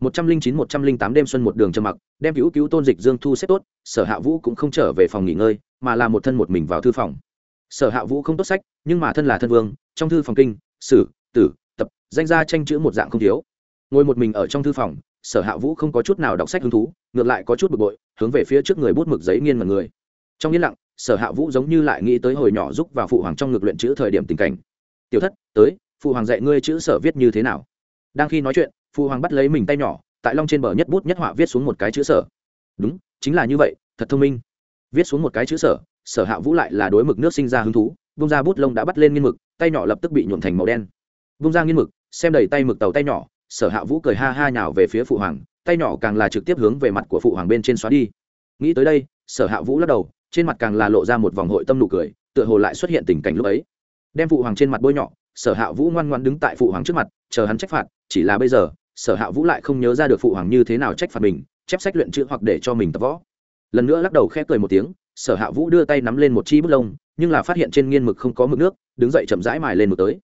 một trăm linh chín, một trăm linh tám đêm xuân một đường trầm mặc, đem cứu cứu tôn dịch dương thu xếp tốt, sở hạ vũ cũng không trở về phòng nghỉ ngơi, mà là một thân một mình vào thư phòng. Sở hạ vũ không tốt sách, nhưng mà thân là thân vương, trong thư phòng kinh, sử, tử, tập, danh gia tranh chữ một dạng không thiếu. Ngồi một mình ở trong thư phòng, sở hạ vũ không có chút nào đọc sách hứng thú, ngược lại có chút bực bội, hướng về phía trước người bút mực giấy nghiên mật người. Trong yên lặng, sở hạ vũ giống như lại nghĩ tới hồi nhỏ giúp vào phụ hoàng trong ngực luyện chữ thời điểm tình cảnh. Tiểu thất, tới, phụ hoàng dạy ngươi chữ sở viết như thế nào? Đang khi nói chuyện phụ hoàng bắt lấy mình tay nhỏ, tại long trên bờ nhất bút nhất họa viết xuống một cái chữ sở. Đúng, chính là như vậy, thật thông minh. Viết xuống một cái chữ sở sở hạ vũ lại là đối mực nước sinh ra hứng thú bung ra bút lông đã bắt lên nghiên mực, tay nhỏ lập tức bị nhuộn thành màu đen. Bung ra nghiên mực, xem đầy tay mực tàu tay nhỏ, sở hạ vũ cười ha ha nhào về phía phụ hoàng, tay nhỏ càng là trực tiếp hướng về mặt của phụ hoàng bên trên xóa đi. Nghĩ tới đây, sở hạ vũ lắc đầu, trên mặt càng là lộ ra một vòng hội tâm nụ cười, tựa hồ lại xuất hiện tình cảnh lúc ấy. Đem phụ hoàng trên mặt bôi nhọ sở hạ vũ ngoan ngoan đứng tại phụ hoàng trước mặt, chờ hắn trách phạt, chỉ là bây giờ sở hạ vũ lại không nhớ ra được phụ hoàng như thế nào trách phạt mình, chép sách luyện chữ hoặc để cho mình tập võ. Lần nữa lắc đầu khẽ cười một tiếng, sở hạ vũ đưa tay nắm lên một chi bút lông, nhưng là phát hiện trên nghiên mực không có mực nước, đứng dậy chậm rãi mài lên mực tới.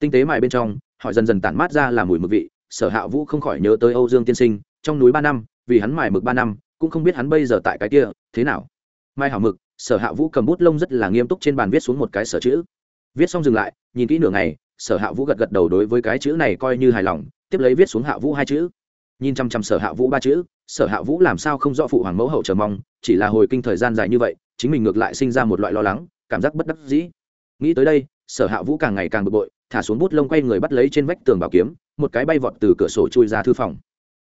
Tinh tế mài bên trong họ dần dần tản mát ra làm mùi mực vị, sở hạ vũ không khỏi nhớ tới âu dương tiên sinh, trong núi ba năm, vì hắn mài mực ba năm, cũng không biết hắn bây giờ tại cái kia, thế nào. Mai hảo mực, sở hạ vũ cầm bút lông rất là nghiêm túc trên bàn viết xuống một cái sở chữ. Viết xong dừng lại, nhìn kỹ nửa ngày sở hạ vũ gật gật đầu đối với cái chữ này coi như hài lòng, tiếp lấy viết xuống hạ vũ hai chữ. Nhìn chăm chăm sở hạ vũ ba chữ, sở hạ vũ làm sao không rõ phụ hoàng mẫu hậu chờ mong, chỉ là hồi kinh thời gian dài như vậy, chính mình ngược lại sinh ra một loại lo lắng, cảm giác bất đắc dĩ. Nghĩ tới đây, sở hạ vũ càng ngày càng bực bội, thả xuống bút lông quay người bắt lấy trên vách tường bảo kiếm, một cái bay vọt từ cửa sổ chui ra thư phòng.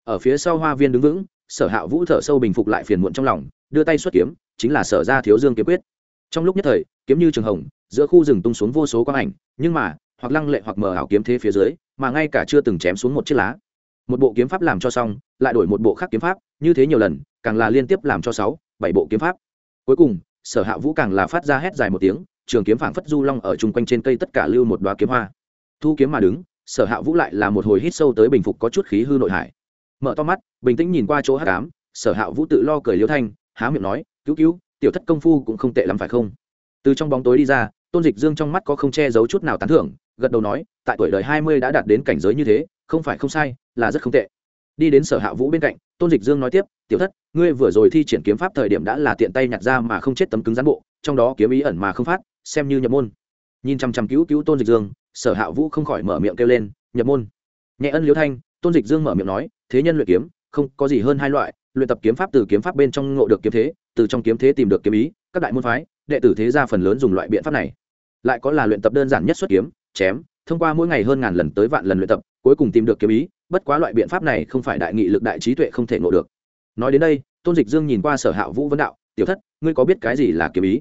Ở phía sau hoa viên đứng vững, sở hạ vũ thở sâu bình phục lại phiền muộn trong lòng, đưa tay xuất kiếm, chính là sở ra thiếu dương kiếm quyết. Trong lúc nhất thời, kiếm như trường hồng, giữa khu rừng tung xuống vô số quang ảnh, nhưng mà hoặc lăng lệ hoặc mờ ảo kiếm thế phía dưới, mà ngay cả chưa từng chém xuống một chiếc lá. Một bộ kiếm pháp làm cho xong, lại đổi một bộ khác kiếm pháp, như thế nhiều lần, càng là liên tiếp làm cho sáu, bảy bộ kiếm pháp. Cuối cùng, sở hạ vũ càng là phát ra hét dài một tiếng, trường kiếm phảng phất du long ở chung quanh trên cây tất cả lưu một đoá kiếm hoa. Thu kiếm mà đứng, sở hạ vũ lại là một hồi hít sâu tới bình phục có chút khí hư nội hải. Mở to mắt, bình tĩnh nhìn qua chỗ hát cám sở hạ vũ tự lo cười liêu thanh, há miệng nói, cứu cứu, tiểu thất công phu cũng không tệ lắm phải không? Từ trong bóng tối đi ra, tôn dịch dương trong mắt có không che giấu chút nào tán thưởng gật đầu nói, tại tuổi đời hai mươi đã đạt đến cảnh giới như thế, không phải không sai, là rất không tệ. Đi đến sở hạ vũ bên cạnh, tôn dịch dương nói tiếp, tiểu thất, ngươi vừa rồi thi triển kiếm pháp thời điểm đã là tiện tay nhặt ra mà không chết tấm cứng gián bộ, trong đó kiếm ý ẩn mà không phát, xem như nhập môn. Nhìn chăm chăm cứu cứu tôn dịch dương, sở hạ vũ không khỏi mở miệng kêu lên, nhập môn. Nhẹ ân liễu thanh, tôn dịch dương mở miệng nói, thế nhân luyện kiếm, không có gì hơn hai loại, luyện tập kiếm pháp từ kiếm pháp bên trong ngộ được kiếm thế, từ trong kiếm thế tìm được kiếm ý, các đại môn phái, đệ tử thế gia phần lớn dùng loại biện pháp này. Lại có là luyện tập đơn giản nhất xuất kiếm chém, thông qua mỗi ngày hơn ngàn lần tới vạn lần luyện tập, cuối cùng tìm được kiếm ý, bất quá loại biện pháp này không phải đại nghị lực đại trí tuệ không thể ngộ được. Nói đến đây, tôn dịch dương nhìn qua sở hạ vũ vấn đạo, tiểu thất, ngươi có biết cái gì là kiếm ý?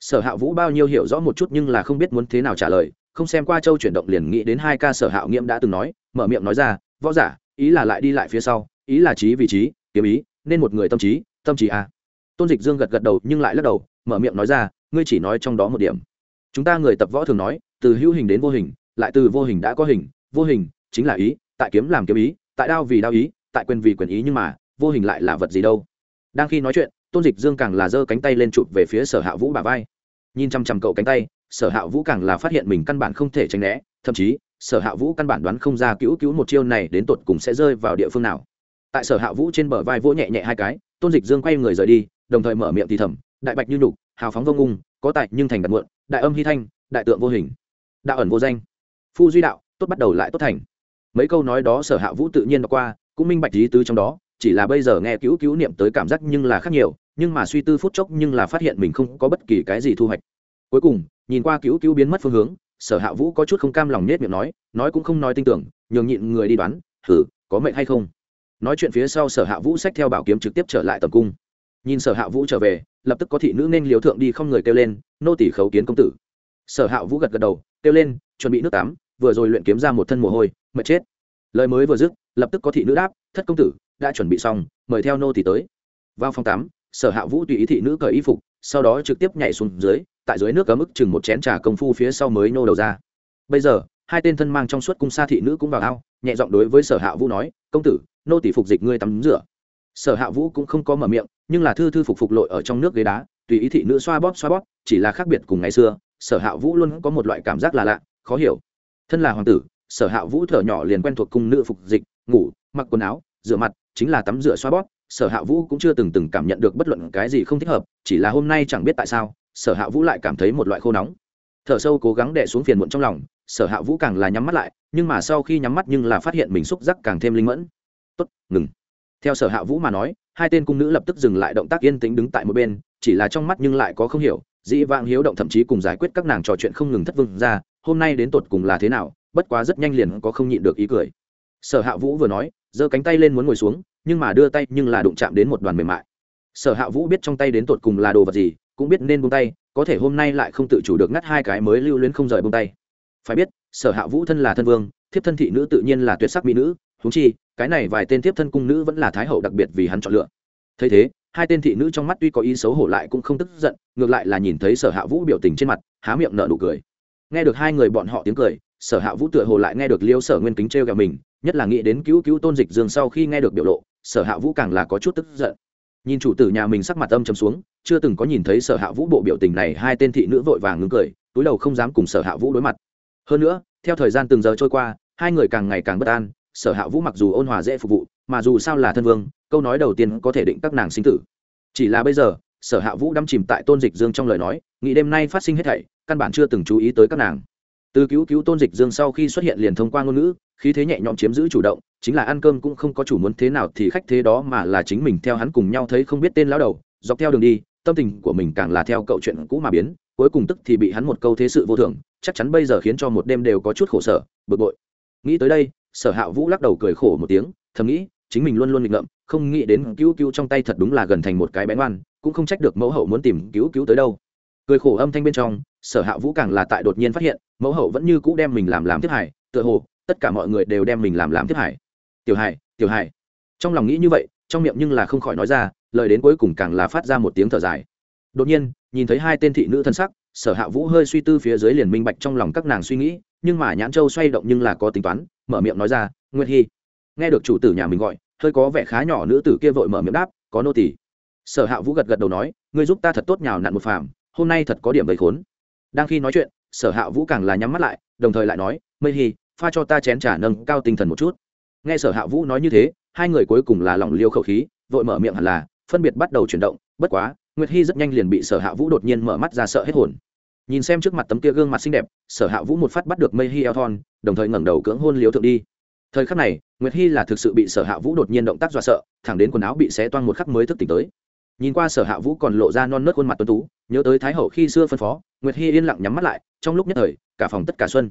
Sở hạ vũ bao nhiêu hiểu rõ một chút nhưng là không biết muốn thế nào trả lời, không xem qua châu chuyển động liền nghĩ đến hai ca sở hạ nghiễm đã từng nói, mở miệng nói ra, võ giả, ý là lại đi lại phía sau, ý là trí vị trí, kiếm ý, nên một người tâm trí tâm trí à. tôn dịch dương gật gật đầu nhưng lại lắc đầu, mở miệng nói ra, ngươi chỉ nói trong đó một điểm. Chúng ta người tập võ thường nói từ hữu hình đến vô hình, lại từ vô hình đã có hình, vô hình chính là ý, tại kiếm làm kiếm ý, tại đao vì đao ý, tại quyền vì quyền ý nhưng mà, vô hình lại là vật gì đâu. Đang khi nói chuyện, tôn dịch dương càng là giơ cánh tay lên chụp về phía sở hạ vũ bà vai. Nhìn chăm chăm cậu cánh tay, sở hạ vũ càng là phát hiện mình căn bản không thể tránh né, thậm chí, sở hạ vũ căn bản đoán không ra cứu cứu một chiêu này đến tột cùng sẽ rơi vào địa phương nào. Tại sở hạ vũ trên bờ vai vỗ nhẹ nhẹ hai cái, tôn dịch dương quay người rời đi, đồng thời mở miệng thì thầm, đại bạch như nhục, hào phóng vô ngung có tại nhưng thành đặt muộn, đại âm hy thanh, đại tượng vô hình đạo ẩn vô danh. Phu duy đạo, tốt bắt đầu lại tốt thành. Mấy câu nói đó sở hạ vũ tự nhiên đọc qua, cũng minh bạch lý tứ trong đó, chỉ là bây giờ nghe cứu cứu niệm tới cảm giác nhưng là khác nhiều, nhưng mà suy tư phút chốc nhưng là phát hiện mình không có bất kỳ cái gì thu hoạch. Cuối cùng, nhìn qua cứu cứu biến mất phương hướng, sở hạ vũ có chút không cam lòng nết miệng nói nói cũng không nói tin tưởng, nhường nhịn người đi đoán thử có mệnh hay không? Nói chuyện phía sau sở hạ vũ xách theo bảo kiếm trực tiếp trở lại tầm cung. Nhìn sở hạ vũ trở về, lập tức có thị nữ nên liều thượng đi không người kêu lên, nô tỷ khấu kiến công tử. Sở hạ vũ gật gật đầu kêu lên, chuẩn bị nước tắm, vừa rồi luyện kiếm ra một thân mồ hôi, mệt chết. Lời mới vừa dứt, lập tức có thị nữ đáp, thất công tử, đã chuẩn bị xong, mời theo nô tỷ tới. Vào phòng tắm, sở hạ vũ tùy ý thị nữ cởi y phục, sau đó trực tiếp nhảy xuống dưới, tại dưới nước cấm ức chừng một chén trà công phu phía sau mới nô đầu ra. Bây giờ, hai tên thân mang trong suốt cung xa thị nữ cũng vào ao, nhẹ giọng đối với sở hạ vũ nói, công tử, nô tỷ phục dịch ngươi tắm rửa. Sở hạ vũ cũng không có mở miệng, nhưng là thư thư phục phục lội ở trong nước ghế đá, tùy ý thị nữ xoa bóp xoa bóp, chỉ là khác biệt cùng ngày xưa sở hạ vũ luôn có một loại cảm giác là lạ, khó hiểu. Thân là hoàng tử, sở hạ vũ thở nhỏ liền quen thuộc cung nữ phục dịch, ngủ, mặc quần áo, rửa mặt, chính là tắm rửa xoa bóp. Sở hạ vũ cũng chưa từng từng cảm nhận được bất luận cái gì không thích hợp, chỉ là hôm nay chẳng biết tại sao, sở hạ vũ lại cảm thấy một loại khô nóng. Thở sâu cố gắng đẻ xuống phiền muộn trong lòng, sở hạ vũ càng là nhắm mắt lại, nhưng mà sau khi nhắm mắt nhưng là phát hiện mình xúc giác càng thêm linh mẫn. Tốt, ngừng. Theo sở hạ vũ mà nói, hai tên cung nữ lập tức dừng lại động tác yên tĩnh đứng tại một bên, chỉ là trong mắt nhưng lại có không hiểu dĩ vãng hiếu động thậm chí cùng giải quyết các nàng trò chuyện không ngừng thất vương ra, hôm nay đến tột cùng là thế nào, bất quá rất nhanh liền có không nhịn được ý cười. Sở hạ vũ vừa nói, giơ cánh tay lên muốn ngồi xuống, nhưng mà đưa tay nhưng là đụng chạm đến một đoàn mềm mại. Sở hạ vũ biết trong tay đến tột cùng là đồ vật gì, cũng biết nên buông tay, có thể hôm nay lại không tự chủ được ngắt hai cái mới lưu luyến không rời buông tay. Phải biết, sở hạ vũ thân là thân vương, thiếp thân thị nữ tự nhiên là tuyệt sắc mỹ nữ húng chi, cái này vài tên thiếp thân cung nữ vẫn là thái hậu đặc biệt vì hắn chọn lựa. Thấy thế hai tên thị nữ trong mắt tuy có ý xấu hổ lại cũng không tức giận, ngược lại là nhìn thấy sở hạ vũ biểu tình trên mặt, há miệng nở nụ cười. Nghe được hai người bọn họ tiếng cười, sở hạ vũ tựa hồ lại nghe được liêu sở nguyên kính t r e o g mình, nhất là nghĩ đến cứu cứu tôn dịch dương sau khi nghe được biểu lộ, sở hạ vũ càng là có chút tức giận. Nhìn chủ tử nhà mình sắc mặt âm chấm xuống, chưa từng có nhìn thấy sở hạ vũ bộ biểu tình này, hai tên thị nữ vội vàng ngưng cười, túi đầu không dám cùng sở hạ vũ đối mặt. Hơn nữa, theo thời gian từng giờ trôi qua, hai người càng ngày càng bất an, sở hạ vũ mặc dù ôn hòa dễ phục vụ, mà dù sao là thân vương câu nói đầu tiên có thể định các nàng sinh tử. Chỉ là bây giờ, sở hạ vũ đắm chìm tại tôn dịch dương trong lời nói, nghĩ đêm nay phát sinh hết thảy, căn bản chưa từng chú ý tới các nàng. Từ cứu cứu tôn dịch dương sau khi xuất hiện liền thông qua ngôn ngữ, khí thế nhẹ nhõm chiếm giữ chủ động, chính là ăn cơm cũng không có chủ muốn thế nào thì khách thế đó mà là chính mình theo hắn cùng nhau thấy không biết tên lão đầu, dọc theo đường đi, tâm tình của mình càng là theo cậu chuyện cũ mà biến, cuối cùng tức thì bị hắn một câu thế sự vô thường, chắc chắn bây giờ khiến cho một đêm đều có chút khổ sở, bực bội. Nghĩ tới đây, sở hạ vũ lắc đầu cười khổ một tiếng, thầm nghĩ chính mình luôn luôn nghịch ngợm, không nghĩ đến cứu cứu trong tay thật đúng là gần thành một cái bén ngoan, cũng không trách được mẫu hậu muốn tìm cứu cứu tới đâu. Cười khổ âm thanh bên trong, sở hạ vũ càng là tại đột nhiên phát hiện, mẫu hậu vẫn như cũ đem mình làm làm tiếp hải, tựa hồ, tất cả mọi người đều đem mình làm làm tiếp hải. Tiểu hải tiểu hải. Trong lòng nghĩ như vậy, trong miệng nhưng là không khỏi nói ra, lời đến cuối cùng càng là phát ra một tiếng thở dài. Đột nhiên, nhìn thấy hai tên thị nữ thân sắc, sở hạ vũ hơi suy tư phía dưới liền minh bạch trong lòng các nàng suy nghĩ, nhưng mà nhãn châu xoay động nhưng là có tính toán, mở miệng nói ra, nguyệt hy nghe được chủ tử nhà mình gọi, hơi có vẻ khá nhỏ nữ tử kia vội mở miệng đáp, có nô tỷ sở hạ vũ gật gật đầu nói, ngươi giúp ta thật tốt nhào nặn một phàm, hôm nay thật có điểm gây khốn. Đang khi nói chuyện, sở hạ vũ càng là nhắm mắt lại, đồng thời lại nói, mây hy pha cho ta chén trà nâng cao tinh thần một chút. Nghe sở hạ vũ nói như thế, hai người cuối cùng là lỏng liêu khẩu khí, vội mở miệng hẳn là, phân biệt bắt đầu chuyển động, bất quá, nguyệt hy rất nhanh liền bị sở hạ vũ đột nhiên mở mắt ra sợ hết hồn. Nhìn xem trước mặt tấm kia gương mặt xinh đẹp, sở hạ vũ một phát bắt được mây hy eo thon, đồng thời ngẩng đầu cưỡng hôn liếu thượng đi thời khắc này, nguyệt hy là thực sự bị sở hạ vũ đột nhiên động tác dọa sợ, thẳng đến quần áo bị xé toan một khắc mới thức tỉnh tới. Nhìn qua sở hạ vũ còn lộ ra non nớt khuôn mặt tuấn tú, nhớ tới thái hậu khi xưa phân phó, nguyệt hy yên lặng nhắm mắt lại, trong lúc nhất thời, cả phòng tất cả xuân.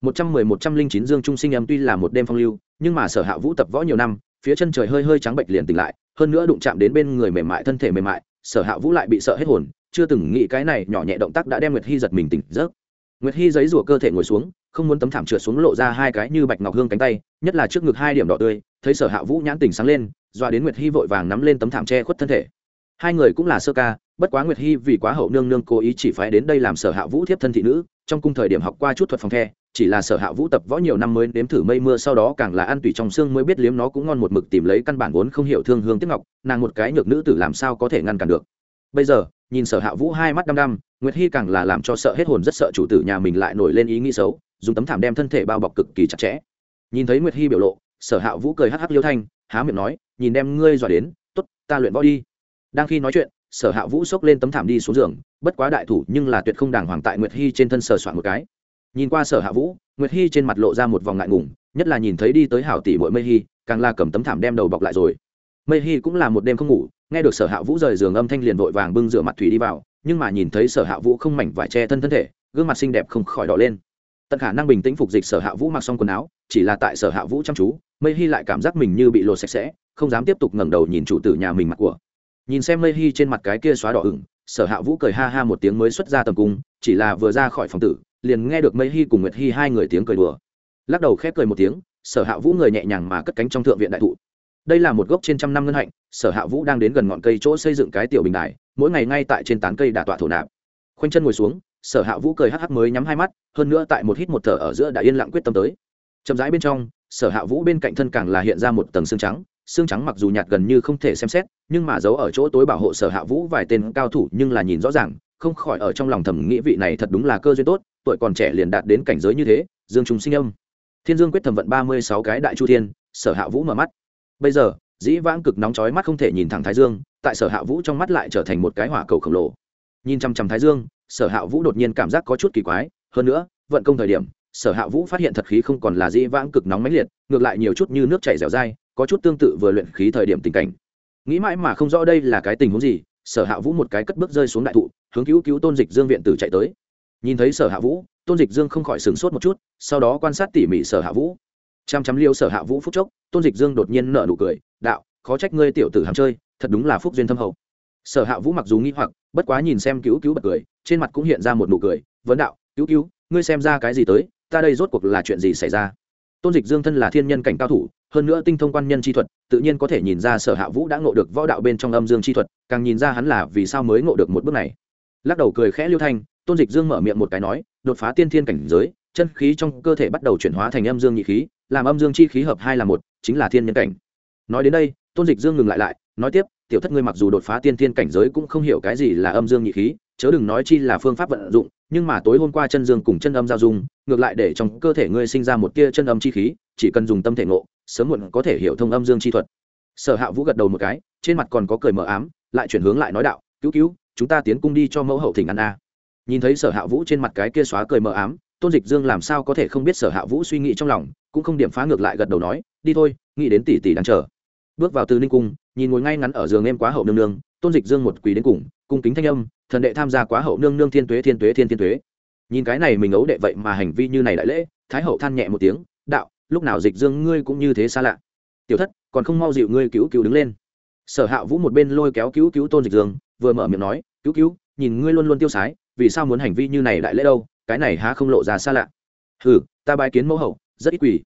Một trăm mười, một trăm linh chín dương trung sinh em tuy là một đêm phong lưu, nhưng mà sở hạ vũ tập võ nhiều năm, phía chân trời hơi hơi trắng bệnh liền tỉnh lại, hơn nữa đụng chạm đến bên người mềm mại, thân thể mềm mại, sở hạ vũ lại bị sợ hết hồn, chưa từng nghĩ cái này nhỏ nhẹ động tác đã đem nguyệt hy giật mình tỉnh giấc nguyệt hy giấy rủa cơ thể ngồi xuống, không muốn tấm thảm trượt xuống lộ ra hai cái như bạch ngọc hương cánh tay, nhất là trước ngực hai điểm đỏ tươi, thấy sở hạ vũ nhãn tình sáng lên doa đến nguyệt hy vội vàng nắm lên tấm thảm che khuất thân thể. Hai người cũng là sơ ca, bất quá nguyệt hy vì quá hậu nương nương cố ý chỉ phải đến đây làm sở hạ vũ thiếp thân thị nữ, trong cung thời điểm học qua chút thuật phòng the, chỉ là sở hạ vũ tập võ nhiều năm mới nếm thử mây mưa sau đó càng là ăn tùy trong xương mới biết liếm nó cũng ngon một mực tìm lấy căn bản vốn không hiểu thương hương tiếc ngọc, nàng một cái nhược nữ tử làm sao có thể ngăn cản được bây giờ, nhìn sở hạ vũ hai mắt đăm đăm, nguyệt hy càng là làm cho sợ hết hồn rất sợ chủ tử nhà mình lại nổi lên ý nghĩ xấu, dùng tấm thảm đem thân thể bao bọc cực kỳ chặt chẽ. Nhìn thấy nguyệt hy biểu lộ, sở hạ vũ cười hắc hắc liêu thanh, há miệng nói, nhìn đem ngươi dọa đến t ố t ta luyện võ đi. Đang khi nói chuyện, sở hạ vũ xốc lên tấm thảm đi xuống giường, bất quá đại thủ nhưng là tuyệt không đàng hoàng tại nguyệt hy trên thân sờ soạn một cái. Nhìn qua sở hạ vũ, nguyệt hy trên mặt lộ ra một vòng ngại ngùng, nhất là nhìn thấy đi tới hảo tỷ bội mây hy, càng là cầm tấm thảm đem đầu bọc lại rồi. Mây hy cũng là một đêm không ngủ nghe được sở hạ vũ rời giường âm thanh liền vội vàng bưng rửa mặt thủy đi vào, nhưng mà nhìn thấy sở hạ vũ không mảnh vải che thân thân thể, gương mặt xinh đẹp không khỏi đỏ lên. Tận khả năng bình tĩnh phục dịch sở hạ vũ mặc xong quần áo, chỉ là tại sở hạ vũ chăm chú, mây hy lại cảm giác mình như bị lột sạch sẽ, không dám tiếp tục ngẩng đầu nhìn chủ tử nhà mình mặc của. Nhìn xem mây hy trên mặt cái kia xóa đỏ ửng, sở hạ vũ cười ha ha một tiếng mới xuất ra tầm cung, chỉ là vừa ra khỏi phòng tử, liền nghe được mây hy cùng nguyệt hy hai người tiếng cười đùa. Lắc đầu khép cười một tiếng, sở hạ vũ người nhẹ nhàng mà cất cánh trong thượng viện đại thụ. Đây là một gốc trên trăm năm ngân hạnh sở hạ vũ đang đến gần ngọn cây chỗ xây dựng cái tiểu bình đài, mỗi ngày ngay tại trên tán cây đà tọa thổ nạp. Khoanh chân ngồi xuống, sở hạ vũ cười hắc hắc mới nhắm hai mắt, hơn nữa tại một hít một thở ở giữa đã yên lặng quyết tâm tới. Chậm rãi bên trong, sở hạ vũ bên cạnh thân càng là hiện ra một tầng xương trắng xương trắng mặc dù nhạt gần như không thể xem xét, nhưng mà giấu ở chỗ tối bảo hộ sở hạ vũ vài tên cao thủ nhưng là nhìn rõ ràng, không khỏi ở trong lòng thầm nghĩ vị này thật đúng là cơ duyên tốt, tuổi còn trẻ liền đạt đến cảnh giới như thế, dương trùng sinh âm. Thiên dương quyết thẩm vận ba mươi sáu cái đại chu thiên, sở hạ vũ mở mắt. Bây giờ dĩ vãng cực nóng chói mắt không thể nhìn thẳng thái dương, tại sở hạ vũ trong mắt lại trở thành một cái hỏa cầu khổng lồ. Nhìn chăm chăm thái dương, sở hạ vũ đột nhiên cảm giác có chút kỳ quái, hơn nữa, vận công thời điểm, sở hạ vũ phát hiện thật khí không còn là dĩ vãng cực nóng mãnh liệt, ngược lại nhiều chút như nước chảy dẻo dai, có chút tương tự vừa luyện khí thời điểm tình cảnh. Nghĩ mãi mà không rõ đây là cái tình huống gì, sở hạ vũ một cái cất bước rơi xuống đại thụ, hướng cứu cứu tôn dịch dương viện tử chạy tới. Nhìn thấy sở hạ vũ, tôn dịch dương không khỏi sửng sốt một chút, sau đó quan sát tỉ mỉ sở hạ vũ. Chăm chăm liêu sở hạ vũ phúc chốc, tôn dịch dương đột nhiên nở nụ cười đạo, khó trách ngươi tiểu tử hàm chơi, thật đúng là phúc duyên thâm hậu. Sở hạ vũ mặc dù nghĩ hoặc, bất quá nhìn xem cứu cứu bật cười, trên mặt cũng hiện ra một nụ cười, vấn đạo, cứu cứu, ngươi xem ra cái gì tới, ta đây rốt cuộc là chuyện gì xảy ra? Tôn dịch dương thân là thiên nhân cảnh cao thủ, hơn nữa tinh thông quan nhân chi thuật, tự nhiên có thể nhìn ra sở hạ vũ đã ngộ được võ đạo bên trong âm dương chi thuật, càng nhìn ra hắn là vì sao mới ngộ được một bước này. Lắc đầu cười khẽ liêu thanh, tôn dịch dương mở miệng một cái nói, đột phá tiên thiên cảnh giới, chân khí trong cơ thể bắt đầu chuyển hóa thành âm dương nhị khí, làm âm dương chi khí hợp hai là một, chính là thiên nhân cảnh nói đến đây, tôn dịch dương ngừng lại lại, nói tiếp, tiểu thất ngươi mặc dù đột phá tiên thiên cảnh giới cũng không hiểu cái gì là âm dương nhị khí, chớ đừng nói chi là phương pháp vận dụng, nhưng mà tối hôm qua chân dương cùng chân âm giao dung, ngược lại để trong cơ thể ngươi sinh ra một tia chân âm chi khí, chỉ cần dùng tâm thể ngộ, sớm muộn có thể hiểu thông âm dương chi thuật. Sở hạ vũ gật đầu một cái, trên mặt còn có cười mờ ám, lại chuyển hướng lại nói đạo, cứu cứu, chúng ta tiến cung đi cho mẫu hậu thỉnh ăn a. Nhìn thấy sở hạ vũ trên mặt cái kia xóa cười mờ ám, tôn dịch dương làm sao có thể không biết sở hạ vũ suy nghĩ trong lòng, cũng không điểm phá ngược lại gật đầu nói, đi thôi, nghĩ đến tỷ tỷ đang chờ bước vào từ ninh cung, nhìn ngồi ngay ngắn ở giường em quá hậu nương nương, tôn dịch dương một quỳ đến cùng, cung kính thanh âm, thần đệ tham gia quá hậu nương nương thiên tuế thiên tuế, thiên thiên tuế. Nhìn cái này mình ấu đệ vậy mà hành vi như này đại lễ, thái hậu than nhẹ một tiếng, đạo, lúc nào dịch dương ngươi cũng như thế xa lạ. Tiểu thất, còn không mau dịu ngươi cứu cứu đứng lên. Sở hạ vũ một bên lôi kéo cứu cứu tôn dịch dương, vừa mở miệng nói, cứu cứu, nhìn ngươi luôn luôn tiêu sái, vì sao muốn hành vi như này đại lễ đâu, cái này há không lộ ra xa lạ. Hừ, ta bài kiến mẫu hậu, rất ít quỷ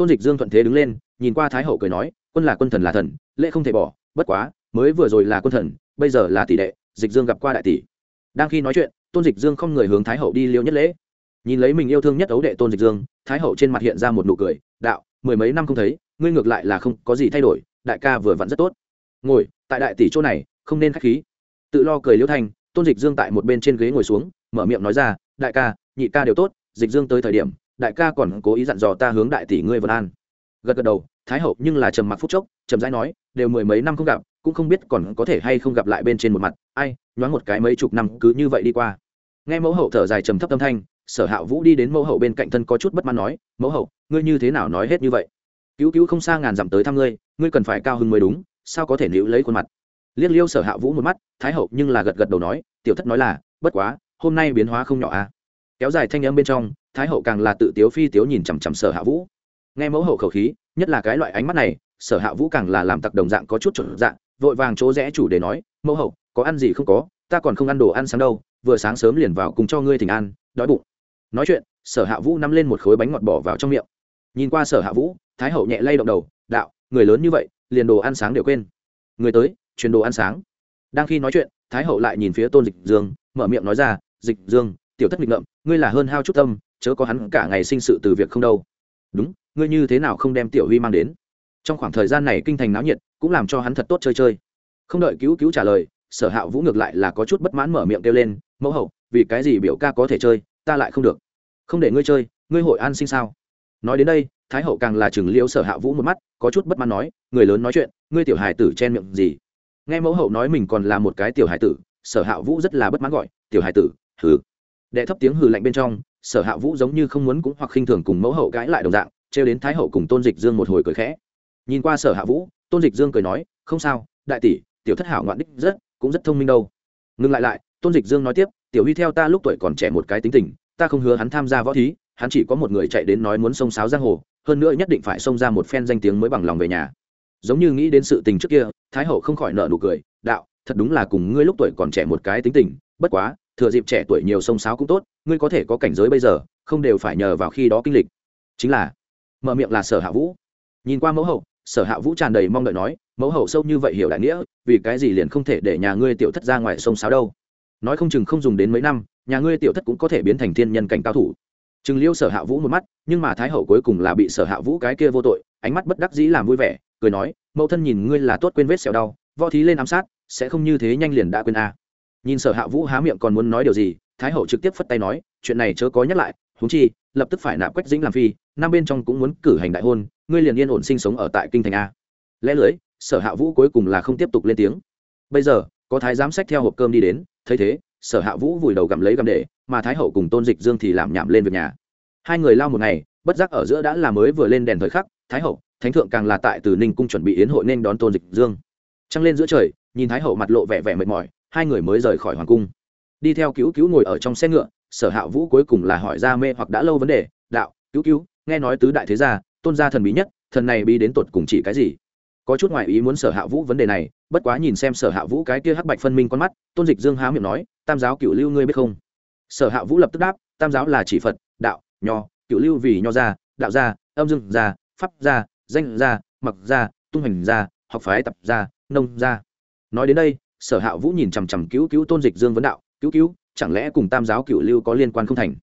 tôn dịch dương thuận thế đứng lên, nhìn qua thái hậu cười nói quân là quân thần là thần, lễ không thể bỏ, bất quá, mới vừa rồi là quân thần, bây giờ là tỷ đệ, dịch dương gặp qua đại tỷ. Đang khi nói chuyện, tôn dịch dương không người hướng thái hậu đi liêu nhất lễ. Nhìn lấy mình yêu thương nhất ấu đệ tôn dịch dương, thái hậu trên mặt hiện ra một nụ cười, đạo, mười mấy năm không thấy, ngươi ngược lại là không có gì thay đổi, đại ca vừa vặn rất tốt. Ngồi, tại đại tỷ chỗ này, không nên k h á c h khí. Tự lo cười liễu thanh tôn dịch dương tại một bên trên ghế ngồi xuống, mở miệng nói ra, đại ca, nhị ca đều tốt, dịch dương tới thời điểm, đại ca còn cố ý dặn dò ta hướng đại tỷ ngươi vân an gật gật đầu, thái hậu nhưng là trầm mặc phúc chốc, trầm rãi nói, đều mười mấy năm không gặp, cũng không biết còn có thể hay không gặp lại bên trên một mặt. Ai, nhoáng một cái mấy chục năm cứ như vậy đi qua. Nghe mẫu hậu thở dài trầm thấp tâm thanh, sở hạ vũ đi đến mẫu hậu bên cạnh thân có chút bất mãn nói, mẫu hậu, ngươi như thế nào nói hết như vậy? Cứu cứu không xa ngàn dặm tới thăm ngươi ngươi cần phải cao hứng mới đúng, sao có thể níu lấy khuôn mặt? Liếc liêu sở hạ vũ một mắt, thái hậu nhưng là gật gật đầu nói, tiểu thất nói là, bất quá, hôm nay biến hóa không nhỏ à. Kéo dài thanh âm bên trong, thái hậu càng là tự tiếu phi tiếu nhìn chằm chằm sở hạ vũ nghe mẫu hậu khẩu khí, nhất là cái loại ánh mắt này, sở hạ vũ càng là làm tặc đồng dạng có chút chuẩn dạng, vội vàng chỗ rẽ chủ để nói, mẫu hậu, có ăn gì không có, ta còn không ăn đồ ăn sáng đâu, vừa sáng sớm liền vào cùng cho ngươi thỉnh an đói bụng. Nói chuyện, sở hạ vũ nắm lên một khối bánh ngọt bỏ vào trong miệng. Nhìn qua sở hạ vũ, thái hậu nhẹ lay động đầu, đạo, người lớn như vậy, liền đồ ăn sáng đều quên. Người tới, truyền đồ ăn sáng. Đang khi nói chuyện, thái hậu lại nhìn phía tôn dịch dương, mở miệng nói ra, dịch dương, tiểu thất nghịch ngợm, ngươi là hơn hao chút tâm, chớ có hắn cả ngày sinh sự từ việc không đâu. Đúng ngươi như thế nào không đem tiểu huy mang đến? Trong khoảng thời gian này kinh thành náo nhiệt, cũng làm cho hắn thật tốt chơi chơi. Không đợi cứu cứu trả lời, sở hạ vũ ngược lại là có chút bất mãn mở miệng kêu lên, mẫu hậu, vì cái gì biểu ca có thể chơi, ta lại không được. Không để ngươi chơi, ngươi hội an sinh sao? Nói đến đây, thái hậu càng là chừng liễu sở hạ vũ một mắt, có chút bất mãn nói, người lớn nói chuyện, ngươi tiểu hài tử chen miệng gì? Nghe mẫu hậu nói mình còn là một cái tiểu hài tử, sở hạ vũ rất là bất mãn gọi, tiểu hài tử, hừ. Đệ thấp tiếng hừ lạnh bên trong, sở hạ vũ giống như không muốn cũng hoặc khinh thường cùng mẫu hậu cãi lại đồng dạng trêu đến thái hậu cùng tôn dịch dương một hồi cười khẽ. Nhìn qua sở hạ vũ, tôn dịch dương cười nói, không sao, đại tỷ, tiểu thất hảo ngoạn đích rất, cũng rất thông minh đâu. Ngừng lại lại, tôn dịch dương nói tiếp, tiểu huy theo ta lúc tuổi còn trẻ một cái tính tình, ta không hứa hắn tham gia võ thí, hắn chỉ có một người chạy đến nói muốn xông sáo giang hồ, hơn nữa nhất định phải xông ra một phen danh tiếng mới bằng lòng về nhà. Giống như nghĩ đến sự tình trước kia, thái hậu không khỏi nợ nụ cười, đạo, thật đúng là cùng ngươi lúc tuổi còn trẻ một cái tính tình, bất quá, thừa dịp trẻ tuổi nhiều sông sáo cũng tốt, ngươi có thể có cảnh giới bây giờ, không đều phải nhờ vào khi đó kinh lịch. Chính là mở miệng là sở hạ vũ. Nhìn qua mẫu hậu, sở hạ vũ tràn đầy mong đợi nói, mẫu hậu sâu như vậy hiểu đại nghĩa, vì cái gì liền không thể để nhà ngươi tiểu thất ra ngoài sông sáo đâu? Nói không chừng không dùng đến mấy năm, nhà ngươi tiểu thất cũng có thể biến thành thiên nhân cảnh cao thủ. Chừng liêu sở hạ vũ một mắt, nhưng mà thái hậu cuối cùng là bị sở hạ vũ cái kia vô tội, ánh mắt bất đắc dĩ làm vui vẻ, cười nói, mẫu thân nhìn ngươi là tốt quên vết sẹo đau, võ thí lên ám sát, sẽ không như thế nhanh liền đã quên a. Nhìn sở hạ vũ há miệng còn muốn nói điều gì, thái hậu trực tiếp phất tay nói, chuyện này chớ có nhắc lại húng chi lập tức phải nạp quách dĩnh làm phi, năm bên trong cũng muốn cử hành đại hôn, ngươi liền yên ổn sinh sống ở tại kinh thành a. Lẽ lưới, sở hạ vũ cuối cùng là không tiếp tục lên tiếng. Bây giờ, có thái giám sách theo hộp cơm đi đến, thấy thế, sở hạ vũ vùi đầu gặm lấy gặm để, mà thái hậu cùng tôn dịch dương thì làm nhảm lên việc nhà. Hai người lao một ngày, bất giác ở giữa đã là mới vừa lên đèn thời khắc, thái hậu, thánh thượng càng là tại từ ninh cung chuẩn bị yến hội nên đón tôn dịch dương. Trăng lên giữa trời, nhìn thái hậu mặt lộ vẻ vẻ mệt mỏi, hai người mới rời khỏi hoàng cung. Đi theo cứu cứu ngồi ở trong xe ngựa sở hạ vũ cuối cùng là hỏi ra mê hoặc đã lâu vấn đề, đạo, cứu cứu, nghe nói tứ đại thế gia, tôn gia thần bí nhất, thần này bi đến tột cùng chỉ cái gì? Có chút ngoại ý muốn sở hạ vũ vấn đề này, bất quá nhìn xem sở hạ vũ cái kia hắc bạch phân minh con mắt, tôn dịch dương há miệng nói, tam giáo cựu lưu ngươi biết không? Sở hạ vũ lập tức đáp, tam giáo là chỉ phật, đạo, nho cựu lưu vì nho gia, đạo gia, âm dương gia, pháp gia, danh gia, mặc gia, tung hành gia, học phái tập gia, nông gia. Nói đến đây, sở hạ vũ nhìn chằm chằm cứu cứu tôn dịch dương vấn đạo, cứu cứu chẳng lẽ cùng tam giáo cựu lưu có liên quan không thành?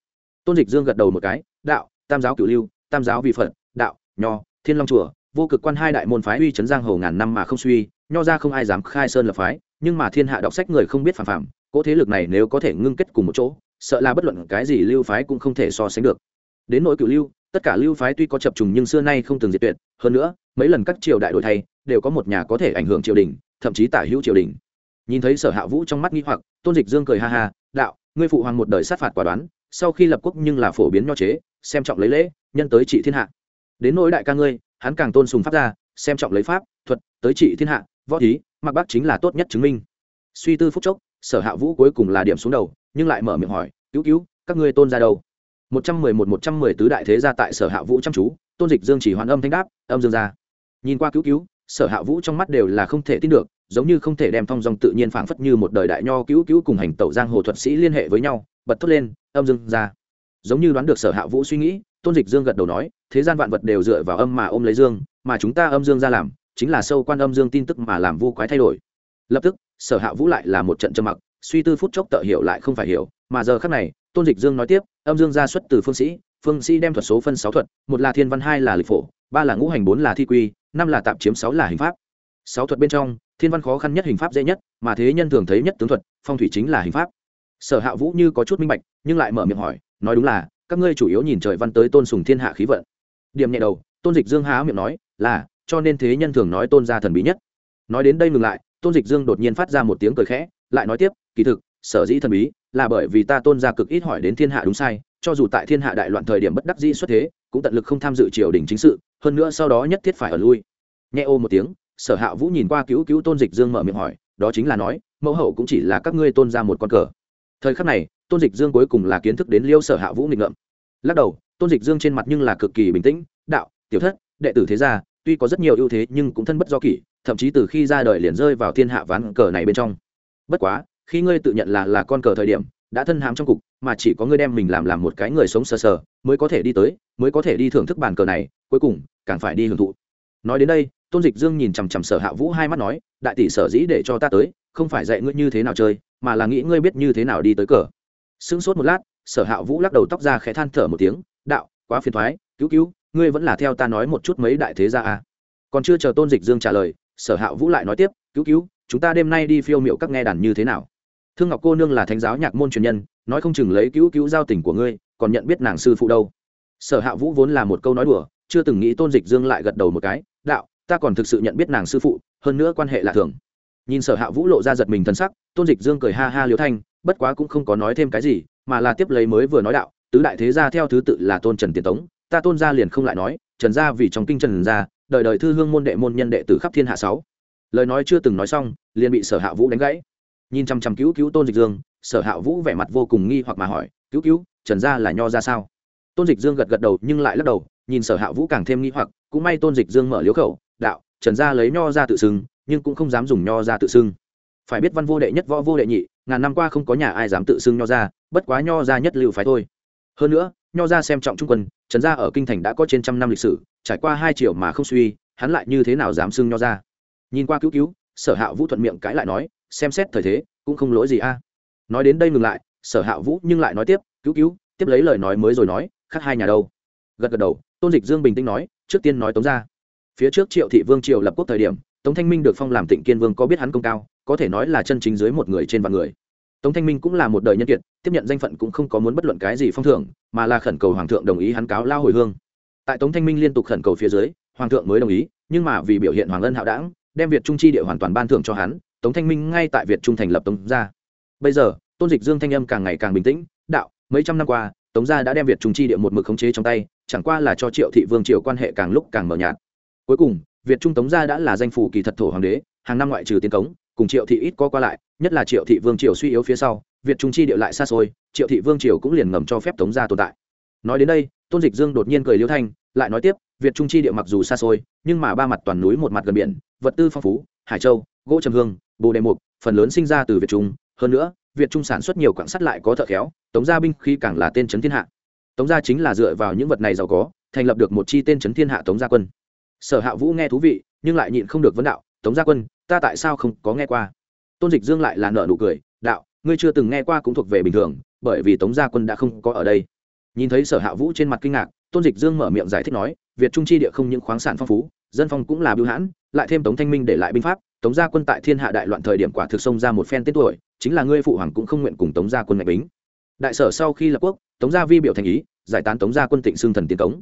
Tôn dịch dương gật đầu một cái, đạo, tam giáo cựu lưu, tam giáo vị phật, đạo, nho, thiên long chùa, vô cực quan hai đại môn phái uy chấn giang hồ ngàn năm mà không suy, nho ra không ai dám khai sơn lập phái, nhưng mà thiên hạ đọc sách người không biết phản phạm cỗ thế lực này nếu có thể ngưng kết cùng một chỗ, sợ là bất luận cái gì lưu phái cũng không thể so sánh được. Đến nỗi cựu lưu, tất cả lưu phái tuy có chập trùng nhưng xưa nay không từng diệt tuyệt, hơn nữa, mấy lần các triều đại đổi thay, đều có một nhà có thể ảnh hưởng triều đình, thậm chí tả hữu triều đình nhìn thấy sở hạ vũ trong mắt nghi hoặc, tôn dịch dương cười ha ha, đạo, ngươi phụ hoàng một đời sát phạt quả đoán, sau khi lập quốc nhưng là phổ biến nho chế, xem trọng lấy lễ, nhân tới trị thiên hạ. Đến nỗi đại ca ngươi, hắn càng tôn sùng pháp gia, xem trọng lấy pháp, thuật, tới trị thiên hạ, võ thí, mặc bác chính là tốt nhất chứng minh. Suy tư phúc chốc, sở hạ vũ cuối cùng là điểm xuống đầu, nhưng lại mở miệng hỏi, cứu cứu, các ngươi tôn ra đâu? Một trăm mười một một trăm mười tứ đại thế gia tại sở hạ vũ chăm chú, tôn dịch dương chỉ hoàn âm thanh đáp, âm dương ra nhìn qua cứu cứu, sở hạ vũ trong mắt đều là không thể tin được giống như không thể đem thong dong tự nhiên phảng phất như một đời đại nho cứu cứu cùng hành tẩu giang hồ thuật sĩ liên hệ với nhau, bật thốt lên, âm dương ra. Giống như đoán được sở hạ vũ suy nghĩ, tôn dịch dương gật đầu nói, thế gian vạn vật đều dựa vào âm mà ôm lấy dương, mà chúng ta âm dương ra làm, chính là sâu quan âm dương tin tức mà làm vu quái thay đổi. Lập tức, sở hạ vũ lại là một trận trầm mặc, suy tư phút chốc tợ hiểu lại không phải hiểu, mà giờ khắc này, tôn dịch dương nói tiếp, âm dương gia xuất từ phương sĩ phương sĩ đem thuật số phân sáu thuật, một là thiên văn hai là lịch phổ, ba là ngũ hành bốn là thi quy, năm là tạm chiếm sáu là hình pháp. Sáu thuật bên trong thiên văn khó khăn nhất hình pháp dễ nhất, mà thế nhân thường thấy nhất tướng thuật, phong thủy chính là hình pháp. Sở hạ vũ như có chút minh bạch, nhưng lại mở miệng hỏi, nói đúng là, các ngươi chủ yếu nhìn trời văn tới tôn sùng thiên hạ khí vận. Điểm nhẹ đầu, tôn dịch dương há miệng nói, là, cho nên thế nhân thường nói tôn gia thần bí nhất. Nói đến đây ngừng lại, tôn dịch dương đột nhiên phát ra một tiếng cười khẽ, lại nói tiếp, kỳ thực, sở dĩ thần bí, là bởi vì ta tôn gia cực ít hỏi đến thiên hạ đúng sai, cho dù tại thiên hạ đại loạn thời điểm bất đắc dĩ xuất thế, cũng tận lực không tham dự triều đình chính sự, hơn nữa sau đó nhất thiết phải ở lui. Nhẹ ô một tiếng sở hạ vũ nhìn qua cứu cứu tôn dịch dương mở miệng hỏi, đó chính là nói, mẫu hậu cũng chỉ là các ngươi tôn ra một con cờ. Thời khắc này, tôn dịch dương cuối cùng là kiến thức đến liêu sở hạ vũ nghịch ngợm. Lắc đầu, tôn dịch dương trên mặt nhưng là cực kỳ bình tĩnh, đạo, tiểu thất, đệ tử thế gia, tuy có rất nhiều ưu thế nhưng cũng thân bất do kỷ, thậm chí từ khi ra đời liền rơi vào thiên hạ ván cờ này bên trong. Bất quá, khi ngươi tự nhận là là con cờ thời điểm, đã thân hàm trong cục, mà chỉ có ngươi đem mình làm làm một cái người sống sờ sờ, mới có thể đi tới, mới có thể đi thưởng thức bàn cờ này, cuối cùng, càng phải đi hưởng thụ nói đến đây, tôn dịch dương nhìn chằm chằm sở hạ vũ hai mắt nói, đại tỷ sở dĩ để cho ta tới, không phải dạy ngươi như thế nào chơi, mà là nghĩ ngươi biết như thế nào đi tới cờ. Sững sốt một lát, sở hạ vũ lắc đầu tóc ra khẽ than thở một tiếng, đạo, quá phiền thoái cứu cứu, ngươi vẫn là theo ta nói một chút mấy đại thế gia à. còn chưa chờ tôn dịch dương trả lời, sở hạ vũ lại nói tiếp, cứu cứu, chúng ta đêm nay đi phiêu miệu các nghe đàn như thế nào? Thương ngọc cô nương là thánh giáo nhạc môn truyền nhân, nói không chừng lấy cứu cứu giao tình của ngươi, còn nhận biết nàng sư phụ đâu. Sở hạ vũ vốn là một câu nói đùa, chưa từng nghĩ tôn dịch dương lại gật đầu một cái đạo, ta còn thực sự nhận biết nàng sư phụ, hơn nữa quan hệ lạ thường. Nhìn sở hạ vũ lộ ra giật mình thân sắc, tôn dịch dương cười ha ha liêu thanh, bất quá cũng không có nói thêm cái gì, mà là tiếp lấy mới vừa nói đạo, tứ đại thế gia theo thứ tự là tôn trần tiền tống, ta tôn gia liền không lại nói, trần gia vì trong kinh trần gia, đời đời thư hương môn đệ môn nhân đệ tử khắp thiên hạ sáu. Lời nói chưa từng nói xong, liền bị sở hạ vũ đánh gãy. Nhìn chăm chăm cứu cứu tôn dịch dương, sở hạ vũ vẻ mặt vô cùng nghi hoặc mà hỏi, cứu cứu, trần gia là nho ra sao? Tôn dịch dương gật gật đầu nhưng lại lắc đầu nhìn sở hạ vũ càng thêm nghi hoặc, cũng may tôn dịch dương mở liếu khẩu, đạo, trần gia lấy nho ra tự xưng, nhưng cũng không dám dùng nho ra tự xưng. Phải biết văn vô đệ nhất võ vô đệ nhị, ngàn năm qua không có nhà ai dám tự xưng nho ra, bất quá nho ra nhất lưu phái thôi. Hơn nữa, nho ra xem trọng trung quân, trần gia ở kinh thành đã có trên trăm năm lịch sử, trải qua hai triệu mà không suy, hắn lại như thế nào dám xưng nho ra? Nhìn qua cứu cứu, sở hạ vũ thuận miệng cãi lại nói, xem xét thời thế, cũng không lỗi gì a. Nói đến đây ngừng lại, sở hạ vũ nhưng lại nói tiếp, cứu cứu, tiếp lấy lời nói mới rồi nói, khác hai nhà đâu? Gật gật đầu tôn dịch dương bình tĩnh nói, trước tiên nói tống ra phía trước triệu thị vương triều lập quốc thời điểm, tống thanh minh được phong làm tịnh kiên vương có biết hắn công cao, có thể nói là chân chính dưới một người trên vạn người. Tống thanh minh cũng là một đời nhân kiệt, tiếp nhận danh phận cũng không có muốn bất luận cái gì phong thưởng, mà là khẩn cầu hoàng thượng đồng ý hắn cáo lao hồi hương. Tại tống thanh minh liên tục khẩn cầu phía dưới, hoàng thượng mới đồng ý, nhưng mà vì biểu hiện hoàng ân hạo đảng, đem việt trung chi địa hoàn toàn ban thưởng cho hắn, tống thanh minh ngay tại việt trung thành lập tống gia. Bây giờ, tôn dịch dương thanh âm càng ngày càng bình tĩnh, đạo, mấy trăm năm qua, tống gia đã đem việt trung chi địa một mực khống chế trong tay chẳng qua là cho triệu thị vương triều quan hệ càng lúc càng mờ nhạt. Cuối cùng, việt trung tống gia đã là danh phủ kỳ thật thổ hoàng đế, hàng năm ngoại trừ tiến cống, cùng triệu thị ít có qua lại, nhất là triệu thị vương triều suy yếu phía sau, việt trung chi địa lại xa xôi, triệu thị vương triều cũng liền ngầm cho phép tống gia tồn tại. Nói đến đây, tôn dịch dương đột nhiên cười liêu thanh, lại nói tiếp, việt trung chi địa mặc dù xa xôi, nhưng mà ba mặt toàn núi một mặt gần biển, vật tư phong phú, hải châu, gỗ trầm hương, bồ đề mục, phần lớn sinh ra từ việt trung. Hơn nữa, việt trung sản xuất nhiều quảng sắt lại có thợ khéo, tống gia binh khi càng là tên trấn thiên hạ tống gia chính là dựa vào những vật này giàu có, thành lập được một chi tên trấn thiên hạ tống gia quân. Sở hạ vũ nghe thú vị, nhưng lại nhịn không được vấn đạo, tống gia quân, ta tại sao không có nghe qua? Tôn dịch dương lại là nợ nụ cười, đạo, ngươi chưa từng nghe qua cũng thuộc về bình thường, bởi vì tống gia quân đã không có ở đây. Nhìn thấy sở hạ vũ trên mặt kinh ngạc, tôn dịch dương mở miệng giải thích nói, việt trung chi địa không những khoáng sản phong phú, dân phong cũng là bưu hãn, lại thêm tống thanh minh để lại binh pháp, tống gia quân tại thiên hạ đại loạn thời điểm quả thực xông ra một phen tên tuổi, chính là ngươi phụ hoàng cũng không nguyện cùng tống gia quân ngạch bính đại sở sau khi lập quốc, tống gia vi biểu thành ý, giải tán tống gia quân tịnh xương thần tiến cống.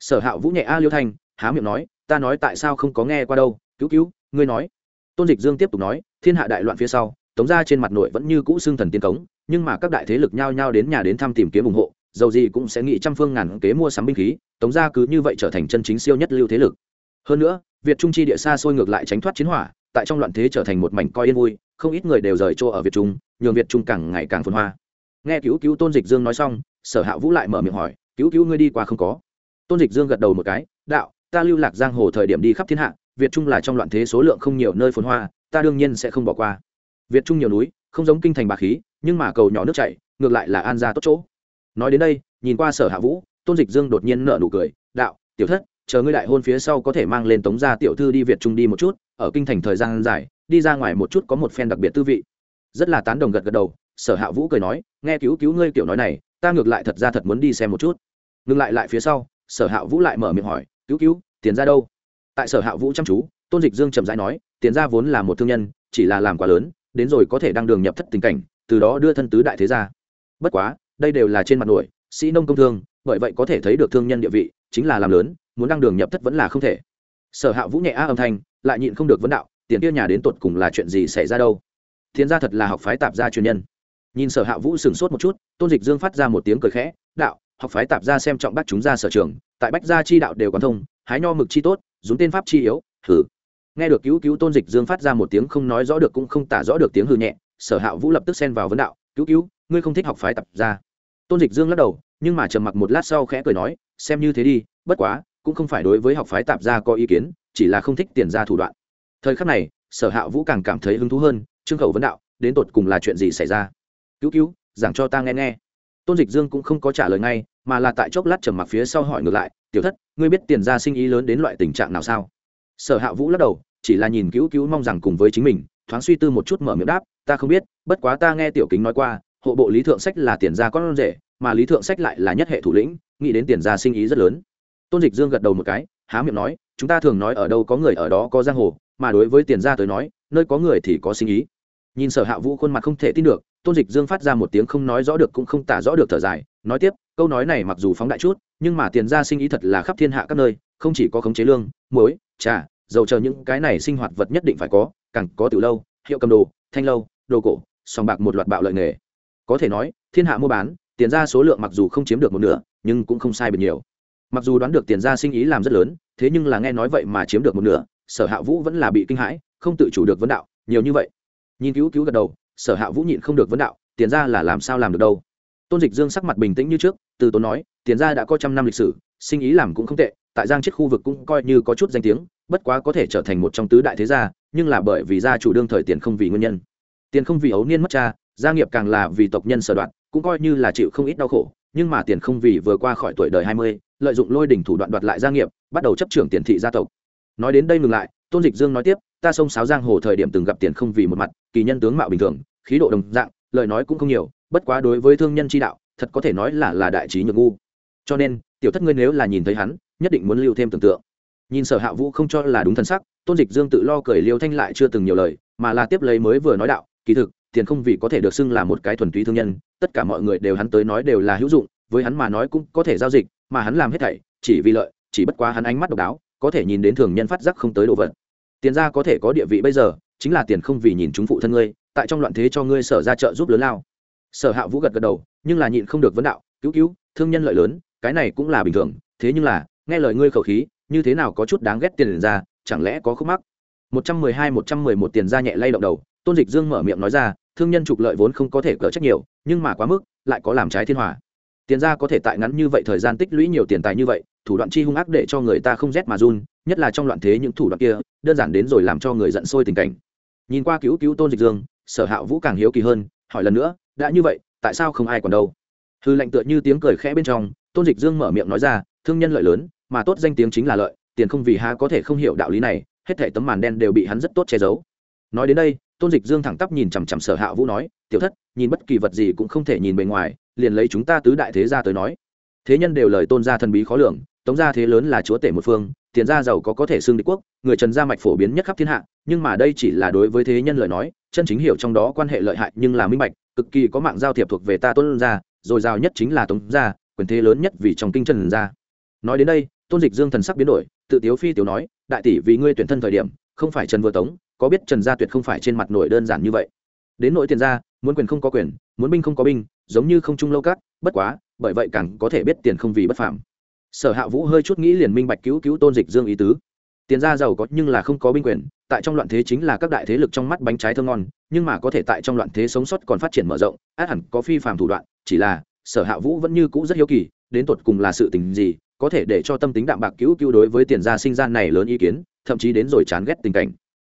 Sở hạ vũ nhẹ a liêu thanh, há miệng nói, ta nói tại sao không có nghe qua đâu, cứu cứu, ngươi nói. Tôn dịch dương tiếp tục nói, thiên hạ đại loạn phía sau, tống gia trên mặt nội vẫn như cũ xương thần tiến cống, nhưng mà các đại thế lực nhao nhao đến nhà đến thăm tìm kiếm ủng hộ, dầu gì cũng sẽ nghĩ trăm phương ngàn kế mua sắm binh khí, tống gia cứ như vậy trở thành chân chính siêu nhất lưu thế lực. Hơn nữa, việt trung chi địa xa xôi ngược lại tránh thoát chiến hỏa, tại trong loạn thế trở thành một mảnh coi yên vui, không ít người đều rời chỗ ở việt trung, nhường việt trung càng ngày càng phồn hoa nghe cứu cứu tôn dịch dương nói xong, sở hạ vũ lại mở miệng hỏi, cứu cứu ngươi đi qua không có? Tôn dịch dương gật đầu một cái, đạo, ta lưu lạc giang hồ thời điểm đi khắp thiên hạ, việt trung là trong loạn thế số lượng không nhiều nơi phồn hoa, ta đương nhiên sẽ không bỏ qua. Việt trung nhiều núi, không giống kinh thành bà khí, nhưng mà cầu nhỏ nước chảy, ngược lại là an ra tốt chỗ. Nói đến đây, nhìn qua sở hạ vũ, tôn dịch dương đột nhiên nở nụ cười, đạo, tiểu thất, chờ ngươi đại hôn phía sau có thể mang lên tống gia tiểu thư đi việt trung đi một chút, ở kinh thành thời gian dài, đi ra ngoài một chút có một phen đặc biệt tư vị. Rất là tán đồng gật gật đầu sở hạ vũ cười nói, nghe cứu cứu ngươi kiểu nói này, ta ngược lại thật ra thật muốn đi xem một chút. Ngừng lại lại phía sau, sở hạ vũ lại mở miệng hỏi, cứu cứu, tiền ra đâu? Tại sở hạ vũ chăm chú, tôn dịch dương chậm rãi nói, tiền ra vốn là một thương nhân, chỉ là làm quá lớn, đến rồi có thể đăng đường nhập thất tình cảnh, từ đó đưa thân tứ đại thế gia. Bất quá, đây đều là trên mặt nổi, sĩ nông công thương, bởi vậy có thể thấy được thương nhân địa vị, chính là làm lớn, muốn đăng đường nhập thất vẫn là không thể. Sở hạ vũ nhẹ á âm thanh, lại nhịn không được vấn đạo, tiền kia nhà đến tột cùng là chuyện gì xảy ra đâu? Thiên gia thật là học phái tạp gia truyền nhân nhìn sở hạ vũ sửng sốt một chút, tôn dịch dương phát ra một tiếng cười khẽ, đạo, học phái tạp gia xem trọng bác chúng ra sở trường, tại bách gia chi đạo đều quán thông, hái nho mực chi tốt, dùng tên pháp chi yếu thử nghe được cứu cứu tôn dịch dương phát ra một tiếng không nói rõ được cũng không tả rõ được tiếng hư nhẹ, sở hạ vũ lập tức xen vào vấn đạo, cứu cứu, ngươi không thích học phái tạp gia? Tôn dịch dương lắc đầu, nhưng mà trầm mặc một lát sau khẽ cười nói, xem như thế đi, bất quá, cũng không phải đối với học phái tạp gia có ý kiến, chỉ là không thích tiền ra thủ đoạn. Thời khắc này, sở hạ vũ càng cảm thấy hứng thú hơn, trương khẩu vấn đạo, đến tột cùng là chuyện gì xảy ra? Cứu cứu, giảng cho ta nghe nghe. Tôn dịch dương cũng không có trả lời ngay, mà là tại chốc lát trầm mặc phía sau hỏi ngược lại, tiểu thất, ngươi biết tiền ra sinh ý lớn đến loại tình trạng nào sao? Sở hạ vũ lắc đầu, chỉ là nhìn cứu cứu mong rằng cùng với chính mình, thoáng suy tư một chút mở miệng đáp, ta không biết, bất quá ta nghe tiểu kính nói qua, hộ bộ lý thượng sách là tiền ra con rể, mà lý thượng sách lại là nhất hệ thủ lĩnh, nghĩ đến tiền ra sinh ý rất lớn. Tôn dịch dương gật đầu một cái, há miệng nói, chúng ta thường nói ở đâu có người ở đó có giang hồ, mà đối với tiền ra tới nói, nơi có người thì có sinh ý nhìn sở hạ vũ khuôn mặt không thể tin được, tôn dịch dương phát ra một tiếng không nói rõ được cũng không tả rõ được thở dài, nói tiếp, câu nói này mặc dù phóng đại chút, nhưng mà tiền ra sinh ý thật là khắp thiên hạ các nơi, không chỉ có khống chế lương, muối, trà, dầu chờ những cái này sinh hoạt vật nhất định phải có, càng có từ lâu, hiệu cầm đồ, thanh lâu, đồ cổ, sòng bạc một loạt bạo lợi nghề. Có thể nói, thiên hạ mua bán, tiền ra số lượng mặc dù không chiếm được một nửa, nhưng cũng không sai biệt nhiều. Mặc dù đoán được tiền ra sinh ý làm rất lớn, thế nhưng là nghe nói vậy mà chiếm được một nửa, sở hạ vũ vẫn là bị kinh hãi, không tự chủ được vấn đạo, nhiều như vậy nhìn cứu cứu gật đầu, sở hạ vũ nhịn không được vấn đạo, tiền ra là làm sao làm được đâu? Tôn dịch dương sắc mặt bình tĩnh như trước, từ tốn nói, tiền ra đã có trăm năm lịch sử, sinh ý làm cũng không tệ, tại giang chết khu vực cũng coi như có chút danh tiếng, bất quá có thể trở thành một trong tứ đại thế gia, nhưng là bởi vì gia chủ đương thời tiền không vì nguyên nhân. Tiền không vì ấu niên mất cha, gia nghiệp càng là vì tộc nhân sở đoạn, cũng coi như là chịu không ít đau khổ, nhưng mà tiền không vì vừa qua khỏi tuổi đời hai mươi, lợi dụng lôi đỉnh thủ đoạn đoạt lại gia nghiệp, bắt đầu chấp trưởng tiền thị gia tộc. Nói đến đây ngừng lại, tôn dịch dương nói tiếp ta sông sáo giang hồ thời điểm từng gặp tiền không vì một mặt, kỳ nhân tướng mạo bình thường, khí độ đồng dạng, lời nói cũng không nhiều, bất quá đối với thương nhân chi đạo, thật có thể nói là là đại trí nhược ngu. Cho nên, tiểu thất ngươi nếu là nhìn thấy hắn, nhất định muốn lưu thêm tưởng tượng. Nhìn sở hạ vũ không cho là đúng thân sắc, tôn dịch dương tự lo cười liêu thanh lại chưa từng nhiều lời, mà là tiếp lấy mới vừa nói đạo, kỳ thực, tiền không vì có thể được xưng là một cái thuần túy thương nhân, tất cả mọi người đều hắn tới nói đều là hữu dụng, với hắn mà nói cũng có thể giao dịch, mà hắn làm hết thảy, chỉ vì lợi, chỉ bất quá hắn ánh mắt độc đáo, có thể nhìn đến thường nhân phát giác không tới đồ vật tiền gia có thể có địa vị bây giờ, chính là tiền không vì nhìn chúng phụ thân ngươi, tại trong loạn thế cho ngươi sở ra trợ giúp lớn lao. Sở hạ vũ gật gật đầu, nhưng là nhịn không được vấn đạo, cứu cứu, thương nhân lợi lớn, cái này cũng là bình thường, thế nhưng là, nghe lời ngươi khẩu khí, như thế nào có chút đáng ghét tiền ra chẳng lẽ có khúc mắc? Một trăm mười hai, một trăm mười một tiền ra nhẹ lay động đầu, tôn dịch dương mở miệng nói ra, thương nhân trục lợi vốn không có thể cỡ trách nhiều, nhưng mà quá mức, lại có làm trái thiên hòa. Tiền ra có thể tại ngắn như vậy thời gian tích lũy nhiều tiền tài như vậy thủ đoạn chi hung ác để cho người ta không rét mà run, nhất là trong loạn thế những thủ đoạn kia, đơn giản đến rồi làm cho người giận sôi tình cảnh. Nhìn qua cứu cứu tôn dịch dương, sở hạ vũ càng hiếu kỳ hơn, hỏi lần nữa, đã như vậy, tại sao không ai còn đâu? Hư lệnh tựa như tiếng cười khẽ bên trong, tôn dịch dương mở miệng nói ra, thương nhân lợi lớn, mà tốt danh tiếng chính là lợi, tiền không vì há có thể không hiểu đạo lý này, hết thể tấm màn đen đều bị hắn rất tốt che giấu. Nói đến đây, tôn dịch dương thẳng tắp nhìn chằm chằm sở hạ vũ nói, tiểu thất, nhìn bất kỳ vật gì cũng không thể nhìn bề ngoài, liền lấy chúng ta tứ đại thế gia tới nói. Thế nhân đều lời tôn gia thần bí khó lường tống gia thế lớn là chúa tể một phương, tiền gia giàu có có thể xưng đế quốc, người trần gia mạch phổ biến nhất khắp thiên hạ, nhưng mà đây chỉ là đối với thế nhân lời nói, chân chính hiểu trong đó quan hệ lợi hại nhưng là minh bạch, cực kỳ có mạng giao thiệp thuộc về ta tôn gia, rồi giàu nhất chính là tống gia, quyền thế lớn nhất vì trong kinh trần gia. Nói đến đây, tôn dịch dương thần sắc biến đổi, tự tiếu phi tiểu nói, đại tỷ, vì ngươi tuyển thân thời điểm, không phải trần vừa tống, có biết trần gia tuyệt không phải trên mặt nổi đơn giản như vậy? Đến nội tiền gia, muốn quyền không có quyền, muốn binh không có binh, giống như không trung lâu các, bất quá, bởi vậy càng có thể biết tiền không vì bất phạm sở hạ vũ hơi chút nghĩ liền minh bạch cứu cứu tôn dịch dương ý tứ. Tiền gia giàu có nhưng là không có binh quyền, tại trong loạn thế chính là các đại thế lực trong mắt bánh trái thơm ngon, nhưng mà có thể tại trong loạn thế sống sót còn phát triển mở rộng, át hẳn có phi phàm thủ đoạn, chỉ là, sở hạ vũ vẫn như cũ rất hiếu kỳ, đến tột cùng là sự tình gì, có thể để cho tâm tính đạm bạc cứu cứu đối với tiền gia sinh gian này lớn ý kiến, thậm chí đến rồi chán ghét tình cảnh.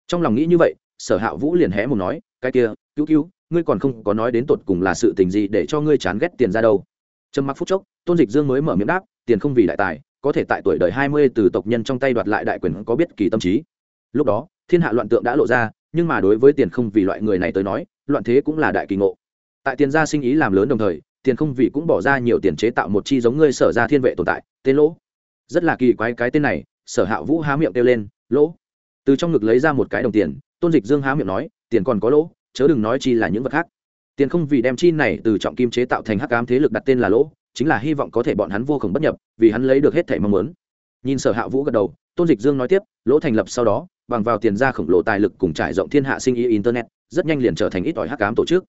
Trong lòng nghĩ như vậy, sở hạ vũ liền hé một nói, cái kia, cứu cứu, ngươi còn không có nói đến tột cùng là sự tình gì để cho ngươi chán ghét tiền ra đâu. Trầm mặc phút chốc, tôn dịch dương mới mở miệng đáp tiền không vì đại tài, có thể tại tuổi đời hai mươi từ tộc nhân trong tay đoạt lại đại quyền có biết kỳ tâm trí. Lúc đó, thiên hạ loạn tượng đã lộ ra, nhưng mà đối với tiền không vì loại người này tới nói, loạn thế cũng là đại kỳ ngộ. Tại tiền gia sinh ý làm lớn đồng thời, tiền không vì cũng bỏ ra nhiều tiền chế tạo một chi giống ngươi sở ra thiên vệ tồn tại, tên lỗ. Rất là kỳ quái cái tên này, sở hạ vũ há miệng kêu lên, lỗ. Từ trong ngực lấy ra một cái đồng tiền, tôn dịch dương há miệng nói, tiền còn có lỗ, chớ đừng nói chi là những vật khác. Tiền không vì đem chi này từ trọng kim chế tạo thành hắc ám thế lực đặt tên là lỗ chính là hy vọng có thể bọn hắn vô cùng bất nhập, vì hắn lấy được hết thẻ mong muốn. Nhìn sở hạ vũ gật đầu, tôn dịch dương nói tiếp, lỗ thành lập sau đó, bằng vào tiền ra khổng lồ tài lực cùng trải rộng thiên hạ sinh ý internet, rất nhanh liền trở thành ít ỏi hắc ám tổ chức.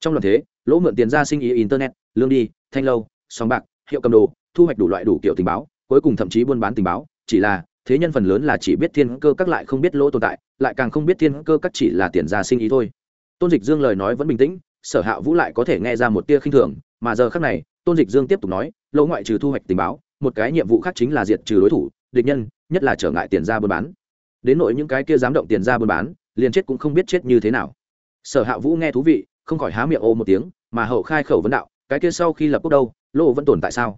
Trong lần thế, lỗ mượn tiền ra sinh ý internet, lương đi, thanh lâu song bạc, hiệu cầm đồ, thu hoạch đủ loại đủ kiểu tình báo, cuối cùng thậm chí buôn bán tình báo, chỉ là, thế nhân phần lớn là chỉ biết thiên cơ các lại không biết lỗ tồn tại, lại càng không biết thiên cơ các chỉ là tiền ra sinh ý thôi. Tôn dịch dương lời nói vẫn bình tĩnh, sở hạ vũ lại có thể nghe ra một tia khinh thường mà giờ khác này, tôn dịch dương tiếp tục nói, lỗ ngoại trừ thu hoạch tình báo, một cái nhiệm vụ khác chính là diệt trừ đối thủ, địch nhân, nhất là trở ngại tiền ra buôn bán. Đến nội những cái kia dám động tiền ra buôn bán, liền chết cũng không biết chết như thế nào. Sở hạ vũ nghe thú vị, không khỏi há miệng ô một tiếng, mà hậu khai khẩu vấn đạo, cái kia sau khi lập quốc đâu, lỗ vẫn tồn tại sao?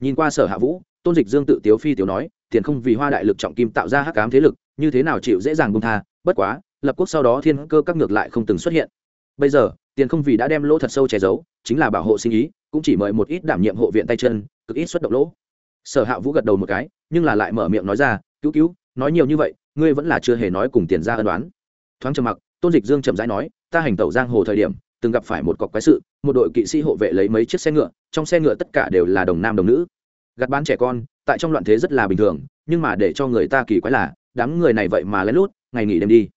Nhìn qua sở hạ vũ, tôn dịch dương tự tiếu phi tiểu nói, tiền không vì hoa đại lực trọng kim tạo ra hắc cám thế lực, như thế nào chịu dễ dàng bông tha, bất quá, lập quốc sau đó thiên cơ các ngược lại không từng xuất hiện. Bây giờ tiền không vì đã đem lỗ thật sâu che giấu, chính là bảo hộ sinh ý, cũng chỉ mời một ít đảm nhiệm hộ viện tay chân, cực ít xuất động lỗ. Sở hạ vũ gật đầu một cái, nhưng là lại mở miệng nói ra, cứu cứu, nói nhiều như vậy, ngươi vẫn là chưa hề nói cùng tiền ra ân đoán thoáng trầm mặc, tôn dịch dương chậm rãi nói, ta hành tẩu giang hồ thời điểm, từng gặp phải một cọc quái sự, một đội kỵ sĩ hộ vệ lấy mấy chiếc xe ngựa, trong xe ngựa tất cả đều là đồng nam đồng nữ. Gặt bán trẻ con, tại trong loạn thế rất là bình thường, nhưng mà để cho người ta kỳ quái là, đám người này vậy mà lén lút, ngày nghỉ đêm đi.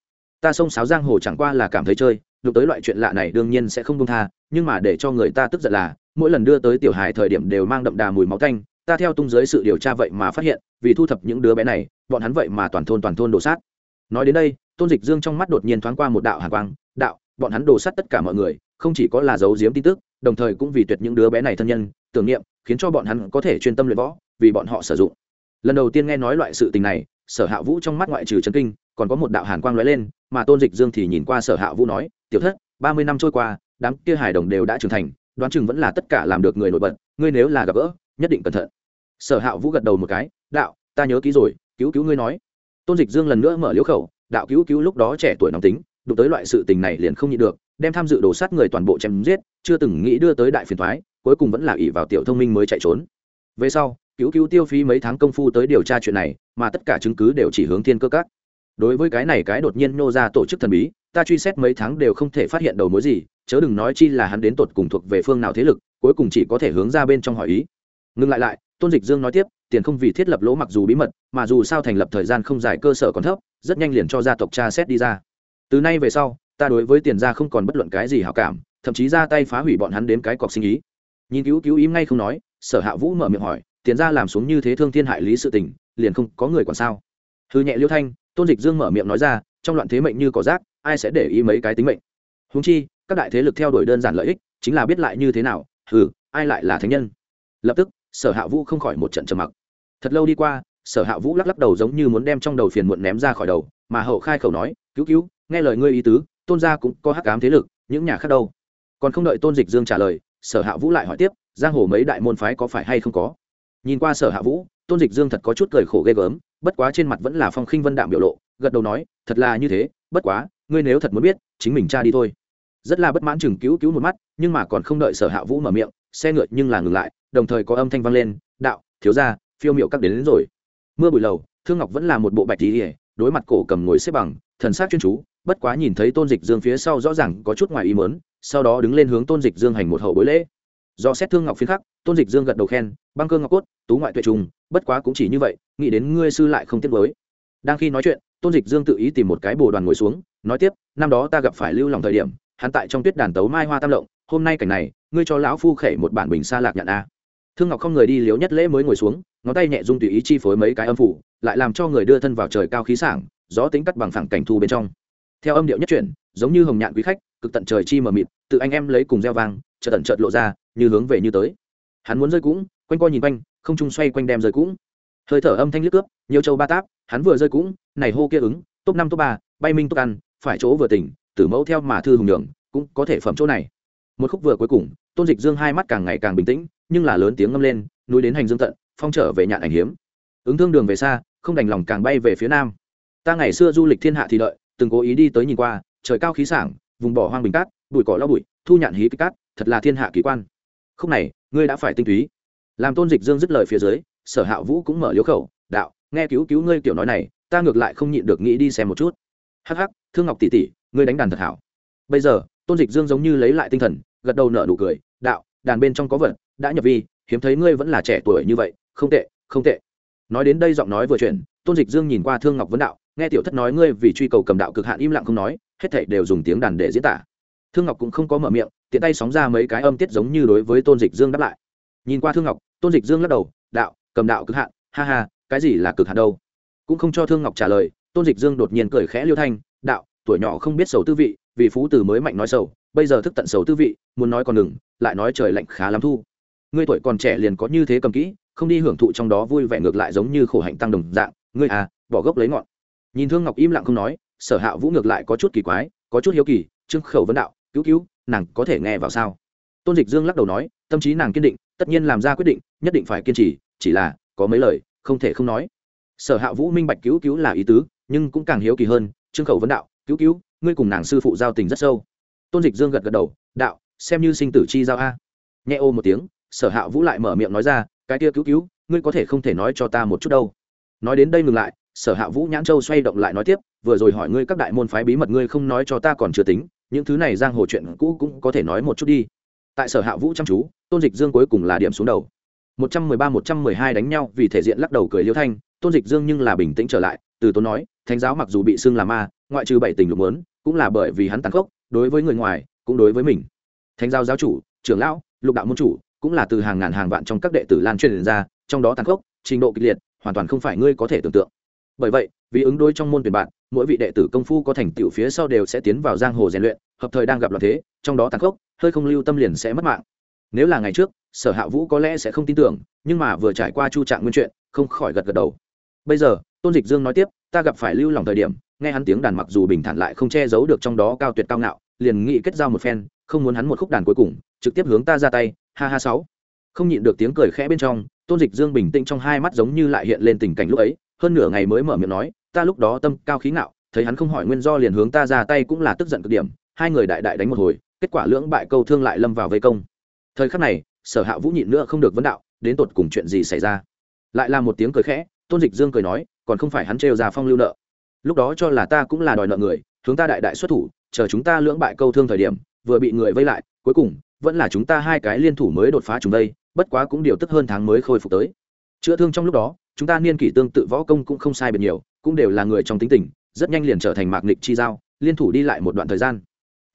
Ta xông sáo giang hồ chẳng qua là cảm thấy chơi đụng tới loại chuyện lạ này đương nhiên sẽ không công tha, nhưng mà để cho người ta tức giận là, mỗi lần đưa tới tiểu hài thời điểm đều mang đậm đà mùi máu tanh, ta theo tung dưới sự điều tra vậy mà phát hiện, vì thu thập những đứa bé này, bọn hắn vậy mà toàn thôn toàn thôn đổ sát. Nói đến đây, tôn dịch dương trong mắt đột nhiên thoáng qua một đạo hàn quang, đạo, bọn hắn đổ sát tất cả mọi người, không chỉ có là giấu giếm tin tức, đồng thời cũng vì tuyệt những đứa bé này thân nhân, tưởng niệm, khiến cho bọn hắn có thể chuyên tâm luyện võ, vì bọn họ sử dụng. Lần đầu tiên nghe nói loại sự tình này, sở hạ vũ trong mắt ngoại trừ trấn kinh, còn có một đạo hàn quang lóe lên, mà tôn dịch dương thì nhìn qua sở hạ vũ nói tiểu thất, ba mươi năm trôi qua, đám kia hài đồng đều đã trưởng thành, đoán chừng vẫn là tất cả làm được người nổi bật, ngươi nếu là gặp gỡ, nhất định cẩn thận. Sở hạ vũ gật đầu một cái, đạo, ta nhớ kỹ rồi, cứu cứu ngươi nói. Tôn dịch dương lần nữa mở liễu khẩu, đạo cứu cứu lúc đó trẻ tuổi nóng tính, đụng tới loại sự tình này liền không nhịn được, đem tham dự đổ sát người toàn bộ chém giết, chưa từng nghĩ đưa tới đại phiền thoái cuối cùng vẫn là ỷ vào tiểu thông minh mới chạy trốn. Về sau, cứu cứu tiêu phí mấy tháng công phu tới điều tra chuyện này, mà tất cả chứng cứ đều chỉ hướng thiên cơ các đối với cái này cái đột nhiên nô ra tổ chức thần bí, ta truy xét mấy tháng đều không thể phát hiện đầu mối gì, chớ đừng nói chi là hắn đến tột cùng thuộc về phương nào thế lực, cuối cùng chỉ có thể hướng ra bên trong hỏi ý. Ngừng lại lại, tôn dịch dương nói tiếp, tiền không vì thiết lập lỗ mặc dù bí mật, mà dù sao thành lập thời gian không dài cơ sở còn thấp, rất nhanh liền cho gia tộc cha xét đi ra. Từ nay về sau, ta đối với tiền gia không còn bất luận cái gì hảo cảm, thậm chí ra tay phá hủy bọn hắn đến cái cọc sinh ý. Nhìn cứu cứu im ngay không nói, sở hạ vũ mở miệng hỏi, tiền gia làm xuống như thế thương thiên hại lý sự tình, liền không có người còn sao? Hư nhẹ liêu thanh tôn dịch dương mở miệng nói ra, trong loạn thế mệnh như cỏ rác, ai sẽ để ý mấy cái tính mệnh? Húng chi, các đại thế lực theo đuổi đơn giản lợi ích, chính là biết lại như thế nào, hừ, ai lại là thánh nhân? Lập tức, sở hạ vũ không khỏi một trận trầm mặc. Thật lâu đi qua, sở hạ vũ lắc lắc đầu giống như muốn đem trong đầu phiền muộn ném ra khỏi đầu, mà hậu khai khẩu nói, cứu cứu, nghe lời ngươi ý tứ, tôn gia cũng có hắc cám thế lực, những nhà khác đâu? Còn không đợi tôn dịch dương trả lời, sở hạ vũ lại hỏi tiếp, giang hồ mấy đại môn phái có phải hay không có? Nhìn qua sở hạ vũ, tôn dịch dương thật có chút cười khổ ghê gớm bất quá trên mặt vẫn là phong khinh vân đạm biểu lộ gật đầu nói thật là như thế bất quá ngươi nếu thật muốn biết chính mình cha đi thôi. Rất là bất mãn chừng cứu cứu một mắt nhưng mà còn không đợi sở hạ vũ mở miệng xe ngựa nhưng là ngừng lại đồng thời có âm thanh vang lên đạo thiếu ra phiêu miệu các đến, đến rồi. Mưa bụi lầu thương ngọc vẫn là một bộ bạch tỉ đối mặt cổ cầm ngồi xếp bằng thần sát chuyên chú bất quá nhìn thấy tôn dịch dương phía sau rõ ràng có chút ngoài ý mớn sau đó đứng lên hướng tôn dịch dương hành một hậu bối lễ. Do xét thương ngọc phiến khắc tôn dịch dương gật đầu khen băng cơ ngọc cốt tú ngoại tuệ trùng bất quá cũng chỉ như vậy, nghĩ đến ngươi sư lại không tiếc với đang khi nói chuyện, tôn dịch dương tự ý tìm một cái bồ đoàn ngồi xuống, nói tiếp, năm đó ta gặp phải lưu lòng thời điểm, hắn tại trong tuyết đàn tấu mai hoa tam lộng, hôm nay cảnh này, ngươi cho lão phu khể một bản bình xa lạc nhận a. Thương ngọc không người đi liếu nhất lễ mới ngồi xuống, ngón tay nhẹ dung tùy ý chi phối mấy cái âm phủ, lại làm cho người đưa thân vào trời cao khí sảng, gió tính cắt bằng phẳng cảnh thu bên trong. Theo âm điệu nhất chuyển, giống như hồng nhạn quý khách, cực tận trời chi mờ mịt, tự anh em lấy cùng gieo vang, chợt tận chợt lộ ra, như hướng về như tới. Hắn muốn rơi cũng, quanh coi nhìn quanh không trung xoay quanh đem rơi cũng. Hơi thở âm thanh liếc cướp, nhiều châu ba táp, hắn vừa rơi cũng, này hô kia ứng, top năm, top ba, bay minh, top ăn, phải chỗ vừa tỉnh, tử mẫu theo mà thư hùng đường cũng có thể phẩm chỗ này. Một khúc vừa cuối cùng, tôn dịch dương hai mắt càng ngày càng bình tĩnh, nhưng là lớn tiếng ngâm lên, núi đến hành dương tận, phong trở về nhạn ảnh hiếm. Ứng thương đường về xa, không đành lòng càng bay về phía nam. Ta ngày xưa du lịch thiên hạ thì đợi, từng cố ý đi tới nhìn qua, trời cao khí sảng, vùng bỏ hoang bình cát, bụi cỏ lau bụi, thu nhạn hí cát, thật là thiên hạ kỳ quan. Khúc này, ngươi đã phải tinh túy làm tôn dịch dương dứt lời phía dưới, sở hạ vũ cũng mở liếu khẩu, đạo, nghe cứu cứu ngươi kiểu nói này, ta ngược lại không nhịn được nghĩ đi xem một chút. Hắc hắc, thương ngọc tỷ tỷ, ngươi đánh đàn thật hảo. Bây giờ, tôn dịch dương giống như lấy lại tinh thần, gật đầu nở nụ cười, đạo, đàn bên trong có vật, đã nhập vi, hiếm thấy ngươi vẫn là trẻ tuổi như vậy, không tệ không tệ. Nói đến đây giọng nói vừa chuyển, tôn dịch dương nhìn qua thương ngọc vấn đạo, nghe tiểu thất nói ngươi vì truy cầu cầm đạo cực hạn im lặng không nói, hết thảy đều dùng tiếng đàn để diễn tả. Thương ngọc cũng không có mở miệng, tiện tay sóng ra mấy cái âm tiết giống như đối với tôn dịch dương đáp lại. Nhìn qua thương ngọc tôn dịch dương lắc đầu, đạo, cầm đạo cực hạn, ha ha, cái gì là cực hạn đâu? Cũng không cho thương ngọc trả lời, tôn dịch dương đột nhiên cười khẽ liêu thanh, đạo, tuổi nhỏ không biết sầu tư vị, vì phú từ mới mạnh nói sầu, bây giờ thức tận sầu tư vị, muốn nói còn ngừng, lại nói trời lạnh khá lắm thu. Ngươi tuổi còn trẻ liền có như thế cầm kỹ, không đi hưởng thụ trong đó vui vẻ ngược lại giống như khổ hạnh tăng đồng dạng, ngươi à bỏ gốc lấy ngọn. Nhìn thương ngọc im lặng không nói, sở hạ vũ ngược lại có chút kỳ quái, có chút hiếu kỳ trưng khẩu vấn đạo, cứu cứu, nàng có thể nghe vào sao? Tôn dịch dương lắc đầu nói, tâm trí nàng kiên định tất nhiên làm ra quyết định, nhất định phải kiên trì, chỉ là, có mấy lời, không thể không nói. Sở hạ vũ minh bạch cứu cứu là ý tứ, nhưng cũng càng hiếu kỳ hơn, trương khẩu vấn đạo, cứu cứu, ngươi cùng nàng sư phụ giao tình rất sâu. Tôn dịch dương gật gật đầu, đạo, xem như sinh tử chi giao a. Nhẹ ô một tiếng, sở hạ vũ lại mở miệng nói ra, cái kia cứu cứu, ngươi có thể không thể nói cho ta một chút đâu. Nói đến đây ngừng lại, sở hạ vũ nhãn châu xoay động lại nói tiếp, vừa rồi hỏi ngươi các đại môn phái bí mật ngươi không nói cho ta còn chưa tính, những thứ này giang hồ chuyện cũ cũng có thể nói một chút đi tại sở hạ vũ chăm chú, tôn dịch dương cuối cùng là điểm xuống đầu. Một trăm mười ba, một trăm mười hai đánh nhau, vì thể diện lắc đầu cười liêu thanh, tôn dịch dương nhưng là bình tĩnh trở lại, từ tôn nói, thánh giáo mặc dù bị xưng là ma, ngoại trừ bảy tình lục lớn cũng là bởi vì hắn tàn khốc, đối với người ngoài, cũng đối với mình. Thánh giáo giáo chủ, trưởng lão, lục đạo môn chủ, cũng là từ hàng ngàn hàng vạn trong các đệ tử lan truyền ra, trong đó tàn khốc, trình độ kịch liệt, hoàn toàn không phải ngươi có thể tưởng tượng. Bởi vậy, vì ứng đối trong môn tuyển bạn, mỗi vị đệ tử công phu có thành tựu phía sau đều sẽ tiến vào giang hồ rèn luyện, hợp thời đang gặp loạn thế, trong đó tàn khốc hơi không lưu tâm liền sẽ mất mạng. Nếu là ngày trước, sở hạ vũ có lẽ sẽ không tin tưởng, nhưng mà vừa trải qua chu trạng nguyên chuyện, không khỏi gật gật đầu. Bây giờ, tôn dịch dương nói tiếp, ta gặp phải lưu lòng thời điểm, nghe hắn tiếng đàn mặc dù bình thản lại không che giấu được trong đó cao tuyệt cao ngạo, liền nghĩ kết giao một phen, không muốn hắn một khúc đàn cuối cùng, trực tiếp hướng ta ra tay, ha ha sáu. Không nhịn được tiếng cười khẽ bên trong, tôn dịch dương bình tĩnh trong hai mắt giống như lại hiện lên tình cảnh lúc ấy, hơn nửa ngày mới mở miệng nói, ta lúc đó tâm cao khí ngạo, thấy hắn không hỏi nguyên do liền hướng ta ra tay cũng là tức giận cực điểm, hai người đại đại đánh một hồi kết quả lưỡng bại câu thương lại lâm vào vây công. Thời khắc này, sở hạ vũ nhịn nữa không được vấn đạo, đến tột cùng chuyện gì xảy ra? Lại là một tiếng cười khẽ, tôn dịch dương cười nói, còn không phải hắn trêu ra phong lưu nợ. Lúc đó cho là ta cũng là đòi nợ người chúng ta đại đại xuất thủ, chờ chúng ta lưỡng bại câu thương thời điểm, vừa bị người vây lại, cuối cùng, vẫn là chúng ta hai cái liên thủ mới đột phá chúng đây, bất quá cũng điều tức hơn tháng mới khôi phục tới. Chữa thương trong lúc đó, chúng ta niên kỷ tương tự võ công cũng không sai biệt nhiều, cũng đều là người trong tính tình, rất nhanh liền trở thành mạc nịch chi giao, liên thủ đi lại một đoạn thời gian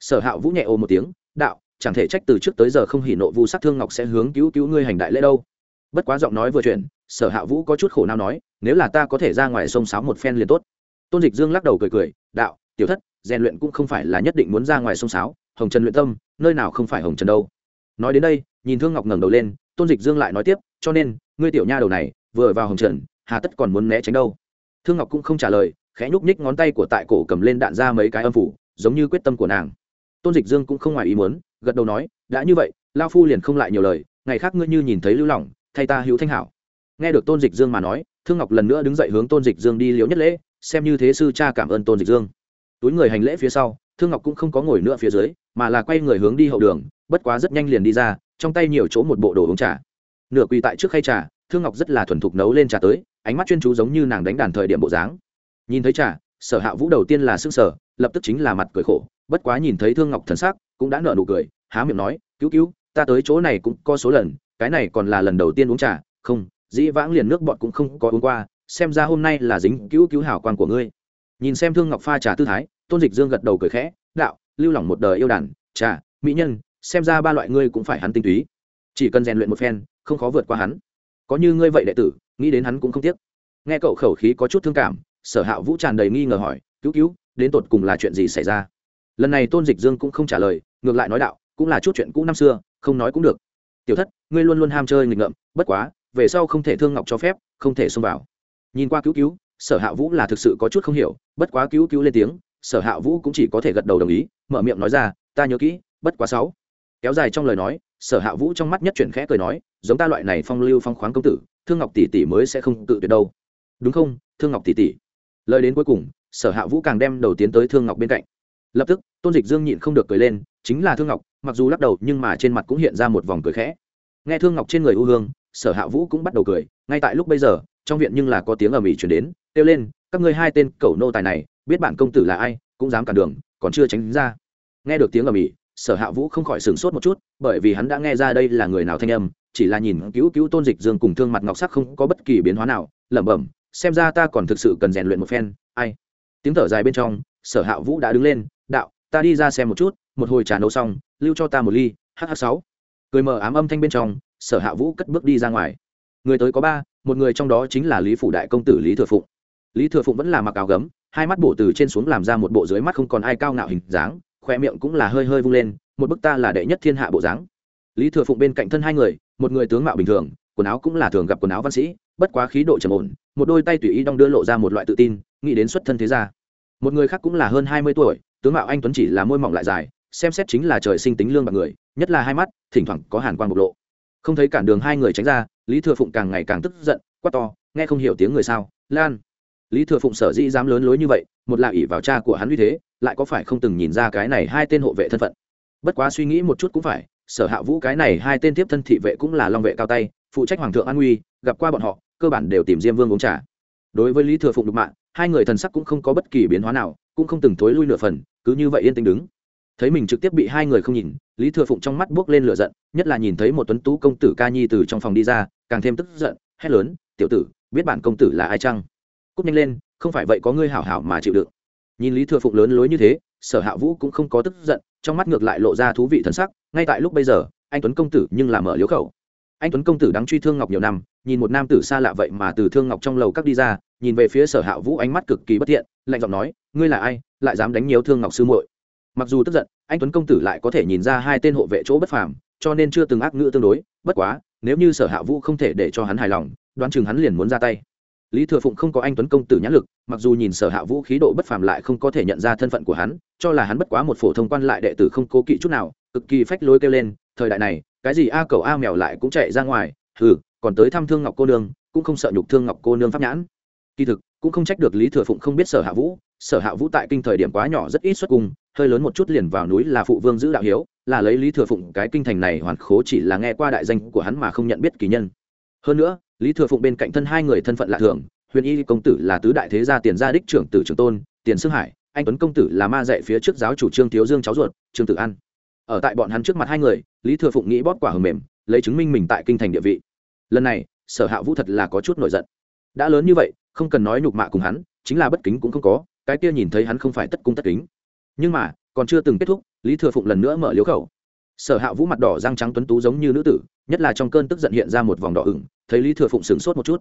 sở hạ vũ nhẹ ồ một tiếng, đạo, chẳng thể trách từ trước tới giờ không hỉ nộ vu sát thương ngọc sẽ hướng cứu cứu ngươi hành đại lễ đâu. Bất quá giọng nói vừa chuyển, sở hạ vũ có chút khổ nào nói, nếu là ta có thể ra ngoài sông sáo một phen liền tốt. Tôn dịch dương lắc đầu cười cười, đạo, tiểu thất, rèn luyện cũng không phải là nhất định muốn ra ngoài sông sáo, hồng trần luyện tâm, nơi nào không phải hồng trần đâu. Nói đến đây, nhìn thương ngọc ngẩng đầu lên, tôn dịch dương lại nói tiếp, cho nên, ngươi tiểu nha đầu này, vừa vào hồng trần, hà tất còn muốn né tránh đâu? Thương ngọc cũng không trả lời, khẽ nhúc nhích ngón tay của tại cổ cầm lên đạn ra mấy cái âm phủ, giống như quyết tâm của nàng tôn dịch dương cũng không ngoài ý muốn, gật đầu nói, đã như vậy lao phu liền không lại nhiều lời, ngày khác ngươi như nhìn thấy lưu lỏng, thay ta hữu thanh hảo. Nghe được tôn dịch dương mà nói, thương ngọc lần nữa đứng dậy hướng tôn dịch dương đi liếu nhất lễ, xem như thế sư cha cảm ơn tôn dịch dương. Túi người hành lễ phía sau, thương ngọc cũng không có ngồi nữa phía dưới, mà là quay người hướng đi hậu đường, bất quá rất nhanh liền đi ra, trong tay nhiều chỗ một bộ đồ uống trà. Nửa quỳ tại trước khay trà, thương ngọc rất là thuần thục nấu lên trà tới, ánh mắt chuyên chú giống như nàng đánh đàn thời điểm bộ dáng. Nhìn thấy trà sở hạ vũ đầu tiên là s ư n g sở lập tức chính là mặt cười khổ, bất quá nhìn thấy thương ngọc thần s ắ c cũng đã nợ nụ cười, há miệng nói, cứu cứu, ta tới chỗ này cũng có số lần, cái này còn là lần đầu tiên uống trà, không, dĩ vãng liền nước bọn cũng không có uống qua, xem ra hôm nay là dính cứu cứu hảo quan của ngươi. Nhìn xem thương ngọc pha trà tư thái, tôn dịch dương gật đầu cười khẽ, đạo, lưu lỏng một đời yêu đàn, trà, mỹ nhân, xem ra ba loại ngươi cũng phải hắn tinh túy. Chỉ cần rèn luyện một phen, không khó vượt qua hắn. Có như ngươi vậy đệ tử, nghĩ đến hắn cũng không tiếc. Nghe cậu khẩu khí có chút thương cảm sở hạ vũ tràn đầy nghi ngờ hỏi, cứu cứu, đến tột cùng là chuyện gì xảy ra? Lần này tôn dịch dương cũng không trả lời, ngược lại nói đạo, cũng là chút chuyện cũ năm xưa, không nói cũng được. Tiểu thất, ngươi luôn luôn ham chơi nghịch ngợm, bất quá, về sau không thể thương ngọc cho phép, không thể xông vào. Nhìn qua cứu cứu, sở hạ vũ là thực sự có chút không hiểu, bất quá cứu cứu lên tiếng, sở hạ vũ cũng chỉ có thể gật đầu đồng ý, mở miệng nói ra, ta nhớ kỹ, bất quá sáu. Kéo dài trong lời nói, sở hạ vũ trong mắt nhất chuyển khẽ cười nói, giống ta loại này phong lưu phong khoáng công tử, thương ngọc tỷ tỷ mới sẽ không tự tuyệt đâu. Đúng không, thương ngọc tỷ tỷ? Lời đến cuối cùng, sở hạ vũ càng đem đầu tiến tới thương ngọc bên cạnh. Lập tức, tôn dịch dương nhịn không được cười lên, chính là thương ngọc, mặc dù lắc đầu nhưng mà trên mặt cũng hiện ra một vòng cười khẽ. Nghe thương ngọc trên người u hương, sở hạ vũ cũng bắt đầu cười, ngay tại lúc bây giờ, trong viện nhưng là có tiếng ầm ĩ chuyển đến, kêu lên, các ngươi hai tên cẩu nô tài này, biết bản công tử là ai, cũng dám cản đường, còn chưa tránh ra. Nghe được tiếng ầm ĩ, sở hạ vũ không khỏi sửng sốt một chút, bởi vì hắn đã nghe ra đây là người nào thanh âm, chỉ là nhìn cứu cứu tôn dịch dương cùng thương mặt ngọc sắc không có bất kỳ biến hóa nào, lẩm bẩm xem ra ta còn thực sự cần rèn luyện một phen, ai? Tiếng thở dài bên trong, sở hạ vũ đã đứng lên, đạo, ta đi ra xem một chút, một hồi trà nấu xong, lưu cho ta một ly hh sáu. Cười mờ ám âm thanh bên trong, sở hạ vũ cất bước đi ra ngoài. Người tới có ba, một người trong đó chính là lý phủ đại công tử lý thừa phụng. Lý thừa phụng vẫn là mặc áo gấm, hai mắt bổ từ trên xuống làm ra một bộ dưới mắt không còn ai cao ngạo hình dáng, khoe miệng cũng là hơi hơi vung lên, một bức ta là đệ nhất thiên hạ bộ dáng. Lý thừa phụng bên cạnh thân hai người, một người tướng mạo bình thường quần áo cũng là thường gặp quần áo văn sĩ, bất quá khí độ trầm ổn, một đôi tay tùy ý đong đưa lộ ra một loại tự tin, nghĩ đến xuất thân thế gia. Một người khác cũng là hơn hai mươi tuổi, tướng mạo anh tuấn chỉ là môi mỏng lại dài, xem xét chính là trời sinh tính lương bạc người, nhất là hai mắt, thỉnh thoảng có hàn quang bộc lộ. Không thấy cản đường hai người tránh ra, lý thừa phụng càng ngày càng tức giận, quát to, nghe không hiểu tiếng người sao, lan? Lý thừa phụng sở dĩ dám lớn lối như vậy, một là ỷ vào cha của hắn uy thế, lại có phải không từng nhìn ra cái này hai tên hộ vệ thân phận. Bất quá suy nghĩ một chút cũng phải, sở hạ vũ cái này hai tên tiếp thân thị vệ cũng là long vệ cao tay phụ trách hoàng thượng an nguy, gặp qua bọn họ, cơ bản đều tìm diêm vương uống trà. Đối với lý thừa phụng đục mạng, hai người thần sắc cũng không có bất kỳ biến hóa nào, cũng không từng thối lui nửa phần, cứ như vậy yên tĩnh đứng. Thấy mình trực tiếp bị hai người không nhìn, lý thừa phụng trong mắt buốc lên lửa giận, nhất là nhìn thấy một tuấn tú công tử ca nhi từ trong phòng đi ra, càng thêm tức giận, hét lớn, tiểu tử, biết bản công tử là ai chăng? Cúp nhanh lên, không phải vậy có ngươi hảo hảo mà chịu đựng. Nhìn lý thừa phụng lớn lối như thế, sở hạ vũ cũng không có tức giận, trong mắt ngược lại lộ ra thú vị thần sắc, ngay tại lúc bây giờ, anh tuấn công tử nhưng làm mở liếu khẩu anh tuấn công tử đáng truy thương ngọc nhiều năm, nhìn một nam tử xa lạ vậy mà từ thương ngọc trong lầu các đi ra, nhìn về phía sở hạ vũ ánh mắt cực kỳ bất thiện, lạnh giọng nói, ngươi là ai, lại dám đánh nhiều thương ngọc sư muội? Mặc dù tức giận, anh tuấn công tử lại có thể nhìn ra hai tên hộ vệ chỗ bất phàm, cho nên chưa từng ác ngữ tương đối, bất quá, nếu như sở hạ vũ không thể để cho hắn hài lòng, đoán chừng hắn liền muốn ra tay. Lý thừa phụng không có anh tuấn công tử nhãn lực, mặc dù nhìn sở hạ vũ khí độ bất phàm lại không có thể nhận ra thân phận của hắn, cho là hắn bất quá một phổ thông quan lại đệ tử không cố kỵ chút nào, cực kỳ phách lối kêu lên, thời đại này cái gì a cầu a mèo lại cũng chạy ra ngoài, hừ, còn tới thăm thương ngọc cô nương, cũng không sợ nhục thương ngọc cô nương pháp nhãn. Kỳ thực, cũng không trách được lý thừa phụng không biết sở hạ vũ, sở hạ vũ tại kinh thời điểm quá nhỏ rất ít xuất cung, hơi lớn một chút liền vào núi là phụ vương giữ đạo hiếu, là lấy lý thừa phụng cái kinh thành này hoàn khố chỉ là nghe qua đại danh của hắn mà không nhận biết kỳ nhân. Hơn nữa, lý thừa phụng bên cạnh thân hai người thân phận lạ thường, huyền y công tử là tứ đại thế gia tiền gia đích trưởng tử trường tôn, tiền sương hải, anh tuấn công tử là ma dạy phía trước giáo chủ trương thiếu dương cháu ruột, trương tử an. Ở tại bọn hắn trước mặt hai người lý thừa phụng nghĩ bóp quả hầm mềm, lấy chứng minh mình tại kinh thành địa vị. Lần này, sở hạ vũ thật là có chút nổi giận. Đã lớn như vậy, không cần nói nhục mạ cùng hắn, chính là bất kính cũng không có, cái kia nhìn thấy hắn không phải tất cung tất kính. Nhưng mà, còn chưa từng kết thúc, lý thừa phụng lần nữa mở liếu khẩu. Sở hạ vũ mặt đỏ răng trắng tuấn tú giống như nữ tử, nhất là trong cơn tức giận hiện ra một vòng đỏ ửng, thấy lý thừa phụng sửng sốt một chút.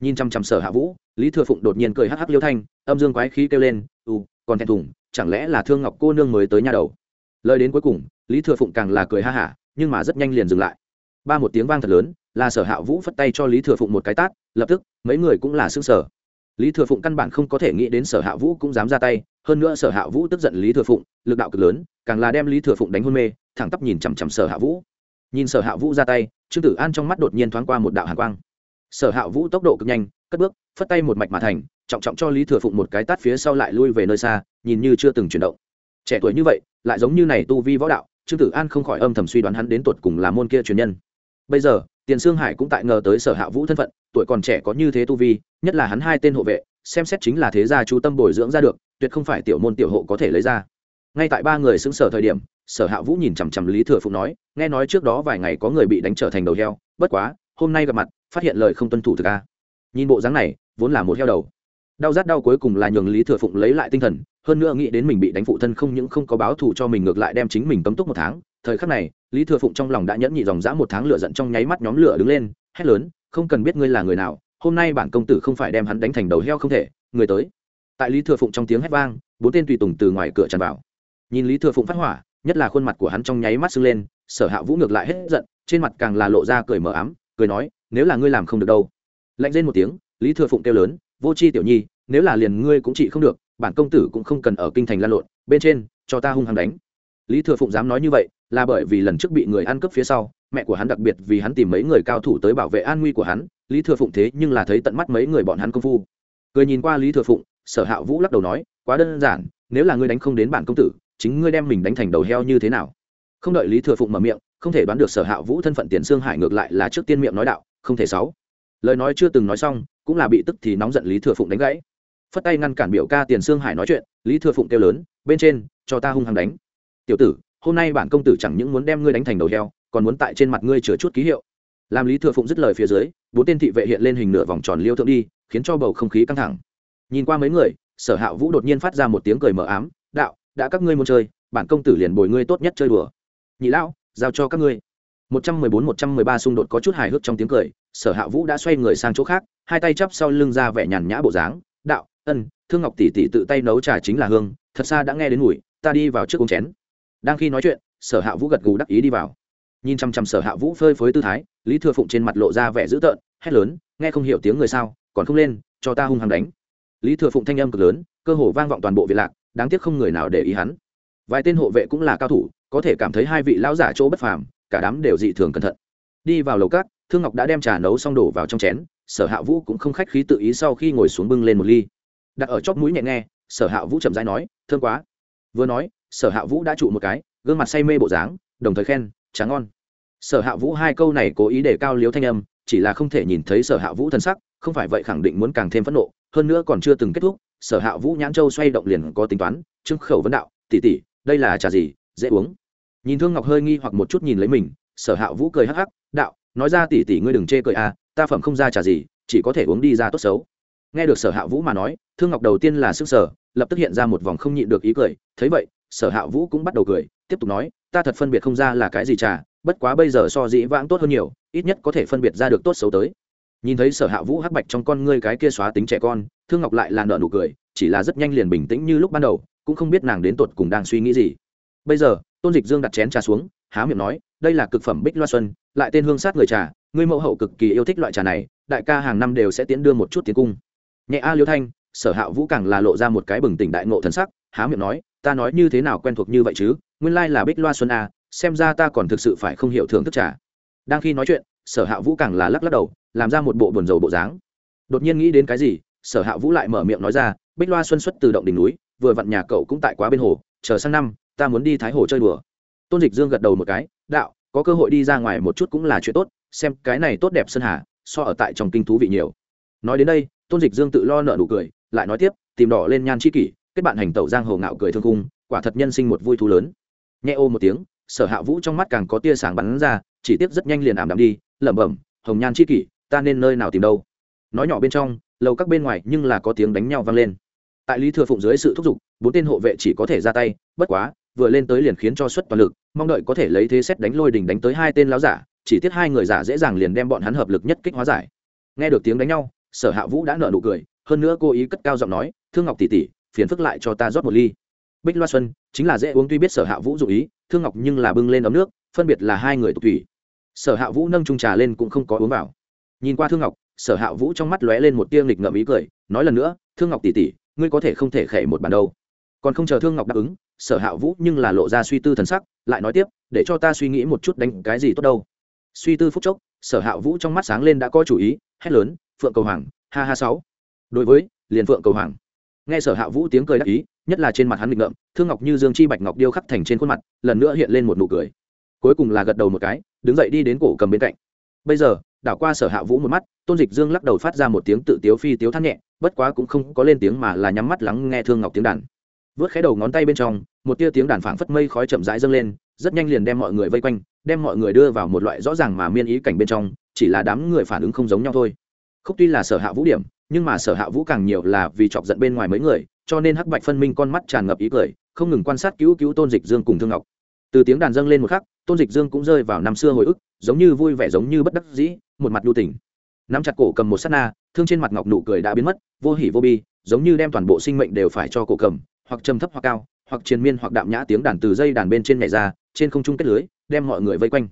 Nhìn chăm chăm sở hạ vũ, lý thừa phụng đột nhiên cười hắc hắc liêu thanh, âm dương quái khí kêu lên ừ còn thẹn thùng, chẳng lẽ là thương ngọc cô nương mới tới nhà đầu? Lời đến cuối cùng, lý thừa phụng càng là cười ha hả nhưng mà rất nhanh liền dừng lại. Ba một tiếng vang thật lớn, là sở hạ vũ phất tay cho lý thừa phụng một cái tát, lập tức, mấy người cũng là xương sở lý thừa phụng căn bản không có thể nghĩ đến sở hạ vũ cũng dám ra tay, hơn nữa sở hạ vũ tức giận lý thừa phụng, lực đạo cực lớn, càng là đem lý thừa phụng đánh hôn mê, thẳng tắp nhìn chằm chằm sở hạ vũ. Nhìn sở hạ vũ ra tay, trương tử an trong mắt đột nhiên thoáng qua một đạo hàn quang. Sở hạ vũ tốc độ cực nhanh, cất bước, phất tay một mạch mà thành, trọng trọng cho lý thừa phụng một cái tát phía sau lại lui về nơi xa, nhìn như chưa từng chuyển động. Trẻ tuổi như vậy, lại giống như này tu vi võ đạo trương tử an không khỏi âm thầm suy đoán hắn đến tuột cùng là môn kia truyền nhân. Bây giờ, tiền sương hải cũng tại ngờ tới sở hạ vũ thân phận, tuổi còn trẻ có như thế tu vi, nhất là hắn hai tên hộ vệ, xem xét chính là thế gia chú tâm bồi dưỡng ra được, tuyệt không phải tiểu môn tiểu hộ có thể lấy ra. Ngay tại ba người xứng sở thời điểm, sở hạ vũ nhìn chằm chằm lý thừa phụng nói, nghe nói trước đó vài ngày có người bị đánh trở thành đầu heo, bất quá, hôm nay gặp mặt, phát hiện lời không tuân thủ thực a. Nhìn bộ dáng này, vốn là một heo đầu đau rát đau cuối cùng là nhường lý thừa phụng lấy lại tinh thần, hơn nữa nghĩ đến mình bị đánh phụ thân không những không có báo thù cho mình ngược lại đem chính mình cấm túc một tháng, thời khắc này, lý thừa phụng trong lòng đã nhẫn nhị dòng dã một tháng lửa giận trong nháy mắt nhóm lửa đứng lên, hét lớn, không cần biết ngươi là người nào, hôm nay bản công tử không phải đem hắn đánh thành đầu heo không thể, người tới. Tại lý thừa phụng trong tiếng hét vang, bốn tên tùy tùng từ ngoài cửa tràn vào. Nhìn lý thừa phụng phát hỏa, nhất là khuôn mặt của hắn trong nháy mắt sưng lên, sở hạ vũ ngược lại hết giận, trên mặt càng là lộ ra cười mờ ám, cười nói, nếu là ngươi làm không được đâu. Lạnh lên một tiếng, lý thừa phụng kêu lớn vô c h i tiểu nhi, nếu là liền ngươi cũng trị không được, bản công tử cũng không cần ở kinh thành lan lộn, bên trên, cho ta hung hăng đánh. Lý thừa phụng dám nói như vậy, là bởi vì lần trước bị người ăn cướp phía sau, mẹ của hắn đặc biệt vì hắn tìm mấy người cao thủ tới bảo vệ an nguy của hắn, lý thừa phụng thế nhưng là thấy tận mắt mấy người bọn hắn công phu. Cười nhìn qua lý thừa phụng, sở hạ vũ lắc đầu nói, quá đơn giản, nếu là ngươi đánh không đến bản công tử, chính ngươi đem mình đánh thành đầu heo như thế nào? Không đợi lý thừa phụng mở miệng, không thể đoán được sở hạ vũ thân phận tiền sương hải ngược lại là trước tiên miệng nói đạo, không thể sáu. Lời nói chưa từng nói xong cũng là bị tức thì nóng giận lý thừa phụng đánh gãy. Phất tay ngăn cản biểu ca tiền Sương hải nói chuyện, lý thừa phụng kêu lớn, bên trên, cho ta hung hăng đánh. Tiểu tử, hôm nay bản công tử chẳng những muốn đem ngươi đánh thành đầu heo, còn muốn tại trên mặt ngươi chừa chút ký hiệu. Làm lý thừa phụng dứt lời phía dưới, bốn tên thị vệ hiện lên hình nửa vòng tròn liêu thượng đi, khiến cho bầu không khí căng thẳng. Nhìn qua mấy người, sở hạ vũ đột nhiên phát ra một tiếng cười mờ ám, đạo, đã các ngươi muốn chơi, bản công tử liền bồi ngươi tốt nhất chơi đùa. Nhị lão, giao cho các ngươi một trăm mười bốn, một trăm mười ba xung đột có chút hài hước trong tiếng cười, sở hạ vũ đã xoay người sang chỗ khác, hai tay chắp sau lưng ra vẻ nhàn nhã bộ dáng, đạo, ân, thương ngọc tỷ tỷ tự tay nấu trà chính là hương, thật xa đã nghe đến mùi, ta đi vào trước uống chén. Đang khi nói chuyện, sở hạ vũ gật gù đắc ý đi vào. Nhìn chăm chăm sở hạ vũ phơi phới tư thái, lý thừa phụng trên mặt lộ ra vẻ dữ tợn, hét lớn, nghe không hiểu tiếng người sao, còn không lên, cho ta hung hăng đánh. Lý thừa phụng thanh âm cực lớn, cơ hồ vang vọng toàn bộ viện lạc, đáng tiếc không người nào để ý hắn. Vài tên hộ vệ cũng là cao thủ, có thể cảm thấy hai vị lão giả chỗ bất phàm cả đám đều dị thường cẩn thận. Đi vào lầu cát, thương ngọc đã đem trà nấu xong đổ vào trong chén, sở hạ vũ cũng không khách khí tự ý sau khi ngồi xuống bưng lên một ly. Đặt ở chóp mũi nhẹ nghe, sở hạ vũ chậm rãi nói, thương quá. Vừa nói, sở hạ vũ đã trụ một cái, gương mặt say mê bộ dáng, đồng thời khen tráng ngon. Sở hạ vũ hai câu này cố ý để cao liếu thanh âm, chỉ là không thể nhìn thấy sở hạ vũ thân sắc, không phải vậy khẳng định muốn càng thêm phẫn nộ, hơn nữa còn chưa từng kết thúc, sở hạ vũ nhãn châu xoay động liền có tính toán trưng khẩu vấn đạo tỉ tỉ đây là trà gì, dễ uống nhìn thương ngọc hơi nghi hoặc một chút nhìn lấy mình, sở hạ vũ cười hắc hắc, đạo, nói ra tỉ tỉ ngươi đừng chê cười à ta phẩm không ra trà gì, chỉ có thể uống đi ra tốt xấu. Nghe được sở hạ vũ mà nói, thương ngọc đầu tiên là sức sở lập tức hiện ra một vòng không nhịn được ý cười, thấy vậy, sở hạ vũ cũng bắt đầu cười, tiếp tục nói, ta thật phân biệt không ra là cái gì trà, bất quá bây giờ so dĩ vãng tốt hơn nhiều, ít nhất có thể phân biệt ra được tốt xấu tới. Nhìn thấy sở hạ vũ hắc bạch trong con ngươi cái kia xóa tính trẻ con, thương ngọc lại là nợ nụ cười, chỉ là rất nhanh liền bình tĩnh như lúc ban đầu, cũng không biết nàng đến tột cùng đang suy nghĩ gì. Bây giờ tôn dịch dương đặt chén trà xuống, há miệng nói, đây là cực phẩm bích loa xuân, lại tên hương sát người trà, ngươi mẫu hậu cực kỳ yêu thích loại trà này, đại ca hàng năm đều sẽ tiến đưa một chút tiến cung. Nhẹ a liêu thanh, sở hạ vũ càng là lộ ra một cái bừng tỉnh đại ngộ thần sắc, há miệng nói, ta nói như thế nào quen thuộc như vậy chứ? Nguyên lai là bích loa xuân a xem ra ta còn thực sự phải không hiểu thưởng thức trà. Đang khi nói chuyện, sở hạ vũ càng là lắc lắc đầu, làm ra một bộ buồn rầu bộ dáng. Đột nhiên nghĩ đến cái gì, sở hạ vũ lại mở miệng nói ra, bích loa xuân xuất từ động đỉnh núi, vừa vặn nhà cậu cũng tại quá bên hồ, chờ sang năm ta muốn đi thái hồ chơi đùa. Tôn dịch dương gật đầu một cái, đạo, có cơ hội đi ra ngoài một chút cũng là chuyện tốt, xem cái này tốt đẹp sơn hà, so ở tại trong kinh thú vị nhiều. Nói đến đây, tôn dịch dương tự lo nợ nụ cười, lại nói tiếp, tìm đỏ lên nhan c h i kỷ, kết bạn hành tẩu giang hồ ngạo cười thương cung quả thật nhân sinh một vui thú lớn. Nhẹ ô một tiếng, sở hạ vũ trong mắt càng có tia sáng bắn ra, chỉ tiếp rất nhanh liền ảm đạm đi, lẩm bẩm, hồng nhan c h i kỷ, ta nên nơi nào tìm đâu? Nói nhỏ bên trong, lầu các bên ngoài nhưng là có tiếng đánh nhau vang lên. Tại lý thừa phụng dưới sự thúc giục, bốn tên hộ vệ chỉ có thể ra tay, bất quá vừa lên tới liền khiến cho suất toàn lực, mong đợi có thể lấy thế xét đánh lôi đình đánh tới hai tên láo giả, chỉ tiếc hai người giả dễ dàng liền đem bọn hắn hợp lực nhất kích hóa giải. Nghe được tiếng đánh nhau, sở hạ vũ đã nợ nụ cười, hơn nữa cô ý cất cao giọng nói, thương ngọc tỷ tỷ, phiền phức lại cho ta rót một ly. Bích loa xuân, chính là dễ uống tuy biết sở hạ vũ dụ ý, thương ngọc nhưng là bưng lên ấm nước, phân biệt là hai người tục thủy. Sở hạ vũ nâng trung trà lên cũng không có uống vào. Nhìn qua thương ngọc, sở hạ vũ trong mắt lóe lên một tia nghịch ngợm ý cười, nói lần nữa, thương ngọc tỷ tỷ, ngươi có thể không thể khệ một bàn đâu còn không chờ thương ngọc đáp ứng sở hạ vũ nhưng là lộ ra suy tư thần sắc lại nói tiếp để cho ta suy nghĩ một chút đánh cái gì tốt đâu suy tư phúc chốc sở hạ vũ trong mắt sáng lên đã có chủ ý hét lớn phượng cầu hoàng ha ha sáu đối với liền phượng cầu hoàng nghe sở hạ vũ tiếng cười đắc ý nhất là trên mặt hắn nghịch ngợm thương ngọc như dương chi bạch ngọc điêu khắc thành trên khuôn mặt lần nữa hiện lên một nụ cười cuối cùng là gật đầu một cái đứng dậy đi đến cổ cầm bên cạnh bây giờ đảo qua sở hạ vũ một mắt tôn dịch dương lắc đầu phát ra một tiếng tự tiếu phi tiếu thắt nhẹ bất quá cũng không có lên tiếng mà là nhắm mắt lắng nghe thương ngọc tiếng đàn vớt khé đầu ngón tay bên trong, một tia tiếng đàn phảng phất mây khói chậm rãi dâng lên, rất nhanh liền đem mọi người vây quanh, đem mọi người đưa vào một loại rõ ràng mà miên ý cảnh bên trong, chỉ là đám người phản ứng không giống nhau thôi. Khúc tuy là sở hạ vũ điểm, nhưng mà sở hạ vũ càng nhiều là vì chọc giận bên ngoài mấy người, cho nên hắc bạch phân minh con mắt tràn ngập ý cười, không ngừng quan sát cứu cứu tôn dịch dương cùng thương ngọc. Từ tiếng đàn dâng lên một khắc, tôn dịch dương cũng rơi vào năm xưa hồi ức, giống như vui vẻ giống như bất đắc dĩ, một mặt lưu tỉnh nắm chặt cổ cầm một s á t na, thương trên mặt ngọc nụ cười đã biến mất, vô hỉ vô bi, giống như đem toàn bộ sinh mệnh đều phải cho cổ cầm hoặc trầm thấp hoặc cao, hoặc triền miên hoặc đạm nhã tiếng đàn từ dây đàn bên trên nhảy ra, trên không trung kết lưới, đem mọi người vây quanh.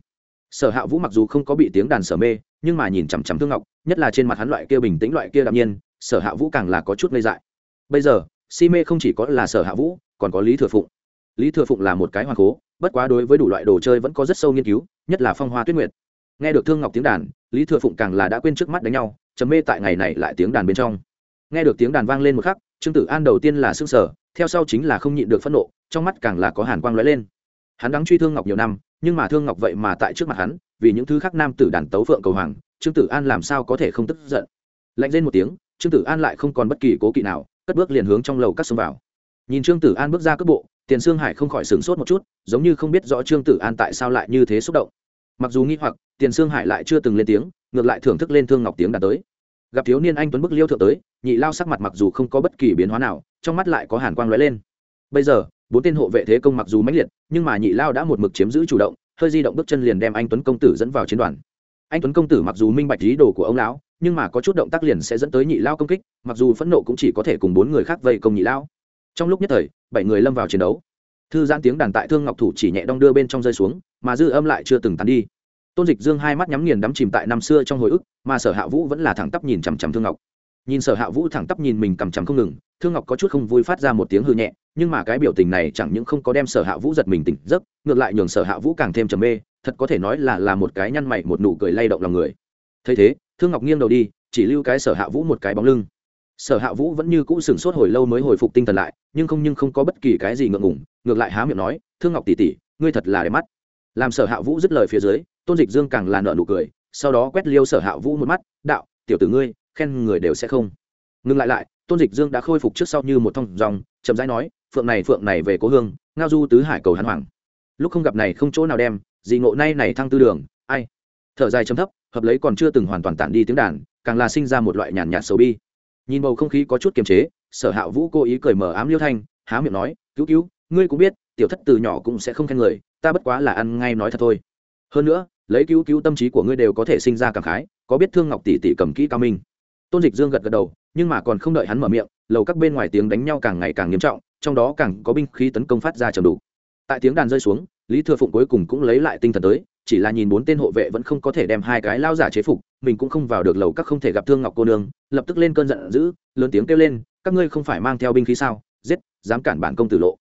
Sở hạ vũ mặc dù không có bị tiếng đàn sở mê, nhưng mà nhìn chằm chằm thương ngọc, nhất là trên mặt hắn loại kia bình tĩnh loại kia đạm nhiên, sở hạ vũ càng là có chút ngây dại. Bây giờ, si mê không chỉ có là sở hạ vũ, còn có lý thừa phụng. Lý thừa phụng là một cái hoàng cố, bất quá đối với đủ loại đồ chơi vẫn có rất sâu nghiên cứu, nhất là phong hoa tuyết nguyệt. Nghe được thương ngọc tiếng đàn, lý thừa phụng càng là đã quên trước mắt đánh nhau chấm mê tại ngày này lại tiếng đàn bên trong. Nghe được tiếng đàn vang lên một khắc, trương tử an đầu tiên là s ư n g sở theo sau chính là không nhịn được phẫn nộ, trong mắt càng là có hàn quang lóe lên. Hắn đắng truy thương ngọc nhiều năm, nhưng mà thương ngọc vậy mà tại trước mặt hắn, vì những thứ khác nam tử đàn tấu phượng cầu hoàng, trương tử an làm sao có thể không tức giận? Lạnh lên một tiếng, trương tử an lại không còn bất kỳ cố kỵ nào, cất bước liền hướng trong lầu cắt xông vào. Nhìn trương tử an bước ra cước bộ, tiền sương hải không khỏi sửng sốt một chút, giống như không biết rõ trương tử an tại sao lại như thế xúc động. Mặc dù nghi hoặc, tiền sương hải lại chưa từng lên tiếng, ngược lại thưởng thức lên thương ngọc tiếng đã tới. Gặp thiếu niên anh tuấn bức liêu thượng tới nhị lao sắc mặt mặc dù không có bất kỳ biến hóa nào, trong mắt lại có hàn quang lóe lên. Bây giờ, bốn tên hộ vệ thế công mặc dù mãnh liệt, nhưng mà nhị lao đã một mực chiếm giữ chủ động, hơi di động bước chân liền đem anh tuấn công tử dẫn vào chiến đoàn. Anh tuấn công tử mặc dù minh bạch ý đồ của ông lão, nhưng mà có chút động tác liền sẽ dẫn tới nhị lao công kích, mặc dù phẫn nộ cũng chỉ có thể cùng bốn người khác vây công nhị lao. Trong lúc nhất thời, bảy người lâm vào chiến đấu. Thư giãn tiếng đàn tại thương ngọc thủ chỉ nhẹ đong đưa bên trong rơi xuống, mà dư âm lại chưa từng tắn đi. Tôn dịch dương hai mắt nhắm nghiền đắm chìm tại năm xưa trong hồi ức, mà sở hạ vũ vẫn là thẳng tắp nhìn chằm chằm thương ngọc nhìn sở hạ vũ thẳng tắp nhìn mình cằm chằm không ngừng, thương ngọc có chút không vui phát ra một tiếng hư nhẹ, nhưng mà cái biểu tình này chẳng những không có đem sở hạ vũ giật mình tỉnh giấc, ngược lại nhường sở hạ vũ càng thêm trầm mê, thật có thể nói là là một cái nhăn mày, một nụ cười lay động lòng người. Thấy thế, thương ngọc nghiêng đầu đi, chỉ lưu cái sở hạ vũ một cái bóng lưng. Sở hạ vũ vẫn như cũ sửng sốt hồi lâu mới hồi phục tinh thần lại, nhưng không nhưng không có bất kỳ cái gì ngượng ngủng ngược lại há miệng nói, thương ngọc tỉ tỉ ngươi thật là đẹp mắt. Làm sở hạ vũ dứt lời phía dưới, tôn dịch dương càng là nợ nụ cười, sau đó quét liêu sở hạ vũ một mắt, đạo, tiểu tử ngươi khen người đều sẽ không. Ngừng lại lại, tôn dịch dương đã khôi phục trước sau như một thông dòng, chậm rãi nói, phượng này phượng này về cố hương, ngao du tứ hải cầu hắn hoàng. Lúc không gặp này không chỗ nào đem, dị ngộ nay này thăng tư đường, ai? Thở dài chấm thấp, hợp lấy còn chưa từng hoàn toàn tản đi tiếng đàn, càng là sinh ra một loại nhàn nhạt xấu bi. Nhìn bầu không khí có chút kiềm chế, sở hạ vũ cố ý cười mở ám liêu thanh, há miệng nói, cứu cứu, ngươi cũng biết, tiểu thất từ nhỏ cũng sẽ không khen người, ta bất quá là ăn ngay nói thật thôi. Hơn nữa, lấy cứu cứu tâm trí của ngươi đều có thể sinh ra cảm khái, có biết thương ngọc tỷ tỷ cầm kỹ cao minh tôn dịch dương gật gật đầu, nhưng mà còn không đợi hắn mở miệng, lầu các bên ngoài tiếng đánh nhau càng ngày càng nghiêm trọng, trong đó càng có binh khí tấn công phát ra trầm đủ tại tiếng đàn rơi xuống, lý thừa phụng cuối cùng cũng lấy lại tinh thần tới, chỉ là nhìn bốn tên hộ vệ vẫn không có thể đem hai cái lao giả chế phục, mình cũng không vào được lầu các không thể gặp thương ngọc cô nương, lập tức lên cơn giận dữ, lớn tiếng kêu lên, các ngươi không phải mang theo binh khí sao? Giết, dám cản bản công tử lộ.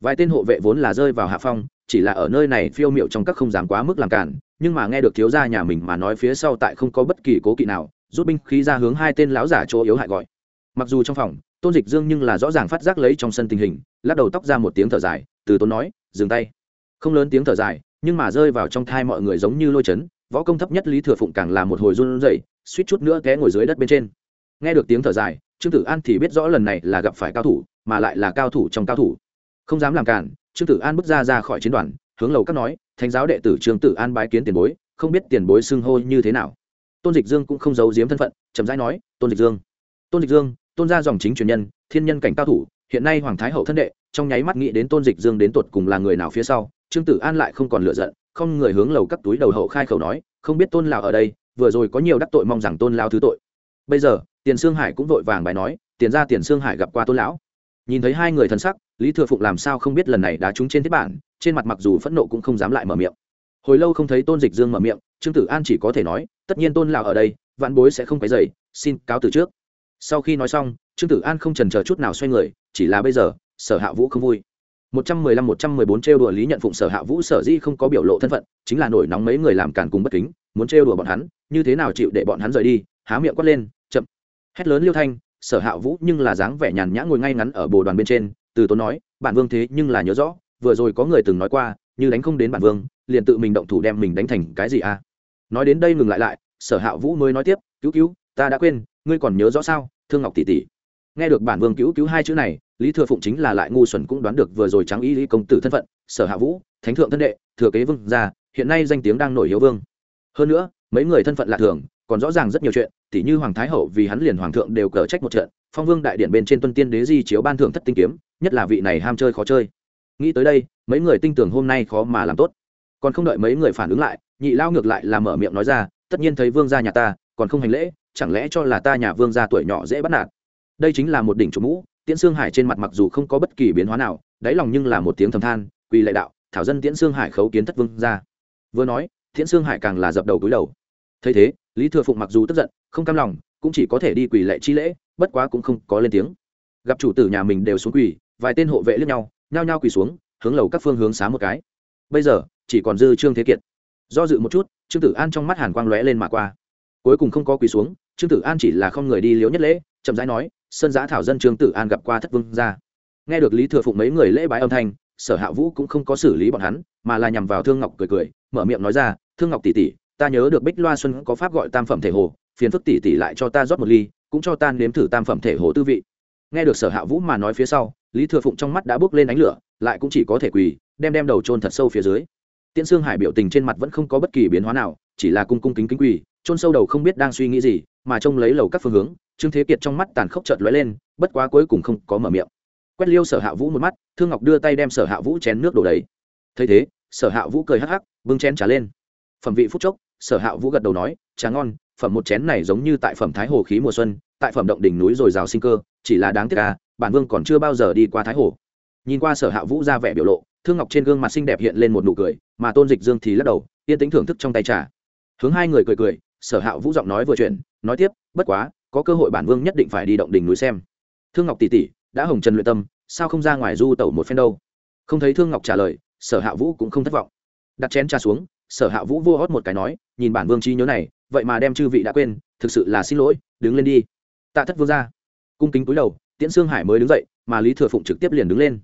Vài tên hộ vệ vốn là rơi vào hạ phong, chỉ là ở nơi này phiêu miệu trong các không dám quá mức làm cản, nhưng mà nghe được thiếu gia nhà mình mà nói phía sau tại không có bất kỳ cố kỵ nào rút binh khí ra hướng hai tên lão giả chỗ yếu hại gọi. Mặc dù trong phòng, tôn dịch dương nhưng là rõ ràng phát giác lấy trong sân tình hình, lắc đầu tóc ra một tiếng thở dài, từ tôn nói, dừng tay. Không lớn tiếng thở dài, nhưng mà rơi vào trong thai mọi người giống như lôi chấn, võ công thấp nhất lý thừa phụng càng là một hồi run rẩy, suýt chút nữa té ngồi dưới đất bên trên. Nghe được tiếng thở dài, trương tử an thì biết rõ lần này là gặp phải cao thủ, mà lại là cao thủ trong cao thủ. Không dám làm cản, trương tử an bước ra ra khỏi chiến đoàn, hướng lầu các nói, thánh giáo đệ tử trương tử an bái kiến tiền bối, không biết tiền bối xưng hô như thế nào tôn dịch dương cũng không giấu giếm thân phận, chậm rãi nói, tôn dịch dương, tôn dịch dương, tôn gia dòng chính truyền nhân, thiên nhân cảnh cao thủ, hiện nay hoàng thái hậu thân đệ, trong nháy mắt nghĩ đến tôn dịch dương đến tột cùng là người nào phía sau, trương tử an lại không còn lựa giận, không người hướng lầu các túi đầu hậu khai khẩu nói, không biết tôn lào ở đây, vừa rồi có nhiều đắc tội mong rằng tôn lao thứ tội. Bây giờ, tiền sương hải cũng vội vàng bài nói, tiền ra tiền sương hải gặp qua tôn lão. Nhìn thấy hai người thân sắc, lý thừa phụng làm sao không biết lần này đá trúng trên thiết bản, trên mặt mặc dù phẫn nộ cũng không dám lại mở miệng. Hồi lâu không thấy tôn dịch dương mở miệng trương tử an chỉ có thể nói, tất nhiên tôn lão ở đây, vạn bối sẽ không phải dày xin cáo từ trước. Sau khi nói xong, trương tử an không trần chờ chút nào xoay người, chỉ là bây giờ, sở hạ vũ không vui. Một trăm mười lăm, một trăm mười bốn trêu đùa lý nhận phụng sở hạ vũ sở di không có biểu lộ thân phận, chính là nổi nóng mấy người làm càn cùng bất kính, muốn trêu đùa bọn hắn, như thế nào chịu để bọn hắn rời đi, há miệng quát lên, chậm. Hét lớn liêu thanh, sở hạ vũ nhưng là dáng vẻ nhàn nhã ngồi ngay ngắn ở bồ đoàn bên trên, từ tốn nói, bản vương thế nhưng là nhớ rõ, vừa rồi có người từng nói qua, như đánh không đến bản vương liền tự mình động thủ đem mình đánh thành cái gì à? Nói đến đây ngừng lại lại, sở hạ vũ mới nói tiếp, cứu cứu, ta đã quên, ngươi còn nhớ rõ sao, thương ngọc tỷ tỷ? Nghe được bản vương cứu cứu hai chữ này, lý thừa phụng chính là lại ngu xuẩn cũng đoán được vừa rồi trắng y lý công tử thân phận, sở hạ vũ, thánh thượng thân đệ, thừa kế vương gia, hiện nay danh tiếng đang nổi hiếu vương. Hơn nữa, mấy người thân phận lạ thường, còn rõ ràng rất nhiều chuyện, tỉ như hoàng thái hậu vì hắn liền hoàng thượng đều cờ trách một trận, phong vương đại điện bên trên tuân tiên đế di chiếu ban thượng thất tinh kiếm, nhất là vị này ham chơi khó chơi. Nghĩ tới đây, mấy người tinh tưởng hôm nay khó mà làm tốt còn không đợi mấy người phản ứng lại, nhị lao ngược lại là mở miệng nói ra, tất nhiên thấy vương gia nhà ta, còn không hành lễ, chẳng lẽ cho là ta nhà vương gia tuổi nhỏ dễ bắt nạt? Đây chính là một đỉnh chủ mũ, tiễn Sương hải trên mặt mặc dù không có bất kỳ biến hóa nào, đáy lòng nhưng là một tiếng thầm than, quỳ lệ đạo, thảo dân tiễn Sương hải khấu kiến thất vương gia. Vừa nói, tiễn Sương hải càng là dập đầu cúi đầu. Thấy thế, lý thừa phụng mặc dù tức giận, không cam lòng, cũng chỉ có thể đi quỳ lệ chi lễ, bất quá cũng không có lên tiếng. Gặp chủ tử nhà mình đều xuống quỳ, vài tên hộ vệ lướt nhau, nhao nhao quỳ xuống, hướng lầu các phương hướng xá một cái. Bây giờ chỉ còn dư trương thế kiệt. Do dự một chút, trương tử an trong mắt hàn quang lóe lên mà qua. Cuối cùng không có quỳ xuống, trương tử an chỉ là không người đi liếu nhất lễ, chậm rãi nói, sơn giã thảo dân trương tử an gặp qua thất vương ra nghe được lý thừa phụng mấy người lễ bái âm thanh, sở hạ vũ cũng không có xử lý bọn hắn, mà là nhằm vào thương ngọc cười cười, mở miệng nói ra, thương ngọc tỷ tỷ, ta nhớ được bích loa xuân có pháp gọi tam phẩm thể hồ, phiền phức tỷ tỷ lại cho ta rót một ly, cũng cho ta nếm thử tam phẩm thể hồ tư vị. Nghe được sở hạ vũ mà nói phía sau, lý thừa phụng trong mắt đã bước lên ánh lửa, lại cũng chỉ có thể quỳ, đem đem đầu trôn thật sâu phía dưới tiễn sương hải biểu tình trên mặt vẫn không có bất kỳ biến hóa nào, chỉ là cung cung kính kính quỳ trôn sâu đầu không biết đang suy nghĩ gì, mà trông lấy lầu các phương hướng, trương thế kiệt trong mắt tàn khốc chợt lóe lên, bất quá cuối cùng không có mở miệng. Quét liêu sở hạ vũ một mắt, thương ngọc đưa tay đem sở hạ vũ chén nước đổ đầy. Thấy thế, sở hạ vũ cười hắc hắc, bưng chén trả lên. Phẩm vị phúc chốc, sở hạ vũ gật đầu nói, trà ngon, phẩm một chén này giống như tại phẩm thái hồ khí mùa xuân, tại phẩm động đỉnh núi rồi rào sinh cơ, chỉ là đáng tiếc à bản vương còn chưa bao giờ đi qua thái hồ nhìn qua sở hạ vũ ra vẻ biểu lộ, thương ngọc trên gương mặt xinh đẹp hiện lên một nụ cười, mà tôn dịch dương thì lắc đầu, yên tĩnh thưởng thức trong tay trà. Hướng hai người cười cười, sở hạ vũ giọng nói vừa chuyện nói tiếp, bất quá, có cơ hội bản vương nhất định phải đi động đỉnh núi xem. Thương ngọc tỷ tỷ đã hồng trần luyện tâm, sao không ra ngoài du tẩu một phen đâu? Không thấy thương ngọc trả lời, sở hạ vũ cũng không thất vọng. Đặt chén trà xuống, sở hạ vũ vô hót một cái nói, nhìn bản vương trí nhớ này, vậy mà đem chư vị đã quên, thực sự là xin lỗi, đứng lên đi. Tạ thất vương ra, cung kính cúi đầu, tiễn sương hải mới đứng dậy, mà lý thừa phụng trực tiếp liền đứng lên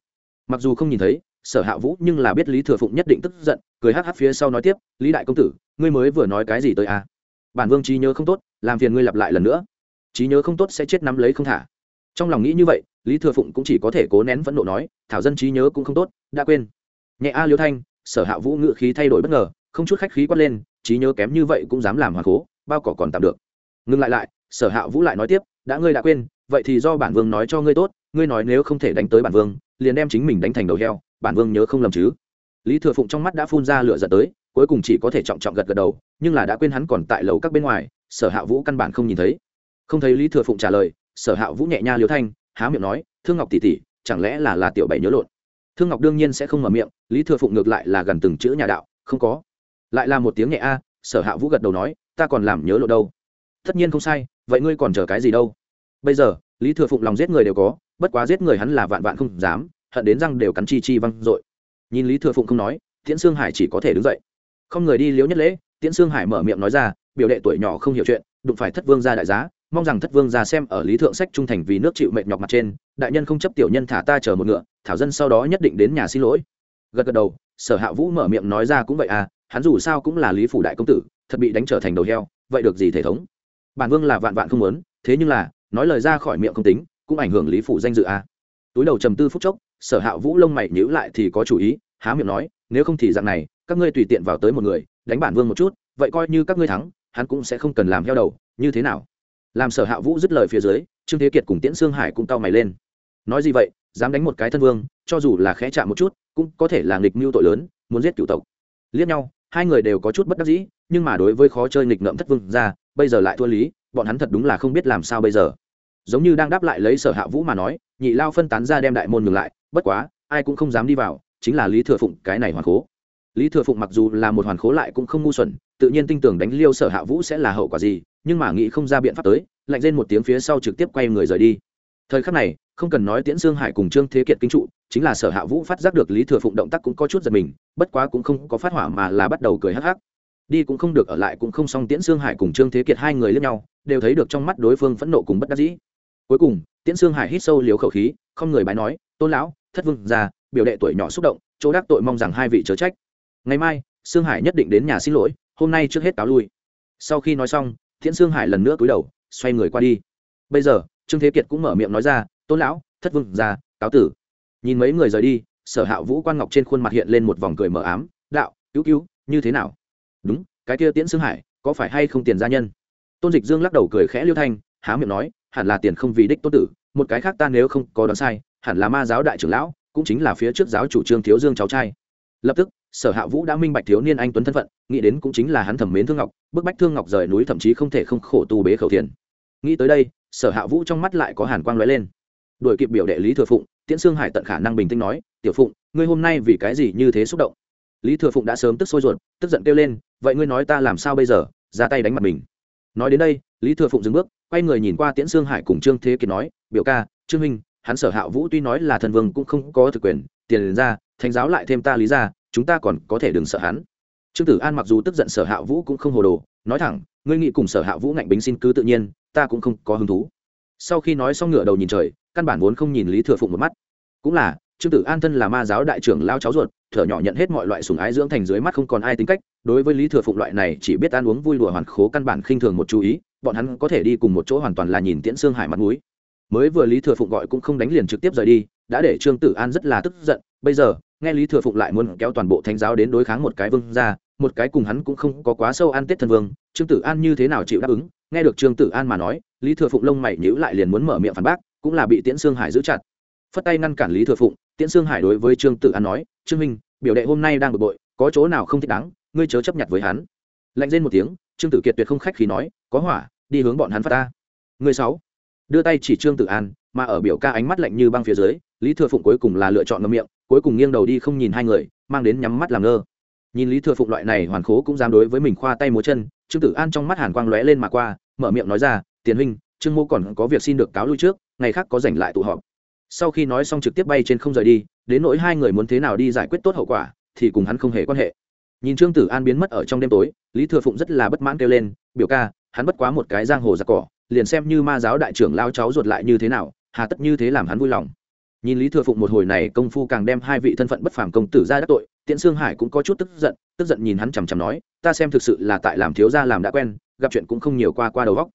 mặc dù không nhìn thấy, sở hạ vũ nhưng là biết lý thừa phụng nhất định tức giận, cười hắc hắc phía sau nói tiếp, lý đại công tử, ngươi mới vừa nói cái gì tới à? Bản vương trí nhớ không tốt, làm phiền ngươi lặp lại lần nữa. Trí nhớ không tốt sẽ chết nắm lấy không thả. Trong lòng nghĩ như vậy, lý thừa phụng cũng chỉ có thể cố nén phẫn nộ nói, thảo dân trí nhớ cũng không tốt, đã quên. Nhẹ a liêu thanh, sở hạ vũ ngự khí thay đổi bất ngờ, không chút khách khí quát lên, trí nhớ kém như vậy cũng dám làm hoàng cố, bao cỏ còn tạm được. Ngừng lại lại, sở hạ vũ lại nói tiếp, đã ngươi đã quên, vậy thì do bản vương nói cho ngươi tốt, ngươi nói nếu không thể đánh tới bản vương liền đem chính mình đánh thành đầu heo, bản vương nhớ không lầm chứ? Lý thừa phụng trong mắt đã phun ra lửa giận tới, cuối cùng chỉ có thể trọng trọng gật gật đầu, nhưng là đã quên hắn còn tại lầu các bên ngoài, sở hạ vũ căn bản không nhìn thấy. Không thấy lý thừa phụng trả lời, sở hạ vũ nhẹ nha liếu thanh, há miệng nói, thương ngọc tỷ tỷ, chẳng lẽ là là tiểu bảy nhớ lộn? Thương ngọc đương nhiên sẽ không mở miệng, lý thừa phụng ngược lại là gần từng chữ nhà đạo, không có. Lại là một tiếng nhẹ a, sở hạ vũ gật đầu nói, ta còn làm nhớ lộ đâu. Tất nhiên không sai, vậy ngươi còn chờ cái gì đâu? Bây giờ, lý thừa phụng lòng giết người đều có bất quá giết người hắn là vạn vạn không dám, hận đến răng đều cắn chi chi văng dội. Nhìn lý thừa phụng không nói, tiễn sương hải chỉ có thể đứng dậy. Không người đi liếu nhất lễ, tiễn sương hải mở miệng nói ra, biểu đệ tuổi nhỏ không hiểu chuyện, đụng phải thất vương ra đại giá, mong rằng thất vương ra xem ở lý thượng sách trung thành vì nước chịu mệt nhọc mặt trên, đại nhân không chấp tiểu nhân thả ta chờ một ngựa, thảo dân sau đó nhất định đến nhà xin lỗi. Gật gật đầu, sở hạ vũ mở miệng nói ra cũng vậy à hắn dù sao cũng là lý phủ đại công tử, thật bị đánh trở thành đầu heo, vậy được gì thể thống? Bản vương là vạn vạn không muốn, thế nhưng là, nói lời ra khỏi miệng không tính cũng ảnh hưởng lý phủ danh dự à. túi đầu trầm tư phút chốc, sở hạ vũ lông mày nhíu lại thì có chủ ý, há miệng nói, nếu không thì dạng này, các ngươi tùy tiện vào tới một người, đánh bản vương một chút, vậy coi như các ngươi thắng, hắn cũng sẽ không cần làm heo đầu, như thế nào? Làm sở hạ vũ dứt lời phía dưới, trương thế kiệt cùng tiễn sương hải cũng cau mày lên. Nói gì vậy, dám đánh một cái thân vương, cho dù là khẽ chạm một chút, cũng có thể là nghịch mưu tội lớn, muốn giết cựu tộc. Liếc nhau, hai người đều có chút bất đắc dĩ, nhưng mà đối với khó chơi nghịch ngợm thất vương ra, bây giờ lại thua lý, bọn hắn thật đúng là không biết làm sao bây giờ giống như đang đáp lại lấy sở hạ vũ mà nói, nhị lao phân tán ra đem đại môn ngừng lại, bất quá, ai cũng không dám đi vào, chính là lý thừa phụng cái này hoàn khố. Lý thừa phụng mặc dù là một hoàn khố lại cũng không ngu xuẩn, tự nhiên tin tưởng đánh liêu sở hạ vũ sẽ là hậu quả gì, nhưng mà nghĩ không ra biện pháp tới, lạnh lên một tiếng phía sau trực tiếp quay người rời đi. Thời khắc này, không cần nói tiễn dương hải cùng trương thế kiệt kinh trụ, chính là sở hạ vũ phát giác được lý thừa phụng động tác cũng có chút giật mình, bất quá cũng không có phát hỏa mà là bắt đầu cười hắc hắc. Đi cũng không được, ở lại cũng không xong, tiễn dương hải cùng trương thế kiệt hai người lướt nhau, đều thấy được trong mắt đối phương phẫn nộ cùng bất đắc dĩ cuối cùng, tiễn sương hải hít sâu liếu khẩu khí, không người bái nói, tôn lão, thất vương già, biểu đệ tuổi nhỏ xúc động, chỗ đắc tội mong rằng hai vị chớ trách. Ngày mai, sương hải nhất định đến nhà xin lỗi, hôm nay trước hết cáo lui. Sau khi nói xong, tiễn sương hải lần nữa cúi đầu, xoay người qua đi. Bây giờ, trương thế kiệt cũng mở miệng nói ra, tôn lão, thất vương già, cáo tử. Nhìn mấy người rời đi, sở hạ vũ quan ngọc trên khuôn mặt hiện lên một vòng cười mờ ám, đạo, cứu cứu, như thế nào? Đúng, cái kia tiễn sương hải, có phải hay không tiền gia nhân? Tôn dịch dương lắc đầu cười khẽ liêu thanh, há miệng nói hẳn là tiền không vì đích tốt tử, một cái khác ta nếu không có đoán sai, hẳn là ma giáo đại trưởng lão, cũng chính là phía trước giáo chủ trương thiếu dương cháu trai. Lập tức, sở hạ vũ đã minh bạch thiếu niên anh tuấn thân phận, nghĩ đến cũng chính là hắn thẩm mến thương ngọc, bức bách thương ngọc rời núi thậm chí không thể không khổ tu bế khẩu thiền nghĩ tới đây, sở hạ vũ trong mắt lại có hàn quang lóe lên. Đuổi kịp biểu đệ lý thừa phụng, tiễn sương hải tận khả năng bình tĩnh nói, tiểu phụng, ngươi hôm nay vì cái gì như thế xúc động? Lý thừa phụng đã sớm tức sôi ruột, tức giận kêu lên, vậy ngươi nói ta làm sao bây giờ? Ra tay đánh mặt mình. Nói đến đây, lý thừa phụng dừng bước quay người nhìn qua tiễn sương hải cùng trương thế kiệt nói, biểu ca, trương minh hắn sở hạ vũ tuy nói là thần vương cũng không có thực quyền, tiền ra, thánh giáo lại thêm ta lý ra, chúng ta còn có thể đừng sợ hắn. Trương tử an mặc dù tức giận sở hạ vũ cũng không hồ đồ, nói thẳng, ngươi nghĩ cùng sở hạ vũ ngạnh bính xin cứ tự nhiên, ta cũng không có hứng thú. Sau khi nói xong ngửa đầu nhìn trời, căn bản vốn không nhìn lý thừa phụng một mắt. Cũng là, trương tử an thân là ma giáo đại trưởng lao cháu ruột, thở nhỏ nhận hết mọi loại sùng ái dưỡng thành dưới mắt không còn ai tính cách, đối với lý thừa phụng loại này chỉ biết ăn uống vui đùa hoàn khố căn bản khinh thường một chú ý bọn hắn có thể đi cùng một chỗ hoàn toàn là nhìn tiễn xương hải mặt mũi. Mới vừa lý thừa phụng gọi cũng không đánh liền trực tiếp rời đi, đã để trương tử an rất là tức giận. Bây giờ, nghe lý thừa phụng lại muốn kéo toàn bộ thánh giáo đến đối kháng một cái vương ra một cái cùng hắn cũng không có quá sâu ăn tết thân vương, trương tử an như thế nào chịu đáp ứng? Nghe được trương tử an mà nói, lý thừa phụng lông mày nhữ lại liền muốn mở miệng phản bác, cũng là bị tiễn sương hải giữ chặt. Phất tay ngăn cản lý thừa phụng, tiễn sương hải đối với trương tử an nói, trương minh biểu đệ hôm nay đang bực bội, có chỗ nào không thích đáng, ngươi chớ chấp nhận với hắn. Lạnh lên một tiếng, trương tử kiệt tuyệt không khách khí nói có hỏa, đi hướng bọn hắn phát ta. Người sáu, đưa tay chỉ trương tử an, mà ở biểu ca ánh mắt lạnh như băng phía dưới, lý thừa phụng cuối cùng là lựa chọn ngâm miệng, cuối cùng nghiêng đầu đi không nhìn hai người, mang đến nhắm mắt làm ngơ. Nhìn lý thừa phụng loại này hoàn khố cũng dám đối với mình khoa tay múa chân, trương tử an trong mắt hàn quang lóe lên mà qua, mở miệng nói ra, tiền huynh, trương mô còn có việc xin được cáo lui trước, ngày khác có rảnh lại tụ họp. Sau khi nói xong trực tiếp bay trên không rời đi, đến nỗi hai người muốn thế nào đi giải quyết tốt hậu quả, thì cùng hắn không hề quan hệ. Nhìn trương tử an biến mất ở trong đêm tối, lý thừa phụng rất là bất mãn kêu lên, biểu ca hắn bất quá một cái giang hồ giặc cỏ, liền xem như ma giáo đại trưởng lao cháu ruột lại như thế nào, hà tất như thế làm hắn vui lòng. Nhìn lý thừa phụng một hồi này công phu càng đem hai vị thân phận bất phàm công tử ra đắc tội, tiễn sương hải cũng có chút tức giận tức giận nhìn hắn chằm chằm nói, ta xem thực sự là tại làm thiếu gia làm đã quen, gặp chuyện cũng không nhiều qua qua đầu góc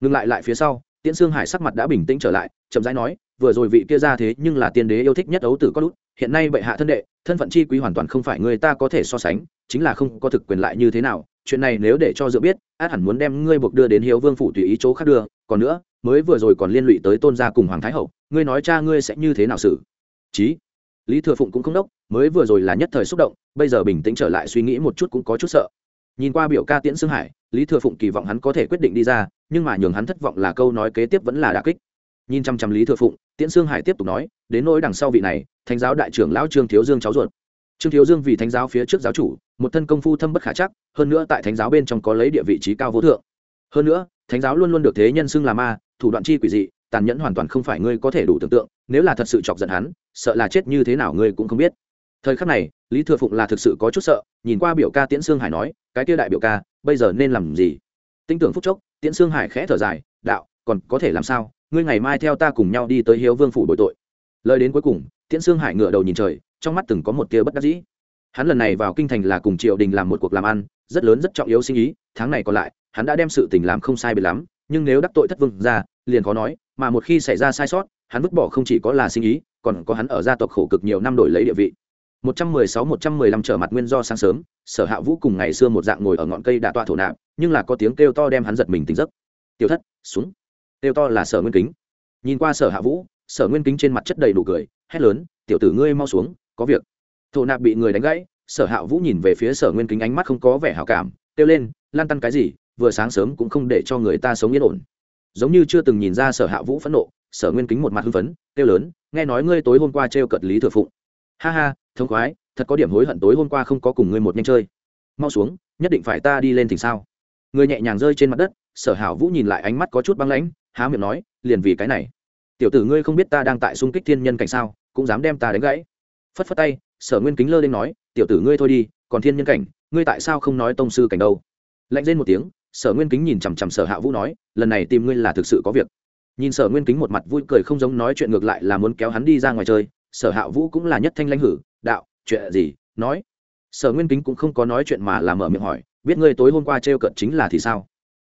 ngừng lại lại phía sau, tiễn sương hải sắc mặt đã bình tĩnh trở lại, chậm rãi nói, vừa rồi vị kia ra thế nhưng là tiên đế yêu thích nhất ấu tử có lút hiện nay bệ hạ thân đệ, thân phận chi quý hoàn toàn không phải người ta có thể so sánh, chính là không có thực quyền lại như thế nào, chuyện này nếu để cho dự biết, át hẳn muốn đem ngươi buộc đưa đến hiếu vương phủ tùy ý chỗ khác đưa, còn nữa, mới vừa rồi còn liên lụy tới tôn gia cùng hoàng thái hậu, ngươi nói cha ngươi sẽ như thế nào xử? Chí, lý thừa phụng cũng không đốc, mới vừa rồi là nhất thời xúc động, bây giờ bình tĩnh trở lại suy nghĩ một chút cũng có chút sợ. Nhìn qua biểu ca tiễn xương hải, lý thừa phụng kỳ vọng hắn có thể quyết định đi ra, nhưng mà nhường hắn thất vọng là câu nói kế tiếp vẫn là đà kích. Nhìn chăm chăm lý thừa phụng, tiễn xương hải tiếp tục nói, đến nỗi đằng sau vị này thánh giáo đại trưởng lão trương thiếu dương cháu ruột. Trương thiếu dương vì thánh giáo phía trước giáo chủ, một thân công phu thâm bất khả chắc, hơn nữa tại thánh giáo bên trong có lấy địa vị trí cao vô thượng. Hơn nữa, thánh giáo luôn luôn được thế nhân xưng là ma, thủ đoạn chi quỷ dị, tàn nhẫn hoàn toàn không phải ngươi có thể đủ tưởng tượng, nếu là thật sự chọc giận hắn, sợ là chết như thế nào ngươi cũng không biết. Thời khắc này, lý thừa phụng là thực sự có chút sợ, nhìn qua biểu ca tiễn sương hải nói, cái kia đại biểu ca, bây giờ nên làm gì? Tinh tưởng phúc chốc, tiễn sương hải khẽ thở dài, đạo, còn có thể làm sao? Ngươi ngày mai theo ta cùng nhau đi tới hiếu vương phủ bội tội. Lời đến cuối cùng tiễn sương hải ngựa đầu nhìn trời, trong mắt từng có một tia bất đắc dĩ. Hắn lần này vào kinh thành là cùng triều đình làm một cuộc làm ăn, rất lớn, rất trọng yếu sinh ý, tháng này còn lại, hắn đã đem sự tình làm không sai biệt lắm, nhưng nếu đắc tội thất vương ra, liền khó nói, mà một khi xảy ra sai sót, hắn vứt bỏ không chỉ có là sinh ý, còn có hắn ở gia tộc khổ cực nhiều năm đổi lấy địa vị. 116-115 trở mặt nguyên do sáng sớm, sở hạ vũ cùng ngày xưa một dạng ngồi ở ngọn cây đã tọa thổ nạp, nhưng là có tiếng kêu to đem hắn giật mình tỉnh giấc. Tiêu thất, xuống. Kêu to là sở nguyên kính. Nhìn qua sở hạ vũ, sở nguyên kính trên mặt chất đầy đủ cười hét lớn, tiểu tử ngươi mau xuống, có việc. Thổ nạp bị người đánh gãy, sở hạ vũ nhìn về phía sở nguyên kính ánh mắt không có vẻ hảo cảm, kêu lên, lan tăn cái gì, vừa sáng sớm cũng không để cho người ta sống yên ổn. Giống như chưa từng nhìn ra sở hạ vũ phẫn nộ, sở nguyên kính một mặt hưng phấn, kêu lớn, nghe nói ngươi tối hôm qua t r e o cật lý thừa phụng. Ha ha, thông khoái, thật có điểm hối hận tối hôm qua không có cùng ngươi một nhanh chơi. Mau xuống, nhất định phải ta đi lên thì sao? Người nhẹ nhàng rơi trên mặt đất, sở hảo vũ nhìn lại ánh mắt có chút băng lãnh, há miệng nói, liền vì cái này tiểu tử ngươi không biết ta đang tại xung kích thiên nhân cảnh sao, cũng dám đem ta đánh gãy. Phất phất tay, sở nguyên kính lơ lên nói, tiểu tử ngươi thôi đi, còn thiên nhân cảnh, ngươi tại sao không nói tông sư cảnh đâu? Lạnh lên một tiếng, sở nguyên kính nhìn chằm chằm sở hạ vũ nói, lần này tìm ngươi là thực sự có việc. Nhìn sở nguyên kính một mặt vui cười không giống nói chuyện ngược lại là muốn kéo hắn đi ra ngoài chơi, sở hạ vũ cũng là nhất thanh lãnh hử, đạo, chuyện gì? Nói. Sở nguyên kính cũng không có nói chuyện mà là mở miệng hỏi, biết ngươi tối hôm qua t r e o cận chính là thì sao?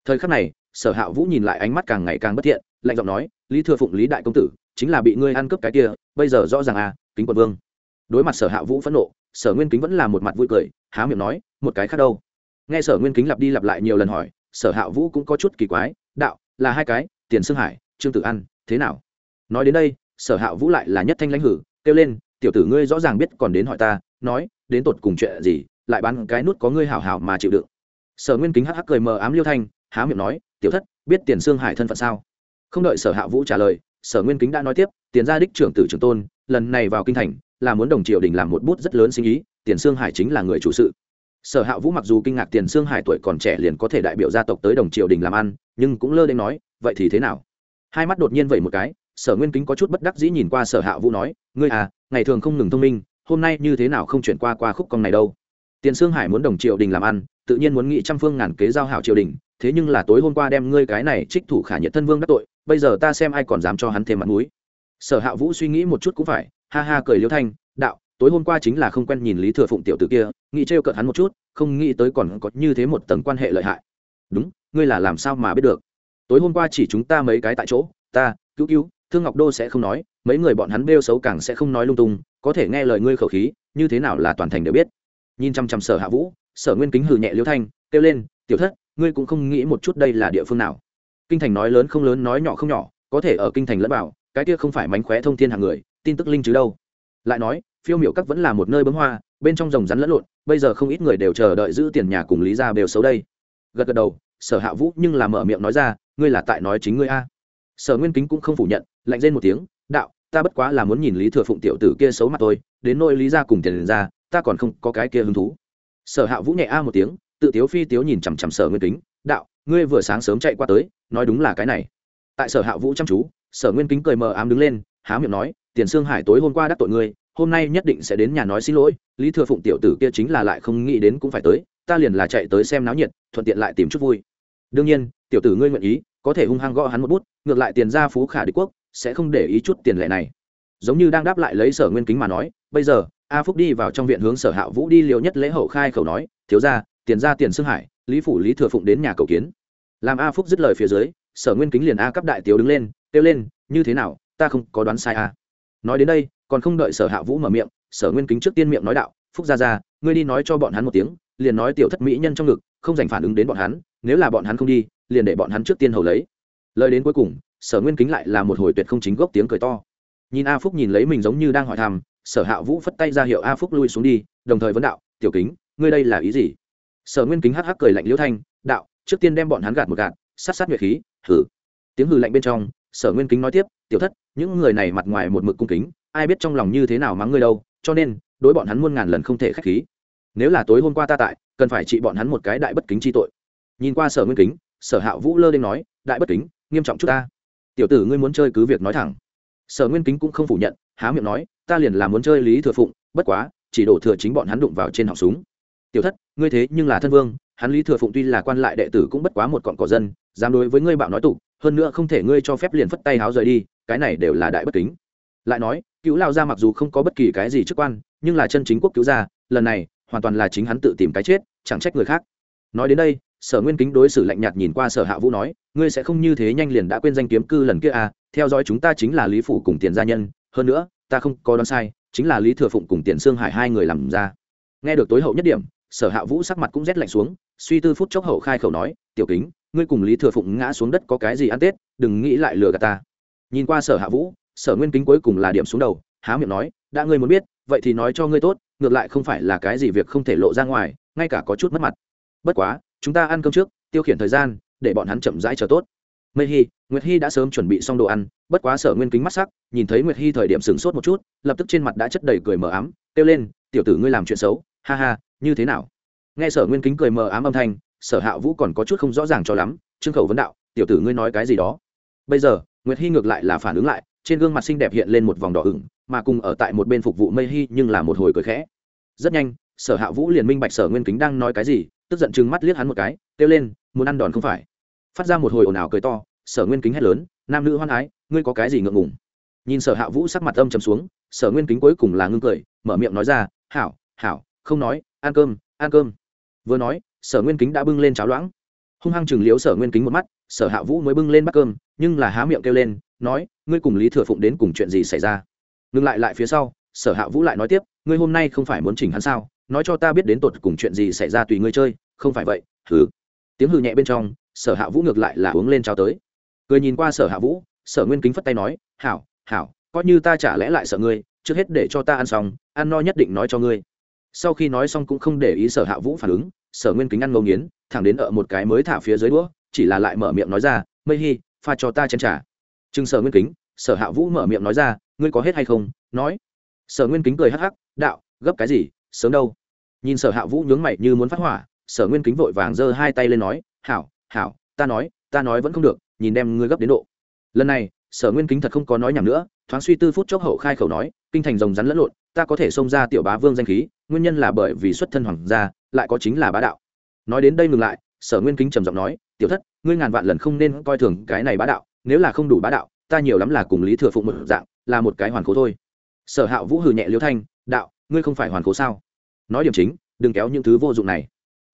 Thời khắc này, sở hạ vũ nhìn lại ánh mắt càng ngày càng bất thiện lạnh giọng nói, lý thừa phụng, lý đại công tử, chính là bị ngươi ăn cướp cái kia, bây giờ rõ ràng à kính quận vương. Đối mặt sở hạ vũ phẫn nộ, sở nguyên kính vẫn là một mặt vui cười, há miệng nói, một cái khác đâu? Nghe sở nguyên kính lặp đi lặp lại nhiều lần hỏi, sở hạ vũ cũng có chút kỳ quái, đạo, là hai cái, tiền xương hải, trương tử ăn thế nào? Nói đến đây, sở hạ vũ lại là nhất thanh lãnh hử, kêu lên, tiểu tử ngươi rõ ràng biết còn đến hỏi ta, nói, đến tột cùng chuyện gì, lại bán cái nút có ngươi hảo hảo mà chịu đựng. Sở nguyên kính hắc hắc cười mờ ám liêu thanh, há miệng nói, tiểu thất, biết tiền xương hải thân phận sao? Không đợi sở hạ vũ trả lời, sở nguyên kính đã nói tiếp, tiền gia đích trưởng tử trưởng tôn, lần này vào kinh thành, là muốn đồng triều đình làm một bút rất lớn sinh ý, tiền Sương hải chính là người chủ sự. Sở hạ vũ mặc dù kinh ngạc tiền Sương hải tuổi còn trẻ liền có thể đại biểu gia tộc tới đồng triều đình làm ăn, nhưng cũng lơ đến nói, vậy thì thế nào? Hai mắt đột nhiên vậy một cái, sở nguyên kính có chút bất đắc dĩ nhìn qua sở hạ vũ nói, ngươi à ngày thường không ngừng thông minh, hôm nay như thế nào không chuyển qua qua khúc công này đâu? Tiền sương hải muốn đồng triều đình làm ăn, tự nhiên muốn nghị trăm phương ngàn kế giao hảo triều đình, thế nhưng là tối hôm qua đem ngươi cái này trích thủ khả nhiệt thân vương đắc tội bây giờ ta xem ai còn dám cho hắn thêm mặt mũi. Sở hạ vũ suy nghĩ một chút cũng phải, ha ha cười liêu thanh, đạo, tối hôm qua chính là không quen nhìn lý thừa phụng tiểu tử kia, nghĩ trêu cợt hắn một chút, không nghĩ tới còn có như thế một tầng quan hệ lợi hại. Đúng, ngươi là làm sao mà biết được? Tối hôm qua chỉ chúng ta mấy cái tại chỗ, ta, cứu cứu, thương ngọc đô sẽ không nói, mấy người bọn hắn bêu xấu càng sẽ không nói lung tung, có thể nghe lời ngươi khẩu khí, như thế nào là toàn thành đều biết. Nhìn chăm chăm sở hạ vũ, sở nguyên kính hừ nhẹ liêu thanh, kêu lên, tiểu thất, ngươi cũng không nghĩ một chút đây là địa phương nào kinh thành nói lớn không lớn, nói nhỏ không nhỏ, có thể ở kinh thành lẫn bảo cái kia không phải mánh khóe thông thiên hàng người, tin tức linh chứ đâu. Lại nói, phiêu miểu các vẫn là một nơi bấm hoa, bên trong rồng rắn lẫn lộn, bây giờ không ít người đều chờ đợi giữ tiền nhà cùng lý ra đều xấu đây. Gật gật đầu, sở hạ vũ nhưng là mở miệng nói ra, ngươi là tại nói chính ngươi a. Sở nguyên kính cũng không phủ nhận, lạnh lên một tiếng, đạo, ta bất quá là muốn nhìn lý thừa phụng tiểu tử kia xấu mặt tôi đến nỗi lý ra cùng tiền ra, ta còn không có cái kia hứng thú. Sở hạ vũ nhẹ a một tiếng, tự tiếu phi tiếu nhìn chằm chằm sở nguyên kính, đạo ngươi vừa sáng sớm chạy qua tới, nói đúng là cái này. Tại sở hạ vũ chăm chú, sở nguyên kính cười mờ ám đứng lên, há miệng nói, tiền sương hải tối hôm qua đắc tội ngươi, hôm nay nhất định sẽ đến nhà nói xin lỗi, lý thừa phụng tiểu tử kia chính là lại không nghĩ đến cũng phải tới, ta liền là chạy tới xem náo nhiệt, thuận tiện lại tìm chút vui. Đương nhiên, tiểu tử ngươi nguyện ý, có thể hung hăng gõ hắn một bút, ngược lại tiền gia phú khả đế quốc, sẽ không để ý chút tiền lệ này. Giống như đang đáp lại lấy sở nguyên kính mà nói, bây giờ, a phúc đi vào trong viện hướng sở hạ vũ đi liều nhất lễ hậu khai khẩu nói, thiếu ra tiền ra tiền xương hải lý phủ lý thừa phụng đến nhà cầu kiến. Làm a phúc dứt lời phía dưới, sở nguyên kính liền a cấp đại tiếu đứng lên, kêu lên, như thế nào, ta không có đoán sai a nói đến đây, còn không đợi sở hạ vũ mở miệng, sở nguyên kính trước tiên miệng nói đạo, phúc ra ra ngươi đi nói cho bọn hắn một tiếng, liền nói tiểu thất mỹ nhân trong ngực, không dành phản ứng đến bọn hắn, nếu là bọn hắn không đi, liền để bọn hắn trước tiên hầu lấy. Lời đến cuối cùng, sở nguyên kính lại là một hồi tuyệt không chính gốc tiếng cười to. Nhìn a phúc nhìn lấy mình giống như đang hỏi thàm sở hạ vũ phất tay ra hiệu a phúc lui xuống đi, đồng thời vấn đạo, tiểu kính, ngươi đây là ý gì? Sở nguyên kính hắc hắc cười lạnh liễu thanh, đạo, trước tiên đem bọn hắn gạt một gạt, sát sát nhuệ khí hử tiếng hừ lạnh bên trong, sở nguyên kính nói tiếp, tiểu thất, những người này mặt ngoài một mực cung kính, ai biết trong lòng như thế nào mắng ngươi đâu, cho nên, đối bọn hắn muôn ngàn lần không thể k h á c h khí. Nếu là tối hôm qua ta tại, cần phải trị bọn hắn một cái đại bất kính chi tội. Nhìn qua sở nguyên kính, sở hạ vũ lơ đ ê n nói, đại bất kính, nghiêm trọng chút ta. Tiểu tử ngươi muốn chơi cứ việc nói thẳng. Sở nguyên kính cũng không phủ nhận, há miệng nói, ta liền là muốn chơi lý thừa phụng, bất quá, chỉ đổ thừa chính bọn hắn đụng vào trên họng súng tiểu thất, ngươi thế nhưng là thân vương, hắn lý thừa phụng tuy là quan lại đệ tử cũng bất quá một cọn cỏ dân, dám đối với ngươi bạo nói tục, hơn nữa không thể ngươi cho phép liền phất tay háo rời đi, cái này đều là đại bất kính. Lại nói cứu lao gia mặc dù không có bất kỳ cái gì chức quan, nhưng là chân chính quốc cứu gia, lần này, hoàn toàn là chính hắn tự tìm cái chết, chẳng trách người khác. Nói đến đây, sở nguyên kính đối xử lạnh nhạt nhìn qua sở hạ vũ nói, ngươi sẽ không như thế nhanh liền đã quên danh kiếm cư lần kia à theo dõi chúng ta chính là lý phủ cùng tiền gia nhân, hơn nữa, ta không có đoán sai, chính là lý thừa phụng cùng tiền sương hải hai người làm ra. Nghe được tối hậu nhất điểm sở hạ vũ sắc mặt cũng rét lạnh xuống, suy tư phút chốc hậu khai khẩu nói, tiểu kính, ngươi cùng lý thừa phụng ngã xuống đất có cái gì ăn tết, đừng nghĩ lại lừa gạt ta. Nhìn qua sở hạ vũ, sở nguyên kính cuối cùng là điểm xuống đầu, há miệng nói, đã ngươi muốn biết, vậy thì nói cho ngươi tốt, ngược lại không phải là cái gì việc không thể lộ ra ngoài, ngay cả có chút mất mặt. Bất quá, chúng ta ăn cơm trước, tiêu khiển thời gian, để bọn hắn chậm rãi chờ tốt. Mây hy nguyệt hy đã sớm chuẩn bị xong đồ ăn, bất quá sở nguyên kính mắt sắc, nhìn thấy nguyệt hy thời điểm sửng sốt một chút, lập tức trên mặt đã chất đầy cười mờ ám, kêu lên, tiểu tử ngươi làm chuyện xấu, ha ha như thế nào? Nghe sở nguyên kính cười mờ ám âm thanh, sở hạ vũ còn có chút không rõ ràng cho lắm, trương khẩu vấn đạo, tiểu tử ngươi nói cái gì đó? Bây giờ, nguyệt hy ngược lại là phản ứng lại, trên gương mặt xinh đẹp hiện lên một vòng đỏ ửng, mà cùng ở tại một bên phục vụ mây hy nhưng là một hồi cười khẽ. Rất nhanh, sở hạ vũ liền minh bạch sở nguyên kính đang nói cái gì, tức giận chừng mắt liếc hắn một cái, kêu lên, muốn ăn đòn không phải? Phát ra một hồi ồn ào cười to, sở nguyên kính hét lớn, nam nữ hoan ái, ngươi có cái gì ngượng ngùng? Nhìn sở hạ vũ sắc mặt âm trầm xuống, sở nguyên kính cuối cùng là ngưng cười, mở miệng nói ra, hảo hảo, không nói ăn cơm ăn cơm. Vừa nói, sở nguyên kính đã bưng lên cháo loãng. Hung hăng chừng liếu sở nguyên kính một mắt, sở hạ vũ mới bưng lên bát cơm, nhưng là há miệng kêu lên, nói, ngươi cùng lý thừa phụng đến cùng chuyện gì xảy ra? Ngừng lại lại phía sau, sở hạ vũ lại nói tiếp, ngươi hôm nay không phải muốn chỉnh hắn sao? Nói cho ta biết đến tột cùng chuyện gì xảy ra tùy ngươi chơi, không phải vậy, hừ. Tiếng hừ nhẹ bên trong, sở hạ vũ ngược lại là uống lên trao tới. Cười nhìn qua sở hạ vũ, sở nguyên kính phất tay nói, hảo hảo, coi như ta chả lẽ lại sợ ngươi, trước hết để cho ta ăn xong, ăn no nhất định nói cho ngươi sau khi nói xong cũng không để ý sở hạ vũ phản ứng, sở nguyên kính ăn ngấu nghiến, thẳng đến ở một cái mới thả phía dưới đũa, chỉ là lại mở miệng nói ra, mây hi, pha cho ta chén trả chừng sở nguyên kính, sở hạ vũ mở miệng nói ra, ngươi có hết hay không? Nói. Sở nguyên kính cười hắc hắc, đạo, gấp cái gì? Sớm đâu. Nhìn sở hạ vũ nhướng mày như muốn phát hỏa, sở nguyên kính vội vàng giơ hai tay lên nói, hảo hảo, ta nói ta nói vẫn không được, nhìn đem ngươi gấp đến độ. Lần này sở nguyên kính thật không có nói nhầm nữa, thoáng suy tư phút chốc hậu khai khẩu nói, kinh thành rồng rắn lẫn lộn, ta có thể xông ra tiểu bá vương danh khí, nguyên nhân là bởi vì xuất thân hoàng gia, lại có chính là bá đạo. Nói đến đây ngừng lại, sở nguyên kính trầm giọng nói, tiểu thất, ngươi ngàn vạn lần không nên coi thường cái này bá đạo, nếu là không đủ bá đạo, ta nhiều lắm là cùng lý thừa phụng một dạng, là một cái hoàn cố thôi. Sở hạ vũ hừ nhẹ liêu thanh, đạo, ngươi không phải hoàn cố sao? Nói điểm chính, đừng kéo những thứ vô dụng này.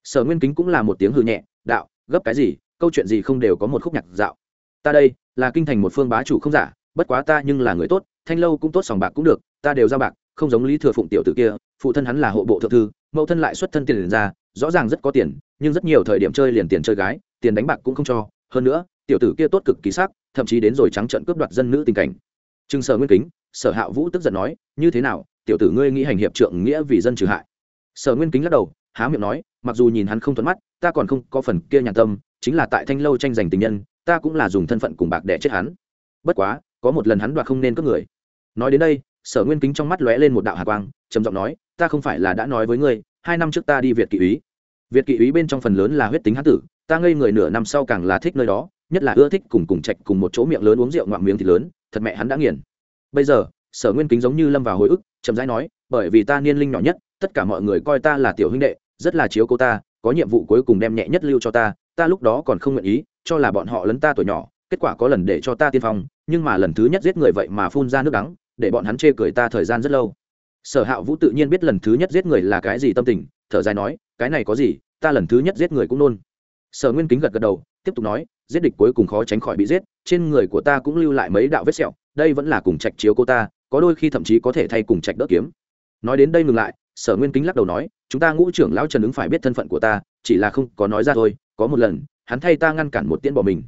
Sở nguyên kính cũng là một tiếng hừ nhẹ, đạo, gấp cái gì, câu chuyện gì không đều có một khúc nhạc dạo ta đây, là kinh thành một phương bá chủ không giả, bất quá ta nhưng là người tốt, thanh lâu cũng tốt, sòng bạc cũng được, ta đều ra bạc, không giống lý thừa phụng tiểu tử kia, phụ thân hắn là hộ bộ thượng thư, mẫu thân lại xuất thân tiền liền ra rõ ràng rất có tiền, nhưng rất nhiều thời điểm chơi liền tiền chơi gái, tiền đánh bạc cũng không cho, hơn nữa, tiểu tử kia tốt cực kỳ sắc, thậm chí đến rồi trắng trận cướp đoạt dân nữ tình cảnh. Trừng sở nguyên kính, sở hạ vũ tức giận nói, như thế nào, tiểu tử ngươi nghĩ hành hiệp trượng nghĩa vì dân trừ hại? Sở nguyên kính lắc đầu, há miệng nói, mặc dù nhìn hắn không thuận mắt, ta còn không có phần kia nhàn tâm, chính là tại thanh lâu tranh giành tình nhân ta cũng là dùng thân phận cùng bạc để chết hắn. Bất quá, có một lần hắn đoạt không nên cướp người. Nói đến đây, sở nguyên kính trong mắt lóe lên một đạo hạ quang, trầm giọng nói, ta không phải là đã nói với ngươi, hai năm trước ta đi việt kỵ úy. Việt kỵ úy bên trong phần lớn là huyết tính hán tử, ta ngây người nửa năm sau càng là thích nơi đó, nhất là ưa thích cùng cùng chạch cùng một chỗ miệng lớn uống rượu ngoạm miếng thì lớn, thật mẹ hắn đã nghiền. Bây giờ, sở nguyên kính giống như lâm vào hồi ức, chậm rãi nói, bởi vì ta niên linh nhỏ nhất, tất cả mọi người coi ta là tiểu huynh đệ, rất là chiếu cô ta, có nhiệm vụ cuối cùng đem nhẹ nhất lưu cho ta ta lúc đó còn không nguyện ý cho là bọn họ lấn ta tuổi nhỏ, kết quả có lần để cho ta tiên phong, nhưng mà lần thứ nhất giết người vậy mà phun ra nước đắng, để bọn hắn chê cười ta thời gian rất lâu. Sở hạ vũ tự nhiên biết lần thứ nhất giết người là cái gì tâm tình, thở dài nói, cái này có gì, ta lần thứ nhất giết người cũng nôn. Sở nguyên kính gật gật đầu, tiếp tục nói, giết địch cuối cùng khó tránh khỏi bị giết, trên người của ta cũng lưu lại mấy đạo vết sẹo, đây vẫn là cùng trạch chiếu cô ta, có đôi khi thậm chí có thể thay cùng trạch đỡ kiếm. Nói đến đây ngừng lại, sở nguyên kính lắc đầu nói, chúng ta ngũ trưởng lão trần ứng phải biết thân phận của ta, chỉ là không có nói ra thôi, có một lần hắn thay ta ngăn cản một tiễn bỏ mình.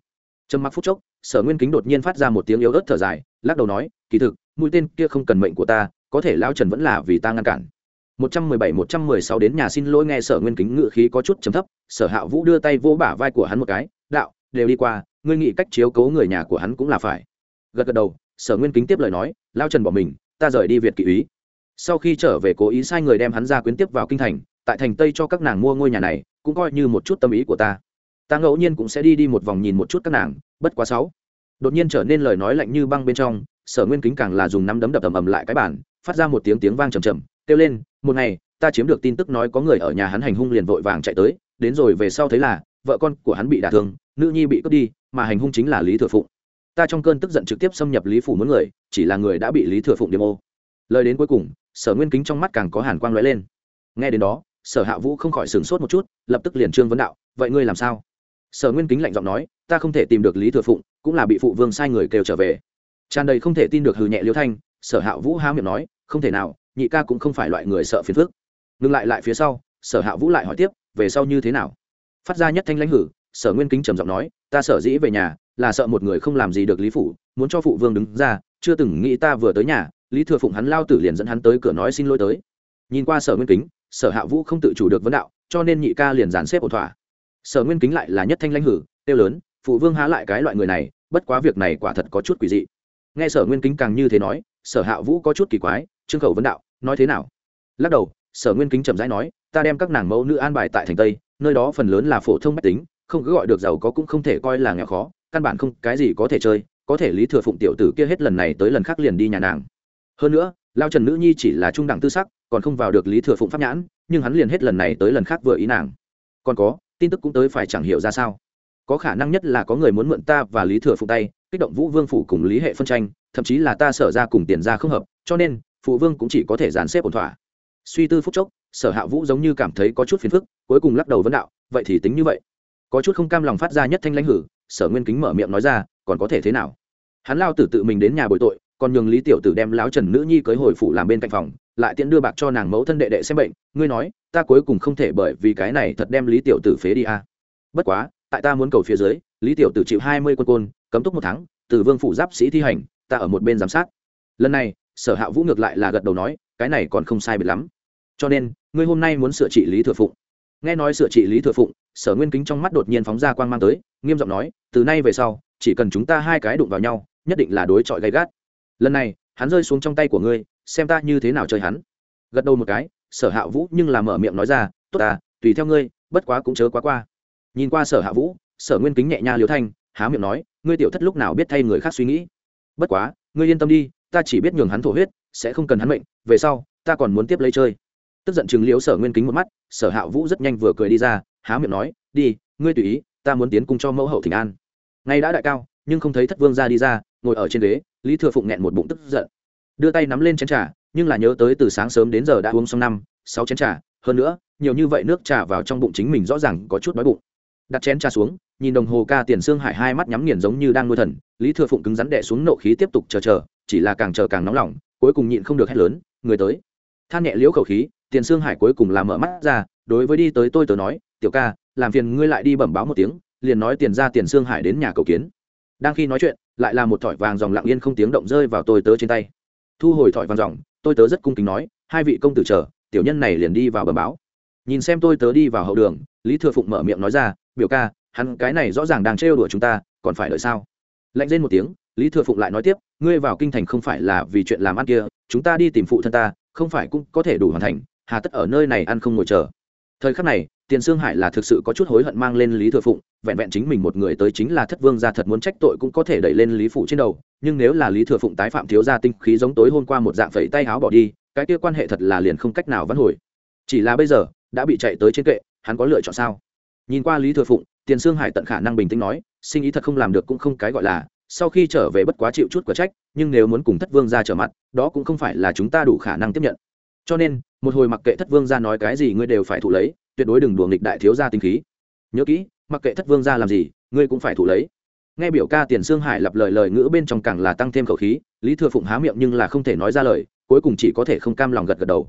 Trầm mặc phút chốc, sở nguyên kính đột nhiên phát ra một tiếng yếu ớt thở dài, lắc đầu nói, kỳ thực, mũi tên kia không cần mệnh của ta, có thể lão trần vẫn là vì ta ngăn cản. Một trăm mười bảy, một trăm mười sáu đến nhà xin lỗi nghe sở nguyên kính ngự khí có chút trầm thấp, sở hạ vũ đưa tay vô bả vai của hắn một cái, đạo, đều đi qua, ngươi nghĩ cách chiếu cố người nhà của hắn cũng là phải. Gật gật đầu, sở nguyên kính tiếp lời nói lao trần bỏ mình, ta rời đi việt kỵ ý. Sau khi trở về, cố ý sai người đem hắn ra quyến tiếp vào kinh thành, tại thành tây cho các nàng mua ngôi nhà này, cũng coi như một chút tâm ý của ta ta ngẫu nhiên cũng sẽ đi đi một vòng nhìn một chút các nàng, bất quá sáu. Đột nhiên trở nên lời nói lạnh như băng bên trong, sở nguyên kính càng là dùng nắm đấm đập ầm ầm lại cái bản phát ra một tiếng tiếng vang trầm trầm, kêu lên, một ngày, ta chiếm được tin tức nói có người ở nhà hắn hành hung liền vội vàng chạy tới, đến rồi về sau thấy là, vợ con của hắn bị đả thương, nữ nhi bị cướp đi, mà hành hung chính là lý thừa phụng. Ta trong cơn tức giận trực tiếp xâm nhập lý phủ muốn người, chỉ là người đã bị lý thừa phụng điểm ô. Lời đến cuối cùng, sở nguyên kính trong mắt càng có hàn quang lóe lên. Nghe đến đó, sở hạ vũ không khỏi sửng sốt một chút, lập tức liền trương vấn đạo, vậy ngươi làm sao? Sở nguyên kính lạnh giọng nói, ta không thể tìm được lý thừa phụng, cũng là bị phụ vương sai người kêu trở về. Tràn đầy không thể tin được hừ nhẹ liêu thanh, sở hạ vũ há miệng nói, không thể nào, nhị ca cũng không phải loại người sợ phiền phức. Ngừng lại lại phía sau, sở hạ vũ lại hỏi tiếp, về sau như thế nào? Phát ra nhất thanh lãnh hử, sở nguyên kính trầm giọng nói, ta sở dĩ về nhà, là sợ một người không làm gì được lý phủ, muốn cho phụ vương đứng ra, chưa từng nghĩ ta vừa tới nhà, lý thừa phụng hắn lao tử liền dẫn hắn tới cửa nói xin lỗi tới. Nhìn qua sở nguyên kính, sở hạ vũ không tự chủ được vấn đạo, cho nên nhị ca liền dàn xếp ổn thỏa sở nguyên kính lại là nhất thanh lãnh hử tiêu lớn, phụ vương há lại cái loại người này, bất quá việc này quả thật có chút quỷ dị. Nghe sở nguyên kính càng như thế nói, sở hạ vũ có chút kỳ quái, trương khẩu vấn đạo, nói thế nào? Lắc đầu, sở nguyên kính chậm rãi nói, ta đem các nàng mẫu nữ an bài tại thành tây, nơi đó phần lớn là phổ thông mách tính, không cứ gọi được giàu có cũng không thể coi là nghèo khó, căn bản không cái gì có thể chơi, có thể lý thừa phụng tiểu tử kia hết lần này tới lần khác liền đi nhà nàng. Hơn nữa, lao trần nữ nhi chỉ là trung đẳng tư sắc, còn không vào được lý thừa phụng pháp nhãn, nhưng hắn liền hết lần này tới lần khác vừa ý nàng. Còn có tin tức cũng tới phải chẳng hiểu ra sao. Có khả năng nhất là có người muốn mượn ta và lý thừa phụng tay, kích động vũ vương phủ cùng lý hệ phân tranh, thậm chí là ta sở ra cùng tiền ra không hợp, cho nên, phụ vương cũng chỉ có thể dàn xếp ổn thỏa. Suy tư phúc chốc, sở hạ vũ giống như cảm thấy có chút phiền phức, cuối cùng lắc đầu vấn đạo, vậy thì tính như vậy. Có chút không cam lòng phát ra nhất thanh lãnh hử, sở nguyên kính mở miệng nói ra, còn có thể thế nào? Hắn lao tử tự mình đến nhà bồi tội còn nhường lý tiểu tử đem lão trần nữ nhi cưới hồi phủ làm bên cạnh phòng, lại tiện đưa bạc cho nàng mẫu thân đệ đệ xem bệnh. Ngươi nói, ta cuối cùng không thể bởi vì cái này thật đem lý tiểu tử phế đi a à. bất quá, tại ta muốn cầu phía dưới, lý tiểu tử chịu hai mươi quân côn, cấm túc một tháng, từ vương phủ giáp sĩ thi hành, ta ở một bên giám sát. Lần này, sở hạ vũ ngược lại là gật đầu nói, cái này còn không sai biệt lắm. Cho nên, ngươi hôm nay muốn sửa trị lý thừa phụng. Nghe nói sửa trị lý thừa phụng, sở nguyên kính trong mắt đột nhiên phóng ra quang mang tới, nghiêm giọng nói, từ nay về sau, chỉ cần chúng ta hai cái đụng vào nhau, nhất định là đối chọi gay gắt lần này, hắn rơi xuống trong tay của ngươi, xem ta như thế nào chơi hắn. Gật đầu một cái, sở hạ vũ nhưng là mở miệng nói ra, tốt ta, tùy theo ngươi, bất quá cũng chớ quá qua. Nhìn qua sở hạ vũ, sở nguyên kính nhẹ nha liều thanh, há miệng nói, ngươi tiểu thất lúc nào biết thay người khác suy nghĩ? Bất quá, ngươi yên tâm đi, ta chỉ biết nhường hắn thổ huyết, sẽ không cần hắn mệnh, về sau, ta còn muốn tiếp lấy chơi. Tức giận chừng liếu sở nguyên kính một mắt, sở hạ vũ rất nhanh vừa cười đi ra, há miệng nói, đi, ngươi tùy ý, ta muốn tiến cung cho mẫu hậu thỉnh an. Ngay đã đại cao, nhưng không thấy thất vương ra đi ra, ngồi ở trên ghế lý thừa phụng nghẹn một bụng tức giận. Đưa tay nắm lên chén trà, nhưng là nhớ tới từ sáng sớm đến giờ đã uống xong năm, sáu chén trà. Hơn nữa, nhiều như vậy nước trà vào trong bụng chính mình rõ ràng có chút đói bụng. Đặt chén trà xuống, nhìn đồng hồ ca tiền xương hải hai mắt nhắm nghiền giống như đang nuôi thần, lý thừa phụng cứng rắn đẻ xuống nộ khí tiếp tục chờ chờ, chỉ là càng chờ càng nóng lòng, cuối cùng nhịn không được hét lớn, người tới. Than nhẹ liễu khẩu khí, tiền xương hải cuối cùng là mở mắt ra, đối với đi tới tôi tớ nói, tiểu ca, làm phiền ngươi lại đi bẩm báo một tiếng, liền nói tiền ra tiền xương hải đến nhà cầu kiến đang khi nói chuyện, lại là một thỏi vàng dòng lặng yên không tiếng động rơi vào tôi tớ trên tay. Thu hồi thỏi vàng dòng, tôi tớ rất cung kính nói, hai vị công tử chờ, tiểu nhân này liền đi vào bờ báo. Nhìn xem tôi tớ đi vào hậu đường, lý thừa phụng mở miệng nói ra, biểu ca, hắn cái này rõ ràng đang trêu đùa chúng ta, còn phải đợi sao? Lạnh lên một tiếng, lý thừa phụng lại nói tiếp, ngươi vào kinh thành không phải là vì chuyện làm ăn kia, chúng ta đi tìm phụ thân ta, không phải cũng có thể đủ hoàn thành, hà tất ở nơi này ăn không ngồi chờ. Thời khắc này tiền sương hải là thực sự có chút hối hận mang lên lý thừa phụng, vẹn vẹn chính mình một người tới chính là thất vương gia thật muốn trách tội cũng có thể đẩy lên lý phụ trên đầu, nhưng nếu là lý thừa phụng tái phạm thiếu gia tinh khí giống tối hôm qua một dạng phẩy tay háo bỏ đi, cái kia quan hệ thật là liền không cách nào vãn hồi. Chỉ là bây giờ, đã bị chạy tới trên kệ, hắn có lựa chọn sao? Nhìn qua lý thừa phụng, tiền sương hải tận khả năng bình tĩnh nói, sinh ý thật không làm được cũng không cái gọi là, sau khi trở về bất quá chịu chút quả trách, nhưng nếu muốn cùng thất vương ra trở mặt, đó cũng không phải là chúng ta đủ khả năng tiếp nhận. Cho nên, một hồi mặc kệ thất vương ra nói cái gì ngươi đều phải thụ lấy tuyệt đối đừng đùa nghịch đại thiếu gia tinh khí. Nhớ kỹ, mặc kệ thất vương ra làm gì, ngươi cũng phải thủ lấy. Nghe biểu ca tiền sương hải lặp lời lời ngữ bên trong càng là tăng thêm khẩu khí, lý thừa phụng há miệng nhưng là không thể nói ra lời, cuối cùng chỉ có thể không cam lòng gật gật đầu.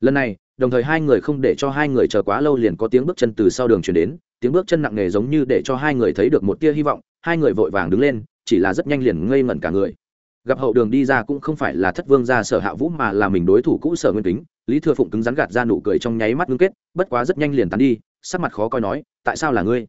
Lần này, đồng thời hai người không để cho hai người chờ quá lâu liền có tiếng bước chân từ sau đường chuyển đến, tiếng bước chân nặng nề giống như để cho hai người thấy được một tia hy vọng, hai người vội vàng đứng lên, chỉ là rất nhanh liền ngây ngẩn cả người. Gặp hậu đường đi ra cũng không phải là thất vương gia sở hạ vũ mà là mình đối thủ cũ sở nguyên kính lý thừa phụng cứng rắn gạt ra nụ cười trong nháy mắt ngưng kết, bất quá rất nhanh liền tán đi, sắc mặt khó coi nói, tại sao là ngươi?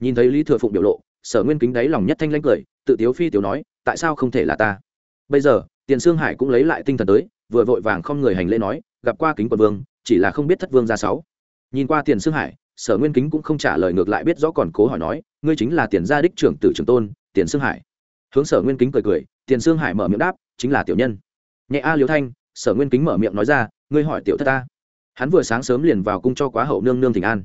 Nhìn thấy lý thừa phụng biểu lộ, sở nguyên kính đáy lòng nhất thanh lãnh cười, tự tiếu phi tiểu nói, tại sao không thể là ta? Bây giờ, tiền sương hải cũng lấy lại tinh thần tới, vừa vội vàng không người hành lễ nói, gặp qua kính quận vương, chỉ là không biết thất vương ra sáu. Nhìn qua tiền sương hải, sở nguyên kính cũng không trả lời ngược lại biết rõ còn cố hỏi nói, ngươi chính là tiền gia đích trưởng tử trưởng tôn, tiền sương hải? Hướng sở nguyên kính cười cười, tiền sương hải mở miệng đáp, chính là tiểu nhân. Nhẹ a liêu thanh, sở nguyên kính mở miệng nói ra ngươi hỏi tiểu thất ta. Hắn vừa sáng sớm liền vào cung cho quá hậu nương nương thỉnh an.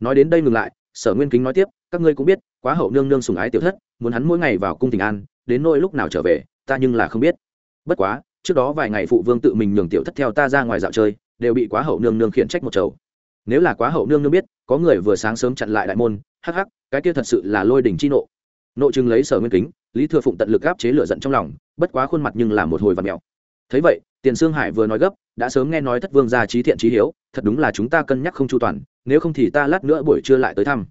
Nói đến đây ngừng lại, sở nguyên kính nói tiếp, các ngươi cũng biết, quá hậu nương nương sùng ái tiểu thất, muốn hắn mỗi ngày vào cung thỉnh an, đến nỗi lúc nào trở về, ta nhưng là không biết. Bất quá, trước đó vài ngày phụ vương tự mình nhường tiểu thất theo ta ra ngoài dạo chơi, đều bị quá hậu nương nương khiển trách một chầu. Nếu là quá hậu nương nương biết, có người vừa sáng sớm chặn lại đại môn, hắc hắc, cái kia thật sự là lôi đỉnh chi nộ. Nội chừng lấy sở nguyên kính, lý thừa phụng tận lực áp chế lửa giận trong lòng, bất quá khuôn mặt nhưng là một hồi và mèo thấy vậy, tiền sương hải vừa nói gấp đã sớm nghe nói thất vương gia trí thiện trí hiếu, thật đúng là chúng ta cân nhắc không chu toàn, nếu không thì ta lát nữa buổi trưa lại tới thăm.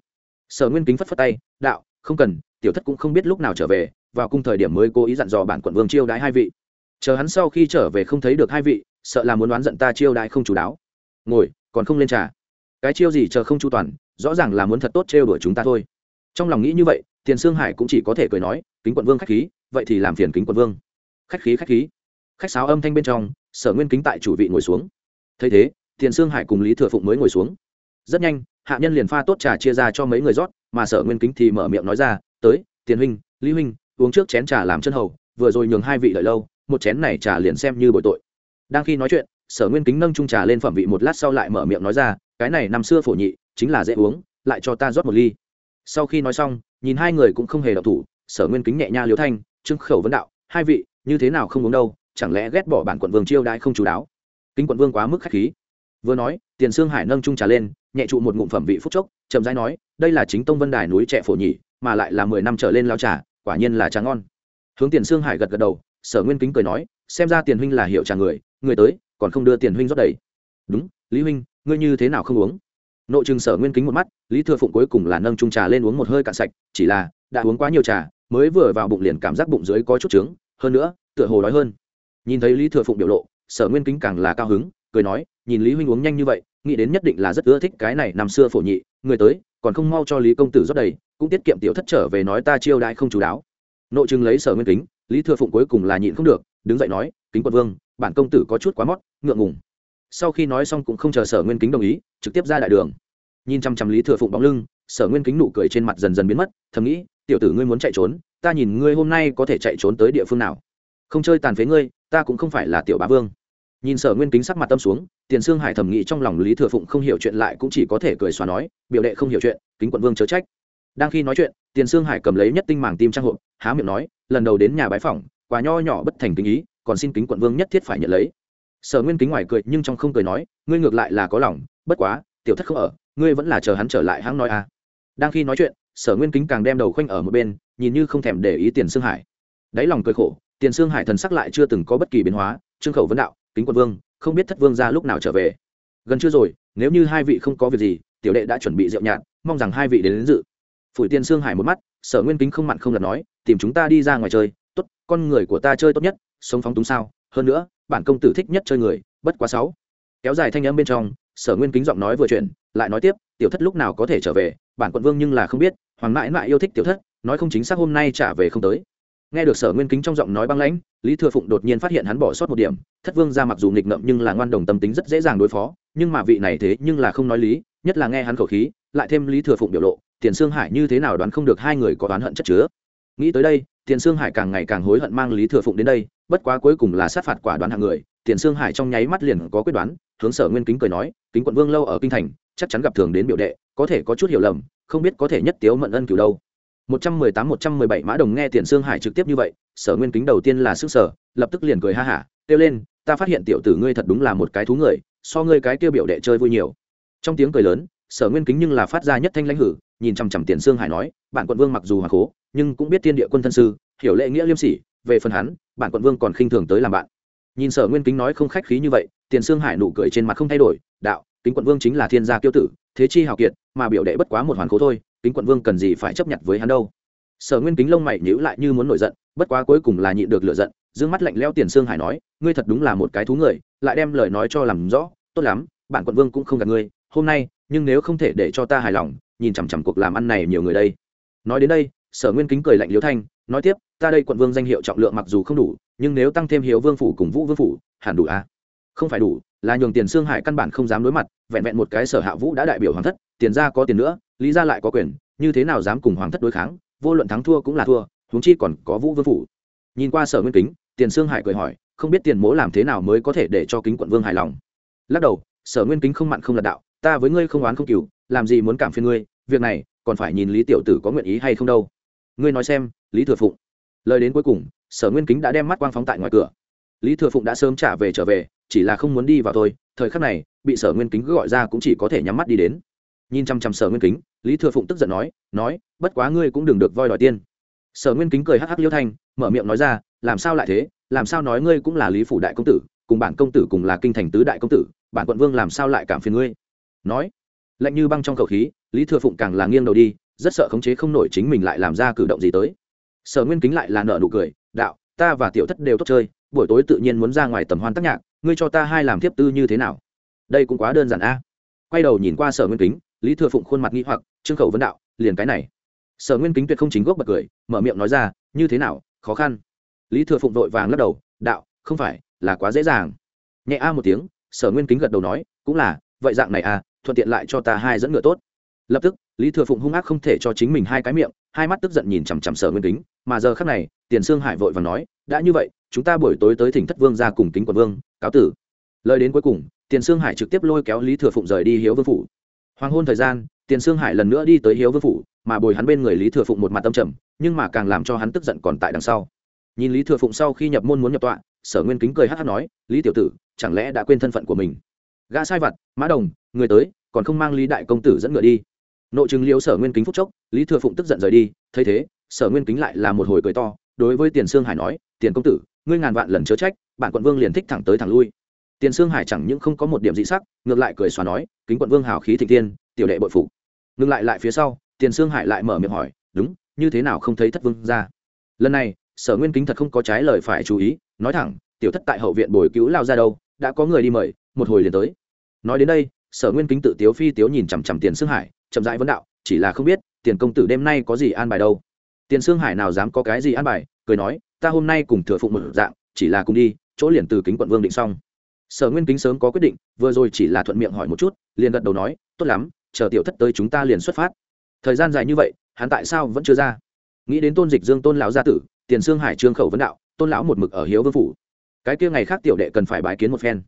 Sở nguyên kính phất phất tay, đạo, không cần, tiểu thất cũng không biết lúc nào trở về, vào cung thời điểm mới cố ý dặn dò bản quận vương chiêu đãi hai vị. Chờ hắn sau khi trở về không thấy được hai vị, sợ là muốn đoán giận ta chiêu đãi không chú đáo. Ngồi, còn không lên trà. Cái chiêu gì chờ không chu toàn, rõ ràng là muốn thật tốt trêu đuổi chúng ta thôi. Trong lòng nghĩ như vậy, tiền sương hải cũng chỉ có thể cười nói, kính quận vương khách khí, vậy thì làm phiền kính quận vương. Khách khí khách khí khách sáo âm thanh bên trong, sở nguyên kính tại chủ vị ngồi xuống. Thấy thế, tiền sương hải cùng lý thừa phụng mới ngồi xuống. Rất nhanh, hạ nhân liền pha tốt trà chia ra cho mấy người rót, mà sở nguyên kính thì mở miệng nói ra, tới, tiền huynh, lý huynh, uống trước chén trà làm chân hầu, vừa rồi nhường hai vị đợi lâu, một chén này trà liền xem như bội tội. Đang khi nói chuyện, sở nguyên kính nâng trung trà lên phẩm vị một lát sau lại mở miệng nói ra, cái này năm xưa phổ nhị, chính là dễ uống, lại cho ta rót một ly. Sau khi nói xong, nhìn hai người cũng không hề đọc thủ, sở nguyên kính nhẹ nha liếu thanh trưng khẩu vấn đạo, hai vị, như thế nào không uống đâu chẳng lẽ ghét bỏ bản quận vương chiêu đãi không chú đáo? Kính quận vương quá mức khách khí. Vừa nói, tiền sương hải nâng trung trà lên, nhẹ trụ một ngụm phẩm vị phúc chốc, chậm rãi nói, đây là chính tông vân đài núi trẻ phổ nhị, mà lại là mười năm trở lên lao trà, quả nhiên là trà ngon. Hướng tiền sương hải gật gật đầu, sở nguyên kính cười nói, xem ra tiền huynh là hiệu trà người người tới, còn không đưa tiền huynh rót đầy. Đúng, lý huynh, ngươi như thế nào không uống? Nội trường sở nguyên kính một mắt, lý thừa phụng cuối cùng là nâng trung trà lên uống một hơi cạn sạch, chỉ là, đã uống quá nhiều trà, mới vừa vào bụng liền cảm giác bụng dưới có chút trướng, hơn nữa, tựa hồ đói hơn nhìn thấy lý thừa phụng biểu lộ, sở nguyên kính càng là cao hứng, cười nói, nhìn lý huynh uống nhanh như vậy, nghĩ đến nhất định là rất ưa thích cái này năm xưa phổ nhị, người tới, còn không mau cho lý công tử rót đầy, cũng tiết kiệm tiểu thất trở về nói ta chiêu đãi không chú đáo. Nội chừng lấy sở nguyên kính, lý thừa phụng cuối cùng là nhịn không được, đứng dậy nói, kính quận vương, bản công tử có chút quá mót, ngượng ngùng. Sau khi nói xong cũng không chờ sở nguyên kính đồng ý, trực tiếp ra đại đường. Nhìn chăm chăm lý thừa phụng bóng lưng, sở nguyên kính nụ cười trên mặt dần dần biến mất, thầm nghĩ, tiểu tử ngươi muốn chạy trốn, ta nhìn ngươi hôm nay có thể chạy trốn tới địa phương nào? Không chơi tàn phế ngươi, ta cũng không phải là tiểu bá vương. Nhìn sở nguyên kính sắc mặt tâm xuống, tiền sương hải thầm nghĩ trong lòng lý thừa phụng không hiểu chuyện lại cũng chỉ có thể cười xóa nói, biểu đệ không hiểu chuyện, kính quận vương chớ trách. Đang khi nói chuyện, tiền sương hải cầm lấy nhất tinh màng tim trang hộp, há miệng nói, lần đầu đến nhà bái phỏng, quà nho nhỏ bất thành kính ý, còn xin kính quận vương nhất thiết phải nhận lấy. Sở nguyên kính ngoài cười nhưng trong không cười nói, ngươi ngược lại là có lòng, bất quá, tiểu thất không ở, ngươi vẫn là chờ hắn trở lại hãng nói à. Đang khi nói chuyện, sở nguyên kính càng đem đầu khoanh ở một bên, nhìn như không thèm để ý tiền sương hải. Đáy lòng cười khổ tiền sương hải thần sắc lại chưa từng có bất kỳ biến hóa trương khẩu vấn đạo kính quận vương không biết thất vương ra lúc nào trở về? Gần chưa rồi nếu như hai vị không có việc gì tiểu đệ đã chuẩn bị rượu nhạt mong rằng hai vị đến, đến dự. Phủi tiền sương hải một mắt sở nguyên kính không mặn không lật nói tìm chúng ta đi ra ngoài chơi tốt con người của ta chơi tốt nhất sống phóng túng sao hơn nữa bản công tử thích nhất chơi người bất quá sáu. Kéo dài thanh âm bên trong sở nguyên kính giọng nói vừa chuyện lại nói tiếp tiểu thất lúc nào có thể trở về bản quận vương nhưng là không biết hoàng mãi mãi yêu thích tiểu thất nói không chính xác hôm nay trả về không tới nghe được sở nguyên kính trong giọng nói băng lãnh, lý thừa phụng đột nhiên phát hiện hắn bỏ sót một điểm. Thất vương ra mặc dù nghịch ngợm nhưng là ngoan đồng tâm tính rất dễ dàng đối phó, nhưng mà vị này thế nhưng là không nói lý, nhất là nghe hắn khẩu khí, lại thêm lý thừa phụng biểu lộ, tiền sương hải như thế nào đoán không được hai người có đoán hận chất chứa. Nghĩ tới đây, tiền sương hải càng ngày càng hối hận mang lý thừa phụng đến đây, bất quá cuối cùng là sát phạt quả đoán hạng người. Tiền sương hải trong nháy mắt liền có quyết đoán, hướng sở nguyên kính cười nói, kính quận vương lâu ở kinh thành, chắc chắn gặp thường đến biểu đệ, có thể có chút hiểu lầm, không biết có thể nhất tiếu mận ân cửu đâu một trăm mười tám, một trăm mười bảy mã đồng nghe tiền sương hải trực tiếp như vậy, sở nguyên kính đầu tiên là sức sở, lập tức liền cười ha hả, kêu lên, ta phát hiện tiểu tử ngươi thật đúng là một cái thú người, so ngươi cái kêu biểu đệ chơi vui nhiều. Trong tiếng cười lớn, sở nguyên kính nhưng là phát ra nhất thanh lãnh hử, nhìn chằm chằm tiền sương hải nói, bản quận vương mặc dù hòa cố nhưng cũng biết tiên địa quân thân sư, hiểu lệ nghĩa liêm sỉ, về phần hắn, bản quận vương còn khinh thường tới làm bạn. Nhìn sở nguyên kính nói không khách khí như vậy, tiền sương hải nụ cười trên mặt không thay đổi, đạo, kính quận vương chính là thiên gia kiêu tử, thế chi hào kiệt, mà biểu đệ bất quá một hoàn cố thôi kính quận vương cần gì phải chấp nhận với hắn đâu sở nguyên kính lông mày nhíu lại như muốn nổi giận, bất quá cuối cùng là nhịn được lựa giận, dương mắt lạnh leo tiền sương hải nói, ngươi thật đúng là một cái thú người, lại đem lời nói cho làm rõ, tốt lắm bản quận vương cũng không gạt ngươi, hôm nay, nhưng nếu không thể để cho ta hài lòng, nhìn chằm chằm cuộc làm ăn này nhiều người đây nói đến đây, sở nguyên kính cười lạnh liếu thanh, nói tiếp, ta đây quận vương danh hiệu trọng lượng mặc dù không đủ, nhưng nếu tăng thêm hiếu vương phủ cùng vũ vương phủ, hẳn đủ à? Không phải đủ, là nhường tiền xương hải căn bản không dám đối mặt, vẹn vẹn một cái sở hạ vũ đã đại biểu hoàng thất, tiền ra có tiền nữa, lý ra lại có quyền, như thế nào dám cùng hoàng thất đối kháng, vô luận thắng thua cũng là thua, huống chi còn có vũ vương phủ. Nhìn qua sở nguyên kính, tiền xương hải cười hỏi, không biết tiền mố làm thế nào mới có thể để cho kính quận vương hài lòng? Lắc đầu, sở nguyên kính không mặn không lật đạo, ta với ngươi không oán không cừu, làm gì muốn cảm phiền ngươi, việc này, còn phải nhìn lý tiểu tử có nguyện ý hay không đâu. Ngươi nói xem, lý thừa phụng. Lời đến cuối cùng, sở nguyên kính đã đem mắt quang phóng tại ngoài cửa. Lý thừa phụng đã sớm trả về trở về chỉ là không muốn đi vào thôi, thời khắc này, bị sở nguyên kính gọi ra cũng chỉ có thể nhắm mắt đi đến. Nhìn chăm chăm sở nguyên kính, lý thừa phụng tức giận nói nói, bất quá ngươi cũng đừng được voi đòi tiên sở nguyên kính cười hắc hắc liêu thanh, mở miệng nói ra, làm sao lại thế? Làm sao nói ngươi cũng là lý phủ đại công tử, cùng bản công tử cùng là kinh thành tứ đại công tử, bản quận vương làm sao lại cảm phiền ngươi? Nói, lạnh như băng trong khẩu khí, lý thừa phụng càng là nghiêng đầu đi, rất sợ khống chế không nổi chính mình lại làm ra cử động gì tới. Sở nguyên kính lại là nợ nụ cười, đạo, ta và tiểu thất đều tốt chơi, buổi tối tự nhiên muốn ra ngoài tầm hoan tác nhạc ngươi cho ta hai làm tiếp tư như thế nào? Đây cũng quá đơn giản a. Quay đầu nhìn qua sở nguyên kính, lý thừa phụng khuôn mặt nghi hoặc, trương khẩu vấn đạo, liền cái này. Sở nguyên kính tuyệt không chính gốc bật cười, mở miệng nói ra, như thế nào? Khó khăn. Lý thừa phụng vội vàng lắc đầu, đạo, không phải, là quá dễ dàng. Nhẹ a một tiếng, sở nguyên kính gật đầu nói, cũng là, vậy dạng này a, thuận tiện lại cho ta hai dẫn ngựa tốt. Lập tức, lý thừa phụng hung ác không thể cho chính mình hai cái miệng, hai mắt tức giận nhìn chằm chằm sở nguyên kính, mà giờ khắc này, tiền sương hải vội và nói, đã như vậy, chúng ta buổi tối tới thỉnh thất vương ra cùng kính quận vương cáo tử. Lời đến cuối cùng, tiền sương hải trực tiếp lôi kéo lý thừa phụng rời đi hiếu vương phủ. Hoàng hôn thời gian, tiền sương hải lần nữa đi tới hiếu vương phủ, mà bồi hắn bên người lý thừa phụng một mặt tâm trầm, nhưng mà càng làm cho hắn tức giận còn tại đằng sau. Nhìn lý thừa phụng sau khi nhập môn muốn nhập tọa, sở nguyên kính cười hát hát nói, lý tiểu tử, chẳng lẽ đã quên thân phận của mình? Gã sai vặt, mã đồng, người tới, còn không mang lý đại công tử dẫn ngựa đi. Nội chứng liếu sở nguyên kính phúc chốc, lý thừa phụng tức giận rời đi, thấy thế, sở nguyên kính lại là một hồi cười to, đối với tiền sương hải nói, tiền công tử, ngươi ngàn vạn lần chớ trách bản quận vương liền thích thẳng tới thẳng lui. Tiền sương hải chẳng những không có một điểm dị sắc, ngược lại cười xóa nói, kính quận vương hào khí thịnh tiên tiểu đệ bội phục. Ngừng lại lại phía sau, tiền sương hải lại mở miệng hỏi, đúng, như thế nào không thấy thất vương ra? Lần này, sở nguyên kính thật không có trái lời phải chú ý, nói thẳng, tiểu thất tại hậu viện bồi cứu lao ra đâu, đã có người đi mời, một hồi liền tới. Nói đến đây, sở nguyên kính tự tiếu phi tiếu nhìn chằm chằm tiền sương hải, chậm rãi vấn đạo, chỉ là không biết, tiền công tử đêm nay có gì an bài đâu? Tiền sương hải nào dám có cái gì an bài, cười nói, ta hôm nay cùng thừa phụng một dạng, chỉ là cùng đi chỗ liền từ kính quận vương định xong. Sở nguyên kính sớm có quyết định, vừa rồi chỉ là thuận miệng hỏi một chút, liền gật đầu nói, tốt lắm, chờ tiểu thất tới chúng ta liền xuất phát. Thời gian dài như vậy, hắn tại sao vẫn chưa ra? Nghĩ đến tôn dịch dương tôn lão gia tử, tiền sương hải trương khẩu vấn đạo, tôn lão một mực ở hiếu vương phủ. Cái kia ngày khác tiểu đệ cần phải bái kiến một phen.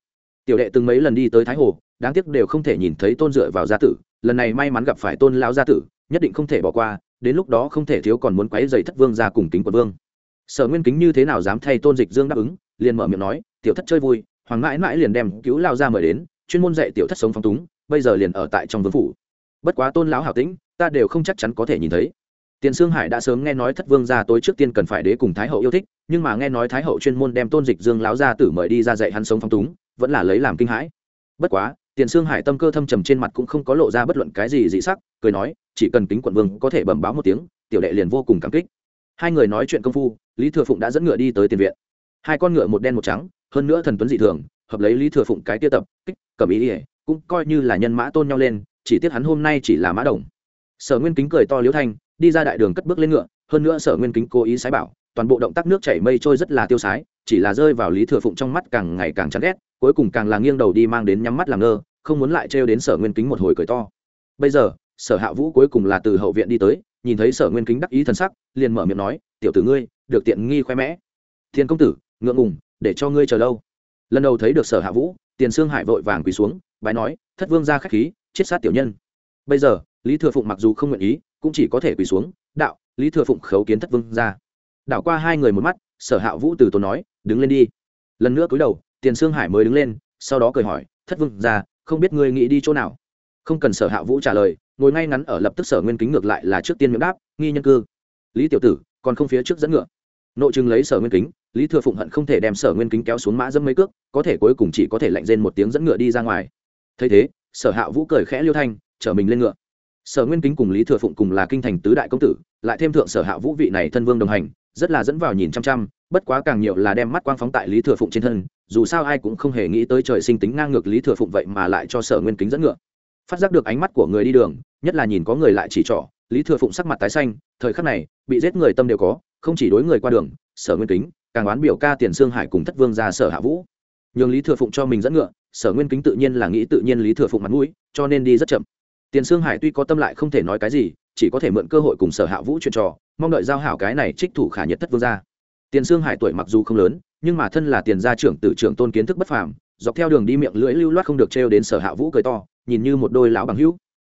Tiểu đệ từng mấy lần đi tới thái hồ, đáng tiếc đều không thể nhìn thấy tôn dựa vào gia tử, lần này may mắn gặp phải tôn lão gia tử, nhất định không thể bỏ qua, đến lúc đó không thể thiếu còn muốn quấy dày thất vương ra cùng kính quận vương. Sở nguyên kính như thế nào dám thay tôn dịch dương đáp ứng liền mở miệng nói, tiểu thất chơi vui, hoàng mãi mãi liền đem cứu lao ra mời đến, chuyên môn dạy tiểu thất sống phong túng, bây giờ liền ở tại trong vương phủ. Bất quá tôn lão hảo tĩnh, ta đều không chắc chắn có thể nhìn thấy. Tiền sương hải đã sớm nghe nói thất vương gia tối trước tiên cần phải đế cùng thái hậu yêu thích, nhưng mà nghe nói thái hậu chuyên môn đem tôn dịch dương lão gia tử mời đi ra dạy hắn sống phong túng, vẫn là lấy làm kinh hãi. Bất quá, tiền sương hải tâm cơ thâm trầm trên mặt cũng không có lộ ra bất luận cái gì dị sắc, cười nói, chỉ cần kính quận vương có thể bẩm báo một tiếng, tiểu đệ liền vô cùng cảm kích. Hai người nói chuyện công phu, lý thừa phụng đã dẫn ngựa đi tới tiền viện hai con ngựa một đen một trắng, hơn nữa thần tuấn dị thường, hợp lấy lý thừa phụng cái tiêu tập, kích, cầm ý ỉa cũng coi như là nhân mã tôn nhau lên, chỉ tiếc hắn hôm nay chỉ là mã đồng. Sở nguyên kính cười to liễu thanh, đi ra đại đường cất bước lên ngựa, hơn nữa sở nguyên kính cố ý sái bảo, toàn bộ động tác nước chảy mây trôi rất là tiêu sái, chỉ là rơi vào lý thừa phụng trong mắt càng ngày càng chán ghét, cuối cùng càng là nghiêng đầu đi mang đến nhắm mắt làm ngơ, không muốn lại trêu đến sở nguyên kính một hồi cười to. Bây giờ, sở hạ vũ cuối cùng là từ hậu viện đi tới, nhìn thấy sở nguyên kính đắc ý t sắc, liền mở miệng nói, tiểu tử ngươi, được tiện nghi khoe mẽ. Thiên công tử ngượng ngùng, để cho ngươi chờ lâu. Lần đầu thấy được sở hạ vũ, tiền sương hải vội vàng quỳ xuống, bái nói, thất vương ra k h á c h khí, chết sát tiểu nhân. Bây giờ, lý thừa phụng mặc dù không nguyện ý, cũng chỉ có thể quỳ xuống, đạo, lý thừa phụng khấu kiến thất vương ra. Đảo qua hai người một mắt, sở hạ vũ từ tốn nói, đứng lên đi. Lần nữa cúi đầu, tiền sương hải mới đứng lên, sau đó cười hỏi, thất vương ra, không biết ngươi nghĩ đi chỗ nào? Không cần sở hạ vũ trả lời, ngồi ngay ngắn ở lập tức sở nguyên kính ngược lại là trước tiên miệng đáp, nghi nhân cư. Lý tiểu tử, còn không phía trước dẫn ngựa. Nội chừng lấy sở nguyên kính lý thừa phụng hận không thể đem sở nguyên kính kéo xuống mã dâm mấy cước, có thể cuối cùng chỉ có thể lạnh rên một tiếng dẫn ngựa đi ra ngoài. Thấy thế, sở hạ vũ cười khẽ liêu thanh, chở mình lên ngựa. Sở nguyên kính cùng lý thừa phụng cùng là kinh thành tứ đại công tử, lại thêm thượng sở hạ vũ vị này thân vương đồng hành, rất là dẫn vào nhìn chăm chăm, bất quá càng nhiều là đem mắt quang phóng tại lý thừa phụng trên thân, dù sao ai cũng không hề nghĩ tới trời sinh tính ngang ngược lý thừa phụng vậy mà lại cho sở nguyên kính dẫn ngựa. Phát giác được ánh mắt của người đi đường, nhất là nhìn có người lại chỉ trỏ, lý thừa phụng sắc mặt tái xanh, thời khắc này, bị giết người tâm đều có, không chỉ đối người qua đường, sở nguyên kính càng oán biểu ca tiền sương hải cùng thất vương ra sở hạ vũ. Nhường lý thừa phụng cho mình dẫn ngựa, sở nguyên kính tự nhiên là nghĩ tự nhiên lý thừa phụng mặt mũi, cho nên đi rất chậm. Tiền sương hải tuy có tâm lại không thể nói cái gì, chỉ có thể mượn cơ hội cùng sở hạ vũ chuyện trò, mong đợi giao hảo cái này trích thủ khả nhiệt thất vương gia tiền sương hải tuổi mặc dù không lớn, nhưng mà thân là tiền gia trưởng tử trưởng tôn kiến thức bất phàm, dọc theo đường đi miệng lưỡi lưu loát không được trêu đến sở hạ vũ cười to, nhìn như một đôi lão bằng hữu.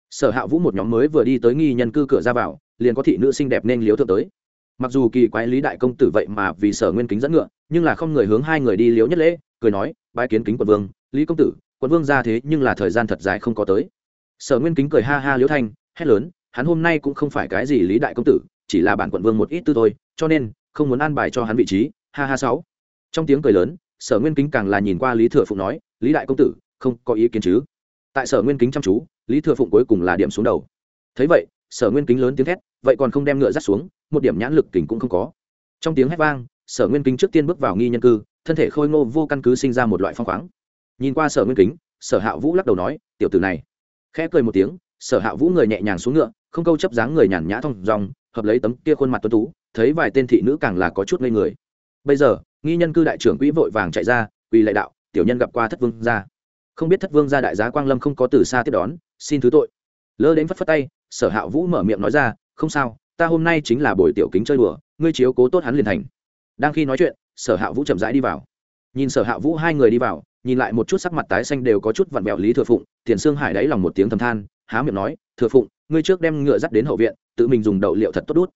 Sở hạ vũ một nhóm mới vừa đi tới nghi nhân cư cửa ra vào, liền có thị nữ xinh đẹp nên liếu thượng tới mặc dù kỳ quái lý đại công tử vậy mà vì sở nguyên kính dẫn ngựa, nhưng là không người hướng hai người đi liếu nhất lễ, cười nói, bái kiến kính quận vương, lý công tử, quận vương ra thế nhưng là thời gian thật dài không có tới. Sở nguyên kính cười ha ha liếu thanh, hét lớn, hắn hôm nay cũng không phải cái gì lý đại công tử, chỉ là bản quận vương một ít tư thôi, cho nên, không muốn an bài cho hắn vị trí. Ha ha sáu. Trong tiếng cười lớn, sở nguyên kính càng là nhìn qua lý thừa phụng nói, lý đại công tử, không có ý kiến chứ? Tại sở nguyên kính chăm chú, lý thừa phụng cuối cùng là điểm xuống đầu. Thấy vậy, sở nguyên kính lớn tiếng thét, vậy còn không đem ngựa dắt xuống một điểm nhãn lực kình cũng không có. Trong tiếng hét vang, sở nguyên kính trước tiên bước vào nghi nhân cư, thân thể khôi ngô vô căn cứ sinh ra một loại phong khoáng. Nhìn qua sở nguyên kính, sở hạ vũ lắc đầu nói, tiểu tử này. Khẽ cười một tiếng, sở hạ vũ người nhẹ nhàng xuống ngựa, không câu chấp dáng người nhàn nhã thong dong, hợp lấy tấm kia khuôn mặt tuấn tú, thấy vài tên thị nữ càng là có chút ngây người. Bây giờ, nghi nhân cư đại trưởng quỹ vội vàng chạy ra, quỳ lệ đạo, tiểu nhân gặp qua thất vương gia. Không biết thất vương gia đại giá quang lâm không có từ xa tiếp đón, xin thứ tội. Lơ đến phất phất tay, sở hạ vũ mở miệng nói ra, không sao ta hôm nay chính là buổi tiểu kính chơi đùa, ngươi chiếu cố tốt hắn liền thành. Đang khi nói chuyện, sở hạ vũ chậm rãi đi vào. Nhìn sở hạ vũ hai người đi vào, nhìn lại một chút sắc mặt tái xanh đều có chút vặn vẹo lý thừa phụng, tiền sương hải đáy lòng một tiếng thầm than, há miệng nói, thừa phụng, ngươi trước đem ngựa dắt đến hậu viện, tự mình dùng đậu liệu thật tốt đút.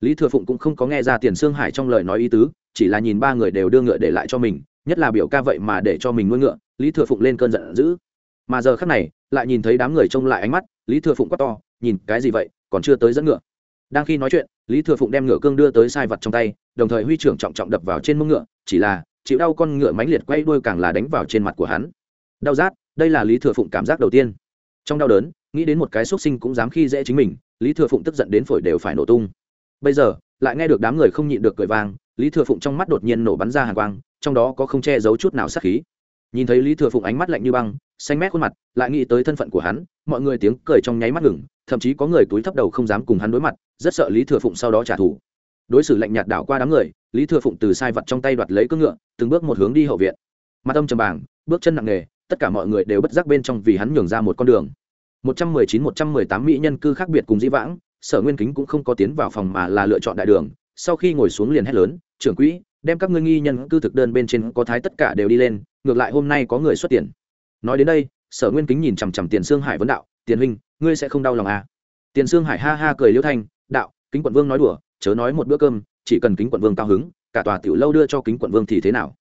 Lý thừa phụng cũng không có nghe ra tiền sương hải trong lời nói ý tứ, chỉ là nhìn ba người đều đưa ngựa để lại cho mình, nhất là biểu ca vậy mà để cho mình nuôi ngựa, lý thừa phụng lên cơn giận dữ. Mà giờ khác này, lại nhìn thấy đám người trông lại ánh mắt, lý thừa phụng quát to, nhìn cái gì vậy, còn chưa tới dẫn ngựa? Đang khi nói chuyện, lý thừa phụng đem ngựa cương đưa tới sai vật trong tay, đồng thời huy trưởng trọng trọng đập vào trên mông ngựa, chỉ là, chịu đau con ngựa mánh liệt quay đuôi càng là đánh vào trên mặt của hắn. Đau rát, đây là lý thừa phụng cảm giác đầu tiên. Trong đau đớn, nghĩ đến một cái x sinh cũng dám khi dễ chính mình, lý thừa phụng tức giận đến phổi đều phải nổ tung. Bây giờ, lại nghe được đám người không nhịn được cười vang, lý thừa phụng trong mắt đột nhiên nổ bắn ra hàng quang, trong đó có không che giấu chút nào sát khí. Nhìn thấy lý thừa phụng ánh mắt lạnh như băng, xanh mét khuôn mặt, lại nghĩ tới thân phận của hắn, mọi người tiếng cười trong nháy mắt ngừng, thậm chí có người túi thấp đầu không dám cùng hắn đối mặt rất sợ lý thừa phụng sau đó trả thù. Đối xử lạnh nhạt đảo qua đám người, lý thừa phụng từ sai vật trong tay đoạt lấy cưỡng ngựa, từng bước một hướng đi hậu viện. Mặt âm trầm bảng bước chân nặng nề, tất cả mọi người đều bất giác bên trong vì hắn nhường ra một con đường. Một trăm mười chín, một trăm mười tám mỹ nhân cư khác biệt cùng dĩ vãng, sở nguyên kính cũng không có tiến vào phòng mà là lựa chọn đại đường, sau khi ngồi xuống liền hét lớn, trưởng quỹ, đem các ngươi nghi nhân cư thực đơn bên trên có thái tất cả đều đi lên, ngược lại hôm nay có người xuất tiền. Nói đến đây, sở nguyên kính nhìn chằm chằm tiền sương hải vấn đạo, tiền huynh, ngươi sẽ không đau lòng à. tiền sương hải ha ha cười liêu thanh kính quận vương nói đùa, chớ nói một bữa cơm, chỉ cần kính quận vương cao hứng, cả tòa tiểu lâu đưa cho kính quận vương thì thế nào?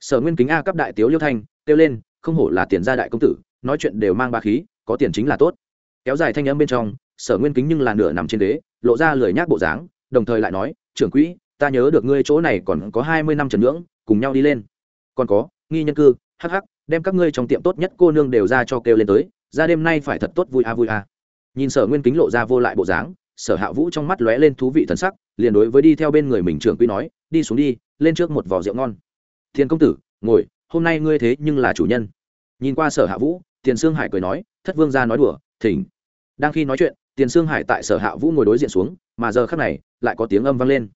Sở nguyên kính a cấp đại tiếu liêu thanh, kêu lên, không hổ là tiền gia đại công tử, nói chuyện đều mang ba khí, có tiền chính là tốt. Kéo dài thanh âm bên trong, sở nguyên kính nhưng là nửa nằm trên đế lộ ra lười nhác bộ dáng, đồng thời lại nói, trưởng quỹ, ta nhớ được ngươi chỗ này còn có hai mươi năm trần ngưỡng, cùng nhau đi lên. Còn có, nghi nhân cư, hắc hắc, đem các ngươi trong tiệm tốt nhất cô nương đều ra cho kêu lên tới, ra đêm nay phải thật tốt vui a vui a. Nhìn sở nguyên kính lộ ra vô lại bộ dáng sở hạ vũ trong mắt lóe lên thú vị thần sắc, liền đối với đi theo bên người mình trưởng quy nói, đi xuống đi, lên trước một vỏ rượu ngon. Thiên công tử, ngồi, hôm nay ngươi thế nhưng là chủ nhân. Nhìn qua sở hạ vũ, tiền sương hải cười nói, thất vương ra nói đùa, thỉnh. Đang khi nói chuyện, tiền sương hải tại sở hạ vũ ngồi đối diện xuống, mà giờ khác này, lại có tiếng âm vang lên.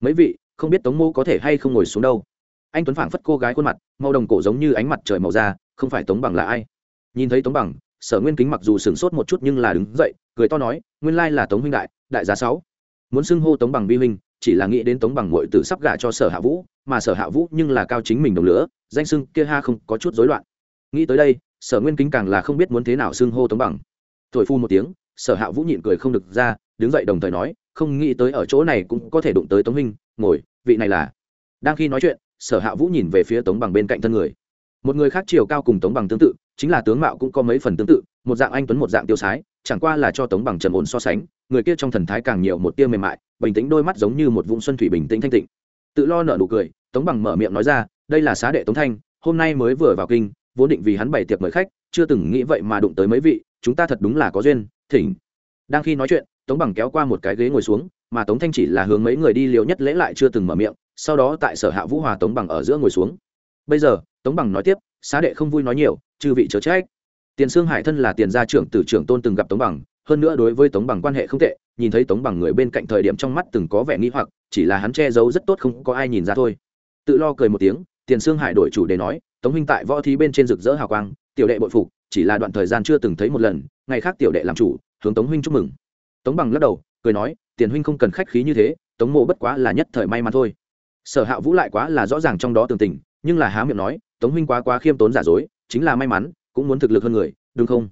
Mấy vị, không biết tống mô có thể hay không ngồi xuống đâu? Anh tuấn phảng phất cô gái khuôn mặt, màu đồng cổ giống như ánh mặt trời màu da, không phải tống bằng là ai? Nhìn thấy tống bằng sở nguyên kính mặc dù sửng sốt một chút nhưng là đứng dậy, cười to nói, nguyên lai là tống huynh đại đại giá sáu. Muốn xưng hô tống bằng vi huynh, chỉ là nghĩ đến tống bằng mội tử sắp gả cho sở hạ vũ, mà sở hạ vũ nhưng là cao chính mình đồng lửa, danh xưng kia ha không có chút rối loạn. Nghĩ tới đây, sở nguyên kính càng là không biết muốn thế nào xưng hô tống bằng. Thổi phu một tiếng, sở hạ vũ nhịn cười không được ra, đứng dậy đồng thời nói, không nghĩ tới ở chỗ này cũng có thể đụng tới tống huynh, ngồi, vị này là. Đang khi nói chuyện, sở hạ vũ nhìn về phía tống bằng bên cạnh thân người. Một người khác chiều cao cùng tống bằng tương tự chính là tướng mạo cũng có mấy phần tương tự, một dạng anh tuấn một dạng tiêu sái, chẳng qua là cho tống bằng trần ổn so sánh, người kia trong thần thái càng nhiều một tia mềm mại, bình tĩnh đôi mắt giống như một vũng xuân thủy bình tĩnh thanh tịnh. Tự lo nở nụ cười, tống bằng mở miệng nói ra, đây là xá đệ tống thanh, hôm nay mới vừa vào kinh, vốn định vì hắn bày tiệc mời khách, chưa từng nghĩ vậy mà đụng tới mấy vị, chúng ta thật đúng là có duyên, thỉnh. Đang khi nói chuyện, tống bằng kéo qua một cái ghế ngồi xuống, mà tống thanh chỉ là hướng mấy người đi liều nhất lễ lại chưa từng mở miệng, sau đó tại sở hạ vũ hòa tống bằng ở giữa ngồi xuống. Bây giờ, tống bằng nói tiếp xá đệ không vui nói nhiều, chư vị chớ trách. Tiền sương hải thân là tiền gia trưởng tử trưởng tôn từng gặp tống bằng, hơn nữa đối với tống bằng quan hệ không tệ, nhìn thấy tống bằng người bên cạnh thời điểm trong mắt từng có vẻ nghi hoặc, chỉ là hắn che giấu rất tốt không có ai nhìn ra thôi. Tự lo cười một tiếng, tiền sương hải đổi chủ đề nói, tống huynh tại võ thí bên trên rực rỡ hào quang, tiểu đệ bội phục, chỉ là đoạn thời gian chưa từng thấy một lần, ngày khác tiểu đệ làm chủ, hướng tống huynh chúc mừng. Tống bằng lắc đầu, cười nói, tiền huynh không cần khách khí như thế, tống mộ bất quá là nhất thời may mắn thôi. Sở hạ vũ lại quá là rõ ràng trong đó tường tình, nhưng là há miệng nói tống huynh quá quá khiêm tốn giả dối, chính là may mắn, cũng muốn thực lực hơn người, đúng không?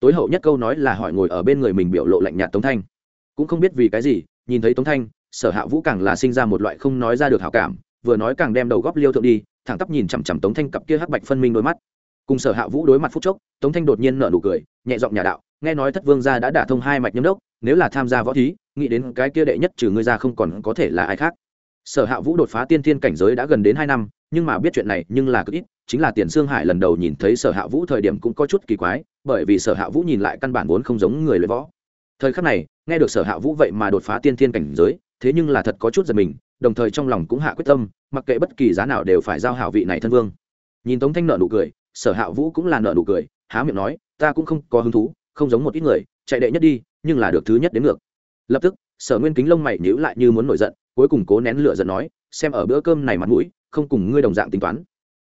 Tối hậu nhất câu nói là hỏi ngồi ở bên người mình biểu lộ lạnh nhạt tống thanh. Cũng không biết vì cái gì, nhìn thấy tống thanh, sở hạ vũ càng là sinh ra một loại không nói ra được hảo cảm, vừa nói càng đem đầu góp liêu thượng đi, thẳng tắp nhìn chằm chằm tống thanh cặp kia hắc bạch phân minh đôi mắt. Cùng sở hạ vũ đối mặt phút chốc, tống thanh đột nhiên nở nụ cười, nhẹ giọng nhà đạo, nghe nói thất vương gia đã đả thông hai mạch nhâm đốc, nếu là tham gia võ thí, nghĩ đến cái kia đệ nhất trừ ngươi ra không còn có thể là ai khác. Sở hạ vũ đột phá tiên thiên cảnh giới đã gần đến hai năm nhưng mà biết chuyện này nhưng là cực ít, chính là tiền sương hải lần đầu nhìn thấy sở hạ vũ thời điểm cũng có chút kỳ quái, bởi vì sở hạ vũ nhìn lại căn bản vốn không giống người luyện võ. Thời khắc này, nghe được sở hạ vũ vậy mà đột phá tiên thiên cảnh giới, thế nhưng là thật có chút giật mình, đồng thời trong lòng cũng hạ quyết tâm, mặc kệ bất kỳ giá nào đều phải giao hảo vị này thân vương. Nhìn tống thanh nợ nụ cười, sở hạ vũ cũng là nợ nụ cười, há miệng nói, ta cũng không có hứng thú, không giống một ít người, chạy đệ nhất đi, nhưng là được thứ nhất đến ngược. Lập tức, sở nguyên kính lông mày nhíu lại như muốn nổi giận, cuối cùng cố nén lửa giận nói, xem ở bữa cơm này mặt mũi không cùng ngươi đồng dạng tính toán.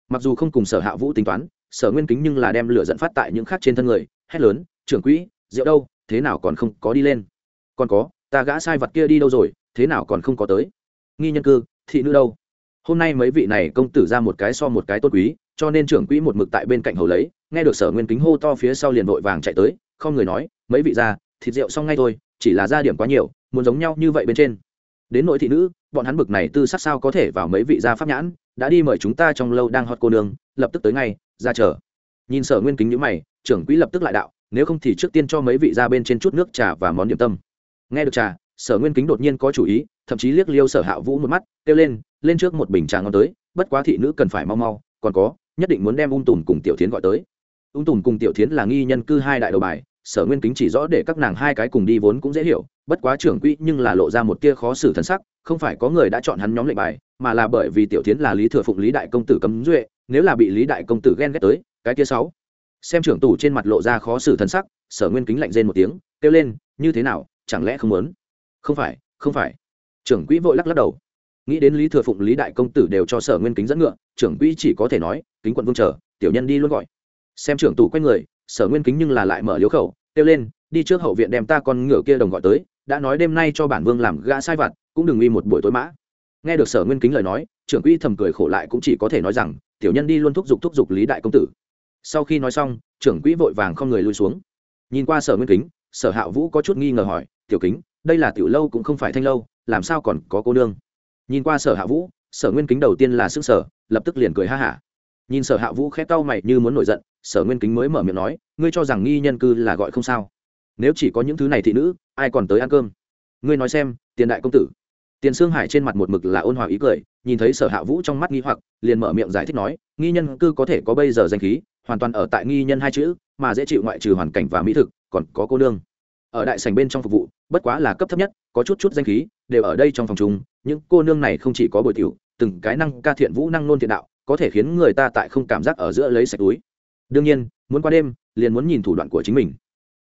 Mặc dù không cùng sở hạ vũ tính toán, sở nguyên kính nhưng là đem lửa giận phát tại những khác trên thân người, hét lớn, trưởng quỹ, rượu đâu, thế nào còn không có đi lên? Còn có, ta gã sai vật kia đi đâu rồi, thế nào còn không có tới? Nghi nhân cư, thị nữ đâu? Hôm nay mấy vị này công tử ra một cái so một cái tốt quý, cho nên trưởng quỹ một mực tại bên cạnh hầu lấy. Nghe được sở nguyên kính hô to phía sau liền vội vàng chạy tới, không người nói, mấy vị ra, thịt rượu xong ngay thôi, chỉ là ra điểm quá nhiều, muốn giống nhau như vậy bên trên. Đến nội thị nữ bọn hắn bực này tư sắc sao có thể vào mấy vị gia pháp nhãn, đã đi mời chúng ta trong lâu đang hot cô nương, lập tức tới ngay, ra chờ. Nhìn sở nguyên kính nhữ mày, trưởng quỹ lập tức lại đạo, nếu không thì trước tiên cho mấy vị ra bên trên chút nước trà và món điểm tâm. Nghe được trà, sở nguyên kính đột nhiên có chủ ý, thậm chí liếc liêu sở hạ vũ một mắt, kêu lên lên trước một bình trà ngon tới, bất quá thị nữ cần phải mau mau, còn có, nhất định muốn đem ung tùn cùng tiểu thiến gọi tới. Ung tùn cùng tiểu thiến là nghi nhân cư hai đại đầu bài sở nguyên kính chỉ rõ để các nàng hai cái cùng đi vốn cũng dễ hiểu, bất quá trưởng quỹ nhưng là lộ ra một tia khó xử thân sắc, không phải có người đã chọn hắn nhóm lệnh bài, mà là bởi vì tiểu thiến là lý thừa phụng, lý đại công tử cấm duệ, nếu là bị lý đại công tử ghen ghét tới, cái tia sáu. Xem trưởng tủ trên mặt lộ ra khó xử thân sắc, sở nguyên kính lạnh rên một tiếng, kêu lên, như thế nào, chẳng lẽ không muốn? Không phải không phải. Trưởng quỹ vội lắc lắc đầu. Nghĩ đến lý thừa phụng, lý đại công tử đều cho sở nguyên kính dẫn ngựa, trưởng quỹ chỉ có thể nói, kính quận vương chờ, tiểu nhân đi luôn gọi. Xem trưởng tù quay người, sở nguyên kính nhưng là lại mở liếu khẩu kêu lên, đi trước hậu viện đem ta con ngựa kia đồng gọi tới, đã nói đêm nay cho bản vương làm gã sai vặt, cũng đừng uy một buổi tối mã. Nghe được sở nguyên kính lời nói, trưởng quỹ thầm cười khổ lại cũng chỉ có thể nói rằng, tiểu nhân đi luôn thúc giục thúc giục lý đại công tử. Sau khi nói xong, trưởng quỹ vội vàng không người lui xuống. Nhìn qua sở nguyên kính, sở hạ vũ có chút nghi ngờ hỏi, tiểu kính, đây là tiểu lâu cũng không phải thanh lâu, làm sao còn có cô nương? Nhìn qua sở hạ vũ, sở nguyên kính đầu tiên là sức sở lập tức liền cười ha hả. Nhìn sở hạ vũ khét cau mày như muốn nổi giận sở nguyên kính mới mở miệng nói, ngươi cho rằng nghi nhân cư là gọi không sao. Nếu chỉ có những thứ này thị nữ, ai còn tới ăn cơm? Ngươi nói xem, tiền đại công tử. Tiền sương hải trên mặt một mực là ôn hòa ý cười, nhìn thấy sở hạ vũ trong mắt nghi hoặc, liền mở miệng giải thích nói, nghi nhân cư có thể có bây giờ danh khí, hoàn toàn ở tại nghi nhân hai chữ, mà dễ chịu ngoại trừ hoàn cảnh và mỹ thực, còn có cô nương. Ở đại sành bên trong phục vụ, bất quá là cấp thấp nhất, có chút chút danh khí, đều ở đây trong phòng chúng những cô nương này không chỉ có bồi tiểu, từng cái năng ca thiện vũ năng nôn thiện đạo, có thể khiến người ta tại không cảm giác ở giữa lấy sạch túi đương nhiên, muốn qua đêm, liền muốn nhìn thủ đoạn của chính mình.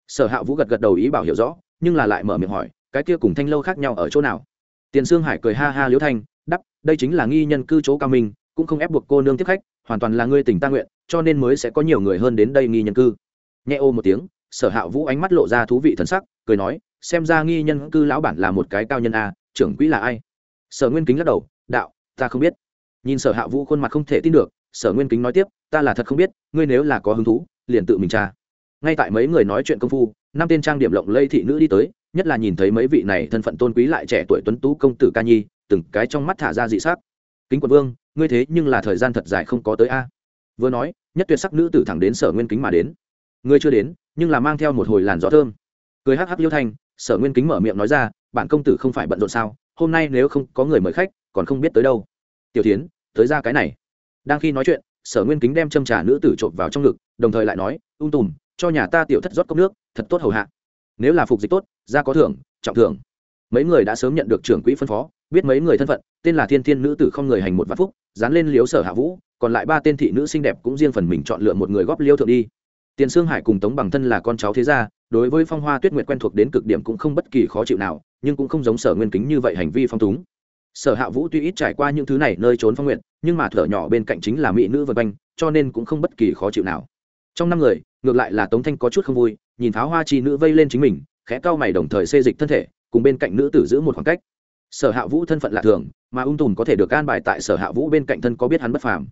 Sở hạ vũ gật gật đầu ý bảo hiểu rõ, nhưng là lại mở miệng hỏi, cái kia cùng thanh lâu khác nhau ở chỗ nào? Tiền sương hải cười ha ha liễu thanh, đắp, đây chính là nghi nhân cư chỗ cao minh, cũng không ép buộc cô nương tiếp khách, hoàn toàn là ngươi tình ta nguyện, cho nên mới sẽ có nhiều người hơn đến đây nghi nhân cư. Nhẹ ô một tiếng, sở hạ vũ ánh mắt lộ ra thú vị thần sắc, cười nói, xem ra nghi nhân cư lão bản là một cái cao nhân a, trưởng quỹ là ai? Sở nguyên kính lắc đầu, đạo, ta không biết. Nhìn sở hạ vũ khuôn mặt không thể tin được, sở nguyên kính nói tiếp ta là thật không biết, ngươi nếu là có hứng thú, liền tự mình tra. Ngay tại mấy người nói chuyện công phu, năm tên trang điểm lộng lây thị nữ đi tới, nhất là nhìn thấy mấy vị này thân phận tôn quý lại trẻ tuổi tuấn tú công tử ca nhi, từng cái trong mắt thả ra dị sắc. Kính quận vương, ngươi thế nhưng là thời gian thật dài không có tới a. Vừa nói, nhất tuyệt sắc nữ tử thẳng đến sở nguyên kính mà đến. Ngươi chưa đến, nhưng là mang theo một hồi làn gió thơm. Cười hắc hắc liêu thanh, sở nguyên kính mở miệng nói ra, bản công tử không phải bận rộn sao, hôm nay nếu không có người mời khách, còn không biết tới đâu. Tiểu tiến tới ra cái này. Đang khi nói chuyện sở nguyên kính đem châm trà nữ tử trộm vào trong ngực, đồng thời lại nói, ung tùm, cho nhà ta tiểu thất rót cốc nước, thật tốt hầu hạ. Nếu là phục dịch tốt ra có thưởng, trọng thưởng. Mấy người đã sớm nhận được trưởng quỹ phân phó, biết mấy người thân phận, tên là thiên thiên nữ tử không người hành một vạn phúc, dán lên liếu sở hạ vũ, còn lại ba tên thị nữ xinh đẹp cũng riêng phần mình chọn lựa một người góp liêu thượng đi. Tiền sương hải cùng tống bằng thân là con cháu thế gia, đối với phong hoa tuyết nguyệt quen thuộc đến cực điểm cũng không bất kỳ khó chịu nào, nhưng cũng không giống sở nguyên kính như vậy hành vi phong túng sở hạ vũ tuy ít trải qua những thứ này nơi trốn phong nguyện, nhưng mà thở nhỏ bên cạnh chính là mỹ nữ vân quanh, cho nên cũng không bất kỳ khó chịu nào. Trong năm người, ngược lại là tống thanh có chút không vui, nhìn pháo hoa chi nữ vây lên chính mình, khẽ cao mày đồng thời xê dịch thân thể, cùng bên cạnh nữ tử giữ một khoảng cách. Sở hạ vũ thân phận lạ thường, mà ung tùm có thể được an bài tại sở hạ vũ bên cạnh thân có biết hắn bất phàm.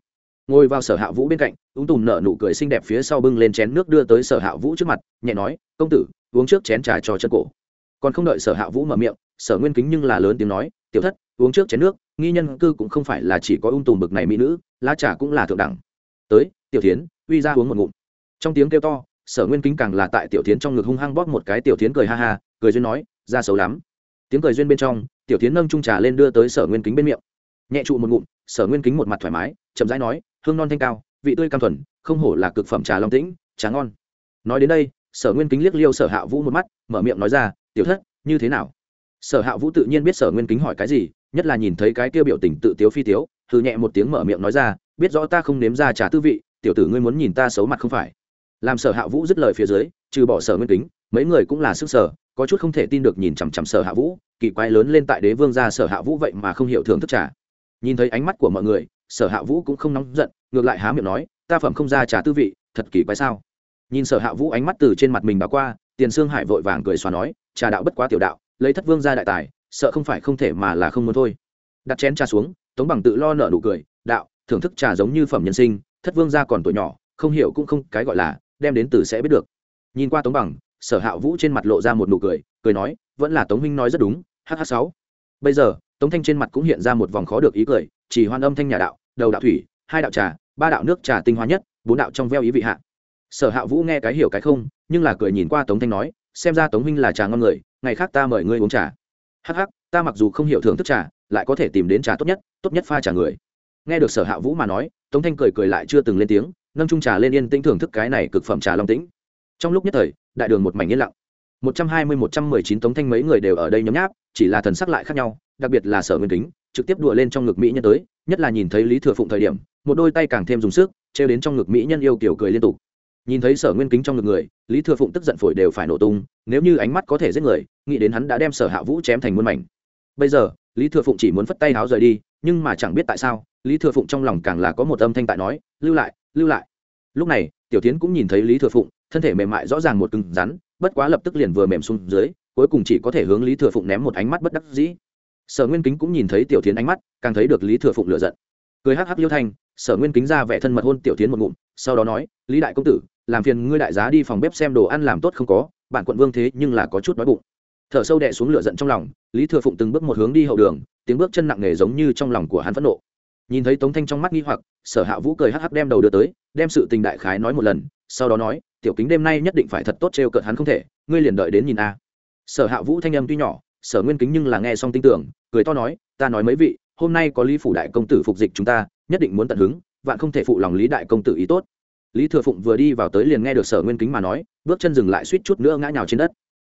Ngồi vào sở hạ vũ bên cạnh, ung tùm nở nụ cười xinh đẹp phía sau bưng lên chén nước đưa tới sở hạ vũ trước mặt, nhẹ nói, công tử, uống trước chén trà cho chân cổ. Còn không đợi sở hạ vũ mở miệng, sở nguyên kính nhưng là lớn tiếng nói, tiểu thất uống trước chén nước, nghi nhân cư cũng không phải là chỉ có ung tùm bực này mỹ nữ, lá trà cũng là thượng đẳng. Tới, tiểu tiến uy ra uống một ngụm. Trong tiếng kêu to, sở nguyên kính càng là tại tiểu tiến trong ngực hung hăng bóp một cái, tiểu tiến cười ha ha, cười duyên nói, ra xấu lắm. Tiếng cười duyên bên trong, tiểu tiến nâng trung trà lên đưa tới sở nguyên kính bên miệng. Nhẹ trụ một ngụm, sở nguyên kính một mặt thoải mái, chậm rãi nói, hương non thanh cao, vị tươi cam thuần, không hổ là cực phẩm trà long tĩnh, trà ngon. Nói đến đây, sở nguyên kính liếc liêu sở hạ vũ một mắt, mở miệng nói ra, tiểu thất, như thế nào? Sở hạ vũ tự nhiên biết sở nguyên kính hỏi cái gì nhất là nhìn thấy cái kia biểu tình tự tiếu phi tiếu thử nhẹ một tiếng mở miệng nói ra, biết rõ ta không nếm ra trả tư vị, tiểu tử ngươi muốn nhìn ta xấu mặt không phải. Làm sở hạ vũ dứt lời phía dưới, trừ bỏ sở nguyên kính, mấy người cũng là sức sở, có chút không thể tin được nhìn chằm chằm sở hạ vũ, kỳ quái lớn lên tại đế vương ra sở hạ vũ vậy mà không hiểu thưởng thức trả nhìn thấy ánh mắt của mọi người, sở hạ vũ cũng không nóng giận, ngược lại há miệng nói, ta phẩm không ra trả tư vị, thật kỳ quái sao? Nhìn sở hạ vũ ánh mắt từ trên mặt mình bà qua, tiền sương hải vội vàng cười xóa nói, trà đạo bất quá tiểu đạo, lấy thất vương ra đại tài sợ không phải không thể mà là không muốn thôi. Đặt chén trà xuống, tống bằng tự lo nợ nụ cười, đạo, thưởng thức trà giống như phẩm nhân sinh, thất vương gia còn tuổi nhỏ, không hiểu cũng không cái gọi là, đem đến từ sẽ biết được. Nhìn qua tống bằng, sở hạ vũ trên mặt lộ ra một nụ cười cười nói, vẫn là tống huynh nói rất đúng hh sáu. Bây giờ, tống thanh trên mặt cũng hiện ra một vòng khó được ý cười, chỉ hoan âm thanh nhà đạo, đầu đạo thủy, hai đạo trà, ba đạo nước trà tinh hoa nhất, bốn đạo trong veo ý vị hạ. Sở hạ vũ nghe cái hiểu cái không, nhưng là cười nhìn qua tống thanh nói, xem ra tống huynh là trà ngon người, ngày khác ta mời ngươi uống trà hh ta mặc dù không hiểu thưởng thức trà, lại có thể tìm đến trà tốt nhất tốt nhất pha trà người. Nghe được sở hạ vũ mà nói, tống thanh cười cười lại chưa từng lên tiếng, nâng trung trà lên yên tĩnh thưởng thức cái này cực phẩm trà long tĩnh. Trong lúc nhất thời, đại đường một mảnh yên lặng. Một trăm hai mươi, một trăm mười chín tống thanh mấy người đều ở đây nhấm nháp, chỉ là thần sắc lại khác nhau, đặc biệt là sở nguyên kính, trực tiếp đùa lên trong ngực mỹ nhân tới, nhất là nhìn thấy lý thừa phụng thời điểm, một đôi tay càng thêm dùng sức, trêu đến trong ngực mỹ nhân yêu kiểu cười liên tục nhìn thấy sở nguyên kính trong ngực người, lý thừa phụng tức giận phổi đều phải nổ tung, nếu như ánh mắt có thể giết người, nghĩ đến hắn đã đem sở hạ vũ chém thành muôn mảnh. Bây giờ, lý thừa phụng chỉ muốn phất tay háo rời đi, nhưng mà chẳng biết tại sao, lý thừa phụng trong lòng càng là có một âm thanh tại nói, lưu lại lưu lại. Lúc này, tiểu tiến cũng nhìn thấy lý thừa phụng, thân thể mềm mại rõ ràng một cứng rắn, bất quá lập tức liền vừa mềm xuống dưới, cuối cùng chỉ có thể hướng lý thừa phụng ném một ánh mắt bất đắc dĩ. Sở nguyên kính cũng nhìn thấy tiểu tiến ánh mắt, càng thấy được lý thừa phụng lựa giận. Cười hắc hắc liêu thanh, sở nguyên kính ra vẻ thân mật hôn tiểu tiến một ngụm, sau đó nói, lý đại công tử làm phiền ngươi đại giá đi phòng bếp xem đồ ăn làm tốt không có, bạn quận vương thế nhưng là có chút đói bụng. Thở sâu đẻ xuống lửa giận trong lòng, lý thừa phụng từng bước một hướng đi hậu đường, tiếng bước chân nặng nề giống như trong lòng của hắn phẫn nộ. Nhìn thấy tống thanh trong mắt nghi hoặc, sở hạ vũ cười hắc hắc đem đầu đưa tới, đem sự tình đại khái nói một lần, sau đó nói, tiểu kính đêm nay nhất định phải thật tốt trêu cợt hắn không thể, ngươi liền đợi đến nhìn a. Sở hạ vũ thanh âm tuy nhỏ, sở nguyên kính nhưng là nghe xong tin tưởng, cười to nói, ta nói mấy vị, hôm nay có lý phủ đại công tử phục dịch chúng ta, nhất định muốn tận hứng, vạn không thể phụ lòng lý đại công tử ý tốt lý thừa phụng vừa đi vào tới liền nghe được sở nguyên kính mà nói, bước chân dừng lại suýt chút nữa ngã nhào trên đất.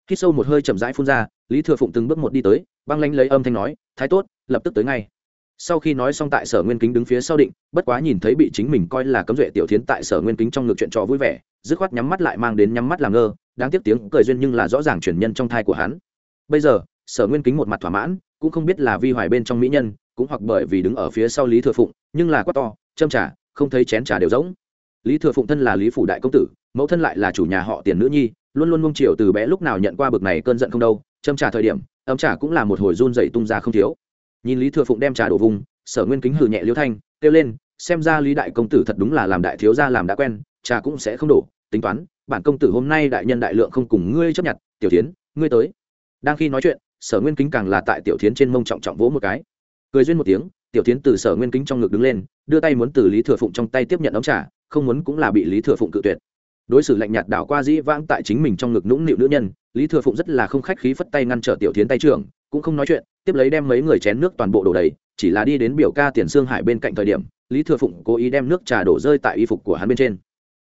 Khi sâu một hơi chậm rãi phun ra, lý thừa phụng từng bước một đi tới, băng lanh lấy âm thanh nói, thái tốt, lập tức tới ngay. Sau khi nói xong tại sở nguyên kính đứng phía sau định, bất quá nhìn thấy bị chính mình coi là cấm duệ tiểu tiến tại sở nguyên kính trong ngực chuyện trò vui vẻ, dứt khoát nhắm mắt lại mang đến nhắm mắt làm ngơ, đáng tiếc tiếng cười duyên nhưng là rõ ràng chuyển nhân trong thai của hắn. Bây giờ, sở nguyên kính một mặt thỏa mãn, cũng không biết là vi hoài bên trong mỹ nhân, cũng hoặc bởi vì đứng ở phía sau lý thừa phụng, nhưng là quát to, châm trà, không thấy chén trà đều rỗng lý thừa phụng thân là lý phủ đại công tử, mẫu thân lại là chủ nhà họ tiền nữ nhi, luôn luôn mông triều từ bé lúc nào nhận qua bực này cơn giận không đâu, châm trà thời điểm, ấm trà cũng là một hồi run dậy tung ra không thiếu. Nhìn lý thừa phụng đem trà đổ vùng, sở nguyên kính hừ nhẹ liêu thanh, kêu lên, xem ra lý đại công tử thật đúng là làm đại thiếu gia làm đã quen, trà cũng sẽ không đổ, tính toán, bản công tử hôm nay đại nhân đại lượng không cùng ngươi chấp nhận, tiểu tiến ngươi tới. Đang khi nói chuyện, sở nguyên kính càng là tại tiểu tiến trên mông trọng trọng vỗ một cái. Cười duyên một tiếng tiểu tiến từ sở nguyên kính trong ngực đứng lên, đưa tay muốn từ lý thừa phụng trong tay tiếp nhận ống trà, không muốn cũng là bị lý thừa phụng cự tuyệt. Đối xử lạnh nhạt đảo qua dĩ vãng tại chính mình trong ngực nũng nịu nữ nhân, lý thừa phụng rất là không khách khí phất tay ngăn trở tiểu tiến tay trưởng, cũng không nói chuyện, tiếp lấy đem mấy người chén nước toàn bộ đổ đầy, chỉ là đi đến biểu ca tiền xương hải bên cạnh thời điểm, lý thừa phụng cố ý đem nước trà đổ rơi tại y phục của hắn bên trên.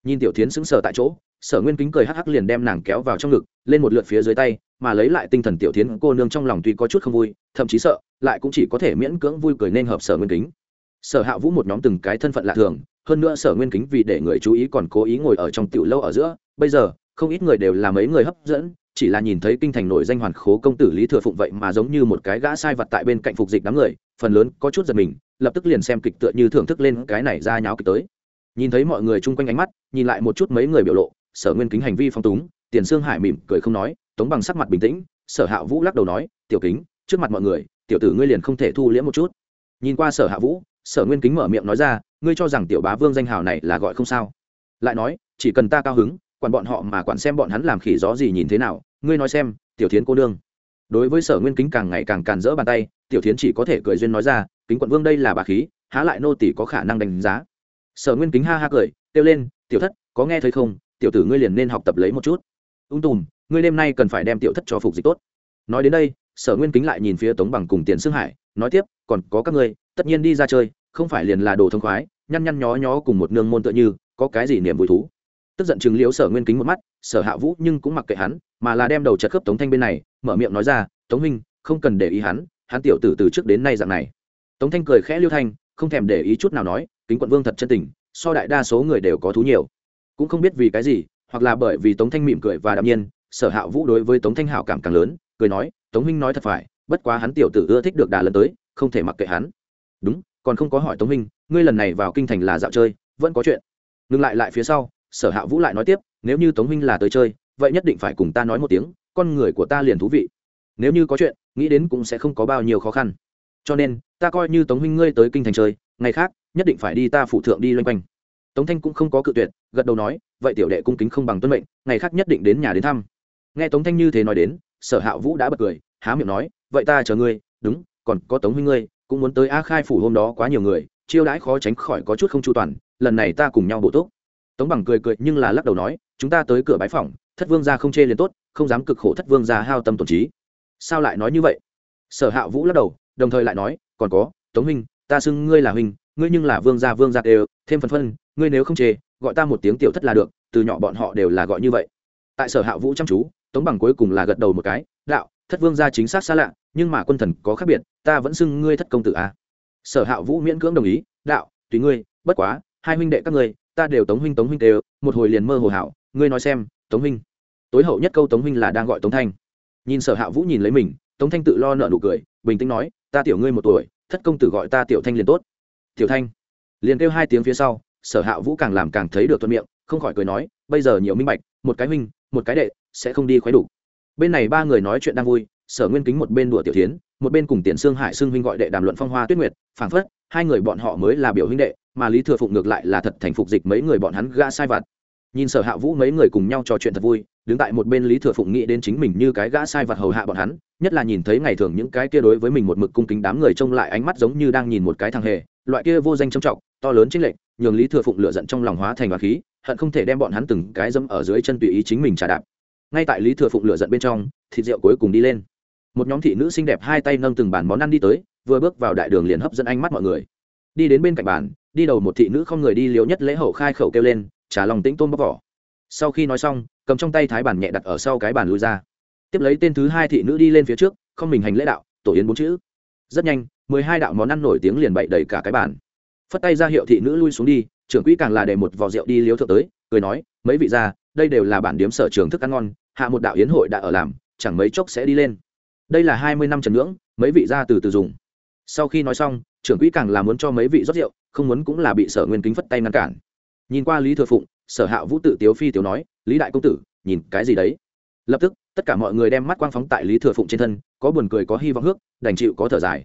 Nhìn tiểu tiến sững sờ tại chỗ sở nguyên kính cười hắc hắc liền đem nàng kéo vào trong ngực, lên một lượt phía dưới tay, mà lấy lại tinh thần tiểu tiến cô nương trong lòng tuy có chút không vui, thậm chí sợ, lại cũng chỉ có thể miễn cưỡng vui cười nên hợp sở nguyên kính. Sở hạ vũ một nhóm từng cái thân phận lạ thường, hơn nữa sở nguyên kính vì để người chú ý còn cố ý ngồi ở trong tiểu lâu ở giữa, bây giờ, không ít người đều là mấy người hấp dẫn, chỉ là nhìn thấy kinh thành nổi danh hoàn khố công tử lý thừa phụng vậy mà giống như một cái gã sai vật tại bên cạnh phục dịch đám người, phần lớn có chút giật mình, lập tức liền xem kịch tựa như thưởng thức lên cái này ra nháo kịch tới. Nhìn thấy mọi người chung quanh ánh mắt, nhìn lại một chút mấy người biểu lộ sở nguyên kính hành vi phong túng, tiền sương hải mỉm cười không nói, tống bằng sắc mặt bình tĩnh, sở hạ vũ lắc đầu nói, tiểu kính, trước mặt mọi người, tiểu tử ngươi liền không thể thu liễm một chút. Nhìn qua sở hạ vũ, sở nguyên kính mở miệng nói ra, ngươi cho rằng tiểu bá vương danh hào này là gọi không sao? Lại nói, chỉ cần ta cao hứng, quản bọn họ mà quản xem bọn hắn làm khỉ gió gì nhìn thế nào, ngươi nói xem, tiểu thiến cô nương. Đối với sở nguyên kính càng ngày càng càn rỡ bàn tay, tiểu thiến chỉ có thể cười duyên nói ra, kính quận vương đây là bà khí, há lại nô tỷ có khả năng đánh giá? Sở nguyên kính ha ha cười, kêu lên, tiểu thất, có nghe thấy không? Tiểu tử ngươi liền nên học tập lấy một chút. Ung tùm, ngươi đêm nay cần phải đem tiểu thất cho phục dịch tốt. Nói đến đây, sở nguyên kính lại nhìn phía tống bằng cùng tiền xương hải, nói tiếp, còn có các ngươi, tất nhiên đi ra chơi, không phải liền là đồ thông khoái, nhăn nhăn nhó nhó cùng một nương môn tựa như, có cái gì niềm vui thú. Tức giận chừng liếu sở nguyên kính một mắt, sở hạ vũ nhưng cũng mặc kệ hắn, mà là đem đầu chật khớp tống thanh bên này, mở miệng nói ra, tống huynh, không cần để ý hắn hắn tiểu tử từ trước đến nay dạng này. Tống thanh cười khẽ liêu thanh, không thèm để ý chút nào nói, kính quận vương thật chân tình, so đại đa số người đều có thú nhiều cũng không biết vì cái gì, hoặc là bởi vì tống thanh mỉm cười và đạm nhiên, sở hạ vũ đối với tống thanh hảo cảm càng lớn, cười nói, tống huynh nói thật phải, bất quá hắn tiểu tử ưa thích được đà lần tới, không thể mặc kệ hắn. Đúng, còn không có hỏi tống huynh, ngươi lần này vào kinh thành là dạo chơi, vẫn có chuyện. Ngừng lại lại phía sau, sở hạ vũ lại nói tiếp, nếu như tống huynh là tới chơi, vậy nhất định phải cùng ta nói một tiếng, con người của ta liền thú vị. Nếu như có chuyện, nghĩ đến cũng sẽ không có bao nhiêu khó khăn. Cho nên, ta coi như tống huynh ngươi tới kinh thành chơi, ngày khác, nhất định phải đi ta phụ thượng đi loanh quanh tống thanh cũng không có cự tuyệt, gật đầu nói, vậy tiểu đệ cung kính không bằng tuân mệnh, ngày khác nhất định đến nhà đến thăm. Nghe tống thanh như thế nói đến, sở hạ vũ đã bật cười, há miệng nói, vậy ta chờ ngươi, đúng, còn có tống huynh ngươi, cũng muốn tới a khai phủ hôm đó quá nhiều người, chiêu đãi khó tránh khỏi có chút không chu toàn, lần này ta cùng nhau bộ tốt. tống bằng cười cười nhưng là lắc đầu nói, chúng ta tới cửa bái phòng thất vương gia không chê liền tốt, không dám cực khổ thất vương gia hao tâm tổn trí. Sao lại nói như vậy? Sở hạ vũ lắc đầu, đồng thời lại nói, còn có, tống huynh, ta xưng ngươi là huynh, ngươi nhưng là vương gia vương gia đều, thêm phần phân ngươi nếu không chê, gọi ta một tiếng tiểu thất là được, từ nhỏ bọn họ đều là gọi như vậy. Tại sở hạ vũ chăm chú, tống bằng cuối cùng là gật đầu một cái, đạo, thất vương gia chính xác xa lạ, nhưng mà quân thần có khác biệt, ta vẫn xưng ngươi thất công tử a. À. sở hạ vũ miễn cưỡng đồng ý, đạo, tùy ngươi, bất quá, hai huynh đệ các ngươi, ta đều tống huynh tống huynh đều, một hồi liền mơ hồ hảo, ngươi nói xem, tống huynh. Tối hậu nhất câu tống huynh là đang gọi tống thanh. Nhìn sở hạ vũ nhìn lấy mình, tống thanh tự lo nợ nụ cười, bình tĩnh nói, ta tiểu ngươi một tuổi, thất công tử gọi ta tiểu thanh liền tốt. Tiểu thanh? Liền kêu hai tiếng phía sau sở hạ vũ càng làm càng thấy được thuận miệng, không khỏi cười nói, bây giờ nhiều minh bạch, một cái huynh, một cái đệ, sẽ không đi khoái đủ. Bên này ba người nói chuyện đang vui, sở nguyên kính một bên đùa tiểu tiến một bên cùng tiền sương hải xưng huynh gọi đệ đàm luận phong hoa tuyết nguyệt, phảng phất, hai người bọn họ mới là biểu huynh đệ, mà lý thừa phụng ngược lại là thật thành phục dịch mấy người bọn hắn gã sai vặt. Nhìn sở hạ vũ mấy người cùng nhau trò chuyện thật vui, đứng tại một bên lý thừa phụng nghĩ đến chính mình như cái gã sai vặt hầu hạ bọn hắn, nhất là nhìn thấy ngày thường những cái kia đối với mình một mực cung kính đám người trông lại ánh mắt giống như đang nhìn một cái thằng hề, loại kia vô danh trầm trọng, to lớn chính lệnh nhường lý thừa phụng lựa giận trong lòng hóa thành và khí, hận không thể đem bọn hắn từng cái dâm ở dưới chân tùy ý chính mình trả đạp. Ngay tại lý thừa phụng lựa giận bên trong, thịt rượu cuối cùng đi lên. Một nhóm thị nữ xinh đẹp hai tay nâng từng bàn món ăn đi tới, vừa bước vào đại đường liền hấp dẫn ánh mắt mọi người. Đi đến bên cạnh bàn, đi đầu một thị nữ không người đi liều nhất lễ hậu khai khẩu kêu lên trả lòng tĩnh tôm bóc vỏ. Sau khi nói xong, cầm trong tay thái bản nhẹ đặt ở sau cái bàn lui ra. Tiếp lấy tên thứ hai thị nữ đi lên phía trước, không mình hành lễ đạo, tổ yến bốn chữ. Rất nhanh, mười hai đạo món ăn nổi tiếng liền bậy đầy cả cái bàn phất tay ra hiệu thị nữ lui xuống đi, trưởng quỹ càng là để một vò rượu đi liếu thượng tới, cười nói, mấy vị ra đây đều là bản điếm sở trường thức ăn ngon, hạ một đạo yến hội đã ở làm, chẳng mấy chốc sẽ đi lên. Đây là hai mươi năm trần ngưỡng, mấy vị ra từ từ dùng. Sau khi nói xong, trưởng quỹ càng là muốn cho mấy vị rót rượu, không muốn cũng là bị sở nguyên kính phất tay ngăn cản. Nhìn qua lý thừa phụng, sở hạ vũ tự tiếu phi tiếu nói, lý đại công tử, nhìn cái gì đấy? Lập tức, tất cả mọi người đem mắt quang phóng tại lý thừa phụng trên thân, có buồn cười có hy vọng hước, đành chịu có thở dài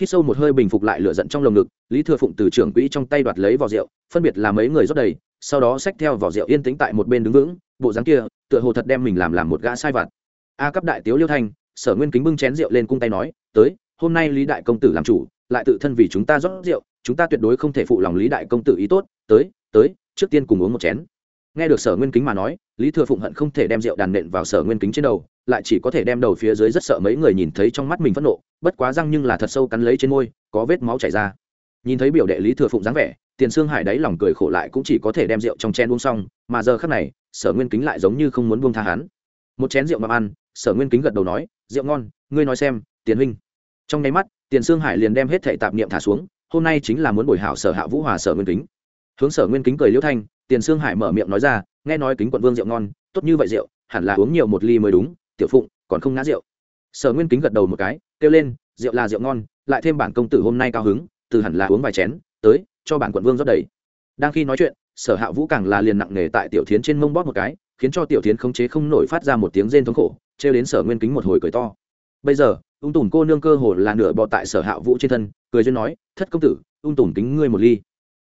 khi sâu một hơi bình phục lại lửa giận trong lồng ngực, lý thừa phụng từ trưởng quỹ trong tay đoạt lấy vỏ rượu, phân biệt là mấy người rót đầy, sau đó xách theo vỏ rượu yên tĩnh tại một bên đứng vững, bộ dáng kia, tựa hồ thật đem mình làm làm một gã sai vặt. A cấp đại tiếu liêu thanh, sở nguyên kính bưng chén rượu lên cung tay nói, tới, hôm nay lý đại công tử làm chủ, lại tự thân vì chúng ta rót rượu, chúng ta tuyệt đối không thể phụ lòng lý đại công tử ý tốt, tới tới, trước tiên cùng uống một chén. Nghe được sở nguyên kính mà nói, lý thừa phụng hận không thể đem rượu đàn nện vào sở nguyên kính trên đầu lại chỉ có thể đem đầu phía dưới rất sợ mấy người nhìn thấy trong mắt mình phẫn nộ, bất quá răng nhưng là thật sâu cắn lấy trên môi, có vết máu chảy ra. Nhìn thấy biểu đệ lý thừa phụng dáng vẻ, tiền sương hải đáy lòng cười khổ lại cũng chỉ có thể đem rượu trong chén uống xong, mà giờ khắc này, sở nguyên kính lại giống như không muốn buông tha hắn. Một chén rượu mà ăn, sở nguyên kính gật đầu nói, rượu ngon, ngươi nói xem, tiền huynh. Trong nháy mắt, tiền sương hải liền đem hết thệ tạp niệm thả xuống, hôm nay chính là muốn bồi hảo sở hạ vũ hòa sở nguyên kính. Hướng sở nguyên kính cười liễu thanh, tiền sương hải mở miệng nói ra, nghe nói kính quận vương rượu ngon, tốt như vậy rượu, hẳn là uống nhiều một ly mới đúng tiểu phụng, còn không ngã rượu. Sở nguyên kính gật đầu một cái, kêu lên, rượu là rượu ngon, lại thêm bản công tử hôm nay cao hứng, từ hẳn là uống vài chén, tới, cho bản quận vương rót đầy. Đang khi nói chuyện, sở hạ vũ càng là liền nặng nề tại tiểu thiến trên mông bóp một cái, khiến cho tiểu thiến khống chế không nổi phát ra một tiếng rên thống khổ, trêu đến sở nguyên kính một hồi cười to. Bây giờ, ung tùm cô nương cơ hồ là nửa bọ tại sở hạ vũ trên thân, cười duyên nói, thất công tử, ung tùm kính ngươi một ly.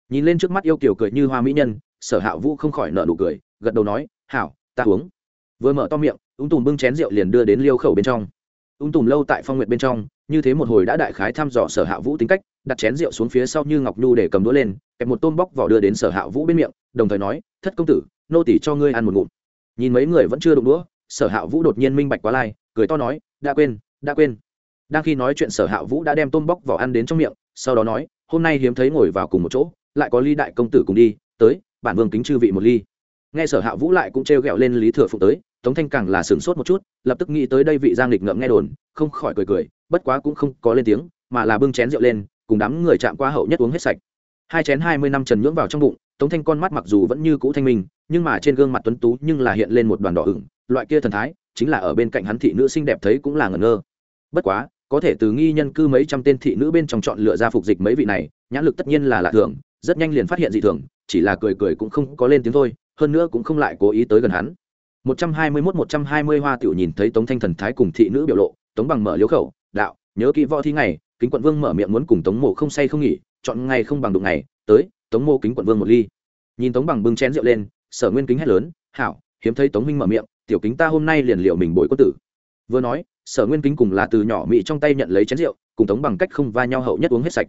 Nhìn lên trước mắt yêu kiểu cười như hoa mỹ nhân, sở hạ vũ không khỏi nợ nụ cười, gật đầu nói, hảo, ta uống. Vừa mở to miệng ung tùm bưng chén rượu liền đưa đến liêu khẩu bên trong. Ung tùm lâu tại phong nguyện bên trong, như thế một hồi đã đại khái thăm dò sở hạ vũ tính cách, đặt chén rượu xuống phía sau như ngọc nhu để cầm đũa lên, kẹp một tôm bóc vỏ đưa đến sở hạ vũ bên miệng, đồng thời nói, thất công tử, nô tỷ cho ngươi ăn một ngụm. Nhìn mấy người vẫn chưa đụng đũa, sở hạ vũ đột nhiên minh bạch quá lai, cười to nói, đã quên đã quên. Đang khi nói chuyện sở hạ vũ đã đem tôm bóc vỏ ăn đến trong miệng, sau đó nói, hôm nay hiếm thấy ngồi vào cùng một chỗ, lại có ly đại công tử cùng đi, tới, bản vương kính chư vị một ly. Nghe sở hạ vũ lại cũng trêu ghẹo lên lý thừa phụng tới tống thanh càng là sửng sốt một chút, lập tức nghĩ tới đây vị giang lịch ngậm nghe đồn, không khỏi cười cười, bất quá cũng không có lên tiếng, mà là bưng chén rượu lên, cùng đám người chạm qua hậu nhất uống hết sạch. Hai chén hai mươi năm trần nhưỡng vào trong bụng, tống thanh con mắt mặc dù vẫn như cũ thanh minh, nhưng mà trên gương mặt tuấn tú nhưng là hiện lên một đoàn đỏ ửng, loại kia thần thái, chính là ở bên cạnh hắn thị nữ xinh đẹp thấy cũng là ngẩn ngơ. Bất quá, có thể từ nghi nhân cư mấy trăm tên thị nữ bên trong chọn lựa ra phục dịch mấy vị này, nhãn lực tất nhiên là lạ thường, rất nhanh liền phát hiện dị thường, chỉ là cười cười cũng không có lên tiếng thôi, hơn nữa cũng không lại cố ý tới gần hắn. 121 120 hoa tiểu nhìn thấy tống thanh thần thái cùng thị nữ biểu lộ, tống bằng mở liếu khẩu, đạo, nhớ kỹ võ thi ngày, kính quận vương mở miệng muốn cùng tống mộ không say không nghỉ, chọn ngày không bằng đụng ngày, tới, tống mộ kính quận vương một ly. Nhìn tống bằng bưng chén rượu lên, sở nguyên kính hét lớn, hảo, hiếm thấy tống minh mở miệng, tiểu kính ta hôm nay liền liệu mình bồi có tử. Vừa nói, sở nguyên kính cùng là từ nhỏ mị trong tay nhận lấy chén rượu, cùng tống bằng cách không va nhau hậu nhất uống hết sạch.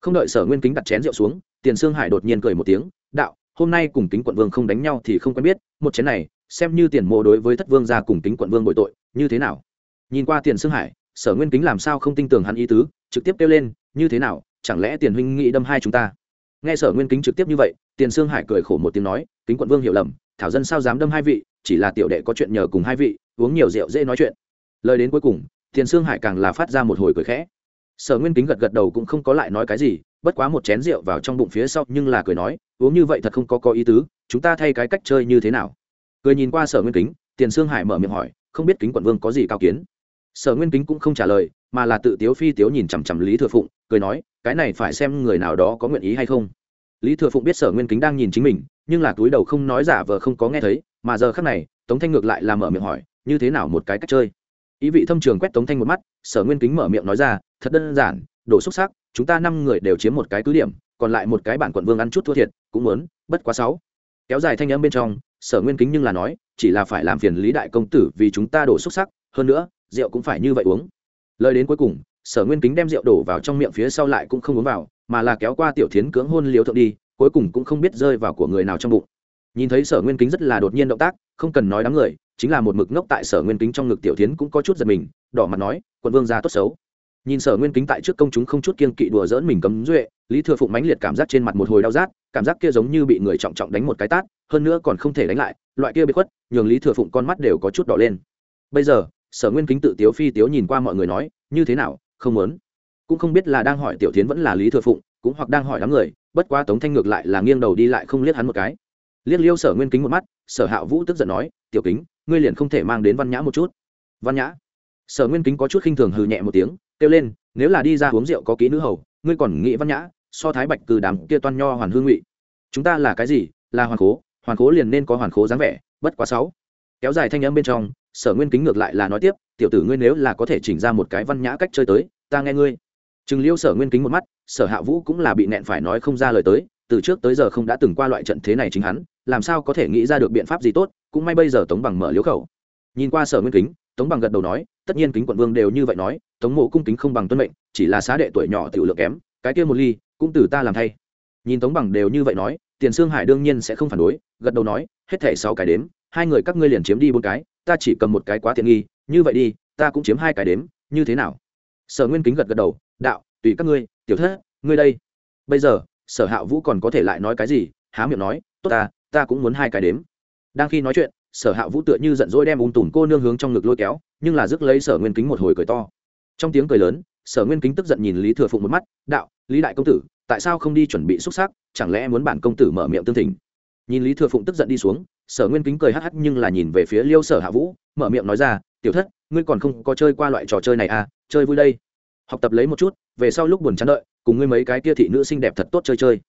Không đợi sở nguyên kính đặt chén rượu xuống, tiền sương hải đột nhiên cười một tiếng, đạo, hôm nay cùng kính quận vương không đánh nhau thì không quen biết, một chén này xem như tiền mộ đối với thất vương gia cùng kính quận vương bội tội, như thế nào? Nhìn qua tiền xương hải, sở nguyên kính làm sao không tin tưởng hắn ý tứ, trực tiếp kêu lên, như thế nào, chẳng lẽ tiền huynh nghĩ đâm hai chúng ta? Nghe sở nguyên kính trực tiếp như vậy, tiền sương hải cười khổ một tiếng nói, kính quận vương hiểu lầm, thảo dân sao dám đâm hai vị, chỉ là tiểu đệ có chuyện nhờ cùng hai vị, uống nhiều rượu dễ nói chuyện. Lời đến cuối cùng, tiền sương hải càng là phát ra một hồi cười khẽ. Sở nguyên kính gật gật đầu cũng không có lại nói cái gì, bất quá một chén rượu vào trong bụng phía sau nhưng là cười nói, uống như vậy thật không có có ý tứ, chúng ta thay cái cách chơi như thế nào? Cười nhìn qua sở nguyên kính, tiền sương hải mở miệng hỏi, không biết kính quận vương có gì cao kiến? Sở nguyên kính cũng không trả lời, mà là tự tiếu phi tiếu nhìn chằm chằm lý thừa phụng, cười nói, cái này phải xem người nào đó có nguyện ý hay không. Lý thừa phụng biết sở nguyên kính đang nhìn chính mình, nhưng là túi đầu không nói giả vờ không có nghe thấy, mà giờ khác này, tống thanh ngược lại là mở miệng hỏi, như thế nào một cái cách chơi? Ý vị thâm trường quét tống thanh một mắt, sở nguyên kính mở miệng nói ra, thật đơn giản đổ xúc xác chúng ta năm người đều chiếm một cái cứ điểm, còn lại một cái bản quận vương ăn chút thua thiệt, cũng muốn, bất quá sáu. Kéo dài thanh âm bên trong sở nguyên kính nhưng là nói, chỉ là phải làm phiền lý đại công tử vì chúng ta đổ xúc sắc, hơn nữa, rượu cũng phải như vậy uống. Lời đến cuối cùng, sở nguyên kính đem rượu đổ vào trong miệng phía sau lại cũng không uống vào, mà là kéo qua tiểu thiến cưỡng hôn liều thượng đi, cuối cùng cũng không biết rơi vào của người nào trong bụng. Nhìn thấy sở nguyên kính rất là đột nhiên động tác, không cần nói đám người, chính là một mực ngốc tại sở nguyên kính trong ngực tiểu thiến cũng có chút giật mình, đỏ mặt nói, quận vương gia tốt xấu nhìn sở nguyên kính tại trước công chúng không chút kiên kỵ đùa dỡn mình cấm duệ, lý thừa phụng mãnh liệt cảm giác trên mặt một hồi đau rát, cảm giác kia giống như bị người trọng trọng đánh một cái tát, hơn nữa còn không thể đánh lại, loại kia bị khuất, nhường lý thừa phụng con mắt đều có chút đỏ lên. Bây giờ, sở nguyên kính tự tiếu phi tiếu nhìn qua mọi người nói, như thế nào, không muốn? Cũng không biết là đang hỏi tiểu tiến vẫn là lý thừa phụng, cũng hoặc đang hỏi đám người, bất quá tống thanh ngược lại là nghiêng đầu đi lại không liếc hắn một cái. Liếc liêu sở nguyên kính một mắt, sở hạ vũ tức giận nói, tiểu kính, ngươi liền không thể mang đến văn nhã một chút. Văn nhã? Sở nguyên kính có chút khinh thường hừ nhẹ một tiếng kêu lên, nếu là đi ra uống rượu có ký nữ hầu, ngươi còn nghĩ văn nhã, so thái bạch cừ đám kia toan nho hoàn hương ngụy. Chúng ta là cái gì? Là hoàn cố hoàn cố liền nên có hoàn cố dáng vẻ, bất quá sáu. Kéo dài thanh âm bên trong, sở nguyên kính ngược lại là nói tiếp, tiểu tử ngươi nếu là có thể chỉnh ra một cái văn nhã cách chơi tới, ta nghe ngươi. Chừng liêu sở nguyên kính một mắt, sở hạ vũ cũng là bị nẹn phải nói không ra lời tới, từ trước tới giờ không đã từng qua loại trận thế này chính hắn, làm sao có thể nghĩ ra được biện pháp gì tốt, cũng may bây giờ tống bằng mở liếu khẩu. Nhìn qua sở nguyên kính tống bằng gật đầu nói, tất nhiên kính quận vương đều như vậy nói, tống mộ cung kính không bằng tuân mệnh, chỉ là xá đệ tuổi nhỏ tiểu lượng kém, cái kia một ly, cũng từ ta làm thay. Nhìn tống bằng đều như vậy nói, tiền sương hải đương nhiên sẽ không phản đối, gật đầu nói, hết thẻ sáu cái đếm, hai người các ngươi liền chiếm đi bốn cái, ta chỉ cầm một cái quá tiện nghi, như vậy đi, ta cũng chiếm hai cái đếm, như thế nào? Sở nguyên kính gật gật đầu, đạo, tùy các ngươi, tiểu thất, ngươi đây. Bây giờ, sở hạ vũ còn có thể lại nói cái gì, há miệng nói, tốt ta ta cũng muốn hai cái đếm. Đang khi nói chuyện sở hạ vũ tựa như giận dỗi đem ung tùm cô nương hướng trong ngực lôi kéo, nhưng là rước lấy sở nguyên kính một hồi cười to. Trong tiếng cười lớn, sở nguyên kính tức giận nhìn lý thừa phụng một mắt, đạo, lý đại công tử, tại sao không đi chuẩn bị xúc xác chẳng lẽ muốn bản công tử mở miệng tương thỉnh? Nhìn lý thừa phụng tức giận đi xuống, sở nguyên kính cười hắc hắc nhưng là nhìn về phía liêu sở hạ vũ, mở miệng nói ra, tiểu thất, ngươi còn không có chơi qua loại trò chơi này à chơi vui đây. Học tập lấy một chút, về sau lúc buồn chán đợi, cùng ngươi mấy cái kia thị nữ xinh đẹp thật tốt chơi chơi.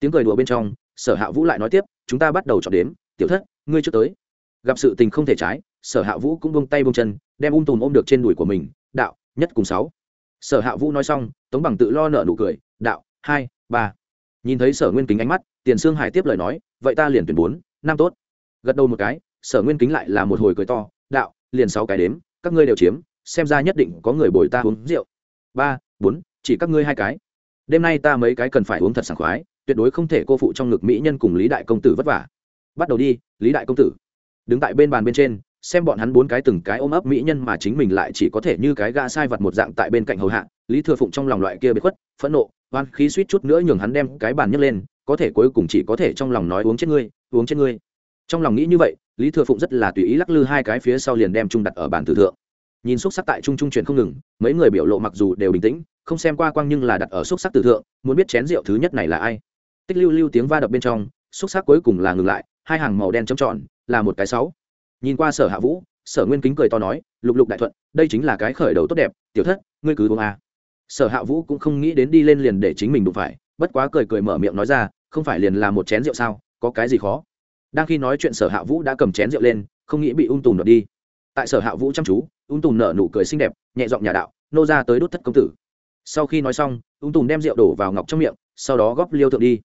Tiếng cười đùa bên trong, sở hạ vũ lại nói tiếp, chúng ta bắt đầu chọn đếm, tiểu thất, ngươi trước tới gặp sự tình không thể trái, sở hạ vũ cũng bông tay bông chân, đem ung tùm ôm được trên đùi của mình, đạo, nhất cùng sáu. Sở hạ vũ nói xong, tống bằng tự lo nợ nụ cười, đạo, hai, ba. Nhìn thấy sở nguyên kính ánh mắt, tiền sương hải tiếp lời nói, vậy ta liền tuyển bốn, năm tốt. Gật đầu một cái, sở nguyên kính lại là một hồi cười to, đạo, liền sáu cái đếm, các ngươi đều chiếm, xem ra nhất định có người bồi ta uống rượu. Ba, bốn, chỉ các ngươi hai cái. Đêm nay ta mấy cái cần phải uống thật sảng khoái, tuyệt đối không thể cô phụ trong ngực mỹ nhân cùng lý đại công tử vất vả. Bắt đầu đi, lý đại công tử đứng tại bên bàn bên trên, xem bọn hắn bốn cái từng cái ôm ấp mỹ nhân mà chính mình lại chỉ có thể như cái gã sai vật một dạng tại bên cạnh hầu hạ, lý thừa phụng trong lòng loại kia bị khuất, phẫn nộ, oan khí suýt chút nữa nhường hắn đem cái bàn nhấc lên, có thể cuối cùng chỉ có thể trong lòng nói uống chết ngươi, uống chết ngươi. Trong lòng nghĩ như vậy, lý thừa phụng rất là tùy ý lắc lư hai cái phía sau liền đem trung đặt ở bàn tử thượng. Nhìn xúc sắc tại trung trung chuyển không ngừng, mấy người biểu lộ mặc dù đều bình tĩnh, không xem qua quang nhưng là đặt ở xúc sắc tử thượng, muốn biết chén rượu thứ nhất này là ai. Tích lưu lưu tiếng va đập bên trong, xúc sắc cuối cùng là ngừng lại, hai hàng màu đen chấm tròn là một cái sáu. Nhìn qua sở hạ vũ, sở nguyên kính cười to nói, lục lục đại thuận, đây chính là cái khởi đầu tốt đẹp, tiểu thất, ngươi cứ uống a sở hạ vũ cũng không nghĩ đến đi lên liền để chính mình đụng phải, bất quá cười cười mở miệng nói ra, không phải liền là một chén rượu sao, có cái gì khó? Đang khi nói chuyện sở hạ vũ đã cầm chén rượu lên, không nghĩ bị ung tùm đập đi. Tại sở hạ vũ chăm chú, ung tùm nở nụ cười xinh đẹp, nhẹ giọng nhà đạo, nô ra tới đốt thất công tử. Sau khi nói xong, ung tùm đem rượu đổ vào ngọc trong miệng, sau đó góp liêu thượng đi.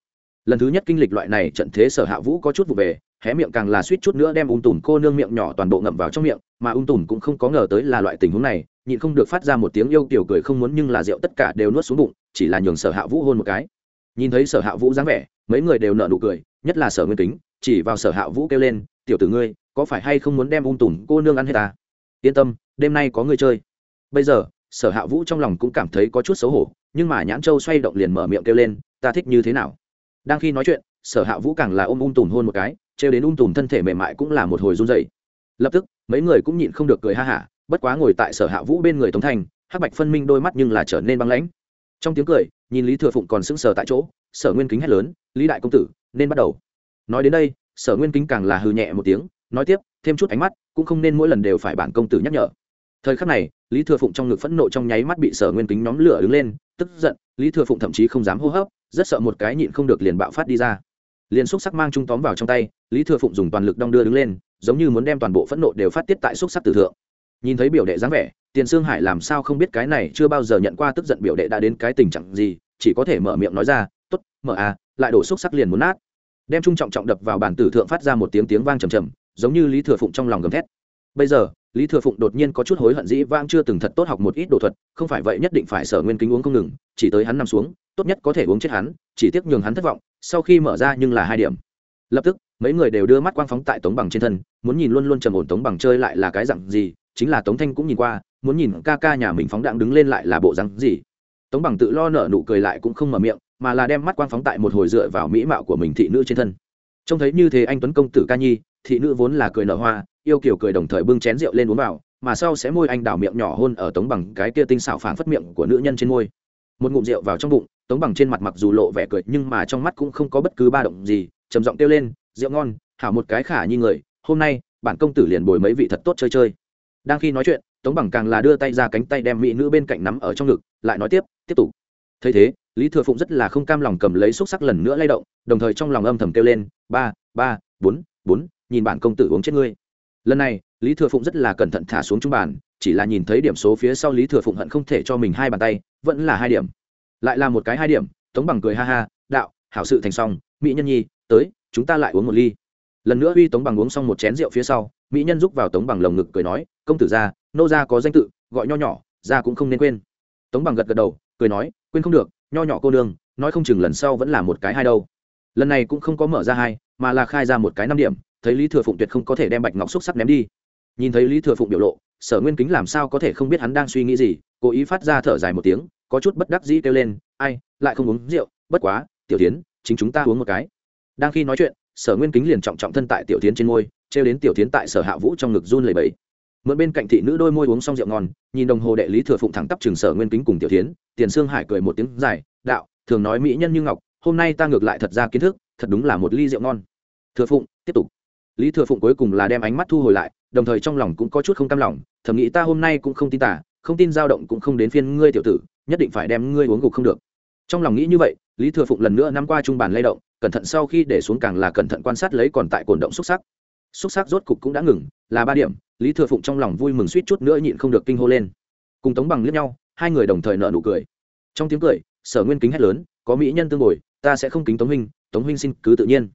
Lần thứ nhất kinh lịch loại này trận thế sở hạ vũ có chút vụ về hé miệng càng là suýt chút nữa đem ung tùm cô nương miệng nhỏ toàn bộ ngậm vào trong miệng, mà ung tùm cũng không có ngờ tới là loại tình huống này, nhịn không được phát ra một tiếng yêu kiểu cười không muốn nhưng là rượu tất cả đều nuốt xuống bụng, chỉ là nhường sở hạ vũ hôn một cái. Nhìn thấy sở hạ vũ dáng vẻ, mấy người đều nợ nụ cười, nhất là sở nguyên kính, chỉ vào sở hạ vũ kêu lên, tiểu tử ngươi, có phải hay không muốn đem ung tùm cô nương ăn hết ta? Yên tâm, đêm nay có ngươi chơi. Bây giờ, sở hạ vũ trong lòng cũng cảm thấy có chút xấu hổ, nhưng mà nhãn châu xoay động liền mở miệng kêu lên, ta thích như thế nào? Đang khi nói chuyện, sở hạ vũ càng là ôm ung tùm hôn một cái trêu đến ung tùm thân thể mềm mại cũng là một hồi run dày lập tức, mấy người cũng nhịn không được cười ha hả, bất quá ngồi tại sở hạ vũ bên người tống thành hắc bạch phân minh đôi mắt nhưng là trở nên băng lãnh. Trong tiếng cười, nhìn lý thừa phụng còn sững sờ tại chỗ, sở nguyên kính hét lớn, lý đại công tử, nên bắt đầu. Nói đến đây, sở nguyên kính càng là hư nhẹ một tiếng, nói tiếp, thêm chút ánh mắt, cũng không nên mỗi lần đều phải bản công tử nhắc nhở. Thời khắc này, lý thừa phụng trong ngực phẫn nộ trong nháy mắt bị sở nguyên kính nhóm lửa đứng lên, tức giận, lý thừa phụng thậm chí không dám hô hấp, rất sợ một cái nhịn không được liền bạo phát đi ra. Liền xúc sắc mang trung tóm vào trong tay lý thừa phụng dùng toàn lực đong đưa đứng lên, giống như muốn đem toàn bộ phẫn nộ đều phát tiết tại xúc sắc tử thượng. Nhìn thấy biểu đệ dáng vẻ, tiền sương hải làm sao không biết cái này chưa bao giờ nhận qua tức giận biểu đệ đã đến cái tình trạng gì, chỉ có thể mở miệng nói ra t ố t mở à lại đổ xúc sắc liền muốn nát. Đem trung trọng trọng đập vào bản tử thượng phát ra một tiếng tiếng vang trầm trầm, giống như lý thừa phụng trong lòng gầm thét. Bây giờ, lý thừa phụng đột nhiên có chút hối hận dĩ vang chưa từng thật tốt học một ít đồ thuật, không phải vậy nhất định phải sở nguyên kính uống không ngừng, chỉ tới hắn nằm xuống, tốt nhất có thể uống chết hắn, chỉ tiếc nhường hắn thất vọng, sau khi mở ra nhưng là hai điểm. Lập tức mấy người đều đưa mắt quang phóng tại tống bằng trên thân, muốn nhìn luôn luôn trầm ổn tống bằng chơi lại là cái dặn gì, chính là tống thanh cũng nhìn qua, muốn nhìn ca ca nhà mình phóng đạn đứng lên lại là bộ rắn gì. Tống bằng tự lo nở nụ cười lại cũng không mở miệng, mà là đem mắt quang phóng tại một hồi dựa vào mỹ mạo của mình thị nữ trên thân. Trông thấy như thế anh tuấn công tử ca nhi, thị nữ vốn là cười nở hoa, yêu kiểu cười đồng thời bưng chén rượu lên uống vào, mà sau sẽ môi anh đảo miệng nhỏ hôn ở tống bằng cái kia tinh xảo phảng phất miệng của nữ nhân trên môi. Một ngụm rượu vào trong bụng, tống bằng trên mặt mặc dù lộ vẻ cười nhưng mà trong mắt cũng không có bất cứ ba động gì, trầm giọng kêu lên rượu ngon, hảo một cái khả như người, hôm nay, bản công tử liền bồi mấy vị thật tốt chơi chơi. Đang khi nói chuyện, tống bằng càng là đưa tay ra cánh tay đem mỹ nữ bên cạnh nắm ở trong ngực, lại nói tiếp tiếp tục. Thấy thế, lý thừa phụng rất là không cam lòng cầm lấy xúc sắc lần nữa lay động, đồng thời trong lòng âm thầm kêu lên, ba ba, bốn bốn, nhìn bản công tử uống chết ngươi. Lần này, lý thừa phụng rất là cẩn thận thả xuống trung bàn, chỉ là nhìn thấy điểm số phía sau lý thừa phụng hận không thể cho mình hai bàn tay, vẫn là hai điểm. Lại là một cái hai điểm, tống bằng cười ha ha, đạo, hảo sự thành xong, mỹ nhân nhi tới, chúng ta lại uống một ly. Lần nữa uy tống bằng uống xong một chén rượu phía sau, mỹ nhân giúp vào tống bằng lồng ngực cười nói, công tử gia, nô gia có danh tự, gọi nho nhỏ, gia cũng không nên quên. Tống bằng gật gật đầu, cười nói, quên không được, nho nhỏ cô nương, nói không chừng lần sau vẫn là một cái hai đâu. Lần này cũng không có mở ra hai, mà là khai ra một cái năm điểm, thấy lý thừa phụng tuyệt không có thể đem bạch ngọc xúc sắc ném đi. Nhìn thấy lý thừa phụng biểu lộ, sở nguyên kính làm sao có thể không biết hắn đang suy nghĩ gì, cố ý phát ra thở dài một tiếng, có chút bất đắc dĩ kêu lên, ai, lại không uống rượu, bất quá, tiểu tiến, chính chúng ta uống một cái đang khi nói chuyện, sở nguyên kính liền trọng trọng thân tại tiểu tiến trên môi, trêu đến tiểu tiến tại sở hạ vũ trong ngực run lầy bẫy mượn bên cạnh thị nữ đôi môi uống xong rượu ngon, nhìn đồng hồ đệ lý thừa phụng thẳng tắp trường sở nguyên kính cùng tiểu tiến tiền sương hải cười một tiếng dài, đạo, thường nói mỹ nhân như ngọc, hôm nay ta ngược lại thật ra kiến thức, thật đúng là một ly rượu ngon. Thừa phụng, tiếp tục. Lý thừa phụng cuối cùng là đem ánh mắt thu hồi lại, đồng thời trong lòng cũng có chút không cam lòng, thầm nghĩ ta hôm nay cũng không tin tả không tin dao động cũng không đến phiên ngươi tiểu tử, nhất định phải đem ngươi uống gục không được. Trong lòng nghĩ như vậy lý thừa phụng lần nữa nắm qua trung bàn lay động, cẩn thận sau khi để xuống càng là cẩn thận quan sát lấy còn tại cổn động xúc sắc. Xúc sắc rốt cục cũng đã ngừng, là ba điểm, lý thừa phụng trong lòng vui mừng suýt chút nữa nhịn không được kinh hô lên. Cùng tống bằng liếc nhau, hai người đồng thời nợ nụ cười. Trong tiếng cười, sở nguyên kính hét lớn, có mỹ nhân tương ngồi ta sẽ không kính tống huynh tống huynh xin cứ tự nhiên.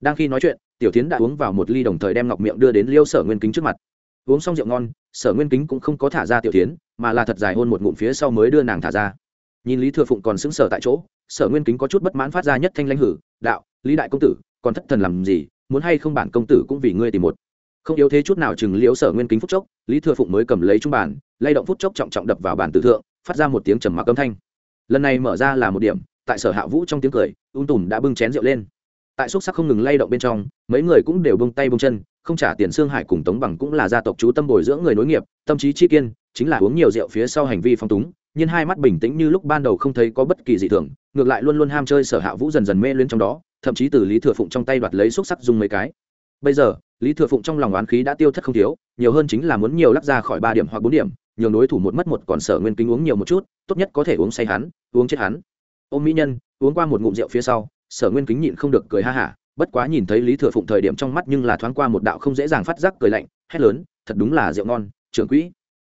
Đang khi nói chuyện, tiểu tiến đã uống vào một ly đồng thời đem ngọc miệng đưa đến liêu sở nguyên kính trước mặt. Uống xong rượu ngon, sở nguyên kính cũng không có thả ra tiểu tiến mà là thật dài hôn một ngụm phía sau mới đưa nàng thả ra. Nhìn lý thừa phụng còn sững sờ tại chỗ sở nguyên kính có chút bất mãn phát ra nhất thanh lãnh hử, đạo, lý đại công tử, còn thất thần làm gì? Muốn hay không bản công tử cũng vì ngươi tìm một. Không yếu thế chút nào chừng liễu sở nguyên kính phúc chốc, lý thừa phụng mới cầm lấy trung bàn, lay động phút chốc trọng trọng đập vào bàn tử thượng, phát ra một tiếng trầm mặc âm thanh. Lần này mở ra là một điểm, tại sở hạ vũ trong tiếng cười, ung tùm đã bưng chén rượu lên. Tại xúc sắc không ngừng lay động bên trong, mấy người cũng đều bông tay bông chân, không trả tiền xương hải cùng tống bằng cũng là gia tộc chú tâm bồi dưỡng người nối nghiệp, tâm trí chi kiên, chính là uống nhiều rượu phía sau hành vi phong túng nhưng hai mắt bình tĩnh như lúc ban đầu không thấy có bất kỳ gì thường, ngược lại luôn luôn ham chơi sở hạ vũ dần dần mê lên trong đó, thậm chí từ lý thừa phụng trong tay đoạt lấy xúc sắc dùng mấy cái. Bây giờ, lý thừa phụng trong lòng oán khí đã tiêu thất không thiếu, nhiều hơn chính là muốn nhiều lắc ra khỏi ba điểm hoặc bốn điểm, nhường đối thủ một mất một còn sở nguyên kính uống nhiều một chút, tốt nhất có thể uống say hắn, uống chết hắn. Ô mỹ nhân, uống qua một ngụm rượu phía sau, sở nguyên kính nhịn không được cười ha hả, bất quá nhìn thấy lý thừa phụng thời điểm trong mắt nhưng là thoáng qua một đạo không dễ dàng phát giác cười lạnh, hét lớn, thật đúng là rượu ngon, trưởng quỹ.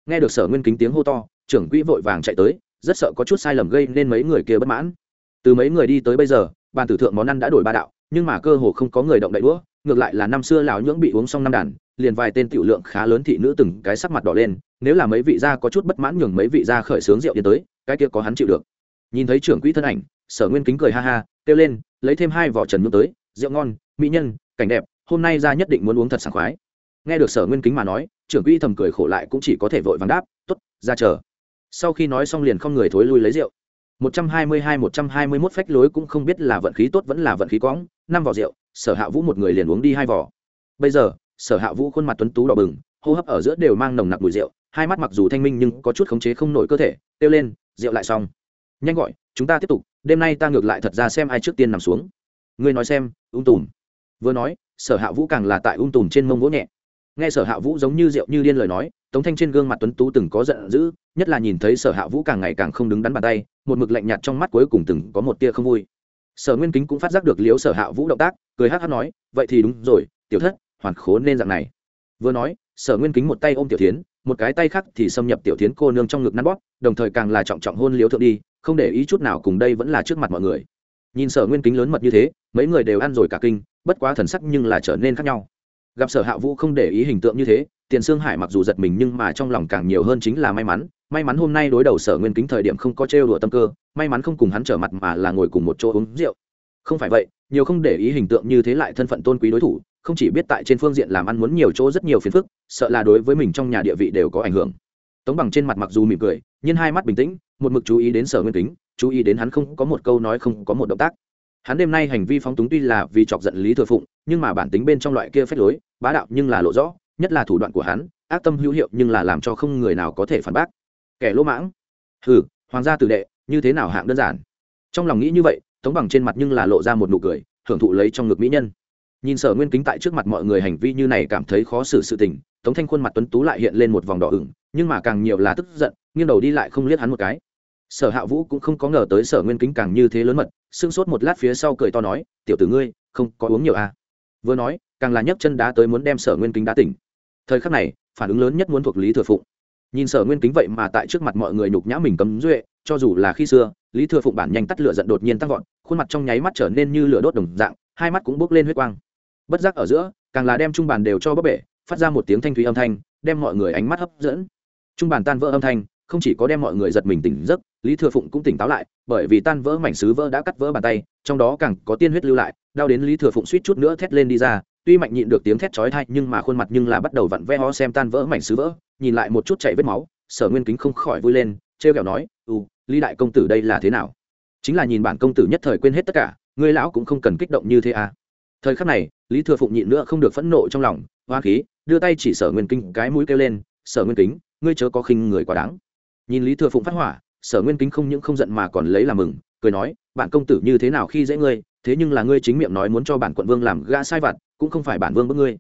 Nghe được sở nguyên kính tiếng hô to trưởng quỹ vội vàng chạy tới, rất sợ có chút sai lầm gây nên mấy người kia bất mãn. Từ mấy người đi tới bây giờ, bàn tử thượng món ăn đã đổi ba đạo, nhưng mà cơ hồ không có người động đậy đũa, ngược lại là năm xưa lão nhưỡng bị uống xong năm đàn, liền vài tên tiểu lượng khá lớn thị nữ từng cái sắc mặt đỏ lên, nếu là mấy vị gia có chút bất mãn nhường mấy vị gia khởi sướng rượu tiến tới, cái kia có hắn chịu được. Nhìn thấy trưởng quỹ thân ảnh, sở nguyên kính cười ha ha, kêu lên, lấy thêm hai vỏ trần nhưỡng tới, rượu ngon, mỹ nhân, cảnh đẹp, hôm nay ra nhất định muốn uống thật sảng khoái. Nghe được sở nguyên kính mà nói, trưởng quỹ thầm cười khổ lại cũng chỉ có thể vội vàng đáp t ố t ra chờ sau khi nói xong liền không người thối lui lấy rượu. Một trăm hai mươi hai, một trăm hai mươi mốt phách lối cũng không biết là vận khí tốt vẫn là vận khí quõng, năm vỏ rượu, sở hạ vũ một người liền uống đi hai vỏ. Bây giờ, sở hạ vũ khuôn mặt tuấn tú đỏ bừng, hô hấp ở giữa đều mang nồng nặc mùi rượu, hai mắt mặc dù thanh minh nhưng có chút khống chế không nổi cơ thể, kêu lên, rượu lại xong. Nhanh gọi, chúng ta tiếp tục, đêm nay ta ngược lại thật ra xem ai trước tiên nằm xuống. Ngươi nói xem, ung tùm. Vừa nói, sở hạ vũ càng là tại ung tùm trên mông vỗ nhẹ nghe sở hạ vũ giống như rượu như điên lời nói, tống thanh trên gương mặt tuấn tú từng có giận dữ, nhất là nhìn thấy sở hạ vũ càng ngày càng không đứng đắn bàn tay, một mực lạnh nhạt trong mắt cuối cùng từng có một tia không vui. Sở nguyên kính cũng phát giác được liếu sở hạ vũ động tác, cười hát hát nói, vậy thì đúng rồi, tiểu thất, hoàn khố nên dạng này. Vừa nói, sở nguyên kính một tay ôm tiểu tiến một cái tay khác thì xâm nhập tiểu tiến cô nương trong ngực nắn bóp, đồng thời càng là trọng trọng hôn liếu thượng đi, không để ý chút nào cùng đây vẫn là trước mặt mọi người. Nhìn sở nguyên kính lớn mật như thế, mấy người đều ăn rồi cả kinh, bất quá thần sắc nhưng là trở nên khác nhau gặp sở hạ vũ không để ý hình tượng như thế, tiền sương hải mặc dù giật mình nhưng mà trong lòng càng nhiều hơn chính là may mắn. May mắn hôm nay đối đầu sở nguyên kính thời điểm không có trêu đùa tâm cơ, may mắn không cùng hắn trở mặt mà là ngồi cùng một chỗ uống rượu. Không phải vậy, nhiều không để ý hình tượng như thế lại thân phận tôn quý đối thủ, không chỉ biết tại trên phương diện làm ăn muốn nhiều chỗ rất nhiều phiền phức, sợ là đối với mình trong nhà địa vị đều có ảnh hưởng. Tống bằng trên mặt mặc dù mỉm cười, nhưng hai mắt bình tĩnh, một mực chú ý đến sở nguyên kính, chú ý đến hắn không có một câu nói, không có một động tác hắn đêm nay hành vi phóng túng tuy là vì chọc giận lý thừa phụng, nhưng mà bản tính bên trong loại kia phép lối, bá đạo nhưng là lộ rõ, nhất là thủ đoạn của hắn, ác tâm hữu hiệu nhưng là làm cho không người nào có thể phản bác. Kẻ lỗ mãng. Hừ, hoàng gia tử đệ, như thế nào hạng đơn giản? Trong lòng nghĩ như vậy, tống bằng trên mặt nhưng là lộ ra một nụ cười, hưởng thụ lấy trong ngực mỹ nhân. Nhìn sở nguyên kính tại trước mặt mọi người hành vi như này cảm thấy khó xử sự tình, tống thanh khuôn mặt tuấn tú lại hiện lên một vòng đỏ ửng, nhưng mà càng nhiều là tức giận, nghiêng đầu đi lại không liếc hắn một cái sở hạ vũ cũng không có ngờ tới sở nguyên kính càng như thế lớn mật sưng sốt một lát phía sau cười to nói, tiểu tử ngươi, không có uống nhiều à. vừa nói, càng là nhấc chân đá tới muốn đem sở nguyên kính đá tỉnh. Thời khắc này, phản ứng lớn nhất muốn thuộc lý thừa phụng. Nhìn sở nguyên kính vậy mà tại trước mặt mọi người nhục nhã mình cấm duệ, cho dù là khi xưa, lý thừa phụng bản nhanh tắt lửa giận đột nhiên tăng vọt, khuôn mặt trong nháy mắt trở nên như lửa đốt đồng dạng, hai mắt cũng bốc lên huyết quang. Bất giác ở giữa, càng là đem trung bàn đều cho bấp bể, phát ra một tiếng thanh thúy âm thanh, đem mọi người ánh mắt hấp dẫn. Trung bàn tan vỡ âm thanh không chỉ có đem mọi người giật mình tỉnh giấc, lý thừa phụng cũng tỉnh táo lại, bởi vì tan vỡ mảnh sứ vỡ đã cắt vỡ bàn tay, trong đó càng có tiên huyết lưu lại, đau đến lý thừa phụng suýt chút nữa thét lên đi ra, tuy mạnh nhịn được tiếng thét chói tai, nhưng mà khuôn mặt nhưng là bắt đầu vặn ve ho xem tan vỡ mảnh sứ vỡ, nhìn lại một chút chảy vết máu, sở nguyên kính không khỏi vui lên, trêu kẹo nói ừ lý đại công tử đây là thế nào? Chính là nhìn bản công tử nhất thời quên hết tất cả người lão cũng không cần kích động như thế à? Thời khắc này, lý thừa phụng nhịn nữa không được phẫn nộ trong lòng hoa khí, đưa tay chỉ sở nguyên kinh cái mũi kêu lên, sở nguyên kính, ngươi chớ có khinh người quá đáng nhìn lý thừa phụng phát hỏa, sở nguyên kính không những không giận mà còn lấy làm mừng, cười nói bạn công tử như thế nào khi dễ ngươi, thế nhưng là ngươi chính miệng nói muốn cho bản quận vương làm gã sai vặt, cũng không phải bản vương bất ngươi.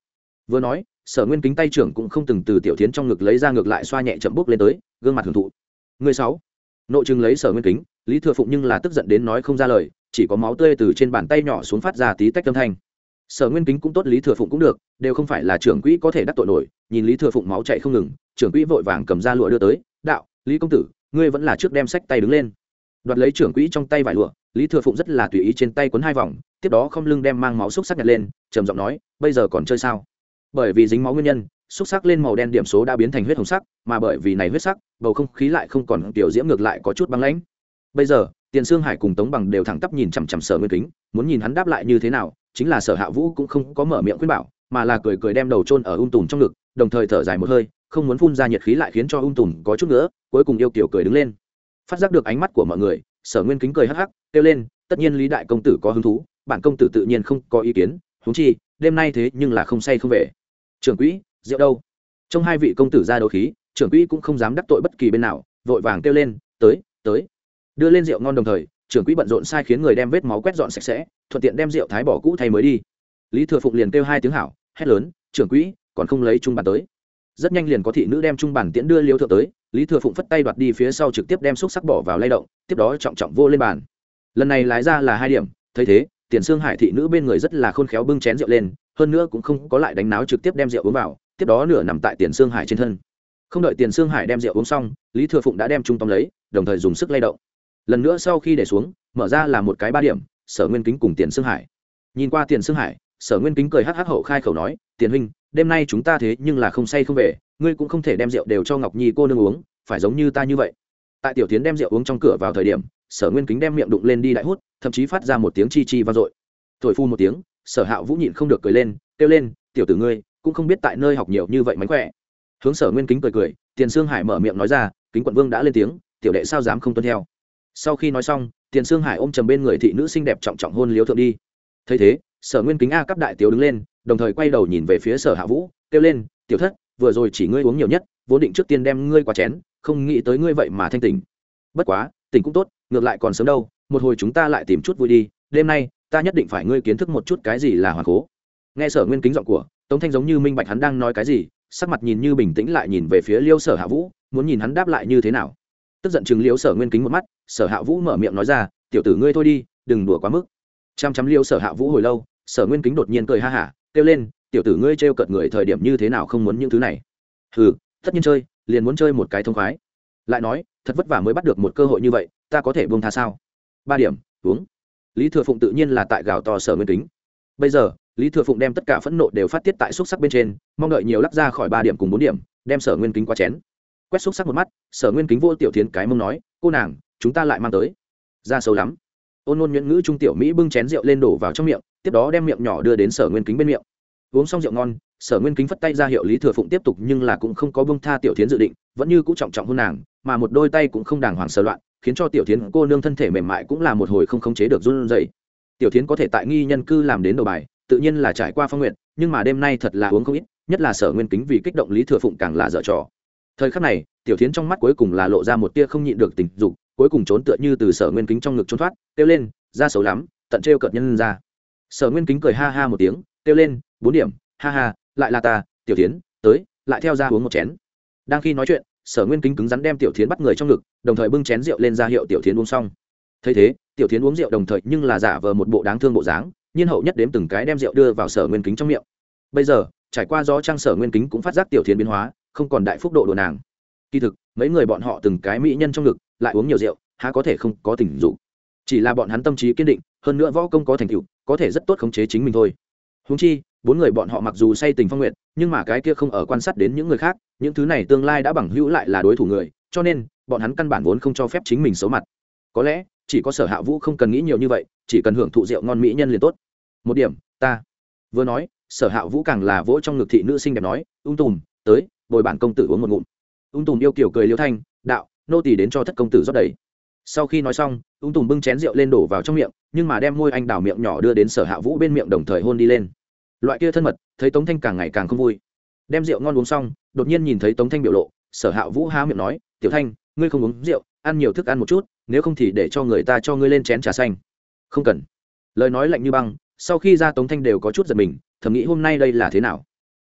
Vừa nói, sở nguyên kính tay trưởng cũng không từng từ tiểu tiến trong ngực lấy ra ngược lại xoa nhẹ chậm bốc lên tới, gương mặt hưởng thụ. Người sáu. Nội chừng lấy sở nguyên kính, lý thừa phụng nhưng là tức giận đến nói không ra lời, chỉ có máu tươi từ trên bàn tay nhỏ xuống phát ra tí tách âm thanh. Sở nguyên kính cũng tốt, lý thừa phụng cũng được, đều không phải là trưởng quỹ có thể đắc tội nổi, nhìn lý thừa phụng máu chạy không ngừng, trưởng quỹ vội vàng cầm ra lụa đưa tới, đạo lý công tử, ngươi vẫn là trước đem sách tay đứng lên. Đoạt lấy trưởng quỹ trong tay vải lụa, lý thừa phụng rất là tùy ý trên tay quấn hai vòng, tiếp đó không lưng đem mang máu xúc sắc nhặt lên, trầm giọng nói, bây giờ còn chơi sao? Bởi vì dính máu nguyên nhân, xúc sắc lên màu đen điểm số đã biến thành huyết hồng sắc, mà bởi vì này huyết sắc, bầu không khí lại không còn tiểu diễm ngược lại có chút băng lãnh. Bây giờ, tiền sương hải cùng tống bằng đều thẳng tắp nhìn chằm chằm sở nguyên kính, muốn nhìn hắn đáp lại như thế nào, chính là sở hạ vũ cũng không có mở miệng khuyên bảo, mà là cười cười đem đầu trôn ở ung tùm trong ngực, đồng thời thở dài một hơi không muốn phun ra nhiệt khí lại khiến cho ung tùm có chút nữa, cuối cùng yêu kiểu cười đứng lên. Phát giác được ánh mắt của mọi người, sở nguyên kính cười hắc hắc, kêu lên, tất nhiên lý đại công tử có hứng thú, bản công tử tự nhiên không có ý kiến húng chi, đêm nay thế nhưng là không say không về. Trưởng quỹ, rượu đâu? Trong hai vị công tử ra đấu khí, trưởng quỹ cũng không dám đắc tội bất kỳ bên nào, vội vàng kêu lên, tới tới. Đưa lên rượu ngon đồng thời, trưởng quỹ bận rộn sai khiến người đem vết máu quét dọn sạch sẽ, thuận tiện đem rượu thái bỏ cũ thay mới đi. Lý thừa phụng liền kêu hai tiếng hảo, hét lớn, trưởng quỹ, còn không lấy trung bàn tới rất nhanh liền có thị nữ đem trung bàn tiễn đưa liêu thượng tới, lý thừa phụng phất tay đoạt đi phía sau trực tiếp đem xúc sắc bỏ vào lay động, tiếp đó trọng trọng vô lên bàn. Lần này lái ra là hai điểm, thấy thế, tiền sương hải thị nữ bên người rất là khôn khéo bưng chén rượu lên, hơn nữa cũng không có lại đánh náo trực tiếp đem rượu uống vào, tiếp đó nửa nằm tại tiền sương hải trên thân. Không đợi tiền sương hải đem rượu uống xong, lý thừa phụng đã đem trung tâm lấy, đồng thời dùng sức lay động. Lần nữa sau khi để xuống, mở ra là một cái ba điểm, sở nguyên kính cùng tiền sương hải. Nhìn qua tiền sương hải, sở nguyên kính cười hắc hắc hậu khai khẩu nói, tiền huynh đêm nay chúng ta thế nhưng là không say không về, ngươi cũng không thể đem rượu đều cho ngọc nhi cô nương uống, phải giống như ta như vậy. Tại tiểu tiến đem rượu uống trong cửa vào thời điểm, sở nguyên kính đem miệng đụng lên đi đại hút, thậm chí phát ra một tiếng chi chi vang dội. Thổi phu một tiếng, sở hạ vũ nhịn không được cười lên, kêu lên, tiểu tử ngươi, cũng không biết tại nơi học nhiều như vậy mánh khỏe. Hướng sở nguyên kính cười cười, tiền sương hải mở miệng nói ra, kính quận vương đã lên tiếng, tiểu đệ sao dám không tuân theo? Sau khi nói xong, tiền sương hải ôm trầm bên người thị nữ xinh đẹp trọng trọng hôn liếu thượng đi. Thấy thế, sở nguyên kính a cấp đại tiểu đứng lên đồng thời quay đầu nhìn về phía sở hạ vũ, kêu lên, tiểu thất, vừa rồi chỉ ngươi uống nhiều nhất, vốn định trước tiên đem ngươi qua chén, không nghĩ tới ngươi vậy mà thanh tỉnh. Bất quá, tỉnh cũng tốt, ngược lại còn sớm đâu, một hồi chúng ta lại tìm chút vui đi, đêm nay, ta nhất định phải ngươi kiến thức một chút cái gì là hoàng cố. Nghe sở nguyên kính giọng của, tống thanh giống như minh bạch hắn đang nói cái gì, sắc mặt nhìn như bình tĩnh lại nhìn về phía liêu sở hạ vũ, muốn nhìn hắn đáp lại như thế nào. Tức giận chừng liêu sở nguyên kính một mắt, sở hạ vũ mở miệng nói ra, tiểu tử ngươi thôi đi, đừng đùa quá mức. Chăm chăm liêu sở hạ vũ hồi lâu, sở nguyên kính đột nhiên cười ha hả kêu lên, tiểu tử ngươi trêu cợt người thời điểm như thế nào không muốn những thứ này? Hừ, tất nhiên chơi, liền muốn chơi một cái thông khoái. Lại nói, thật vất vả mới bắt được một cơ hội như vậy, ta có thể buông tha sao? Ba điểm, uống. Lý thừa phụng tự nhiên là tại gào to sở nguyên kính. Bây giờ, lý thừa phụng đem tất cả phẫn nộ đều phát tiết tại xúc sắc bên trên, mong đợi nhiều lắc ra khỏi ba điểm cùng bốn điểm, đem sở nguyên kính qua chén. Quét xúc sắc một mắt, sở nguyên kính vô tiểu tiến cái mông nói, cô nàng, chúng ta lại mang tới. Ra sâu lắm. Ôn ôn nhuyễn ngữ trung tiểu mỹ bưng chén rượu lên đổ vào trong miệng tiếp đó đem miệng nhỏ đưa đến sở nguyên kính bên miệng. Uống xong rượu ngon, sở nguyên kính phất tay ra hiệu lý thừa phụng tiếp tục nhưng là cũng không có bông tha tiểu tiến dự định, vẫn như cũng trọng trọng hôn nàng, mà một đôi tay cũng không đàng hoàng sờ loạn, khiến cho tiểu tiến cô nương thân thể mềm mại cũng là một hồi không khống chế được run dậy tiểu tiến có thể tại nghi nhân cư làm đến đầu bài, tự nhiên là trải qua phong nguyện, nhưng mà đêm nay thật là uống không ít, nhất là sở nguyên kính vì kích động lý thừa phụng càng là dở trò. Thời khắc này, tiểu tiến trong mắt cuối cùng là lộ ra một tia không nhịn được tình dục, cuối cùng trốn tựa như từ sở nguyên kính trong ngực trốn thoát, kêu lên, ra xấu lắm, tận trêu cợt nhân ra sở nguyên kính cười ha ha một tiếng, kêu lên, bốn điểm, ha ha, lại là ta, tiểu tiến tới, lại theo ra uống một chén. Đang khi nói chuyện, sở nguyên kính cứng rắn đem tiểu tiến bắt người trong ngực, đồng thời bưng chén rượu lên ra hiệu tiểu tiến uống xong. Thấy thế, tiểu tiến uống rượu đồng thời nhưng là giả vờ một bộ đáng thương bộ dáng, nhiên hậu nhất đếm từng cái đem rượu đưa vào sở nguyên kính trong miệng. Bây giờ, trải qua gió trang sở nguyên kính cũng phát giác tiểu tiến biến hóa, không còn đại phúc độ đồ nàng. Kỳ thực, mấy người bọn họ từng cái mỹ nhân trong ngực, lại uống nhiều rượu, há có thể không có tình dục. Chỉ là bọn hắn tâm trí kiên định, hơn nữa võ công có thành tựu có thể rất tốt khống chế chính mình thôi. Húng chi, bốn người bọn họ mặc dù say tình phong nguyện, nhưng mà cái kia không ở quan sát đến những người khác, những thứ này tương lai đã bằng hữu lại là đối thủ người, cho nên, bọn hắn căn bản vốn không cho phép chính mình xấu mặt. Có lẽ, chỉ có sở hạ vũ không cần nghĩ nhiều như vậy, chỉ cần hưởng thụ rượu ngon mỹ nhân liền tốt. Một điểm, ta vừa nói, sở hạ vũ càng là vỗ trong ngực thị nữ sinh đẹp nói, ung tùm, tới, bồi bản công tử uống một ngụm. Ung tùm yêu kiểu cười liêu thanh, đạo, nô tỳ đến cho thất công tử rót đầy sau khi nói xong, ung tùng bưng chén rượu lên đổ vào trong miệng, nhưng mà đem môi anh đào miệng nhỏ đưa đến sở hạ vũ bên miệng đồng thời hôn đi lên. Loại kia thân mật, thấy tống thanh càng ngày càng không vui. Đem rượu ngon uống xong, đột nhiên nhìn thấy tống thanh biểu lộ, sở hạ vũ há miệng nói, tiểu thanh, ngươi không uống rượu, ăn nhiều thức ăn một chút, nếu không thì để cho người ta cho ngươi lên chén trà xanh. Không cần. Lời nói lạnh như băng, sau khi ra tống thanh đều có chút giật mình, thầm nghĩ hôm nay đây là thế nào.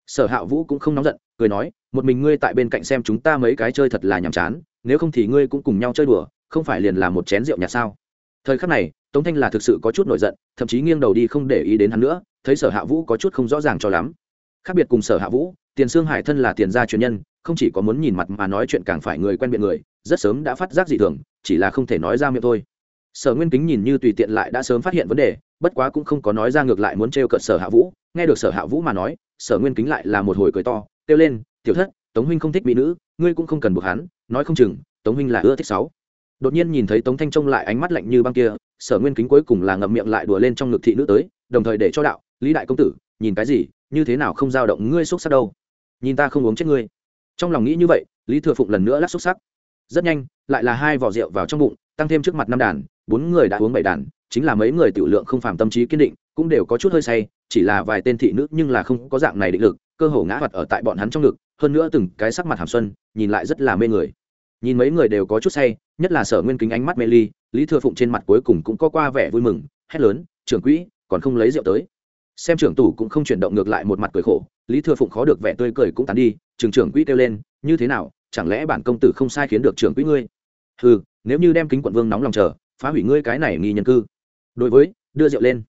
Sở hạ vũ cũng không nóng giận, cười nói, một mình ngươi tại bên cạnh xem chúng ta mấy cái chơi thật là nhàm chán, nếu không thì ngươi cũng cùng nhau chơi đùa không phải liền là một chén rượu nhạt sao? Thời khắc này, tống thanh là thực sự có chút nổi giận, thậm chí nghiêng đầu đi không để ý đến hắn nữa, thấy sở hạ vũ có chút không rõ ràng cho lắm. Khác biệt cùng sở hạ vũ, tiền sương hải thân là tiền gia truyền nhân, không chỉ có muốn nhìn mặt mà nói chuyện càng phải người quen biện người, rất sớm đã phát giác dị thường, chỉ là không thể nói ra miệng thôi. Sở nguyên kính nhìn như tùy tiện lại đã sớm phát hiện vấn đề, bất quá cũng không có nói ra ngược lại muốn trêu cợt sở hạ vũ, nghe được sở hạ vũ mà nói, sở nguyên kính lại là một hồi cười to, kêu lên, tiểu thất, tống huynh không thích mỹ nữ, ngươi cũng không cần buộc hắn, nói không chừng, tống huynh là ưa thích sáu đột nhiên nhìn thấy tống thanh trông lại ánh mắt lạnh như băng kia, sở nguyên kính cuối cùng là ngậm miệng lại đùa lên trong ngực thị nữ tới, đồng thời để cho đạo, lý đại công tử, nhìn cái gì, như thế nào không dao động ngươi xúc sắc đâu? Nhìn ta không uống chết ngươi. Trong lòng nghĩ như vậy, lý thừa phụng lần nữa lắc xúc sắc. Rất nhanh, lại là hai vỏ rượu vào trong bụng, tăng thêm trước mặt năm đàn, bốn người đã uống bảy đàn, chính là mấy người tiểu lượng không phàm tâm trí kiên định, cũng đều có chút hơi say, chỉ là vài tên thị nữ nhưng là không có dạng này định lực, cơ hồ ngã hoạt ở tại bọn hắn trong ngực, hơn nữa từng cái sắc mặt hàm xuân, nhìn lại rất là mê người. Nhìn mấy người đều có chút say nhất là sở nguyên kính ánh mắt mê ly, lý thừa phụng trên mặt cuối cùng cũng có qua vẻ vui mừng, hét lớn, trưởng quỹ, còn không lấy rượu tới. Xem trưởng tủ cũng không chuyển động ngược lại một mặt cười khổ, lý thừa phụng khó được vẻ tươi cười cũng tàn đi trường trưởng quỹ kêu lên, như thế nào, chẳng lẽ bản công tử không sai khiến được trưởng quỹ ngươi? Ừ nếu như đem kính quận vương nóng lòng chờ, phá hủy ngươi cái này nghi nhân cư. Đối với, đưa rượu lên.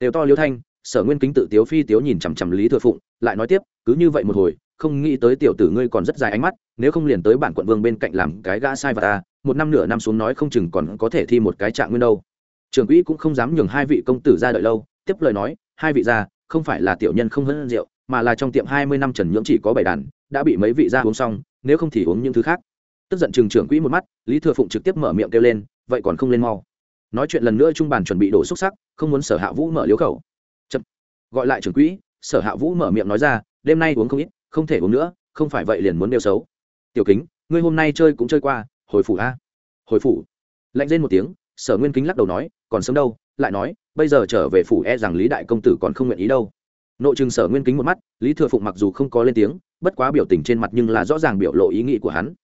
Đều to liêu thanh, sở nguyên kính tự tiếu phi tiếu nhìn chằm chằm lý thừa phụng, lại nói tiếp, cứ như vậy một hồi, không nghĩ tới tiểu tử ngươi còn rất dài ánh mắt, nếu không liền tới bản quận vương bên cạnh làm cái gã sai và ta một năm nửa năm xuống nói không chừng còn có thể thi một cái trạng nguyên đâu. Trưởng quỹ cũng không dám nhường hai vị công tử ra đợi lâu, tiếp lời nói, hai vị ra, không phải là tiểu nhân không hơn rượu, mà là trong tiệm hai mươi năm trần nhưỡng chỉ có bảy đàn, đã bị mấy vị ra uống xong, nếu không thì uống những thứ khác. Tức giận trường trưởng quỹ một mắt, lý thừa phụng trực tiếp mở miệng kêu lên, vậy còn không lên mau. Nói chuyện lần nữa trung bàn chuẩn bị đổ xúc sắc, không muốn sở hạ vũ mở liếu khẩu. Chậm. gọi lại trưởng quỹ, sở hạ vũ mở miệng nói ra, đêm nay uống không ít, không thể uống nữa, không phải vậy liền muốn nêu xấu. Tiểu kính, ngươi hôm nay chơi cũng chơi qua hồi phủ a. Hồi phủ. Lạnh lên một tiếng, sở nguyên kính lắc đầu nói, còn sớm đâu, lại nói, bây giờ trở về phủ e rằng lý đại công tử còn không nguyện ý đâu. Nội chừng sở nguyên kính một mắt, lý thừa phụng mặc dù không có lên tiếng, bất quá biểu tình trên mặt nhưng là rõ ràng biểu lộ ý nghĩ của hắn.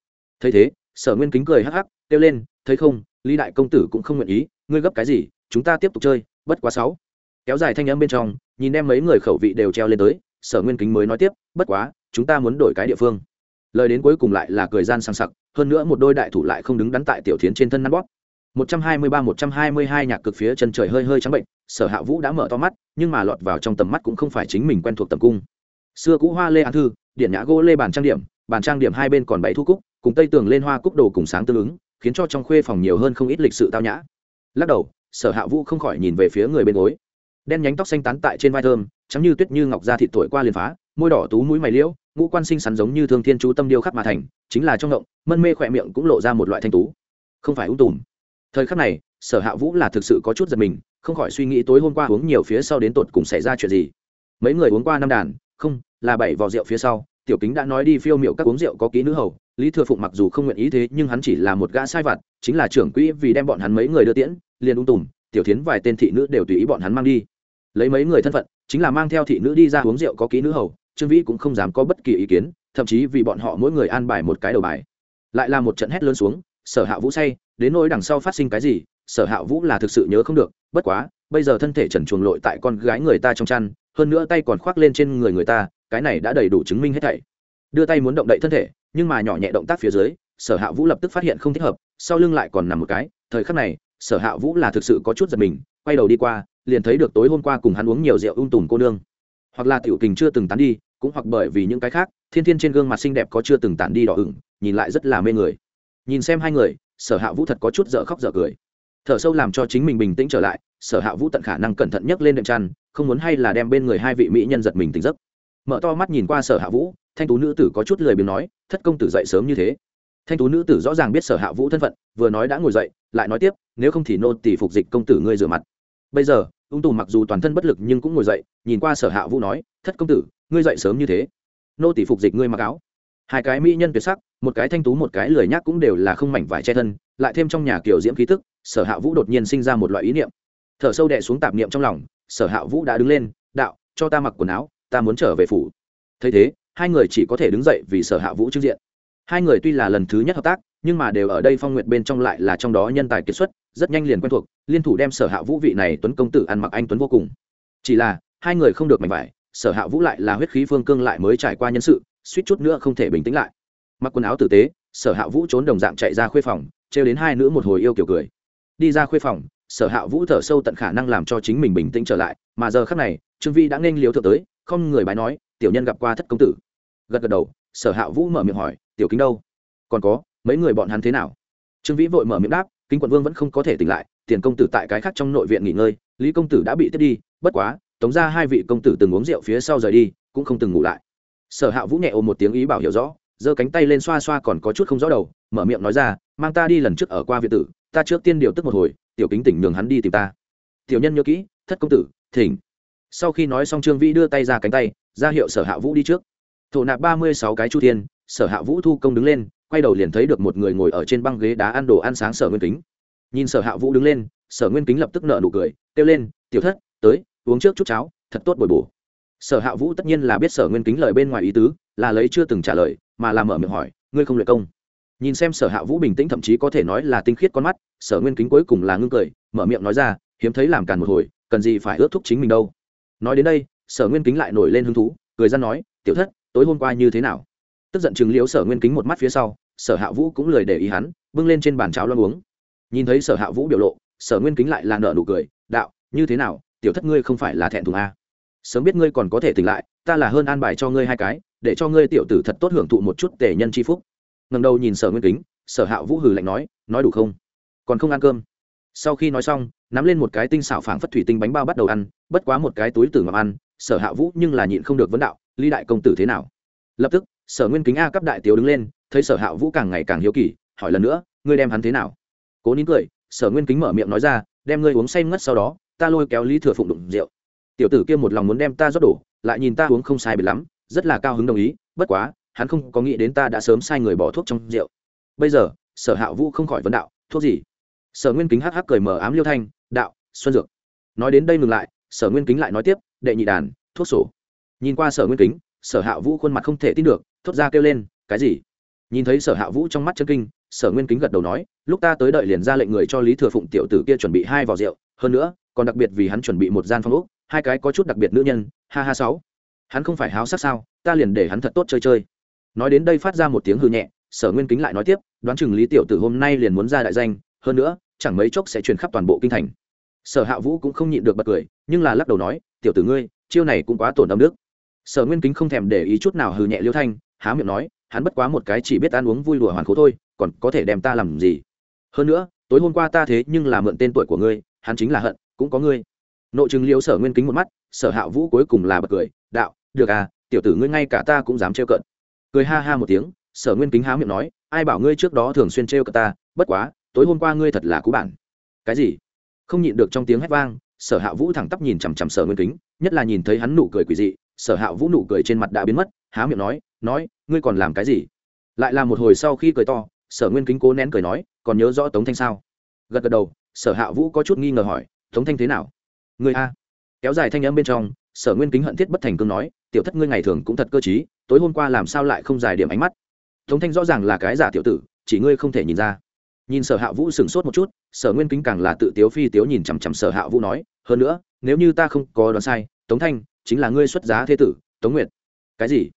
Thấy thế, sở nguyên kính cười hắc hắc, kêu lên, thấy không, lý đại công tử cũng không nguyện ý, ngươi gấp cái gì, chúng ta tiếp tục chơi, bất quá sáu. Kéo dài thanh âm bên trong, nhìn em mấy người khẩu vị đều treo lên tới, sở nguyên kính mới nói tiếp, bất quá, chúng ta muốn đổi cái địa phương lời đến cuối cùng lại là cười gian sang sặc, hơn nữa một đôi đại thủ lại không đứng đắn tại tiểu thiến trên thân nắn bóp. 123-122 nhạc cực phía chân trời hơi hơi trắng bệnh, sở hạ vũ đã mở to mắt, nhưng mà lọt vào trong tầm mắt cũng không phải chính mình quen thuộc tầm cung. Xưa cũ hoa lê án thư, điện nhã gỗ lê bàn trang điểm, bàn trang điểm hai bên còn bảy thu cúc, cùng tây tường lên hoa cúc đồ cùng sáng tương ứng, khiến cho trong khuê phòng nhiều hơn không ít lịch sự tao nhã. Lắc đầu, sở hạ vũ không khỏi nhìn về phía người bên gối. Đen nhánh tóc xanh tán tại trên vai thơm, trắng như tuyết như ngọc da thịt tuổi qua liền phá, môi đỏ tú mũi mày liễu ngũ quan sinh sắn giống như thương thiên chú tâm điêu khắc mà thành, chính là trong ngộng, mân mê khỏe miệng cũng lộ ra một loại thanh tú. Không phải ung tùm. Thời khắc này, sở hạ vũ là thực sự có chút giật mình, không khỏi suy nghĩ tối hôm qua uống nhiều phía sau đến tột cùng xảy ra chuyện gì. Mấy người uống qua năm đàn, không, là bảy vò rượu phía sau, tiểu kính đã nói đi phiêu miệu các uống rượu có ký nữ hầu, lý thừa phụng mặc dù không nguyện ý thế, nhưng hắn chỉ là một gã sai vặt, chính là trưởng quỹ vì đem bọn hắn mấy người đưa tiễn, liền ung tùm, tiểu tiến vài tên thị nữ đều tùy ý bọn hắn mang đi. Lấy mấy người thân phận, chính là mang theo thị nữ đi ra uống rượu có ký nữ hầu trương vĩ cũng không dám có bất kỳ ý kiến, thậm chí vì bọn họ mỗi người an bài một cái đầu bài. Lại là một trận hét lớn xuống, sở hạ vũ say, đến nỗi đằng sau phát sinh cái gì, sở hạ vũ là thực sự nhớ không được, bất quá, bây giờ thân thể trần chuồng lội tại con gái người ta trong chăn, hơn nữa tay còn khoác lên trên người người ta, cái này đã đầy đủ chứng minh hết thảy. Đưa tay muốn động đậy thân thể, nhưng mà nhỏ nhẹ động tác phía dưới, sở hạ vũ lập tức phát hiện không thích hợp, sau lưng lại còn nằm một cái, thời khắc này, sở hạ vũ là thực sự có chút giật mình, quay đầu đi qua, liền thấy được tối hôm qua cùng hắn uống nhiều rượu ung tùm cô nương. Hoặc là tiểu kình chưa từng tán đi cũng hoặc bởi vì những cái khác, thiên thiên trên gương mặt xinh đẹp có chưa từng tản đi đỏ ửng, nhìn lại rất là mê người. Nhìn xem hai người, sở hạ vũ thật có chút dở khóc dở cười. Thở sâu làm cho chính mình bình tĩnh trở lại, sở hạ vũ tận khả năng cẩn thận nhấc lên đệm chăn, không muốn hay là đem bên người hai vị mỹ nhân giật mình tỉnh giấc. Mở to mắt nhìn qua sở hạ vũ, thanh tú nữ tử có chút lười biếng nói, thất công tử dậy sớm như thế. Thanh tú nữ tử rõ ràng biết sở hạ vũ thân phận, vừa nói đã ngồi dậy, lại nói tiếp, nếu không thì nô tỷ phục dịch công tử ngươi rửa mặt. Bây giờ ung tù mặc dù toàn thân bất lực nhưng cũng ngồi dậy, nhìn qua sở hạ vũ nói, thất công tử, ngươi dậy sớm như thế. Nô tỷ phục dịch ngươi mặc áo. Hai cái mỹ nhân tuyệt sắc, một cái thanh tú, một cái lười nhác cũng đều là không mảnh vải che thân, lại thêm trong nhà kiểu diễm khí tức, sở hạ vũ đột nhiên sinh ra một loại ý niệm. Thở sâu đẻ xuống tạp niệm trong lòng, sở hạ vũ đã đứng lên, đạo, cho ta mặc quần áo, ta muốn trở về phủ. Thấy thế, hai người chỉ có thể đứng dậy vì sở hạ vũ trước diện. Hai người tuy là lần thứ nhất hợp tác nhưng mà đều ở đây phong nguyện bên trong lại là trong đó nhân tài kiệt xuất, rất nhanh liền quen thuộc, liên thủ đem sở hạ vũ vị này tuấn công tử ăn mặc anh tuấn vô cùng. Chỉ là, hai người không được mạnh vải, sở hạ vũ lại là huyết khí phương cương lại mới trải qua nhân sự, suýt chút nữa không thể bình tĩnh lại. Mặc quần áo tử tế, sở hạ vũ trốn đồng dạng chạy ra khuê phòng, trêu đến hai nữ một hồi yêu kiểu cười. Đi ra khuê phòng, sở hạ vũ thở sâu tận khả năng làm cho chính mình bình tĩnh trở lại, mà giờ khắc này, trương vi đã nghênh liếu thượng tới, không người bái nói, tiểu nhân gặp qua thất công tử. Gật gật đầu, sở hạ vũ mở miệng hỏi, tiểu kính đâu? Còn có mấy người bọn hắn thế nào? Trương vĩ vội mở miệng đáp, kính quận vương vẫn không có thể tỉnh lại, tiền công tử tại cái khác trong nội viện nghỉ ngơi, lý công tử đã bị tiếp đi, bất quá, tống ra hai vị công tử từng uống rượu phía sau rời đi, cũng không từng ngủ lại. Sở hạ vũ nhẹ ôm một tiếng ý bảo hiểu rõ, giơ cánh tay lên xoa xoa còn có chút không rõ đầu, mở miệng nói ra, mang ta đi lần trước ở qua việt tử, ta trước tiên điều tức một hồi, tiểu kính tỉnh nhường hắn đi tìm ta. Tiểu nhân nhớ kỹ, thất công tử, thỉnh. Sau khi nói xong trương vĩ đưa tay ra cánh tay, ra hiệu sở hạ vũ đi trước. Thổ nạp ba mươi sáu cái chu thiên, sở hạ vũ thu công đứng lên quay đầu liền thấy được một người ngồi ở trên băng ghế đá ăn đồ ăn sáng sở nguyên kính. Nhìn sở hạ vũ đứng lên, sở nguyên kính lập tức nợ nụ cười, kêu lên, tiểu thất, tới, uống trước chút cháo, thật tốt bồi bổ. Sở hạ vũ tất nhiên là biết sở nguyên kính lời bên ngoài ý tứ, là lấy chưa từng trả lời, mà làm mở miệng hỏi, ngươi không luyện công? Nhìn xem sở hạ vũ bình tĩnh thậm chí có thể nói là tinh khiết con mắt, sở nguyên kính cuối cùng là ngưng cười, mở miệng nói ra, hiếm thấy làm càn một hồi, cần gì phải ước thúc chính mình đâu. Nói đến đây, sở nguyên kính lại nổi lên hứng thú, cười ra nói, tiểu thất, tối hôm qua như thế nào? Tức giận chừng liếu sở nguyên kính một mắt phía sau, sở hạ vũ cũng lời để ý hắn, bưng lên trên bàn cháo lo uống. Nhìn thấy sở hạ vũ biểu lộ, sở nguyên kính lại là nợ nụ cười, đạo, như thế nào, tiểu thất ngươi không phải là thẹn thùng a? Sớm biết ngươi còn có thể tỉnh lại, ta là hơn an bài cho ngươi hai cái, để cho ngươi tiểu tử thật tốt hưởng thụ một chút tể nhân c h i phúc. Ngầm đầu nhìn sở nguyên kính, sở hạ vũ hừ lạnh nói nói đủ không? Còn không ăn cơm? Sau khi nói xong, nắm lên một cái tinh xảo phảng phất thủy tinh bánh bao bắt đầu ăn, bất quá một cái túi tử ngọc ăn, sở hạ vũ nhưng là nhịn không được vấn đạo ly đại công tử thế nào? Lập tức sở nguyên kính a cấp đại tiểu đứng lên, thấy sở hạ vũ càng ngày càng hiếu kỳ, hỏi lần nữa, ngươi đem hắn thế nào? Cố nín cười, sở nguyên kính mở miệng nói ra, đem ngươi uống say ngất sau đó, ta lôi kéo lý thừa phụng đụng rượu. Tiểu tử kia một lòng muốn đem ta rót đổ, lại nhìn ta uống không sai biệt lắm, rất là cao hứng đồng ý, bất quá, hắn không có nghĩ đến ta đã sớm sai người bỏ thuốc trong rượu. Bây giờ, sở hạ vũ không khỏi vấn đạo, thuốc gì? Sở nguyên kính hắc hắc cười mờ ám liêu thanh, đạo, xuân dược. Nói đến đây ngừng lại, sở nguyên kính lại nói tiếp, đệ nhị đàn, thuốc sổ. Nhìn qua sở nguyên kính, sở hạ vũ khuôn mặt không thể tin được thốt ra kêu lên, cái gì? Nhìn thấy sở hạ vũ trong mắt chân kinh, sở nguyên kính gật đầu nói, lúc ta tới đợi liền ra lệnh người cho lý thừa phụng tiểu tử kia chuẩn bị hai vỏ rượu, hơn nữa, còn đặc biệt vì hắn chuẩn bị một gian phong úc hai cái có chút đặc biệt nữ nhân, ha ha sáu. Hắn không phải háo sắc sao, ta liền để hắn thật tốt chơi chơi. Nói đến đây phát ra một tiếng hư nhẹ, sở nguyên kính lại nói tiếp, đoán chừng lý tiểu tử hôm nay liền muốn ra đại danh, hơn nữa, chẳng mấy chốc sẽ truyền khắp toàn bộ kinh thành. Sở hạ vũ cũng không nhịn được bật cười, nhưng là lắc đầu nói, tiểu tử ngươi, chiêu này cũng quá tổn âm đức. Sở nguyên kính không thèm để ý chút nào hừ nhẹ liêu thanh há miệng nói, hắn bất quá một cái chỉ biết ăn uống vui lùa hoàn khố thôi, còn có thể đem ta làm gì? Hơn nữa, tối hôm qua ta thế nhưng là mượn tên tuổi của ngươi, hắn chính là hận, cũng có ngươi. Nội chứng liễu sở nguyên kính một mắt, sở hạ vũ cuối cùng là bật cười, đạo, được à tiểu tử ngươi ngay cả ta cũng dám trêu cận cười ha ha một tiếng, sở nguyên kính há miệng nói, ai bảo ngươi trước đó thường xuyên trêu cận ta, bất quá, tối hôm qua ngươi thật là cú bản. Cái gì? Không nhịn được trong tiếng hét vang, sở hạ vũ thẳng tắp nhìn chằm chằm sở nguyên kính, nhất là nhìn thấy hắn nụ cười quỷ dị, sở hạ vũ nụ cười trên mặt đã biến mất, há miệng nói nói, ngươi còn làm cái gì? Lại là một hồi sau khi cười to, sở nguyên kính cố nén cười nói, còn nhớ rõ tống thanh sao? Gật gật đầu, sở hạ vũ có chút nghi ngờ hỏi, tống thanh thế nào? Người a. Kéo dài thanh âm bên trong, sở nguyên kính hận thiết bất thành cương nói, tiểu thất ngươi ngày thường cũng thật cơ t tối hôm qua làm sao lại không dài điểm ánh mắt? Tống thanh rõ ràng là cái giả tiểu tử, chỉ ngươi không thể nhìn ra. Nhìn sở hạ vũ sửng sốt một chút, sở nguyên kính càng là tự tiếu phi tiếu nhìn chằm chằm sở hạ vũ nói, hơn nữa, nếu như ta không có đoán sai, tống thanh chính là ngươi xuất giá thế tử, tống nguyệt. Cái gì?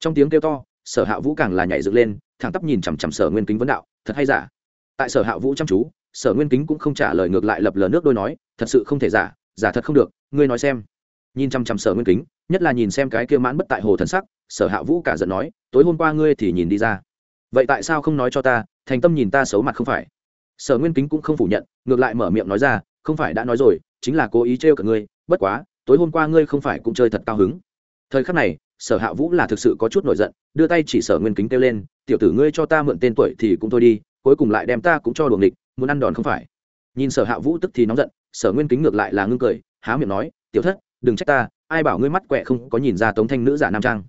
Trong tiếng kêu to, sở hạ vũ càng là nhảy dựng lên, thẳng tắp nhìn chằm chằm sở nguyên kính vấn đạo, thật hay giả? Tại sở hạ vũ chăm chú, sở nguyên kính cũng không trả lời ngược lại lập lờ nước đôi nói, thật sự không thể giả giả thật không được, ngươi nói xem. Nhìn chăm chăm sở nguyên kính, nhất là nhìn xem cái kia mãn bất tại hồ thần sắc, sở hạ vũ cả giận nói, tối hôm qua ngươi thì nhìn đi ra. Vậy tại sao không nói cho ta, thành tâm nhìn ta xấu mặt không phải? Sở nguyên kính cũng không phủ nhận, ngược lại mở miệng nói ra, không phải đã nói rồi, chính là cố ý trêu cả ngươi, bất quá, tối hôm qua ngươi không phải cũng chơi thật cao hứng. Thời khắc này sở hạ vũ là thực sự có chút nổi giận, đưa tay chỉ sở nguyên kính kêu lên, tiểu tử ngươi cho ta mượn tên tuổi thì cũng thôi đi, cuối cùng lại đem ta cũng cho đuồng địch muốn ăn đòn không phải. Nhìn sở hạ vũ tức thì nóng giận, sở nguyên kính ngược lại là ngưng cười, há miệng nói, tiểu thất, đừng trách ta, ai bảo ngươi mắt quẹ không có nhìn ra tống thanh nữ giả nam trang.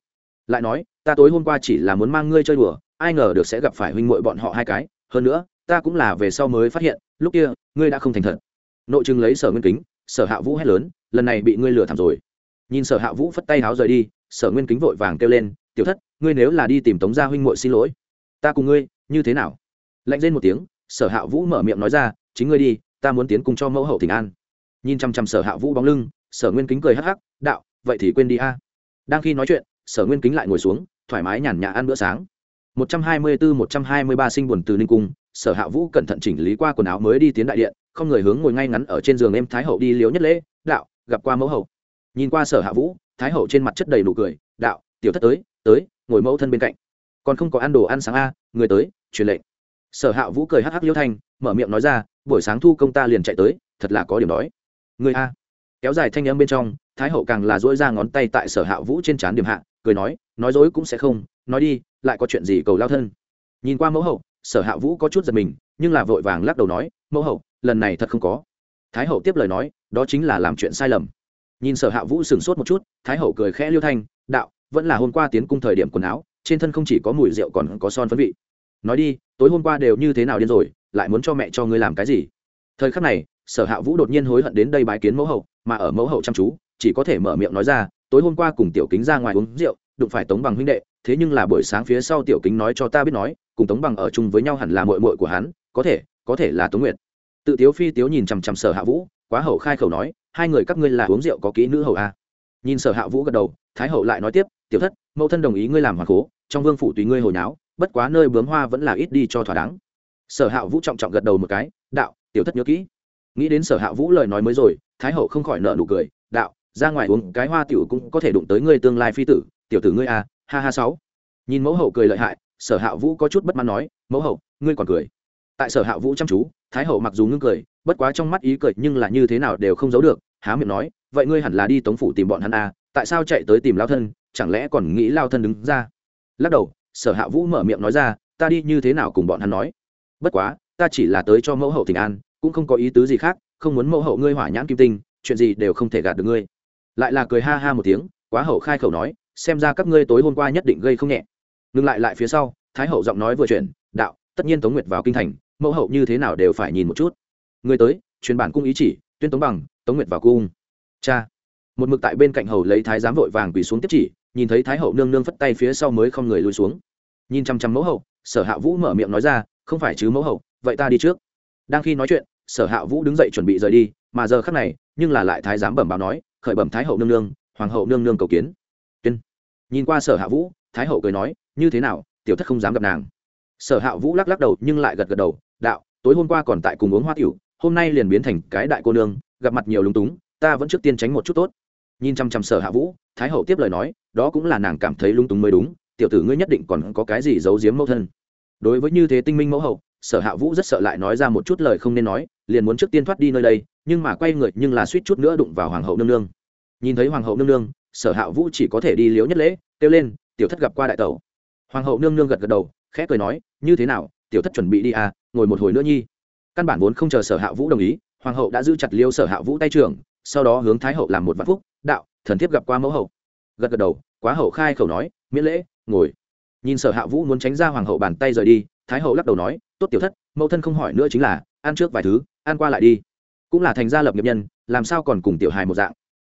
Lại nói, ta tối hôm qua chỉ là muốn mang ngươi chơi đùa, ai ngờ được sẽ gặp phải huynh muội bọn họ hai cái, hơn nữa, ta cũng là về sau mới phát hiện, lúc kia, ngươi đã không thành thật. Nội chừng lấy sở nguyên kính, sở hạ vũ hét lớn, lần này bị ngươi lừa thảm rồi. Nhìn sở hạ vũ phất tay háo rời đi sở nguyên kính vội vàng kêu lên, tiểu thất, ngươi nếu là đi tìm tống gia huynh muội xin lỗi, ta cùng ngươi, như thế nào? Lạnh lên một tiếng, sở hạ vũ mở miệng nói ra, chính ngươi đi, ta muốn tiến cùng cho mẫu hậu thỉnh an. Nhìn chăm chăm sở hạ vũ bóng lưng, sở nguyên kính cười hắc hắc, đạo, vậy thì quên đi a. Đang khi nói chuyện, sở nguyên kính lại ngồi xuống, thoải mái nhàn nhã ăn bữa sáng. Một trăm hai mươi bốn một trăm hai mươi ba sinh buồn từ ninh cung, sở hạ vũ cẩn thận chỉnh lý qua quần áo mới đi tiến đại điện, không người hướng ngồi ngay ngắn ở trên giường em thái hậu đi liếu nhất lễ, đạo, gặp qua mẫu hậu. Nhìn qua sở hạ vũ thái hậu trên mặt chất đầy nụ cười, đạo, tiểu thất tới tới, ngồi mẫu thân bên cạnh. Còn không có ăn đồ ăn sáng a, người tới, truyền lệnh. Sở hạ vũ cười hắc hắc liêu thanh, mở miệng nói ra, buổi sáng thu công ta liền chạy tới, thật là có điểm đói. Người a? Kéo dài thanh âm bên trong, thái hậu càng là dỗi ra ngón tay tại sở hạ vũ trên trán điểm hạ, cười nói nói dối cũng sẽ không, nói đi, lại có chuyện gì cầu lao thân. Nhìn qua mẫu hậu, sở hạ vũ có chút giật mình, nhưng là vội vàng lắc đầu nói, mẫu hậu, lần này thật không có. Thái hậu tiếp lời nói, đó chính là làm chuyện sai lầm nhìn sở hạ vũ sửng sốt một chút, thái hậu cười khẽ liêu thanh, đạo, vẫn là hôm qua tiến cung thời điểm quần áo, trên thân không chỉ có mùi rượu còn có son phấn vị. Nói đi, tối hôm qua đều như thế nào điên rồi, lại muốn cho mẹ cho ngươi làm cái gì? Thời khắc này, sở hạ vũ đột nhiên hối hận đến đây bái kiến mẫu hậu, mà ở mẫu hậu chăm chú, chỉ có thể mở miệng nói ra, tối hôm qua cùng tiểu kính ra ngoài uống rượu, đụng phải tống bằng huynh đệ, thế nhưng là buổi sáng phía sau tiểu kính nói cho ta biết nói, cùng tống bằng ở chung với nhau hẳn là mội mội của hắn, có thể có thể là tống nguyệt. Tự tiếu phi tiếu nhìn chằm chằm sở hạ vũ, quá hậu khai khẩu nói hai người các ngươi là uống rượu có kỹ nữ hầu a à. nhìn sở hạ vũ gật đầu, thái hậu lại nói tiếp, tiểu thất, mẫu thân đồng ý ngươi làm hoàng cố, trong vương phủ tùy ngươi hồi náo bất quá nơi bướm hoa vẫn là ít đi cho thỏa đáng. Sở hạ vũ trọng trọng gật đầu một cái, đạo, tiểu thất nhớ kỹ. Nghĩ đến sở hạ vũ lời nói mới rồi, thái hậu không khỏi nợ nụ cười, đạo, ra ngoài uống cái hoa tiểu cũng có thể đụng tới ngươi tương lai phi tử, tiểu tử ngươi à ha ha sáu. Nhìn mẫu hậu cười lợi hại, sở hạ vũ có chút bất mãn nói, mẫu hậu, ngươi còn cười? Tại sở hạ vũ chăm chú, thái hậu mặc dù ngưng cười, bất quá trong mắt ý cười nhưng là như thế nào đều không giấu được há miệng nói, vậy ngươi hẳn là đi tống phủ tìm bọn hắn à tại sao chạy tới tìm lao thân, chẳng lẽ còn nghĩ lao thân đứng ra? Lắc đầu, sở hạ vũ mở miệng nói ra, ta đi như thế nào cùng bọn hắn nói? Bất quá, ta chỉ là tới cho mẫu hậu tình an, cũng không có ý tứ gì khác, không muốn mẫu hậu ngươi hỏa nhãn kim tinh, chuyện gì đều không thể gạt được ngươi. Lại là cười ha ha một tiếng, quá hậu khai khẩu nói, xem ra các ngươi tối hôm qua nhất định gây không nhẹ. Ngừng lại lại phía sau, thái hậu giọng nói vừa chuyển, đạo, tất nhiên tống nguyệt vào kinh thành, mẫu hậu như thế nào đều phải nhìn một chút. Người tới, truyền bản cung ý chỉ, tuyên tống bằng tống nguyệt vào cung. Cha. Một mực tại bên cạnh hầu lấy thái giám vội vàng quỳ xuống tiếp chỉ, nhìn thấy thái hậu nương nương phất tay phía sau mới không người lùi xuống. Nhìn chăm chăm mẫu hậu, sở hạ vũ mở miệng nói ra, không phải chứ mẫu hậu, vậy ta đi trước. Đang khi nói chuyện, sở hạ vũ đứng dậy chuẩn bị rời đi, mà giờ khắc này, nhưng là lại thái giám bẩm báo nói, khởi bẩm thái hậu nương nương, hoàng hậu nương nương cầu kiến. Tuyên. Nhìn qua sở hạ vũ, thái hậu cười nói, như thế nào, tiểu thất không dám gặp nàng. Sở hạ vũ lắc lắc đầu, nhưng lại gật gật đầu, đạo, tối hôm qua còn tại cùng uống hoa tiểu, hôm nay liền biến thành cái đại cô nương gặp mặt nhiều lúng túng, ta vẫn trước tiên tránh một chút tốt. Nhìn chăm chăm sở hạ vũ, thái hậu tiếp lời nói, đó cũng là nàng cảm thấy lung túng mới đúng, tiểu tử ngươi nhất định còn có cái gì giấu giếm mẫu thân. Đối với như thế tinh minh mẫu hậu, sở hạ vũ rất sợ lại nói ra một chút lời không nên nói, liền muốn trước tiên thoát đi nơi đây, nhưng mà quay người nhưng là suýt chút nữa đụng vào hoàng hậu nương nương. Nhìn thấy hoàng hậu nương nương, sở hạ vũ chỉ có thể đi liếu nhất lễ, kêu lên, tiểu thất gặp qua đại tẩu. Hoàng hậu nương nương gật gật đầu, khẽ cười nói, như thế nào, tiểu thất chuẩn bị đi à ngồi một hồi nữa nhi. Căn bản vốn không chờ sở hạ vũ đồng ý hoàng hậu đã giữ chặt liêu sở hạ vũ tay trường sau đó hướng thái hậu làm một vạn phúc, đạo, thần thiếp gặp qua mẫu hậu. Gật gật đầu, quá hậu khai khẩu nói, miễn lễ, ngồi. Nhìn sở hạ vũ muốn tránh ra hoàng hậu bàn tay rời đi, thái hậu lắc đầu nói, tốt tiểu thất, mẫu thân không hỏi nữa chính là, ăn trước vài thứ, ăn qua lại đi. Cũng là thành gia lập nghiệp nhân, làm sao còn cùng tiểu hài một dạng.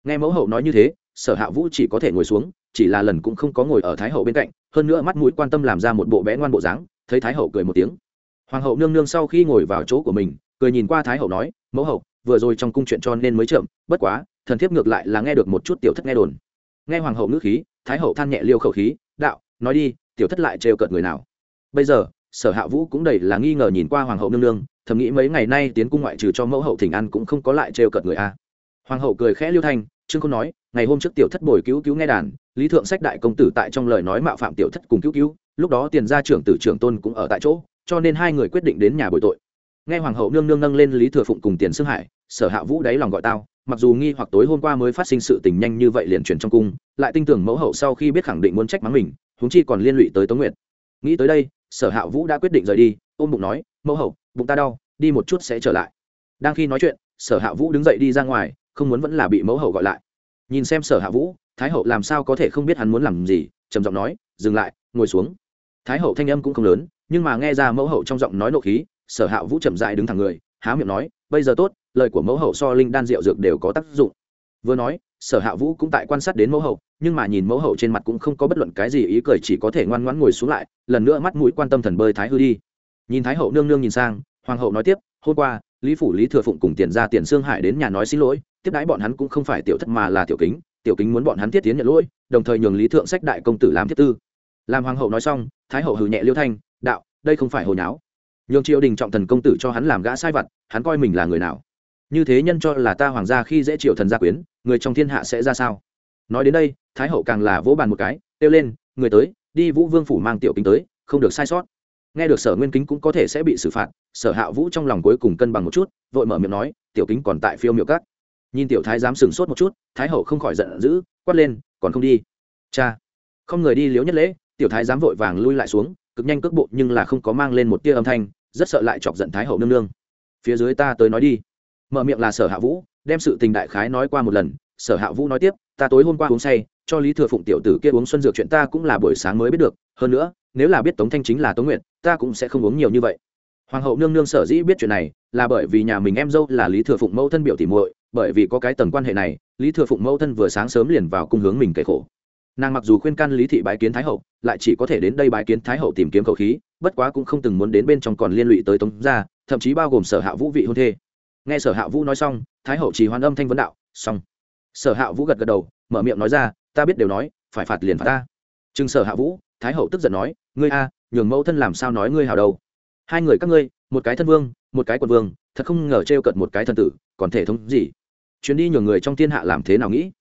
Nghe mẫu hậu nói như thế, sở hạ vũ chỉ có thể ngồi xuống, chỉ là lần cũng không có ngồi ở thái hậu bên cạnh, hơn nữa mắt mũi quan tâm làm ra một bộ bé ngoan bộ dáng, thấy thái hậu cười một tiếng. Hoàng hậu nương nương sau khi ngồi vào chỗ của mình cười nhìn qua thái hậu nói, mẫu hậu, vừa rồi trong cung chuyện cho nên mới chậm, bất quá, thần thiếp ngược lại là nghe được một chút tiểu thất nghe đồn. Nghe hoàng hậu ngữ khí, thái hậu than nhẹ liêu khẩu khí, đạo, nói đi, tiểu thất lại trêu cợt người nào? Bây giờ, sở hạ vũ cũng đầy là nghi ngờ nhìn qua hoàng hậu nương nương, thầm nghĩ mấy ngày nay tiến cung ngoại trừ cho mẫu hậu thỉnh ăn cũng không có lại trêu cợt người a. Hoàng hậu cười khẽ liêu thanh, trương không nói, ngày hôm trước tiểu thất bồi cứu cứu nghe đàn, lý thượng sách đại công tử tại trong lời nói mạo phạm tiểu thất cùng cứu cứu, lúc đó tiền gia trưởng tử trưởng tôn cũng ở tại chỗ, cho nên hai người quyết định đến nhà bồi tội nghe hoàng hậu nương nương nâng lên lý thừa phụng cùng tiền xương hải, sở hạ vũ đáy lòng gọi tao, mặc dù nghi hoặc tối hôm qua mới phát sinh sự tình nhanh như vậy liền chuyển trong cung, lại tin tưởng mẫu hậu sau khi biết khẳng định muốn trách mắng mình, huống chi còn liên lụy tới tống nguyệt. Nghĩ tới đây, sở hạ vũ đã quyết định rời đi, ôm bụng nói, mẫu hậu, bụng ta đau, đi một chút sẽ trở lại. Đang khi nói chuyện, sở hạ vũ đứng dậy đi ra ngoài, không muốn vẫn là bị mẫu hậu gọi lại. Nhìn xem sở hạ vũ, thái hậu làm sao có thể không biết hắn muốn làm gì, trầm giọng nói, dừng lại, ngồi xuống. Thái hậu thanh âm cũng không lớn, nhưng mà nghe ra mẫu hậu trong giọng nói nộ khí sở hạ vũ chậm dại đứng thẳng người, há miệng nói, bây giờ tốt, lời của mẫu hậu so linh đan rượu dược đều có tác dụng. Vừa nói, sở hạ vũ cũng tại quan sát đến mẫu hậu, nhưng mà nhìn mẫu hậu trên mặt cũng không có bất luận cái gì ý cười, chỉ có thể ngoan ngoãn ngồi xuống lại, lần nữa mắt mũi quan tâm thần bơi thái hư đi. Nhìn thái hậu nương nương nhìn sang, hoàng hậu nói tiếp, hôm qua, lý phủ lý thừa phụng cùng tiền ra tiền xương hải đến nhà nói xin lỗi, tiếp đãi bọn hắn cũng không phải tiểu thất mà là tiểu kính tiểu kính muốn bọn hắn thiết tiến nhận lỗi, đồng thời nhường lý thượng sách đại công tử làm thiết tư. Làm hoàng hậu nói xong, thái hậu hừ nhẹ liêu thanh, đạo, đây không phải hồi nháo nhường triều đình trọng thần công tử cho hắn làm gã sai vặt, hắn coi mình là người nào? Như thế nhân cho là ta hoàng gia khi dễ triều thần gia quyến, người trong thiên hạ sẽ ra sao? Nói đến đây, thái hậu càng là vỗ bàn một cái, kêu lên, người tới, đi vũ vương phủ mang tiểu kính tới, không được sai sót. Nghe được sở nguyên kính cũng có thể sẽ bị xử phạt, sở hạ vũ trong lòng cuối cùng cân bằng một chút, vội mở miệng nói, tiểu kính còn tại phiêu miệu cắt nhìn tiểu thái dám sừng sốt một chút, thái hậu không khỏi giận dữ, quát lên, còn không đi? Cha. Không người đi liếu nhất lễ, tiểu thái dám vội vàng lui lại xuống, cực nhanh cước bộ nhưng là không có mang lên một tia âm thanh rất sợ lại chọc giận thái hậu nương nương. Phía dưới ta tới nói đi. Mở miệng là sở hạ vũ, đem sự tình đại khái nói qua một lần. Sở hạ vũ nói tiếp, ta tối hôm qua uống say, cho lý thừa phụng tiểu tử kia uống xuân dược chuyện ta cũng là buổi sáng mới biết được. Hơn nữa, nếu là biết tống thanh chính là tống nguyện ta cũng sẽ không uống nhiều như vậy. Hoàng hậu nương nương sở dĩ biết chuyện này là bởi vì nhà mình em dâu là lý thừa phụng mẫu thân biểu tỉ muội, bởi vì có cái tầng quan hệ này, lý thừa phụng mẫu thân vừa sáng sớm liền vào cung hướng mình kể khổ. Nàng mặc dù khuyên can lý thị bái kiến thái hậu, lại chỉ có thể đến đây bái kiến thái hậu tìm kiếm khẩu khí bất quá cũng không từng muốn đến bên trong còn liên lụy tới tống gia, thậm chí bao gồm sở hạ vũ vị hôn thê. Nghe sở hạ vũ nói xong, thái hậu chỉ hoan âm thanh vấn đạo, xong. Sở hạ vũ gật gật đầu, mở miệng nói ra, ta biết đều nói, phải phạt liền phạt ta. Chừng sở hạ vũ, thái hậu tức giận nói, ngươi a, nhường mẫu thân làm sao nói ngươi hào đầu? hai người các ngươi, một cái thân vương, một cái quận vương, thật không ngờ t cận một cái thần tử, còn thể thống gì? Chuyến đi nhường người trong thiên hạ làm thế nào nghĩ?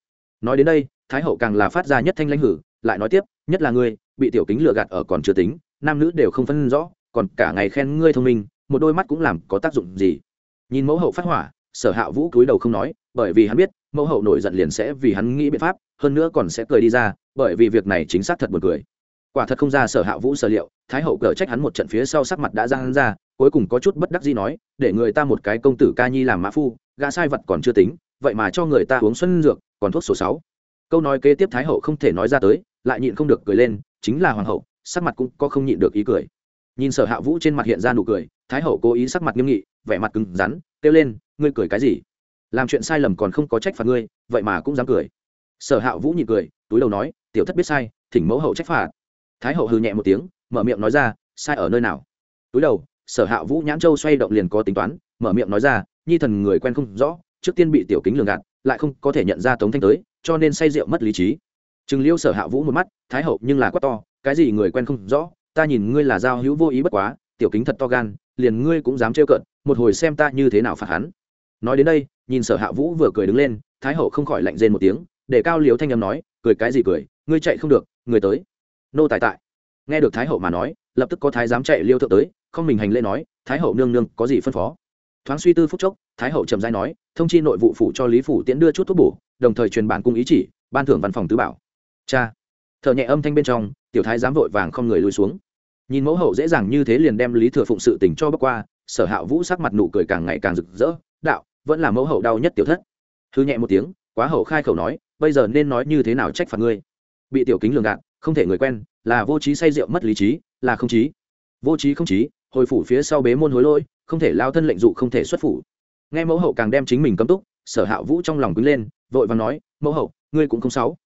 Nói đến đây, thái hậu càng là phát ra nhất thanh lãnh hử, lại nói tiếp, nhất là ngươi, bị tiểu kính lừa gạt ở còn chưa tính nam nữ đều không phân rõ, còn cả ngày khen ngươi thông minh, một đôi mắt cũng làm có tác dụng gì. Nhìn mẫu hậu phát hỏa, sở hạ vũ cúi đầu không nói, bởi vì hắn biết, mẫu hậu nổi giận liền sẽ vì hắn nghĩ biện pháp, hơn nữa còn sẽ cười đi ra, bởi vì việc này chính xác thật buồn cười. Quả thật không ra sở hạ vũ sở liệu, thái hậu cờ trách hắn một trận phía sau sắc mặt đã ra hắn ra, cuối cùng có chút bất đắc gì nói, để người ta một cái công tử ca nhi làm mã phu, gã sai vật còn chưa tính, vậy mà cho người ta uống xuân dược, còn thuốc số sáu. Câu nói kế tiếp thái hậu không thể nói ra tới, lại nhịn không được cười lên, chính là hoàng hậu sắc mặt cũng có không nhịn được ý cười. Nhìn sở hạ vũ trên mặt hiện ra nụ cười, thái hậu cố ý sắc mặt nghiêm nghị, vẻ mặt cứng rắn, kêu lên, ngươi cười cái gì? Làm chuyện sai lầm còn không có trách phạt ngươi, vậy mà cũng dám cười. Sở hạ vũ nhịn cười, túi đầu nói, tiểu thất biết sai, thỉnh mẫu hậu trách phạt. Thái hậu hừ nhẹ một tiếng, mở miệng nói ra, sai ở nơi nào? Túi đầu, sở hạ vũ nhãn châu xoay động liền có tính toán, mở miệng nói ra, nhi thần người quen không rõ, trước tiên bị tiểu kính lường gạt, lại không có thể nhận ra tống thanh tới, cho nên say rượu mất lý trí. Chừng liêu sở hạ vũ một mắt, thái hậu nhưng là quá to cái gì người quen không rõ, ta nhìn ngươi là giao hữu vô ý bất quá, tiểu kính thật to gan, liền ngươi cũng dám trêu cợt, một hồi xem ta như thế nào phạt hắn. Nói đến đây, nhìn sở hạ vũ vừa cười đứng lên, thái hậu không khỏi lạnh rên một tiếng, để cao liều thanh âm nói, cười cái gì cười, ngươi chạy không được, người tới. Nô tài tại. Nghe được thái hậu mà nói, lập tức có thái dám chạy liêu thượng tới, không mình hành lễ nói, thái hậu nương nương, có gì phân phó? Thoáng suy tư phúc chốc, thái hậu trầm giai nói, thông chi nội vụ phủ cho lý phủ tiễn đưa chút thuốc bổ, đồng thời truyền bản cung ý chỉ, ban thưởng văn phòng tứ bảo. Cha thợ nhẹ âm thanh bên trong, tiểu thái dám vội vàng không người lùi xuống. Nhìn mẫu hậu dễ dàng như thế liền đem lý thừa phụng sự tình cho bắc qua, sở hạ vũ sắc mặt nụ cười càng ngày càng rực rỡ, đạo, vẫn là mẫu hậu đau nhất tiểu thất. Thứ nhẹ một tiếng, quá hậu khai khẩu nói, bây giờ nên nói như thế nào trách phạt ngươi? Bị tiểu kính lường gạt, không thể người quen, là vô trí say rượu mất lý trí, là không trí. Vô trí không trí, hồi phủ phía sau bế môn hối lỗi, không thể lao thân lệnh dụ không thể xuất phủ. Nghe mẫu hậu càng đem chính mình cấm túc, sở hạ vũ trong lòng cứng lên, vội và nói, mẫu hậu, ngươi cũng không sáu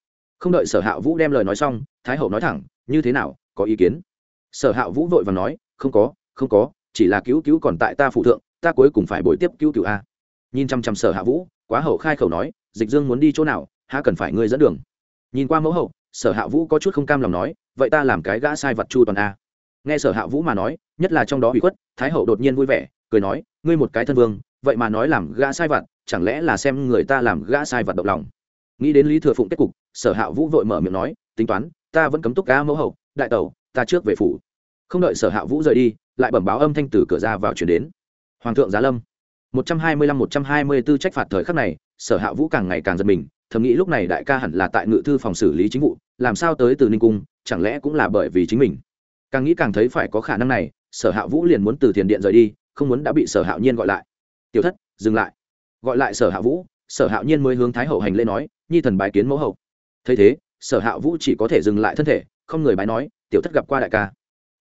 không đợi sở hạ vũ đem lời nói xong, thái hậu nói thẳng, như thế nào, có ý kiến? Sở hạ vũ vội và nói, không có không có, chỉ là cứu cứu còn tại ta phụ thượng, ta cuối cùng phải bồi tiếp cứu cứu a. Nhìn chăm chăm sở hạ vũ, quá hậu khai khẩu nói, dịch dương muốn đi chỗ nào há cần phải ngươi dẫn đường. Nhìn qua mẫu hậu, sở hạ vũ có chút không cam lòng nói, vậy ta làm cái gã sai vật chu toàn a. Nghe sở hạ vũ mà nói, nhất là trong đó bị khuất, thái hậu đột nhiên vui vẻ, cười nói, ngươi một cái thân vương, vậy mà nói làm gã sai vật, chẳng lẽ là xem người ta làm gã sai vật động lòng? Nghĩ đến lý thừa phụng kết cục, sở hạ vũ vội mở miệng nói, tính toán, ta vẫn cấm túc cá mẫu hậu, đại tẩu, ta trước về phủ. Không đợi sở hạ vũ rời đi, lại bẩm báo âm thanh từ cửa ra vào chuyển đến. Hoàng thượng giá lâm. Một trăm hai mươi lăm, một trăm hai mươi 124 trách phạt thời khắc này, sở hạ vũ càng ngày càng giật mình, thầm nghĩ lúc này đại ca hẳn là tại ngự thư phòng xử lý chính vụ, làm sao tới từ ninh cung, chẳng lẽ cũng là bởi vì chính mình? Càng nghĩ càng thấy phải có khả năng này, sở hạ vũ liền muốn từ thiền điện rời đi, không muốn đã bị sở hạo nhiên gọi lại. Tiểu thất, dừng lại. Gọi lại sở hạ vũ sở hạo nhiên mới hướng thái hậu hành lễ nói, nhi thần bài kiến mẫu hậu. Thấy thế, sở hạ vũ chỉ có thể dừng lại thân thể, không người bái nói, tiểu thất gặp qua đại ca.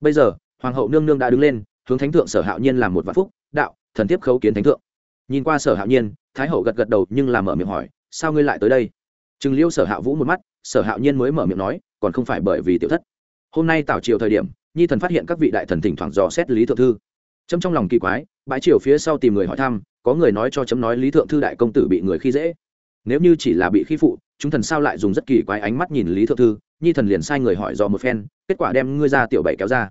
Bây giờ, hoàng hậu nương nương đã đứng lên, hướng thánh thượng sở hạo nhiên làm một vạn phúc, đạo, thần tiếp khấu kiến thánh thượng. Nhìn qua sở hạo nhiên, thái hậu gật gật đầu nhưng làm mở miệng hỏi, sao ngươi lại tới đây? Chừng liêu sở hạ vũ một mắt, sở hạo nhiên mới mở miệng nói, còn không phải bởi vì tiểu thất. Hôm nay tảo triều thời điểm, nhi thần phát hiện các vị đại thần thỉnh thoảng dò xét lý thượng thư. Chấm trong lòng kỳ quái, bãi triều phía sau tìm người hỏi thăm có người nói cho chấm nói lý thượng thư đại công tử bị người khi dễ. Nếu như chỉ là bị khi phụ, chúng thần sao lại dùng rất kỳ quái ánh mắt nhìn lý thượng thư, nhi thần liền sai người hỏi dò một phen, kết quả đem ngươi ra tiểu bảy kéo ra.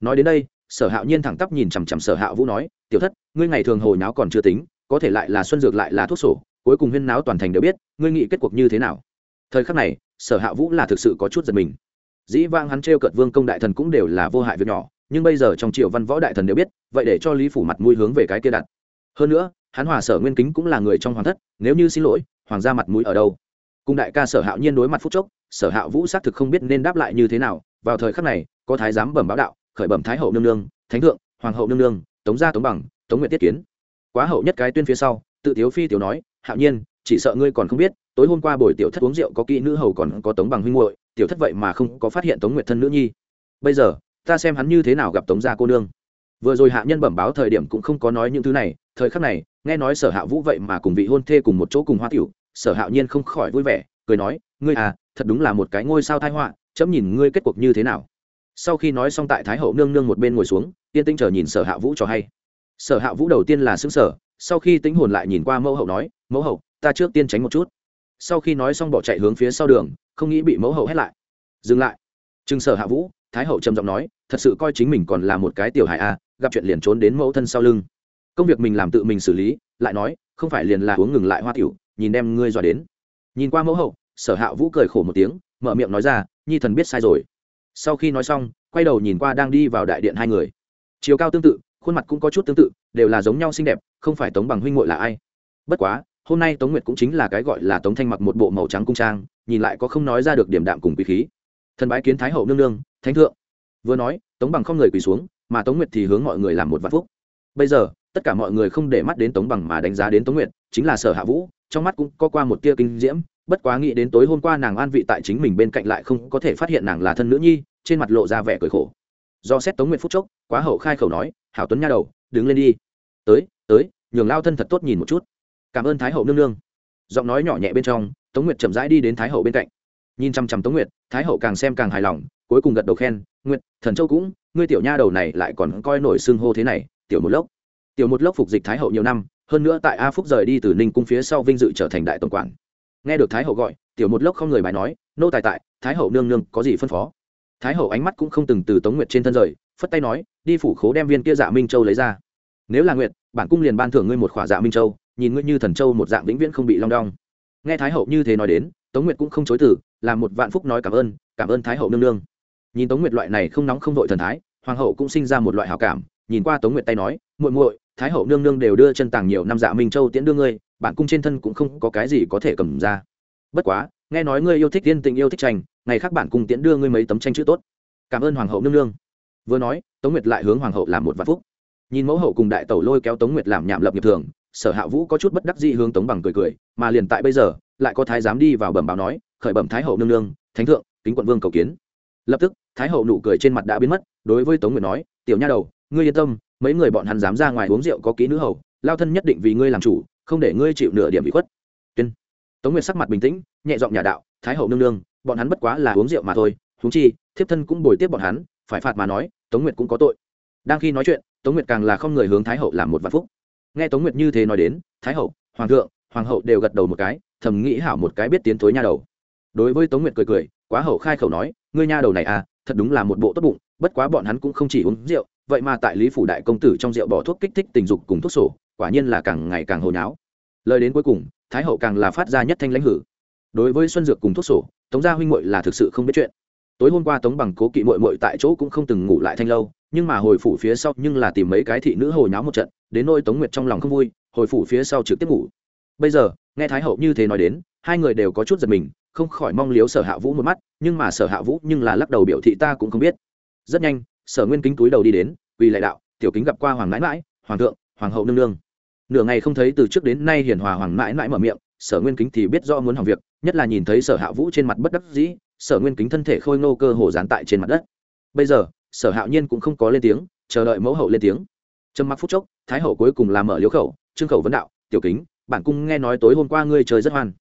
Nói đến đây, sở hạo nhiên thẳng tắp nhìn chằm chằm sở hạo vũ nói, tiểu thất, ngươi ngày thường hồi náo còn chưa tính, có thể lại là xuân dược lại là thuốc sổ, cuối cùng huyên náo toàn thành đều biết, ngươi nghĩ kết cuộc như thế nào? Thời khắc này, sở hạ vũ là thực sự có chút giật mình. Dĩ vang hắn t r e o cợt vương công đại thần cũng đều là vô hại việc nhỏ, nhưng bây giờ trong triều văn võ đại thần đều biết, vậy để cho lý phủ mặt mũi hướng về cái kia đặt hơn nữa, hắn hòa sở nguyên kính cũng là người trong hoàng thất, nếu như xin lỗi, hoàng gia mặt mũi ở đâu? Cùng đại ca sở hạo nhiên đối mặt phúc chốc, sở hạo vũ xác thực không biết nên đáp lại như thế nào, vào thời khắc này, có thái giám bẩm báo đạo, khởi bẩm thái hậu nương nương, thánh thượng, hoàng hậu nương nương, tống gia tống bằng, tống nguyện tiết kiến. Quá hậu nhất cái tuyên phía sau, tự tiếu phi tiểu nói, hạo nhiên, chỉ sợ ngươi còn không biết, tối hôm qua buổi tiểu thất uống rượu có kỹ nữ hầu còn có tống bằng huynh muội, tiểu thất vậy mà không có phát hiện tống nguyệt thân nữ nhi. Bây giờ, ta xem hắn như thế nào gặp tống gia cô nương vừa rồi hạ nhân bẩm báo thời điểm cũng không có nói những thứ này, thời khắc này, nghe nói sở hạ vũ vậy mà cùng vị hôn thê cùng một chỗ cùng hoa tiểu, sở hạo nhiên không khỏi vui vẻ, cười nói, ngươi à thật đúng là một cái ngôi sao thai họa, chấm nhìn ngươi kết cuộc như thế nào. Sau khi nói xong tại thái hậu nương nương một bên ngồi xuống, tiên tinh chờ nhìn sở hạ vũ cho hay. Sở hạ vũ đầu tiên là xứng sở sau khi tính hồn lại nhìn qua mẫu hậu nói, mẫu hậu, ta trước tiên tránh một chút. Sau khi nói xong bỏ chạy hướng phía sau đường, không nghĩ bị mẫu hậu hét lại. Dừng lại. Chừng sở hạ vũ, thái hậu trầm giọng nói thật sự coi chính mình còn là một cái tiểu hài a, gặp chuyện liền trốn đến mẫu thân sau lưng. Công việc mình làm tự mình xử lý, lại nói, không phải liền là uống ngừng lại hoa tiểu, nhìn đem ngươi dọa đến. Nhìn qua mẫu hậu, sở hạ vũ cười khổ một tiếng, mở miệng nói ra, nhi thần biết sai rồi. Sau khi nói xong, quay đầu nhìn qua đang đi vào đại điện hai người. Chiều cao tương tự, khuôn mặt cũng có chút tương tự, đều là giống nhau xinh đẹp, không phải tống bằng huynh ngội là ai. Bất quá, hôm nay tống nguyệt cũng chính là cái gọi là tống thanh mặc một bộ màu trắng cung trang, nhìn lại có không nói ra được điểm đạm cùng quý khí. Thần bái kiến thái hậu nương nương, thánh thượng vừa nói, tống bằng không người quỳ xuống, mà tống nguyệt thì hướng mọi người làm một vạn phúc. Bây giờ, tất cả mọi người không để mắt đến tống bằng mà đánh giá đến tống nguyệt, chính là sở hạ vũ, trong mắt cũng có qua một tia kinh diễm, bất quá nghĩ đến tối hôm qua nàng an vị tại chính mình bên cạnh lại không có thể phát hiện nàng là thân nữ nhi, trên mặt lộ ra vẻ cười khổ. Do xét tống nguyệt phúc chốc, quá hậu khai khẩu nói, hảo tuấn nha đầu, đứng lên đi. Tới tới, nhường lao thân thật tốt nhìn một chút. Cảm ơn thái hậu nương nương. Giọng nói nhỏ nhẹ bên trong, tống nguyệt chậm rãi đi đến thái hậu bên cạnh. Nhìn chăm chăm tống nguyệt, thái hậu càng xem càng hài lòng cuối cùng gật đầu khen, nguyệt, thần châu cũng, ngươi tiểu nha đầu này lại còn coi nổi xưng hô thế này, tiểu một lốc. Tiểu một lốc phục dịch thái hậu nhiều năm, hơn nữa tại a phúc rời đi từ ninh cung phía sau vinh dự trở thành đại tổng quản. Nghe được thái hậu gọi, tiểu một lốc không người bài nói, nô tài tại, thái hậu nương nương có gì phân phó? Thái hậu ánh mắt cũng không từng từ tống nguyệt trên thân rời, phất tay nói, đi phủ khố đem viên kia dạ minh châu lấy ra. Nếu là nguyệt, bản cung liền ban thưởng ngươi một khỏa dạ minh châu, nhìn ngươi như thần châu một dạng vĩnh viễn không bị long đong. Nghe thái hậu như thế nói đến, tống nguyệt cũng không chối từ, làm một vạn phúc nói cảm ơn cảm ơn thái hậu nương nương nhìn tống nguyệt loại này không nóng không vội thần thái, hoàng hậu cũng sinh ra một loại hảo cảm, nhìn qua tống nguyệt tay nói, muội muội, thái hậu nương nương đều đưa chân tàng nhiều năm dạ minh châu tiễn đưa ngươi, bản cung trên thân cũng không có cái gì có thể cầm ra. Bất quá, nghe nói ngươi yêu thích tiên tình yêu thích tranh, ngày khác bản cung tiễn đưa ngươi mấy tấm tranh chữ tốt. Cảm ơn hoàng hậu nương nương. Vừa nói, tống nguyệt lại hướng hoàng hậu làm một vạn phúc. Nhìn mẫu hậu cùng đại tẩu lôi kéo tống nguyệt làm nhảm lập nghiệp thường, sở hạ vũ có chút bất đắc dĩ hướng tống bằng cười cười, mà liền tại bây giờ, lại có thái giám đi vào bẩm báo nói, khởi bẩm thái hậu nương nương, thánh thượng, kính quận vương cầu kiến. Lập tức thái hậu nụ cười trên mặt đã biến mất, đối với tống nguyệt nói, tiểu nha đầu, ngươi yên tâm, mấy người bọn hắn dám ra ngoài uống rượu có ký nữ hầu, lao thân nhất định vì ngươi làm chủ, không để ngươi chịu nửa điểm bị khuất. Tuyên. Tống nguyệt sắc mặt bình tĩnh, nhẹ giọng nhà đạo, thái hậu nương nương, bọn hắn bất quá là uống rượu mà thôi húng chi, thiếp thân cũng bồi tiếp bọn hắn, phải phạt mà nói, tống nguyệt cũng có tội. Đang khi nói chuyện, tống nguyệt càng là không người hướng thái hậu làm một vạn phúc. Nghe tống nguyệt như thế nói đến, thái hậu, hoàng thượng, hoàng hậu đều gật đầu một cái, thầm nghĩ hảo một cái biết tiến thối nha đầu. Đối với tống nguyệt cười cười, quá hậu khai khẩu nói, ngươi nha đầu này à thật đúng là một bộ tốt bụng, bất quá bọn hắn cũng không chỉ uống rượu, vậy mà tại lý phủ đại công tử trong rượu bỏ thuốc kích thích tình dục cùng thuốc sổ, quả nhiên là càng ngày càng hồi nháo lời đến cuối cùng, thái hậu càng là phát ra nhất thanh lãnh hử. Đối với xuân dược cùng thuốc sổ, tống gia huynh muội là thực sự không biết chuyện. Tối hôm qua tống bằng cố kỵ muội muội tại chỗ cũng không từng ngủ lại thanh lâu, nhưng mà hồi phủ phía sau nhưng là tìm mấy cái thị nữ hồi nháo một trận, đến nôi tống nguyệt trong lòng không vui, hồi phủ phía sau trực tiếp ngủ. Bây giờ, nghe thái hậu như thế nói đến, hai người đều có chút giật mình không khỏi mong liếu sở hạ vũ một mắt, nhưng mà sở hạ vũ nhưng là lắc đầu biểu thị ta cũng không biết. Rất nhanh, sở nguyên kính túi đầu đi đến vì lại đạo, tiểu kính gặp qua hoàng mãi mãi hoàng thượng, hoàng hậu nương nương. Nửa ngày không thấy từ trước đến nay hiền hòa hoàng mãi mãi mở miệng, sở nguyên kính thì biết do muốn hỏng việc, nhất là nhìn thấy sở hạ vũ trên mặt bất đắc dĩ, sở nguyên kính thân thể khôi ngô cơ hồ dán tại trên mặt đất. Bây giờ, sở hạo nhiên cũng không có lên tiếng, chờ đợi mẫu hậu lên tiếng. Trầm mặc phút chốc, thái hậu cuối cùng làm mở liếu khẩu, trương khẩu vấn đạo, tiểu kính, bản cung nghe nói tối hôm qua ngươi trời rất hoan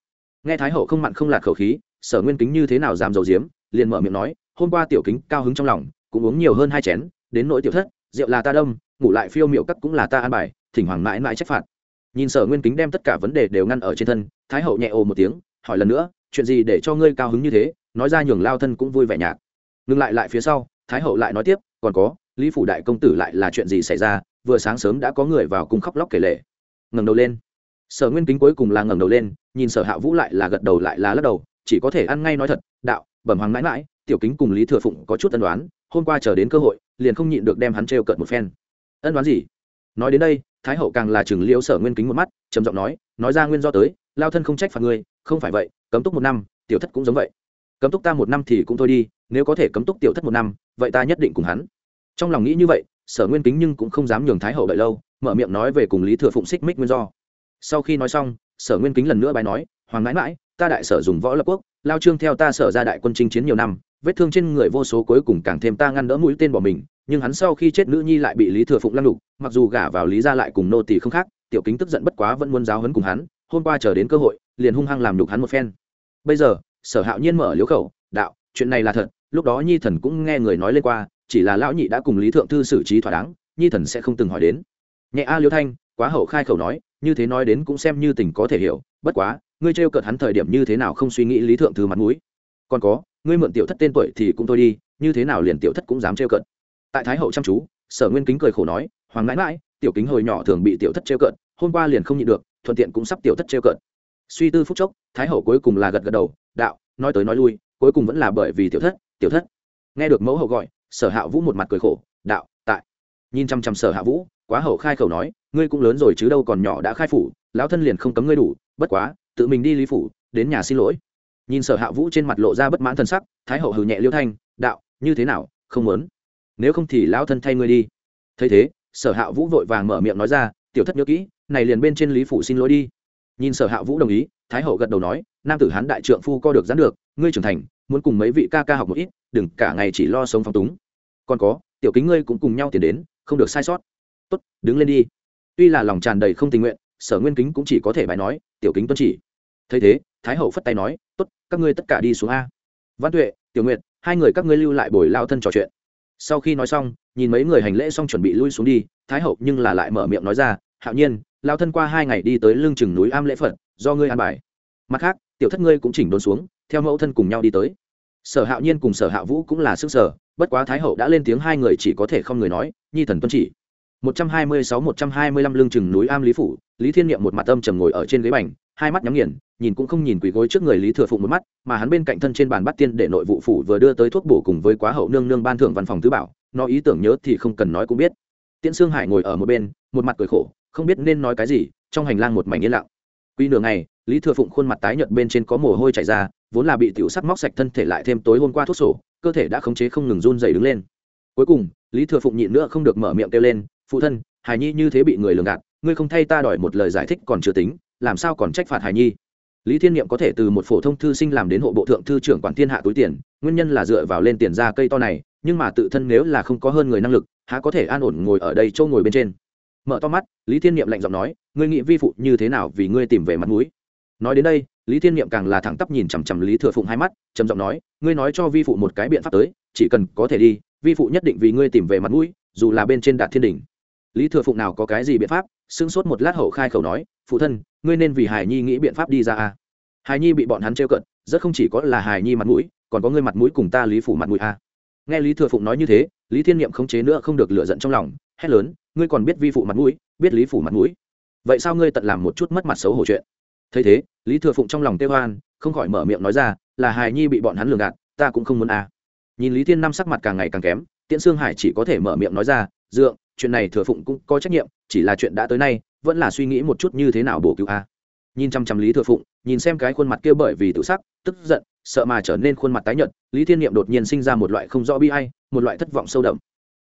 nghe thái hậu không mặn không lạt khẩu khí, sở nguyên kính như thế nào dám dầu diếm, liền mở miệng nói, hôm qua tiểu kính cao hứng trong lòng, cũng uống nhiều hơn hai chén, đến nỗi tiểu thất, rượu là ta đông ngủ lại phiêu miệu cắt cũng là ta an bài, thỉnh hoàng mãi mãi trách phạt. Nhìn sở nguyên kính đem tất cả vấn đề đều ngăn ở trên thân, thái hậu nhẹ ồ một tiếng, hỏi lần nữa, chuyện gì để cho ngươi cao hứng như thế? Nói ra nhường lao thân cũng vui vẻ nhạt. ngừng lại lại phía sau, thái hậu lại nói tiếp, còn có, lý phủ đại công tử lại là chuyện gì xảy ra, vừa sáng sớm đã có người vào cùng khóc lóc kể lệ ngẩng đầu lên sở nguyên kính cuối cùng là ngẩng đầu lên, nhìn sở hạ vũ lại là gật đầu lại là lắc đầu, chỉ có thể ăn ngay nói thật, đạo, bẩm hoàng mãi mãi, tiểu kính cùng lý thừa phụng có chút ân đoán hôm qua chờ đến cơ hội, liền không nhịn được đem hắn trêu cợt một phen. Ân đoán gì? Nói đến đây, thái hậu càng là chừng liễu sở nguyên kính một mắt, trầm giọng nói nói ra nguyên do tới, lao thân không trách phạt ngươi, không phải vậy, cấm túc một năm, tiểu thất cũng giống vậy. Cấm túc ta một năm thì cũng thôi đi, nếu có thể cấm túc tiểu thất một năm, vậy ta nhất định cùng hắn. Trong lòng nghĩ như vậy, sở nguyên kính nhưng cũng không dám nhường thái hậu đợi lâu, mở miệng nói về cùng lý thừa phụng xích mích nguyên do sau khi nói xong, sở nguyên kính lần nữa bài nói, hoàng mãi mãi, ta đại sở dùng võ lập quốc, lao trương theo ta sở ra đại quân chinh chiến nhiều năm, vết thương trên người vô số cuối cùng càng thêm ta ngăn đỡ mũi tên bỏ mình, nhưng hắn sau khi chết nữ nhi lại bị lý thừa phụng lăng đục mặc dù gả vào lý ra lại cùng nô tỳ không khác, tiểu kính tức giận bất quá vẫn muốn giáo hấn cùng hắn, hôm qua chờ đến cơ hội, liền hung hăng làm đục hắn một phen. Bây giờ, sở hạo nhiên mở liếu khẩu, đạo, chuyện này là thật, lúc đó nhi thần cũng nghe người nói lên qua, chỉ là lão nhị đã cùng lý thượng thư xử trí thỏa đáng, nhi thần sẽ không từng hỏi đến. Nhẹ a liêu thanh, quá hậu khai khẩu nói như thế nói đến cũng xem như tình có thể hiểu, bất quá, ngươi trêu cợt hắn thời điểm như thế nào không suy nghĩ lý thượng thư mặt mũi. Còn có, ngươi mượn tiểu thất tên tuổi thì cũng thôi đi, như thế nào liền tiểu thất cũng dám trêu cợt. Tại thái hậu chăm chú, sở nguyên kính cười khổ nói, hoàng mãi mãi tiểu kính hồi nhỏ thường bị tiểu thất trêu cợt, hôm qua liền không nhịn được, thuận tiện cũng sắp tiểu thất trêu cợt. Suy tư phúc chốc, thái hậu cuối cùng là gật gật đầu, đạo, nói tới nói lui, cuối cùng vẫn là bởi vì tiểu thất tiểu thất. Nghe được mẫu hậu gọi, sở hạ vũ một mặt cười khổ, đạo, tại. Nhìn chăm chăm sở hạ vũ quá hậu khai khẩu nói, ngươi cũng lớn rồi chứ đâu còn nhỏ đã khai phủ, lão thân liền không cấm ngươi đủ, bất quá, tự mình đi lý phủ, đến nhà xin lỗi. Nhìn sở hạ vũ trên mặt lộ ra bất mãn t sắc, thái hậu hừ nhẹ liêu thanh, đạo, như thế nào, không muốn? Nếu không thì lão thân thay ngươi đi. Thấy thế, sở hạ vũ vội vàng mở miệng nói ra, tiểu thất nhớ kỹ, này liền bên trên lý phủ xin lỗi đi. Nhìn sở hạ vũ đồng ý, thái hậu gật đầu nói, nam tử hán đại trượng phu co được dán được, ngươi trưởng thành, muốn cùng mấy vị ca ca học một ít, đừng cả ngày chỉ lo sống phong túng. Còn có, tiểu kính ngươi cũng cùng nhau tiền đến, không được sai sót tốt, đứng lên đi. Tuy là lòng tràn đầy không tình nguyện, sở nguyên kính cũng chỉ có thể bài nói, tiểu kính tuân chỉ. Thấy thế, thái hậu phất tay nói, tốt, các ngươi tất cả đi xuống a. Văn tuệ, tiểu nguyệt, hai người các ngươi lưu lại bồi lao thân trò chuyện. Sau khi nói xong, nhìn mấy người hành lễ xong chuẩn bị lui xuống đi, thái hậu nhưng là lại mở miệng nói ra, hạo nhiên, lao thân qua hai ngày đi tới lưng chừng núi am lễ phật, do ngươi an bài. Mặt khác, tiểu thất ngươi cũng chỉnh đốn xuống, theo mẫu thân cùng nhau đi tới. Sở hạo nhiên cùng sở hạ vũ cũng là sức sở, bất quá thái hậu đã lên tiếng hai người chỉ có thể không người nói, nhi thần tuân chỉ một trăm hai mươi sáu, một trăm hai mươi lăm lưng chừng núi am lý phủ, lý thiên niệm một mặt âm trầm ngồi ở trên ghế bành, hai mắt nhắm nghiền, nhìn cũng không nhìn quỳ gối trước người lý thừa phụng một mắt, mà hắn bên cạnh thân trên bàn bắt tiên để nội vụ phủ vừa đưa tới thuốc bổ cùng với quá hậu nương nương ban thưởng văn phòng tứ bảo, nó ý tưởng nhớ thì không cần nói cũng biết. Tiễn sương hải ngồi ở một bên, một mặt cười khổ, không biết nên nói cái gì, trong hành lang một mảnh yên lặng. Quy nửa ngày, lý thừa phụng khuôn mặt tái nhợt bên trên có mồ hôi chảy ra, vốn là bị tiểu sắc móc sạch thân thể lại thêm tối hôm qua thuốc sổ, cơ thể đã khống chế không ngừng run dày đứng lên. Cuối cùng, lý thừa phụng nhịn nữa không được mở miệng kêu lên phụ thân, hài nhi như thế bị người lường gạt, ngươi không thay ta đòi một lời giải thích còn chưa tính, làm sao còn trách phạt hài nhi? Lý thiên niệm có thể từ một phổ thông thư sinh làm đến hộ bộ thượng thư trưởng quản thiên hạ túi tiền, nguyên nhân là dựa vào lên tiền ra cây to này, nhưng mà tự thân nếu là không có hơn người năng lực, há có thể an ổn ngồi ở đây châu ngồi bên trên? Mở to mắt, lý thiên niệm lạnh giọng nói, ngươi nghĩ vi phụ như thế nào vì ngươi tìm về mặt mũi? Nói đến đây, lý thiên niệm càng là thẳng tắp nhìn chằm chằm lý thừa phụng hai mắt, trầm giọng nói, ngươi nói cho vi phụ một cái biện pháp tới, chỉ cần có thể đi, vi phụ nhất định vì ngươi tìm về mặt mũi, dù là bên trên đạt thiên đỉnh lý thừa phụng nào có cái gì biện pháp, sững sốt một lát hậu khai khẩu nói, phụ thân, ngươi nên vì hải nhi nghĩ biện pháp đi ra a. Hải nhi bị bọn hắn trêu cận rất không chỉ có là hải nhi mặt mũi, còn có ngươi mặt mũi cùng ta lý phủ mặt mũi a. Nghe lý thừa phụng nói như thế, lý thiên niệm khống chế nữa không được lựa giận trong lòng, hét lớn, ngươi còn biết vi phụ mặt mũi, biết lý phủ mặt mũi. Vậy sao ngươi tận làm một chút mất mặt xấu hổ chuyện? Thấy thế, lý thừa phụng trong lòng tê hoan không khỏi mở miệng nói ra, là hài nhi bị bọn hắn lường gạt, ta cũng không muốn à. nhìn lý thiên năm sắc mặt càng ngày càng kém, tiễn sương hải chỉ có thể mở miệng nói ra, dượng chuyện này thừa phụng cũng có trách nhiệm chỉ là chuyện đã tới nay vẫn là suy nghĩ một chút như thế nào bổ cứu a. Nhìn chăm chăm lý thừa phụng nhìn xem cái khuôn mặt kia bởi vì tự sắc tức giận sợ mà trở nên khuôn mặt tái nhợt lý thiên niệm đột nhiên sinh ra một loại không rõ bi ai, một loại thất vọng sâu đậm.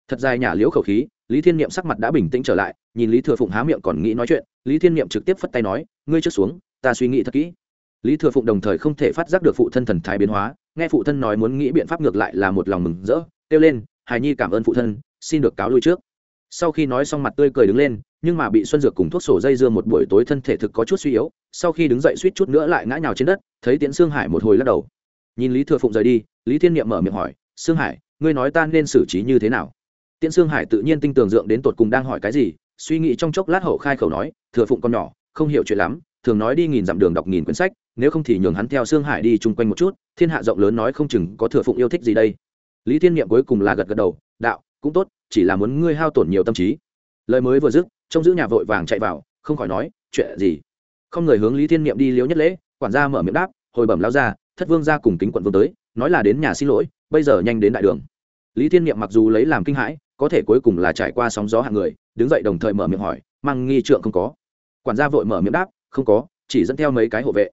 Thật dài nhả liễu khẩu khí lý thiên niệm sắc mặt đã bình tĩnh trở lại nhìn lý thừa phụng há miệng còn nghĩ nói chuyện lý thiên niệm trực tiếp phất tay nói ngươi trước xuống ta suy nghĩ thật kỹ. Lý thừa phụng đồng thời không thể phát giác được phụ thân thần thái biến hóa nghe phụ thân nói muốn nghĩ biện pháp ngược lại là một lòng mừng rỡ kêu lên hài nhi cảm ơn phụ thân xin được cáo lui trước sau khi nói xong mặt tươi cười đứng lên, nhưng mà bị xuân dược cùng thuốc sổ dây dưa một buổi tối thân thể thực có chút suy yếu, sau khi đứng dậy suýt chút nữa lại ngã nhào trên đất, thấy tiễn sương hải một hồi lắc đầu. Nhìn lý thừa phụng rời đi, lý thiên niệm mở miệng hỏi, sương hải, ngươi nói ta nên xử trí như thế nào? Tiễn sương hải tự nhiên tinh tường dượng đến tột cùng đang hỏi cái gì, suy nghĩ trong chốc lát hậu khai khẩu nói, thừa phụng con nhỏ, không hiểu chuyện lắm, thường nói đi nghìn dặm đường đọc nghìn quyển sách, nếu không thì nhường hắn theo sương hải đi chung quanh một chút, thiên hạ rộng lớn nói không chừng có thừa phụng yêu thích gì đây. Lý thiên niệm cuối cùng là gật gật đầu, đạo, cũng tốt chỉ là muốn ngươi hao tổn nhiều tâm trí. Lời mới vừa dứt, trông giữ nhà vội vàng chạy vào, không khỏi nói, chuyện gì? Không người hướng lý thiên niệm đi liếu nhất lễ, quản gia mở miệng đáp, hồi bẩm lao ra thất vương ra cùng kính quận vương tới, nói là đến nhà xin lỗi, bây giờ nhanh đến đại đường. Lý thiên niệm mặc dù lấy làm kinh hãi, có thể cuối cùng là trải qua sóng gió hạng người, đứng dậy đồng thời mở miệng hỏi, mang nghi trượng không có? Quản gia vội mở miệng đáp, không có, chỉ dẫn theo mấy cái hộ vệ.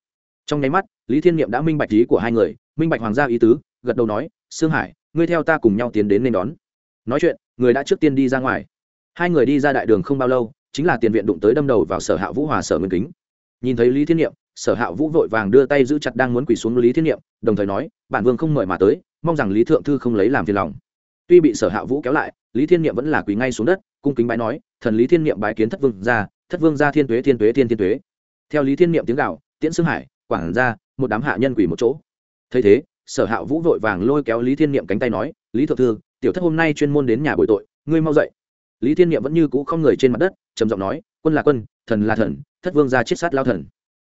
Trong nháy mắt, lý thiên niệm đã minh bạch ý của hai người, minh bạch hoàng gia ý tứ, gật đầu nói, sương hải, ngươi theo ta cùng nhau tiến đến nên đón nói chuyện, người đã trước tiên đi ra ngoài. Hai người đi ra đại đường không bao lâu, chính là tiền viện đụng tới đâm đầu vào sở hạ vũ hòa sở nguyên kính. Nhìn thấy lý thiên niệm, sở hạ vũ vội vàng đưa tay giữ chặt đang muốn quỳ xuống lý thiên niệm, đồng thời nói, bản vương không mời mà tới, mong rằng lý thượng thư không lấy làm phiền lòng. Tuy bị sở hạ vũ kéo lại, lý thiên niệm vẫn là quỳ ngay xuống đất, cung kính bái nói, thần lý thiên niệm bái kiến thất vương ra thất vương ra thiên tuế thiên tuế, thiên thiên tuế. Theo lý thiên niệm tiếng gạo tiễn xương hải quảng ra một đám hạ nhân quỳ một chỗ. Thấy thế, sở hạ vũ vội vàng lôi kéo lý thiên niệm cánh tay nói, lý thượng thư tiểu thất hôm nay chuyên môn đến nhà bồi tội, ngươi mau dậy. Lý thiên niệm vẫn như cũ không người trên mặt đất, trầm giọng nói, quân là quân, thần là thần, thất vương ra chết sát lao thần.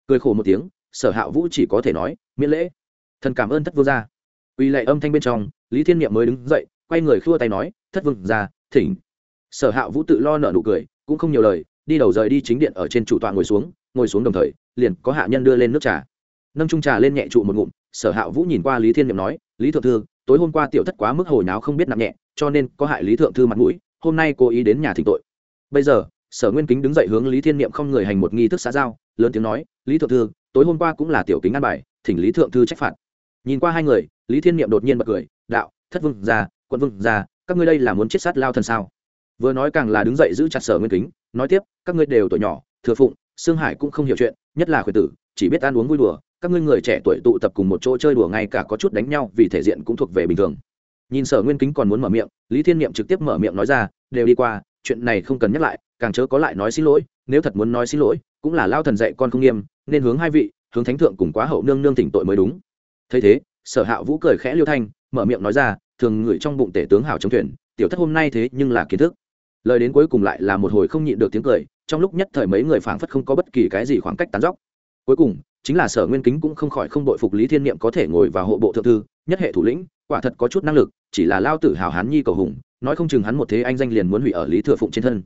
Cười khổ một tiếng, sở hạ vũ chỉ có thể nói, miễn lễ. Thần cảm ơn thất vương gia. Uy lệ âm thanh bên trong, lý thiên niệm mới đứng dậy, quay người khua tay nói, thất vương gia, thỉnh. Sở hạ vũ tự lo nở nụ cười, cũng không nhiều lời, đi đầu rời đi chính điện ở trên chủ tọa ngồi xuống ngồi xuống đồng thời, liền có hạ nhân đưa lên nước trà. Nâng trung trà lên nhẹ trụ một ngụm, sở hạ vũ nhìn qua lý thiên niệm nói, lý thượng thư tối hôm qua tiểu thất quá mức hồi náo không biết nặng nhẹ, cho nên có hại lý thượng thư mặt mũi, hôm nay cố ý đến nhà thỉnh tội. Bây giờ, sở nguyên kính đứng dậy hướng lý thiên niệm không người hành một nghi thức xã giao, lớn tiếng nói, lý thượng thư, tối hôm qua cũng là tiểu kính ăn bài, thỉnh lý thượng thư trách phạt. Nhìn qua hai người, lý thiên niệm đột nhiên bật cười, đạo, thất vương gia, quận vương gia, các ngươi đây là muốn chết sát lao thần sao? Vừa nói càng là đứng dậy giữ chặt sở nguyên kính, nói tiếp, các ngươi đều tuổi nhỏ, thừa phụng, sương hải cũng không hiểu chuyện, nhất là khuyển tử, chỉ biết ăn uống vui đùa các ngươi người trẻ tuổi tụ tập cùng một chỗ chơi đùa ngay cả có chút đánh nhau vì thể diện cũng thuộc về bình thường. Nhìn sở nguyên kính còn muốn mở miệng, lý thiên niệm trực tiếp mở miệng nói ra, đều đi qua, chuyện này không cần nhắc lại, càng chớ có lại nói xin lỗi, nếu thật muốn nói xin lỗi, cũng là lao thần dạy con không nghiêm, nên hướng hai vị, hướng thánh thượng cùng quá hậu nương nương tỉnh tội mới đúng. Thấy thế, sở hạ vũ cười khẽ liêu thanh, mở miệng nói ra, thường ngửi trong bụng tể tướng hào trong thuyền, tiểu thất hôm nay thế nhưng là kiến thức. Lời đến cuối cùng lại là một hồi không nhịn được tiếng cười, trong lúc nhất thời mấy người phảng phất không có bất kỳ cái gì khoảng cách tán dóc. Cuối cùng chính là sở nguyên kính cũng không khỏi không đội phục lý thiên niệm có thể ngồi vào hộ bộ thượng thư, nhất hệ thủ lĩnh, quả thật có chút năng lực, chỉ là lao tử hào hán nhi cầu hùng, nói không chừng hắn một thế anh danh liền muốn hủy ở lý thừa phụng trên thân.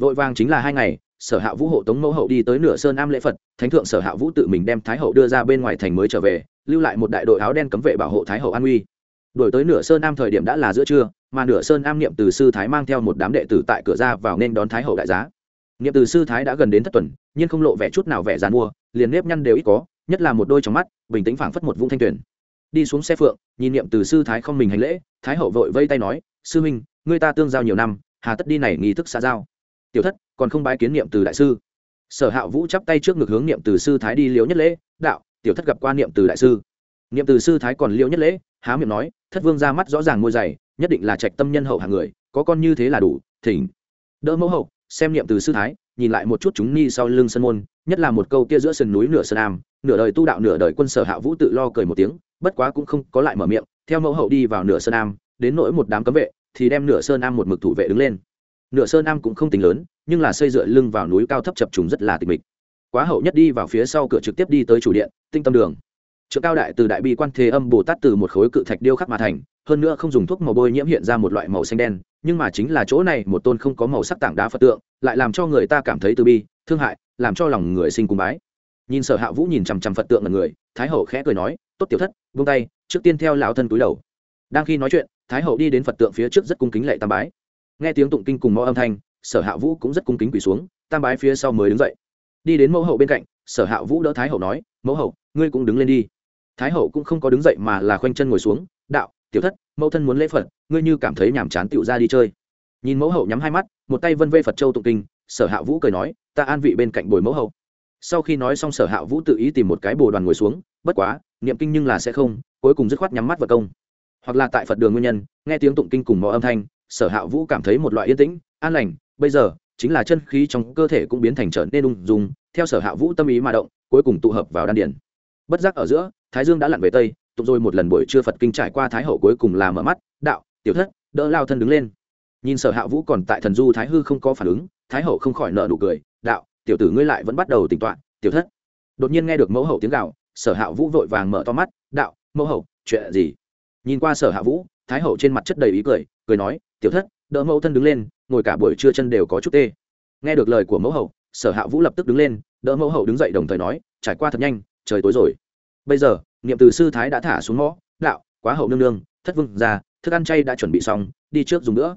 Vội vàng chính là hai ngày, sở hạ vũ hộ tống mẫu hậu đi tới nửa sơn am lễ phật, thánh thượng sở hạ vũ tự mình đem thái hậu đưa ra bên ngoài thành mới trở về, lưu lại một đại đội áo đen cấm vệ bảo hộ thái hậu an uy. Đổi tới nửa sơn am thời điểm đã là giữa trưa, mà nửa sơn am niệm từ sư thái mang theo một đám đệ tử tại cửa ra vào nên đón thái hậu đại giá. Niệm từ sư thái đã gần đến thất tuần, nhưng không lộ vẻ chút nào vẻ dàn mua liền nếp nhăn đều ít có, nhất là một đôi trong mắt, bình tĩnh phảng phất một vũng thanh tuyển đi xuống xe phượng, nhìn niệm từ sư thái không mình hành lễ, thái hậu vội vây tay nói, sư huynh người ta tương giao nhiều năm, hà tất đi này nghi thức xã giao. Tiểu thất, còn không bái kiến niệm từ đại sư. Sở hạ vũ chắp tay trước ngực hướng niệm từ sư thái đi liếu nhất lễ, đạo, tiểu thất gặp qua niệm từ đại sư. Niệm từ sư thái còn liễu nhất lễ, há miệng nói, thất vương ra mắt rõ ràng môi dày, nhất định là trạch tâm nhân hậu hàng người, có con như thế là đủ, thỉnh. Đỡ mẫu hậu xem niệm từ sư thái, nhìn lại một chút chúng ni sau lưng sân môn, nhất là một câu kia giữa sườn núi nửa sơn nam nửa đời tu đạo nửa đời quân sở hạ vũ tự lo cười một tiếng, bất quá cũng không có lại mở miệng, theo mẫu hậu đi vào nửa sơn nam đến nỗi một đám cấm vệ, thì đem nửa sơn nam một mực thủ vệ đứng lên. Nửa sơn nam cũng không tính lớn, nhưng là xây dựa lưng vào núi cao thấp chập trùng rất là tịch mịch. Quá hậu nhất đi vào phía sau cửa trực tiếp đi tới chủ điện, tinh tâm đường. Trượng cao đại từ đại bi quan thế âm bồ tát từ một khối cự thạch điêu khắc mà thành hơn nữa không dùng thuốc màu bôi nhiễm hiện ra một loại màu xanh đen, nhưng mà chính là chỗ này một tôn không có màu sắc tảng đá phật tượng, lại làm cho người ta cảm thấy từ bi, thương hại, làm cho lòng người sinh cung bái. Nhìn sở hạ vũ nhìn chằm chằm phật tượng là người, thái hậu khẽ cười nói, tốt tiểu thất vung tay, trước tiên theo lão thân túi đầu. Đang khi nói chuyện, thái hậu đi đến phật tượng phía trước rất cung kính lệ tam bái. Nghe tiếng tụng kinh cùng mõ âm thanh, sở hạ vũ cũng rất cung kính quỳ xuống, tam bái phía sau mới đứng dậy. Đi đến mẫu hậu bên cạnh, sở hạ vũ đỡ thái hậu nói, mẫu hậu, ngươi cũng đứng lên đi. Thái hậu cũng không có đứng dậy mà là khoanh chân ngồi xuống, đạo tiểu thất, mẫu thân muốn lễ phật, ngươi như cảm thấy nhàm chán tựu ra đi chơi. Nhìn mẫu hậu nhắm hai mắt, một tay vân vê phật châu tụng kinh, sở hạ vũ cười nói, ta an vị bên cạnh bồi mẫu hậu. Sau khi nói xong sở hạ vũ tự ý tìm một cái bồ đoàn ngồi xuống, bất quá, niệm kinh nhưng là sẽ không, cuối cùng dứt khoát nhắm mắt vật công. Hoặc là tại phật đường nguyên nhân, nghe tiếng tụng kinh cùng mọi âm thanh, sở hạ vũ cảm thấy một loại yên tĩnh, an lành, bây giờ, chính là chân khí trong cơ thể cũng biến thành trở nên ung dung, theo sở hạ vũ tâm ý mà động, cuối cùng tụ hợp vào đan điển bất giác ở giữa, thái dương đã lặn về tây tụng rồi một lần buổi trưa phật kinh trải qua thái hậu cuối cùng là mở mắt, đạo, tiểu thất, đỡ lao thân đứng lên. Nhìn sở hạ vũ còn tại thần du thái hư không có phản ứng, thái hậu không khỏi nợ nụ cười, đạo, tiểu tử ngươi lại vẫn bắt đầu tỉnh toạn tiểu thất. Đột nhiên nghe được mẫu hậu tiếng gạo sở hạ vũ vội vàng mở to mắt, đạo, mẫu hậu, chuyện gì? Nhìn qua sở hạ vũ, thái hậu trên mặt chất đầy ý cười cười nói, tiểu thất, đỡ mẫu thân đứng lên, ngồi cả buổi trưa chân đều có chút tê. Nghe được lời của mẫu hậu, sở hạ vũ lập tức đứng lên, đỡ mẫu hậu đứng dậy đồng thời nói, trải qua thật nhanh, trời tối rồi. Bây giờ niệm từ sư thái đã thả xuống mõ đạo quá hậu nương nương thất vương ra thức ăn chay đã chuẩn bị xong đi trước dùng nữa.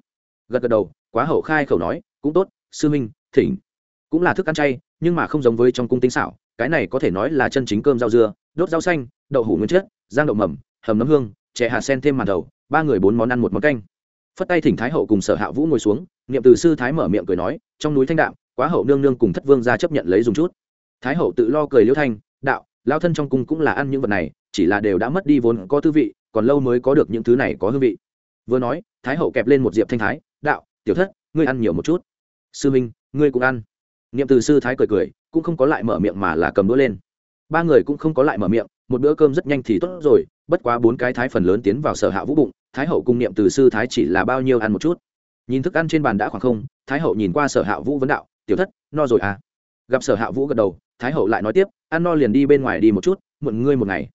Gật gật đầu quá hậu khai khẩu nói cũng tốt sư minh thỉnh. Cũng là thức ăn chay nhưng mà không giống với trong cung tinh xảo cái này có thể nói là chân chính cơm rau dưa đốt rau xanh đậu hủ nguyên chất giang đậu mầm hầm nấm hương chè hạt sen thêm màn đầu ba người bốn món ăn một món canh. Phất tay thỉnh thái hậu cùng sở hạ vũ ngồi xuống niệm từ sư thái mở miệng cười nói trong núi thanh đạo, quá hậu nương nương cùng thất vương ra chấp nhận lấy dùng chút. Thái hậu tự lo cười liễu thanh đạo lao thân trong cung cũng là ăn những vật này, chỉ là đều đã mất đi vốn có tư vị, còn lâu mới có được những thứ này có hương vị. Vừa nói, thái hậu kẹp lên một diệp thanh thái, đạo, tiểu thất, ngươi ăn nhiều một chút. Sư minh, ngươi cũng ăn. Niệm từ sư thái cười cười, cũng không có lại mở miệng mà là cầm đũa lên. Ba người cũng không có lại mở miệng, một bữa cơm rất nhanh thì tốt rồi, bất quá bốn cái thái phần lớn tiến vào sở hạ vũ bụng, thái hậu cung niệm từ sư thái chỉ là bao nhiêu ăn một chút. Nhìn thức ăn trên bàn đã khoảng không, thái hậu nhìn qua sở hạ vũ vấn đạo, tiểu thất, no rồi à? Gặp sở hạ vũ gật đầu, thái hậu lại nói tiếp ăn no liền đi bên ngoài đi một chút, muộn ngươi một ngày.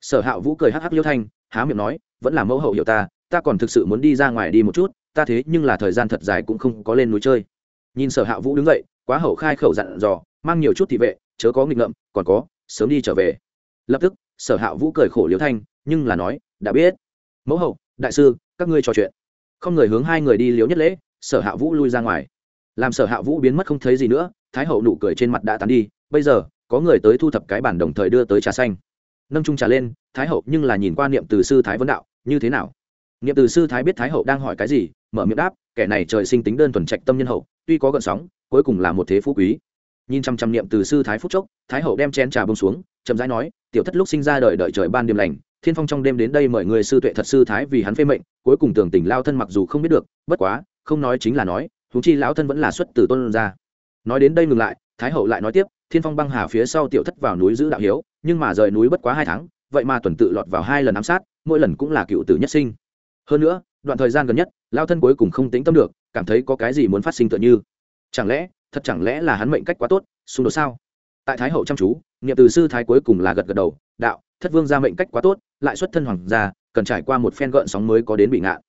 Sở hạ vũ cười hắc hắc liêu thanh, há miệng nói, vẫn là mẫu hậu hiểu ta ta còn thực sự muốn đi ra ngoài đi một chút, ta thế nhưng là thời gian thật dài cũng không có lên núi chơi. Nhìn sở hạ vũ đứng dậy, quá hậu khai khẩu dặn dò, mang nhiều chút thị vệ, chớ có nghịch ngợm, còn có, sớm đi trở về. Lập tức, sở hạ vũ cười khổ liêu thanh, nhưng là nói, đã biết. Mẫu hậu, đại sư, các ngươi trò chuyện. Không người hướng hai người đi liếu nhất lễ, sở hạ vũ lui ra ngoài. Làm sở hạ vũ biến mất không thấy gì nữa, thái hậu nụ cười trên mặt đã tán đi, bây giờ có người tới thu thập cái bản đồng thời đưa tới trà xanh. Nâng trung trà lên, thái hậu nhưng là nhìn qua niệm từ sư thái vấn đạo, như thế nào? Niệm từ sư thái biết thái hậu đang hỏi cái gì, mở miệng đáp, kẻ này trời sinh tính đơn thuần trạch tâm nhân hậu, tuy có gợn sóng, cuối cùng là một thế phú quý. Nhìn chăm chăm niệm từ sư thái phúc chốc, thái hậu đem chén trà bông xuống, chậm rãi nói, tiểu thất lúc sinh ra đời đợi trời ban điềm lành, thiên phong trong đêm đến đây mời người sư tuệ thật sư thái vì hắn phê mệnh, cuối cùng tưởng tình lao thân mặc dù không biết được, bất quá, không nói chính là nói, huống chi lão thân vẫn là xuất từ tôn ra nói đến đây ngừng lại, thái hậu lại nói tiếp thiên phong băng hà phía sau tiểu thất vào núi giữ đạo hiếu, nhưng mà rời núi bất quá hai tháng, vậy mà tuần tự lọt vào hai lần ám sát, mỗi lần cũng là cựu tử nhất sinh. Hơn nữa, đoạn thời gian gần nhất lao thân cuối cùng không tính tâm được, cảm thấy có cái gì muốn phát sinh tựa như. Chẳng lẽ, thật chẳng lẽ là hắn mệnh cách quá tốt, xung đột sao? Tại thái hậu chăm chú nghiệm từ sư thái cuối cùng là gật gật đầu, đạo, thất vương ra mệnh cách quá tốt, lại xuất thân hoàng gia, cần trải qua một phen gợn sóng mới có đến bị ngạn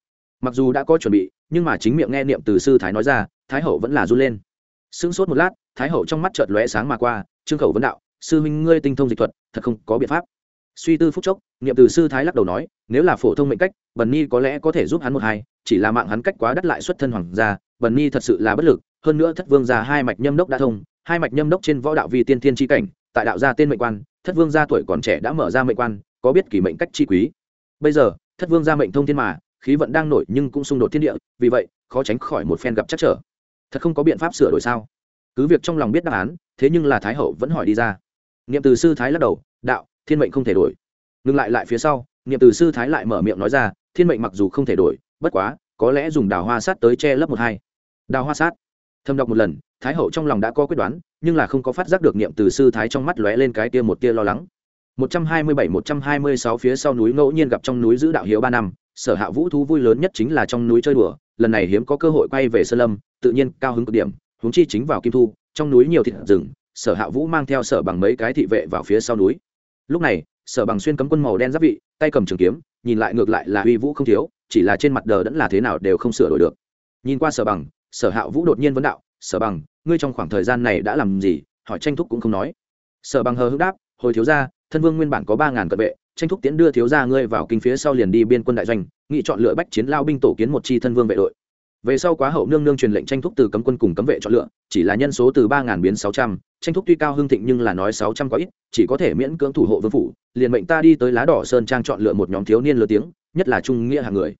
mặc dù đã có chuẩn bị, nhưng mà chính miệng nghe niệm từ sư thái nói ra, thái hậu vẫn là run lên sững sốt một lát, thái hậu trong mắt chợt lóe sáng mà qua, trương khẩu vấn đạo, sư huynh ngươi tinh thông dịch thuật, thật không có biện pháp. Suy tư phúc chốc, niệm từ sư thái lắc đầu nói, nếu là phổ thông mệnh cách, bần ni có lẽ có thể giúp hắn một hai, chỉ là mạng hắn cách quá đắt lại xuất thân hoàng gia, bần ni thật sự là bất lực, hơn nữa thất vương gia hai mạch nhâm đốc đã thông, hai mạch nhâm đốc trên võ đạo vi tiên thiên tri cảnh, tại đạo gia tên mệnh quan, thất vương gia tuổi còn trẻ đã mở ra mệnh quan, có biết kỷ mệnh cách chi quý. Bây giờ, thất vương gia mệnh thông thiên mà, khí vận đang nổi nhưng cũng xung đột thiên địa, vì vậy, khó tránh khỏi một phen gặp chắc trở thật không có biện pháp sửa đổi sao? Cứ việc trong lòng biết đáp án, thế nhưng là thái hậu vẫn hỏi đi ra. Niệm từ sư thái lắc đầu, đạo, thiên mệnh không thể đổi. Ngừng lại lại phía sau, niệm từ sư thái lại mở miệng nói ra, thiên mệnh mặc dù không thể đổi, bất quá, có lẽ dùng đào hoa sát tới che lấp một hai. Đào hoa sát. Thâm đọc một lần, thái hậu trong lòng đã có quyết đoán, nhưng là không có phát giác được niệm từ sư thái trong mắt lóe lên cái tia một tia lo lắng. 127-126 phía sau núi ngẫu nhiên gặp trong núi giữ đạo hiếu ba năm sở hạ vũ thú vui lớn nhất chính là trong núi chơi đùa, lần này hiếm có cơ hội quay về sơn lâm, tự nhiên cao hứng cực điểm, huống chi chính vào kim thu, trong núi nhiều thịt rừng, sở hạ vũ mang theo sở bằng mấy cái thị vệ vào phía sau núi. Lúc này, sở bằng xuyên cấm quân màu đen giáp vị, tay cầm trường kiếm, nhìn lại ngược lại là uy vũ không thiếu, chỉ là trên mặt đờ đẫn là thế nào đều không sửa đổi được. Nhìn qua sở bằng, sở hạ vũ đột nhiên vấn đạo, sở bằng, ngươi trong khoảng thời gian này đã làm gì? Hỏi tranh thúc cũng không nói. Sở bằng hờ hững đáp, hồi thiếu gia, thân vương nguyên bản có ba ngàn cận vệ tranh thúc tiến đưa thiếu gia ngươi vào kinh phía sau liền đi biên quân đại doanh, nghị chọn lựa bách chiến lao binh tổ kiến một chi thân vương vệ đội. Về sau quá hậu nương nương truyền lệnh tranh thúc từ cấm quân cùng cấm vệ chọn lựa, chỉ là nhân số từ ba ngàn biến sáu trăm, tranh thúc tuy cao hưng thịnh nhưng là nói sáu trăm có ít, chỉ có thể miễn cưỡng thủ hộ vương phủ, liền mệnh ta đi tới lá đỏ sơn trang chọn lựa một nhóm thiếu niên lừa tiếng, nhất là trung nghĩa hàng người.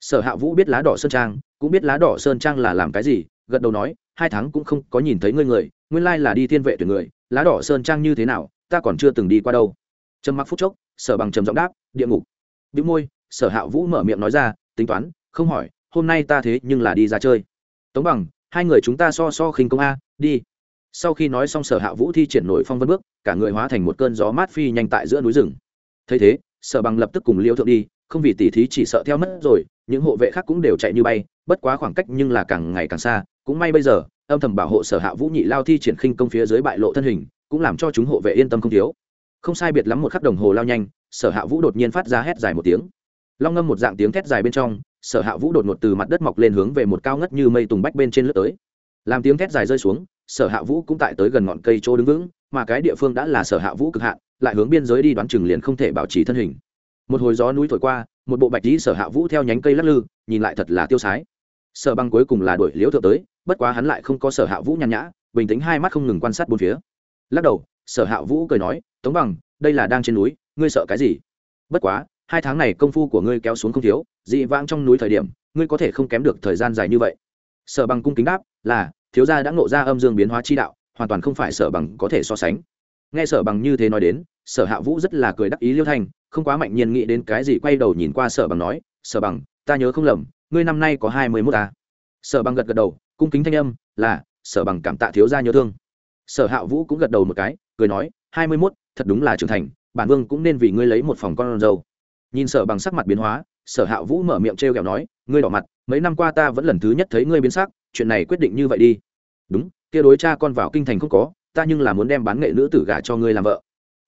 Sở hạ vũ biết lá đỏ sơn trang, cũng biết lá đỏ sơn trang là làm cái gì, gật đầu nói, hai tháng cũng không có nhìn thấy ngươi người, nguyên lai là đi thiên vệ tuyển người, lá đỏ sơn trang như thế nào, ta còn chưa từng đi qua đâu. Trầm mặc phút chốc sở bằng trầm giọng đáp, địa ngục. Bị môi, sở hạ vũ mở miệng nói ra, tính toán, không hỏi, hôm nay ta thế nhưng là đi ra chơi. Tống bằng, hai người chúng ta so so khinh công a, đi. Sau khi nói xong, sở hạ vũ thi triển nổi phong vân bước, cả người hóa thành một cơn gió mát phi nhanh tại giữa núi rừng. Thấy thế, sở bằng lập tức cùng liêu thượng đi, không vì tỉ thí chỉ sợ theo mất rồi, những hộ vệ khác cũng đều chạy như bay, bất quá khoảng cách nhưng là càng ngày càng xa, cũng may bây giờ, âm thầm bảo hộ sở hạ vũ nhị lao thi triển khinh công phía dưới bại lộ thân hình, cũng làm cho chúng hộ vệ yên tâm không thiếu không sai biệt lắm một khắc đồng hồ lao nhanh, sở hạ vũ đột nhiên phát ra hét dài một tiếng. Long ngâm một dạng tiếng thét dài bên trong, sở hạ vũ đột ngột từ mặt đất mọc lên hướng về một cao ngất như mây tùng bách bên trên lướt tới. Làm tiếng thét dài rơi xuống, sở hạ vũ cũng tại tới gần ngọn cây chỗ đứng vững, mà cái địa phương đã là sở hạ vũ cực hạn, lại hướng biên giới đi đoán chừng liền không thể bảo trì thân hình. Một hồi gió núi thổi qua, một bộ bạch dĩ sở hạ vũ theo nhánh cây lắc lư, nhìn lại thật là tiêu sái. Sở băng cuối cùng là đuổi liễu thượng tới, bất quá hắn lại không có sở hạ vũ nhàn nhã, bình tĩnh hai mắt không ngừng quan sát bốn phía. Lắc đầu sở hạ vũ cười nói, tống bằng, đây là đang trên núi, ngươi sợ cái gì? Bất quá, hai tháng này công phu của ngươi kéo xuống không thiếu, dị vãng trong núi thời điểm, ngươi có thể không kém được thời gian dài như vậy. Sở bằng cung kính đáp, là, thiếu gia đã ngộ ra âm dương biến hóa chi đạo, hoàn toàn không phải sở bằng có thể so sánh. Nghe sở bằng như thế nói đến, sở hạ vũ rất là cười đắc ý liêu thanh không quá mạnh nhiên nghĩ đến cái gì quay đầu nhìn qua sở bằng nói, sở bằng, ta nhớ không lầm, ngươi năm nay có hai mươi mốt ta sở bằng gật gật đầu, cung kính thanh âm, là, sở bằng cảm tạ thiếu gia nhớ thương. Sở hạ vũ cũng gật đầu một cái cười nói, hai mươi mốt, thật đúng là trưởng thành, bản vương cũng nên vì ngươi lấy một phòng con dâu. Nhìn sở bằng sắc mặt biến hóa, sở hạ vũ mở miệng t r e o kẹo nói, ngươi đỏ mặt, mấy năm qua ta vẫn lần thứ nhất thấy ngươi biến sắc, chuyện này quyết định như vậy đi. Đúng, kia đối cha con vào kinh thành không có, ta nhưng là muốn đem bán nghệ nữ tử gả cho ngươi làm vợ.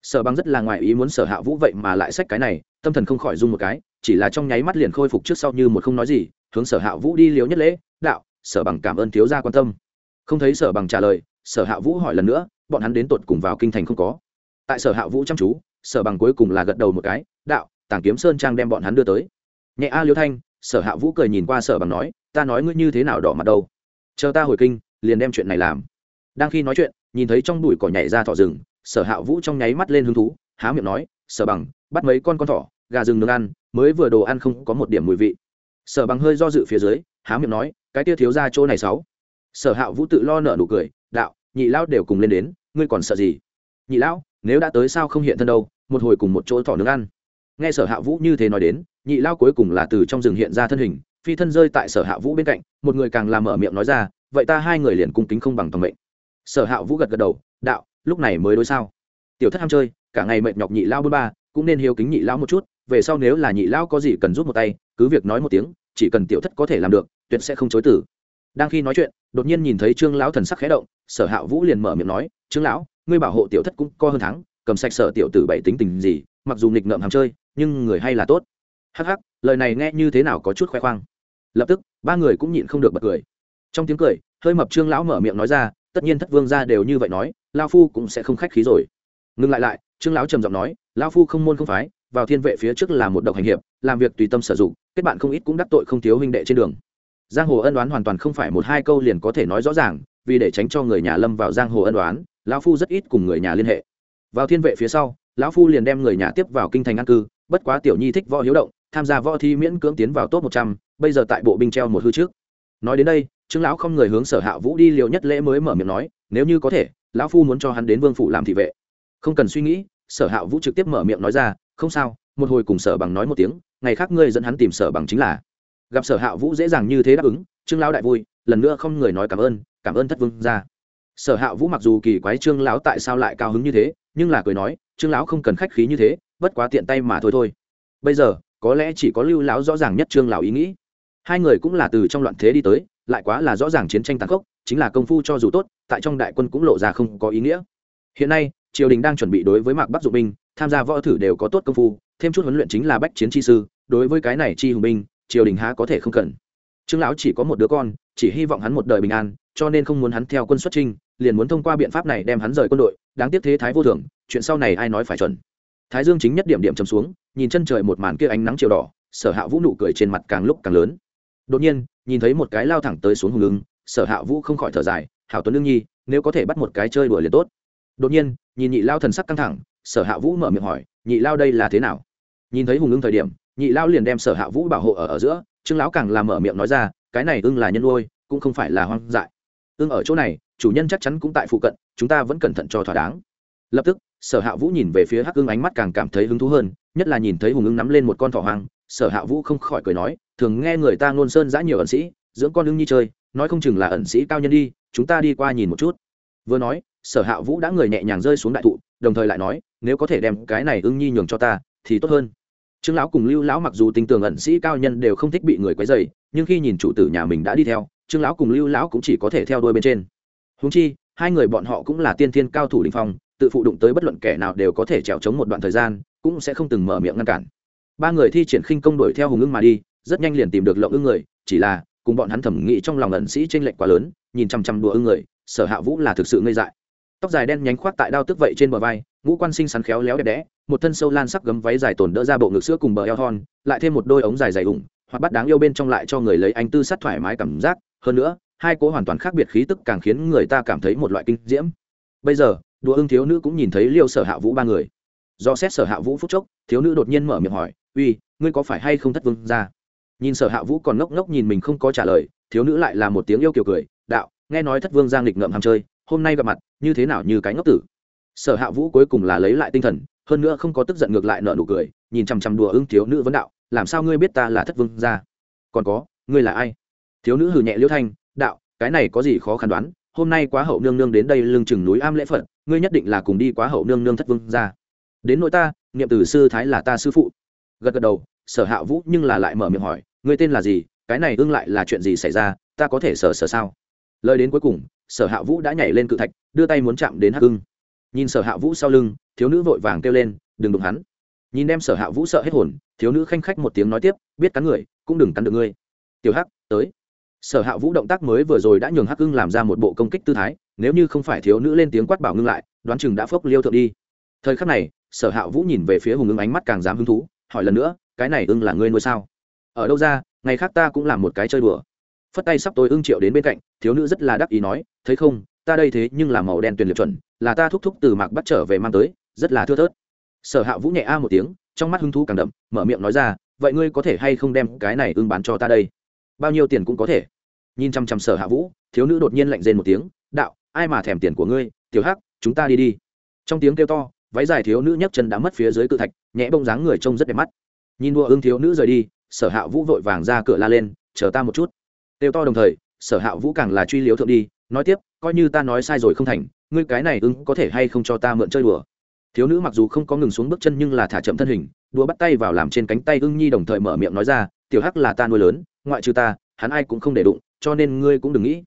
Sở bằng rất là ngoài ý muốn sở hạ vũ vậy mà lại sách cái này, tâm thần không khỏi rung một cái, chỉ là trong nháy mắt liền khôi phục trước sau như một không nói gì, hướng sở hạ vũ đi liếu nhất lễ, đạo, sở bằng cảm ơn thiếu gia quan tâm. Không thấy sở bằng trả lời, sở hạ vũ hỏi lần nữa bọn hắn đến tột cùng vào kinh thành không có. Tại sở hạ vũ chăm chú, sở bằng cuối cùng là gật đầu một cái, đạo, tàng kiếm sơn trang đem bọn hắn đưa tới. Nhẹ a liêu thanh, sở hạ vũ cười nhìn qua sở bằng nói, ta nói ngươi như thế nào đỏ mặt đâu? Chờ ta hồi kinh, liền đem chuyện này làm. Đang khi nói chuyện, nhìn thấy trong bụi cỏ nhảy ra thỏ rừng, sở hạ vũ trong nháy mắt lên hứng thú, há miệng nói, sở bằng, bắt mấy con con thỏ, gà rừng nướng ăn, mới vừa đồ ăn không có một điểm mùi vị. Sở bằng hơi do dự phía dưới, há miệng nói, cái tia thiếu ra chỗ này sáu. Sở hạ vũ tự lo nở nụ cười, đạo, nhị lao đều cùng lên đến ngươi còn sợ gì? Nhị lão, nếu đã tới sao không hiện thân đâu, một hồi cùng một chỗ thỏ nướng ăn. Nghe sở hạ vũ như thế nói đến, nhị lao cuối cùng là từ trong rừng hiện ra thân hình, phi thân rơi tại sở hạ vũ bên cạnh, một người càng làm mở miệng nói ra, vậy ta hai người liền cung kính không bằng toàn mệnh. Sở hạ vũ gật gật đầu, đạo, lúc này mới đối sao? Tiểu thất ham chơi, cả ngày mệt nhọc nhị lao bôn ba, cũng nên hiếu kính nhị lao một chút, về sau nếu là nhị lao có gì cần rút một tay, cứ việc nói một tiếng, chỉ cần tiểu thất có thể làm được, tuyệt sẽ không chối tử đang khi nói chuyện, đột nhiên nhìn thấy trương lão thần sắc khẽ động, sở hạ vũ liền mở miệng nói, trương lão, ngươi bảo hộ tiểu thất cũng co hơn thắng, cầm sạch sở tiểu tử bảy tính tình gì, mặc dù nghịch ngợm ham chơi, nhưng người hay là tốt. Hắc hắc, lời này nghe như thế nào có chút khoe khoang. Lập tức, ba người cũng nhịn không được bật cười. Trong tiếng cười, hơi mập trương lão mở miệng nói ra, tất nhiên thất vương ra đều như vậy nói lao phu cũng sẽ không khách khí rồi. Ngừng lại lại, trương lão trầm giọng nói lao phu không môn không phái, vào thiên vệ phía trước là một độc hành hiệp, làm việc tùy tâm sử dụng, kết bạn không ít cũng đắc tội không thiếu huynh đệ trên đường giang hồ ân đoán hoàn toàn không phải một hai câu liền có thể nói rõ ràng, vì để tránh cho người nhà lâm vào giang hồ ân đoán lão phu rất ít cùng người nhà liên hệ. Vào thiên vệ phía sau, lão phu liền đem người nhà tiếp vào kinh thành an cư, bất quá tiểu nhi thích võ hiếu động, tham gia võ thi miễn cưỡng tiến vào top một trăm, bây giờ tại bộ binh treo một hư trước. Nói đến đây, trương lão không người hướng sở hạ vũ đi liều nhất lễ mới mở miệng nói, nếu như có thể, lão phu muốn cho hắn đến vương phủ làm thị vệ. Không cần suy nghĩ, sở hạ vũ trực tiếp mở miệng nói ra, không sao, một hồi cùng sở bằng nói một tiếng, ngày khác ngươi dẫn hắn tìm sở bằng chính là gặp sở hạ vũ dễ dàng như thế đáp ứng, trương lão đại vui, lần nữa không người nói cảm ơn cảm ơn thất vương ra sở hạ vũ mặc dù kỳ quái trương lão tại sao lại cao hứng như thế, nhưng là cười nói, trương lão không cần khách khí như thế, bất quá tiện tay mà thôi thôi. Bây giờ, có lẽ chỉ có lưu lão rõ ràng nhất trương lão ý nghĩ. Hai người cũng là từ trong loạn thế đi tới, lại quá là rõ ràng chiến tranh tàn khốc, chính là công phu cho dù tốt, tại trong đại quân cũng lộ ra không có ý nghĩa. Hiện nay, triều đình đang chuẩn bị đối với mạc bắc dụng binh, tham gia võ thử đều có tốt công phu, thêm chút huấn luyện chính là bách chiến chi sư, đối với cái này chi hùng binh triều đình há có thể không cần. Trương lão chỉ có một đứa con, chỉ hy vọng hắn một đời bình an, cho nên không muốn hắn theo quân xuất trinh liền muốn thông qua biện pháp này đem hắn rời quân đội. Đáng tiếc thế thái vô thường, chuyện sau này ai nói phải chuẩn. Thái dương chính nhất điểm điểm chấm xuống, nhìn chân trời một màn kia ánh nắng chiều đỏ, sở hạ vũ nụ cười trên mặt càng lúc càng lớn. Đột nhiên, nhìn thấy một cái lao thẳng tới xuống hùng ứng, sở hạ vũ không khỏi thở dài, hảo tuấn lương nhi, nếu có thể bắt một cái chơi đùa liền tốt. Đột nhiên, nhìn nhị lao thần sắc căng thẳng, sở hạ vũ mở miệng hỏi, nhị lao đây là thế nào? Nhìn thấy hùng ứng thời điểm nhị lao liền đem sở hạ vũ bảo hộ ở ở giữa, trương lão càng làm mở miệng nói ra, cái này ưng là nhân nuôi, cũng không phải là hoang dại. Ưng ở chỗ này, chủ nhân chắc chắn cũng tại phụ cận, chúng ta vẫn cẩn thận cho thỏa đáng. Lập tức, sở hạ vũ nhìn về phía hắc ưng ánh mắt càng cảm thấy hứng thú hơn, nhất là nhìn thấy hùng ưng nắm lên một con thỏ hoang, sở hạ vũ không khỏi cười nói, thường nghe người ta ngôn sơn giã nhiều ẩn sĩ, dưỡng con ưng nhi chơi, nói không chừng là ẩn sĩ cao nhân đi, chúng ta đi qua nhìn một chút. Vừa nói, sở hạ vũ đã người nhẹ nhàng rơi xuống đại thụ, đồng thời lại nói, nếu có thể đem cái này ưng nhi nhường cho ta, thì tốt hơn trương lão cùng lưu lão mặc dù tinh tường ẩn sĩ cao nhân đều không thích bị người quấy dày nhưng khi nhìn chủ tử nhà mình đã đi theo, trương lão cùng lưu lão cũng chỉ có thể theo đuôi bên trên. Húng chi, hai người bọn họ cũng là tiên thiên cao thủ đình phong, tự phụ đụng tới bất luận kẻ nào đều có thể trèo trống một đoạn thời gian, cũng sẽ không từng mở miệng ngăn cản. Ba người thi triển khinh công đuổi theo hùng ưng mà đi, rất nhanh liền tìm được lộng ưng người, chỉ là, cùng bọn hắn thẩm nghĩ trong lòng ẩn sĩ tranh lệch quá lớn, nhìn chăm chăm đùa ưng người, sở hạ vũ là thực sự ngây dại tóc dài đen nhánh khoác tại đao tức vậy trên bờ vai, ngũ quan sinh sắn khéo léo đẹp đẽ, một thân sâu lan sắc gấm váy dài tổn đỡ ra bộ ngực sữa cùng bờ eo thon, lại thêm một đôi ống dài dày ủng hoặc bắt đáng yêu bên trong lại cho người lấy anh tư sát thoải mái cảm giác. Hơn nữa, hai cố hoàn toàn khác biệt khí tức càng khiến người ta cảm thấy một loại kinh diễm. Bây giờ, đùa ưng thiếu nữ cũng nhìn thấy liêu sở hạ vũ ba người. Do xét sở hạ vũ phúc chốc, thiếu nữ đột nhiên mở miệng hỏi, uy, ngươi có phải hay không thất vương ra nhìn sở hạ vũ còn ngốc ngốc nhìn mình không có trả lời, thiếu nữ lại là một tiếng yêu kiều cười, đạo, nghe nói thất vương giang lịch ngợm ham chơi hôm nay gặp mặt, như thế nào như cái ngốc tử. Sở hạ vũ cuối cùng là lấy lại tinh thần, hơn nữa không có tức giận ngược lại nợ nụ cười, nhìn chằm chằm đùa ưng thiếu nữ vấn đạo, làm sao ngươi biết ta là thất vương gia? Còn có, ngươi là ai? Thiếu nữ hừ nhẹ liễu thanh, đạo, cái này có gì khó khăn đoán, hôm nay quá hậu nương nương đến đây lưng chừng núi am lễ phật, ngươi nhất định là cùng đi quá hậu nương nương thất vương gia. Đến nỗi ta, niệm từ sư thái là ta sư phụ. Gật gật đầu, sở hạ vũ nhưng là lại mở miệng hỏi, ngươi tên là gì? Cái này ưng lại là chuyện gì xảy ra? Ta có thể sở sở sao? Lời đến cuối cùng sở hạ vũ đã nhảy lên cự thạch, đưa tay muốn chạm đến hắc hưng nhìn sở hạ vũ sau lưng, thiếu nữ vội vàng kêu lên, đừng đụng hắn. Nhìn đem sở hạ vũ sợ hết hồn, thiếu nữ khanh khách một tiếng nói tiếp, biết cắn người, cũng đừng cắn được ngươi. Tiểu hắc, tới. Sở hạ vũ động tác mới vừa rồi đã nhường hắc hưng làm ra một bộ công kích tư thái, nếu như không phải thiếu nữ lên tiếng quát bảo ngưng lại, đoán chừng đã phốc liêu thượng đi. Thời khắc này, sở hạ vũ nhìn về phía hùng ưng ánh mắt càng dám hứng thú, hỏi lần nữa, cái này ưng là ngươi nuôi sao? Ở đâu ra, ngày khác ta cũng làm một cái chơi đùa. Phất tay sắp tôi ưng triệu đến bên cạnh, thiếu nữ rất là đắc ý nói thấy không, ta đây thế nhưng là màu đen tuyển liệt chuẩn, là ta thúc thúc từ mạc bắt trở về mang tới, rất là thưa thớt. Sở hạ vũ nhẹ a một tiếng, trong mắt hứng thú càng đậm, mở miệng nói ra, vậy ngươi có thể hay không đem cái này ưng bán cho ta đây? Bao nhiêu tiền cũng có thể. Nhìn chăm chăm sở hạ vũ, thiếu nữ đột nhiên lạnh rên một tiếng, đạo, ai mà thèm tiền của ngươi, tiểu hắc, chúng ta đi đi. Trong tiếng kêu to, váy dài thiếu nữ nhấc chân đã mất phía dưới cự thạch, nhẹ bông dáng người trông rất đẹp mắt. Nhìn đua ưng thiếu nữ rời đi, sở hạ vũ vội vàng ra cửa la lên, chờ ta một chút. Kêu to đồng thời, sở hạ vũ càng là truy liếu thượng đi nói tiếp, coi như ta nói sai rồi không thành, ngươi cái này ưng có thể hay không cho ta mượn chơi đùa? Thiếu nữ mặc dù không có ngừng xuống bước chân nhưng là thả chậm thân hình, đùa bắt tay vào làm trên cánh tay ưng nhi đồng thời mở miệng nói ra, tiểu hắc là ta nuôi lớn, ngoại trừ ta, hắn ai cũng không để đụng, cho nên ngươi cũng đừng nghĩ.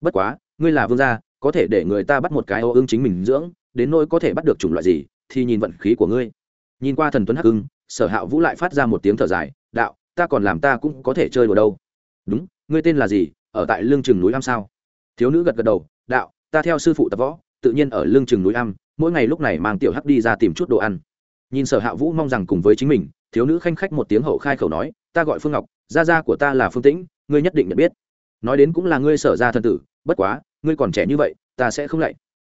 Bất quá, ngươi là vương gia, có thể để người ta bắt một cái ô ưng chính mình dưỡng, đến nỗi có thể bắt được chủng loại gì, thì nhìn vận khí của ngươi. Nhìn qua thần tuấn hắc ưng, sở hạ vũ lại phát ra một tiếng thở dài, đạo, ta còn làm ta cũng có thể chơi đùa đâu. Đúng, ngươi tên là gì? Ở tại lương chừng núi lam sao? Thiếu nữ gật gật đầu, đạo, ta theo sư phụ tập võ, tự nhiên ở lương chừng núi am, mỗi ngày lúc này mang tiểu hắc đi ra tìm chút đồ ăn. Nhìn sở hạ vũ mong rằng cùng với chính mình, thiếu nữ khanh khách một tiếng hậu khai khẩu nói, ta gọi phương ngọc, gia gia của ta là phương tĩnh, ngươi nhất định nhận biết. Nói đến cũng là ngươi sở gia thân tử, bất quá, ngươi còn trẻ như vậy, ta sẽ không lạy.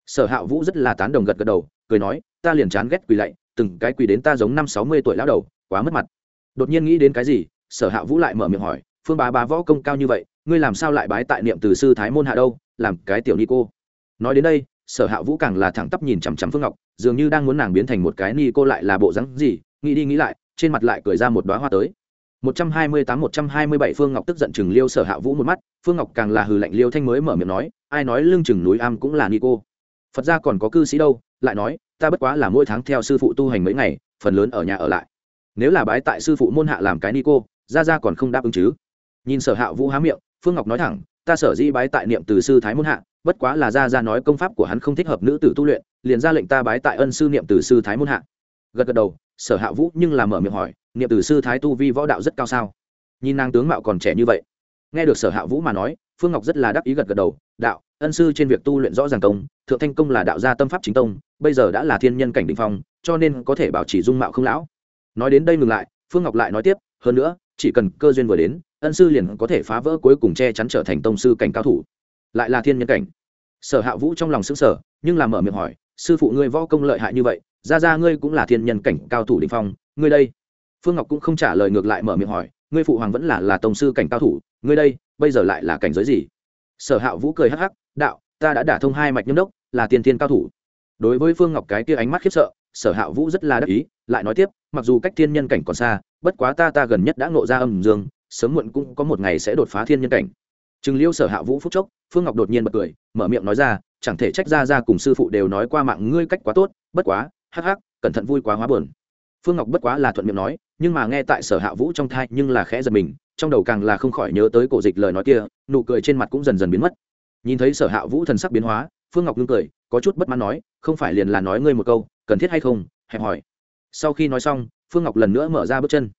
Sở hạ vũ rất là tán đồng gật gật đầu, cười nói, ta liền chán ghét quỳ lạy, từng cái quỳ đến ta giống năm sáu mươi tuổi lão đầu, quá mất mặt. Đột nhiên nghĩ đến cái gì, sở hạ vũ lại mở miệng hỏi, phương bá bá võ công cao như vậy ngươi làm sao lại bái tại niệm từ sư thái môn hạ đâu làm cái tiểu ni cô nói đến đây sở hạ vũ càng là thẳng tắp nhìn chằm chằm phương ngọc dường như đang muốn nàng biến thành một cái ni cô lại là bộ rắn gì nghĩ đi nghĩ lại trên mặt lại cười ra một đoá hoa tới 128-127 Phương Ngọc tức giận chừng Liêu Sở Hạ Vũ một mắt, Phương Ngọc càng là hừ lạnh Liêu Thanh mới mở miệng nói, ai nói lưng chừng núi am cũng là ni cô. Phật gia còn có cư sĩ đâu, lại nói, ta bất quá là mỗi tháng theo sư phụ tu hành mấy ngày, phần lớn ở nhà ở lại. Nếu là bái tại sư phụ môn hạ làm cái ni cô, gia gia còn không đáp ứng chứ. Nhìn Sở Hạ Vũ há miệng, Phương Ngọc nói thẳng, ta sở di bái tại niệm từ sư thái môn hạ, bất quá là gia gia nói công pháp của hắn không thích hợp nữ tử tu luyện, liền ra lệnh ta bái tại ân sư niệm từ sư thái môn hạ. Gật gật đầu, Sở Hạ Vũ nhưng là mở miệng hỏi, niệm từ sư thái tu vi võ đạo rất cao sao? Nhìn nàng tướng mạo còn trẻ như vậy. Nghe được sở hạ vũ mà nói phương ngọc rất là đắc ý gật gật đầu đạo ân sư trên việc tu luyện rõ ràng công thượng thanh công là đạo gia tâm pháp chính tông bây giờ đã là thiên nhân cảnh định phong cho nên có thể bảo trì dung mạo không lão. Nói đến đây ngừng lại phương ngọc lại nói tiếp hơn nữa chỉ cần cơ duyên vừa đến, ân sư liền có thể phá vỡ cuối cùng che chắn trở thành tông sư cảnh cao thủ. Lại là thiên nhân cảnh. Sở hạ vũ trong lòng xứng sở nhưng làm mở miệng hỏi, sư phụ ngươi võ công lợi hại như vậy, ra ra ngươi cũng là thiên nhân cảnh cao thủ đình phong, ngươi đây. Phương ngọc cũng không trả lời ngược lại mở miệng hỏi, ngươi phụ hoàng vẫn là là tổng sư cảnh cao thủ, ngươi đây, bây giờ lại là cảnh giới gì? Sở hạ vũ cười hắc hắc, đạo, ta đã đả thông hai mạch nhâm đốc, là tiền thiên cao thủ. Đối với phương ngọc cái kia ánh mắt khiếp sợ, sở hạ vũ rất là đắc ý, lại nói tiếp, mặc dù cách thiên nhân cảnh còn xa bất quá ta ta gần nhất đã ngộ ra âm dương, sớm muộn cũng có một ngày sẽ đột phá thiên nhân cảnh. Chừng liêu sở hạ vũ phúc chốc, phương ngọc đột nhiên bật cười, mở miệng nói ra, chẳng thể trách ra ra cùng sư phụ đều nói qua mạng ngươi cách quá tốt, bất quá, hắc hắc, cẩn thận vui quá hóa buồn. Phương ngọc bất quá là thuận miệng nói, nhưng mà nghe tại sở hạ vũ trong thai nhưng là khẽ giật mình, trong đầu càng là không khỏi nhớ tới cổ dịch lời nói kia, nụ cười trên mặt cũng dần dần biến mất. Nhìn thấy sở hạ vũ thần sắc biến hóa, phương ngọc ngưng cười, có chút bất mãn nói, không phải liền là nói ngươi một câu, cần thiết hay không, hẹp hỏi. Sau khi nói xong phương ngọc lần nữa mở ra bước chân.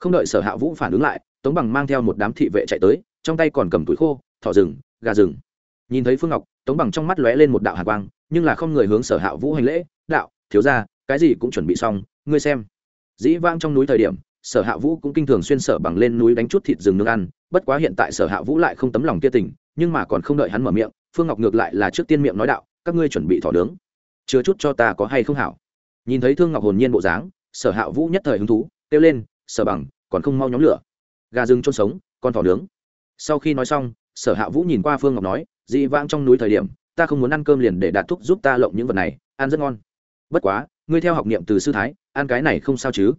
Không đợi sở hạ vũ phản ứng lại, tống bằng mang theo một đám thị vệ chạy tới, trong tay còn cầm túi khô, thỏ rừng, gà rừng. Nhìn thấy phương ngọc, tống bằng trong mắt lóe lên một đạo hạ quang, nhưng là không người hướng sở hạ vũ hành lễ, đạo, thiếu ra cái gì cũng chuẩn bị xong, ngươi xem. Dĩ vang trong núi thời điểm, sở hạ vũ cũng kinh thường xuyên sở bằng lên núi đánh chút thịt rừng nương ăn, bất quá hiện tại sở hạ vũ lại không tấm lòng kia tình, nhưng mà còn không đợi hắn mở miệng, phương ngọc ngược lại là trước tiên miệng nói đạo, các ngươi chuẩn bị thỏ nướng, chứa chút cho ta có hay không hảo? Nhìn thấy thương ngọc hồn nhiên bộ dáng sở hạ vũ nhất thời hứng thú, kêu lên, sở bằng, còn không mau nhóm lửa. Gà rừng trôn sống, con thỏ nướng. Sau khi nói xong, sở hạ vũ nhìn qua phương ngọc nói, dị vãng trong núi thời điểm, ta không muốn ăn cơm liền để đạt thúc giúp ta lộng những vật này, ăn rất ngon. Bất quá, ngươi theo học niệm từ sư thái, ăn cái này không sao chứ.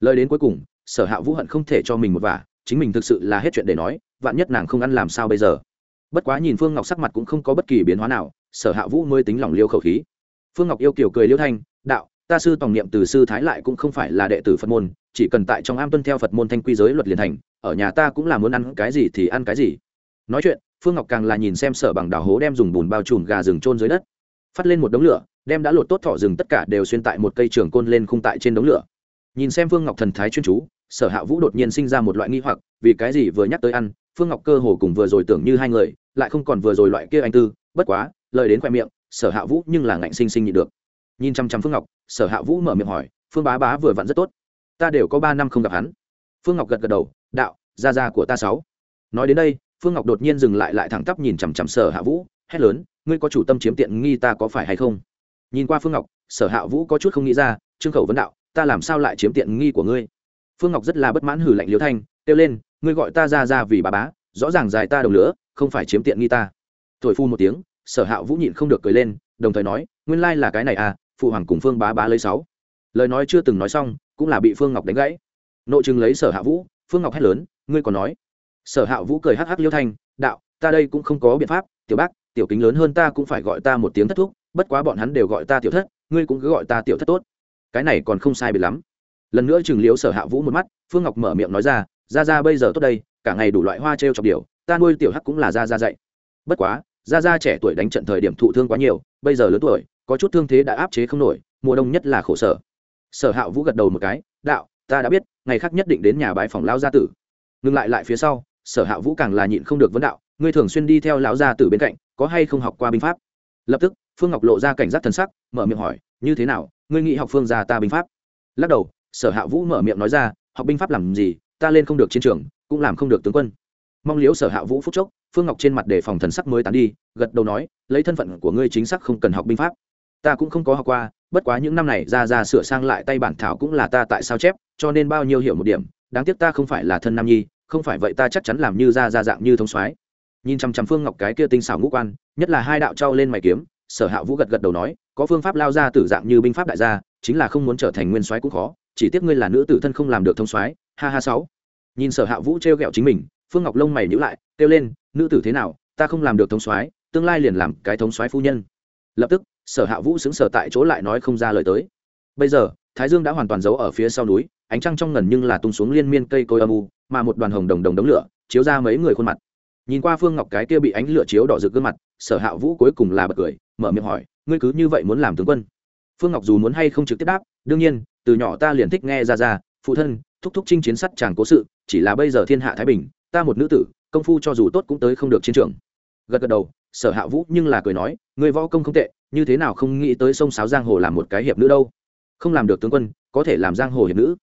Lời đến cuối cùng, sở hạ vũ hận không thể cho mình một vả, chính mình thực sự là hết chuyện để nói, vạn nhất nàng không ăn làm sao bây giờ. Bất quá nhìn phương ngọc sắc mặt cũng không có bất kỳ biến hóa nào, sở hạ vũ mới tính lòng liêu khẩu khí. Phương ngọc yêu kiểu cười liêu thanh, đạo ta sư tòng niệm từ sư thái lại cũng không phải là đệ tử phật môn, chỉ cần tại trong am tuân theo phật môn thanh quy giới luật liền thành, ở nhà ta cũng là muốn ăn cái gì thì ăn cái gì. Nói chuyện, phương ngọc càng là nhìn xem sở bằng đào hố đem dùng bùn bao trùm gà rừng trôn dưới đất. Phát lên một đống lửa, đem đã lột tốt thỏ rừng tất cả đều xuyên tại một cây trường côn lên khung tại trên đống lửa. Nhìn xem phương ngọc thần thái chuyên chú, sở hạ vũ đột nhiên sinh ra một loại nghi hoặc, vì cái gì vừa nhắc tới ăn, phương ngọc cơ hồ cùng vừa rồi tưởng như hai người, lại không còn vừa rồi loại kia anh tư, bất quá, lời đến khoe miệng, sở hạ vũ nhưng là ngạnh sinh sinh nhịn được nhìn chăm chăm phương ngọc, sở hạ vũ mở miệng hỏi, phương bá bá vừa vặn rất tốt. Ta đều có ba năm không gặp hắn. Phương ngọc gật gật đầu, đạo, gia gia của ta sáu. Nói đến đây, phương ngọc đột nhiên dừng lại lại thẳng tắp nhìn chằm chằm sở hạ vũ, hét lớn, ngươi có chủ tâm chiếm tiện nghi ta có phải hay không? Nhìn qua phương ngọc, sở hạ vũ có chút không nghĩ ra, trương khẩu vấn đạo, ta làm sao lại chiếm tiện nghi của ngươi? Phương ngọc rất là bất mãn hử lạnh liêu thanh, kêu lên, ngươi gọi ta ra ra vì bà bá, rõ ràng dài ta đồng lửa, không phải chiếm tiện nghi ta. Thổi phu một tiếng, sở hạ vũ nhịn không được cười lên, đồng thời nói, nguyên lai là cái này à phụ hoàng cùng phương bá bá lấy sáu. Lời nói chưa từng nói xong, cũng là bị phương ngọc đánh gãy. Nội chừng lấy sở hạ vũ, phương ngọc hét lớn, ngươi còn nói? Sở hạ vũ cười hắc hắc liêu thanh, đạo, ta đây cũng không có biện pháp, tiểu bác, tiểu kính lớn hơn ta cũng phải gọi ta một tiếng thất thúc, bất quá bọn hắn đều gọi ta tiểu thất, ngươi cũng cứ gọi ta tiểu thất tốt. Cái này còn không sai biệt lắm. Lần nữa chừng liếu sở hạ vũ một mắt, phương ngọc mở miệng nói ra ra ra bây giờ tốt đây, cả ngày đủ loại hoa t r e o chọc điều ta nuôi tiểu hắc cũng là ra ra dạy. Bất quá, ra ra trẻ tuổi đánh trận thời điểm thụ thương quá nhiều, bây giờ lớn tuổi có chút thương thế đã áp chế không nổi, mùa đông nhất là khổ sở. Sở hạ vũ gật đầu một cái, đạo, ta đã biết, ngày khác nhất định đến nhà bãi phòng lao gia tử. Ngừng lại lại phía sau, sở hạ vũ càng là nhịn không được vấn đạo, ngươi thường xuyên đi theo lão gia tử bên cạnh, có hay không học qua binh pháp? Lập tức, phương ngọc lộ ra cảnh giác thần sắc, mở miệng hỏi, như thế nào, ngươi nghĩ học phương gia ta binh pháp? Lắc đầu, sở hạ vũ mở miệng nói ra, học binh pháp làm gì, ta lên không được chiến trường, cũng làm không được tướng quân. Mong liếu sở hạ vũ phúc chốc, phương ngọc trên mặt đề phòng thần sắc mới tán đi, gật đầu nói, lấy thân phận của ngươi chính xác không cần học binh pháp ta cũng không có học qua, bất quá những năm này ra ra sửa sang lại tay bản thảo cũng là ta tại sao chép, cho nên bao nhiêu hiểu một điểm. Đáng tiếc ta không phải là thân nam nhi, không phải vậy ta chắc chắn làm như ra ra dạng như thông soái. Nhìn chằm chằm phương ngọc cái kia tinh xảo ngũ quan, nhất là hai đạo trao lên mày kiếm, sở hạ vũ gật gật đầu nói, có phương pháp lao ra tử dạng như binh pháp đại gia, chính là không muốn trở thành nguyên soái cũng khó, chỉ tiếc ngươi là nữ tử thân không làm được thông soái, ha ha sáu. Nhìn sở hạ vũ trêu ghẹo chính mình, phương ngọc lông mày nhíu lại, kêu lên, nữ tử thế nào, ta không làm được thông soái, tương lai liền làm cái thống soái phu nhân. Lập tức sở hạ vũ xứng sở tại chỗ lại nói không ra lời tới. Bây giờ, thái dương đã hoàn toàn giấu ở phía sau núi, ánh trăng trong ngần nhưng là tung xuống liên miên cây cối âm u, mà một đoàn hồng đồng đồng đống lửa chiếu ra mấy người khuôn mặt. Nhìn qua phương ngọc cái kia bị ánh lửa chiếu đỏ rực gương mặt, sở hạ vũ cuối cùng là bật cười, mở miệng hỏi, ngươi cứ như vậy muốn làm tướng quân? Phương ngọc dù muốn hay không trực tiếp đáp, đương nhiên, từ nhỏ ta liền thích nghe ra ra, phụ thân, thúc thúc chinh chiến sắt chàng cố sự, chỉ là bây giờ thiên hạ thái bình, ta một nữ tử, công phu cho dù tốt cũng tới không được chiến trường. Gật gật đầu sở hạ vũ nhưng là cười nói người võ công không tệ, như thế nào không nghĩ tới sông sáo giang hồ làm một cái hiệp nữ đâu? Không làm được tướng quân, có thể làm giang hồ hiệp nữ.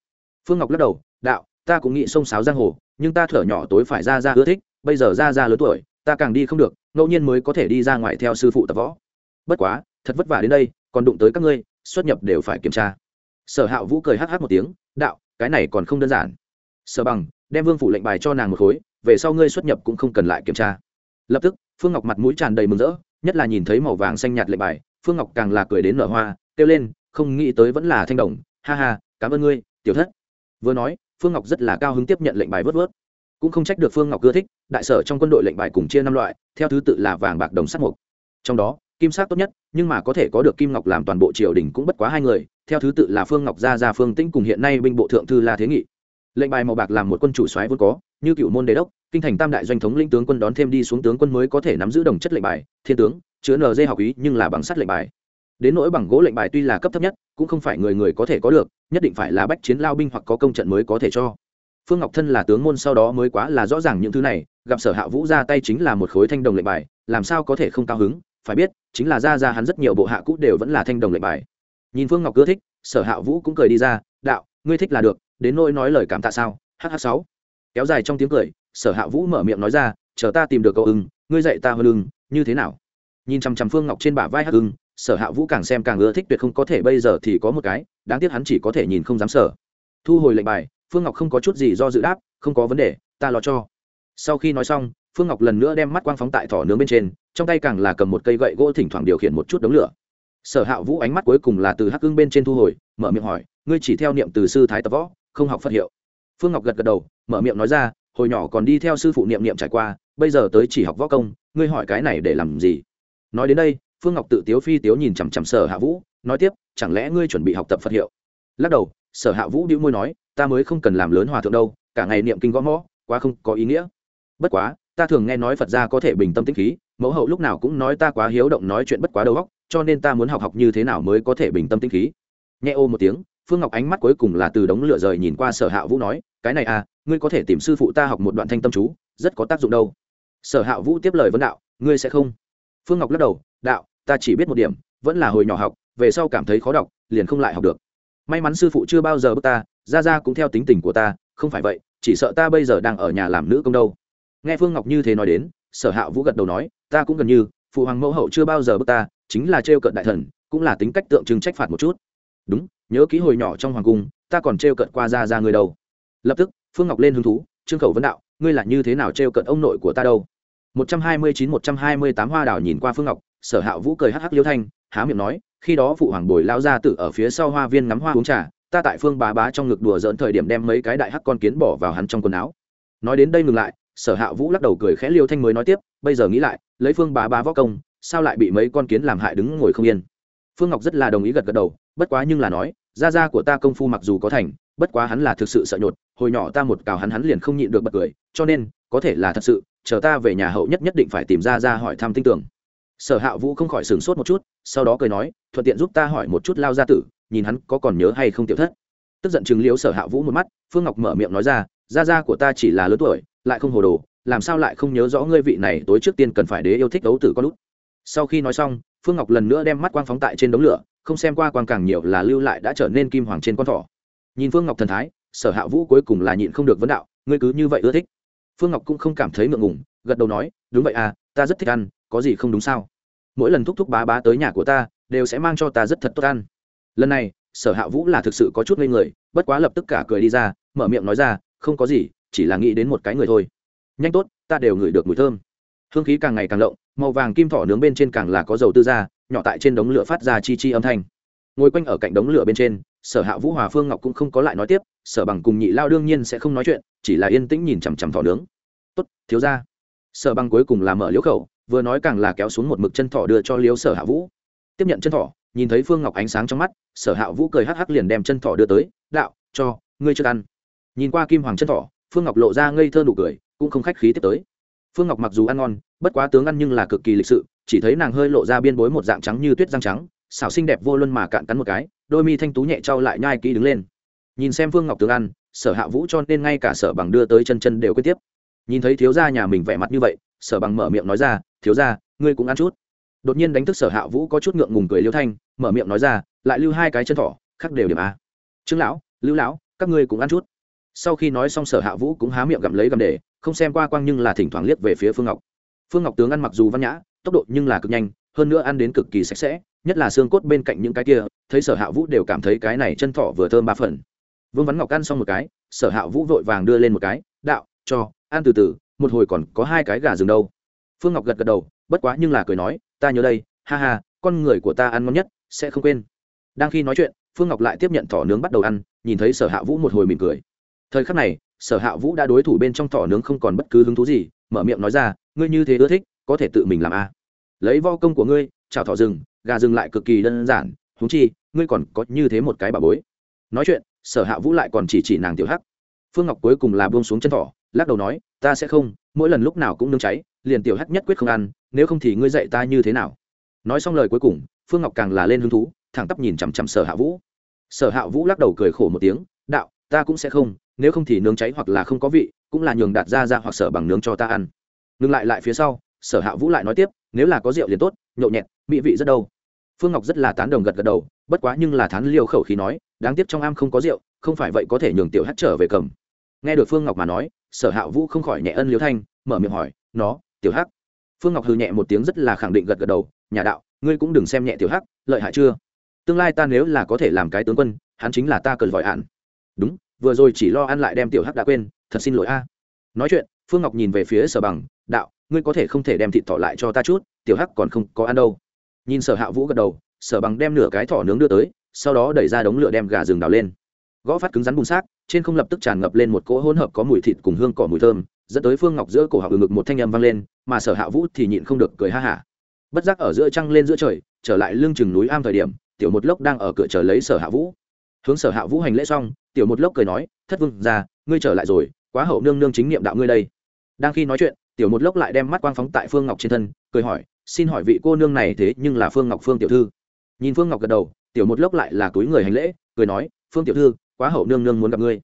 Phương ngọc lắc đầu, đạo, ta cũng nghĩ sông sáo giang hồ, nhưng ta thở nhỏ tối phải ra ra ưa thích, bây giờ ra ra lớn tuổi, ta càng đi không được, ngẫu nhiên mới có thể đi ra ngoài theo sư phụ tập võ. Bất quá, thật vất vả đến đây, còn đụng tới các ngươi, xuất nhập đều phải kiểm tra. Sở hạ vũ cười hh một tiếng, đạo, cái này còn không đơn giản. Sở bằng, đem vương phủ lệnh bài cho nàng một khối, về sau ngươi xuất nhập cũng không cần lại kiểm tra. Lập tức phương ngọc mặt mũi tràn đầy mừng rỡ, nhất là nhìn thấy màu vàng xanh nhạt lệnh bài, phương ngọc càng là cười đến nở hoa, kêu lên, không nghĩ tới vẫn là thanh đồng, ha ha, cảm ơn ngươi, tiểu thất. Vừa nói, phương ngọc rất là cao hứng tiếp nhận lệnh bài vớt vớt. Cũng không trách được phương ngọc ưa thích, đại sở trong quân đội lệnh bài cùng chia năm loại, theo thứ tự là vàng bạc đồng sắt mục trong đó, kim sắc tốt nhất, nhưng mà có thể có được kim ngọc làm toàn bộ triều đình cũng bất quá hai người, theo thứ tự là phương ngọc gia gia phương tĩnh cùng hiện nay binh bộ thượng thư la thế nghị lệnh bài màu bạc làm một quân chủ soái vốn có, như cựu môn đế đốc, kinh thành tam đại doanh thống lĩnh tướng quân đón thêm đi xuống tướng quân mới có thể nắm giữ đồng chất lệnh bài, thiên tướng, chứa nd học ý nhưng là bằng sắt lệnh bài. Đến nỗi bằng gỗ lệnh bài tuy là cấp thấp nhất, cũng không phải người người có thể có được, nhất định phải là bách chiến lao binh hoặc có công trận mới có thể cho. Phương ngọc thân là tướng môn sau đó mới quá là rõ ràng những thứ này, gặp sở hạ vũ ra tay chính là một khối thanh đồng lệnh bài, làm sao có thể không cao hứng, phải biết, chính là ra ra hắn rất nhiều bộ hạ cũ đều vẫn là thanh đồng lệnh bài. Nhìn phương ngọc ưa thích, sở hạ vũ cũng cười đi ra, đạo, ngươi thích là được đến nỗi nói lời cảm tạ sao? Hh sáu. Kéo dài trong tiếng cười, sở hạ vũ mở miệng nói ra, chờ ta tìm được cậu ưng, ngươi dạy ta hơn ưng, như thế nào? Nhìn chằm chằm phương ngọc trên bả vai hắc ưng, sở hạ vũ càng xem càng ưa thích, tuyệt không có thể bây giờ thì có một cái, đáng tiếc hắn chỉ có thể nhìn không dám sở thu hồi lệnh bài, phương ngọc không có chút gì do dự đáp, không có vấn đề, ta lo cho. Sau khi nói xong, phương ngọc lần nữa đem mắt quang phóng tại thỏ nướng bên trên, trong tay càng là cầm một cây gậy gỗ thỉnh thoảng điều khiển một chút đống lửa. Sở hạ vũ ánh mắt cuối cùng là từ hắc ưng bên trên thu hồi, mở miệng hỏi, ngươi chỉ theo niệm từ sư thái tập võ không học phật hiệu. Phương ngọc gật gật đầu, mở miệng nói ra, hồi nhỏ còn đi theo sư phụ niệm niệm trải qua, bây giờ tới chỉ học võ công, ngươi hỏi cái này để làm gì? Nói đến đây, phương ngọc tự tiếu phi tiếu nhìn chằm chằm sở hạ vũ, nói tiếp, chẳng lẽ ngươi chuẩn bị học tập phật hiệu? Lắc đầu, sở hạ vũ đĩu môi nói, ta mới không cần làm lớn hòa thượng đâu, cả ngày niệm kinh gõ mõ, quá không có ý nghĩa. Bất quá, ta thường nghe nói phật gia có thể bình tâm tĩnh khí, mẫu hậu lúc nào cũng nói ta quá hiếu động, nói chuyện bất quá đầu óc, cho nên ta muốn học học như thế nào mới có thể bình tâm tĩnh khí. Nhẹ ô một tiếng phương ngọc ánh mắt cuối cùng là từ đống lửa rời nhìn qua sở hạ vũ nói, cái này à ngươi có thể tìm sư phụ ta học một đoạn thanh tâm chú, rất có tác dụng đâu. Sở hạ vũ tiếp lời vấn đạo, ngươi sẽ không? Phương ngọc lắc đầu, đạo, ta chỉ biết một điểm, vẫn là hồi nhỏ học, về sau cảm thấy khó đọc, liền không lại học được. May mắn sư phụ chưa bao giờ bước ta ra ra cũng theo tính tình của ta, không phải vậy, chỉ sợ ta bây giờ đang ở nhà làm nữ công đâu. Nghe phương ngọc như thế nói đến, sở hạ vũ gật đầu nói, ta cũng gần như, phụ hoàng mẫu hậu chưa bao giờ bước ta, chính là trêu cận đại thần, cũng là tính cách tượng trưng trách phạt một chút đúng, nhớ ký hồi nhỏ trong hoàng cung, ta còn trêu cận qua ra ra người đâu. Lập tức, phương ngọc lên hứng thú, trương khẩu vấn đạo, ngươi là như thế nào trêu cận ông nội của ta đâu? Một trăm hai mươi chín, một trăm hai mươi tám hoa đào nhìn qua phương ngọc, sở hạ vũ cười hắc hắc liêu thanh, há miệng nói, khi đó phụ hoàng bồi lao ra tự ở phía sau hoa viên ngắm hoa uống trà, ta tại phương bà bá trong ngực đùa dỡn thời điểm đem mấy cái đại hắc con kiến bỏ vào hắn trong quần áo. Nói đến đây ngừng lại, sở hạ vũ lắc đầu cười khẽ liêu thanh mới nói tiếp, bây giờ nghĩ lại, lấy phương bà bá võ công, sao lại bị mấy con kiến làm hại đứng ngồi không yên? Phương ngọc rất là đồng ý gật gật đầu bất quá nhưng là nói, gia gia của ta công phu mặc dù có thành, bất quá hắn là thực sự sợ nhột, hồi nhỏ ta một cào hắn hắn liền không nhịn được bật cười, cho nên, có thể là thật sự, chờ ta về nhà hậu nhất nhất định phải tìm ra ra hỏi thăm tin tưởng sở hạ vũ không khỏi sửng sốt một chút, sau đó cười nói, thuận tiện giúp ta hỏi một chút lao gia tử, nhìn hắn có còn nhớ hay không tiểu thất. Tức giận chứng liếu sở hạ vũ một mắt, phương ngọc mở miệng nói ra, gia gia của ta chỉ là lớn tuổi, lại không hồ đồ, làm sao lại không nhớ rõ ngươi vị này tối trước tiên cần phải đế yêu thích đấu tử con lút sau khi nói xong, phương ngọc lần nữa đem mắt quang phóng tại trên đống lửa không xem qua quang càng nhiều là lưu lại đã trở nên kim hoàng trên con thỏ. Nhìn phương ngọc thần thái, sở hạ vũ cuối cùng là nhịn không được vấn đạo, ngươi cứ như vậy ưa thích. Phương ngọc cũng không cảm thấy ngượng ngùng, gật đầu nói, đúng vậy à ta rất thích ăn, có gì không đúng sao? Mỗi lần thúc thúc bá bá tới nhà của ta, đều sẽ mang cho ta rất thật tốt ăn. Lần này, sở hạ vũ là thực sự có chút ngây người, bất quá lập tức cả cười đi ra, mở miệng nói ra, không có gì, chỉ là nghĩ đến một cái người thôi. Nhanh tốt, ta đều ngửi được mùi thơm. Hương khí càng ngày càng lộng màu vàng kim thỏ nướng bên trên càng là có dầu tư ra, nhỏ tại trên đống lửa phát ra chi chi âm thanh. Ngồi quanh ở cạnh đống lửa bên trên, sở hạ vũ, hòa phương ngọc cũng không có lại nói tiếp, sở bằng cùng nhị lao đương nhiên sẽ không nói chuyện, chỉ là yên tĩnh nhìn chằm chằm thỏ nướng. Tốt, thiếu ra sở bằng cuối cùng là mở liễu khẩu, vừa nói càng là kéo xuống một mực chân thỏ đưa cho liễu sở hạ vũ. Tiếp nhận chân thỏ, nhìn thấy phương ngọc ánh sáng trong mắt, sở hạ vũ cười hắc hắc liền đem chân thỏ đưa tới, đạo, cho, ngươi chưa ăn. Nhìn qua kim hoàng chân thỏ, phương ngọc lộ ra ngây thơ nụ cười, cũng không khách khí tiếp tới phương ngọc mặc dù ăn ngon, bất quá tướng ăn nhưng là cực kỳ lịch sự, chỉ thấy nàng hơi lộ ra biên bối một dạng trắng như tuyết răng trắng, xảo xinh đẹp vô luân mà cạn cắn một cái, đôi mi thanh tú nhẹ trao lại nhai kỹ đứng lên. Nhìn xem phương ngọc tướng ăn, sở hạ vũ cho nên ngay cả sở bằng đưa tới chân chân đều quyết tiếp. Nhìn thấy thiếu gia nhà mình vẻ mặt như vậy, sở bằng mở miệng nói ra, thiếu gia, ngươi cũng ăn chút. Đột nhiên đánh thức sở hạ vũ có chút ngượng ngùng cười liêu thanh, mở miệng nói ra, lại lưu hai cái chân thỏ khắc đều điểm a. Trương lão, lưu lão, các ngươi cũng ăn chút. Sau khi nói xong sở hạ vũ cũng há miệng gặm lấy gặm để không xem qua quang nhưng là thỉnh thoảng liếc về phía phương ngọc. Phương ngọc tướng ăn mặc dù văn nhã, tốc độ nhưng là cực nhanh, hơn nữa ăn đến cực kỳ sạch sẽ, nhất là xương cốt bên cạnh những cái kia, thấy sở hạ vũ đều cảm thấy cái này chân thỏ vừa thơm ba phần. Vương văn ngọc ăn xong một cái, sở hạ vũ vội vàng đưa lên một cái, đạo, cho, ăn từ từ, một hồi còn có hai cái gà rừng đâu. Phương ngọc gật gật đầu, bất quá nhưng là cười nói, ta nhớ đây, ha ha, con người của ta ăn ngon nhất, sẽ không quên. Đang khi nói chuyện, phương ngọc lại tiếp nhận thỏ nướng bắt đầu ăn, nhìn thấy sở hạ vũ một hồi mỉm cười thời khắc này, sở hạ vũ đã đối thủ bên trong thỏ nướng không còn bất cứ hứng thú gì, mở miệng nói ra, ngươi như thế ưa thích, có thể tự mình làm a à. lấy vo công của ngươi, chào thỏ rừng, gà rừng lại cực kỳ đơn giản húng chi, ngươi còn có như thế một cái bà bối. Nói chuyện, sở hạ vũ lại còn chỉ chỉ nàng tiểu hắc. Phương ngọc cuối cùng là buông xuống chân thỏ, lắc đầu nói, ta sẽ không, mỗi lần lúc nào cũng nương cháy, liền tiểu hắc nhất quyết không ăn, nếu không thì ngươi dạy ta như thế nào? Nói xong lời cuối cùng, phương ngọc càng là lên hứng thú, thẳng tắp nhìn chằm chằm sở hạ vũ. Sở hạ vũ lắc đầu cười khổ một tiếng, đạo, ta cũng sẽ không nếu không thì nướng cháy hoặc là không có vị, cũng là nhường đạt ra ra hoặc sở bằng nướng cho ta ăn. Ngừng lại lại phía sau, sở hạ vũ lại nói tiếp, nếu là có rượu liền tốt, nhậu nhẹt, mỹ vị rất đâu. Phương ngọc rất là tán đồng gật gật đầu, bất quá nhưng là thán liêu khẩu khí nói, đáng tiếc trong am không có rượu, không phải vậy có thể nhường tiểu hát trở về cầm. Nghe được phương ngọc mà nói, sở hạ vũ không khỏi nhẹ ân liêu thanh, mở miệng hỏi, nó, tiểu hắc? Phương ngọc hừ nhẹ một tiếng rất là khẳng định gật gật đầu, nhà đạo, ngươi cũng đừng xem nhẹ tiểu hắc, lợi hại chưa? Tương lai ta nếu là có thể làm cái tướng quân, hắn chính là ta cần vội hạn đúng vừa rồi chỉ lo ăn lại đem tiểu hắc đã quên, thật xin lỗi a. Nói chuyện, phương ngọc nhìn về phía sở bằng, đạo, ngươi có thể không thể đem thịt thỏ lại cho ta chút, tiểu hắc còn không có ăn đâu. Nhìn sở hạ vũ gật đầu, sở bằng đem nửa cái thỏ nướng đưa tới, sau đó đẩy ra đống lửa đem gà rừng đào lên. Gõ phát cứng rắn bùn xác, trên không lập tức tràn ngập lên một cỗ hỗn hợp có mùi thịt cùng hương cỏ mùi thơm, dẫn tới phương ngọc giữa cổ họng ngực một thanh âm vang lên, mà sở hạ vũ thì nhịn không được cười ha hả. Bất giác ở giữa trăng lên giữa trời, trở lại lưng chừng núi am thời điểm, tiểu một lốc đang ở cửa chờ lấy sở hạ vũ. Hướng sở hạ vũ hành lễ xong tiểu một lốc cười nói, thất vương ra ngươi trở lại rồi, quá hậu nương nương chính niệm đạo ngươi đây. Đang khi nói chuyện, tiểu một lốc lại đem mắt quang phóng tại phương ngọc trên thân, cười hỏi, xin hỏi vị cô nương này thế nhưng là phương ngọc phương tiểu thư? Nhìn phương ngọc gật đầu, tiểu một lốc lại là túi người hành lễ, cười nói, phương tiểu thư, quá hậu nương nương muốn gặp ngươi.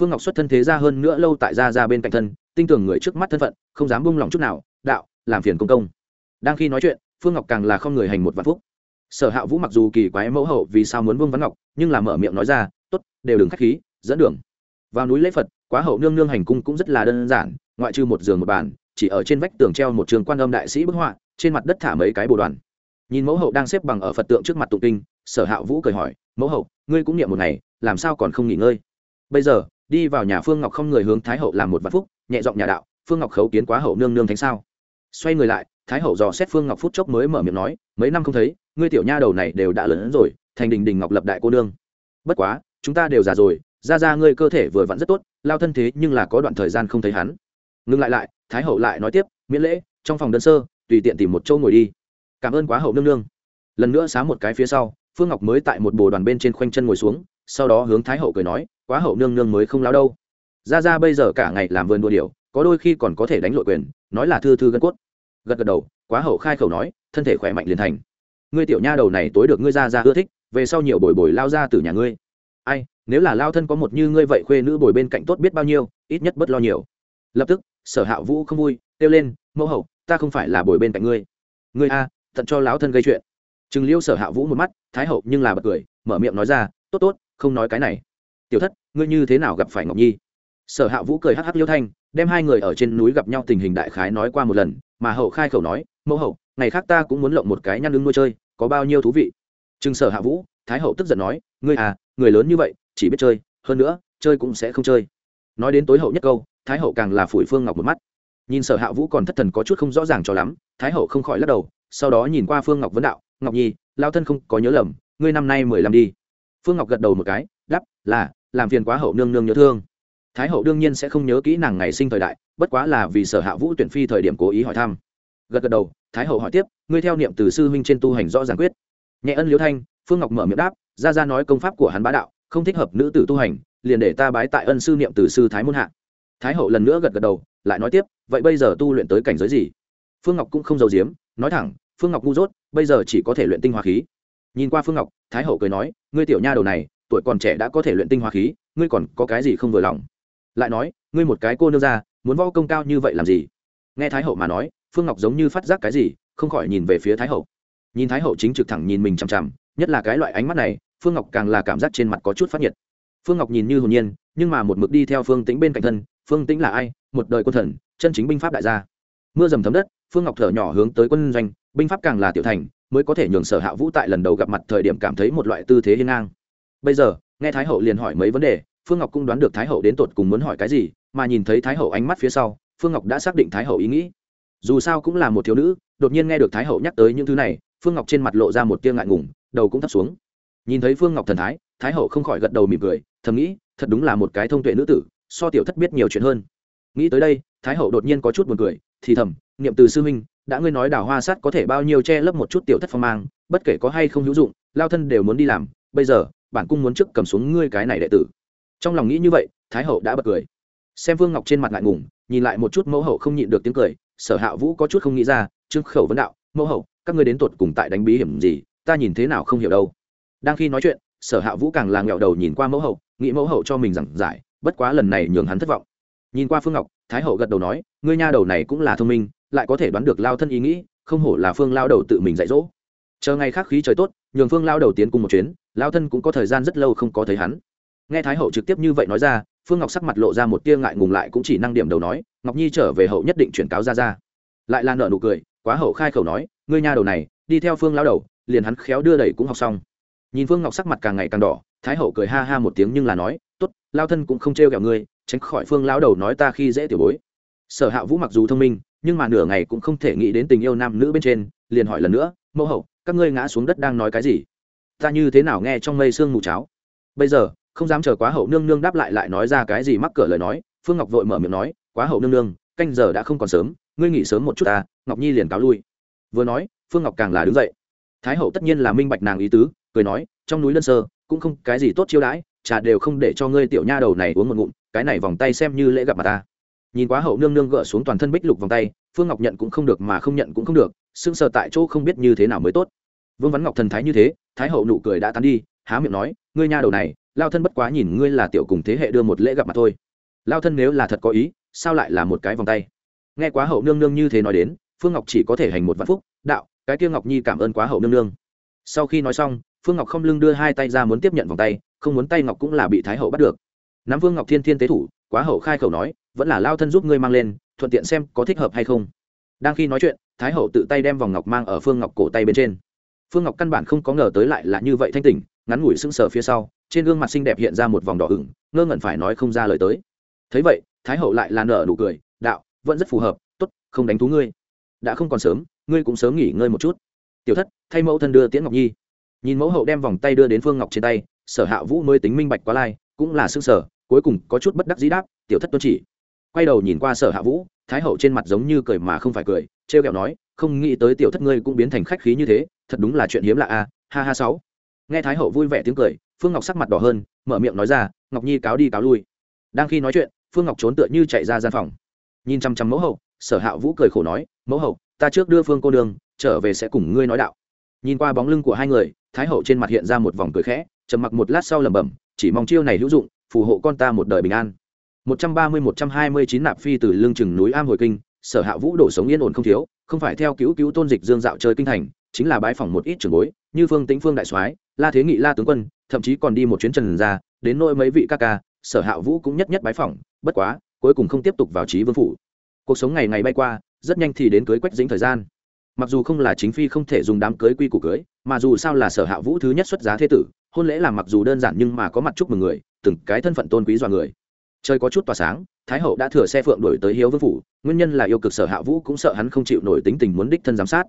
Phương ngọc xuất thân thế ra hơn nữa lâu tại gia ra bên cạnh thân, tinh tưởng người trước mắt thân phận, không dám bung lòng chút nào, đạo, làm phiền công công. Đang khi nói chuyện, phương ngọc càng là không người hành một vạn phúc. Sở hạ vũ mặc dù kỳ quái mẫu hậu vì sao muốn vương văn ngọc, nhưng là mở miệng nói ra t ố t đều đừng k h á c h khí, dẫn đường. Vào núi lễ phật, quá hậu nương nương hành cung cũng rất là đơn giản, ngoại trừ một giường một bàn, chỉ ở trên vách tường treo một trường quan âm đại sĩ bức họa, trên mặt đất thả mấy cái bồ đoàn. Nhìn mẫu hậu đang xếp bằng ở phật tượng trước mặt tụng kinh, sở hạ vũ cười hỏi, mẫu hậu, ngươi cũng niệm một ngày, làm sao còn không nghỉ ngơi? Bây giờ, đi vào nhà phương ngọc không người hướng thái hậu làm một vạn phúc, nhẹ giọng nhà đạo, phương ngọc khấu kiến quá hậu nương nương thánh sao? Xoay người lại, thái hậu dò xét phương ngọc phút chốc mới mở miệng nói, mấy năm không thấy, ngươi tiểu nha đầu này đều đã lớn rồi, thành đình đình ngọc lập đại cô nương. Bất quá chúng ta đều già rồi, ra ra ngươi cơ thể vừa vặn rất tốt, lao thân thế nhưng là có đoạn thời gian không thấy hắn. Ngừng lại lại, thái hậu lại nói tiếp, miễn lễ, trong phòng đơn sơ, tùy tiện tìm một chỗ ngồi đi. Cảm ơn quá hậu nương nương. Lần nữa xá một cái phía sau, phương ngọc mới tại một bồ đoàn bên trên khoanh chân ngồi xuống, sau đó hướng thái hậu cười nói, quá hậu nương nương mới không lao đâu. Ra ra bây giờ cả ngày làm vườn đua điều có đôi khi còn có thể đánh lội quyền, nói là thư thư gân cốt. Gật gật đầu, quá hậu khai khẩu nói, thân thể khỏe mạnh liền thành. Ngươi tiểu nha đầu này tối được ngươi ra ra ưa thích, về sau nhiều bồi bồi lao ra từ nhà ngươi ai, nếu là lao thân có một như ngươi vậy khuê nữ bồi bên cạnh tốt biết bao nhiêu, ít nhất bất lo nhiều. Lập tức, sở hạ vũ không vui, kêu lên, mẫu hậu, ta không phải là bồi bên cạnh ngươi. Ngươi a tận cho lão thân gây chuyện. Chừng liêu sở hạ vũ một mắt, thái hậu nhưng là bật cười, mở miệng nói ra, tốt tốt, không nói cái này. Tiểu thất, ngươi như thế nào gặp phải ngọc nhi? Sở hạ vũ cười hắc hắc liêu thanh, đem hai người ở trên núi gặp nhau tình hình đại khái nói qua một lần, mà hậu khai khẩu nói, mẫu hậu, ngày khác ta cũng muốn lộng một cái nhăn lưng nuôi chơi, có bao nhiêu thú vị? Chừng sở hạ vũ, thái hậu tức giận nói, ngươi à người lớn như vậy, chỉ biết chơi, hơn nữa, chơi cũng sẽ không chơi. Nói đến tối hậu nhất câu, thái hậu càng là phủi phương ngọc một mắt. Nhìn sở hạ vũ còn thất thần có chút không rõ ràng cho lắm, thái hậu không khỏi lắc đầu, sau đó nhìn qua phương ngọc vấn đạo, ngọc nhi, lao thân không có nhớ lầm, ngươi năm nay mười lăm đi. Phương ngọc gật đầu một cái đắp là, làm phiền quá hậu nương nương nhớ thương. Thái hậu đương nhiên sẽ không nhớ kỹ nàng ngày sinh thời đại, bất quá là vì sở hạ vũ tuyển phi thời điểm cố ý hỏi thăm. Gật gật đầu, thái hậu hỏi tiếp, ngươi theo niệm từ sư huynh trên tu hành rõ ràng quyết? Nhẹ ân liễu thanh, phương ngọc mở miệng đáp ra ra nói công pháp của hắn bá đạo, không thích hợp nữ tử tu hành, liền để ta bái tại ân sư niệm từ sư thái môn hạ. Thái hậu lần nữa gật gật đầu, lại nói tiếp, vậy bây giờ tu luyện tới cảnh giới gì? Phương ngọc cũng không giàu diếm nói thẳng, phương ngọc ngu dốt, bây giờ chỉ có thể luyện tinh hoa khí. Nhìn qua phương ngọc, thái hậu cười nói, ngươi tiểu nha đầu này, tuổi còn trẻ đã có thể luyện tinh hoa khí, ngươi còn có cái gì không vừa lòng? Lại nói, ngươi một cái cô nương ra muốn võ công cao như vậy làm gì? Nghe thái hậu mà nói, phương ngọc giống như phát giác cái gì, không khỏi nhìn về phía thái hậu. Nhìn thái hậu chính trực thẳng nhìn mình chằm chằm nhất là cái loại ánh mắt này, phương ngọc càng là cảm giác trên mặt có chút phát nhiệt. Phương ngọc nhìn như hồn nhiên, nhưng mà một mực đi theo phương tĩnh bên cạnh thân, phương tĩnh là ai? Một đời quân thần, chân chính binh pháp đại gia. Mưa dầm thấm đất, phương ngọc thở nhỏ hướng tới quân doanh, binh pháp càng là tiểu thành, mới có thể nhường sở hạ vũ tại lần đầu gặp mặt thời điểm cảm thấy một loại tư thế hiên ngang. Bây giờ, nghe thái hậu liền hỏi mấy vấn đề, phương ngọc cũng đoán được thái hậu đến tột cùng muốn hỏi cái gì, mà nhìn thấy thái hậu ánh mắt phía sau, phương ngọc đã xác định thái hậu ý nghĩ. Dù sao cũng là một thiếu nữ, đột nhiên nghe được thái hậu nhắc tới những thứ này, phương ngọc trên mặt lộ ra một tia ngại ngùng đầu cũng thấp xuống. Nhìn thấy phương ngọc thần thái thái hậu không khỏi gật đầu mỉm cười, thầm nghĩ, thật đúng là một cái thông tuệ nữ tử, so tiểu thất biết nhiều chuyện hơn. Nghĩ tới đây, thái hậu đột nhiên có chút buồn cười, thì thầm, niệm từ sư huynh, đã ngươi nói đào hoa sắt có thể bao nhiêu che lấp một chút tiểu thất phong mang, bất kể có hay không hữu dụng, lao thân đều muốn đi làm, bây giờ, bản cung muốn trước cầm xuống ngươi cái này đệ tử. Trong lòng nghĩ như vậy, thái hậu đã bật cười. Xem phương ngọc trên mặt ngại ngùng, nhìn lại một chút mẫu hậu không nhịn được tiếng cười, sở hạ vũ có chút không nghĩ ra, trương khẩu vấn đạo, mẫu hậu, các ngươi đến tột cùng tại đánh bí hiểm gì? Ta nhìn thế nào không hiểu đâu. Đang khi nói chuyện, sở hạ vũ càng là nghẹo đầu nhìn qua mẫu hậu, nghĩ mẫu hậu cho mình giảng giải, bất quá lần này nhường hắn thất vọng. Nhìn qua phương ngọc, thái hậu gật đầu nói, ngươi nha đầu này cũng là thông minh, lại có thể đoán được lao thân ý nghĩ, không hổ là phương lao đầu tự mình dạy dỗ. Chờ ngày khác khí trời tốt, nhường phương lao đầu tiến cùng một chuyến, lao thân cũng có thời gian rất lâu không có thấy hắn. Nghe thái hậu trực tiếp như vậy nói ra, phương ngọc sắc mặt lộ ra một tia ngại ngùng lại cũng chỉ năng điểm đầu nói, ngọc nhi trở về hậu nhất định chuyển cáo ra ra. Lại là nợ nụ cười, quá hậu khai khẩu nói, ngươi nha đầu này, đi theo phương lao đầu liền hắn khéo đưa đẩy cũng học xong. Nhìn phương ngọc sắc mặt càng ngày càng đỏ, thái hậu cười ha ha một tiếng nhưng là nói t ố t lao thân cũng không trêu ghẹo ngươi, tránh khỏi phương lao đầu nói ta khi dễ tiểu bối. Sở hạ vũ mặc dù thông minh, nhưng mà nửa ngày cũng không thể nghĩ đến tình yêu nam nữ bên trên, liền hỏi lần nữa, mẫu hậu, các ngươi ngã xuống đất đang nói cái gì? Ta như thế nào nghe trong mây sương mù cháo? Bây giờ, không dám chờ quá hậu nương nương đáp lại lại nói ra cái gì mắc cỡ lời nói, phương ngọc vội mở miệng nói, quá hậu nương nương, canh giờ đã không còn sớm, ngươi nghỉ sớm một chút ta, ngọc nhi liền cáo lui. Vừa nói, phương ngọc càng là đứng dậy thái hậu tất nhiên là minh bạch nàng ý tứ, cười nói, trong núi lân sơ, cũng không cái gì tốt chiêu đãi, trà đều không để cho ngươi tiểu nha đầu này uống một ngụm, cái này vòng tay xem như lễ gặp mặt ta. Nhìn quá hậu nương nương gỡ xuống toàn thân bích lục vòng tay, phương ngọc nhận cũng không được mà không nhận cũng không được sưng sờ tại chỗ không biết như thế nào mới tốt. Vương văn ngọc thần thái như thế, thái hậu nụ cười đã tán đi, há miệng nói, ngươi nha đầu này, lao thân bất quá nhìn ngươi là tiểu cùng thế hệ đưa một lễ gặp mặt thôi. Lao thân nếu là thật có ý, sao lại là một cái vòng tay? Nghe quá hậu nương nương như thế nói đến, phương ngọc chỉ có thể hành một vạn phúc, đạo cái kia ngọc nhi cảm ơn quá hậu nương nương. Sau khi nói xong, phương ngọc không lưng đưa hai tay ra muốn tiếp nhận vòng tay, không muốn tay ngọc cũng là bị thái hậu bắt được. Nắm Vương ngọc thiên thiên tế thủ, quá hậu khai khẩu nói, vẫn là lao thân giúp ngươi mang lên, thuận tiện xem có thích hợp hay không. Đang khi nói chuyện, thái hậu tự tay đem vòng ngọc mang ở phương ngọc cổ tay bên trên. Phương ngọc căn bản không có ngờ tới lại là như vậy thanh tỉnh, ngắn ngủi sững sờ phía sau, trên gương mặt xinh đẹp hiện ra một vòng đỏ ửng, ngơ ngẩn phải nói không ra lời tới. Thấy vậy, thái hậu lại là nở nụ cười, đạo, vẫn rất phù hợp, tốt, không đánh thú ngươi. Đã không còn sớm ngươi cũng sớm nghỉ ngơi một chút. Tiểu thất, thay mẫu thân đưa tiễn ngọc nhi. Nhìn mẫu hậu đem vòng tay đưa đến phương ngọc trên tay, sở hạ vũ mới tính minh bạch quá lai, cũng là xương sở cuối cùng có chút bất đắc dĩ đáp, tiểu thất tuân chỉ. Quay đầu nhìn qua sở hạ vũ, thái hậu trên mặt giống như cười mà không phải cười, trêu kẹo nói, không nghĩ tới tiểu thất ngươi cũng biến thành khách khí như thế, thật đúng là chuyện hiếm lạ a, ha ha sáu. Nghe thái hậu vui vẻ tiếng cười, phương ngọc sắc mặt đỏ hơn, mở miệng nói ra, ngọc nhi cáo đi cáo lui. Đang khi nói chuyện, phương ngọc trốn tựa như chạy ra gian phòng. Nhìn chăm chăm mẫu hậu, sở hạ vũ cười khổ nói, mẫu hậu ta trước đưa phương cô đường trở về sẽ cùng ngươi nói đạo. Nhìn qua bóng lưng của hai người, thái hậu trên mặt hiện ra một vòng cười khẽ, trầm mặc một lát sau lẩm bẩm, chỉ mong chiêu này hữu dụng, phù hộ con ta một đời bình an. 130-129 nạp phi từ lương chừng núi am hồi kinh, sở hạ vũ đổ sống yên ổn không thiếu, không phải theo cứu cứu tôn dịch dương dạo chơi kinh thành, chính là bái phỏng một ít trường bối, như phương tĩnh phương đại soái, la thế nghị la tướng quân, thậm chí còn đi một chuyến trần ra đến nỗi mấy vị ca ca, sở hạ vũ cũng nhất nhất bái phỏng, bất quá, cuối cùng không tiếp tục vào trí vương phủ. Cuộc sống ngày ngày bay qua rất nhanh thì đến cưới quách dính thời gian. Mặc dù không là chính phi không thể dùng đám cưới quy củ cưới, mà dù sao là sở hạ vũ thứ nhất xuất giá thế tử, hôn lễ làm mặc dù đơn giản nhưng mà có mặt chúc mừng người, từng cái thân phận tôn quý dọa người. Trời có chút tỏa sáng, thái hậu đã thừa xe phượng đổi tới hiếu vương phủ, nguyên nhân là yêu cực sở hạ vũ cũng sợ hắn không chịu nổi tính tình muốn đích thân giám sát.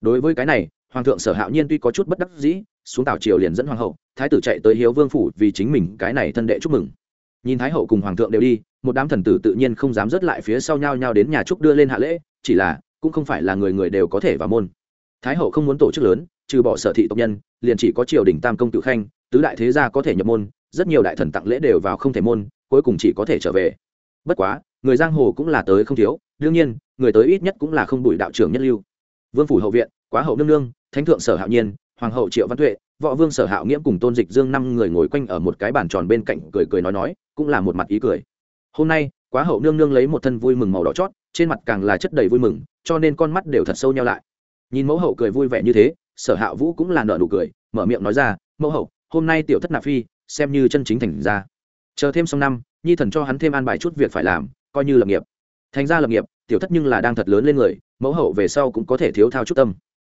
Đối với cái này, hoàng thượng sở hạo nhiên tuy có chút bất đắc dĩ, xuống tảo triều liền dẫn hoàng hậu, thái tử chạy tới hiếu vương phủ vì chính mình cái này thân đệ chúc mừng. Nhìn thái hậu cùng hoàng thượng đều đi, một đám thần tử tự nhiên không dám rớt lại phía sau nhau nhau đến nhà trúc đưa lên hạ lễ chỉ là, cũng không phải là người người đều có thể vào môn. Thái hậu không muốn tổ chức lớn, trừ bỏ sở thị tộc nhân, liền chỉ có triều đình tam công tự khanh, tứ đại thế gia có thể nhập môn, rất nhiều đại thần tặng lễ đều vào không thể môn, cuối cùng chỉ có thể trở về. Bất quá, người giang hồ cũng là tới không thiếu, đương nhiên, người tới ít nhất cũng là không đủi đạo trưởng nhất lưu. Vương phủ hậu viện, quá hậu nương nương, thánh thượng sở hạo nhiên, hoàng hậu triệu văn tuệ, võ vương sở hạo nghiễm cùng tôn dịch dương năm người ngồi quanh ở một cái bàn tròn bên cạnh cười cười nói nói, cũng là một mặt ý cười. Hôm nay, quá hậu nương nương lấy một thân vui mừng màu đỏ chót trên mặt càng là chất đầy vui mừng, cho nên con mắt đều thật sâu nhau lại. Nhìn mẫu hậu cười vui vẻ như thế, sở hạ vũ cũng là nợ nụ cười, mở miệng nói ra, mẫu hậu, hôm nay tiểu thất nạp phi, xem như chân chính thành ra chờ thêm xong năm, nhi thần cho hắn thêm an bài chút việc phải làm, coi như lập nghiệp. Thành ra lập nghiệp, tiểu thất nhưng là đang thật lớn lên người, mẫu hậu về sau cũng có thể thiếu thao chút tâm.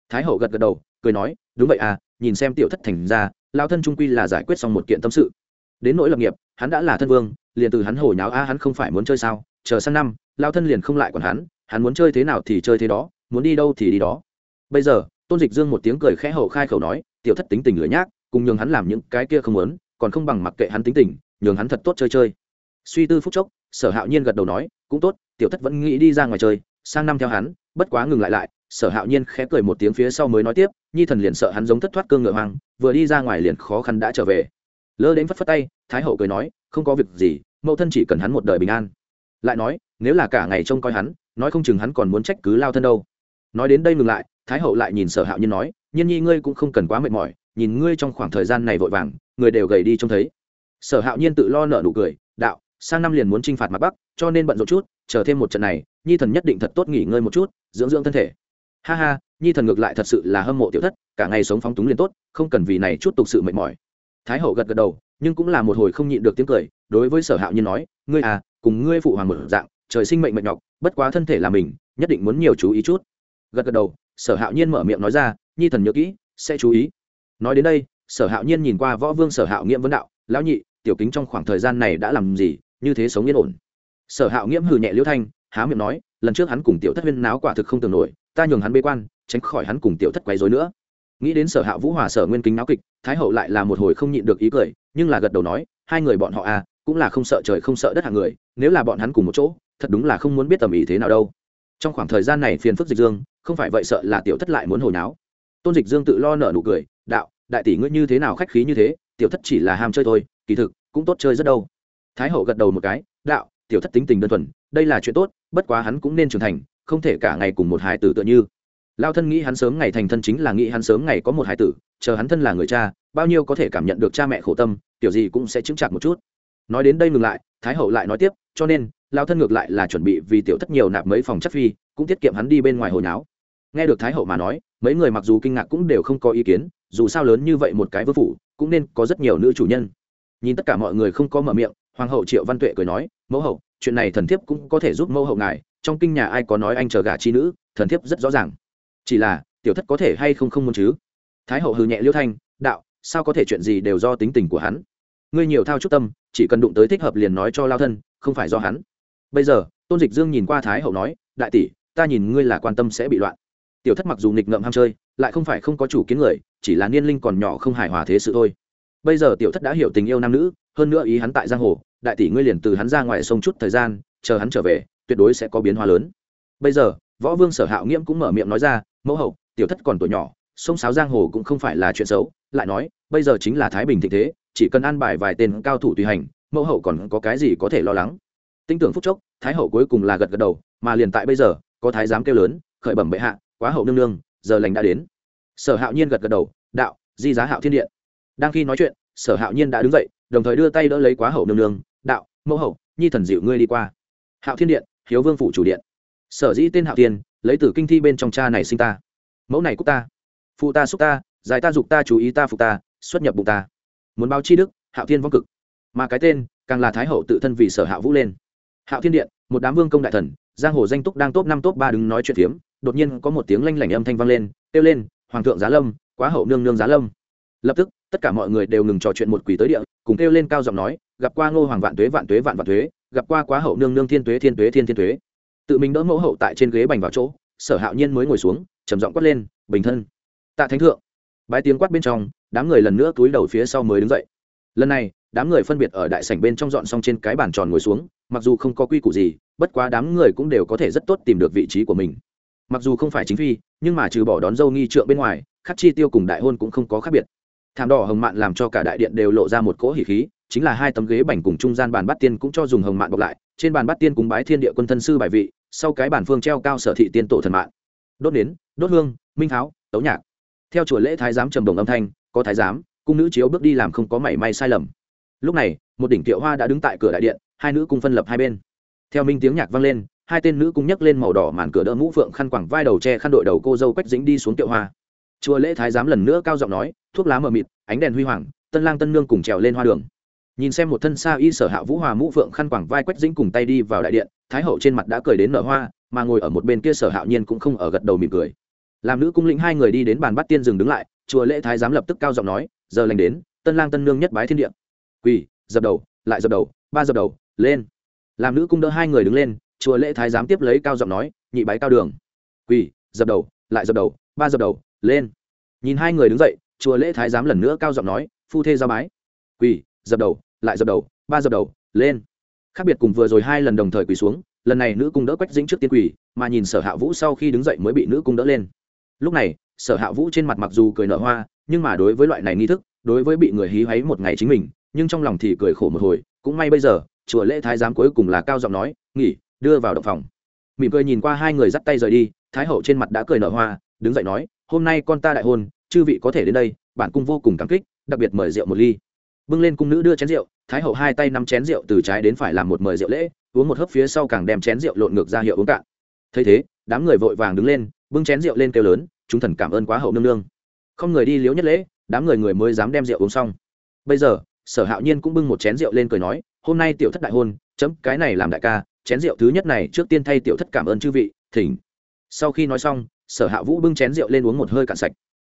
Thái hậu gật gật đầu, cười nói, đúng vậy à nhìn xem tiểu thất thành ra lao thân trung quy là giải quyết xong một kiện tâm sự. Đến nỗi lập nghiệp, hắn đã là thân vương, liền từ hắn hồi nháo, a, hắn không phải muốn chơi sao, chờ sang năm lao thân liền không lại còn hắn hắn muốn chơi thế nào thì chơi thế đó, muốn đi đâu thì đi đó. Bây giờ, tôn dịch dương một tiếng cười khẽ hậu khai khẩu nói, tiểu thất tính tình lười nhác, cùng nhường hắn làm những cái kia không muốn, còn không bằng mặc kệ hắn tính tình, nhường hắn thật tốt chơi chơi. Suy tư phúc chốc, sở hạo nhiên gật đầu nói, cũng tốt, tiểu thất vẫn nghĩ đi ra ngoài chơi, sang năm theo hắn, bất quá ngừng lại lại. Sở hạo nhiên khẽ cười một tiếng phía sau mới nói tiếp, nhi thần liền sợ hắn giống thất thoát cương ngựa hoang, vừa đi ra ngoài liền khó khăn đã trở về. Lơ đến phất phất tay, thái hậu cười nói, không có việc gì, mẫu thân chỉ cần hắn một đời bình an. Lại nói nếu là cả ngày trông coi hắn, nói không chừng hắn còn muốn trách cứ lao thân đâu. Nói đến đây ngừng lại, thái hậu lại nhìn sở hạo nhiên nói, nhiên nhi ngươi cũng không cần quá mệt mỏi, nhìn ngươi trong khoảng thời gian này vội vàng, người đều gầy đi trông thấy. Sở hạo nhiên tự lo nợ nụ cười, đạo, sang năm liền muốn t r i n h phạt mặt bắc, cho nên bận rộn chút, chờ thêm một trận này, nhi thần nhất định thật tốt nghỉ ngơi một chút, dưỡng dưỡng thân thể. Ha ha, nhi thần ngược lại thật sự là hâm mộ tiểu thất, cả ngày sống phóng túng liền tốt, không cần vì này chút tục sự mệt mỏi. Thái hậu gật gật đầu, nhưng cũng là một hồi không nhịn được tiếng cười, đối với sở hạo nhiên nói, ngươi à cùng ngươi phụ hoàng một dạng trời sinh mệnh mệnh nhọc, bất quá thân thể là mình, nhất định muốn nhiều chú ý chút. Gật gật đầu, sở hạo nhiên mở miệng nói ra, nhi thần nhớ kỹ, sẽ chú ý. Nói đến đây, sở hạo nhiên nhìn qua võ vương sở hạo nghiễm vấn đạo, lão nhị, tiểu kính trong khoảng thời gian này đã làm gì, như thế sống yên ổn? Sở hạo nghiễm hừ nhẹ liễu thanh, há miệng nói, lần trước hắn cùng tiểu thất huyên náo quả thực không tưởng nổi, ta nhường hắn bế quan, tránh khỏi hắn cùng tiểu thất quấy dối nữa. Nghĩ đến sở hạ vũ hòa sở nguyên kính náo kịch, thái hậu lại là một hồi không nhịn được ý cười, nhưng là gật đầu nói, hai người bọn họ à cũng là không sợ trời không sợ đất hạng người, nếu là bọn hắn cùng một chỗ thật đúng là không muốn biết tầm ý thế nào đâu. Trong khoảng thời gian này phiền phức dịch dương, không phải vậy sợ là tiểu thất lại muốn hồi náo. Tôn dịch dương tự lo nở nụ cười, đạo, đại tỷ ngươi như thế nào khách khí như thế, tiểu thất chỉ là ham chơi thôi, kỳ thực, cũng tốt chơi rất đâu. Thái hậu gật đầu một cái, đạo, tiểu thất tính tình đơn thuần, đây là chuyện tốt, bất quá hắn cũng nên trưởng thành, không thể cả ngày cùng một hài tử tựa như. Lao thân nghĩ hắn sớm ngày thành thân chính là nghĩ hắn sớm ngày có một hài tử, chờ hắn thân là người cha, bao nhiêu có thể cảm nhận được cha mẹ khổ tâm, tiểu gì cũng sẽ chứng chặt một chút. Nói đến đây ngừng lại thái hậu lại nói tiếp, cho nên lao thân ngược lại là chuẩn bị vì tiểu thất nhiều nạp mấy phòng chất phi, cũng tiết kiệm hắn đi bên ngoài hồi náo nghe được thái hậu mà nói, mấy người mặc dù kinh ngạc cũng đều không có ý kiến, dù sao lớn như vậy một cái vương phủ, cũng nên có rất nhiều nữ chủ nhân. Nhìn tất cả mọi người không có mở miệng, hoàng hậu triệu văn tuệ cười nói, mẫu hậu, chuyện này thần thiếp cũng có thể giúp mẫu hậu ngài, trong kinh nhà ai có nói anh chờ gả chi nữ, thần thiếp rất rõ ràng. Chỉ là, tiểu thất có thể hay không không muốn chứ? Thái hậu hừ nhẹ liêu thanh, đạo, sao có thể chuyện gì đều do tính tình của hắn? Ngươi nhiều thao chút tâm, chỉ cần đụng tới thích hợp liền nói cho lao thân, không phải do hắn. Bây giờ, tôn dịch dương nhìn qua thái hậu nói, đại tỷ, ta nhìn ngươi là quan tâm sẽ bị loạn. Tiểu thất mặc dù nghịch ngợm ham chơi, lại không phải không có chủ kiến người, chỉ là niên linh còn nhỏ không hài hòa thế sự thôi. Bây giờ tiểu thất đã hiểu tình yêu nam nữ, hơn nữa ý hắn tại giang hồ, đại tỷ ngươi liền từ hắn ra ngoài sông chút thời gian, chờ hắn trở về, tuyệt đối sẽ có biến hóa lớn. Bây giờ, võ vương sở hạo nghiễm cũng mở miệng nói ra, mẫu hậu, tiểu thất còn tuổi nhỏ, sông sáo giang hồ cũng không phải là chuyện xấu. Lại nói, bây giờ chính là thái bình thịnh thế chỉ cần an bài vài tên cao thủ tùy hành, mẫu hậu còn có cái gì có thể lo lắng. Tinh tưởng phúc chốc, thái hậu cuối cùng là gật gật đầu, mà liền tại bây giờ, có thái giám kêu lớn, khởi bẩm bệ hạ, quá hậu nương nương, giờ lành đã đến. Sở hạo nhiên gật gật đầu, đạo, di giá hạo thiên điện. Đang khi nói chuyện, sở hạo nhiên đã đứng dậy, đồng thời đưa tay đỡ lấy quá hậu nương nương, đạo, mẫu hậu, nhi thần dịu ngươi đi qua. Hạo thiên điện, hiếu vương phủ chủ điện. Sở dĩ tên hạo tiên lấy từ kinh thi bên trong cha này sinh ta. Mẫu này cúc ta, phụ ta xúc ta giải ta dục ta chú ý ta phục ta, xuất nhập bụng ta muốn báo chi đức, hạo thiên vong cực. Mà cái tên, càng là thái hậu tự thân vì sở hạ vũ lên. Hạo thiên điện, một đám vương công đại thần, giang hồ danh túc đang top năm top ba đứng nói chuyện phiếm, đột nhiên có một tiếng lanh lảnh âm thanh vang lên, kêu lên, hoàng thượng giá lâm, quá hậu nương nương giá lâm. Lập tức, tất cả mọi người đều ngừng trò chuyện một quỷ tới địa, cùng kêu lên cao giọng nói, gặp qua ngô hoàng vạn tuế vạn tuế, vạn vạn tuế, gặp qua quá hậu nương nương thiên tuế thiên tuế, thiên thiên tuế. Tự mình đỡ mẫu hậu tại trên ghế bành vào chỗ, sở hạo nhiên mới ngồi xuống, trầm giọng quát lên, bình thân. Tạ thánh thượng bái tiếng quát bên trong, đám người lần nữa túi đầu phía sau mới đứng dậy. Lần này, đám người phân biệt ở đại sảnh bên trong dọn xong trên cái bàn tròn ngồi xuống, mặc dù không có quy củ gì, bất quá đám người cũng đều có thể rất tốt tìm được vị trí của mình. Mặc dù không phải chính phi, nhưng mà trừ bỏ đón dâu nghi trượng bên ngoài, khắc chi tiêu cùng đại hôn cũng không có khác biệt. Thảm đỏ hồng mạn làm cho cả đại điện đều lộ ra một cỗ hỉ khí, chính là hai tấm ghế bành cùng trung gian bàn bát tiên cũng cho dùng hồng mạn bọc lại, trên bàn bát tiên cúng bái thiên địa quân thân sư bài vị, sau cái bàn phương treo cao sở thị tiên tổ thần mạng đốt nến, đốt hương, minh tháo, tấu nhạc theo chùa lễ thái giám trầm đồng âm thanh, có thái giám, cung nữ chiếu bước đi làm không có mảy may sai lầm. Lúc này, một đỉnh tiệu hoa đã đứng tại cửa đại điện, hai nữ cung phân lập hai bên. Theo minh tiếng nhạc vang lên, hai tên nữ cung nhấc lên màu đỏ màn cửa đỡ mũ phượng khăn quẳng vai đầu che khăn đội đầu cô dâu quách dính đi xuống tiệu hoa. Chùa lễ thái giám lần nữa cao giọng nói, thuốc lá mờ mịt, ánh đèn huy hoàng, tân lang tân nương cùng trèo lên hoa đường. Nhìn xem một thân xa y sở hạ vũ hòa mũ phượng khăn quẳng vai quách dính cùng tay đi vào đại điện, thái hậu trên mặt đã cười đến nở hoa, mà ngồi ở một bên kia sở hạo nhiên cũng không ở gật đầu mỉm cười làm nữ cung lĩnh hai người đi đến bàn bắt tiên dừng đứng lại, chùa lễ thái giám lập tức cao giọng nói, giờ lành đến, tân lang tân nương nhất bái thiên địa. Quỳ, dập đầu, lại dập đầu, ba dập đầu, lên. Làm nữ cung đỡ hai người đứng lên, chùa lễ thái giám tiếp lấy cao giọng nói, nhị bái cao đường. Quỳ, dập đầu, lại dập đầu, ba dập đầu, lên. Nhìn hai người đứng dậy, chùa lễ thái giám lần nữa cao giọng nói, phu thê giao bái. Quỳ, dập đầu, lại dập đầu, ba dập đầu, lên. Khác biệt cùng vừa rồi hai lần đồng thời quỳ xuống, lần này nữ cung đỡ quách dính trước tiên quỳ, mà nhìn sở hạ vũ sau khi đứng dậy mới bị nữ cung đỡ lên lúc này, sở hạ vũ trên mặt mặc dù cười nở hoa, nhưng mà đối với loại này nghi thức, đối với bị người hí hoáy một ngày chính mình, nhưng trong lòng thì cười khổ một hồi. Cũng may bây giờ, chùa lễ thái giám cuối cùng là cao giọng nói, nghỉ, đưa vào động phòng. Mỉm cười nhìn qua hai người dắt tay rời đi, thái hậu trên mặt đã cười nở hoa, đứng dậy nói, hôm nay con ta đại hôn, chư vị có thể đến đây, bản cung vô cùng cảm kích, đặc biệt mời rượu một ly. Bưng lên cung nữ đưa chén rượu, thái hậu hai tay nắm chén rượu từ trái đến phải làm một mời rượu lễ, uống một hớp phía sau càng đem chén rượu lộn ngược ra hiệu uống cạn. Thấy thế, đám người vội vàng đứng lên bưng chén rượu lên kêu lớn, chúng thần cảm ơn quá hậu nương nương. Không người đi liếu nhất lễ, đám người người mới dám đem rượu uống xong. Bây giờ, sở hạo nhiên cũng bưng một chén rượu lên cười nói, hôm nay tiểu thất đại hôn, chấm, cái này làm đại ca, chén rượu thứ nhất này trước tiên thay tiểu thất cảm ơn chư vị, thỉnh. Sau khi nói xong, sở hạ vũ bưng chén rượu lên uống một hơi cạn sạch.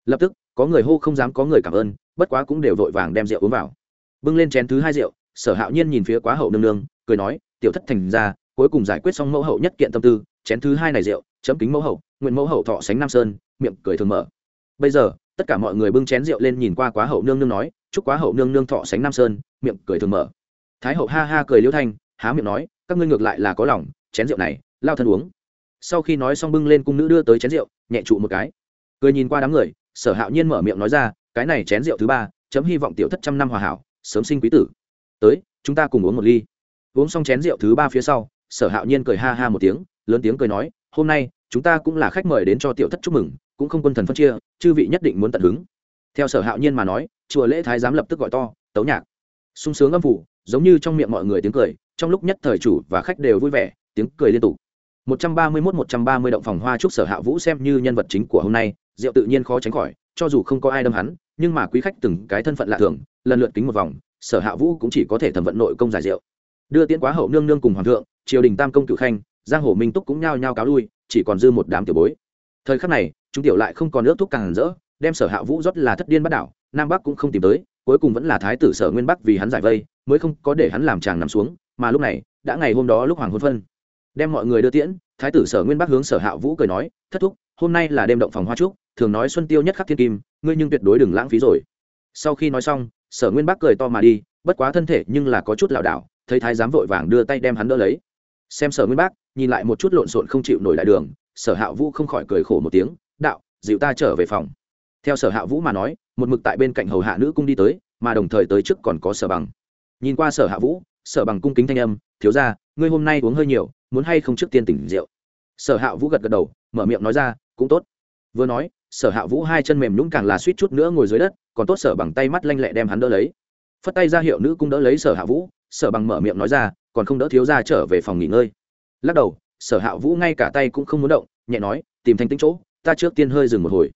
Lập tức, có người hô không dám có người cảm ơn, bất quá cũng đều vội vàng đem rượu uống vào. Bưng lên chén thứ hai rượu, sở hạo nhiên nhìn phía quá hậu nương nương, cười nói, tiểu thất thành ra cuối cùng giải quyết xong mẫu hậu nhất kiện tâm tư, chén thứ hai này rượu, chấm kính mẫu hậu nguyện mẫu hậu thọ sánh nam sơn, miệng cười thường mở. Bây giờ, tất cả mọi người bưng chén rượu lên nhìn qua quá hậu nương nương nói, chúc quá hậu nương nương thọ sánh nam sơn, miệng cười thường mở. Thái hậu ha ha cười liễu thanh, há miệng nói, các ngươi ngược lại là có lòng, chén rượu này, lao thân uống. Sau khi nói xong bưng lên cung nữ đưa tới chén rượu, nhẹ trụ một cái. Cười nhìn qua đám người, sở hạo nhiên mở miệng nói ra, cái này chén rượu thứ ba, chấm hy vọng tiểu thất trăm năm hòa hảo, sớm sinh quý tử. Tới, chúng ta cùng uống một ly. Uống xong chén rượu thứ ba phía sau, sở hạo nhiên cười ha ha một tiếng, lớn tiếng cười nói, hôm nay chúng ta cũng là khách mời đến cho tiểu thất chúc mừng, cũng không quân thần phân chia, chư vị nhất định muốn tận hứng. Theo sở hạo nhiên mà nói, chùa lễ thái giám lập tức gọi to, tấu nhạc. Sung sướng âm phủ, giống như trong miệng mọi người tiếng cười, trong lúc nhất thời chủ và khách đều vui vẻ, tiếng cười liên tục. 131 130 động phòng hoa chúc sở hạ vũ xem như nhân vật chính của hôm nay, rượu tự nhiên khó tránh khỏi, cho dù không có ai đâm hắn, nhưng mà quý khách từng cái thân phận lạ thường, lần lượt kính một vòng, sở hạ vũ cũng chỉ có thể thẩm vận nội công giải rượu. Đưa tiễn quá hậu nương nương cùng hoàng thượng, triều đình tam công cử khanh, giang hồ minh túc cũng nhao nhao cáo lui chỉ còn dư một đám tiểu bối. Thời khắc này, chúng tiểu lại không còn nước thuốc càng rỡ, đem sở hạ vũ rót là thất điên bắt đảo, nam bắc cũng không tìm tới, cuối cùng vẫn là thái tử sở nguyên bắc vì hắn giải vây, mới không có để hắn làm chàng nằm xuống, mà lúc này, đã ngày hôm đó lúc hoàng hôn phân. Đem mọi người đưa tiễn, thái tử sở nguyên bắc hướng sở hạ vũ cười nói, thất thúc, hôm nay là đêm động phòng hoa trúc, thường nói xuân tiêu nhất khắc thiên kim, ngươi nhưng tuyệt đối đừng lãng phí rồi. Sau khi nói xong, sở nguyên bắc cười to mà đi, bất quá thân thể nhưng là có chút lảo đảo, thấy thái giám vội vàng đưa tay đem hắn đỡ lấy xem sở nguyên bác, nhìn lại một chút lộn xộn không chịu nổi lại đường, sở hạ vũ không khỏi cười khổ một tiếng, đạo, dịu ta trở về phòng. Theo sở hạ vũ mà nói, một mực tại bên cạnh hầu hạ nữ cung đi tới, mà đồng thời tới trước còn có sở bằng. Nhìn qua sở hạ vũ, sở bằng cung kính thanh âm, thiếu ra ngươi hôm nay uống hơi nhiều, muốn hay không trước tiên tỉnh rượu? Sở hạ vũ gật gật đầu, mở miệng nói ra, cũng tốt. Vừa nói, sở hạ vũ hai chân mềm nhũng càng là suýt chút nữa ngồi dưới đất, còn tốt sở bằng tay mắt lanh lẹ đem hắn đỡ lấy. Phất tay ra hiệu nữ cung đỡ lấy sở hạ vũ, sở bằng mở miệng nói ra còn không đỡ thiếu ra trở về phòng nghỉ ngơi. Lắc đầu, sở hạ vũ ngay cả tay cũng không muốn động, nhẹ nói, tìm thanh tính chỗ, ta trước tiên hơi dừng một hồi.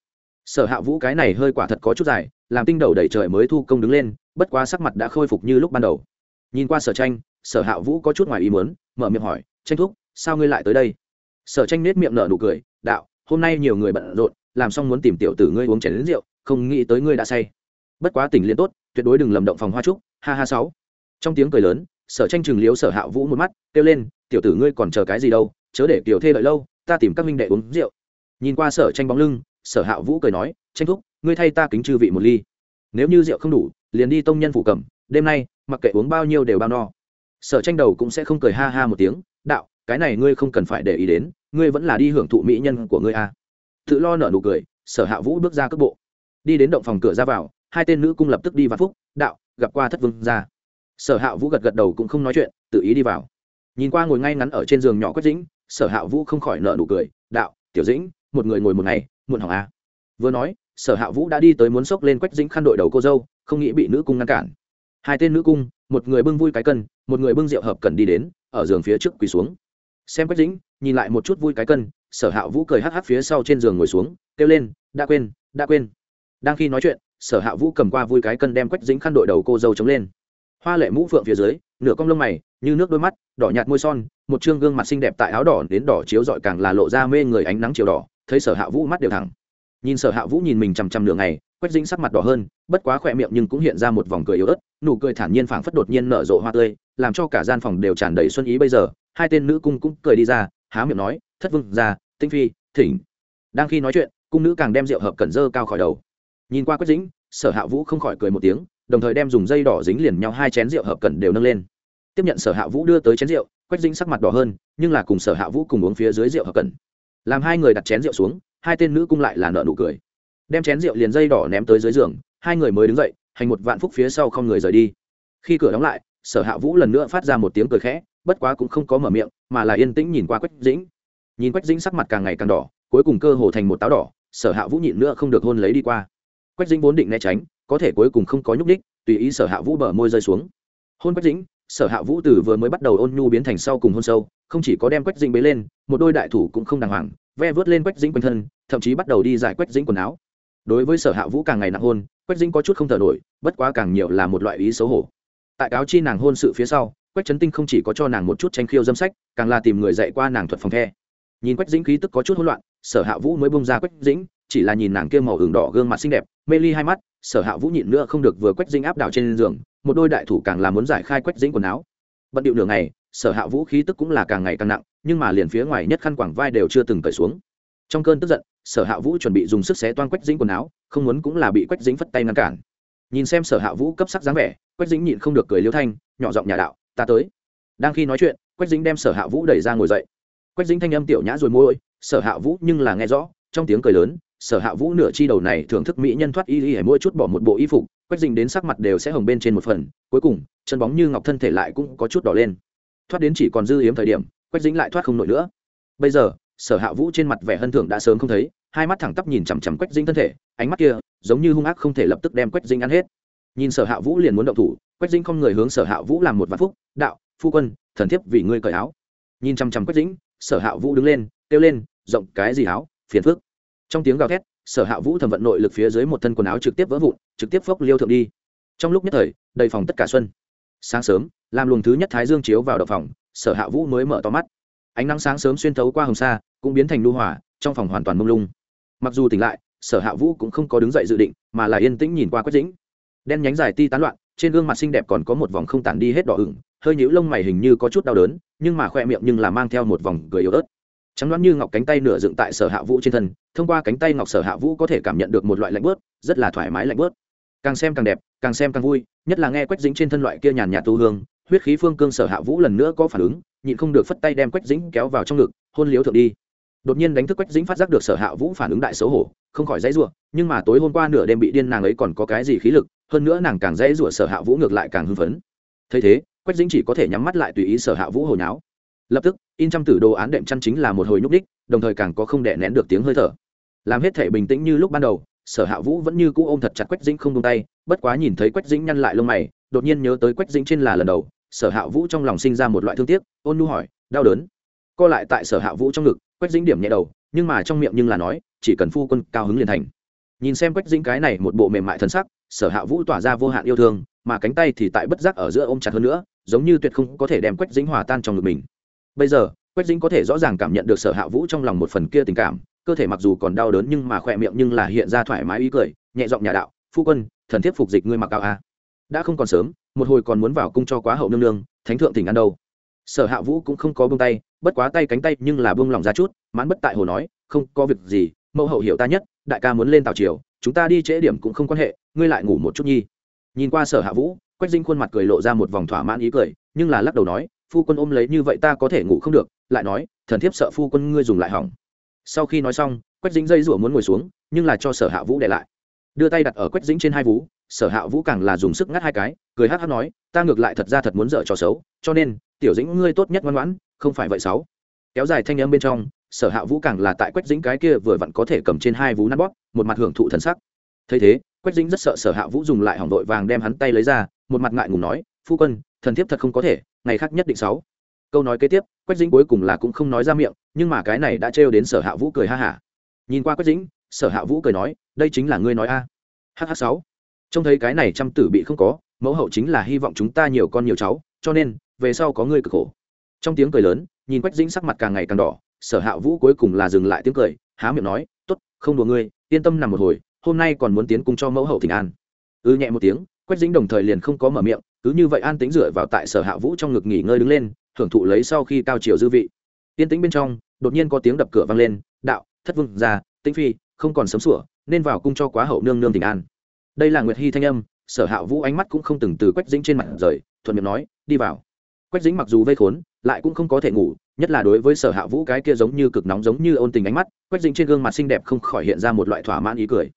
Sở hạ vũ cái này hơi quả thật có chút dài, làm tinh đầu đẩy trời mới thu công đứng lên, bất quá sắc mặt đã khôi phục như lúc ban đầu. Nhìn qua sở tranh, sở hạ vũ có chút ngoài ý muốn, mở miệng hỏi, tranh thúc, sao ngươi lại tới đây? Sở tranh nết miệng nở nụ cười, đạo, hôm nay nhiều người bận rộn, làm xong muốn tìm tiểu tử ngươi uống chén đến rượu, không nghĩ tới ngươi đã say. Bất quá tỉnh liên tốt, tuyệt đối đừng lầm động phòng hoa trúc, ha ha sáu. Trong tiếng cười lớn sở tranh chừng liếu sở hạ vũ một mắt, kêu lên, tiểu tử ngươi còn chờ cái gì đâu, chớ để kiểu thê đợi lâu, ta tìm các minh đệ uống rượu. Nhìn qua sở tranh bóng lưng, sở hạ vũ cười nói, tranh thúc, ngươi thay ta kính chư vị một ly. Nếu như rượu không đủ, liền đi tông nhân phủ cầm, đêm nay, mặc kệ uống bao nhiêu đều bao no. Sở tranh đầu cũng sẽ không cười ha ha một tiếng, đạo, cái này ngươi không cần phải để ý đến, ngươi vẫn là đi hưởng thụ mỹ nhân của ngươi a. À. tự lo nở nụ cười, sở hạ vũ bước ra cước bộ. Đi đến động phòng cửa ra vào, hai tên nữ cung lập tức đi vạn phúc, đạo, gặp qua thất vương ra sở hạ vũ gật gật đầu cũng không nói chuyện, tự ý đi vào. Nhìn qua ngồi ngay ngắn ở trên giường nhỏ quách dĩnh, sở hạ vũ không khỏi nợ nụ cười, đạo, tiểu dĩnh, một người ngồi một ngày, muộn hỏng à. vừa nói, sở hạ vũ đã đi tới muốn xốc lên quách dĩnh khăn đội đầu cô dâu, không nghĩ bị nữ cung ngăn cản. Hai tên nữ cung, một người bưng vui cái cân, một người bưng rượu hợp cần đi đến, ở giường phía trước quỳ xuống. Xem quách dĩnh, nhìn lại một chút vui cái cân, sở hạ vũ cười hắc hắc phía sau trên giường ngồi xuống, kêu lên, đã quên đã quên. Đang khi nói chuyện, sở hạ vũ cầm qua vui cái cân đem quách dĩnh khăn đội đầu cô dâu chống lên hoa lệ mũ phượng phía dưới, nửa cong lông mày, như nước đôi mắt, đỏ nhạt môi son, một chương gương mặt xinh đẹp tại áo đỏ đến đỏ chiếu rọi càng là lộ ra mê người ánh nắng chiều đỏ, thấy sở hạ vũ mắt đều thẳng. Nhìn sở hạ vũ nhìn mình chằm chằm nửa ngày, quách dính sắc mặt đỏ hơn, bất quá khỏe miệng nhưng cũng hiện ra một vòng cười yếu ớt, nụ cười thản nhiên phảng phất đột nhiên nở rộ hoa tươi, làm cho cả gian phòng đều tràn đầy xuân ý bây giờ, hai tên nữ cung cũng cười đi ra, há miệng nói, thất vương ra tinh phi, thỉnh. Đang khi nói chuyện, cung nữ càng đem rượu hợp cẩn dơ cao khỏi đầu. Nhìn qua quách dính sở hạ vũ không khỏi cười một tiếng, đồng thời đem dùng dây đỏ dính liền nhau hai chén rượu hợp cẩn đều nâng lên. Tiếp nhận sở hạ vũ đưa tới chén rượu, quách dĩnh sắc mặt đỏ hơn, nhưng là cùng sở hạ vũ cùng uống phía dưới rượu hợp cẩn. Làm hai người đặt chén rượu xuống, hai tên nữ cung lại là nợ nụ cười. Đem chén rượu liền dây đỏ ném tới dưới giường, hai người mới đứng dậy, hành một vạn phúc phía sau không người rời đi. Khi cửa đóng lại, sở hạ vũ lần nữa phát ra một tiếng cười khẽ, bất quá cũng không có mở miệng, mà là yên tĩnh nhìn qua quách dĩnh. Nhìn quách dĩnh sắc mặt càng ngày càng đỏ, cuối cùng cơ hồ thành một táo đỏ, sở hạ vũ nhịn nữa không được hôn lấy đi qua quách dĩnh vốn định né tránh, có thể cuối cùng không có nhúc đích tùy ý sở hạ vũ bờ môi rơi xuống. Hôn quách dĩnh, sở hạ vũ từ vừa mới bắt đầu ôn nhu biến thành sau cùng hôn sâu, không chỉ có đem quách dĩnh bế lên, một đôi đại thủ cũng không đàng hoàng, ve vớt lên quách dĩnh quanh thân, thậm chí bắt đầu đi giải quách dĩnh quần áo. Đối với sở hạ vũ càng ngày nặng hôn, quách dĩnh có chút không thở nổi, bất quá càng nhiều là một loại ý xấu hổ. Tại cáo chi nàng hôn sự phía sau, quách trấn tinh không chỉ có cho nàng một chút tranh khiêu dâm sách, càng là tìm người dạy qua nàng thuật phòng the. Nhìn quách dĩnh khí tức có chút hỗn loạn, sở hạ vũ mới bông ra quách dĩnh chỉ là nhìn nàng kia màu hưởng đỏ gương mặt xinh đẹp, mê ly hai mắt, sở hạ vũ nhịn nữa không được vừa quách dinh áp đảo trên giường, một đôi đại thủ càng là muốn giải khai quách dinh quần áo. Bận điệu nửa ngày, sở hạ vũ khí tức cũng là càng ngày càng nặng, nhưng mà liền phía ngoài nhất khăn quảng vai đều chưa từng cởi xuống. Trong cơn tức giận, sở hạ vũ chuẩn bị dùng sức xé toan quách dính quần áo, không muốn cũng là bị quách dính phất tay ngăn cản. Nhìn xem sở hạ vũ cấp sắc dáng vẻ, quách dính nhịn không được cười liêu thanh, nhỏ giọng nhà đạo, ta tới. Đang khi nói chuyện, quách dính đem sở hạ vũ đẩy ra ngồi dậy. Quách dính thanh âm tiểu nhã rồi môi sở hạ vũ nhưng là nghe rõ, trong tiếng cười lớn sở hạ vũ nửa chi đầu này thưởng thức mỹ nhân thoát y y mỗi chút bỏ một bộ y phục, quách dính đến sắc mặt đều sẽ hồng bên trên một phần, cuối cùng, chân bóng như ngọc thân thể lại cũng có chút đỏ lên. Thoát đến chỉ còn dư hiếm thời điểm, quách dính lại thoát không nổi nữa. Bây giờ, sở hạ vũ trên mặt vẻ hân thưởng đã sớm không thấy, hai mắt thẳng tắp nhìn chằm chằm quách dính thân thể, ánh mắt kia, giống như hung ác không thể lập tức đem quách dính ăn hết. Nhìn sở hạ vũ liền muốn động thủ, quách dính không người hướng sở hạ vũ làm một vạn phúc, đạo, phu quân, thần thiếp vì ngươi cởi áo. Nhìn chằm chằm quách dính sở hạ vũ đứng lên, kêu lên, rộng cái gì áo, phiền phức trong tiếng gào thét, sở hạ vũ thẩm vận nội lực phía dưới một thân quần áo trực tiếp vỡ vụn, trực tiếp phốc liêu thượng đi. Trong lúc nhất thời, đầy phòng tất cả xuân. Sáng sớm, làm luồng thứ nhất thái dương chiếu vào đập phòng, sở hạ vũ mới mở to mắt. Ánh nắng sáng sớm xuyên thấu qua hồng sa, cũng biến thành lưu hỏa trong phòng hoàn toàn mông lung. Mặc dù tỉnh lại, sở hạ vũ cũng không có đứng dậy dự định, mà là yên tĩnh nhìn qua quách dĩnh. Đen nhánh dài ti tán loạn, trên gương mặt xinh đẹp còn có một vòng không tản đi hết đỏ ửng, hơi nhũ lông mày hình như có chút đau đớn, nhưng mà khoe miệng nhưng là mang theo một vòng cười yếu ớt trắng đoán như ngọc cánh tay nửa dựng tại sở hạ vũ trên thân, thông qua cánh tay ngọc sở hạ vũ có thể cảm nhận được một loại lạnh bớt, rất là thoải mái lạnh bớt. Càng xem càng đẹp, càng xem càng vui, nhất là nghe quách dính trên thân loại kia nhàn nhạt tu hương, huyết khí phương cương sở hạ vũ lần nữa có phản ứng, nhịn không được phất tay đem quách dính kéo vào trong ngực, hôn liếu thượng đi. Đột nhiên đánh thức quách dính phát giác được sở hạ vũ phản ứng đại xấu hổ, không khỏi dãy rủa, nhưng mà tối hôm qua nửa đêm bị điên nàng ấy còn có cái gì khí lực, hơn nữa nàng càng dãy rủa sở hạ vũ ngược lại càng hưng phấn. Thấy thế, quách dính chỉ có thể nhắm mắt lại tùy ý sở hạ vũ hồi náo lập tức, in trăm tử đồ án đệm chăn chính là một hồi nhúc đích đồng thời càng có không đè nén được tiếng hơi thở. Làm hết thể bình tĩnh như lúc ban đầu, sở hạ vũ vẫn như cũ ôm thật chặt quách dĩnh không tung tay, bất quá nhìn thấy quách dĩnh nhăn lại lông mày, đột nhiên nhớ tới quách dĩnh trên là lần đầu, sở hạ vũ trong lòng sinh ra một loại thương tiếc, ôn nu hỏi, đau đớn? Co lại tại sở hạ vũ trong ngực, quách dĩnh điểm nhẹ đầu, nhưng mà trong miệng nhưng là nói, chỉ cần phu quân cao hứng liền thành. Nhìn xem quách dĩnh cái này một bộ mềm mại thân sắc, sở hạ vũ tỏa ra vô hạn yêu thương, mà cánh tay thì tại bất giác ở giữa ôm chặt hơn nữa, giống như tuyệt không có thể đem quách dĩnh hòa tan trong ngực mình bây giờ, quách dĩnh có thể rõ ràng cảm nhận được sở hạ vũ trong lòng một phần kia tình cảm, cơ thể mặc dù còn đau đớn nhưng mà khỏe miệng nhưng là hiện ra thoải mái ý cười, nhẹ giọng nhà đạo, phu quân, thần thiếp phục dịch ngươi mặc cao a à. đã không còn sớm, một hồi còn muốn vào cung cho quá hậu nương nương, thánh thượng tỉnh ăn đâu. Sở hạ vũ cũng không có bông tay, bất quá tay cánh tay nhưng là bông lòng ra chút, mãn bất tại hồ nói, không, có việc gì, mẫu hậu hiểu ta nhất, đại ca muốn lên tàu triều, chúng ta đi trễ điểm cũng không quan hệ, ngươi lại ngủ một chút nhi. Nhìn qua sở hạ vũ, quách dinh khuôn mặt cười lộ ra một vòng thỏa mãn ý cười, nhưng là lắc đầu nói phu quân ôm lấy như vậy ta có thể ngủ không được, lại nói, thần thiếp sợ phu quân ngươi dùng lại hỏng. Sau khi nói xong, quách dính dây rủa muốn ngồi xuống, nhưng là cho sở hạ vũ để lại. Đưa tay đặt ở quách dính trên hai vú, sở hạ vũ càng là dùng sức ngắt hai cái, cười hát hát nói, ta ngược lại thật ra thật muốn dở trò xấu, cho nên, tiểu dĩnh ngươi tốt nhất ngoan ngoãn, không phải vậy sáu. Kéo dài thanh âm bên trong, sở hạ vũ càng là tại quách dính cái kia vừa vặn có thể cầm trên hai vú nắn bóp, một mặt hưởng thụ thần sắc. Thấy thế, quách dính rất sợ sở hạ vũ dùng lại hỏng đội vàng đem hắn tay lấy ra, một mặt ngại ngùng nói, phu quân, thần thiếp thật không có thể ngày khác nhất định sáu. Câu nói kế tiếp, quách dĩnh cuối cùng là cũng không nói ra miệng, nhưng mà cái này đã trêu đến sở hạ vũ cười ha hả. Nhìn qua quách dĩnh, sở hạ vũ cười nói, đây chính là ngươi nói a. Hh sáu. Trông thấy cái này trăm tử bị không có, mẫu hậu chính là hy vọng chúng ta nhiều con nhiều cháu, cho nên, về sau có ngươi cực khổ. Trong tiếng cười lớn, nhìn quách dĩnh sắc mặt càng ngày càng đỏ, sở hạ vũ cuối cùng là dừng lại tiếng cười, há miệng nói t ố t không đùa ngươi, yên tâm nằm một hồi, hôm nay còn muốn tiến cung cho mẫu hậu thỉnh an. Ư ừ nhẹ một tiếng, quách dĩnh đồng thời liền không có mở miệng cứ như vậy an tĩnh dựa vào tại sở hạ vũ trong ngực nghỉ ngơi đứng lên, hưởng thụ lấy sau khi cao chiều dư vị. Tiên tĩnh bên trong, đột nhiên có tiếng đập cửa vang lên, đạo, thất vương ra tĩnh phi, không còn sớm sủa, nên vào cung cho quá hậu nương nương tình an. Đây là nguyệt hy thanh âm, sở hạ vũ ánh mắt cũng không từng từ quách dính trên mặt rời, thuận miệng nói, đi vào. Quách dính mặc dù vây khốn, lại cũng không có thể ngủ, nhất là đối với sở hạ vũ cái kia giống như cực nóng giống như ôn tình ánh mắt, quách dính trên gương mặt xinh đẹp không khỏi hiện ra một loại thỏa mãn ý cười.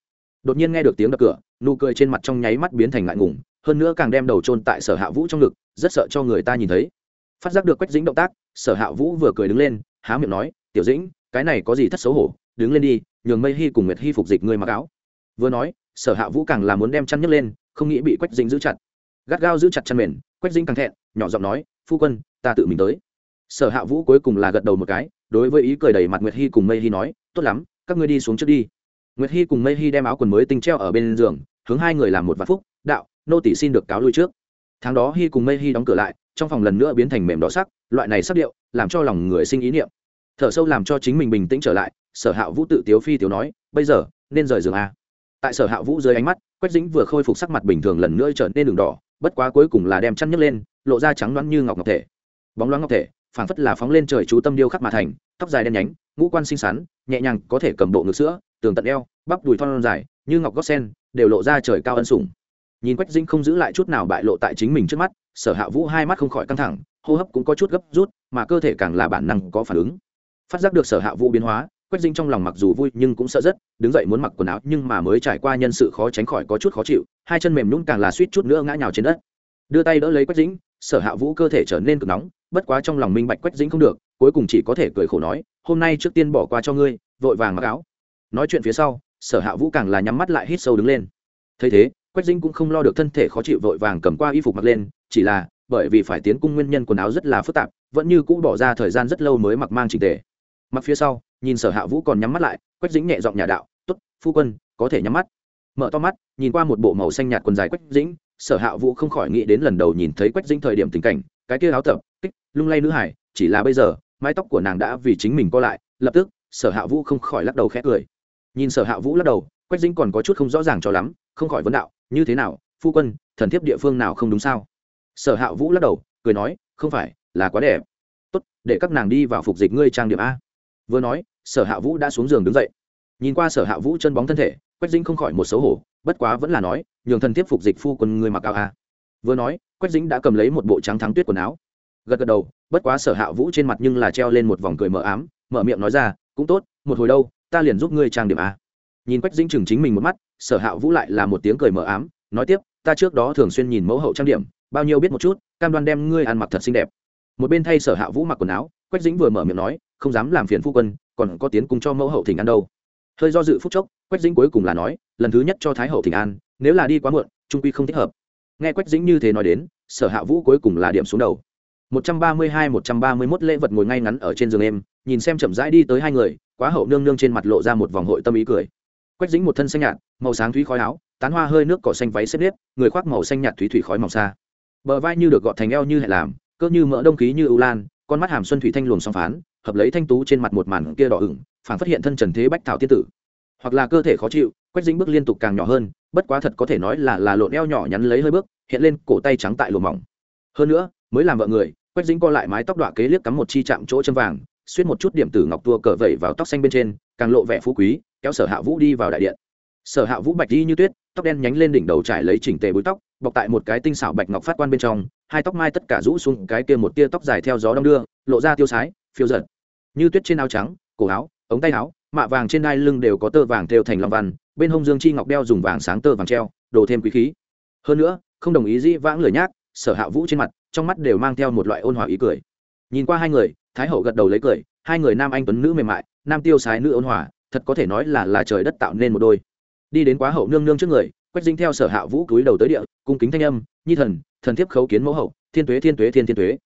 Đột nhiên nghe được tiếng đập cửa, nụ cười trên mặt trong nháy mắt biến thành ngại ngùng hơn nữa càng đem đầu trôn tại sở hạ vũ trong ngực, rất sợ cho người ta nhìn thấy. Phát giác được quách dính động tác, sở hạ vũ vừa cười đứng lên, há miệng nói, tiểu dĩnh, cái này có gì thất xấu hổ? Đứng lên đi, nhường mây hy cùng nguyệt hy phục dịch người mặc áo. Vừa nói, sở hạ vũ càng là muốn đem chăn nhấc lên, không nghĩ bị quách dính giữ chặt. Gắt gao giữ chặt chăn mền, quách dính càng thẹn, nhỏ giọng nói, phu quân, ta tự mình tới. Sở hạ vũ cuối cùng là gật đầu một cái, đối với ý cười đầy mặt nguyệt hy cùng mây hy nói, tốt lắm, các ngươi đi xuống trước đi. Nguyệt hy cùng mây hy đem áo quần mới tinh treo ở bên giường, hướng hai người làm một vạn phúc, đạo nô tỷ xin được cáo lui trước. Tháng đó hy cùng mây hy đóng cửa lại, trong phòng lần nữa biến thành mềm đỏ sắc, loại này sắc điệu làm cho lòng người sinh ý niệm. Thở sâu làm cho chính mình bình tĩnh trở lại, sở hạ vũ tự tiếu phi tiếu nói, bây giờ, nên rời giường a. Tại sở hạ vũ dưới ánh mắt, quách dĩnh vừa khôi phục sắc mặt bình thường lần nữa trở nên đường đỏ, bất quá cuối cùng là đem chăn nhấc lên, lộ ra trắng loáng như ngọc ngọc thể. Bóng loáng ngọc thể, phảng phất là phóng lên trời chú tâm điêu khắc mà thành, tóc dài đen nhánh, ngũ quan xinh xắn, nhẹ nhàng có thể cầm bộ ngực sữa, tường tận eo, bắp đùi thon dài, như ngọc gót sen, đều lộ ra trời cao ân sủng nhìn quách dĩnh không giữ lại chút nào bại lộ tại chính mình trước mắt, sở hạ vũ hai mắt không khỏi căng thẳng, hô hấp cũng có chút gấp rút, mà cơ thể càng là bản năng có phản ứng. Phát giác được sở hạ vũ biến hóa, quách dĩnh trong lòng mặc dù vui nhưng cũng sợ rất, đứng dậy muốn mặc quần áo nhưng mà mới trải qua nhân sự khó tránh khỏi có chút khó chịu, hai chân mềm nhún càng là suýt chút nữa ngã nhào trên đất. Đưa tay đỡ lấy quách dĩnh, sở hạ vũ cơ thể trở nên cực nóng, bất quá trong lòng minh bạch quách dĩnh không được, cuối cùng chỉ có thể cười khổ nói, hôm nay trước tiên bỏ qua cho ngươi, vội vàng mặc áo. Nói chuyện phía sau, sở hạ vũ càng là nhắm mắt lại hít sâu đứng lên. Thấy thế quách dĩnh cũng không lo được thân thể khó chịu vội vàng cầm qua y phục mặc lên, chỉ là, bởi vì phải tiến cung nguyên nhân quần áo rất là phức tạp, vẫn như cũ bỏ ra thời gian rất lâu mới mặc mang trình tề. Mặc phía sau, nhìn sở hạ vũ còn nhắm mắt lại, quách dĩnh nhẹ giọng nhà đạo t ố t phu quân, có thể nhắm mắt. Mở to mắt, nhìn qua một bộ màu xanh nhạt quần dài quách dĩnh, sở hạ vũ không khỏi nghĩ đến lần đầu nhìn thấy quách dĩnh thời điểm tình cảnh, cái kia áo tập kích lung lay nữ hải, chỉ là bây giờ, mái tóc của nàng đã vì chính mình co lại, lập tức, sở hạ vũ không khỏi lắc đầu khẽ cười. Nhìn sở hạ vũ lắc đầu, quách dĩnh còn có chút không rõ ràng cho lắm, không khỏi vấn đạo như thế nào, phu quân, thần thiếp địa phương nào không đúng sao? Sở hạ vũ lắc đầu, cười nói, không phải, là quá đẹp. Tốt, để các nàng đi vào phục dịch ngươi trang điểm a. Vừa nói, sở hạ vũ đã xuống giường đứng dậy. Nhìn qua sở hạ vũ chân bóng thân thể, quách dĩnh không khỏi một xấu hổ, bất quá vẫn là nói, nhường thần thiếp phục dịch phu quân ngươi mặc áo a. Vừa nói, quách dĩnh đã cầm lấy một bộ trắng thắng tuyết quần áo. Gật gật đầu, bất quá sở hạ vũ trên mặt nhưng là treo lên một vòng cười mờ ám, mở miệng nói ra, cũng tốt, một hồi đâu, ta liền giúp ngươi trang điểm a nhìn quách dĩnh chừng chính mình một mắt, sở hạ vũ lại là một tiếng cười mờ ám, nói tiếp, ta trước đó thường xuyên nhìn mẫu hậu trang điểm, bao nhiêu biết một chút, cam đoan đem ngươi ăn mặc thật xinh đẹp. Một bên thay sở hạ vũ mặc quần áo, quách dĩnh vừa mở miệng nói, không dám làm phiền phu quân, còn có tiến cung cho mẫu hậu thỉnh ăn đâu. Hơi do dự phúc chốc, quách dĩnh cuối cùng là nói, lần thứ nhất cho thái hậu thỉnh an, nếu là đi quá muộn, trung quy không thích hợp. Nghe quách dĩnh như thế nói đến, sở hạ vũ cuối cùng là điểm xuống đầu. một trăm ba mươi hai, một trăm ba mươi 131 lễ vật ngồi ngay ngắn ở trên giường em, nhìn xem chậm rãi đi tới hai người, quá hậu nương nương trên mặt lộ ra một vòng hội tâm ý cười quách dính một thân xanh nhạt, màu sáng thúy khói áo, tán hoa hơi nước cỏ xanh váy xếp nếp, người khoác màu xanh nhạt thúy thủy khói màu xa. Bờ vai như được gọt thành eo như hẹ làm, cơ như mỡ đông khí như ưu lan, con mắt hàm xuân thủy thanh luồng song phán, hợp lấy thanh tú trên mặt một màn kia đỏ ửng phản phát hiện thân trần thế bách thảo tiên tử. Hoặc là cơ thể khó chịu, quách dính bước liên tục càng nhỏ hơn, bất quá thật có thể nói là là lộn eo nhỏ nhắn lấy hơi bước, hiện lên cổ tay trắng tại lùa mỏng. Hơn nữa, mới làm vợ người, quách dính co lại mái tóc đọa kế liếc cắm một chi chạm chỗ chân vàng, xuyên một chút điểm tử ngọc tua cờ vẩy vào tóc xanh bên trên, càng lộ vẻ phú quý kéo sở hạ vũ đi vào đại điện. Sở hạ vũ bạch đi như tuyết, tóc đen nhánh lên đỉnh đầu trải lấy chỉnh tề búi tóc, bọc tại một cái tinh xảo bạch ngọc phát quan bên trong, hai tóc mai tất cả rũ xuống cái kia một tia tóc dài theo gió đông đưa, lộ ra tiêu sái, phiêu giật như tuyết trên áo trắng, cổ áo, ống tay áo, mạ vàng trên đai lưng đều có tơ vàng thêu thành long văn, bên hông dương chi ngọc đeo dùng vàng sáng tơ vàng treo, đồ thêm quý khí. Hơn nữa, không đồng ý dĩ vãng lười nhác sở hạ vũ trên mặt, trong mắt đều mang theo một loại ôn hòa ý cười. Nhìn qua hai người, thái hậu gật đầu lấy cười, hai người nam anh tuấn nữ mềm mại, nam tiêu sái nữ ôn hòa thật có thể nói là là trời đất tạo nên một đôi. Đi đến quá hậu nương nương trước người, quách dinh theo sở hạ vũ cúi đầu tới địa, cung kính thanh âm, nhi thần thần thiếp khấu kiến mẫu hậu, thiên tuế thiên tuế, thiên thiên tuế.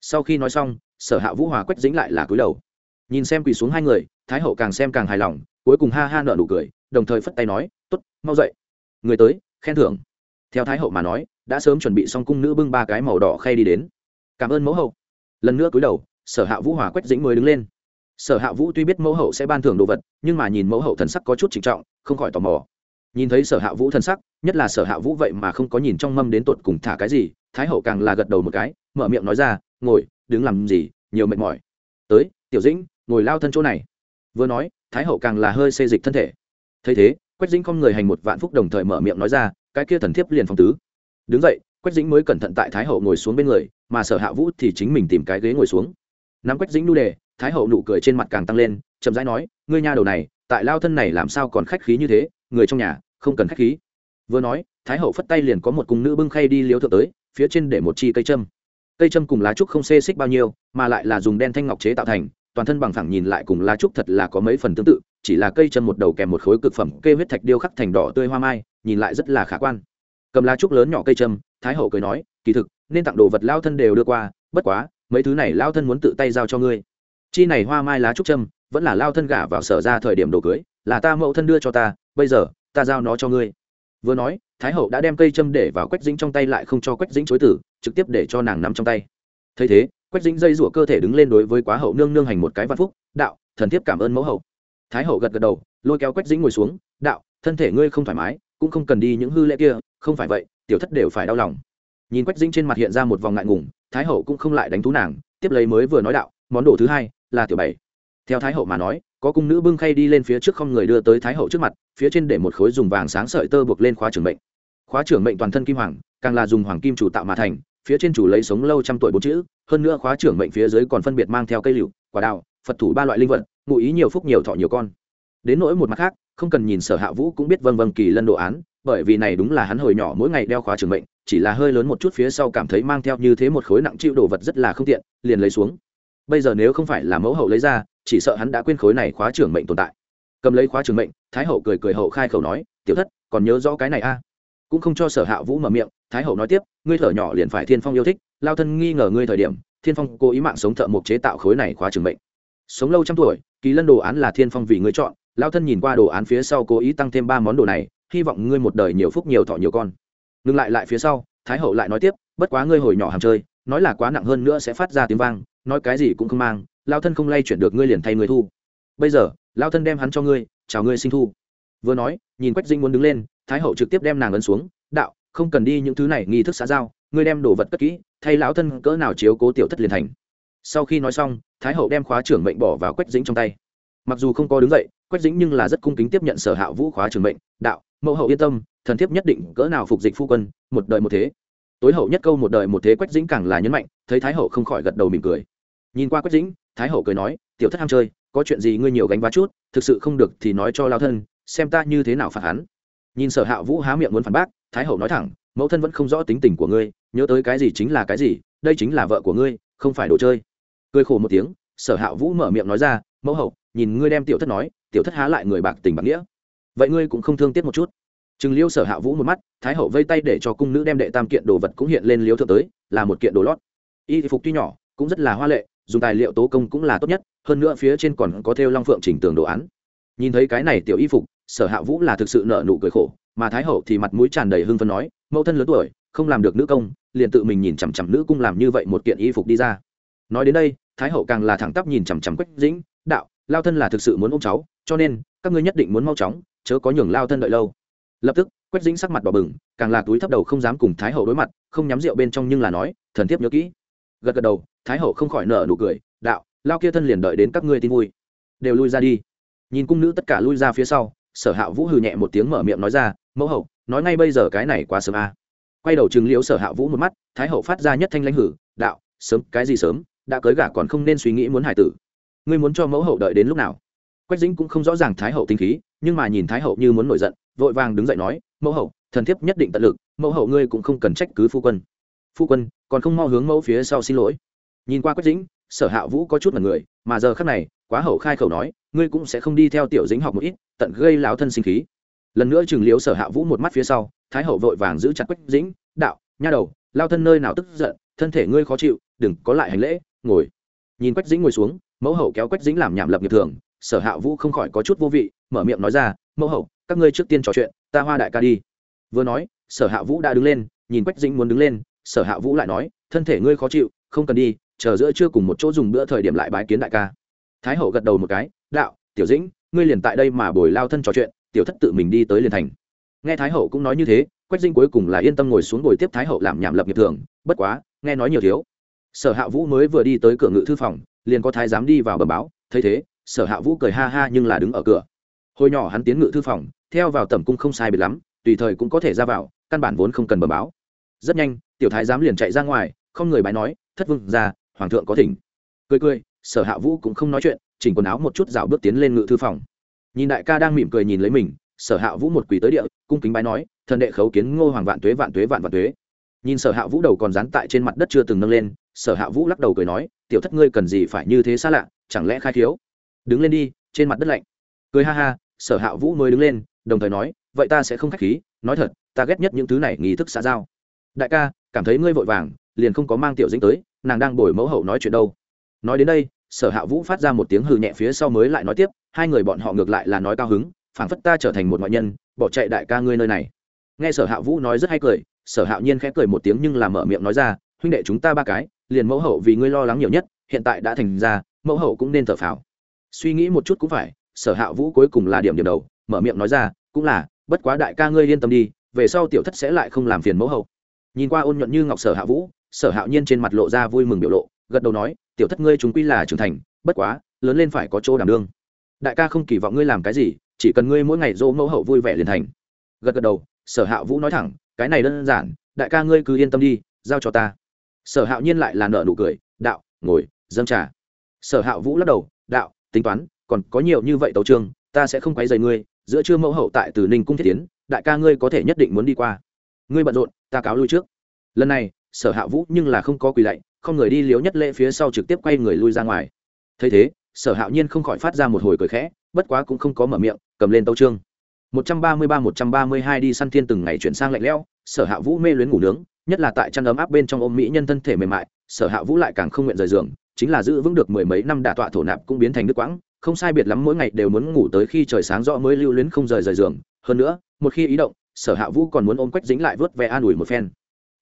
Sau khi nói xong, sở hạ vũ hòa quách dính lại là cúi đầu. Nhìn xem quỳ xuống hai người, thái hậu càng xem càng hài lòng, cuối cùng ha ha nợ nụ cười, đồng thời phất tay nói t ố t mau dậy. Người tới, khen thưởng. Theo thái hậu mà nói, đã sớm chuẩn bị xong cung nữ bưng ba cái màu đỏ khay đi đến. Cảm ơn mẫu hậu. Lần nữa cúi đầu, sở hạ vũ hòa quách dĩnh mới đứng lên sở hạ vũ tuy biết mẫu hậu sẽ ban thưởng đồ vật, nhưng mà nhìn mẫu hậu thần sắc có chút trịnh trọng, không khỏi tò mò. Nhìn thấy sở hạ vũ thần sắc, nhất là sở hạ vũ vậy mà không có nhìn trong mâm đến tột cùng thả cái gì, thái hậu càng là gật đầu một cái, mở miệng nói ra, ngồi, đứng làm gì, nhiều mệt mỏi. Tới, tiểu dĩnh, ngồi lao thân chỗ này. Vừa nói, thái hậu càng là hơi xê dịch thân thể. Thấy thế, quách dĩnh không người hành một vạn phúc đồng thời mở miệng nói ra, cái kia thần thiếp liền phong tứ. Đứng dậy, quách dĩnh mới cẩn thận tại thái hậu ngồi xuống bên người, mà sở hạ vũ thì chính mình tìm cái ghế ngồi xuống. Nắm quách dĩnh nu đề thái hậu nụ cười trên mặt càng tăng lên, chậm rãi nói, ngươi nha đầu này, tại lao thân này làm sao còn khách khí như thế, người trong nhà, không cần khách khí. Vừa nói, thái hậu phất tay liền có một cung nữ bưng khay đi liếu thượng tới, phía trên để một chi cây châm. Cây châm cùng lá trúc không xê xích bao nhiêu, mà lại là dùng đen thanh ngọc chế tạo thành, toàn thân bằng thẳng nhìn lại cùng lá trúc thật là có mấy phần tương tự, chỉ là cây châm một đầu kèm một khối cực phẩm cây huyết thạch điêu khắc thành đỏ tươi hoa mai, nhìn lại rất là khả quan. Cầm lá trúc lớn nhỏ cây châm, thái hậu cười nói, kỳ thực, nên tặng đồ vật lao thân đều đưa qua, bất quá, mấy thứ này lao thân muốn tự tay giao cho ngươi chi này hoa mai lá trúc trâm vẫn là lao thân gả vào sở ra thời điểm đồ cưới, là ta mẫu thân đưa cho ta, bây giờ, ta giao nó cho ngươi. Vừa nói, thái hậu đã đem cây châm để vào quách dính trong tay lại không cho quách dính chối tử trực tiếp để cho nàng nắm trong tay. Thấy thế, quách dính dây rủa cơ thể đứng lên đối với quá hậu nương nương hành một cái văn phúc, đạo, thần thiếp cảm ơn mẫu hậu. Thái hậu gật gật đầu, lôi kéo quách dính ngồi xuống, đạo, thân thể ngươi không thoải mái, cũng không cần đi những hư lễ kia, không phải vậy, tiểu thất đều phải đau lòng. Nhìn quách dính trên mặt hiện ra một vòng ngại ngùng, thái hậu cũng không lại đánh thú nàng, tiếp lấy mới vừa nói đạo, món đồ thứ hai là tiểu bảy. Theo thái hậu mà nói, có cung nữ bưng khay đi lên phía trước không người đưa tới thái hậu trước mặt, phía trên để một khối dùng vàng sáng sợi tơ buộc lên khóa trưởng mệnh. Khóa trưởng mệnh toàn thân kim hoàng, càng là dùng hoàng kim chủ tạo mà thành, phía trên chủ lấy sống lâu trăm tuổi bốn chữ, hơn nữa khóa trưởng mệnh phía dưới còn phân biệt mang theo cây liệu quả đào, phật thủ ba loại linh vật, ngụ ý nhiều phúc nhiều thọ nhiều con. Đến nỗi một mặt khác, không cần nhìn sở hạ vũ cũng biết vâng vâng kỳ lân đồ án, bởi vì này đúng là hắn hồi nhỏ mỗi ngày đeo khóa trưởng mệnh, chỉ là hơi lớn một chút phía sau cảm thấy mang theo như thế một khối nặng chịu đồ vật rất là không tiện, liền lấy xuống bây giờ nếu không phải là mẫu hậu lấy ra, chỉ sợ hắn đã quên khối này khóa trưởng mệnh tồn tại. Cầm lấy khóa trưởng mệnh, thái hậu cười cười hậu khai khẩu nói, tiểu thất, còn nhớ rõ cái này a? À? Cũng không cho sở hạ vũ mở miệng, thái hậu nói tiếp, ngươi thở nhỏ liền phải thiên phong yêu thích, lao thân nghi ngờ ngươi thời điểm, thiên phong cố ý mạng sống thợ mộc chế tạo khối này khóa trưởng mệnh. Sống lâu trăm tuổi, kỳ lân đồ án là thiên phong vì ngươi chọn, lao thân nhìn qua đồ án phía sau cố ý tăng thêm ba món đồ này, hy vọng ngươi một đời nhiều phúc nhiều thọ nhiều con. Ngừng lại lại phía sau, thái hậu lại nói tiếp, bất quá ngươi hồi nhỏ hàm chơi, nói là quá nặng hơn nữa sẽ phát ra tiếng vang nói cái gì cũng không mang, lao thân không lay chuyển được ngươi liền thay người thu. Bây giờ, lao thân đem hắn cho ngươi, chào ngươi sinh thu. Vừa nói, nhìn quách dinh muốn đứng lên, thái hậu trực tiếp đem nàng ấn xuống, đạo, không cần đi những thứ này, nghi thức xã giao, ngươi đem đồ vật cất kỹ, thay lão thân cỡ nào chiếu cố tiểu thất liền thành. Sau khi nói xong, thái hậu đem khóa trưởng mệnh bỏ vào quách dĩnh trong tay. Mặc dù không có đứng dậy, quách dĩnh nhưng là rất cung kính tiếp nhận sở hạ vũ khóa trưởng mệnh, đạo, mẫu hậu yên tâm, thần thiếp nhất định cỡ nào phục dịch phu quân, một đời một thế tối hậu nhất câu một đời một thế quách dĩnh càng là nhấn mạnh, thấy thái hậu không khỏi gật đầu mỉm cười. Nhìn qua quách dĩnh, thái hậu cười nói, tiểu thất ham chơi, có chuyện gì ngươi nhiều gánh vá chút, thực sự không được thì nói cho lao thân, xem ta như thế nào phản hắn. Nhìn sở hạ vũ há miệng muốn phản bác, thái hậu nói thẳng, mẫu thân vẫn không rõ tính tình của ngươi, nhớ tới cái gì chính là cái gì, đây chính là vợ của ngươi, không phải đồ chơi. Cười khổ một tiếng, sở hạ vũ mở miệng nói ra, mẫu hậu, nhìn ngươi đem tiểu thất nói, tiểu thất há lại người bạc tình bạc nghĩa. Vậy ngươi cũng không thương tiếc một chút. Trừng liêu sở hạ vũ một mắt, thái hậu vây tay để cho cung nữ đem đệ tam kiện đồ vật cũng hiện lên liếu thượng tới, là một kiện đồ lót. Y phục tuy nhỏ, cũng rất là hoa lệ, dùng tài liệu tố công cũng là tốt nhất, hơn nữa phía trên còn có theo long phượng chỉnh tường đồ án. Nhìn thấy cái này tiểu y phục, sở hạ vũ là thực sự nợ nụ cười khổ, mà thái hậu thì mặt mũi tràn đầy hưng phấn nói, mẫu thân lớn tuổi, không làm được nữ công, liền tự mình nhìn chằm chằm nữ cung làm như vậy một kiện y phục đi ra. Nói đến đây, thái hậu càng là thẳng tắp nhìn chằm chằm quách dĩnh, đạo, lao thân là thực sự muốn ôm cháu, cho nên, các ngươi nhất định muốn mau chóng, chớ có nhường lao thân đợi lâu lập tức, quách dính sắc mặt đỏ bừng, càng là túi thấp đầu không dám cùng thái hậu đối mặt, không nhắm rượu bên trong nhưng là nói, thần thiếp nhớ kỹ. Gật gật đầu, thái hậu không khỏi nở nụ cười, đạo, lao kia thân liền đợi đến các ngươi tin vui. Đều lui ra đi. Nhìn cung nữ tất cả lui ra phía sau, sở hạ vũ hừ nhẹ một tiếng mở miệng nói ra, mẫu hậu, nói ngay bây giờ cái này quá sớm à. quay đầu chừng liễu sở hạ vũ một mắt, thái hậu phát ra nhất thanh lãnh hử, đạo, sớm, cái gì sớm, đã cưới gả còn không nên suy nghĩ muốn hải tử. Ngươi muốn cho mẫu hậu đợi đến lúc nào? Quách dĩnh cũng không rõ ràng thái hậu tinh khí, nhưng mà nhìn thái hậu như muốn nổi giận, vội vàng đứng dậy nói, mẫu hậu, thần thiếp nhất định tận lực, mẫu hậu ngươi cũng không cần trách cứ phu quân. Phu quân, còn không mau hướng mẫu phía sau xin lỗi. Nhìn qua quách dĩnh, sở hạ vũ có chút mật người, mà giờ khác này, quá hậu khai khẩu nói, ngươi cũng sẽ không đi theo tiểu dĩnh học một ít, tận gây láo thân sinh khí. Lần nữa chừng liếu sở hạ vũ một mắt phía sau, thái hậu vội vàng giữ chặt quách dĩnh, đạo, nha đầu, lao thân nơi nào tức giận, thân thể ngươi khó chịu, đừng có lại hành lễ, ngồi. Nhìn quách dĩnh ngồi xuống, mẫu hậu kéo quách dĩnh làm nhảm lập nghiệp thường sở hạ vũ không khỏi có chút vô vị, mở miệng nói ra, mẫu hậu, các ngươi trước tiên trò chuyện, ta hoa đại ca đi. Vừa nói, sở hạ vũ đã đứng lên, nhìn quách dĩnh muốn đứng lên, sở hạ vũ lại nói, thân thể ngươi khó chịu, không cần đi, chờ giữa trưa cùng một chỗ dùng bữa thời điểm lại bái kiến đại ca. Thái hậu gật đầu một cái, đạo, tiểu dĩnh, ngươi liền tại đây mà bồi lao thân trò chuyện, tiểu thất tự mình đi tới liền thành. Nghe thái hậu cũng nói như thế, quách dinh cuối cùng là yên tâm ngồi xuống ngồi tiếp thái hậu làm nhảm lập nghiệp thường, bất quá, nghe nói nhiều thiếu. Sở hạ vũ mới vừa đi tới cửa ngự thư phòng, liền có thái giám đi vào bờ báo, thấy thế sở hạ vũ cười ha ha nhưng là đứng ở cửa. Hồi nhỏ hắn tiến ngự thư phòng, theo vào tẩm cung không sai biệt lắm, tùy thời cũng có thể ra vào, căn bản vốn không cần bờ báo. Rất nhanh, tiểu thái giám liền chạy ra ngoài, không người bái nói, thất vương ra, hoàng thượng có thỉnh. Cười cười, sở hạ vũ cũng không nói chuyện, chỉnh quần áo một chút rào bước tiến lên ngự thư phòng. Nhìn đại ca đang mỉm cười nhìn lấy mình, sở hạ vũ một quỳ tới địa, cung kính bái nói, thần đệ khấu kiến ngô hoàng vạn tuế vạn tuế, vạn vạn tuế. Nhìn sở hạ vũ đầu còn dán tại trên mặt đất chưa từng nâng lên, sở hạ vũ lắc đầu cười nói, tiểu thất ngươi cần gì phải như thế xa lạ, chẳng lẽ khai thiếu? Đứng lên đi, trên mặt đất lạnh. Cười ha ha, sở hạ vũ mới đứng lên, đồng thời nói, vậy ta sẽ không k h á c h khí, nói thật, ta ghét nhất những thứ này nghi thức xã giao. Đại ca, cảm thấy ngươi vội vàng, liền không có mang tiểu dĩnh tới, nàng đang bồi mẫu hậu nói chuyện đâu. Nói đến đây, sở hạ vũ phát ra một tiếng hừ nhẹ phía sau mới lại nói tiếp, hai người bọn họ ngược lại là nói cao hứng, phảng phất ta trở thành một ngoại nhân, bỏ chạy đại ca ngươi nơi này. Nghe sở hạ vũ nói rất hay cười, sở hạo nhiên khẽ cười một tiếng nhưng làm mở miệng nói ra, huynh đệ chúng ta ba cái, liền mẫu hậu vì ngươi lo lắng nhiều nhất, hiện tại đã thành ra, mẫu hậu cũng nên thở phào suy nghĩ một chút cũng phải, sở hạ vũ cuối cùng là điểm điểm đầu, mở miệng nói ra, cũng là, bất quá đại ca ngươi yên tâm đi, về sau tiểu thất sẽ lại không làm phiền mẫu hậu. Nhìn qua ôn nhuận như ngọc sở hạ vũ, sở hạo nhiên trên mặt lộ ra vui mừng biểu lộ, gật đầu nói, tiểu thất ngươi chúng quy là trưởng thành, bất quá, lớn lên phải có chỗ đảm đương. Đại ca không kỳ vọng ngươi làm cái gì, chỉ cần ngươi mỗi ngày dỗ mẫu hậu vui vẻ liền thành. Gật gật đầu, sở hạ vũ nói thẳng, cái này đơn giản, đại ca ngươi cứ yên tâm đi, giao cho ta. Sở hạo nhiên lại là nợ nụ cười, đạo, ngồi, dâng trà. Sở hạ vũ lắc đầu, đạo tính toán, còn có nhiều như vậy tấu trương ta sẽ không quấy rầy ngươi, giữa trưa mẫu hậu tại từ ninh cung thiết tiến, đại ca ngươi có thể nhất định muốn đi qua. Ngươi bận rộn, ta cáo lui trước. Lần này, sở hạ vũ nhưng là không có quỳ lạy, không người đi liếu nhất lễ phía sau trực tiếp quay người lui ra ngoài. Thấy thế, sở hạo nhiên không khỏi phát ra một hồi cười khẽ, bất quá cũng không có mở miệng, cầm lên tấu trương một trăm ba mươi ba, một trăm ba mươi hai đi săn thiên từng ngày chuyển sang lạnh lẽo, sở hạ vũ mê luyến ngủ nướng, nhất là tại chăn ấm áp bên trong ôm mỹ nhân thân thể mềm mại, sở hạ vũ lại càng không nguyện rời giường chính là giữ vững được mười mấy năm đả tọa thổ nạp cũng biến thành đứt quãng, không sai biệt lắm mỗi ngày đều muốn ngủ tới khi trời sáng rõ mới lưu luyến không rời rời giường. Hơn nữa, một khi ý động, sở hạ vũ còn muốn ôm quách dính lại vớt ve an ủi một phen.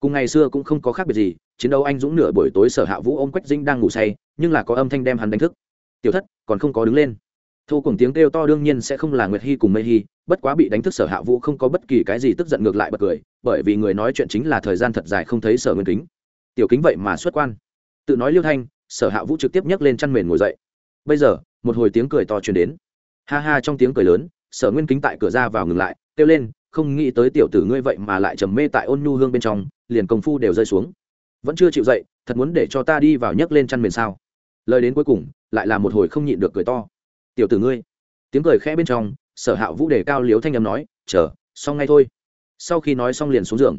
Cùng ngày xưa cũng không có khác biệt gì, chiến đấu anh dũng nửa buổi tối sở hạ vũ ôm quách dính đang ngủ say, nhưng là có âm thanh đem hắn đánh thức. Tiểu thất, còn không có đứng lên. Thu cùng tiếng kêu to đương nhiên sẽ không là nguyệt hy cùng mây hy bất quá bị đánh thức sở hạ vũ không có bất kỳ cái gì tức giận ngược lại bật cười, bởi vì người nói chuyện chính là thời gian thật dài không thấy sở nguyên kính. Tiểu kính vậy mà xuất quan. Tự nói liêu thanh sở hạ vũ trực tiếp nhấc lên chăn mền ngồi dậy. Bây giờ, một hồi tiếng cười to truyền đến. Ha ha, trong tiếng cười lớn, sở nguyên kính tại cửa ra vào ngừng lại, kêu lên, không nghĩ tới tiểu tử ngươi vậy mà lại trầm mê tại ôn nhu hương bên trong, liền công phu đều rơi xuống. Vẫn chưa chịu dậy, thật muốn để cho ta đi vào nhấc lên chăn mền sao? Lời đến cuối cùng, lại là một hồi không nhịn được cười to. Tiểu tử ngươi. Tiếng cười khẽ bên trong, sở hạ vũ đề cao liếu thanh âm nói, chờ, xong ngay thôi. Sau khi nói xong liền xuống giường.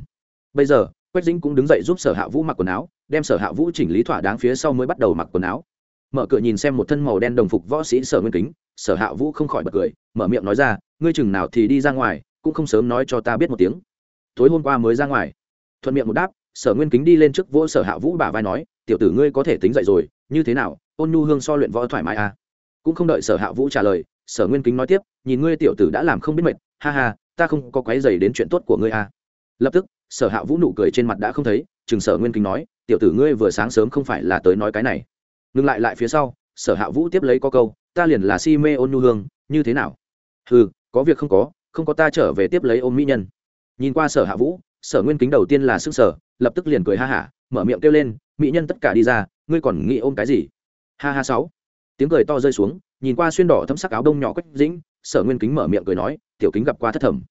Bây giờ quách dĩnh cũng đứng dậy giúp sở hạ vũ mặc quần áo, đem sở hạ vũ chỉnh lý thỏa đáng phía sau mới bắt đầu mặc quần áo. Mở cửa nhìn xem một thân màu đen đồng phục võ sĩ sở nguyên kính, sở hạ vũ không khỏi bật cười, mở miệng nói ra, ngươi chừng nào thì đi ra ngoài, cũng không sớm nói cho ta biết một tiếng. Tối hôm qua mới ra ngoài. Thuận miệng một đáp, sở nguyên kính đi lên trước vỗ sở hạ vũ bả vai nói, tiểu tử ngươi có thể tính dậy rồi, như thế nào, ôn nhu hương so luyện võ thoải mái à? Cũng không đợi sở hạ vũ trả lời, sở nguyên kính nói tiếp, nhìn ngươi tiểu tử đã làm không biết mệt, ha ha, ta không có quái dày đến chuyện tốt của ngươi à lập tức, sở hạ vũ nụ cười trên mặt đã không thấy chừng sở nguyên kính nói, tiểu tử ngươi vừa sáng sớm không phải là tới nói cái này. Ngừng lại lại phía sau, sở hạ vũ tiếp lấy có câu, ta liền là si mê ôn nhu hương, như thế nào? Ừ có việc không có không có ta trở về tiếp lấy ôm mỹ nhân. Nhìn qua sở hạ vũ, sở nguyên kính đầu tiên là sức sở lập tức liền cười ha hả, mở miệng kêu lên, mỹ nhân tất cả đi ra, ngươi còn nghĩ ôm cái gì? Ha ha sáu. Tiếng cười to rơi xuống, nhìn qua xuyên đỏ thấm sắc áo đông nhỏ quách dĩnh, sở nguyên kính mở miệng cười nói, tiểu kính gặp qua thất thẩm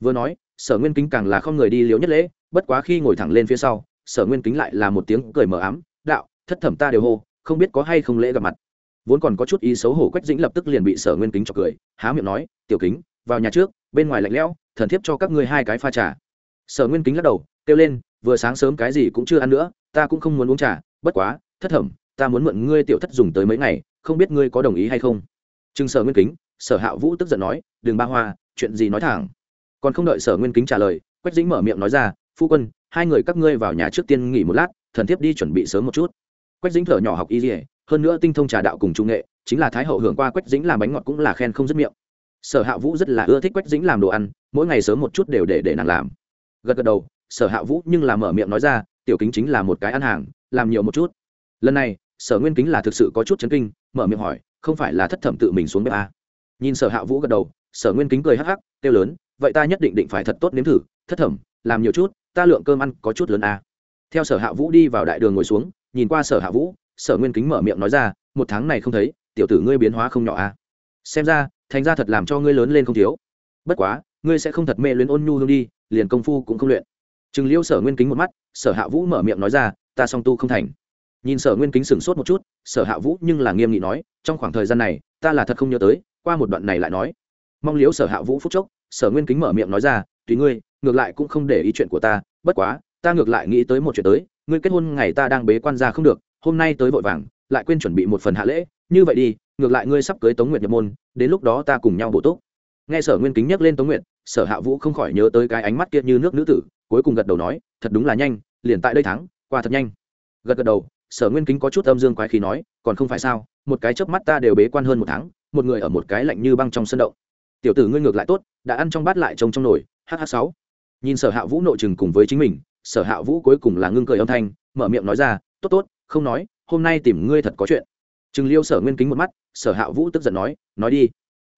vừa nói sở nguyên kính càng là không người đi liếu nhất lễ, bất quá khi ngồi thẳng lên phía sau, sở nguyên kính lại là một tiếng cười mờ ám, đạo, thất thẩm ta đều hô, không biết có hay không lễ gặp mặt. Vốn còn có chút ý xấu hổ quách dĩnh lập tức liền bị sở nguyên kính cho cười, há miệng nói, tiểu kính, vào nhà trước, bên ngoài lạnh lẽo, thần thiếp cho các ngươi hai cái pha trà. Sở nguyên kính lắc đầu, kêu lên, vừa sáng sớm cái gì cũng chưa ăn nữa, ta cũng không muốn uống trà, bất quá, thất thẩm, ta muốn mượn ngươi tiểu thất dùng tới mấy ngày, không biết ngươi có đồng ý hay không? Chừng sở nguyên kính, sở hạ vũ tức giận nói, đừng ba hoa, chuyện gì nói thẳng còn không đợi sở nguyên kính trả lời, quách dĩnh mở miệng nói ra, phu quân, hai người các ngươi vào nhà trước tiên nghỉ một lát, thần thiếp đi chuẩn bị sớm một chút. Quách dĩnh thở nhỏ học y dỉa hơn nữa tinh thông trà đạo cùng trung nghệ, chính là thái hậu hưởng qua quách dĩnh làm bánh ngọt cũng là khen không dứt miệng. Sở hạ vũ rất là ưa thích quách dĩnh làm đồ ăn, mỗi ngày sớm một chút đều để để nàng làm. Gật gật đầu, sở hạ vũ nhưng làm mở miệng nói ra, tiểu kính chính là một cái ăn hàng, làm nhiều một chút. Lần này, sở nguyên kính là thực sự có chút chấn kinh, mở miệng hỏi, không phải là thất thẩm tự mình xuống bếp à. nhìn sở hạ vũ gật đầu, sở nguyên kính cười hắc hắc, kêu lớn vậy ta nhất định định phải thật tốt nếm thử, thất thẩm, làm nhiều chút, ta lượng cơm ăn có chút lớn à. theo sở hạ vũ đi vào đại đường ngồi xuống, nhìn qua sở hạ vũ, sở nguyên kính mở miệng nói ra, một tháng này không thấy, tiểu tử ngươi biến hóa không nhỏ à. xem ra, thành ra thật làm cho ngươi lớn lên không thiếu bất quá, ngươi sẽ không thật mê luyến ôn nhu hương đi, liền công phu cũng không luyện chừng liêu sở nguyên kính một mắt, sở hạ vũ mở miệng nói ra, ta song tu không thành nhìn sở nguyên kính sửng sốt một chút, sở hạ vũ nhưng là nghiêm nghị nói, trong khoảng thời gian này, ta là thật không nhớ tới, qua một đoạn này lại nói mong liếu sở hạ vũ phúc chốc sở nguyên kính mở miệng nói ra, tùy ngươi, ngược lại cũng không để ý chuyện của ta, bất quá, ta ngược lại nghĩ tới một chuyện tới, ngươi kết hôn ngày ta đang bế quan ra không được, hôm nay tới vội vàng, lại quên chuẩn bị một phần hạ lễ, như vậy đi, ngược lại ngươi sắp cưới tống nguyệt nhập môn, đến lúc đó ta cùng nhau bổ túc. Nghe sở nguyên kính nhắc lên tống nguyệt, sở hạ vũ không khỏi nhớ tới cái ánh mắt kia như nước nữ tử, cuối cùng gật đầu nói, thật đúng là nhanh, liền tại đây thắng, qua thật nhanh. Gật gật đầu, sở nguyên kính có chút âm dương quái khí nói, còn không phải sao, một cái chớp mắt ta đều bế quan hơn một tháng, một người ở một cái lạnh như băng trong sân động. Tiểu tử ngươi ngược lại tốt đã ăn trong bát lại trông trong nồi hh sáu. Nhìn sở hạ vũ nội chừng cùng với chính mình, sở hạ vũ cuối cùng là ngưng cười âm thanh, mở miệng nói ra, tốt tốt, không nói, hôm nay tìm ngươi thật có chuyện. Chừng liêu sở nguyên kính một mắt, sở hạ vũ tức giận nói nói đi.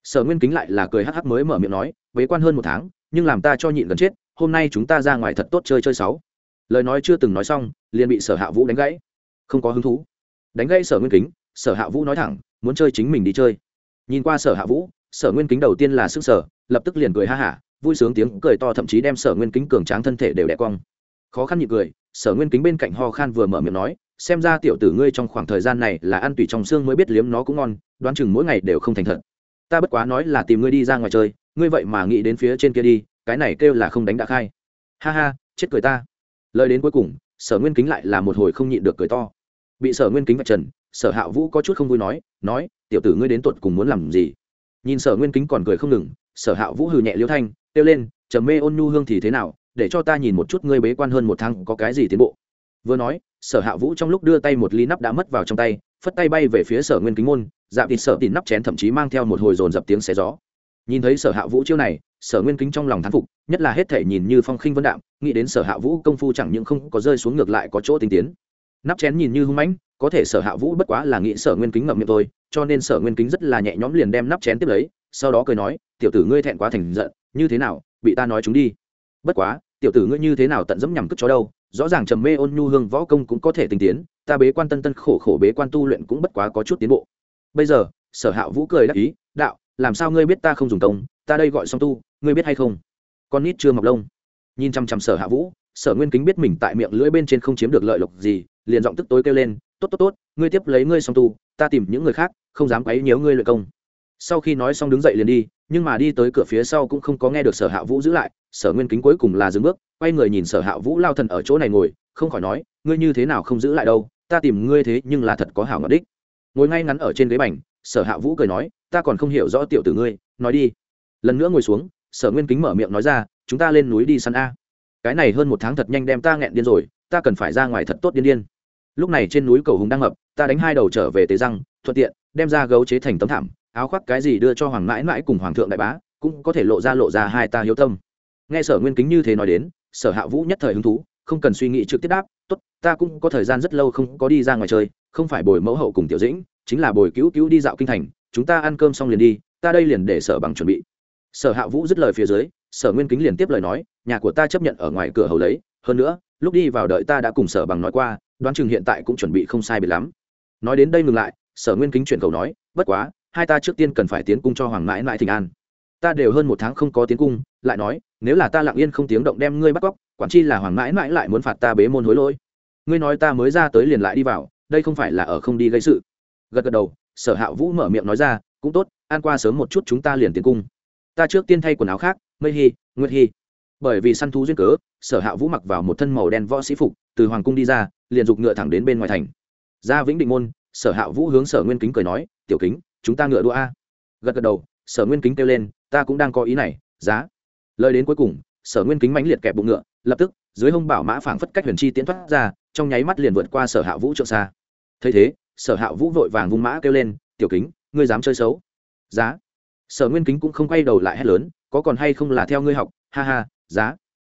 Sở nguyên kính lại là cười hh mới mở miệng nói, bế quan hơn một tháng, nhưng làm ta cho nhịn gần chết, hôm nay chúng ta ra ngoài thật tốt chơi chơi sáu. Lời nói chưa từng nói xong, liền bị sở hạ vũ đánh gãy. Không có hứng thú. Đánh gãy sở nguyên kính, sở hạ vũ nói thẳng, muốn chơi chính mình đi chơi. Nhìn qua sở hạ vũ, sở nguyên kính đầu tiên là sức sở lập tức liền cười ha hả, vui sướng tiếng cười to thậm chí đem sở nguyên kính cường tráng thân thể đều đẻ cong. Khó khăn nhị cười, sở nguyên kính bên cạnh ho khan vừa mở miệng nói, xem ra tiểu tử ngươi trong khoảng thời gian này là ăn tùy trong xương mới biết liếm nó cũng ngon, đoán chừng mỗi ngày đều không thành thật. Ta bất quá nói là tìm ngươi đi ra ngoài chơi, ngươi vậy mà nghĩ đến phía trên kia đi, cái này kêu là không đánh đã khai. Ha ha, chết cười ta. Lời đến cuối cùng, sở nguyên kính lại là một hồi không nhịn được cười to. Bị sở nguyên kính vạch trần, sở hạ vũ có chút không vui nói nói, tiểu tử ngươi đến tuột cùng muốn làm gì? Nhìn sở nguyên kính còn cười không ngừng sở hạ vũ hừ nhẹ liễu thanh, kêu lên, trầm mê ôn nhu hương thì thế nào? Để cho ta nhìn một chút ngươi bế quan hơn một tháng có cái gì tiến bộ. Vừa nói, sở hạ vũ trong lúc đưa tay một ly nắp đã mất vào trong tay, phất tay bay về phía sở nguyên kính môn dạ thịt sở tìm nắp chén thậm chí mang theo một hồi dồn dập tiếng xé gió. Nhìn thấy sở hạ vũ chiêu này, sở nguyên kính trong lòng thán phục, nhất là hết thể nhìn như phong khinh vân đạm, nghĩ đến sở hạ vũ công phu chẳng những không có rơi xuống ngược lại có chỗ tinh tiến. Nắp chén nhìn như hung mãnh, có thể sở hạ vũ bất quá là nghĩ sở nguyên kính ngậm miệng thôi, cho nên sở nguyên kính rất là nhẹ nhõm liền đem nắp chén tiếp lấy sau đó cười nói, tiểu tử ngươi thẹn quá thành giận, như thế nào, bị ta nói chúng đi. Bất quá, tiểu tử ngươi như thế nào tận dẫm nhằm cất chó đâu, rõ ràng trầm mê ôn nhu hương võ công cũng có thể tinh tiến, ta bế quan tân tân khổ khổ bế quan tu luyện cũng bất quá có chút tiến bộ. Bây giờ, sở hạ vũ cười đáp ý, đạo, làm sao ngươi biết ta không dùng công ta đây gọi song tu, ngươi biết hay không? Con nít chưa mọc lông. Nhìn chăm chăm sở hạ vũ, sở nguyên kính biết mình tại miệng lưỡi bên trên không chiếm được lợi lộc gì, liền giọng tức tối kêu lên, tốt tốt tốt, ngươi tiếp lấy ngươi song tu, ta tìm những người khác, không dám quấy nhiễu ngươi luyện công sau khi nói xong đứng dậy liền đi, nhưng mà đi tới cửa phía sau cũng không có nghe được sở hạ vũ giữ lại, sở nguyên kính cuối cùng là dừng bước, quay người nhìn sở hạ vũ lao thần ở chỗ này ngồi, không khỏi nói, ngươi như thế nào không giữ lại đâu, ta tìm ngươi thế nhưng là thật có hảo ngọc đích. Ngồi ngay ngắn ở trên ghế bành, sở hạ vũ cười nói, ta còn không hiểu rõ tiểu tử ngươi, nói đi. Lần nữa ngồi xuống, sở nguyên kính mở miệng nói ra, chúng ta lên núi đi săn a. Cái này hơn một tháng thật nhanh đem ta nghẹn điên rồi, ta cần phải ra ngoài thật tốt điên điên. Lúc này trên núi cầu hùng đang ngập, ta đánh hai đầu trở về tế răng, thuận tiện đem ra gấu chế thành tấm thảm áo khoác cái gì đưa cho hoàng mãi mãi cùng hoàng thượng đại bá, cũng có thể lộ ra lộ ra hai ta hiếu tâm. Nghe sở nguyên kính như thế nói đến, sở hạ vũ nhất thời hứng thú, không cần suy nghĩ trực tiếp đáp, tốt, ta cũng có thời gian rất lâu không có đi ra ngoài chơi, không phải bồi mẫu hậu cùng tiểu dĩnh, chính là bồi cứu cứu đi dạo kinh thành, chúng ta ăn cơm xong liền đi, ta đây liền để sở bằng chuẩn bị. Sở hạ vũ dứt lời phía dưới, sở nguyên kính liền tiếp lời nói, nhà của ta chấp nhận ở ngoài cửa hầu lấy, hơn nữa, lúc đi vào đợi ta đã cùng sở bằng nói qua, đoán chừng hiện tại cũng chuẩn bị không sai biệt lắm. Nói đến đây ngừng lại, sở nguyên kính chuyển cầu nói, bất quá hai ta trước tiên cần phải tiến cung cho hoàng mãi mãi thịnh an. Ta đều hơn một tháng không có tiến cung, lại nói, nếu là ta lặng yên không tiếng động đem ngươi bắt cóc, quản chi là hoàng mãi mãi lại muốn phạt ta bế môn hối lỗi. Ngươi nói ta mới ra tới liền lại đi vào, đây không phải là ở không đi gây sự. Gật gật đầu, sở hạ vũ mở miệng nói ra, cũng tốt, an qua sớm một chút chúng ta liền tiến cung. Ta trước tiên thay quần áo khác, mây hy nguyệt hy bởi vì săn thú duyên cớ, sở hạ vũ mặc vào một thân màu đen võ sĩ phục, từ hoàng cung đi ra, liền giục ngựa thẳng đến bên ngoài thành. Ra vĩnh định môn, sở hạ vũ hướng sở nguyên kính cười nói, tiểu kính chúng ta ngựa đua a. Gật gật đầu, sở nguyên kính kêu lên, ta cũng đang có ý này, giá. Lời đến cuối cùng, sở nguyên kính mãnh liệt kẹp bụng ngựa, lập tức, dưới hông bảo mã phảng phất cách huyền chi tiến thoát ra, trong nháy mắt liền vượt qua sở hạ vũ trượng xa. Thấy thế, sở hạ vũ vội vàng vung mã kêu lên, tiểu kính, ngươi dám chơi xấu? Giá. Sở nguyên kính cũng không quay đầu lại hét lớn, có còn hay không là theo ngươi học? Ha ha, giá.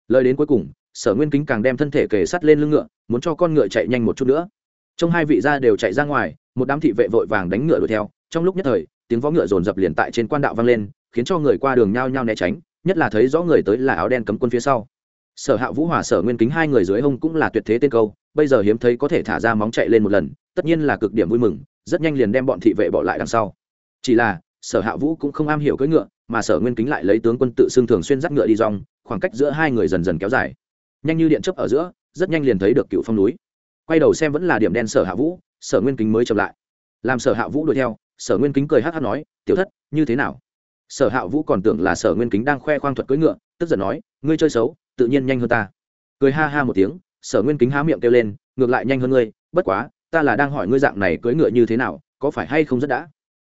Lời đến cuối cùng, sở nguyên kính càng đem thân thể kề sắt lên lưng ngựa, muốn cho con ngựa chạy nhanh một chút nữa. Trong hai vị gia đều chạy ra ngoài, một đám thị vệ vội vàng đánh ngựa đuổi theo trong lúc nhất thời, tiếng võ ngựa dồn dập liền tại trên quan đạo vang lên, khiến cho người qua đường nhao nhao né tránh, nhất là thấy rõ người tới là áo đen cấm quân phía sau. Sở hạ vũ hòa, sở nguyên kính hai người dưới hông cũng là tuyệt thế tên câu, bây giờ hiếm thấy có thể thả ra móng chạy lên một lần, tất nhiên là cực điểm vui mừng, rất nhanh liền đem bọn thị vệ bỏ lại đằng sau. Chỉ là, sở hạ vũ cũng không am hiểu cưỡi ngựa, mà sở nguyên kính lại lấy tướng quân tự xưng thường xuyên dắt ngựa đi rong, khoảng cách giữa hai người dần dần kéo dài. Nhanh như điện chấp ở giữa, rất nhanh liền thấy được cựu phong núi. Quay đầu xem vẫn là điểm đen sở hạ vũ, sở nguyên kính mới chậm lại. Làm sở hạ vũ đuổi theo sở nguyên kính cười hát hát nói, tiểu thất, như thế nào? Sở hạ vũ còn tưởng là sở nguyên kính đang khoe khoang thuật cưỡi ngựa, tức giận nói, ngươi chơi xấu, tự nhiên nhanh hơn ta. Cười ha ha một tiếng, sở nguyên kính há miệng kêu lên, ngược lại nhanh hơn ngươi, bất quá, ta là đang hỏi ngươi dạng này cưỡi ngựa như thế nào, có phải hay không rất đã?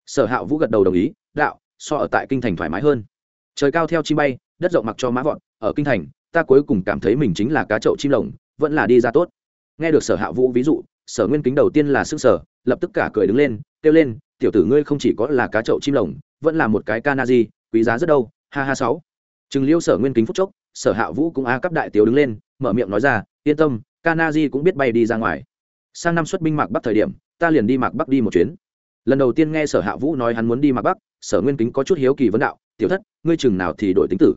Sở hạ vũ gật đầu đồng ý, đạo, so ở tại kinh thành thoải mái hơn. Trời cao theo chim bay, đất rộng mặc cho mã vọn ở kinh thành, ta cuối cùng cảm thấy mình chính là cá chậu chim lồng, vẫn là đi ra tốt. Nghe được sở hạ vũ ví dụ, sở nguyên kính đầu tiên là sức sở lập tức cả cười đứng lên, kêu lên tiểu tử ngươi không chỉ có là cá chậu chim lồng, vẫn là một cái ca na di, quý giá rất đâu, ha ha sáu. Chừng liêu sở nguyên kính phúc chốc, sở hạ vũ cũng a cấp đại tiểu đứng lên, mở miệng nói ra, yên tâm, ca na di cũng biết bay đi ra ngoài. Sang năm xuất binh mạc bắc thời điểm, ta liền đi mạc bắc đi một chuyến. Lần đầu tiên nghe sở hạ vũ nói hắn muốn đi mạc bắc, sở nguyên kính có chút hiếu kỳ vấn đạo, tiểu thất, ngươi chừng nào thì đổi tính tử?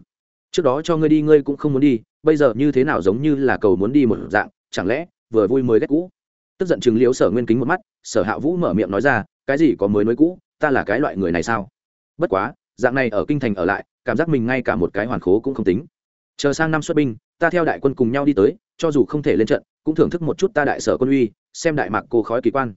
Trước đó cho ngươi đi, ngươi cũng không muốn đi, bây giờ như thế nào giống như là cầu muốn đi một dạng, chẳng lẽ vừa vui mới ghét cũ? Tức giận chừng liếu sở nguyên kính một mắt, sở hạ vũ mở miệng nói ra cái gì có mới nối cũ, ta là cái loại người này sao? Bất quá, dạng này ở kinh thành ở lại, cảm giác mình ngay cả một cái hoàn khố cũng không tính. Chờ sang năm xuất binh, ta theo đại quân cùng nhau đi tới, cho dù không thể lên trận, cũng thưởng thức một chút ta đại sở quân uy, xem đại mạc cô khói kỳ quan.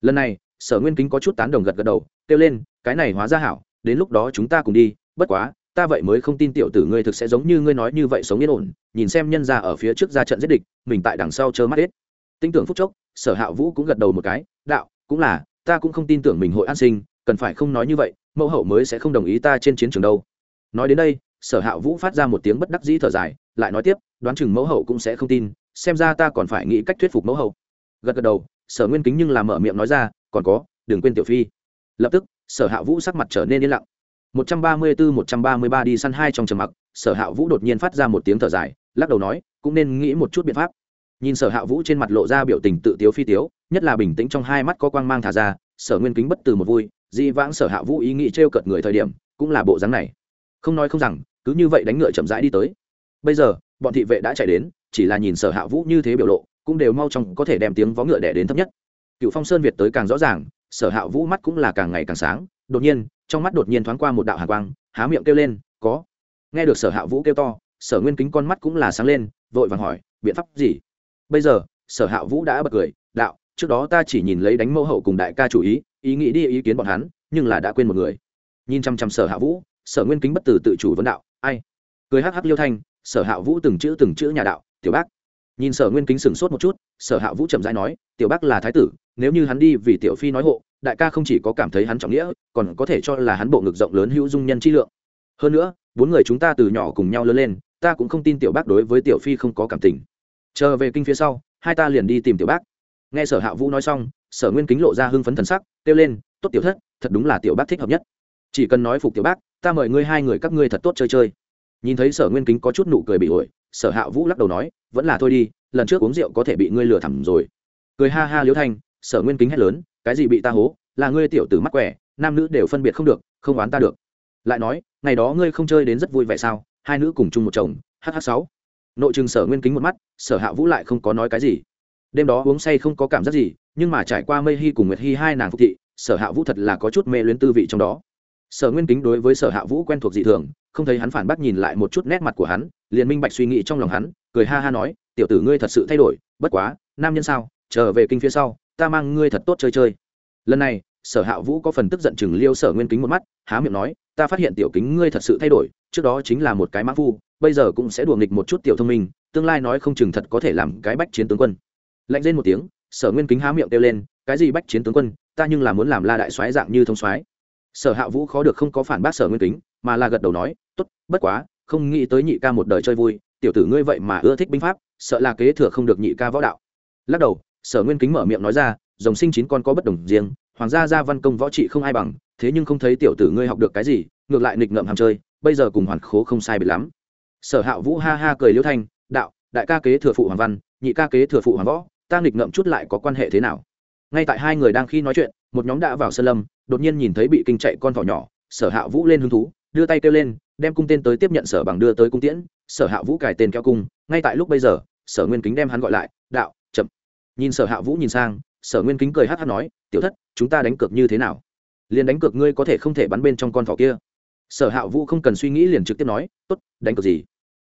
Lần này, sở nguyên kính có chút tán đồng gật gật đầu, kêu lên, cái này hóa ra hảo, đến lúc đó chúng ta cùng đi, bất quá, ta vậy mới không tin tiểu tử ngươi thực sẽ giống như ngươi nói như vậy sống yên ổn, nhìn xem nhân ra ở phía trước ra trận giết địch, mình tại đằng sau trơ mắt hết. Tinh tưởng phúc chốc, sở hạ vũ cũng gật đầu một cái, đạo, cũng là ta cũng không tin tưởng mình hội an sinh, cần phải không nói như vậy, mẫu hậu mới sẽ không đồng ý ta trên chiến trường đâu. Nói đến đây, sở hạ vũ phát ra một tiếng bất đắc dĩ thở dài, lại nói tiếp, đoán chừng mẫu hậu cũng sẽ không tin, xem ra ta còn phải nghĩ cách thuyết phục mẫu hậu. Gật gật đầu, sở nguyên kính nhưng làm mở miệng nói ra, còn có, đừng quên tiểu phi. Lập tức, sở hạ vũ sắc mặt trở nên yên lặng. 134-133 đi săn hai trong trầm mặc, sở hạ vũ đột nhiên phát ra một tiếng thở dài, lắc đầu nói, cũng nên nghĩ một chút biện pháp nhìn sở hạ vũ trên mặt lộ ra biểu tình tự tiếu phi tiếu, nhất là bình tĩnh trong hai mắt có quang mang thả ra, sở nguyên kính bất từ một vui di vãng sở hạ vũ ý nghĩ t r e o cợt người thời điểm, cũng là bộ dáng này. Không nói không rằng, cứ như vậy đánh ngựa chậm rãi đi tới. Bây giờ, bọn thị vệ đã chạy đến, chỉ là nhìn sở hạ vũ như thế biểu lộ, cũng đều mau chóng có thể đem tiếng vó ngựa đẻ đến thấp nhất. Cựu phong sơn việt tới càng rõ ràng, sở hạ vũ mắt cũng là càng ngày càng sáng, đột nhiên, trong mắt đột nhiên thoáng qua một đạo hạ quang, há miệng kêu lên, có. Nghe được sở hạ vũ kêu to, sở nguyên kính con mắt cũng là sáng lên, vội vàng hỏi, biện pháp gì? Bây giờ, sở hạ vũ đã bật cười, đạo, trước đó ta chỉ nhìn lấy đánh mẫu hậu cùng đại ca chủ ý ý nghĩ đi ý kiến bọn hắn, nhưng là đã quên một người. Nhìn chăm chăm sở hạ vũ, sở nguyên kính bất tử tự chủ vấn đạo, ai? Cười hắc hắc liêu thanh, sở hạ vũ từng chữ từng chữ nhà đạo, tiểu bác. Nhìn sở nguyên kính sửng sốt một chút, sở hạ vũ chậm rãi nói, tiểu bác là thái tử, nếu như hắn đi vì tiểu phi nói hộ, đại ca không chỉ có cảm thấy hắn trọng nghĩa, còn có thể cho là hắn bộ ngực rộng lớn hữu dung nhân trí lượng. Hơn nữa, bốn người chúng ta từ nhỏ cùng nhau lớn lên, ta cũng không tin tiểu bác đối với tiểu phi không có cảm tình chờ về kinh phía sau, hai ta liền đi tìm tiểu bác. Nghe sở hạ vũ nói xong, sở nguyên kính lộ ra hưng phấn thần sắc, kêu lên, tốt tiểu thất, thật đúng là tiểu bác thích hợp nhất. Chỉ cần nói phục tiểu bác, ta mời ngươi hai người các ngươi thật tốt chơi chơi. Nhìn thấy sở nguyên kính có chút nụ cười bị ổi, sở hạ vũ lắc đầu nói, vẫn là thôi đi, lần trước uống rượu có thể bị ngươi lừa thẳm rồi. Cười ha ha liếu thanh, sở nguyên kính hét lớn, cái gì bị ta hố, là ngươi tiểu tử mắc quẻ, nam nữ đều phân biệt không được, không oán ta được. Lại nói, ngày đó ngươi không chơi đến rất vui vẻ sao, hai nữ cùng chung một chồng hh sáu nội trường sở nguyên kính một mắt, sở hạ vũ lại không có nói cái gì. Đêm đó uống say không có cảm giác gì, nhưng mà trải qua mây hy cùng nguyệt hy hai nàng phục thị, sở hạ vũ thật là có chút mê luyến tư vị trong đó. Sở nguyên kính đối với sở hạ vũ quen thuộc dị thường, không thấy hắn phản bác nhìn lại một chút nét mặt của hắn, liền minh bạch suy nghĩ trong lòng hắn, cười ha ha nói, tiểu tử ngươi thật sự thay đổi, bất quá, nam nhân sao, trở về kinh phía sau, ta mang ngươi thật tốt chơi chơi. Lần này, sở hạ vũ có phần tức giận chừng liêu sở nguyên kính một mắt, há miệng nói, ta phát hiện tiểu kính ngươi thật sự thay đổi trước đó chính là một cái mã phu, bây giờ cũng sẽ đùa nghịch một chút tiểu thông minh, tương lai nói không chừng thật có thể làm cái bách chiến tướng quân. Lạnh lên một tiếng, sở nguyên kính há miệng kêu lên, cái gì bách chiến tướng quân, ta nhưng là muốn làm la đại soái dạng như thông soái. Sở hạ vũ khó được không có phản bác sở nguyên kính, mà là gật đầu nói, tốt, bất quá, không nghĩ tới nhị ca một đời chơi vui, tiểu tử ngươi vậy mà ưa thích binh pháp, sợ là kế thừa không được nhị ca võ đạo. Lắc đầu, sở nguyên kính mở miệng nói ra dòng sinh chín con có bất đồng riêng, hoàng gia gia văn công võ trị không ai bằng, thế nhưng không thấy tiểu tử ngươi học được cái gì, ngược lại nghịch ngợm ham chơi bây giờ cùng hoàn khố không sai biệt lắm. Sở hạ vũ ha ha cười liêu thanh, đạo, đại ca kế thừa phụ hoàng văn, nhị ca kế thừa phụ hoàng võ, ta nghịch ngợm chút lại có quan hệ thế nào? Ngay tại hai người đang khi nói chuyện, một nhóm đã vào sân lâm, đột nhiên nhìn thấy bị kinh chạy con thỏ nhỏ, sở hạ vũ lên hứng thú, đưa tay kêu lên, đem cung tên tới tiếp nhận sở bằng đưa tới cung tiễn. Sở hạ vũ cài tên kéo cung, ngay tại lúc bây giờ, sở nguyên kính đem hắn gọi lại, đạo, chậm. Nhìn sở hạ vũ nhìn sang, sở nguyên kính cười hát hát nói, tiểu thất, chúng ta đánh cược như thế nào? Liền đánh cược ngươi có thể không thể bắn bên trong con thỏ kia sở hạ vũ không cần suy nghĩ liền trực tiếp nói, tốt, đánh cược gì?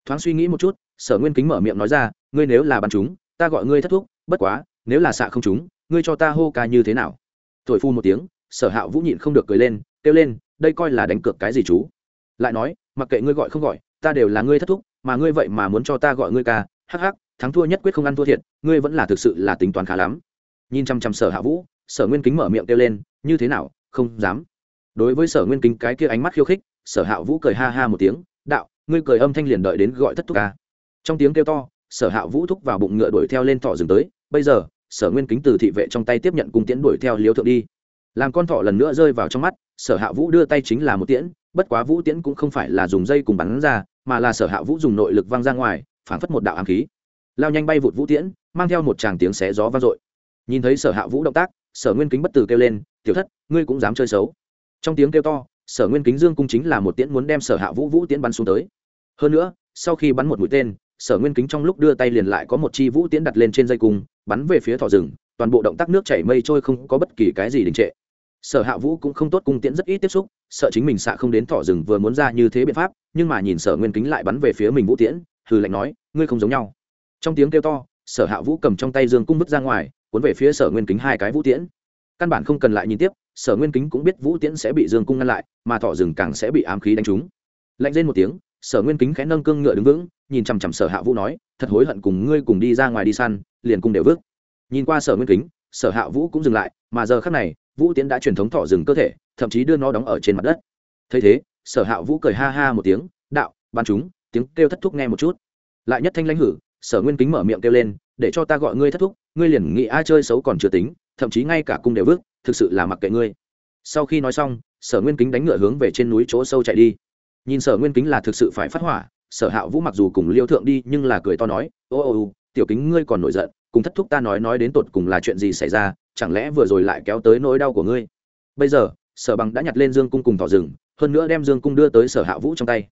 Thoáng suy nghĩ một chút, sở nguyên kính mở miệng nói ra, ngươi nếu là bắn chúng, ta gọi ngươi thất thúc, bất quá, nếu là xạ không chúng, ngươi cho ta hô ca như thế nào? Thổi phu một tiếng, sở hạ vũ nhịn không được cười lên, kêu lên, đây coi là đánh cược cái gì chú? Lại nói, mặc kệ ngươi gọi không gọi, ta đều là ngươi thất thúc, mà ngươi vậy mà muốn cho ta gọi ngươi ca, hắc hắc, thắng thua nhất quyết không ăn thua thiệt, ngươi vẫn là thực sự là tính toán khá lắm. Nhìn chăm chăm sở hạ vũ, sở nguyên kính mở miệng kêu lên, như thế nào, không dám. Đối với sở nguyên kính cái kia ánh mắt khiêu khích sở hạ vũ cười ha ha một tiếng, đạo, ngươi cười âm thanh liền đợi đến gọi thất thúc ca. Trong tiếng kêu to, sở hạ vũ thúc vào bụng ngựa đuổi theo lên thọ dừng tới, bây giờ, sở nguyên kính từ thị vệ trong tay tiếp nhận cung tiễn đuổi theo liếu thượng đi. Làm con thọ lần nữa rơi vào trong mắt, sở hạ vũ đưa tay chính là một tiễn, bất quá vũ tiễn cũng không phải là dùng dây cùng bắn ra, mà là sở hạ vũ dùng nội lực văng ra ngoài, phản phất một đạo ám khí. Lao nhanh bay vụt vũ tiễn, mang theo một tràng tiếng xé gió vang dội. Nhìn thấy sở hạ vũ động tác, sở nguyên kính bất từ kêu lên, tiểu thất, ngươi cũng dám chơi xấu. Trong tiếng kêu to sở nguyên kính dương cung chính là một tiễn muốn đem sở hạ vũ vũ tiễn bắn xuống tới. Hơn nữa, sau khi bắn một mũi tên, sở nguyên kính trong lúc đưa tay liền lại có một chi vũ tiễn đặt lên trên dây cung, bắn về phía thỏ rừng, toàn bộ động tác nước chảy mây trôi không có bất kỳ cái gì đình trệ. Sở hạ vũ cũng không tốt cung tiễn rất ít tiếp xúc, sợ chính mình xạ không đến thỏ rừng vừa muốn ra như thế biện pháp, nhưng mà nhìn sở nguyên kính lại bắn về phía mình vũ tiễn, hừ lạnh nói, ngươi không giống nhau. Trong tiếng kêu to, sở hạ vũ cầm trong tay dương cung vứt ra ngoài, cuốn về phía sở nguyên kính hai cái vũ tiễn căn bản không cần lại nhìn tiếp, sở nguyên kính cũng biết vũ tiễn sẽ bị dương cung ngăn lại, mà thọ rừng càng sẽ bị ám khí đánh trúng. Lạnh lên một tiếng, sở nguyên kính khẽ nâng cương ngựa đứng vững, nhìn chằm chằm sở hạ vũ nói, thật hối hận cùng ngươi cùng đi ra ngoài đi săn, liền cùng đều vước nhìn qua sở nguyên kính, sở hạ vũ cũng dừng lại, mà giờ khác này, vũ tiễn đã truyền thống thọ rừng cơ thể, thậm chí đưa nó đóng ở trên mặt đất. Thấy thế, sở hạ vũ cười ha ha một tiếng, đạo, bắn chúng, tiếng kêu thất thúc nghe một chút. Lại nhất thanh lãnh hử, sở nguyên kính mở miệng kêu lên, để cho ta gọi ngươi thất thúc, ngươi liền nghĩ ai chơi xấu còn chưa tính thậm chí ngay cả cung đều vứt, thực sự là mặc kệ ngươi. Sau khi nói xong, sở nguyên kính đánh ngựa hướng về trên núi chỗ sâu chạy đi. Nhìn sở nguyên kính là thực sự phải phát hỏa, sở hạ vũ mặc dù cùng liêu thượng đi, nhưng là cười to nói, ô ô ô, tiểu kính ngươi còn nổi giận, cùng thất thúc ta nói nói đến tột cùng là chuyện gì xảy ra, chẳng lẽ vừa rồi lại kéo tới nỗi đau của ngươi? Bây giờ, sở bằng đã nhặt lên dương cung cùng thỏ rừng, hơn nữa đem dương cung đưa tới sở hạ vũ trong tay.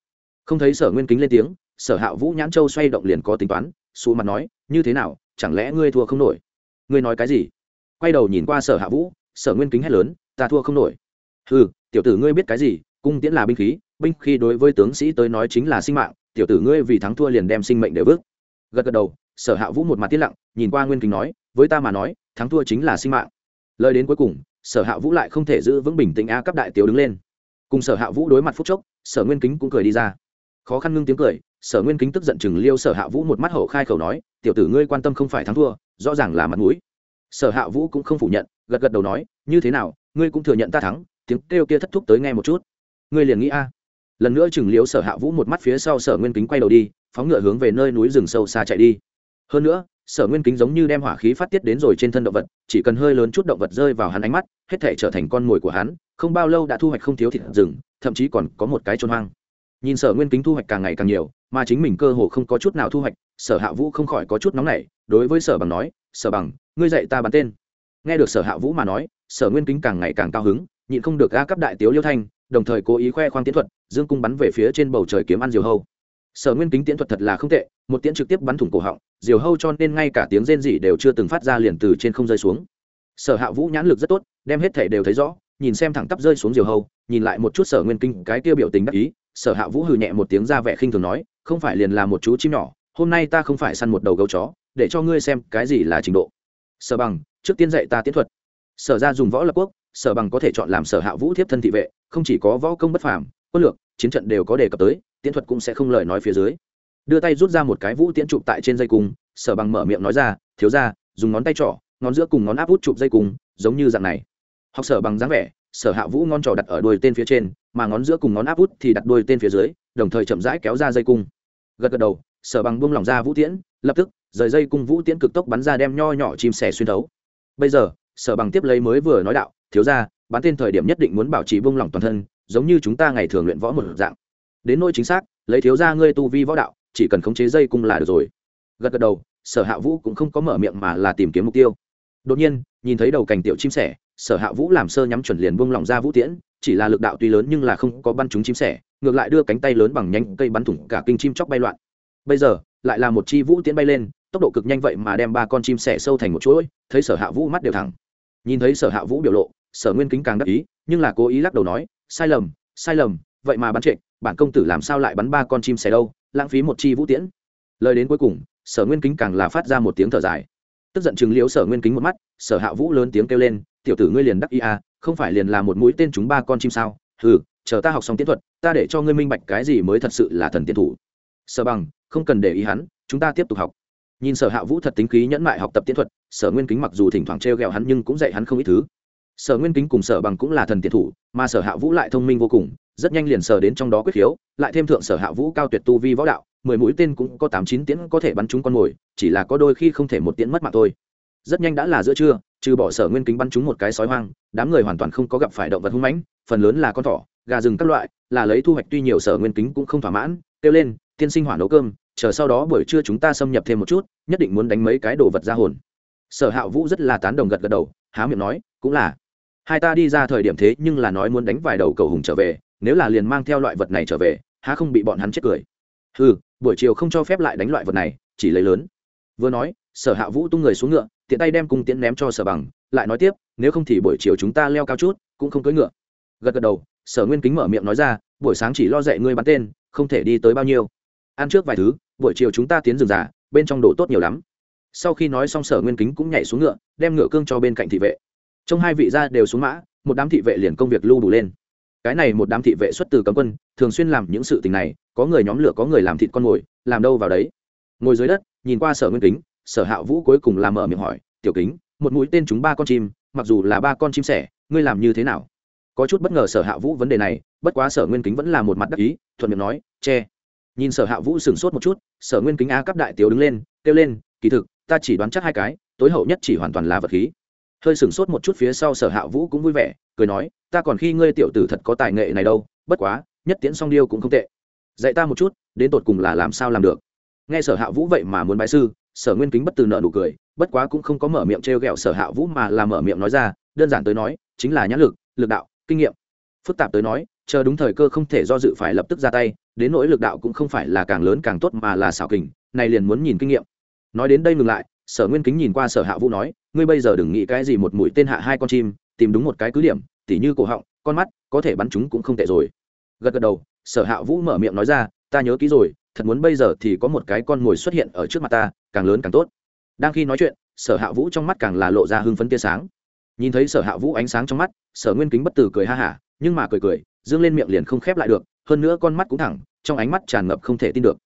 Không thấy sở nguyên kính lên tiếng, sở hạ vũ nhãn châu xoay động liền có tính toán xù mặt nói, như thế nào, chẳng lẽ ngươi thua không nổi? Ngươi nói cái gì? Quay đầu nhìn qua sở hạ vũ, sở nguyên kính hét lớn, ta thua không nổi. Ừ tiểu tử ngươi biết cái gì, cung tiễn là binh khí binh khí đối với tướng sĩ tới nói chính là sinh mạng, tiểu tử ngươi vì thắng thua liền đem sinh mệnh để vứt. Gật gật đầu, sở hạ vũ một mặt tiết lặng, nhìn qua nguyên kính nói, với ta mà nói, thắng thua chính là sinh mạng. Lời đến cuối cùng, sở hạ vũ lại không thể giữ vững bình tĩnh a cấp đại tiểu đứng lên. Cùng sở hạ vũ đối mặt phúc chốc, sở nguyên kính cũng cười đi ra. Khó khăn ngưng tiếng cười, sở nguyên kính tức giận chừng liêu sở hạ vũ một mắt hậu khai khẩu nói, tiểu tử ngươi quan tâm không phải thắng thua, rõ ràng là mặt mũi sở hạ vũ cũng không phủ nhận, gật gật đầu nói, như thế nào, ngươi cũng thừa nhận ta thắng, tiếng kêu kia thất thúc tới nghe một chút. Ngươi liền nghĩ a. Lần nữa chừng liếu sở hạ vũ một mắt phía sau sở nguyên kính quay đầu đi, phóng ngựa hướng về nơi núi rừng sâu xa chạy đi. Hơn nữa, sở nguyên kính giống như đem hỏa khí phát tiết đến rồi trên thân động vật, chỉ cần hơi lớn chút động vật rơi vào hắn ánh mắt, hết thể trở thành con mồi của hắn, không bao lâu đã thu hoạch không thiếu thịt rừng, thậm chí còn có một cái trôn hoang. Nhìn sở nguyên kính thu hoạch càng ngày càng nhiều, mà chính mình cơ hồ không có chút nào thu hoạch, sở hạ vũ không khỏi có chút nóng nảy, đối với sở bằng nói sở bằng, ngươi dạy ta bắn tên. Nghe được sở hạ vũ mà nói, sở nguyên kính càng ngày càng cao hứng, nhịn không được ga cấp đại tiếu liêu thanh, đồng thời cố ý khoe khoang tiến thuật, dương cung bắn về phía trên bầu trời kiếm ăn diều hâu. Sở nguyên kính tiến thuật thật là không tệ, một tiễn trực tiếp bắn thủng cổ họng, diều hâu cho nên ngay cả tiếng rên rỉ đều chưa từng phát ra liền từ trên không rơi xuống. Sở hạ vũ nhãn lực rất tốt, đem hết thể đều thấy rõ, nhìn xem thẳng tắp rơi xuống diều hâu, nhìn lại một chút sở nguyên kinh cái tiêu biểu tình đắc ý, sở hạ vũ hừ nhẹ một tiếng ra vẻ khinh thường nói, không phải liền là một chú chim nhỏ, hôm nay ta không phải săn một đầu gấu chó để cho ngươi xem cái gì là trình độ. Sở bằng, trước tiên dạy ta tiến thuật. Sở ra dùng võ lập quốc, sở bằng có thể chọn làm sở hạ vũ thiếp thân thị vệ, không chỉ có võ công bất phàm, quân lược, chiến trận đều có đề cập tới, tiến thuật cũng sẽ không lời nói phía dưới. Đưa tay rút ra một cái vũ tiễn chụp tại trên dây cung, sở bằng mở miệng nói ra, thiếu ra dùng ngón tay trỏ, ngón giữa cùng ngón áp út chụp dây cung, giống như dạng này. Học sở bằng dáng vẻ, sở hạ vũ ngón trỏ đặt ở đuôi tên phía trên, mà ngón giữa cùng ngón áp út thì đặt đuôi tên phía dưới, đồng thời chậm rãi kéo ra dây cung. Gật gật đầu, sở bằng buông lỏng ra vũ tiễn, lập tức rời dây cung vũ tiễn cực tốc bắn ra đem nho nhỏ chim sẻ xuyên thấu. Bây giờ, sở bằng tiếp lấy mới vừa nói đạo, thiếu ra bắn tên thời điểm nhất định muốn bảo trì buông lỏng toàn thân, giống như chúng ta ngày thường luyện võ một dạng. Đến nỗi chính xác, lấy thiếu ra ngươi tu vi võ đạo, chỉ cần khống chế dây cung là được rồi. Gật gật đầu, sở hạ vũ cũng không có mở miệng mà là tìm kiếm mục tiêu. Đột nhiên, nhìn thấy đầu cành tiểu chim sẻ, sở hạ vũ làm sơ nhắm chuẩn liền buông lỏng ra vũ tiễn, chỉ là lực đạo tuy lớn nhưng là không có bắn trúng chim sẻ, ngược lại đưa cánh tay lớn bằng nhanh cây bắn thủng cả kinh chim chóc bay loạn. Bây giờ, lại là một chi vũ tiễn bay lên tốc độ cực nhanh vậy mà đem ba con chim sẻ sâu thành một chuỗi, thấy sở hạ vũ mắt đều thẳng. Nhìn thấy sở hạ vũ biểu lộ, sở nguyên kính càng đắc ý, nhưng là cố ý lắc đầu nói, sai lầm sai lầm, vậy mà bắn trệ, bản công tử làm sao lại bắn ba con chim sẻ đâu, lãng phí một chi vũ tiễn. Lời đến cuối cùng, sở nguyên kính càng là phát ra một tiếng thở dài. Tức giận chừng liếu sở nguyên kính một mắt, sở hạ vũ lớn tiếng kêu lên, tiểu tử ngươi liền đắc ý à không phải liền là một mũi tên chúng ba con chim sao? Ừ chờ ta học xong tiến thuật, ta để cho ngươi minh bạch cái gì mới thật sự là thần tiến thủ. Sở bằng, không cần để ý hắn, chúng ta tiếp tục học nhìn sở hạ vũ thật tính khí nhẫn mại học tập tiến thuật, sở nguyên kính mặc dù thỉnh thoảng t r e o g ẹ o hắn nhưng cũng dạy hắn không ít thứ. Sở nguyên kính cùng sở bằng cũng là thần tiến thủ, mà sở hạ vũ lại thông minh vô cùng, rất nhanh liền sở đến trong đó quyết khiếu, lại thêm thượng sở hạ vũ cao tuyệt tu vi võ đạo, mười mũi tên cũng có tám chín tiễn có thể bắn trúng con mồi, chỉ là có đôi khi không thể một tiễn mất mạng thôi. Rất nhanh đã là giữa trưa, trừ bỏ sở nguyên kính bắn trúng một cái sói hoang, đám người hoàn toàn không có gặp phải động vật hung mãnh, phần lớn là con thỏ, gà rừng các loại, là lấy thu hoạch tuy nhiều sở nguyên kính cũng không thỏa mãn, kêu lên, tiên sinh hỏa nấu cơm chờ sau đó buổi trưa chúng ta xâm nhập thêm một chút, nhất định muốn đánh mấy cái đồ vật ra hồn. Sở hạ vũ rất là tán đồng gật gật đầu, há miệng nói, cũng là. Hai ta đi ra thời điểm thế nhưng là nói muốn đánh vài đầu cầu hùng trở về, nếu là liền mang theo loại vật này trở về, há không bị bọn hắn chết cười. Ừ buổi chiều không cho phép lại đánh loại vật này, chỉ lấy lớn. Vừa nói, sở hạ vũ tung người xuống ngựa, tiện tay đem cung tiễn ném cho sở bằng, lại nói tiếp, nếu không thì buổi chiều chúng ta leo cao chút, cũng không cưỡi ngựa. Gật gật đầu, sở nguyên kính mở miệng nói ra, buổi sáng chỉ lo dạy ngươi bắn tên, không thể đi tới bao nhiêu ăn trước vài thứ, buổi chiều chúng ta tiến rừng già, bên trong đồ tốt nhiều lắm. Sau khi nói xong, sở nguyên kính cũng nhảy xuống ngựa, đem ngựa cương cho bên cạnh thị vệ. Trong hai vị ra đều xuống mã, một đám thị vệ liền công việc lưu đủ lên. Cái này một đám thị vệ xuất từ cấm quân, thường xuyên làm những sự tình này, có người nhóm lửa, có người làm thịt con mồi, làm đâu vào đấy. Ngồi dưới đất, nhìn qua sở nguyên kính, sở hạ vũ cuối cùng làm mở miệng hỏi, tiểu kính, một mũi tên chúng ba con chim, mặc dù là ba con chim sẻ, ngươi làm như thế nào? Có chút bất ngờ sở hạ vũ vấn đề này, bất quá sở nguyên kính vẫn là một mặt đắc ý, thuận miệng nói, che nhìn sở hạ vũ sửng sốt một chút, sở nguyên kính a cấp đại tiểu đứng lên, kêu lên, kỳ thực, ta chỉ đoán chắc hai cái, tối hậu nhất chỉ hoàn toàn là vật khí. Hơi sửng sốt một chút phía sau sở hạ vũ cũng vui vẻ, cười nói, ta còn khi ngươi tiểu tử thật có tài nghệ này đâu, bất quá, nhất tiễn song điêu cũng không tệ. Dạy ta một chút, đến tột cùng là làm sao làm được? Nghe sở hạ vũ vậy mà muốn bái sư, sở nguyên kính bất từ nợ nụ cười, bất quá cũng không có mở miệng t r e o g ẹ o sở hạ vũ mà là mở miệng nói ra, đơn giản tới nói, chính là nhãn lực lực đạo, kinh nghiệm. Phức tạp tới nói chờ đúng thời cơ không thể do dự phải lập tức ra tay, đến nỗi lực đạo cũng không phải là càng lớn càng tốt mà là xảo kình, này liền muốn nhìn kinh nghiệm. Nói đến đây ngừng lại, sở nguyên kính nhìn qua sở hạ vũ nói, ngươi bây giờ đừng nghĩ cái gì một mũi tên hạ hai con chim, tìm đúng một cái cứ điểm, tỉ như cổ họng, con mắt, có thể bắn chúng cũng không tệ rồi. Gật gật đầu, sở hạ vũ mở miệng nói ra, ta nhớ kỹ rồi, thật muốn bây giờ thì có một cái con mồi xuất hiện ở trước mặt ta, càng lớn càng tốt. Đang khi nói chuyện, sở hạ vũ trong mắt càng là lộ ra hưng phấn tia sáng. Nhìn thấy sở hạ vũ ánh sáng trong mắt, sở nguyên kính bất tử cười ha hả nhưng mà cười cười dương lên miệng liền không khép lại được hơn nữa con mắt cũng thẳng trong ánh mắt tràn ngập không thể tin được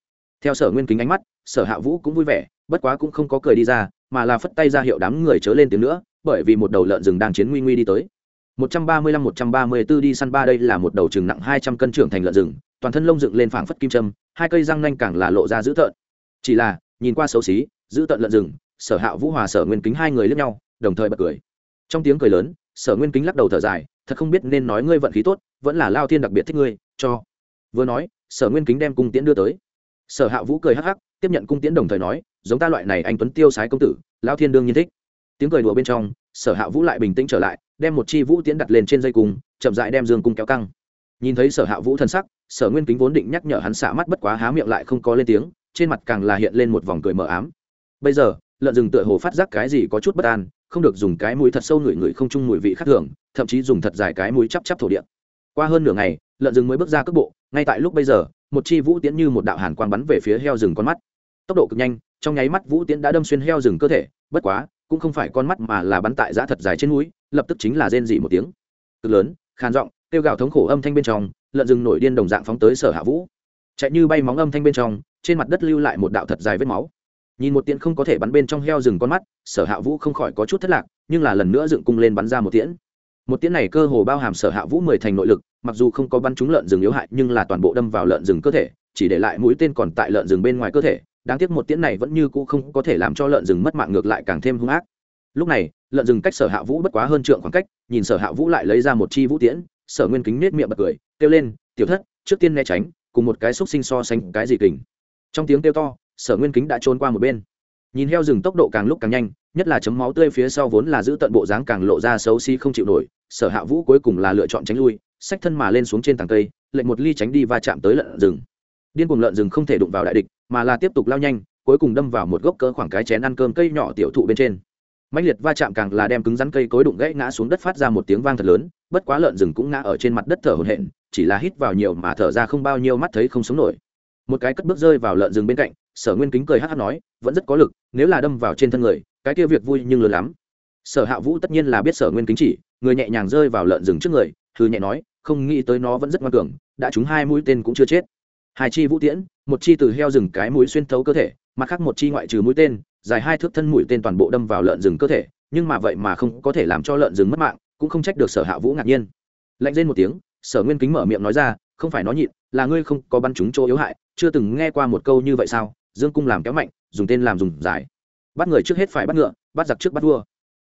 theo sở nguyên kính ánh mắt sở hạ vũ cũng vui vẻ bất quá cũng không có cười đi ra mà là phất tay ra hiệu đám người chớ lên tiếng nữa bởi vì một đầu lợn rừng đang chiến nguy nguy đi tới 135-134 đi săn ba đây là một đầu chừng nặng 200 cân trưởng thành lợn rừng, toàn thân lông dựng lên phảng phất kim châm, hai cây răng nanh càng là lộ ra dữ tợn. Chỉ là, nhìn qua xấu xí, dữ tợn lợn rừng, Sở hạ Vũ Hòa Sở Nguyên Kính hai người lướt nhau, đồng thời bật cười. Trong tiếng cười lớn, Sở Nguyên Kính lắc đầu thở dài, thật không biết nên nói ngươi vận khí tốt, vẫn là Lao Thiên đặc biệt thích ngươi, cho. Vừa nói, Sở Nguyên Kính đem cung tiễn đưa tới. Sở Hạo Vũ cười hắc hắc, tiếp nhận cung tiễn đồng thời nói, giống ta loại này anh tuấn tiêu sái công tử, Lao Thiên đương nhiên thích. Tiếng cười đùa bên trong, Sở Hạo Vũ lại bình tĩnh trở lại, đem một chi vũ tiễn đặt lên trên dây cung chậm dại đem dương cung kéo căng nhìn thấy sở hạ vũ thân sắc sở nguyên kính vốn định nhắc nhở hắn xả mắt bất quá há miệng lại không có lên tiếng trên mặt càng là hiện lên một vòng cười mờ ám bây giờ lợn rừng tựa hồ phát giác cái gì có chút bất an không được dùng cái mũi thật sâu ngửi ngửi không chung mùi vị khác thường, thậm chí dùng thật dài cái mũi chắp chắp thổ địa. Qua hơn nửa ngày, lợn rừng mới bước ra cước bộ, ngay tại lúc bây giờ, một chi vũ tiễn như một đạo hàn quang bắn về phía heo rừng con mắt. Tốc độ cực nhanh, trong nháy mắt vũ tiễn đã đâm xuyên heo rừng cơ thể, bất quá, cũng không phải con mắt mà là bắn tại giã thật dài trên núi lập tức chính là rên rỉ một tiếng. Cực lớn, khàn giọng, kêu gào thống khổ âm thanh bên trong, lợn rừng nổi điên đồng dạng phóng tới sở hạ vũ. Chạy như bay móng âm thanh bên trong, trên mặt đất lưu lại một đạo thật dài vết máu nhìn một tiễn không có thể bắn bên trong heo rừng con mắt, sở hạ vũ không khỏi có chút thất lạc, nhưng là lần nữa dựng cung lên bắn ra một tiễn. Một tiễn này cơ hồ bao hàm sở hạ vũ mười thành nội lực, mặc dù không có bắn trúng lợn rừng yếu hại, nhưng là toàn bộ đâm vào lợn rừng cơ thể, chỉ để lại mũi tên còn tại lợn rừng bên ngoài cơ thể. Đáng tiếc một tiễn này vẫn như cũ không có thể làm cho lợn rừng mất mạng, ngược lại càng thêm hung ác. Lúc này, lợn rừng cách sở hạ vũ bất quá hơn trượng khoảng cách, nhìn sở hạ vũ lại lấy ra một chi vũ tiễn, sở nguyên kính nết miệng bật cười, kêu lên, tiểu thất, trước tiên né tránh, cùng một cái xúc sinh so sánh cái gì kình. Trong tiếng kêu to sở nguyên kính đã trốn qua một bên. Nhìn heo rừng tốc độ càng lúc càng nhanh, nhất là chấm máu tươi phía sau vốn là giữ tận bộ dáng càng lộ ra xấu xí không chịu nổi, sở hạ vũ cuối cùng là lựa chọn tránh lui, xách thân mà lên xuống trên tàng cây, lệnh một ly tránh đi và chạm tới lợn rừng. Điên cuồng lợn rừng không thể đụng vào đại địch, mà là tiếp tục lao nhanh, cuối cùng đâm vào một gốc cỡ khoảng cái chén ăn cơm cây nhỏ tiểu thụ bên trên. Mạnh liệt va chạm càng là đem cứng rắn cây cối đụng gãy ngã xuống đất phát ra một tiếng vang thật lớn, bất quá lợn rừng cũng ngã ở trên mặt đất thở hổn hển, chỉ là hít vào nhiều mà thở ra không bao nhiêu mắt thấy không sống nổi. Một cái cất bước rơi vào lợn rừng bên cạnh sở nguyên kính cười hát hát nói, vẫn rất có lực, nếu là đâm vào trên thân người, cái kia việc vui nhưng lớn lắm. Sở hạ vũ tất nhiên là biết sở nguyên kính chỉ, người nhẹ nhàng rơi vào lợn rừng trước người thư nhẹ nói, không nghĩ tới nó vẫn rất ngoan cường, đã trúng hai mũi tên cũng chưa chết. Hai chi vũ tiễn, một chi từ heo rừng cái mũi xuyên thấu cơ thể, mặt khác một chi ngoại trừ mũi tên, dài hai thước thân mũi tên toàn bộ đâm vào lợn rừng cơ thể, nhưng mà vậy mà không có thể làm cho lợn rừng mất mạng, cũng không trách được sở hạ vũ ngạc nhiên. Lạnh lên một tiếng, sở nguyên kính mở miệng nói ra, không phải nói nhịn, là ngươi không có bắn chúng chỗ yếu hại, chưa từng nghe qua một câu như vậy sao? Dương cung làm kéo mạnh, dùng tên làm dùng dài bắt người trước hết phải bắt ngựa, bắt giặc trước bắt vua.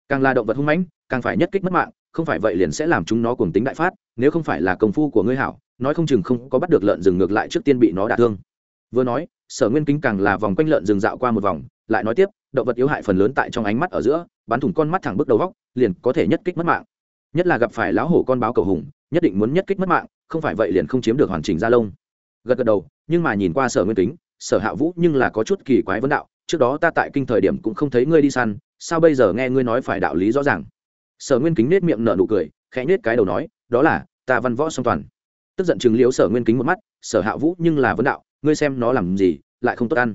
Càng là động vật hung mãnh, càng phải nhất kích mất mạng, không phải vậy liền sẽ làm chúng nó cùng tính đại phát, nếu không phải là công phu của ngươi hảo, nói không chừng không có bắt được lợn rừng ngược lại trước tiên bị nó đả thương. Vừa nói, sở nguyên kính càng là vòng quanh lợn rừng dạo qua một vòng, lại nói tiếp, động vật yếu hại phần lớn tại trong ánh mắt ở giữa, bắn thủng con mắt thẳng bước đầu góc, liền có thể nhất kích mất mạng. Nhất là gặp phải lão hổ con báo cầu hùng, nhất định muốn nhất kích mất mạng, không phải vậy liền không chiếm được hoàn chỉnh da lông. Gật gật đầu, nhưng mà nhìn qua sở nguyên kính sở hạ vũ nhưng là có chút kỳ quái vấn đạo, trước đó ta tại kinh thời điểm cũng không thấy ngươi đi săn, sao bây giờ nghe ngươi nói phải đạo lý rõ ràng? Sở nguyên kính nết miệng nở nụ cười, khẽ nết cái đầu nói, đó là, ta văn võ song toàn. Tức giận chừng liếu sở nguyên kính một mắt, sở hạ vũ nhưng là vấn đạo, ngươi xem nó làm gì, lại không tốt ăn.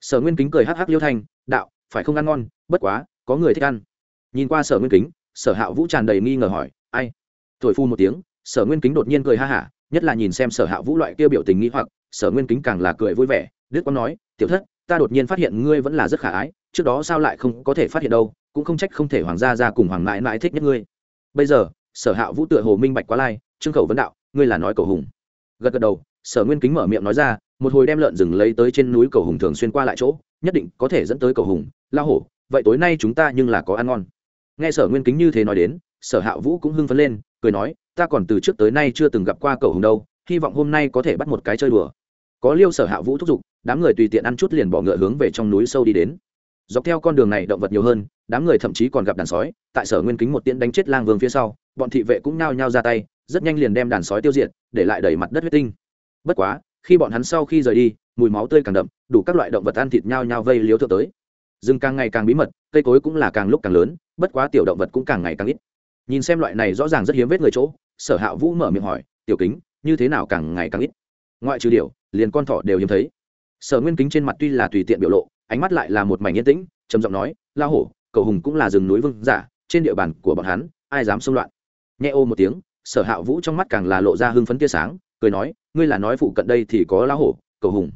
Sở nguyên kính cười hắc hắc liêu thanh, đạo, phải không ăn ngon, bất quá, có người thích ăn. Nhìn qua sở nguyên kính, sở hạ vũ tràn đầy nghi ngờ hỏi, ai? Thổi phu một tiếng, sở nguyên kính đột nhiên cười ha hả, nhất là nhìn xem sở hạ vũ loại kia biểu tình nghi hoặc, sở nguyên kính càng là cười vui vẻ đức quang nói, tiểu thất, ta đột nhiên phát hiện ngươi vẫn là rất khả ái, trước đó sao lại không có thể phát hiện đâu, cũng không trách không thể hoàng gia ra cùng hoàng mãi mãi thích nhất ngươi. Bây giờ, sở hạ vũ tựa hồ minh bạch quá lai, trương khẩu vấn đạo, ngươi là nói cầu hùng. Gật gật đầu, sở nguyên kính mở miệng nói ra, một hồi đem lợn rừng lấy tới trên núi cầu hùng thường xuyên qua lại chỗ, nhất định có thể dẫn tới cầu hùng, la hổ, vậy tối nay chúng ta nhưng là có ăn ngon. Nghe sở nguyên kính như thế nói đến, sở hạ vũ cũng hưng phấn lên, cười nói, ta còn từ trước tới nay chưa từng gặp qua cầu hùng đâu, hy vọng hôm nay có thể bắt một cái chơi đùa. Có liêu sở hạ vũ thúc giục đám người tùy tiện ăn chút liền bỏ ngựa hướng về trong núi sâu đi đến. Dọc theo con đường này động vật nhiều hơn, đám người thậm chí còn gặp đàn sói, tại sở nguyên kính một tiễn đánh chết lang vương phía sau, bọn thị vệ cũng nao nhao ra tay, rất nhanh liền đem đàn sói tiêu diệt, để lại đầy mặt đất huyết tinh. Bất quá, khi bọn hắn sau khi rời đi, mùi máu tươi càng đậm, đủ các loại động vật ăn thịt nhao nhao vây liếu thượng tới. Rừng càng ngày càng bí mật, cây cối cũng là càng lúc càng lớn, bất quá tiểu động vật cũng càng ngày càng ít. Nhìn xem loại này rõ ràng rất hiếm vết người chỗ, sở hạ vũ mở miệng hỏi, tiểu kính, như thế nào càng ngày càng ít? Ngoại trừ điều, liền con thỏ đều hiếm thấy sở nguyên kính trên mặt tuy là tùy tiện biểu lộ, ánh mắt lại là một mảnh yên tĩnh, trầm giọng nói la hổ, cầu hùng cũng là rừng núi vương giả, trên địa bàn của bọn hắn, ai dám xông loạn? Nhẹ ô một tiếng, sở hạ vũ trong mắt càng là lộ ra hưng phấn tia sáng, cười nói, ngươi là nói phụ cận đây thì có la hổ, cầu hùng.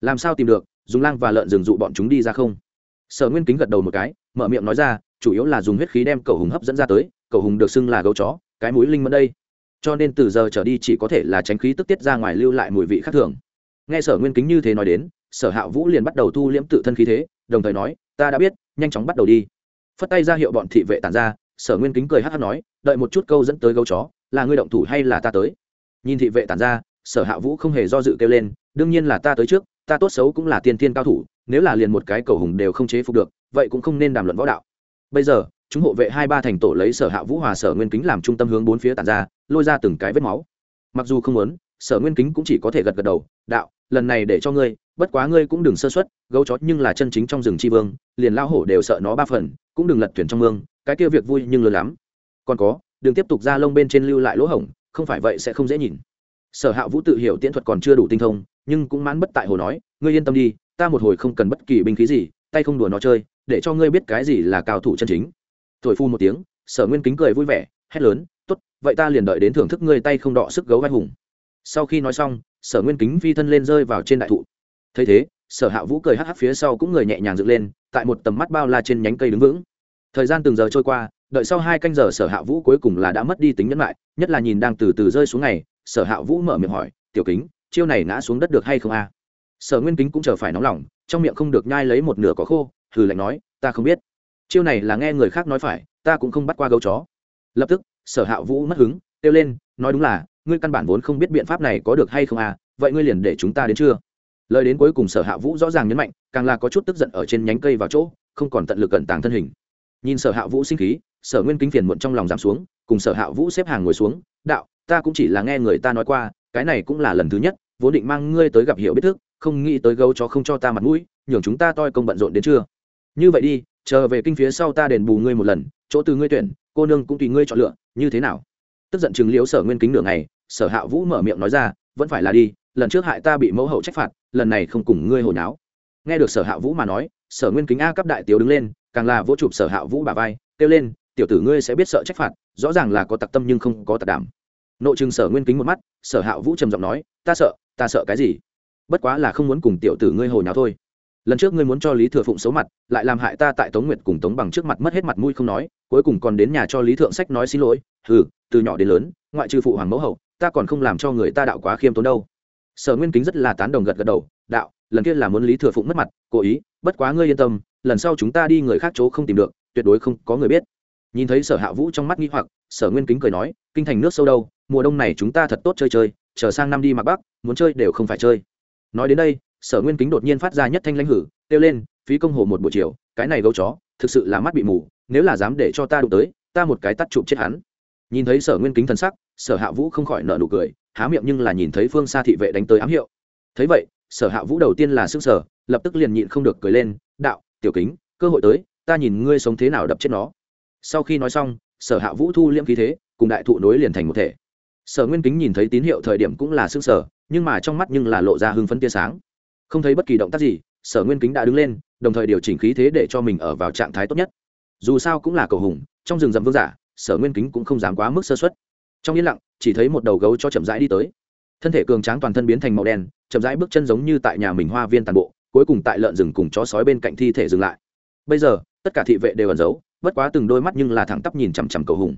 Làm sao tìm được, dùng lang và lợn rừng dụ bọn chúng đi ra không? Sở nguyên kính gật đầu một cái, mở miệng nói ra, chủ yếu là dùng huyết khí đem cầu hùng hấp dẫn ra tới, cầu hùng được xưng là gấu chó, cái mũi linh mẫn đây. Cho nên từ giờ trở đi chỉ có thể là tránh khí tức tiết ra ngoài lưu lại mùi vị khác thường nghe sở nguyên kính như thế nói đến, sở hạ vũ liền bắt đầu thu liễm tự thân khí thế, đồng thời nói, ta đã biết, nhanh chóng bắt đầu đi. Phất tay ra hiệu bọn thị vệ tản ra, sở nguyên kính cười hát hát nói, đợi một chút câu dẫn tới gấu chó, là ngươi động thủ hay là ta tới? Nhìn thị vệ tản ra, sở hạ vũ không hề do dự kêu lên, đương nhiên là ta tới trước, ta tốt xấu cũng là tiên tiên cao thủ, nếu là liền một cái cầu hùng đều không chế phục được, vậy cũng không nên đàm luận võ đạo. Bây giờ, chúng hộ vệ hai ba thành tổ lấy sở hạ vũ hòa sở nguyên kính làm trung tâm hướng bốn phía tản ra, lôi ra từng cái vết máu. Mặc dù không muốn sở nguyên kính cũng chỉ có thể gật gật đầu, đạo, lần này để cho ngươi, bất quá ngươi cũng đừng sơ xuất gấu chó nhưng là chân chính trong rừng tri vương, liền lao hổ đều sợ nó ba phần, cũng đừng lật thuyền trong mương, cái kia việc vui nhưng lớn lắm. Còn có, đừng tiếp tục ra lông bên trên lưu lại lỗ hổng, không phải vậy sẽ không dễ nhìn. Sở hạ vũ tự hiểu tiễn thuật còn chưa đủ tinh thông, nhưng cũng mãn bất tại hồ nói, ngươi yên tâm đi, ta một hồi không cần bất kỳ binh khí gì, tay không đùa nó chơi, để cho ngươi biết cái gì là cao thủ chân chính. Thổi phu một tiếng, sở nguyên kính cười vui vẻ, hét lớn t ố t vậy ta liền đợi đến thưởng thức ngươi tay không đọ sức gấu vai hùng sau khi nói xong, sở nguyên kính phi thân lên rơi vào trên đại thụ. Thấy thế, sở hạ vũ cười hắc hắc phía sau cũng người nhẹ nhàng dựng lên, tại một tầm mắt bao la trên nhánh cây đứng vững. Thời gian từng giờ trôi qua, đợi sau hai canh giờ sở hạ vũ cuối cùng là đã mất đi tính nhẫn lại, nhất là nhìn đang từ từ rơi xuống này, sở hạ vũ mở miệng hỏi, tiểu kính, chiêu này ngã xuống đất được hay không a? Sở nguyên kính cũng chờ phải nóng lòng, trong miệng không được nhai lấy một nửa có khô, hừ lạnh nói, ta không biết. Chiêu này là nghe người khác nói phải, ta cũng không bắt qua gấu chó. Lập tức, sở hạ vũ mất hứng, kêu lên, nói đúng là ngươi căn bản vốn không biết biện pháp này có được hay không à vậy ngươi liền để chúng ta đến chưa? Lời đến cuối cùng sở hạ vũ rõ ràng nhấn mạnh, càng là có chút tức giận ở trên nhánh cây vào chỗ, không còn tận lực cẩn tàng thân hình. Nhìn sở hạ vũ sinh khí, sở nguyên kính phiền muộn trong lòng giảm xuống, cùng sở hạ vũ xếp hàng ngồi xuống, đạo, ta cũng chỉ là nghe người ta nói qua, cái này cũng là lần thứ nhất, vốn định mang ngươi tới gặp hiểu biết thức, không nghĩ tới gấu chó không cho ta mặt mũi, nhường chúng ta toi công bận rộn đến chưa? Như vậy đi, chờ về kinh phía sau ta đền bù ngươi một lần, chỗ từ ngươi tuyển, cô nương cũng tùy ngươi chọn lựa, như thế nào? Tức giận chừng liếu sở nguyên kính nửa ngày sở hạ vũ mở miệng nói ra, vẫn phải là đi, lần trước hại ta bị mẫu hậu trách phạt, lần này không cùng ngươi hồi náo. Nghe được sở hạ vũ mà nói, sở nguyên kính a cấp đại tiểu đứng lên, càng là vỗ chụp sở hạ vũ bà vai, kêu lên, tiểu tử ngươi sẽ biết sợ trách phạt, rõ ràng là có tặc tâm nhưng không có tặc đảm. Nội chừng sở nguyên kính một mắt, sở hạ vũ trầm giọng nói, ta sợ ta sợ cái gì? Bất quá là không muốn cùng tiểu tử ngươi hồi nào thôi. Lần trước ngươi muốn cho lý thừa phụng xấu mặt, lại làm hại ta tại tống nguyệt cùng tống bằng trước mặt mất hết mặt mũi không nói, cuối cùng còn đến nhà cho lý thượng sách nói xin lỗi ừ từ nhỏ đến lớn, ngoại trừ phụ hoàng mẫu hậu ta còn không làm cho người ta đạo quá khiêm tốn đâu. Sở nguyên kính rất là tán đồng gật gật đầu, đạo, lần kia là muốn lý thừa phụng mất mặt, cố ý, bất quá ngươi yên tâm, lần sau chúng ta đi người khác chỗ không tìm được, tuyệt đối không có người biết. Nhìn thấy sở hạ vũ trong mắt nghi hoặc, sở nguyên kính cười nói, kinh thành nước sâu đâu, mùa đông này chúng ta thật tốt chơi chơi, chờ sang năm đi mặc bắc, muốn chơi đều không phải chơi. Nói đến đây, sở nguyên kính đột nhiên phát ra nhất thanh lãnh hử, kêu lên, phí công hồ một buổi chiều, cái này gấu chó, thực sự là mắt bị mù, nếu là dám để cho ta đụng tới, ta một cái tắt chụp chết hắn. Nhìn thấy sở nguyên kính thần sắc sở hạ vũ không khỏi nợ nụ cười, há miệng nhưng là nhìn thấy phương xa thị vệ đánh tới ám hiệu. Thấy vậy, sở hạ vũ đầu tiên là s ư n g sở lập tức liền nhịn không được cười lên, đạo, tiểu kính, cơ hội tới, ta nhìn ngươi sống thế nào đập chết nó. Sau khi nói xong, sở hạ vũ thu liễm khí thế, cùng đại thụ nối liền thành một thể. Sở nguyên kính nhìn thấy tín hiệu thời điểm cũng là s ư ơ n g sở nhưng mà trong mắt nhưng là lộ ra hưng phấn tia sáng. Không thấy bất kỳ động tác gì, sở nguyên kính đã đứng lên, đồng thời điều chỉnh khí thế để cho mình ở vào trạng thái tốt nhất. Dù sao cũng là cầu hùng, trong rừng rậm vương giả, sở nguyên kính cũng không dám quá mức sơ xuất trong yên lặng, chỉ thấy một đầu gấu cho chậm rãi đi tới. Thân thể cường tráng toàn thân biến thành màu đen, chậm rãi bước chân giống như tại nhà mình hoa viên tàn bộ, cuối cùng tại lợn rừng cùng chó sói bên cạnh thi thể dừng lại. Bây giờ, tất cả thị vệ đều ẩn giấu, bất quá từng đôi mắt nhưng là thẳng tắp nhìn chằm chằm cầu hùng.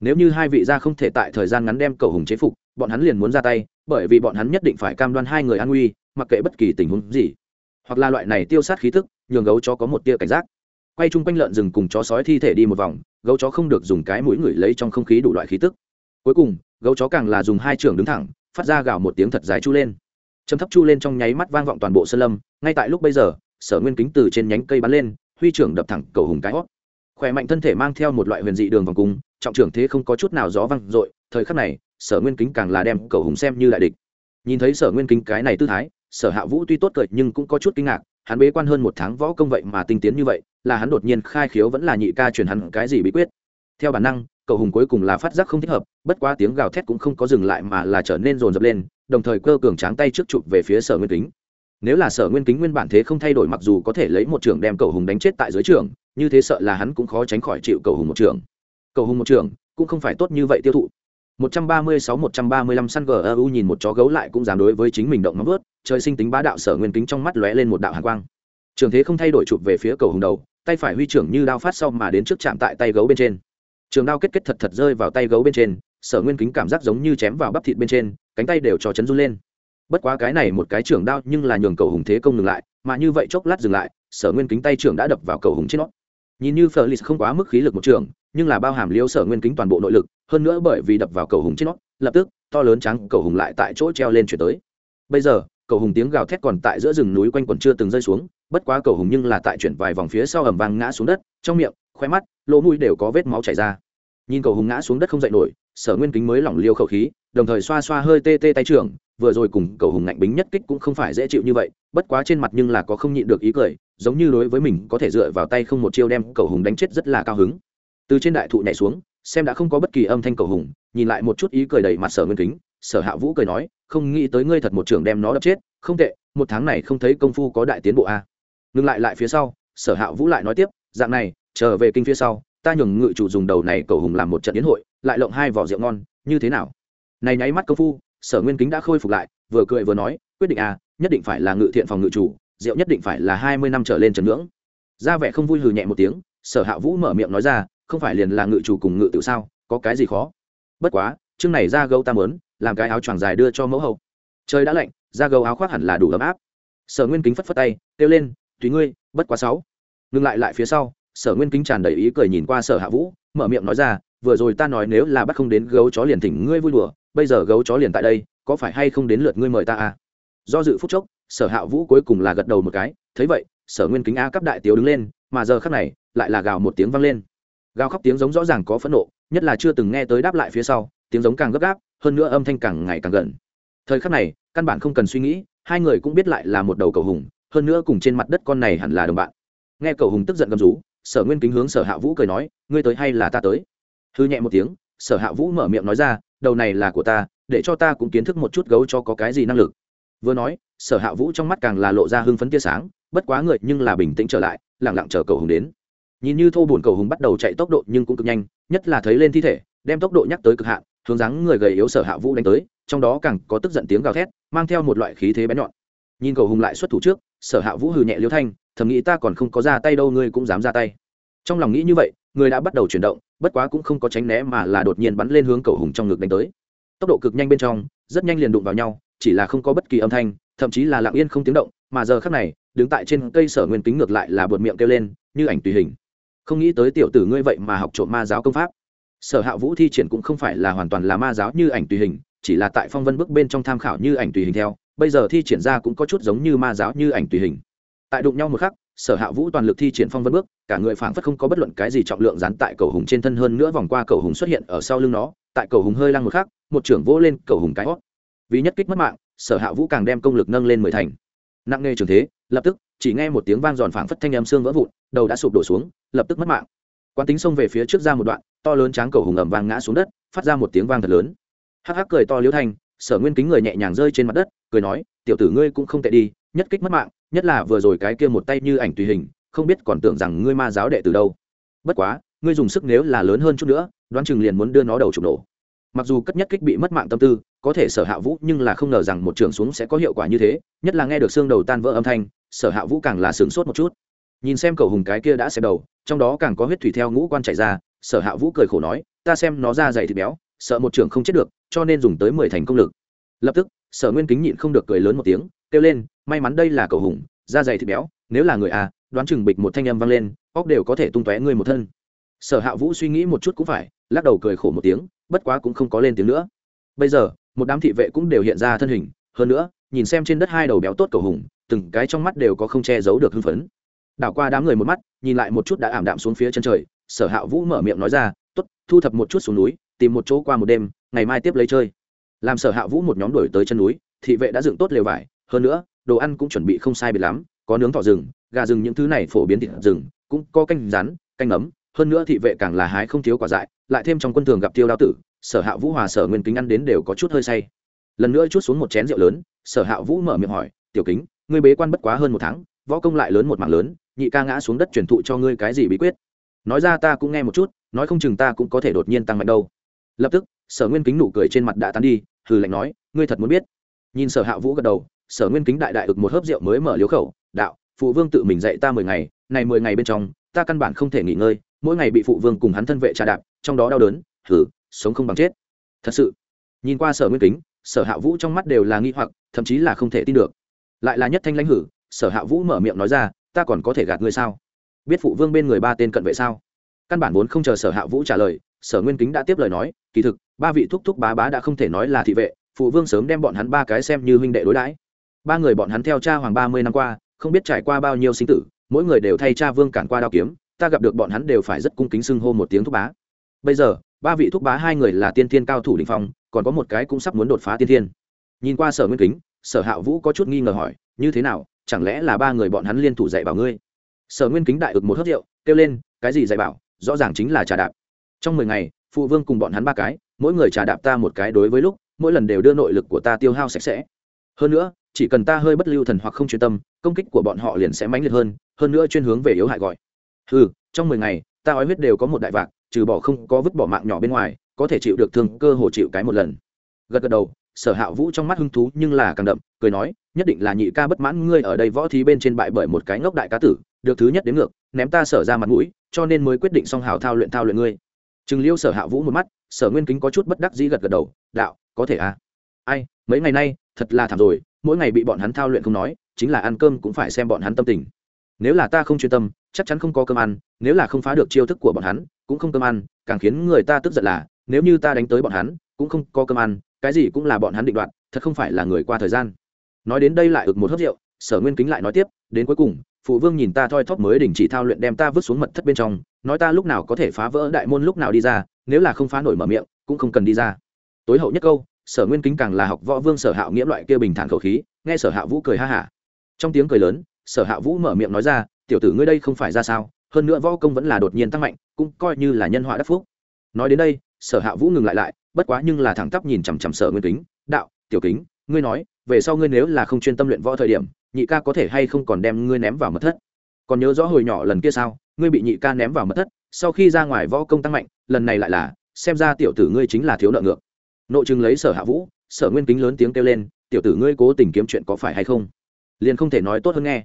Nếu như hai vị gia không thể tại thời gian ngắn đem cầu hùng chế phục, bọn hắn liền muốn ra tay, bởi vì bọn hắn nhất định phải cam đoan hai người an nguy, mặc kệ bất kỳ tình huống gì. Hoặc là loại này tiêu sát khí thức nhường gấu chó có một tia cảnh giác. Quay chung quanh lợn rừng cùng chó sói thi thể đi một vòng, gấu chó không được dùng cái mũi ngửi lấy trong không khí đủ loại khí tức cuối cùng, gấu chó càng là dùng hai trường đứng thẳng, phát ra gào một tiếng thật dài chu lên. Châm thấp chu lên trong nháy mắt vang vọng toàn bộ sân lâm, ngay tại lúc bây giờ, sở nguyên kính từ trên nhánh cây bắn lên, huy trưởng đập thẳng cầu hùng cái hót. Khỏe mạnh thân thể mang theo một loại huyền dị đường vòng cung, trọng trưởng thế không có chút nào gió văng dội, thời khắc này, sở nguyên kính càng là đem cầu hùng xem như đại địch. Nhìn thấy sở nguyên kính cái này tư thái, sở hạ vũ tuy tốt cười nhưng cũng có chút kinh ngạc, hắn bế quan hơn một tháng võ công vậy mà tinh tiến như vậy, là hắn đột nhiên khai khiếu vẫn là nhị ca truyền hắn cái gì bí quyết. Theo bản năng cầu hùng cuối cùng là phát giác không thích hợp bất quá tiếng gào thét cũng không có dừng lại mà là trở nên rồn rập lên đồng thời cơ cường tráng tay trước chụp về phía sở nguyên kính nếu là sở nguyên kính nguyên bản thế không thay đổi mặc dù có thể lấy một trường đem cầu hùng đánh chết tại dưới trường như thế sợ là hắn cũng khó tránh khỏi chịu cầu hùng một trường cầu hùng một trường cũng không phải tốt như vậy tiêu thụ 136-135 săn GEU nhìn một chó gấu lại cũng dám đối với chính mình động nóng vớt, trời sinh tính bá đạo sở nguyên kính trong mắt lóe lên một đạo hàn quang. Trường thế không thay đổi chụp về phía cầu hùng đầu, tay phải huy trưởng như đao phát sau mà đến trước chạm tại tay gấu bên trên. Trường đao kết kết thật thật rơi vào tay gấu bên trên, sở nguyên kính cảm giác giống như chém vào bắp thịt bên trên, cánh tay đều cho chấn run lên. Bất quá cái này một cái trường đao nhưng là nhường cầu hùng thế công ngừng lại, mà như vậy chốc lát dừng lại, sở nguyên kính tay trưởng đã đập vào cầu hùng trên nó. Nhìn như Fleur không quá mức khí lực một trường, nhưng là bao hàm liêu sở nguyên kính toàn bộ nội lực hơn nữa bởi vì đập vào cầu hùng trên nó lập tức to lớn trắng cầu hùng lại tại chỗ treo lên chuyển tới bây giờ cầu hùng tiếng gào thét còn tại giữa rừng núi quanh quần chưa từng rơi xuống bất quá cầu hùng nhưng là tại chuyển vài vòng phía sau ẩm vang ngã xuống đất trong miệng khoe mắt lỗ mũi đều có vết máu chảy ra nhìn cầu hùng ngã xuống đất không dậy nổi, sở nguyên kính mới lỏng liêu khẩu khí, đồng thời xoa xoa hơi tê tê tay trưởng, vừa rồi cùng cầu hùng ngạnh bính nhất kích cũng không phải dễ chịu như vậy, bất quá trên mặt nhưng là có không nhịn được ý cười, giống như đối với mình có thể dựa vào tay không một chiêu đem cầu hùng đánh chết rất là cao hứng từ trên đại thụ nhảy xuống, xem đã không có bất kỳ âm thanh cầu hùng, nhìn lại một chút ý cười đầy mặt sở nguyên kính, sở hạ vũ cười nói, không nghĩ tới ngươi thật một trường đem nó đập chết, không tệ, một tháng này không thấy công phu có đại tiến bộ a à. ngừng lại lại phía sau, sở hạ vũ lại nói tiếp, dạng này trở về kinh phía sau ta nhường ngự chủ dùng đầu này cầu hùng làm một trận yến hội lại lộng hai vỏ rượu ngon như thế nào? Này nháy mắt công phu sở nguyên kính đã khôi phục lại vừa cười vừa nói quyết định à, nhất định phải là ngự thiện phòng ngự chủ rượu nhất định phải là hai mươi năm trở lên trần ngưỡng. Ra vẻ không vui hừ nhẹ một tiếng sở hạ vũ mở miệng nói ra không phải liền là ngự chủ cùng ngự tự sao có cái gì khó? Bất quá chương này ra gấu ta mớn làm cái áo choàng dài đưa cho mẫu hậu. Trời đã lạnh ra gấu áo khoác hẳn là đủ ấm áp. Sở nguyên kính phất phất tay kêu lên tùy ngươi bất quá sáu. Ngừng lại lại phía sau sở nguyên kính tràn đầy ý cười nhìn qua sở hạ vũ, mở miệng nói ra, vừa rồi ta nói nếu là bắt không đến gấu chó liền thỉnh ngươi vui đùa, bây giờ gấu chó liền tại đây, có phải hay không đến lượt ngươi mời ta à? Do dự phút chốc, sở hạ vũ cuối cùng là gật đầu một cái, thấy vậy, sở nguyên kính a cấp đại tiếu đứng lên, mà giờ khắc này, lại là gào một tiếng vang lên. Gào khóc tiếng giống rõ ràng có phẫn nộ, nhất là chưa từng nghe tới đáp lại phía sau, tiếng giống càng gấp gáp, hơn nữa âm thanh càng ngày càng gần. Thời khắc này, căn bản không cần suy nghĩ, hai người cũng biết lại là một đầu cầu hùng, hơn nữa cùng trên mặt đất con này hẳn là đồng bạn. Nghe cầu hùng tức giận gầm rú sở nguyên kính hướng sở hạ vũ cười nói, ngươi tới hay là ta tới? Hư nhẹ một tiếng, sở hạ vũ mở miệng nói ra, đầu này là của ta, để cho ta cũng kiến thức một chút gấu cho có cái gì năng lực. Vừa nói, sở hạ vũ trong mắt càng là lộ ra hưng phấn tia sáng, bất quá người nhưng là bình tĩnh trở lại lẳng lặng chờ cầu hùng đến. Nhìn như thô bùn cầu hùng bắt đầu chạy tốc độ nhưng cũng cực nhanh, nhất là thấy lên thi thể, đem tốc độ nhắc tới cực hạn, hướng dáng người gầy yếu sở hạ vũ đánh tới, trong đó càng có tức giận tiếng gào thét, mang theo một loại khí thế bén nhọn. Nhìn cầu hùng lại xuất thủ trước, sở hạ vũ hừ nhẹ liêu thanh thầm nghĩ ta còn không có ra tay đâu, ngươi cũng dám ra tay. Trong lòng nghĩ như vậy, người đã bắt đầu chuyển động, bất quá cũng không có tránh né mà là đột nhiên bắn lên hướng cầu hùng trong ngực đánh tới. Tốc độ cực nhanh bên trong, rất nhanh liền đụng vào nhau, chỉ là không có bất kỳ âm thanh, thậm chí là lặng yên không tiếng động, mà giờ khác này, đứng tại trên cây sở nguyên kính ngược lại là bột miệng kêu lên, như ảnh tùy hình. Không nghĩ tới tiểu tử ngươi vậy mà học trộm ma giáo công pháp. Sở hạ vũ thi triển cũng không phải là hoàn toàn là ma giáo như ảnh tùy hình, chỉ là tại phong vân bước bên trong tham khảo như ảnh tùy hình theo, bây giờ thi triển ra cũng có chút giống như ma giáo như ảnh tùy hình tại đụng nhau một khắc, sở hạ vũ toàn lực thi triển phong vân bước, cả người phảng phất không có bất luận cái gì trọng lượng dán tại cầu hùng trên thân hơn nữa vòng qua cầu hùng xuất hiện ở sau lưng nó, tại cầu hùng hơi lăng một khắc, một trưởng vỗ lên cầu hùng cái hót. Vì nhất kích mất mạng, sở hạ vũ càng đem công lực nâng lên mười thành. Nặng nề trường thế, lập tức, chỉ nghe một tiếng vang giòn phảng phất thanh âm xương vỡ vụn, đầu đã sụp đổ xuống, lập tức mất mạng. Quán tính xông về phía trước ra một đoạn, to lớn tráng cầu hùng ẩm vàng ngã xuống đất, phát ra một tiếng vang thật lớn. Hắc hắc cười to liễu thanh sở nguyên kính người nhẹ nhàng rơi trên mặt đất, cười nói, tiểu tử ngươi cũng không tệ đi, nhất kích mất mạng nhất là vừa rồi cái kia một tay như ảnh tùy hình, không biết còn tưởng rằng ngươi ma giáo đệ từ đâu. Bất quá, ngươi dùng sức nếu là lớn hơn chút nữa, đoán chừng liền muốn đưa nó đầu trục nổ. Mặc dù cất nhất kích bị mất mạng tâm tư, có thể sở hạ vũ nhưng là không ngờ rằng một trường xuống sẽ có hiệu quả như thế, nhất là nghe được xương đầu tan vỡ âm thanh, sở hạ vũ càng là sửng sốt một chút. Nhìn xem cầu hùng cái kia đã xem đầu, trong đó càng có huyết thủy theo ngũ quan chạy ra, sở hạ vũ cười khổ nói, ta xem nó ra dày thịt béo, sợ một trường không chết được, cho nên dùng tới mười thành công lực. Lập tức, sở nguyên kính nhịn không được cười lớn một tiếng kêu lên, may mắn đây là cầu hùng, da dày thịt béo, nếu là người à đoán chừng bịch một thanh âm vang lên, óc đều có thể tung tóe ngươi một thân. Sở hạ vũ suy nghĩ một chút cũng phải, lắc đầu cười khổ một tiếng, bất quá cũng không có lên tiếng nữa. Bây giờ, một đám thị vệ cũng đều hiện ra thân hình, hơn nữa, nhìn xem trên đất hai đầu béo tốt cầu hùng, từng cái trong mắt đều có không che giấu được hưng phấn. Đảo qua đám người một mắt, nhìn lại một chút đã ảm đạm xuống phía chân trời, sở hạ vũ mở miệng nói ra t ố t thu thập một chút xuống núi, tìm một chỗ qua một đêm, ngày mai tiếp lấy chơi. Làm sở hạ vũ một nhóm đổi tới chân núi, thị vệ đã dựng tốt lều vải hơn nữa, đồ ăn cũng chuẩn bị không sai biệt lắm, có nướng thỏ rừng, gà rừng những thứ này phổ biến thịt rừng, cũng có canh rắn canh ấm hơn nữa thị vệ càng là hái không thiếu quả dại, lại thêm trong quân thường gặp tiêu đao tử, sở hạ vũ hòa sở nguyên kính ăn đến đều có chút hơi say. Lần nữa chút xuống một chén rượu lớn, sở hạ vũ mở miệng hỏi, tiểu kính, ngươi bế quan bất quá hơn một tháng, võ công lại lớn một mảng lớn, nhị ca ngã xuống đất truyền thụ cho ngươi cái gì bí quyết? Nói ra ta cũng nghe một chút, nói không chừng ta cũng có thể đột nhiên tăng mạnh đâu. Lập tức, sở nguyên kính nụ cười trên mặt đã tán đi, hừ lạnh nói, ngươi thật muốn biết. Nhìn sở hạ vũ gật đầu sở nguyên kính đại đại ực một hớp rượu mới mở liếu khẩu, đạo, phụ vương tự mình dạy ta mười ngày, này mười ngày bên trong, ta căn bản không thể nghỉ ngơi, mỗi ngày bị phụ vương cùng hắn thân vệ trà đạp, trong đó đau đớn thử sống không bằng chết. Thật sự, nhìn qua sở nguyên kính, sở hạ vũ trong mắt đều là nghi hoặc, thậm chí là không thể tin được. Lại là nhất thanh lãnh hử, sở hạ vũ mở miệng nói ra, ta còn có thể gạt ngươi sao? Biết phụ vương bên người ba tên cận vệ sao? Căn bản vốn không chờ sở hạ vũ trả lời, sở nguyên kính đã tiếp lời nói, kỳ thực, ba vị thúc thúc bá bá đã không thể nói là thị vệ, phụ vương sớm đem bọn hắn ba cái xem như huynh đệ đối đãi ba người bọn hắn theo cha hoàng ba mươi năm qua, không biết trải qua bao nhiêu sinh tử, mỗi người đều thay cha vương cản qua đao kiếm, ta gặp được bọn hắn đều phải rất cung kính xưng hô một tiếng thúc bá. Bây giờ, ba vị thúc bá hai người là tiên thiên cao thủ đình phong, còn có một cái cũng sắp muốn đột phá tiên thiên. Nhìn qua sở nguyên kính, sở hạ vũ có chút nghi ngờ hỏi, như thế nào, chẳng lẽ là ba người bọn hắn liên thủ dạy bảo ngươi? Sở nguyên kính đại ực một hớt rượu, kêu lên, cái gì dạy bảo? Rõ ràng chính là trà đạp. Trong mười ngày, phụ vương cùng bọn hắn ba cái, mỗi người trà đạp ta một cái đối với lúc, mỗi lần đều đưa nội lực của ta tiêu hao sạch sẽ. Hơn nữa chỉ cần ta hơi bất lưu thần hoặc không chuyên tâm, công kích của bọn họ liền sẽ mãnh liệt hơn hơn nữa chuyên hướng về yếu hại gọi. Ừ trong mười ngày, ta ói huyết đều có một đại vạc, trừ bỏ không có vứt bỏ mạng nhỏ bên ngoài, có thể chịu được thương, cơ hồ chịu cái một lần. Gật gật đầu, sở hạ vũ trong mắt hứng thú nhưng là càng đậm, cười nói, nhất định là nhị ca bất mãn ngươi ở đây võ thí bên trên bại bởi một cái ngốc đại cá tử, được thứ nhất đến ngược, ném ta sở ra mặt mũi, cho nên mới quyết định song hào thao luyện thao luyện ngươi. Chừng liêu sở hạ vũ một mắt, sở nguyên kính có chút bất đắc dĩ gật gật đầu, đạo, có thể à? Ai, mấy ngày nay, thật là thảm rồi mỗi ngày bị bọn hắn thao luyện không nói, chính là ăn cơm cũng phải xem bọn hắn tâm tình. Nếu là ta không chuyên tâm, chắc chắn không có cơm ăn, nếu là không phá được chiêu thức của bọn hắn, cũng không cơm ăn, càng khiến người ta tức giận là, nếu như ta đánh tới bọn hắn, cũng không có cơm ăn, cái gì cũng là bọn hắn định đoạt, thật không phải là người qua thời gian. Nói đến đây lại ực một hớp rượu, sở nguyên kính lại nói tiếp, đến cuối cùng, phụ vương nhìn ta thoi thóp mới đình chỉ thao luyện đem ta vứt xuống mật thất bên trong, nói ta lúc nào có thể phá vỡ đại môn lúc nào đi ra, nếu là không phá nổi mở miệng, cũng không cần đi ra. Tối hậu nhất câu sở nguyên kính càng là học võ vương sở hạo nghĩa loại kia bình thản khẩu khí, nghe sở hạ vũ cười ha hả. Trong tiếng cười lớn, sở hạ vũ mở miệng nói ra, tiểu tử ngươi đây không phải ra sao, hơn nữa võ công vẫn là đột nhiên tăng mạnh, cũng coi như là nhân họa đắc phúc. Nói đến đây, sở hạ vũ ngừng lại lại, bất quá nhưng là thẳng tắp nhìn chằm chằm sở nguyên kính, đạo, tiểu kính, ngươi nói, về sau ngươi nếu là không chuyên tâm luyện võ thời điểm, nhị ca có thể hay không còn đem ngươi ném vào mật thất? Còn nhớ rõ hồi nhỏ lần kia sao, ngươi bị nhị ca ném vào mật thất, sau khi ra ngoài võ công tăng mạnh, lần này lại là, xem ra tiểu tử ngươi chính là thiếu nợ ngược nội chừng lấy sở hạ vũ, sở nguyên kính lớn tiếng kêu lên, tiểu tử ngươi cố tình kiếm chuyện có phải hay không? Liền không thể nói tốt hơn nghe.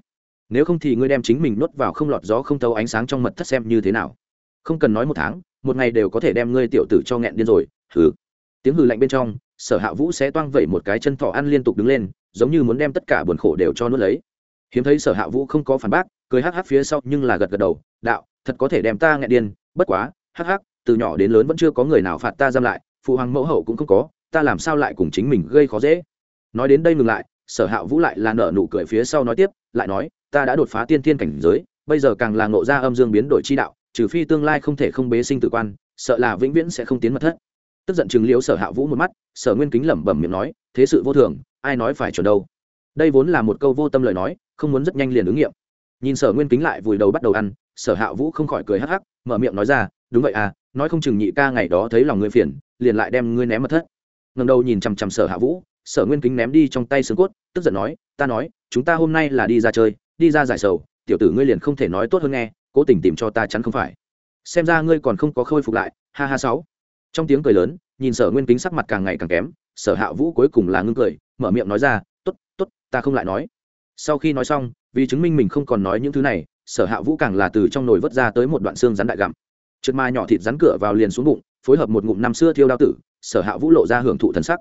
Nếu không thì ngươi đem chính mình nuốt vào không lọt gió không thấu ánh sáng trong mật thất xem như thế nào. Không cần nói một tháng, một ngày đều có thể đem ngươi tiểu tử cho nghẹn điên rồi. Hừ. Tiếng hừ lạnh bên trong, sở hạ vũ sẽ toang vẩy một cái chân thỏ ăn liên tục đứng lên, giống như muốn đem tất cả buồn khổ đều cho nuốt lấy. Hiếm thấy sở hạ vũ không có phản bác, cười hắc hắc phía sau nhưng là gật gật đầu, đạo, thật có thể đem ta nghẹn điên, bất quá, hắc hắc, từ nhỏ đến lớn vẫn chưa có người nào phạt ta giam lại phụ hoàng mẫu hậu cũng không có, ta làm sao lại cùng chính mình gây khó dễ? Nói đến đây ngừng lại, sở hạ vũ lại là nợ nụ cười phía sau nói tiếp, lại nói, ta đã đột phá tiên thiên cảnh giới, bây giờ càng là ngộ ra âm dương biến đổi chi đạo, trừ phi tương lai không thể không bế sinh tử quan, sợ là vĩnh viễn sẽ không tiến mật thất. Tức giận chừng liếu sở hạ vũ một mắt, sở nguyên kính lẩm bẩm miệng nói, thế sự vô thường, ai nói phải chuẩn đâu? Đây vốn là một câu vô tâm lời nói, không muốn rất nhanh liền ứng nghiệm. Nhìn sở nguyên kính lại vùi đầu bắt đầu ăn, sở hạ vũ không khỏi cười hắc hắc, mở miệng nói ra, đúng vậy à nói không chừng nhị ca ngày đó thấy lòng ngươi phiền, liền lại đem ngươi ném mất thất. Ngầm đầu nhìn chằm chằm sở hạ vũ, sở nguyên kính ném đi trong tay xương cốt, tức giận nói, ta nói, chúng ta hôm nay là đi ra chơi, đi ra giải sầu, tiểu tử ngươi liền không thể nói tốt hơn nghe, cố tình tìm cho ta chắn không phải. Xem ra ngươi còn không có khôi phục lại, ha ha sáu. Trong tiếng cười lớn, nhìn sở nguyên kính sắc mặt càng ngày càng kém, sở hạ vũ cuối cùng là ngưng cười, mở miệng nói ra t ố t t ố t ta không lại nói. Sau khi nói xong, vì chứng minh mình không còn nói những thứ này, sở hạ vũ càng là từ trong nồi vớt ra tới một đoạn xương rắn đại gặm trượt ma nhỏ thịt rắn cửa vào liền xuống bụng, phối hợp một ngụm năm xưa thiêu đao tử, sở hạ vũ lộ ra hưởng thụ thần sắc.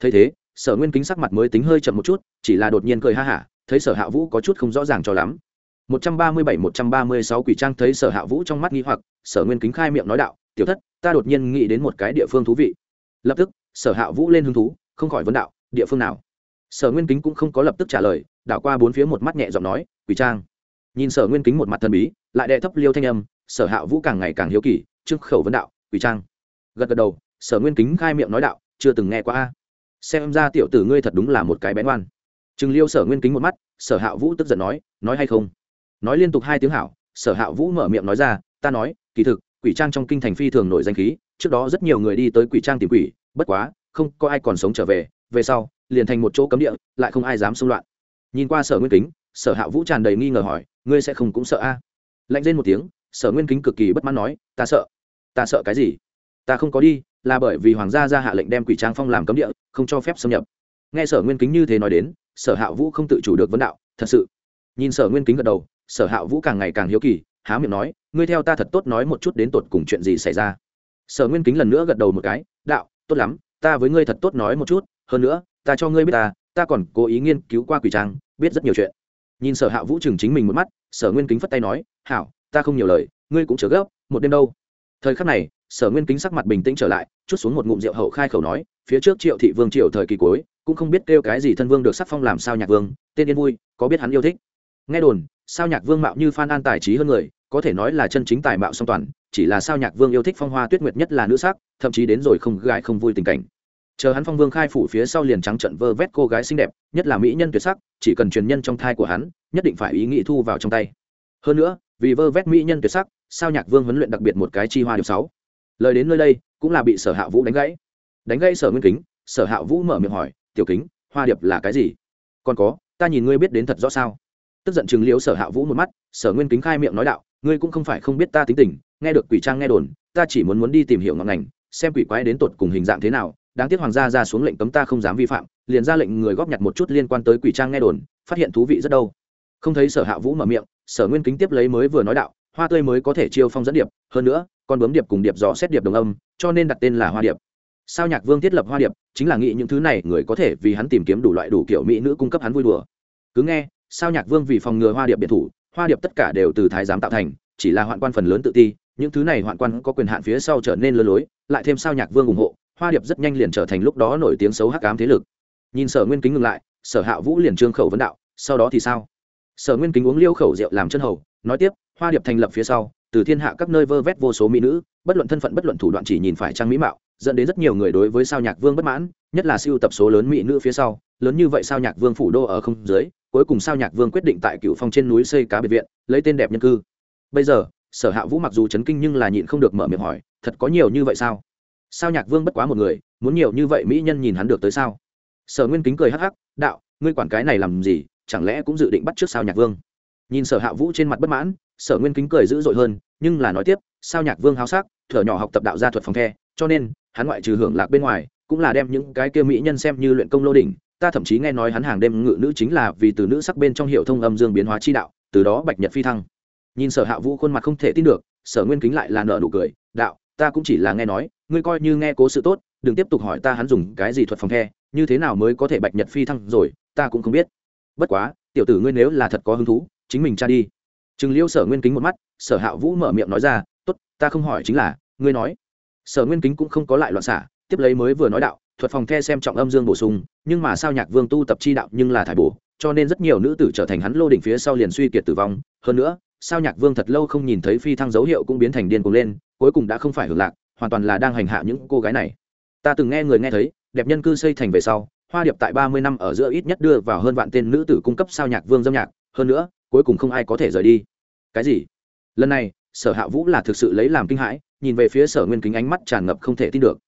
Thấy thế, sở nguyên kính sắc mặt mới tính hơi chậm một chút, chỉ là đột nhiên cười ha hả, thấy sở hạ vũ có chút không rõ ràng cho lắm. 137-136 quỷ trang thấy sở hạ vũ trong mắt nghi hoặc, sở nguyên kính khai miệng nói đạo, tiểu thất, ta đột nhiên nghĩ đến một cái địa phương thú vị. Lập tức, sở hạ vũ lên hứng thú, không khỏi vấn đạo, địa phương nào? Sở nguyên kính cũng không có lập tức trả lời, đảo qua bốn phía một mắt nhẹ giọng nói, quỷ trang. Nhìn sở nguyên kính một mặt thần bí, lại đệ thấp liêu thanh âm sở hạ vũ càng ngày càng hiếu kỳ, trương khẩu vấn đạo, quỷ trang. Gật gật đầu, sở nguyên kính khai miệng nói đạo, chưa từng nghe qua a. Xem ra tiểu tử ngươi thật đúng là một cái bén oan. Chừng liêu sở nguyên kính một mắt, sở hạ vũ tức giận nói nói hay không? Nói liên tục hai tiếng hảo, sở hạ vũ mở miệng nói ra, ta nói, kỳ thực, quỷ trang trong kinh thành phi thường nổi danh khí, trước đó rất nhiều người đi tới quỷ trang tìm quỷ, bất quá, không có ai còn sống trở về về sau, liền thành một chỗ cấm địa, lại không ai dám xung loạn. Nhìn qua sở nguyên kính, sở hạ vũ tràn đầy nghi ngờ hỏi, ngươi sẽ không cũng sợ a? À? lạnh lên một tiếng sở nguyên kính cực kỳ bất mãn nói, ta sợ ta sợ cái gì? Ta không có đi, là bởi vì hoàng gia ra hạ lệnh đem quỷ trang phong làm cấm địa, không cho phép xâm nhập. Nghe sở nguyên kính như thế nói đến, sở hạ vũ không tự chủ được vấn đạo, thật sự? Nhìn sở nguyên kính gật đầu, sở hạ vũ càng ngày càng hiếu kỳ, há miệng nói, ngươi theo ta thật tốt nói một chút đến tột cùng chuyện gì xảy ra? Sở nguyên kính lần nữa gật đầu một cái, đạo, tốt lắm, ta với ngươi thật tốt nói một chút, hơn nữa, ta cho ngươi biết ta ta còn cố ý nghiên cứu qua quỷ trang, biết rất nhiều chuyện. Nhìn sở hạ vũ trừng chính mình một mắt, sở nguyên kính phất tay nói, hảo ta không nhiều lời, ngươi cũng chớ gấp, một đêm đâu. Thời khắc này, sở nguyên kính sắc mặt bình tĩnh trở lại, chút xuống một ngụm rượu hậu khai khẩu nói, phía trước triệu thị vương triều thời kỳ cuối, cũng không biết kêu cái gì thân vương được sắc phong làm sao nhạc vương, tên yên vui, có biết hắn yêu thích. Nghe đồn, sao nhạc vương mạo như phan an tài trí hơn người, có thể nói là chân chính tài mạo song toàn, chỉ là sao nhạc vương yêu thích phong hoa tuyết nguyệt nhất là nữ sắc, thậm chí đến rồi không gái không vui tình cảnh. Chờ hắn phong vương khai phủ phía sau liền trắng trận vơ vét cô gái xinh đẹp, nhất là mỹ nhân tuyệt sắc, chỉ cần truyền nhân trong thai của hắn, nhất định phải ý nghĩ thu vào trong tay. Hơn nữa vì vơ vét mỹ nhân tuyệt sắc, sao nhạc vương huấn luyện đặc biệt một cái chi hoa điều sáu. Lời đến nơi đây, cũng là bị sở hạ vũ đánh gãy. Đánh gãy sở nguyên kính, sở hạ vũ mở miệng hỏi, tiểu kính, hoa điệp là cái gì? Còn có, ta nhìn ngươi biết đến thật rõ sao? Tức giận chừng liễu sở hạ vũ một mắt, sở nguyên kính khai miệng nói đạo, ngươi cũng không phải không biết ta tính tình, nghe được quỷ trang nghe đồn, ta chỉ muốn muốn đi tìm hiểu ngọn ngành, xem quỷ quái đến tột cùng hình dạng thế nào, đáng tiếc hoàng gia ra xuống lệnh cấm ta không dám vi phạm, liền ra lệnh người góp nhặt một chút liên quan tới quỷ trang nghe đồn, phát hiện thú vị rất đâu. Không thấy sở hạ vũ mở miệng sở nguyên kính tiếp lấy mới vừa nói đạo, hoa tươi mới có thể chiêu phong dẫn điệp, hơn nữa, con bướm điệp cùng điệp dò xét điệp đồng âm, cho nên đặt tên là hoa điệp. Sao nhạc vương thiết lập hoa điệp, chính là nghĩ những thứ này người có thể vì hắn tìm kiếm đủ loại đủ kiểu mỹ nữ cung cấp hắn vui đùa. Cứ nghe, sao nhạc vương vì phòng ngừa hoa điệp biệt thủ, hoa điệp tất cả đều từ thái giám tạo thành, chỉ là hoạn quan phần lớn tự ti, những thứ này hoạn quan có quyền hạn phía sau trở nên lơ lối, lại thêm sao nhạc vương ủng hộ, hoa điệp rất nhanh liền trở thành lúc đó nổi tiếng xấu hắc ám thế lực. Nhìn sở nguyên kính ngừng lại, sở hạ vũ liền trương khẩu vấn đạo, sau đó thì sao? Sở nguyên kính uống liêu khẩu rượu làm chân hầu, nói tiếp, hoa điệp thành lập phía sau, từ thiên hạ các nơi vơ vét vô số mỹ nữ, bất luận thân phận bất luận thủ đoạn chỉ nhìn phải trang mỹ mạo, dẫn đến rất nhiều người đối với sao nhạc vương bất mãn, nhất là siêu tập số lớn mỹ nữ phía sau, lớn như vậy sao nhạc vương phủ đô ở không dưới, cuối cùng sao nhạc vương quyết định tại cựu phong trên núi xây cá biệt viện, lấy tên đẹp nhân cư. Bây giờ, sở hạ vũ mặc dù chấn kinh nhưng là nhịn không được mở miệng hỏi, thật có nhiều như vậy sao? Sao nhạc vương bất quá một người, muốn nhiều như vậy mỹ nhân nhìn hắn được tới sao? Sở nguyên kính cười hắc hắc, đạo, ngươi quản cái này làm gì chẳng lẽ cũng dự định bắt trước sao nhạc vương? Nhìn sở hạ vũ trên mặt bất mãn, sở nguyên kính cười dữ dội hơn, nhưng là nói tiếp, sao nhạc vương háo sắc, thở nhỏ học tập đạo gia thuật phòng the, cho nên, hắn ngoại trừ hưởng lạc bên ngoài, cũng là đem những cái kia mỹ nhân xem như luyện công lô đỉnh. Ta thậm chí nghe nói hắn hàng đêm ngự nữ chính là vì từ nữ sắc bên trong hiệu thông âm dương biến hóa chi đạo, từ đó bạch nhật phi thăng. Nhìn sở hạ vũ khuôn mặt không thể tin được, sở nguyên kính lại là nợ nụ cười, đạo, ta cũng chỉ là nghe nói, ngươi coi như nghe cố sự tốt, đừng tiếp tục hỏi ta hắn dùng cái gì thuật phòng the, như thế nào mới có thể bạch nhật phi thăng rồi, ta cũng không biết bất quá, tiểu tử ngươi nếu là thật có hứng thú, chính mình tra đi. Chừng liêu sở nguyên kính một mắt, sở hạ vũ mở miệng nói ra, tốt, ta không hỏi chính là, ngươi nói. Sở nguyên kính cũng không có lại loạn xả, tiếp lấy mới vừa nói đạo, thuật phòng the xem trọng âm dương bổ sung, nhưng mà sao nhạc vương tu tập chi đạo nhưng là thải bổ, cho nên rất nhiều nữ tử trở thành hắn lô đỉnh phía sau liền suy kiệt tử vong. Hơn nữa, sao nhạc vương thật lâu không nhìn thấy phi thăng dấu hiệu cũng biến thành điên cuồng lên, cuối cùng đã không phải hưởng lạc, hoàn toàn là đang hành hạ những cô gái này. Ta từng nghe người nghe thấy, đẹp nhân cư xây thành về sau hoa điệp tại ba mươi năm ở giữa ít nhất đưa vào hơn vạn tên nữ tử cung cấp sao nhạc vương dâm nhạc. Hơn nữa, cuối cùng không ai có thể rời đi. Cái gì? Lần này, sở hạ vũ là thực sự lấy làm kinh hãi, nhìn về phía sở nguyên kính ánh mắt tràn ngập không thể tin được.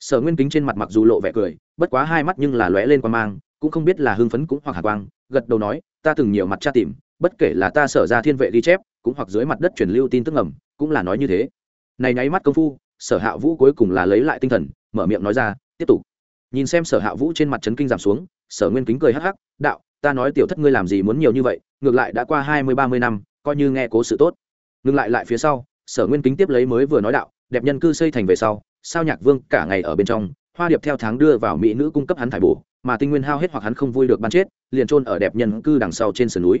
Sở nguyên kính trên mặt mặc dù lộ vẻ cười, bất quá hai mắt nhưng là lóe lên qua mang, cũng không biết là hưng phấn cũng hoặc hạ quang, gật đầu nói, ta từng nhiều mặt tra tìm, bất kể là ta sở ra thiên vệ ghi chép, cũng hoặc dưới mặt đất truyền lưu tin tức ngầm, cũng là nói như thế. Này nháy mắt công phu, sở hạ vũ cuối cùng là lấy lại tinh thần, mở miệng nói ra, tiếp tục nhìn xem sở hạ vũ trên mặt trấn kinh giảm xuống, sở nguyên kính cười hắc hắc, đạo, ta nói tiểu thất ngươi làm gì muốn nhiều như vậy, ngược lại đã qua hai mươi, ba mươi năm, coi như nghe cố sự tốt. Ngược lại lại phía sau, sở nguyên kính tiếp lấy mới vừa nói đạo, đẹp nhân cư xây thành về sau, sao nhạc vương cả ngày ở bên trong, hoa điệp theo tháng đưa vào mỹ nữ cung cấp hắn thải bổ, mà tinh nguyên hao hết hoặc hắn không vui được bắn chết, liền trôn ở đẹp nhân cư đằng sau trên sườn núi.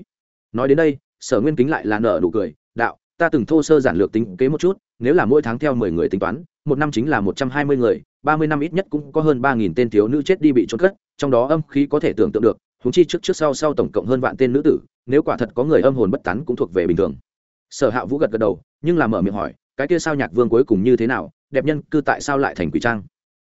Nói đến đây, sở nguyên kính lại là nợ nụ cười, đạo, ta từng thô sơ giản lược tính kế một chút, nếu là mỗi tháng theo mười người tính toán một năm chính là một trăm hai mươi người, ba mươi năm ít nhất cũng có hơn ba nghìn tên thiếu nữ chết đi bị trôn cất, trong đó âm khí có thể tưởng tượng được húng chi trước trước sau sau tổng cộng hơn vạn tên nữ tử, nếu quả thật có người âm hồn bất tán cũng thuộc về bình thường. Sở hạ vũ gật gật đầu, nhưng làm mở miệng hỏi, cái kia sao nhạc vương cuối cùng như thế nào, đẹp nhân cư tại sao lại thành quỷ trang?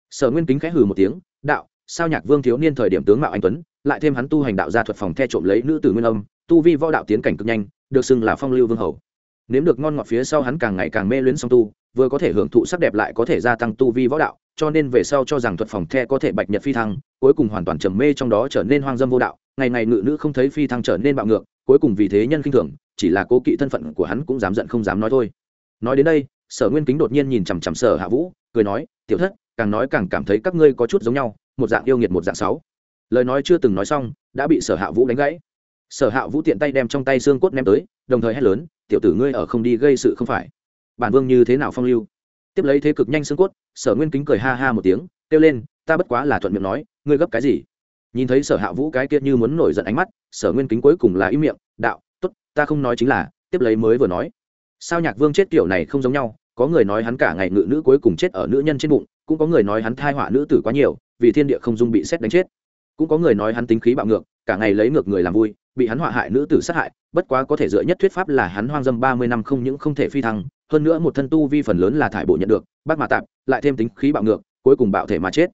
Sở nguyên kính khẽ hừ một tiếng, đạo, sao nhạc vương thiếu niên thời điểm tướng mạo anh tuấn, lại thêm hắn tu hành đạo gia thuật phòng the trộm lấy nữ tử nguyên âm, tu vi võ đạo tiến cảnh cực nhanh, được xưng là phong lưu vương hầu. Nếm được ngon ngọt phía sau hắn càng ngày càng mê luyến song tu vừa có thể hưởng thụ sắc đẹp lại có thể gia tăng tu vi võ đạo, cho nên về sau cho rằng thuật phòng the có thể bạch nhật phi thăng, cuối cùng hoàn toàn trầm mê trong đó trở nên hoang dâm vô đạo, ngày ngày ngự nữ không thấy phi thăng trở nên bạo ngược, cuối cùng vì thế nhân khinh thường, chỉ là cố kỵ thân phận của hắn cũng dám giận không dám nói thôi. Nói đến đây, sở nguyên kính đột nhiên nhìn chằm chằm sở hạ vũ, cười nói, tiểu thất, càng nói càng cảm thấy các ngươi có chút giống nhau, một dạng yêu nghiệt một dạng sáu lời nói chưa từng nói xong, đã bị sở hạ vũ đánh gãy. Sở hạ vũ tiện tay đem trong tay xương cốt ném tới, đồng thời hét lớn, tiểu tử ngươi ở không đi gây sự không phải bản vương như thế nào phong lưu? Tiếp lấy thế cực nhanh xương cốt, sở nguyên kính cười ha ha một tiếng, kêu lên, ta bất quá là thuận miệng nói, ngươi gấp cái gì? Nhìn thấy sở hạ vũ cái kia như muốn nổi giận ánh mắt, sở nguyên kính cuối cùng là im miệng, đạo t ố t ta không nói chính là, tiếp lấy mới vừa nói. Sao nhạc vương chết kiểu này không giống nhau, có người nói hắn cả ngày ngự nữ cuối cùng chết ở nữ nhân trên bụng, cũng có người nói hắn thai họa nữ tử quá nhiều, vì thiên địa không dung bị xét đánh chết. Cũng có người nói hắn tính khí bạo ngược, cả ngày lấy ngược người làm vui, bị hắn họa hại nữ tử sát hại, bất quá có thể dựa nhất thuyết pháp là hắn hoang dâm ba mươi năm không những không thể phi thăng hơn nữa một thân tu vi phần lớn là thải bộ nhận được, bác mà tạp, lại thêm tính khí bạo ngược, cuối cùng bạo thể mà chết.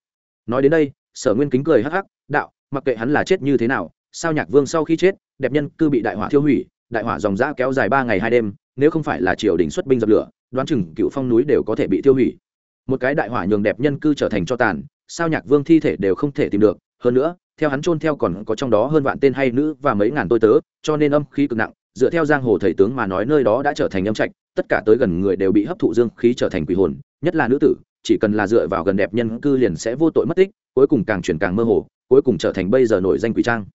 Nói đến đây, sở nguyên kính cười hắc hắc, đạo, mặc kệ hắn là chết như thế nào, sao nhạc vương sau khi chết, đẹp nhân cư bị đại hỏa thiêu hủy, đại hỏa dòng giã kéo dài ba ngày hai đêm, nếu không phải là triều đình xuất binh dập lửa, đoán chừng cựu phong núi đều có thể bị tiêu hủy. Một cái đại hỏa nhường đẹp nhân cư trở thành cho tàn, sao nhạc vương thi thể đều không thể tìm được, hơn nữa, theo hắn chôn theo còn có trong đó hơn vạn tên hay nữ và mấy ngàn tôi tớ, cho nên âm khí cực nặng dựa theo giang hồ thầy tướng mà nói nơi đó đã trở thành âm trạch, tất cả tới gần người đều bị hấp thụ dương khí trở thành quỷ hồn, nhất là nữ tử, chỉ cần là dựa vào gần đẹp nhân cư liền sẽ vô tội mất tích, cuối cùng càng chuyển càng mơ hồ, cuối cùng trở thành bây giờ nổi danh quỷ trang.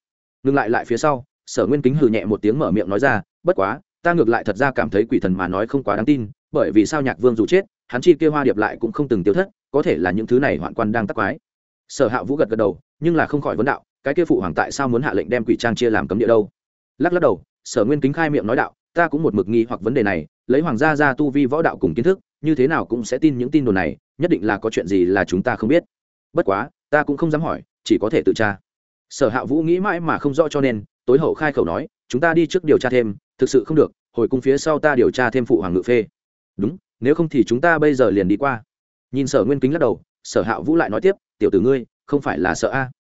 Ngừng lại lại phía sau, sở nguyên kính hừ nhẹ một tiếng mở miệng nói ra, bất quá, ta ngược lại thật ra cảm thấy quỷ thần mà nói không quá đáng tin, bởi vì sao nhạc vương dù chết, hắn chi kia hoa điệp lại cũng không từng tiêu thất, có thể là những thứ này hoạn quan đang tắc quái. Sở hạ vũ gật gật đầu, nhưng là không khỏi vấn đạo, cái kia phụ hoàng tại sao muốn hạ lệnh đem quỷ trang chia làm cấm địa đâu? Lắc lắc đầu sở nguyên kính khai miệng nói đạo, ta cũng một mực nghi hoặc vấn đề này, lấy hoàng gia ra tu vi võ đạo cùng kiến thức, như thế nào cũng sẽ tin những tin đồn này, nhất định là có chuyện gì là chúng ta không biết. Bất quá, ta cũng không dám hỏi, chỉ có thể tự tra. Sở hạ vũ nghĩ mãi mà không rõ cho nên, tối hậu khai khẩu nói, chúng ta đi trước điều tra thêm, thực sự không được, hồi cung phía sau ta điều tra thêm phụ hoàng ngự phê. Đúng, nếu không thì chúng ta bây giờ liền đi qua. Nhìn sở nguyên kính lắc đầu, sở hạ vũ lại nói tiếp, tiểu tử ngươi, không phải là sợ a?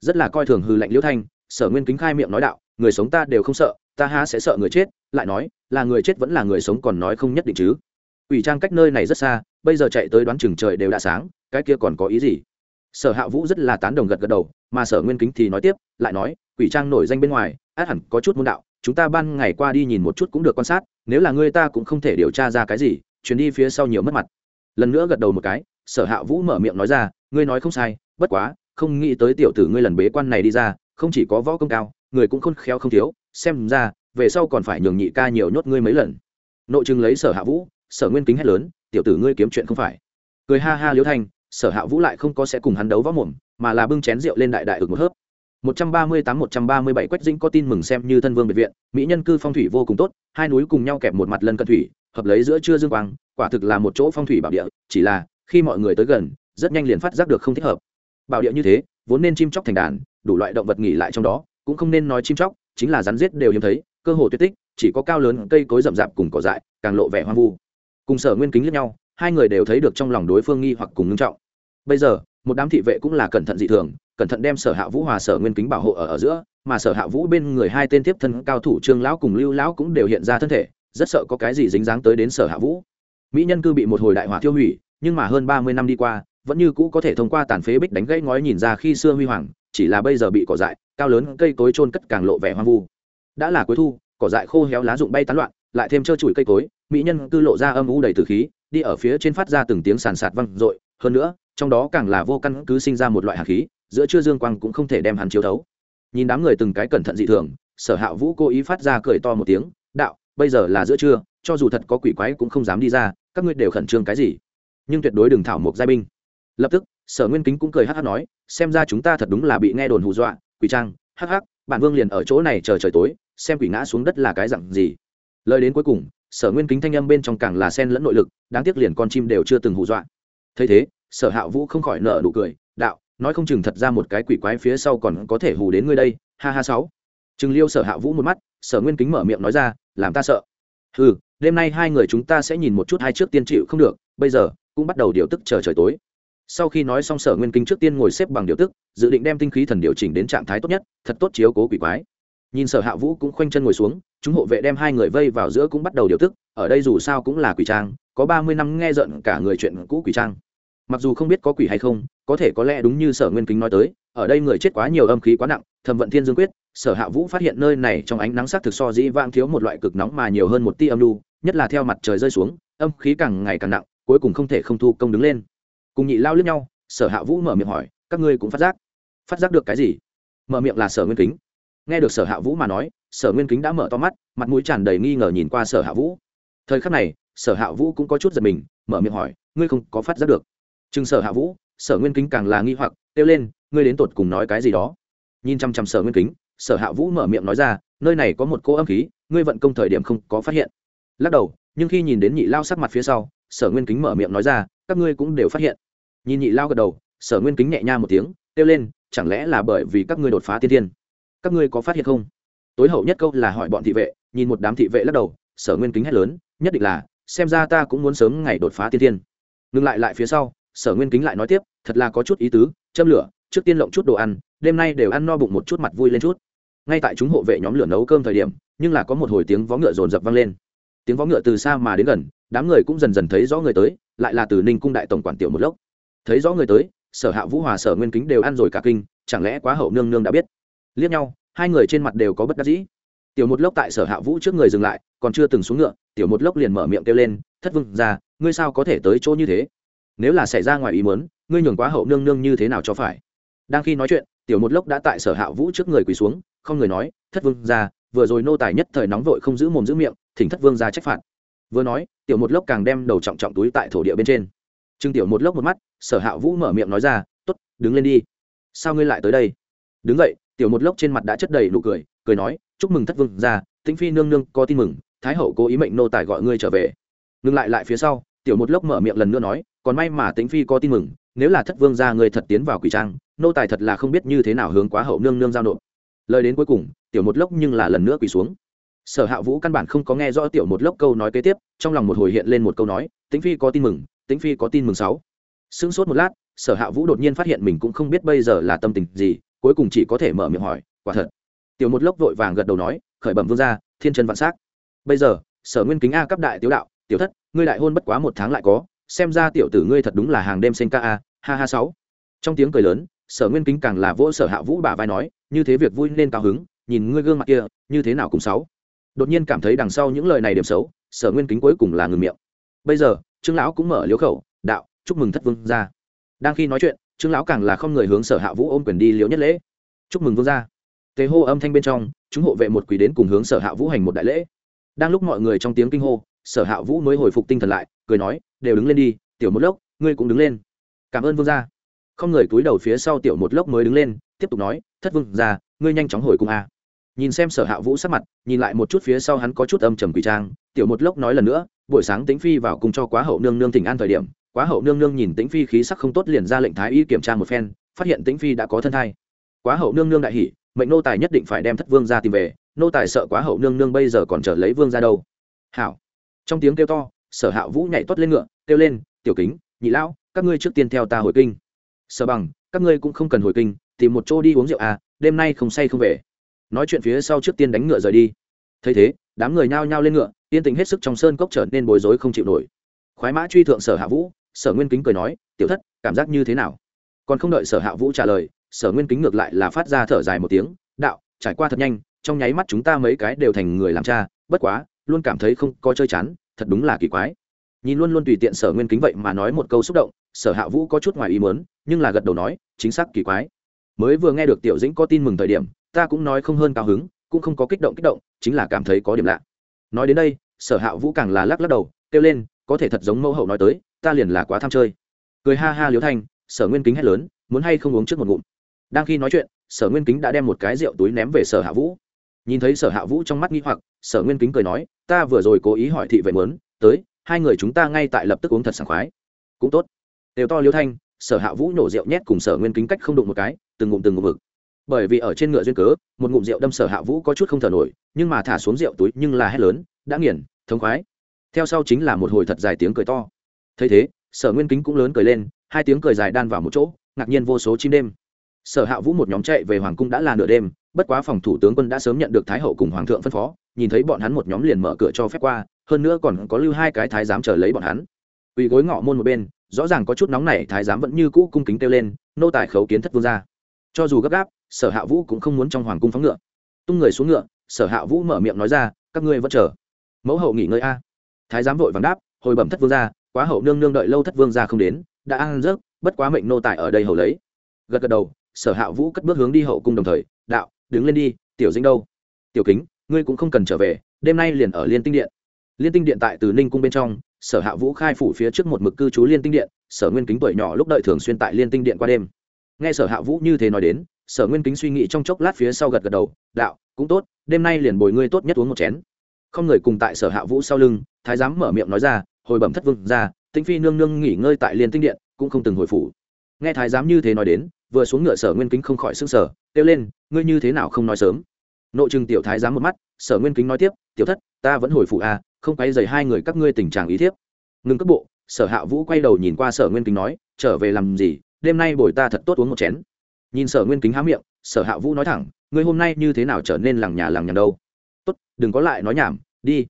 Rất là coi thường hư lệnh liễu thanh. Sở nguyên kính khai miệng nói đạo, người sống ta đều không sợ ta há sẽ sợ người chết, lại nói, là người chết vẫn là người sống còn nói không nhất định chứ. Ủy trang cách nơi này rất xa, bây giờ chạy tới đoán chừng trời đều đã sáng, cái kia còn có ý gì? Sở hạ vũ rất là tán đồng gật gật đầu, mà sở nguyên kính thì nói tiếp, lại nói, quỷ trang nổi danh bên ngoài, át hẳn có chút môn đạo, chúng ta ban ngày qua đi nhìn một chút cũng được quan sát, nếu là ngươi ta cũng không thể điều tra ra cái gì, chuyến đi phía sau nhiều mất mặt. Lần nữa gật đầu một cái, sở hạ vũ mở miệng nói ra, ngươi nói không sai, bất quá, không nghĩ tới tiểu tử ngươi lần bế quan này đi ra, không chỉ có võ công cao, người cũng khôn khéo không thiếu xem ra về sau còn phải nhường nhị ca nhiều nhốt ngươi mấy lần. Nội chừng lấy sở hạ vũ sở nguyên kính hét lớn tiểu tử ngươi kiếm chuyện không phải. Cười ha ha liễu thanh sở hạ vũ lại không có sẽ cùng hắn đấu võ mồm mà là bưng chén rượu lên đại đại ực một hớp. 138-137 Quách Dĩnh có tin mừng xem như thân vương biệt viện, mỹ nhân cư phong thủy vô cùng tốt, hai núi cùng nhau kẹp một mặt lân cận thủy, hợp lấy giữa trưa dương quang, quả thực là một chỗ phong thủy bảo địa, chỉ là khi mọi người tới gần, rất nhanh liền phát giác được không thích hợp. Bảo địa như thế, vốn nên chim chóc thành đàn, đủ loại động vật nghỉ lại trong đó, cũng không nên nói chim chóc, chính là rắn giết đều hiếm thấy, cơ hồ tuyệt tích, chỉ có cao lớn cây cối rậm rạp cùng cỏ dại, càng lộ vẻ hoang vu. Cùng Sở Nguyên kính liếc nhau, hai người đều thấy được trong lòng đối phương nghi hoặc cùng ngưng trọng. Bây giờ, một đám thị vệ cũng là cẩn thận dị thường, cẩn thận đem sở hạ vũ hòa sở nguyên kính bảo hộ ở, ở giữa mà sở hạ vũ bên người hai tên tiếp thân cao thủ trương lão cùng lưu lão cũng đều hiện ra thân thể rất sợ có cái gì dính dáng tới đến sở hạ vũ mỹ nhân cư bị một hồi đại hỏa tiêu hủy nhưng mà hơn ba mươi năm đi qua vẫn như cũ có thể thông qua tàn phế bích đánh gãy ngói nhìn ra khi xưa huy hoàng chỉ là bây giờ bị cỏ dại cao lớn cây cối trôn cất càng lộ vẻ hoang vu. Đã là cuối thu, cỏ dại khô héo lá rụng bay tán loạn, lại thêm trơ trụi cây cối, mỹ nhân cư lộ ra âm u đầy từ khí, đi ở phía trên phát ra từng tiếng sàn sạt văng dội. Hơn nữa, trong đó càng là vô căn cứ sinh ra một loại hạt khí, giữa trưa dương quang cũng không thể đem hắn chiếu thấu. Nhìn đám người từng cái cẩn thận dị thường, sở hạ vũ cố ý phát ra cười to một tiếng, đạo, bây giờ là giữa trưa, cho dù thật có quỷ quái cũng không dám đi ra, các ngươi đều khẩn trương cái gì? Nhưng tuyệt đối đừng thảo mộc giai binh. Lập tức, sở nguyên kính cũng cười hát hát nói, xem ra chúng ta thật đúng là bị nghe đồn hù dọa quỷ trang, hắc hắc, bản vương liền ở chỗ này chờ trời tối, xem quỷ ngã xuống đất là cái dặn gì. Lời đến cuối cùng, sở nguyên kính thanh âm bên trong càng là sen lẫn nội lực, đáng tiếc liền con chim đều chưa từng hù dọa. Thấy thế, sở hạ vũ không khỏi nợ nụ cười, đạo, nói không chừng thật ra một cái quỷ quái phía sau còn có thể hù đến ngươi đây, ha ha sáu. Chừng liêu sở hạ vũ một mắt, sở nguyên kính mở miệng nói ra, làm ta sợ. Ừ đêm nay hai người chúng ta sẽ nhìn một chút hai trước tiên chịu không được, bây giờ cũng bắt đầu điều tức chờ trời tối sau khi nói xong sở nguyên kinh trước tiên ngồi xếp bằng điều tức, dự định đem tinh khí thần điều chỉnh đến trạng thái tốt nhất, thật tốt chiếu cố quỷ quái. Nhìn sở hạ vũ cũng khoanh chân ngồi xuống, chúng hộ vệ đem hai người vây vào giữa cũng bắt đầu điều tức, ở đây dù sao cũng là quỷ trang, có ba mươi năm nghe giận cả người chuyện cũ quỷ trang. Mặc dù không biết có quỷ hay không, có thể có lẽ đúng như sở nguyên kính nói tới, ở đây người chết quá nhiều âm khí quá nặng, thẩm vận thiên dương quyết, sở hạ vũ phát hiện nơi này trong ánh nắng sắc thực so dĩ vang thiếu một loại cực nóng mà nhiều hơn một tia âm lưu nhất là theo mặt trời rơi xuống, âm khí càng ngày càng nặng, cuối cùng không thể không thu công đứng lên cùng nhị lao lướt nhau, sở hạ vũ mở miệng hỏi, các ngươi cũng phát giác? Phát giác được cái gì? Mở miệng là sở nguyên kính. Nghe được sở hạ vũ mà nói, sở nguyên kính đã mở to mắt, mặt mũi tràn đầy nghi ngờ nhìn qua sở hạ vũ. Thời khắc này, sở hạ vũ cũng có chút giật mình, mở miệng hỏi, ngươi không có phát giác được? Chừng sở hạ vũ, sở nguyên kính càng là nghi hoặc, kêu lên, ngươi đến tột cùng nói cái gì đó? Nhìn chăm chăm sở nguyên kính, sở hạ vũ mở miệng nói ra, nơi này có một cô âm khí, ngươi vận công thời điểm không có phát hiện. Lắc đầu, nhưng khi nhìn đến nhị lao sắc mặt phía sau, sở nguyên kính mở miệng nói ra, các ngươi cũng đều phát hiện nhìn nhị lao gật đầu, sở nguyên kính nhẹ nha một tiếng, kêu lên, chẳng lẽ là bởi vì các ngươi đột phá tiên tiên các ngươi có phát hiện không? Tối hậu nhất câu là hỏi bọn thị vệ, nhìn một đám thị vệ lắc đầu, sở nguyên kính hét lớn, nhất định là, xem ra ta cũng muốn sớm ngày đột phá tiên tiên ngừng lại lại phía sau, sở nguyên kính lại nói tiếp, thật là có chút ý tứ, châm lửa, trước tiên lộng chút đồ ăn, đêm nay đều ăn no bụng một chút mặt vui lên chút. Ngay tại chúng hộ vệ nhóm lửa nấu cơm thời điểm, nhưng là có một hồi tiếng vó ngựa rồn rập vang lên. Tiếng vó ngựa từ xa mà đến gần, đám người cũng dần dần thấy rõ người tới, lại là từ ninh cung đại tổng quản tiểu một lốc thấy rõ người tới, sở hạ vũ hòa sở nguyên kính đều ăn rồi cả kinh, chẳng lẽ quá hậu nương nương đã biết? Liếc nhau, hai người trên mặt đều có bất đắc dĩ. Tiểu một lốc tại sở hạ vũ trước người dừng lại, còn chưa từng xuống ngựa, tiểu một lốc liền mở miệng kêu lên, thất vương ra ngươi sao có thể tới chỗ như thế? Nếu là xảy ra ngoài ý muốn, ngươi nhường quá hậu nương nương như thế nào cho phải? Đang khi nói chuyện, tiểu một lốc đã tại sở hạ vũ trước người quỳ xuống, không người nói, thất vương ra vừa rồi nô tài nhất thời nóng vội không giữ mồm giữ miệng, thỉnh thất vương ra trách phạt. Vừa nói, tiểu một lốc càng đem đầu trọng trọng túi tại thổ địa bên trên. Trương tiểu một lốc một mắt, sở hạ vũ mở miệng nói ra t ố t đứng lên đi. Sao ngươi lại tới đây? Đứng vậy tiểu một lốc trên mặt đã chất đầy nụ cười cười nói, chúc mừng thất vương ra tĩnh phi nương nương có tin mừng, thái hậu cố ý mệnh nô tài gọi ngươi trở về. Ngừng lại lại phía sau, tiểu một lốc mở miệng lần nữa nói, còn may mà tĩnh phi có tin mừng, nếu là thất vương ra ngươi thật tiến vào quỷ trang, nô tài thật là không biết như thế nào hướng quá hậu nương nương giao nộp. Lời đến cuối cùng, tiểu một lốc nhưng là lần nữa quỳ xuống. Sở hạ vũ căn bản không có nghe rõ tiểu một lốc câu nói kế tiếp, trong lòng một hồi hiện lên một câu nói, tĩnh phi có tin mừng tĩnh phi có tin mừng sáu. Sững sốt một lát, sở hạ vũ đột nhiên phát hiện mình cũng không biết bây giờ là tâm tình gì, cuối cùng chỉ có thể mở miệng hỏi, quả thật? Tiểu một lốc vội vàng gật đầu nói, khởi bẩm vương gia, thiên chân vạn s á c bây giờ, sở nguyên kính a cấp đại tiểu đạo, tiểu thất, ngươi đại hôn bất quá một tháng lại có, xem ra tiểu tử ngươi thật đúng là hàng đêm sinh ca a, ha ha sáu. Trong tiếng cười lớn, sở nguyên kính càng là vỗ sở hạ vũ bà vai nói, như thế việc vui nên cao hứng, nhìn ngươi gương mặt kia, như thế nào cùng sáu? Đột nhiên cảm thấy đằng sau những lời này điểm xấu, sở nguyên kính cuối cùng là ngừng miệng. Bây giờ trương lão cũng mở liếu khẩu, đạo, chúc mừng thất vương ra đang khi nói chuyện, trương lão càng là không người hướng sở hạ vũ ôm quyền đi liễu nhất lễ. Chúc mừng vương ra tế hô âm thanh bên trong, chúng hộ vệ một quỷ đến cùng hướng sở hạ vũ hành một đại lễ. Đang lúc mọi người trong tiếng kinh hô, sở hạ vũ mới hồi phục tinh thần lại, cười nói, đều đứng lên đi, tiểu một lốc, ngươi cũng đứng lên. Cảm ơn vương gia. Không người cúi đầu phía sau tiểu một lốc mới đứng lên, tiếp tục nói, thất vương gia, ngươi nhanh chóng hồi cung a. Nhìn xem sở hạ vũ sắc mặt, nhìn lại một chút phía sau hắn có chút âm trầm quỷ trang, tiểu một lốc nói lần nữa buổi sáng tĩnh phi vào cùng cho quá hậu nương nương tỉnh an thời điểm, quá hậu nương nương nhìn tĩnh phi khí sắc không tốt liền ra lệnh thái y kiểm tra một phen, phát hiện tĩnh phi đã có thân thai. Quá hậu nương nương đại hỉ, mệnh nô tài nhất định phải đem thất vương ra tìm về, nô tài sợ quá hậu nương nương bây giờ còn chờ lấy vương ra đâu. Hảo. Trong tiếng kêu to, sở hạ vũ nhảy tuất lên ngựa, kêu lên, tiểu kính, nhị lão, các ngươi trước tiên theo ta hồi kinh. Sở bằng, các ngươi cũng không cần hồi kinh, tìm một chỗ đi uống rượu à đêm nay không say không về. Nói chuyện phía sau trước tiên đánh ngựa rời đi. Thấy thế, đám người nhao nhao lên ngựa yên tĩnh hết sức trong sơn cốc trở nên bối rối không chịu nổi. Khoái mã truy thượng sở hạ vũ, sở nguyên kính cười nói, tiểu thất, cảm giác như thế nào? Còn không đợi sở hạ vũ trả lời, sở nguyên kính ngược lại là phát ra thở dài một tiếng, đạo, trải qua thật nhanh, trong nháy mắt chúng ta mấy cái đều thành người làm cha, bất quá, luôn cảm thấy không có chơi chán, thật đúng là kỳ quái. Nhìn luôn luôn tùy tiện sở nguyên kính vậy mà nói một câu xúc động, sở hạ vũ có chút ngoài ý mớn nhưng là gật đầu nói, chính xác kỳ quái. Mới vừa nghe được tiểu dĩnh có tin mừng thời điểm, ta cũng nói không hơn cao hứng, cũng không có kích động kích động, chính là cảm thấy có điểm lạ nói đến đây, sở hạ vũ càng là lắc lắc đầu, kêu lên, có thể thật giống mẫu hậu nói tới, ta liền là quá tham chơi. Cười ha ha liếu thanh, sở nguyên kính hét lớn, muốn hay không uống trước một ngụm? Đang khi nói chuyện, sở nguyên kính đã đem một cái rượu túi ném về sở hạ vũ. Nhìn thấy sở hạ vũ trong mắt nghi hoặc, sở nguyên kính cười nói, ta vừa rồi cố ý hỏi thị vệ mớn tới, hai người chúng ta ngay tại lập tức uống thật sảng khoái. Cũng tốt. Đều to liêu thanh, sở hạ vũ nổ rượu nhét cùng sở nguyên kính cách không đụng một cái, từng ngụm từng ngụm vực bởi vì ở trên ngựa duyên cớ, một ngụm rượu đâm sở hạ vũ có chút không thở nổi, nhưng mà thả xuống rượu túi nhưng là hét lớn, đã nghiền, thống khoái. Theo sau chính là một hồi thật dài tiếng cười to. Thấy thế, sở nguyên kính cũng lớn cười lên, hai tiếng cười dài đan vào một chỗ, ngạc nhiên vô số chim đêm. Sở hạ vũ một nhóm chạy về hoàng cung đã là nửa đêm, bất quá phòng thủ tướng quân đã sớm nhận được thái hậu cùng hoàng thượng phân phó, nhìn thấy bọn hắn một nhóm liền mở cửa cho phép qua, hơn nữa còn có lưu hai cái thái giám chờ lấy bọn hắn. Ủy gối ngọ môn một bên, rõ ràng có chút nóng này thái giám vẫn như cũ cung kính kêu lên, nô tài khấu kiến thất vương ra cho dù gấp gáp sở hạ vũ cũng không muốn trong hoàng cung phóng ngựa. Tung người xuống ngựa, sở hạ vũ mở miệng nói ra, các ngươi vẫn chờ. Mẫu hậu nghỉ ngơi a. Thái giám vội vàng đáp, hồi bẩm thất vương ra quá hậu nương nương đợi lâu thất vương ra không đến, đã ăn rớt, bất quá mệnh nô tài ở đây hầu lấy. Gật gật đầu, sở hạ vũ cất bước hướng đi hậu cung đồng thời, đạo, đứng lên đi, tiểu dĩnh đâu? Tiểu kính, ngươi cũng không cần trở về, đêm nay liền ở liên tinh điện. Liên tinh điện tại từ ninh cung bên trong, sở hạ vũ khai phủ phía trước một mực cư trú liên tinh điện, sở nguyên kính tuổi nhỏ lúc đợi thường xuyên tại liên tinh điện qua đêm. Nghe sở hạ vũ như thế nói đến sở nguyên kính suy nghĩ trong chốc lát phía sau gật gật đầu, đạo, cũng tốt, đêm nay liền bồi ngươi tốt nhất uống một chén. Không người cùng tại sở hạ vũ sau lưng, thái giám mở miệng nói ra, hồi bẩm thất vương ra tĩnh phi nương nương nghỉ ngơi tại liên tinh điện, cũng không từng hồi phủ. Nghe thái giám như thế nói đến, vừa xuống ngựa sở nguyên kính không khỏi s ư n g sở kêu lên, ngươi như thế nào không nói sớm? Nội trừng tiểu thái giám một mắt, sở nguyên kính nói tiếp, tiểu thất, ta vẫn hồi phủ à không quay dày hai người các ngươi tình trạng ý thiếp. Ngừng cước bộ, sở hạ vũ quay đầu nhìn qua sở nguyên kính nói, trở về làm gì, đêm nay bồi ta thật tốt uống một chén nhìn sở nguyên kính há miệng, sở hạ vũ nói thẳng, ngươi hôm nay như thế nào trở nên làng nhà làng nhằng đâu? Tốt, đừng có lại nói nhảm, đi.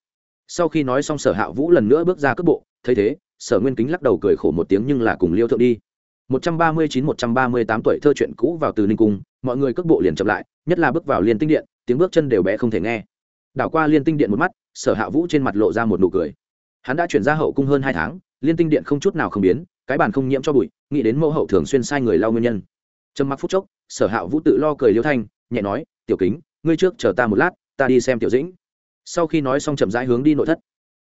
Sau khi nói xong sở hạ vũ lần nữa bước ra cước bộ, thấy thế, sở nguyên kính lắc đầu cười khổ một tiếng nhưng là cùng liêu thượng đi. Một trăm ba mươi chín, một trăm ba mươi tám tuổi thơ chuyện cũ vào từ ninh cung, mọi người cước bộ liền chậm lại, nhất là bước vào liên tinh điện, tiếng bước chân đều bé không thể nghe. Đảo qua liên tinh điện một mắt, sở hạ vũ trên mặt lộ ra một nụ cười. Hắn đã chuyển ra hậu cung hơn hai tháng, liên tinh điện không chút nào không biến, cái bàn không nhiễm cho bụi, nghĩ đến mẫu hậu thường xuyên sai người lau nguyên nhân trầm mặc phút chốc, sở hạ vũ tự lo cười liêu thanh, nhẹ nói, tiểu kính, ngươi trước chờ ta một lát, ta đi xem tiểu dĩnh. Sau khi nói xong chậm rãi hướng đi nội thất.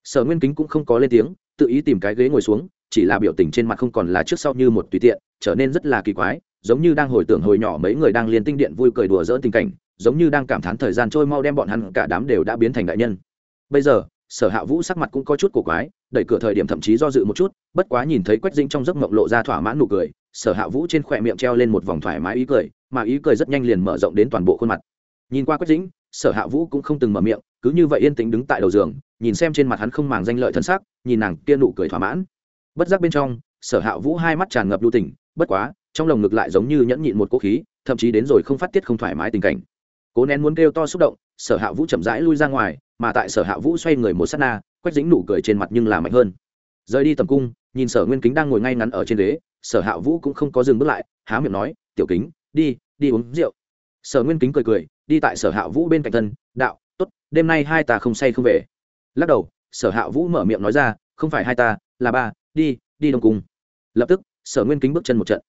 Sở nguyên kính cũng không có lên tiếng, tự ý tìm cái ghế ngồi xuống, chỉ là biểu tình trên mặt không còn là trước sau như một tùy tiện, trở nên rất là kỳ quái, giống như đang hồi tưởng hồi nhỏ mấy người đang liên tinh điện vui cười đùa dỡ tình cảnh, giống như đang cảm thán thời gian trôi mau đem bọn hắn cả đám đều đã biến thành đại nhân. Bây giờ sở hạ vũ sắc mặt cũng có chút cổ quái, đẩy cửa thời điểm thậm chí do dự một chút, bất quá nhìn thấy quách dinh trong giấc mộng lộ ra thỏa mãn nụ cười, sở hạ vũ trên khỏe miệng treo lên một vòng thoải mái ý cười, mà ý cười rất nhanh liền mở rộng đến toàn bộ khuôn mặt. Nhìn qua quách dĩnh, sở hạ vũ cũng không từng mở miệng, cứ như vậy yên tĩnh đứng tại đầu giường, nhìn xem trên mặt hắn không màng danh lợi thân xác nhìn nàng kia nụ cười thỏa mãn. Bất giác bên trong, sở hạ vũ hai mắt tràn ngập lưu tình, bất quá, trong lồng ngực lại giống như nhẫn nhịn một cố khí, thậm chí đến rồi không phát tiết không thoải mái tình cảnh. Cố nén muốn kêu to xúc động sở hạ vũ chậm rãi lui ra ngoài, mà tại sở hạ vũ xoay người một s á t na, quách dính nụ cười trên mặt nhưng là mạnh hơn. Rời đi tầm cung, nhìn sở nguyên kính đang ngồi ngay ngắn ở trên ghế, sở hạ vũ cũng không có dừng bước lại, há miệng nói, tiểu kính, đi đi uống rượu. Sở nguyên kính cười cười, đi tại sở hạ vũ bên cạnh thân, đạo t ố t đêm nay hai ta không say không về. Lắc đầu, sở hạ vũ mở miệng nói ra, không phải hai ta, là ba, đi đi đông cung. Lập tức, sở nguyên kính bước chân một trận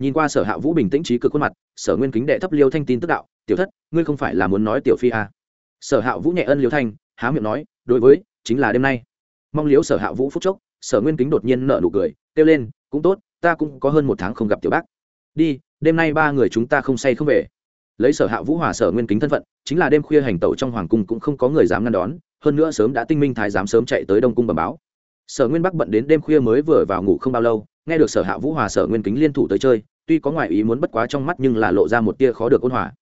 nhìn qua sở hạ vũ bình tĩnh trí cực khuôn mặt, sở nguyên kính đệ thấp liêu thanh tin tức đạo, tiểu thất, ngươi không phải là muốn nói tiểu phi à. sở hạ vũ nhẹ ân liêu thanh, há miệng nói, đối với, chính là đêm nay. Mong liếu sở hạ vũ phúc chốc, sở nguyên kính đột nhiên nở nụ cười, kêu lên, cũng tốt, ta cũng có hơn một tháng không gặp tiểu bác. Đi, đêm nay ba người chúng ta không say không về. Lấy sở hạ vũ hòa sở nguyên kính thân phận, chính là đêm khuya hành tẩu trong hoàng cung cũng không có người dám ngăn đón, hơn nữa sớm đã tinh minh thái giám sớm chạy tới đông cung bẩm báo. Sở nguyên bắc bận đến đêm khuya mới vừa vào ngủ không bao lâu, nghe được sở hạ vũ hòa sở nguyên kính liên thủ tới chơi tuy có ngoại ý muốn bất quá trong mắt nhưng là lộ ra một tia khó được ôn hòa.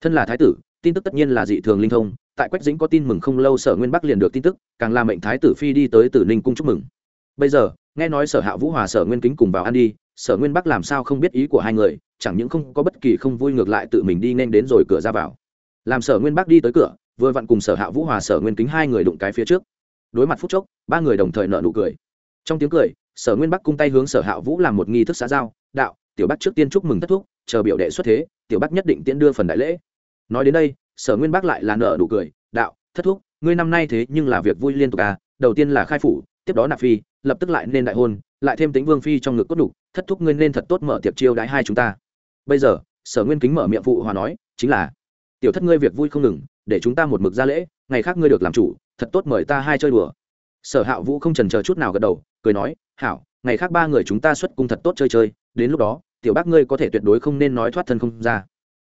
Thân là thái tử, tin tức tất nhiên là dị thường linh thông, tại quách dĩnh có tin mừng không lâu sở nguyên bắc liền được tin tức, càng làm mệnh thái tử phi đi tới tử ninh cung chúc mừng. Bây giờ, nghe nói sở hạ vũ hòa sở nguyên kính cùng vào ăn đi, sở nguyên bắc làm sao không biết ý của hai người, chẳng những không có bất kỳ không vui ngược lại tự mình đi nên đến rồi cửa ra vào. Làm sở nguyên bắc đi tới cửa, vừa vặn cùng sở hạ vũ hòa sở nguyên kính hai người đụng cái phía trước. Đối mặt phút chốc, ba người đồng thời nợ nụ cười. Trong tiếng cười, sở nguyên bắc cung tay hướng sở hạ vũ làm một nghi thức xã giao, đạo tiểu bắc trước tiên chúc mừng thất thúc, chờ biểu đệ xuất thế, tiểu bắc nhất định tiễn đưa phần đại lễ. Nói đến đây, sở nguyên bắc lại là nợ đủ cười, đạo, thất thúc, ngươi năm nay thế nhưng là việc vui liên tục à đầu tiên là khai phủ, tiếp đó nạp phi, lập tức lại nên đại hôn, lại thêm tính vương phi trong ngực cốt đục thất thúc ngươi nên thật tốt mở tiệc chiêu đãi hai chúng ta. Bây giờ, sở nguyên kính mở miệng phụ hòa nói, chính là, tiểu thất ngươi việc vui không ngừng, để chúng ta một mực ra lễ, ngày khác ngươi được làm chủ, thật tốt mời ta hai chơi đùa. Sở hạ vũ không trần chờ chút nào gật đầu, cười nói, hảo, ngày khác ba người chúng ta xuất cung thật tốt chơi chơi, đến lúc đó tiểu bác ngươi có thể tuyệt đối không nên nói thoát thân không ra.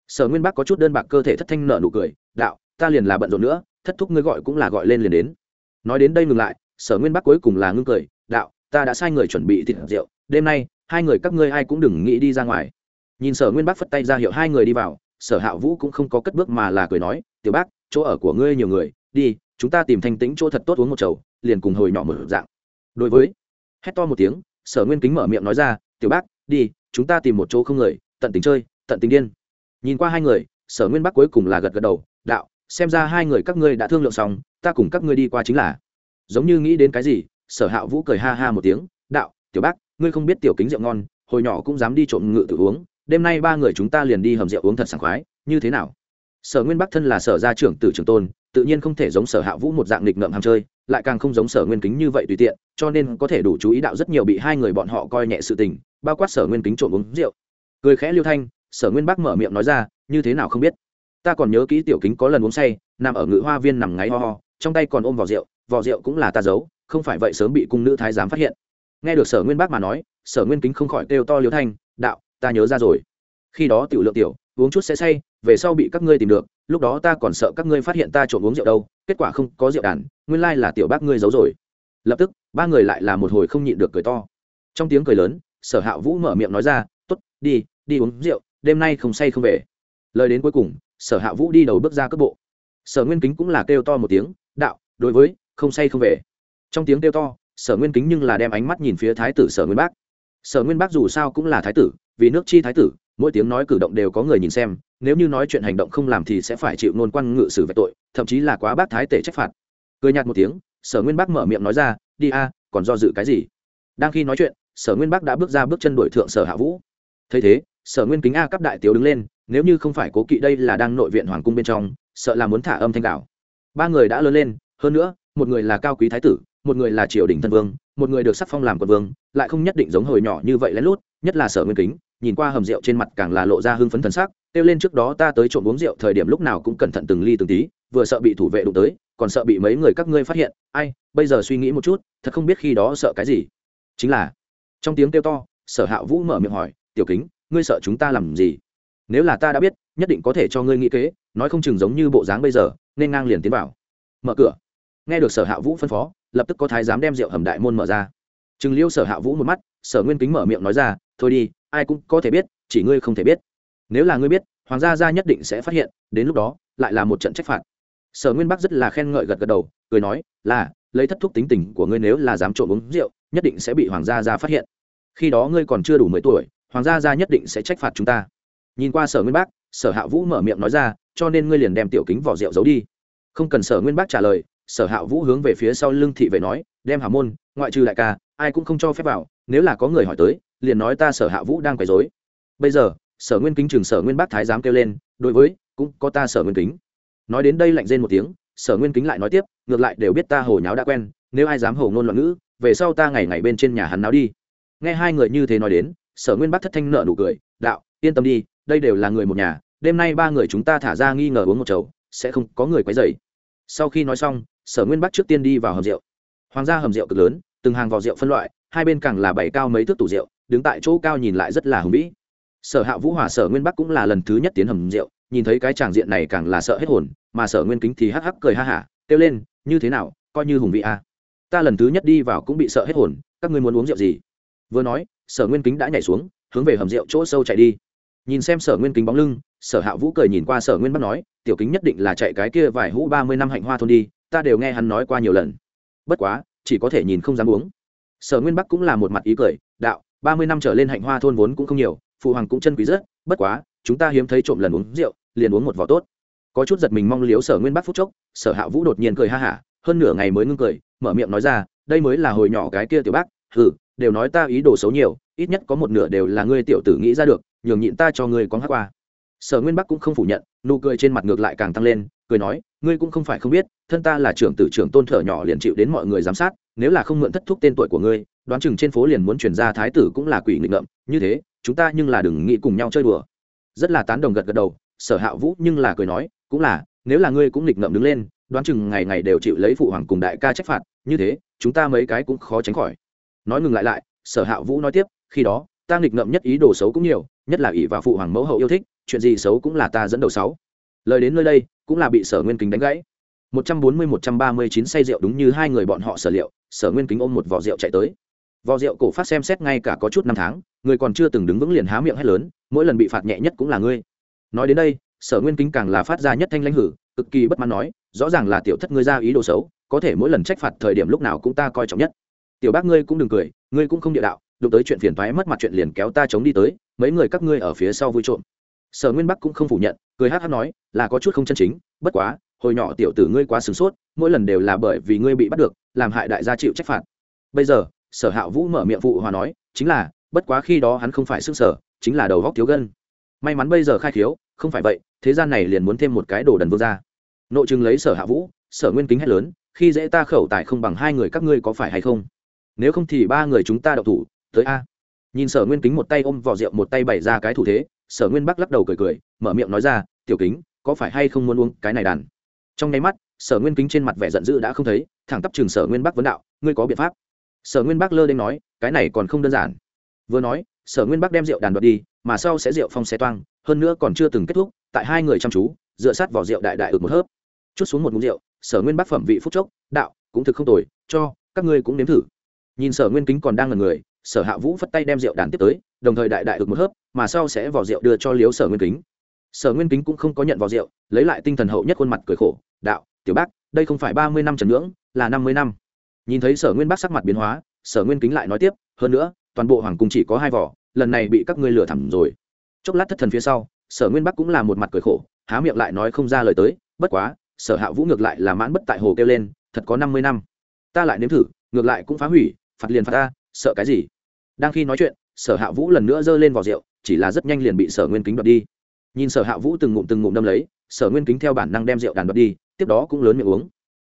Sở nguyên bác có chút đơn bạc cơ thể thất thanh nợ nụ cười, đạo, ta liền là bận rộn nữa, thất thúc ngươi gọi cũng là gọi lên liền đến. Nói đến đây ngừng lại, sở nguyên bác cuối cùng là ngưng cười, đạo, ta đã sai người chuẩn bị thịt rượu, đêm nay, hai người các ngươi ai cũng đừng nghĩ đi ra ngoài. Nhìn sở nguyên bác phất tay ra hiệu hai người đi vào, sở hạ vũ cũng không có cất bước mà là cười nói, tiểu bác, chỗ ở của ngươi nhiều người, đi, chúng ta tìm thanh tĩnh chỗ thật tốt uống một chầu, liền cùng hồi nhỏ mở dạng. Đối với, hét to một tiếng, sở nguyên kính mở miệng nói ra, tiểu bác, đi chúng ta tìm một chỗ không người, tận tình chơi, tận tình điên. Nhìn qua hai người, sở nguyên bắc cuối cùng là gật gật đầu, đạo, xem ra hai người các ngươi đã thương lượng xong, ta cùng các ngươi đi qua chính là. Giống như nghĩ đến cái gì, sở hạ vũ cười ha ha một tiếng, đạo, tiểu bác, ngươi không biết tiểu kính rượu ngon, hồi nhỏ cũng dám đi trộm ngự tự uống, đêm nay ba người chúng ta liền đi hầm rượu uống thật sảng khoái, như thế nào? Sở nguyên bắc thân là sở gia trưởng tử trường tôn, tự nhiên không thể giống sở hạ vũ một dạng nghịch ngợm ham chơi, lại càng không giống sở nguyên kính như vậy tùy tiện, cho nên có thể đủ chú ý đạo rất nhiều bị hai người bọn họ coi nhẹ sự tình bao quát sở nguyên kính trộm uống rượu. Cười khẽ liêu thanh, sở nguyên bác mở miệng nói ra, như thế nào không biết. Ta còn nhớ kỹ tiểu kính có lần uống say, nằm ở ngự hoa viên nằm ngáy ho ho, trong tay còn ôm vỏ rượu vỏ rượu cũng là ta giấu, không phải vậy sớm bị cung nữ thái giám phát hiện. Nghe được sở nguyên bác mà nói, sở nguyên kính không khỏi kêu to liêu thanh, đạo, ta nhớ ra rồi. Khi đó tiểu lượng tiểu, uống chút sẽ say, về sau bị các ngươi tìm được, lúc đó ta còn sợ các ngươi phát hiện ta trộm uống rượu đâu, kết quả không có rượu đàn, nguyên lai là tiểu bác ngươi giấu rồi. Lập tức, ba người lại là một hồi không nhịn được cười to. Trong tiếng cười lớn sở hạ vũ mở miệng nói ra t ố t đi đi uống rượu, đêm nay không say không về. Lời đến cuối cùng, sở hạ vũ đi đầu bước ra cước bộ. Sở nguyên kính cũng là kêu to một tiếng, đạo, đối với, không say không về. Trong tiếng kêu to, sở nguyên kính nhưng là đem ánh mắt nhìn phía thái tử sở nguyên bác. Sở nguyên bác dù sao cũng là thái tử, vì nước chi thái tử, mỗi tiếng nói cử động đều có người nhìn xem, nếu như nói chuyện hành động không làm thì sẽ phải chịu nôn quan ngự xử về tội, thậm chí là quá bác thái tể trách phạt. Cười nhạt một tiếng, sở nguyên bác mở miệng nói ra, đi a, còn do dự cái gì? Đang khi nói chuyện sở nguyên Bắc đã bước ra bước chân đuổi thượng sở hạ vũ. Thấy thế, sở nguyên kính a cấp đại tiểu đứng lên, nếu như không phải cố kỵ đây là đang nội viện hoàng cung bên trong, sợ là muốn thả âm thanh đạo ba người đã lớn lên, hơn nữa, một người là cao quý thái tử, một người là triều đình thân vương, một người được sắc phong làm quận vương, lại không nhất định giống hồi nhỏ như vậy lén lút, nhất là sở nguyên kính, nhìn qua hầm rượu trên mặt càng là lộ ra hưng phấn thần sắc, kêu lên trước đó ta tới trộm uống rượu thời điểm lúc nào cũng cẩn thận từng ly từng tí, vừa sợ bị thủ vệ đụng tới, còn sợ bị mấy người các ngươi phát hiện. Ai, bây giờ suy nghĩ một chút, thật không biết khi đó sợ cái gì. Chính là trong tiếng kêu to, sở hạ vũ mở miệng hỏi, tiểu kính, ngươi sợ chúng ta làm gì? Nếu là ta đã biết, nhất định có thể cho ngươi nghĩ kế, nói không chừng giống như bộ dáng bây giờ, nên ngang liền tiến vào. Mở cửa. Nghe được sở hạ vũ phân phó, lập tức có thái giám đem rượu hầm đại môn mở ra. Chừng liêu sở hạ vũ một mắt, sở nguyên kính mở miệng nói ra, thôi đi, ai cũng có thể biết, chỉ ngươi không thể biết. Nếu là ngươi biết, hoàng gia gia nhất định sẽ phát hiện, đến lúc đó, lại là một trận trách phạt. Sở nguyên bắc rất là khen ngợi gật gật đầu, cười nói, là lấy thất thúc tính tình của ngươi nếu là dám trộm uống rượu, nhất định sẽ bị hoàng gia gia phát hiện. Khi đó ngươi còn chưa đủ mười tuổi, hoàng gia gia nhất định sẽ trách phạt chúng ta. Nhìn qua sở nguyên bác, sở hạ vũ mở miệng nói ra, cho nên ngươi liền đem tiểu kính vỏ rượu giấu đi. Không cần sở nguyên bác trả lời, sở hạ vũ hướng về phía sau lưng thị vệ nói, đem hà môn, ngoại trừ đại ca, ai cũng không cho phép vào, nếu là có người hỏi tới, liền nói ta sở hạ vũ đang quấy dối bây giờ, sở nguyên kính trường sở nguyên bác thái giám kêu lên, đối với, cũng có ta sở nguyên kính. Nói đến đây lạnh rên một tiếng sở nguyên kính lại nói tiếp, ngược lại đều biết ta hồ nháo đã quen, nếu ai dám hồ ngôn loạn ngữ, về sau ta ngày ngày bên trên nhà hắn náo đi. Nghe hai người như thế nói đến, sở nguyên bác thất thanh nợ nụ cười, đạo, yên tâm đi, đây đều là người một nhà, đêm nay ba người chúng ta thả ra nghi ngờ uống một chầu, sẽ không có người quấy dày sau khi nói xong, sở nguyên bắc trước tiên đi vào hầm rượu. Hoàng gia hầm rượu cực lớn, từng hàng vào rượu phân loại, hai bên càng là bảy cao mấy thước tủ rượu, đứng tại chỗ cao nhìn lại rất là hùng vĩ. Sở hạ vũ hòa, sở nguyên bắc cũng là lần thứ nhất tiến hầm rượu nhìn thấy cái tràng diện này càng là sợ hết hồn, mà sở nguyên kính thì hắc hắc cười ha hả, kêu lên, như thế nào, coi như hùng vị a. Ta lần thứ nhất đi vào cũng bị sợ hết hồn, các ngươi muốn uống rượu gì? Vừa nói, sở nguyên kính đã nhảy xuống, hướng về hầm rượu chỗ sâu chạy đi. Nhìn xem sở nguyên kính bóng lưng, sở hạ vũ cười nhìn qua sở nguyên bắc nói, tiểu kính nhất định là chạy cái kia vài hũ ba mươi năm hạnh hoa thôn đi, ta đều nghe hắn nói qua nhiều lần. Bất quá, chỉ có thể nhìn không dám uống. Sở nguyên bắc cũng là một mặt ý cười, đạo, ba mươi năm trở lên hạnh hoa thôn vốn cũng không nhiều, phụ hoàng cũng chân quý rất, bất quá, chúng ta hiếm thấy trộm lần uống rượu liền uống một vỏ tốt. Có chút giật mình mong liếu sở nguyên bắc phúc chốc, sở hạ vũ đột nhiên cười ha hả, hơn nửa ngày mới ngưng cười, mở miệng nói ra, đây mới là hồi nhỏ cái kia tiểu bác, hừ, đều nói ta ý đồ xấu nhiều, ít nhất có một nửa đều là ngươi tiểu tử nghĩ ra được, nhường nhịn ta cho ngươi có hát qua. Sở nguyên bắc cũng không phủ nhận, nụ cười trên mặt ngược lại càng tăng lên, cười nói, ngươi cũng không phải không biết, thân ta là trưởng tử trưởng tôn thở nhỏ liền chịu đến mọi người giám sát, nếu là không mượn thất thúc tên tuổi của ngươi, đoán chừng trên phố liền muốn chuyển ra thái tử cũng là quỷ nghịch ngợm, như thế, chúng ta nhưng là đừng nghĩ cùng nhau chơi đùa. Rất là tán đồng gật gật đầu sở hạ vũ nhưng là cười nói, cũng là, nếu là ngươi cũng nghịch ngợm đứng lên, đoán chừng ngày ngày đều chịu lấy phụ hoàng cùng đại ca trách phạt, như thế, chúng ta mấy cái cũng khó tránh khỏi. Nói ngừng lại lại, sở hạ vũ nói tiếp, khi đó, ta nghịch ngợm nhất ý đồ xấu cũng nhiều, nhất là ỷ và phụ hoàng mẫu hậu yêu thích, chuyện gì xấu cũng là ta dẫn đầu sáu. Lời đến nơi đây, cũng là bị sở nguyên kính đánh gãy. Một trăm bốn mươi, một trăm ba mươi chín say rượu đúng như hai người bọn họ sở liệu, sở nguyên kính ôm một vò rượu chạy tới. Vò rượu cổ phát xem xét ngay cả có chút năm tháng, người còn chưa từng đứng vững liền há miệng hét lớn, mỗi lần bị phạt nhẹ nhất cũng là ngươi nói đến đây, sở nguyên kính càng là phát ra nhất thanh lãnh hử, cực kỳ bất mãn nói, rõ ràng là tiểu thất ngươi ra ý đồ xấu, có thể mỗi lần trách phạt thời điểm lúc nào cũng ta coi trọng nhất. Tiểu bác ngươi cũng đừng cười, ngươi cũng không địa đạo, đụng tới chuyện phiền thoái mất mặt chuyện liền kéo ta chống đi tới, mấy người các ngươi ở phía sau vui trộm. Sở nguyên bắc cũng không phủ nhận, cười hát hát nói, là có chút không chân chính, bất quá, hồi nhỏ tiểu tử ngươi quá sửng sốt, mỗi lần đều là bởi vì ngươi bị bắt được, làm hại đại gia chịu trách phạt. Bây giờ, sở hạ vũ mở miệng phụ hòa nói, chính là, bất quá khi đó hắn không phải sức sở, chính là đầu góc thiếu gân may mắn bây giờ khai khiếu, không phải vậy, thế gian này liền muốn thêm một cái đồ đần vương ra nội chừng lấy sở hạ vũ, sở nguyên kính hét lớn, khi dễ ta khẩu tài không bằng hai người các ngươi có phải hay không? Nếu không thì ba người chúng ta đậu thủ, tới a. Nhìn sở nguyên kính một tay ôm vỏ rượu một tay bày ra cái thủ thế, sở nguyên bắc lắc đầu cười cười, mở miệng nói ra, tiểu kính, có phải hay không muốn uống cái này đàn? Trong nháy mắt, sở nguyên kính trên mặt vẻ giận dữ đã không thấy, thẳng tắp trường sở nguyên bắc vấn đạo, ngươi có biện pháp? Sở nguyên bắc lơ đ ê n nói, cái này còn không đơn giản. Vừa nói, sở nguyên bắc đem rượu đàn đoạt đi mà sau sẽ rượu phong xe toang, hơn nữa còn chưa từng kết thúc, tại hai người chăm chú, dựa sát vào rượu đại đại ực một hớp. Chút xuống một ngụm rượu, sở nguyên bác phẩm vị phúc chốc, đạo, cũng thực không tồi, cho, các ngươi cũng nếm thử. Nhìn sở nguyên kính còn đang ngần người, sở hạ vũ phất tay đem rượu đàn tiếp tới, đồng thời đại đại ực một hớp, mà sau sẽ vỏ rượu đưa cho liếu sở nguyên kính. Sở nguyên kính cũng không có nhận vỏ rượu, lấy lại tinh thần hậu nhất khuôn mặt cười khổ, đạo, tiểu bác, đây không phải ba mươi năm trần ngưỡng, là năm mươi năm. Nhìn thấy sở nguyên bác sắc mặt biến hóa, sở nguyên kính lại nói tiếp, hơn nữa, toàn bộ hoàng cung chỉ có hai vỏ lần này bị các ngươi lừa thẳm rồi. Chốc lát thất thần phía sau, sở nguyên bắc cũng là một mặt cười khổ, há miệng lại nói không ra lời tới, bất quá, sở hạ vũ ngược lại là mãn bất tại hồ kêu lên, thật có năm mươi năm. Ta lại nếm thử, ngược lại cũng phá hủy, phạt liền phạt ta, sợ cái gì? Đang khi nói chuyện, sở hạ vũ lần nữa giơ lên vỏ rượu, chỉ là rất nhanh liền bị sở nguyên kính đoạt đi. Nhìn sở hạ vũ từng ngụm từng ngụm đâm lấy, sở nguyên kính theo bản năng đem rượu đàn đoạt đi, tiếp đó cũng lớn miệng uống.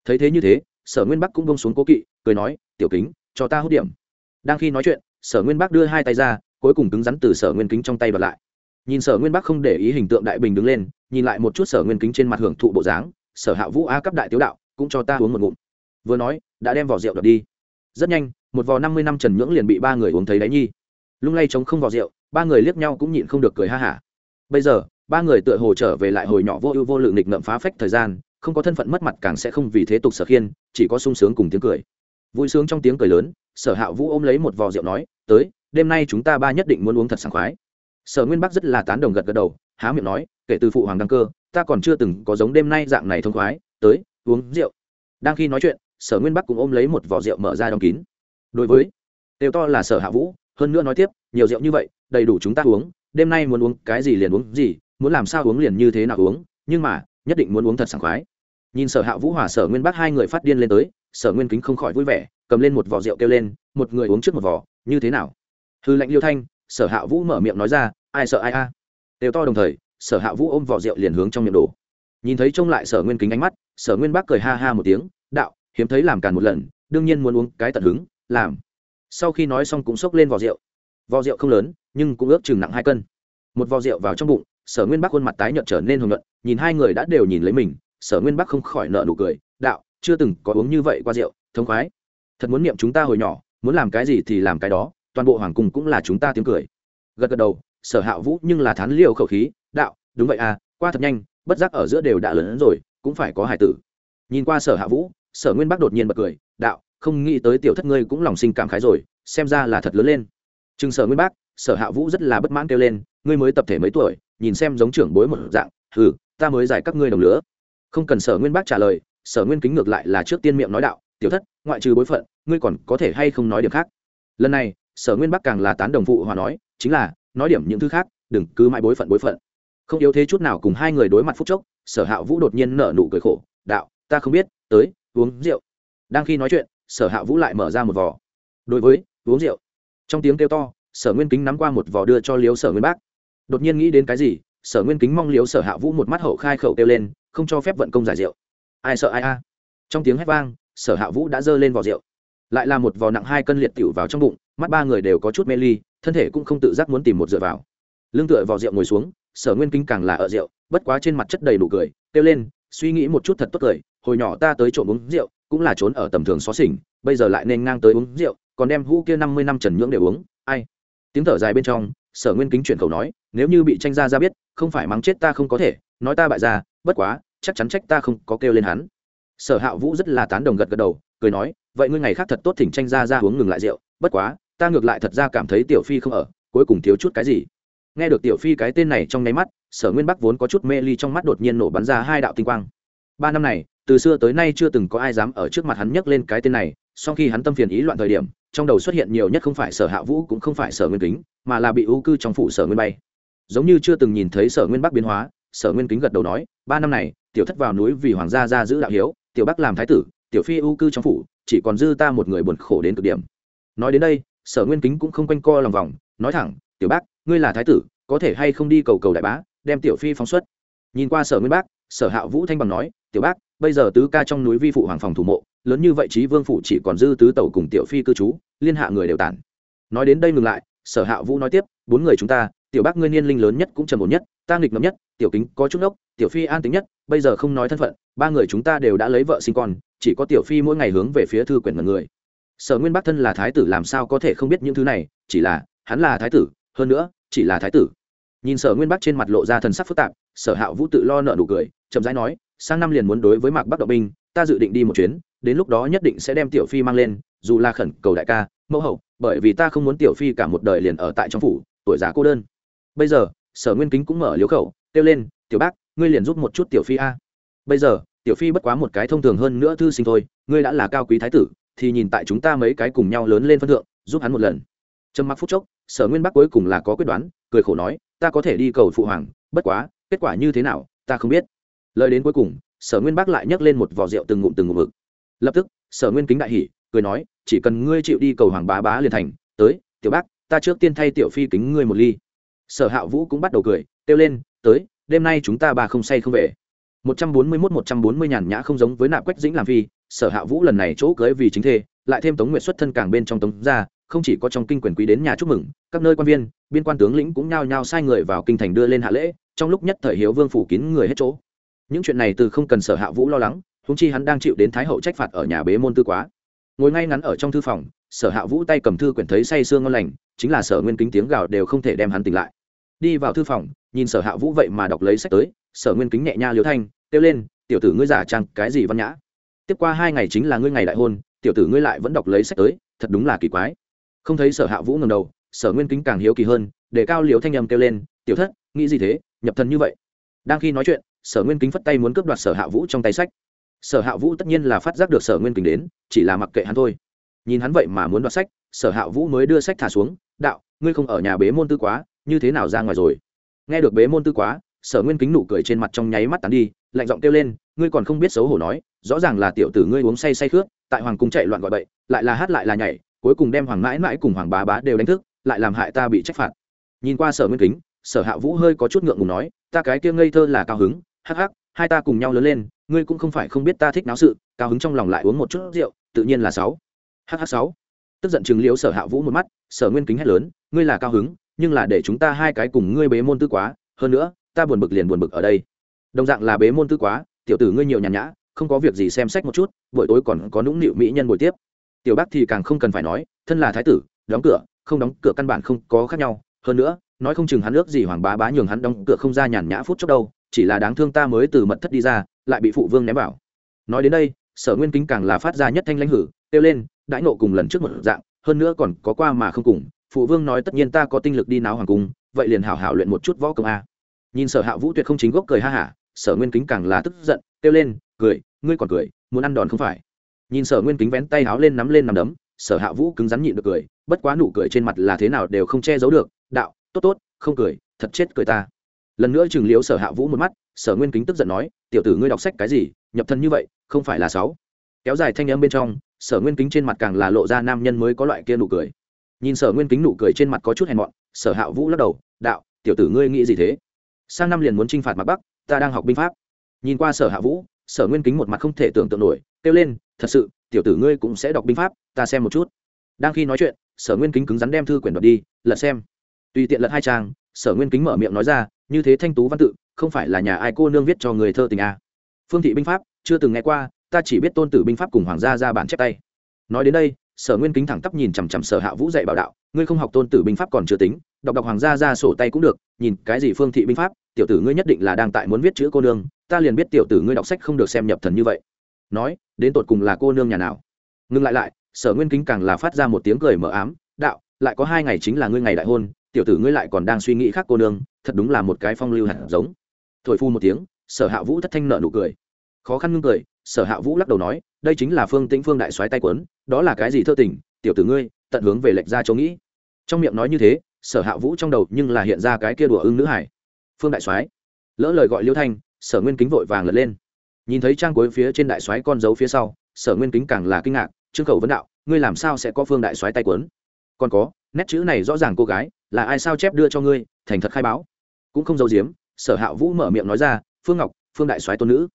Thấy thế như thế, sở nguyên bắc cũng bông xuống cố kỵ, cười nói, tiểu kính, cho ta hút điểm. Đang khi nói chuyện, sở nguyên bắc đưa hai tay ra cuối cùng cứng rắn từ sở nguyên kính trong tay bật lại. Nhìn sở nguyên bắc không để ý hình tượng đại bình đứng lên, nhìn lại một chút sở nguyên kính trên mặt hưởng thụ bộ dáng, sở hạ vũ a cấp đại tiếu đạo, cũng cho ta uống một ngụm. Vừa nói, đã đem vỏ rượu đập đi. Rất nhanh, một vò năm mươi năm trần nhưỡng liền bị ba người uống thấy đáy nhi. Lung lay chống không vò rượu, ba người liếc nhau cũng nhịn không được cười ha hả. Bây giờ, ba người tựa hồ trở về lại hồi nhỏ vô ưu vô lự nghịch ngợm phá phách thời gian, không có thân phận mất mặt càng sẽ không vì thế tục sở khiên, chỉ có sung sướng cùng tiếng cười. Vui sướng trong tiếng cười lớn, sở hạ vũ ôm lấy một vò rượu nói, tới đêm nay chúng ta ba nhất định muốn uống thật sảng khoái. Sở nguyên bắc rất là tán đồng gật gật đầu, há miệng nói, kể từ phụ hoàng đăng cơ, ta còn chưa từng có giống đêm nay dạng này thông khoái, tới, uống rượu. Đang khi nói chuyện, sở nguyên bắc cũng ôm lấy một vỏ rượu mở ra đóng kín. Đối với, đều to là sở hạ vũ, hơn nữa nói tiếp, nhiều rượu như vậy, đầy đủ chúng ta uống, đêm nay muốn uống cái gì liền uống gì, muốn làm sao uống liền như thế nào uống, nhưng mà, nhất định muốn uống thật sảng khoái. Nhìn sở hạ vũ hòa sở nguyên bắc hai người phát điên lên tới, sở nguyên kính không khỏi vui vẻ, cầm lên một vỏ rượu kêu lên, một người uống trước một vỏ, như thế nào? Hư lệnh liêu thanh, sở hạ vũ mở miệng nói ra, ai sợ ai a? Đều to đồng thời, sở hạ vũ ôm vỏ rượu liền hướng trong miệng đổ. Nhìn thấy trông lại sở nguyên kính ánh mắt, sở nguyên bắc cười ha ha một tiếng, đạo, hiếm thấy làm càn một lần, đương nhiên muốn uống cái tận hứng, làm. Sau khi nói xong cũng xốc lên vỏ rượu. Vò rượu không lớn, nhưng cũng ước chừng nặng hai cân. Một vò rượu vào trong bụng, sở nguyên bắc khuôn mặt tái nhợt trở nên hồng nhuận, nhìn hai người đã đều nhìn lấy mình, sở nguyên bắc không khỏi nợ nụ cười, đạo, chưa từng có uống như vậy qua rượu thống khoái. Thật muốn niệm chúng ta hồi nhỏ, muốn làm cái gì thì làm cái đó toàn bộ hoàng cung cũng là chúng ta tiếng cười. Gật gật đầu, sở hạ vũ nhưng là thán liều khẩu khí, đạo, đúng vậy à qua thật nhanh, bất giác ở giữa đều đã lớn rồi, cũng phải có hài tử. Nhìn qua sở hạ vũ, sở nguyên bắc đột nhiên bật cười, đạo, không nghĩ tới tiểu thất ngươi cũng lòng sinh cảm khái rồi, xem ra là thật lớn lên. Chừng sở nguyên bác sở hạ vũ rất là bất mãn kêu lên, ngươi mới tập thể mấy tuổi, nhìn xem giống trưởng bối một dạng ừ ta mới giải các ngươi đồng lứa không cần sở nguyên bác trả lời, sở nguyên kính ngược lại là trước tiên miệng nói đạo, tiểu thất, ngoại trừ bối phận, ngươi còn có thể hay không nói điểm khác? Lần này sở nguyên bắc càng là tán đồng phụ hòa nói, chính là, nói điểm những thứ khác, đừng cứ mãi bối phận bối phận. Không yếu thế chút nào cùng hai người đối mặt phúc chốc, sở hạ vũ đột nhiên nở nụ cười khổ, đạo, ta không biết, tới, uống rượu. Đang khi nói chuyện, sở hạ vũ lại mở ra một vò. đối với, uống rượu. Trong tiếng kêu to, sở nguyên kính nắm qua một vò đưa cho liếu sở nguyên bác. Đột nhiên nghĩ đến cái gì, sở nguyên kính mong liếu sở hạ vũ một mắt hậu khai khẩu kêu lên, không cho phép vận công giải rượu. Ai sợ ai a? Trong tiếng hét vang, sở hạ vũ đã giơ lên vò rượu lại là một vò nặng hai cân liệt tiểu vào trong bụng, mắt ba người đều có chút mê ly, thân thể cũng không tự giác muốn tìm một dựa vào. Lưng tựa vào rượu ngồi xuống, sở nguyên kính càng là ở rượu, bất quá trên mặt chất đầy đủ cười, kêu lên, suy nghĩ một chút thật tốt cười, hồi nhỏ ta tới trộm uống rượu, cũng là trốn ở tầm thường xó xỉnh, bây giờ lại nên ngang tới uống rượu, còn đem hũ kia năm mươi năm trần nhưỡng để uống, ai? Tiếng thở dài bên trong, sở nguyên kính chuyển khẩu nói, nếu như bị tranh gia ra biết, không phải mắng chết ta không có thể, nói ta bại ra, bất quá, chắc chắn trách ta không có kêu lên hắn. Sở hạ vũ rất là tán đồng gật gật đầu, cười nói vậy ngươi ngày khác thật tốt thỉnh tranh ra ra uống ngừng lại rượu, bất quá, ta ngược lại thật ra cảm thấy tiểu phi không ở, cuối cùng thiếu chút cái gì. Nghe được tiểu phi cái tên này trong nháy mắt, sở nguyên bắc vốn có chút mê ly trong mắt đột nhiên nổ bắn ra hai đạo tinh quang. Ba năm này, từ xưa tới nay chưa từng có ai dám ở trước mặt hắn nhắc lên cái tên này, sau khi hắn tâm phiền ý loạn thời điểm, trong đầu xuất hiện nhiều nhất không phải sở hạ vũ cũng không phải sở nguyên kính, mà là bị ưu cư trong phủ sở nguyên bay. Giống như chưa từng nhìn thấy sở nguyên bắc biến hóa, sở nguyên kính gật đầu nói, ba năm này, tiểu thất vào núi vì hoàng gia ra giữ đạo hiếu, tiểu bắc làm thái tử, tiểu phi ưu cư trong phủ chỉ còn dư ta một người buồn khổ đến cực điểm. Nói đến đây, sở nguyên kính cũng không quanh co lòng vòng, nói thẳng, tiểu bác, ngươi là thái tử, có thể hay không đi cầu cầu đại bá, đem tiểu phi phóng xuất? Nhìn qua sở nguyên bác, sở hạ vũ thanh bằng nói, tiểu bác, bây giờ tứ ca trong núi vi phụ hoàng phòng thủ mộ, lớn như vậy trí vương phủ chỉ còn dư tứ tẩu cùng tiểu phi cư trú, liên hạ người đều tản. Nói đến đây ngừng lại, sở hạ vũ nói tiếp, bốn người chúng ta, tiểu bác ngươi niên linh lớn nhất cũng trầm ổn nhất, ta nghịch ngầm nhất, tiểu kính có chút ốc tiểu phi an tính nhất, bây giờ không nói thân phận, ba người chúng ta đều đã lấy vợ sinh con chỉ có tiểu phi mỗi ngày hướng về phía thư quyển mật người. Sở nguyên bắc thân là thái tử làm sao có thể không biết những thứ này, chỉ là, hắn là thái tử, hơn nữa, chỉ là thái tử. Nhìn sở nguyên bắc trên mặt lộ ra thần sắc phức tạp, sở hạ vũ tự lo nợ nụ cười, chậm rãi nói, sang năm liền muốn đối với mạc bắc động binh, ta dự định đi một chuyến, đến lúc đó nhất định sẽ đem tiểu phi mang lên, dù là khẩn cầu đại ca, mẫu hậu, bởi vì ta không muốn tiểu phi cả một đời liền ở tại trong phủ, tuổi già cô đơn. Bây giờ, sở nguyên kính cũng mở liếu khẩu, kêu lên, tiểu bác, ngươi liền giúp một chút tiểu phi a. Bây giờ tiểu phi bất quá một cái thông thường hơn nữa thư sinh thôi, ngươi đã là cao quý thái tử, thì nhìn tại chúng ta mấy cái cùng nhau lớn lên phân thượng, giúp hắn một lần. Trầm mặc phút chốc, sở nguyên bắc cuối cùng là có quyết đoán, cười khổ nói, ta có thể đi cầu phụ hoàng, bất quá, kết quả như thế nào, ta không biết. Lời đến cuối cùng, sở nguyên bắc lại nhấc lên một vỏ rượu từng ngụm từng ngụm ực lập tức, sở nguyên kính đại hỉ, cười nói, chỉ cần ngươi chịu đi cầu hoàng bá bá liền thành, tới, tiểu bác, ta trước tiên thay tiểu phi kính ngươi một ly. Sở hạ vũ cũng bắt đầu cười, kêu lên, tới, đêm nay chúng ta bà không say không về một trăm bốn mươi mốt, một trăm bốn mươi nhàn nhã không giống với nạp quách dĩnh làm phi, sở hạ vũ lần này chỗ cưới vì chính thê, lại thêm tống nguyện xuất thân càng bên trong tống gia, không chỉ có trong kinh quyền quý đến nhà chúc mừng, các nơi quan viên, biên quan tướng lĩnh cũng nhao nhao sai người vào kinh thành đưa lên hạ lễ, trong lúc nhất thời hiếu vương phủ kín người hết chỗ. Những chuyện này từ không cần sở hạ vũ lo lắng húng chi hắn đang chịu đến thái hậu trách phạt ở nhà bế môn tư quá. Ngồi ngay ngắn ở trong thư phòng, sở hạ vũ tay cầm thư quyển thấy say sương ngon lành, chính là sở nguyên kính tiếng gào đều không thể đem hắn tỉnh lại. Đi vào thư phòng, nhìn sở hạ vũ vậy mà đọc lấy sách tới, sở nguyên kính nhẹ nha liếu thanh kêu lên, tiểu tử ngươi giả trang cái gì văn nhã? Tiếp qua hai ngày chính là ngươi ngày đại hôn, tiểu tử ngươi lại vẫn đọc lấy sách tới, thật đúng là kỳ quái. Không thấy sở hạ vũ ngầm đầu, sở nguyên kính càng hiếu kỳ hơn, để cao liều thanh nhầm kêu lên, tiểu thất, nghĩ gì thế? Nhập thần như vậy. Đang khi nói chuyện, sở nguyên kính phất tay muốn cướp đoạt sở hạ vũ trong tay sách. Sở hạ vũ tất nhiên là phát giác được sở nguyên kính đến, chỉ là mặc kệ hắn thôi. Nhìn hắn vậy mà muốn đoạt sách, sở hạ vũ mới đưa sách thả xuống, đạo, ngươi không ở nhà bế môn tư quá, như thế nào ra ngoài rồi? Nghe được bế môn tư quá, sở nguyên kính nụ cười trên mặt trong nháy mắt tán đi lạnh giọng kêu lên, ngươi còn không biết xấu hổ nói, rõ ràng là tiểu tử ngươi uống say say khướt tại hoàng cung chạy loạn gọi bậy, lại là hát lại là nhảy, cuối cùng đem hoàng mãi mãi cùng hoàng bá bá đều đánh thức, lại làm hại ta bị trách phạt. Nhìn qua sở nguyên kính, sở hạ vũ hơi có chút ngượng ngùng nói, ta cái kia ngây thơ là cao hứng, hắc hắc, hai ta cùng nhau lớn lên, ngươi cũng không phải không biết ta thích náo sự, cao hứng trong lòng lại uống một chút rượu, tự nhiên là sáu. Hh sáu. Tức giận chừng liếu sở hạ vũ một mắt, sở nguyên kính hét lớn, ngươi là cao hứng, nhưng là để chúng ta hai cái cùng ngươi bế môn tư quá, hơn nữa, ta buồn bực liền buồn bực ở đây đồng dạng là bế môn tư quá, tiểu tử ngươi nhiều nhàn nhã, không có việc gì xem sách một chút, buổi tối còn có nũng nịu mỹ nhân buổi tiếp. Tiểu bác thì càng không cần phải nói, thân là thái tử, đóng cửa, không đóng cửa căn bản không có khác nhau. Hơn nữa, nói không chừng hắn ước gì hoàng bá bá nhường hắn đóng cửa không ra nhàn nhã phút chốc đâu, chỉ là đáng thương ta mới từ mật thất đi ra, lại bị phụ vương ném vào. Nói đến đây, sở nguyên kính càng là phát ra nhất thanh lãnh hử, kêu lên, đãi nộ cùng lần trước một dạng, hơn nữa còn có qua mà không cùng, phụ vương nói tất nhiên ta có tinh lực đi náo hoàng cung, vậy liền hảo hảo luyện một chút võ công a. Nhìn sở hạ vũ tuyệt không chính gốc cười ha hả sở nguyên kính càng là tức giận, kêu lên, cười, ngươi còn cười, muốn ăn đòn không phải? Nhìn sở nguyên kính vén tay áo lên nắm lên nằm đấm, sở hạ vũ cứng rắn nhịn được cười, bất quá nụ cười trên mặt là thế nào đều không che giấu được, đạo, tốt tốt, không cười, thật chết cười ta. Lần nữa chừng liếu sở hạ vũ một mắt, sở nguyên kính tức giận nói, tiểu tử ngươi đọc sách cái gì, nhập thân như vậy, không phải là sáu. Kéo dài thanh âm bên trong, sở nguyên kính trên mặt càng là lộ ra nam nhân mới có loại kia nụ cười. Nhìn sở nguyên kính nụ cười trên mặt có chút hèn mọn, sở hạ vũ lắc đầu, đạo, tiểu tử ngươi nghĩ gì thế? Sang năm liền muốn t r i n h phạt mặt bắc ta đang học binh pháp. Nhìn qua sở hạ vũ, sở nguyên kính một mặt không thể tưởng tượng nổi, kêu lên, thật sự, tiểu tử ngươi cũng sẽ đọc binh pháp, ta xem một chút. Đang khi nói chuyện, sở nguyên kính cứng rắn đem thư quyển đọc đi, lật xem. Tùy tiện lật hai trang, sở nguyên kính mở miệng nói ra, như thế thanh tú văn tự, không phải là nhà ai cô nương viết cho người thơ tình à. phương thị binh pháp, chưa từng nghe qua, ta chỉ biết tôn tử binh pháp cùng hoàng gia ra bản chép tay. Nói đến đây, sở nguyên kính thẳng tắp nhìn chằm chằm sở hạ vũ dạy bảo đạo, ngươi không học tôn tử binh pháp còn chưa tính đọc đọc hoàng gia ra sổ tay cũng được, nhìn cái gì phương thị binh pháp, tiểu tử ngươi nhất định là đang tại muốn viết chữ cô nương, ta liền biết tiểu tử ngươi đọc sách không được xem nhập thần như vậy. Nói, đến tột cùng là cô nương nhà nào? Ngừng lại lại, sở nguyên kính càng là phát ra một tiếng cười mờ ám, đạo, lại có hai ngày chính là ngươi ngày đại hôn, tiểu tử ngươi lại còn đang suy nghĩ khác cô nương, thật đúng là một cái phong lưu hạt giống. Thổi phu một tiếng, sở hạ vũ thất thanh nợ nụ cười. Khó khăn ngưng cười, sở hạ vũ lắc đầu nói, đây chính là phương tĩnh phương đại soái tay quấn, đó là cái gì thơ tình, tiểu tử ngươi, tận hướng về lệch ra chỗ nghĩ. Trong miệng nói như thế sở hạ vũ trong đầu nhưng là hiện ra cái kia đùa ưng nữ hải. Phương đại soái, lỡ lời gọi liêu thanh, sở nguyên kính vội vàng lật lên. Nhìn thấy trang cuối phía trên đại soái con dấu phía sau, sở nguyên kính càng là kinh ngạc, trương khẩu vấn đạo, ngươi làm sao sẽ có phương đại soái tay quấn? Còn có, nét chữ này rõ ràng cô gái, là ai sao chép đưa cho ngươi, thành thật khai báo. Cũng không giấu giếm, sở hạ vũ mở miệng nói ra, phương ngọc, phương đại soái tôn nữ.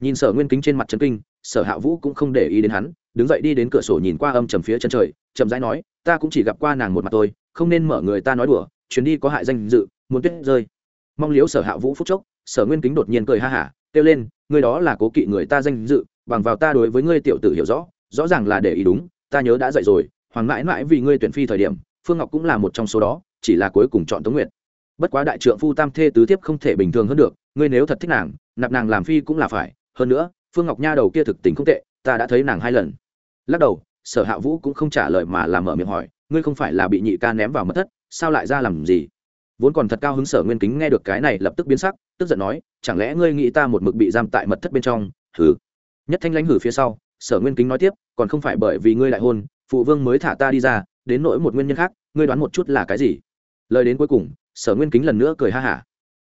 Nhìn sở nguyên kính trên mặt trấn kinh, sở hạ vũ cũng không để ý đến hắn, đứng dậy đi đến cửa sổ nhìn qua âm trầm phía chân trời, chậm rãi nói, ta cũng chỉ gặp qua nàng một mặt tôi không nên mở người ta nói đùa, chuyến đi có hại danh dự, muốn tuyết rơi. Mong liếu sở hạ vũ phúc chốc, sở nguyên kính đột nhiên cười ha hả, kêu lên người đó là cố kỵ người ta danh dự, bằng vào ta đối với ngươi tiểu tử hiểu rõ rõ ràng là để ý đúng, ta nhớ đã dạy rồi, hoàng mãi mãi vì ngươi tuyển phi thời điểm, phương ngọc cũng là một trong số đó, chỉ là cuối cùng chọn tống nguyệt. Bất quá đại trượng phu tam thê tứ tiếp không thể bình thường hơn được, ngươi nếu thật thích nàng, nạp nàng làm phi cũng là phải, hơn nữa, phương ngọc nha đầu kia thực tình không tệ, ta đã thấy nàng hai lần. Lắc đầu sở hạ vũ cũng không trả lời mà làm mở miệng hỏi ngươi không phải là bị nhị ca ném vào mất thất sao lại ra làm gì? Vốn còn thật cao hứng sở nguyên kính nghe được cái này lập tức biến sắc tức giận nói chẳng lẽ ngươi nghĩ ta một mực bị giam tại mật thất bên trong? Hừ, nhất thanh lãnh hử phía sau sở nguyên kính nói tiếp còn không phải bởi vì ngươi lại hôn phụ vương mới thả ta đi ra đến nỗi một nguyên nhân khác ngươi đoán một chút là cái gì? Lời đến cuối cùng sở nguyên kính lần nữa cười ha hả.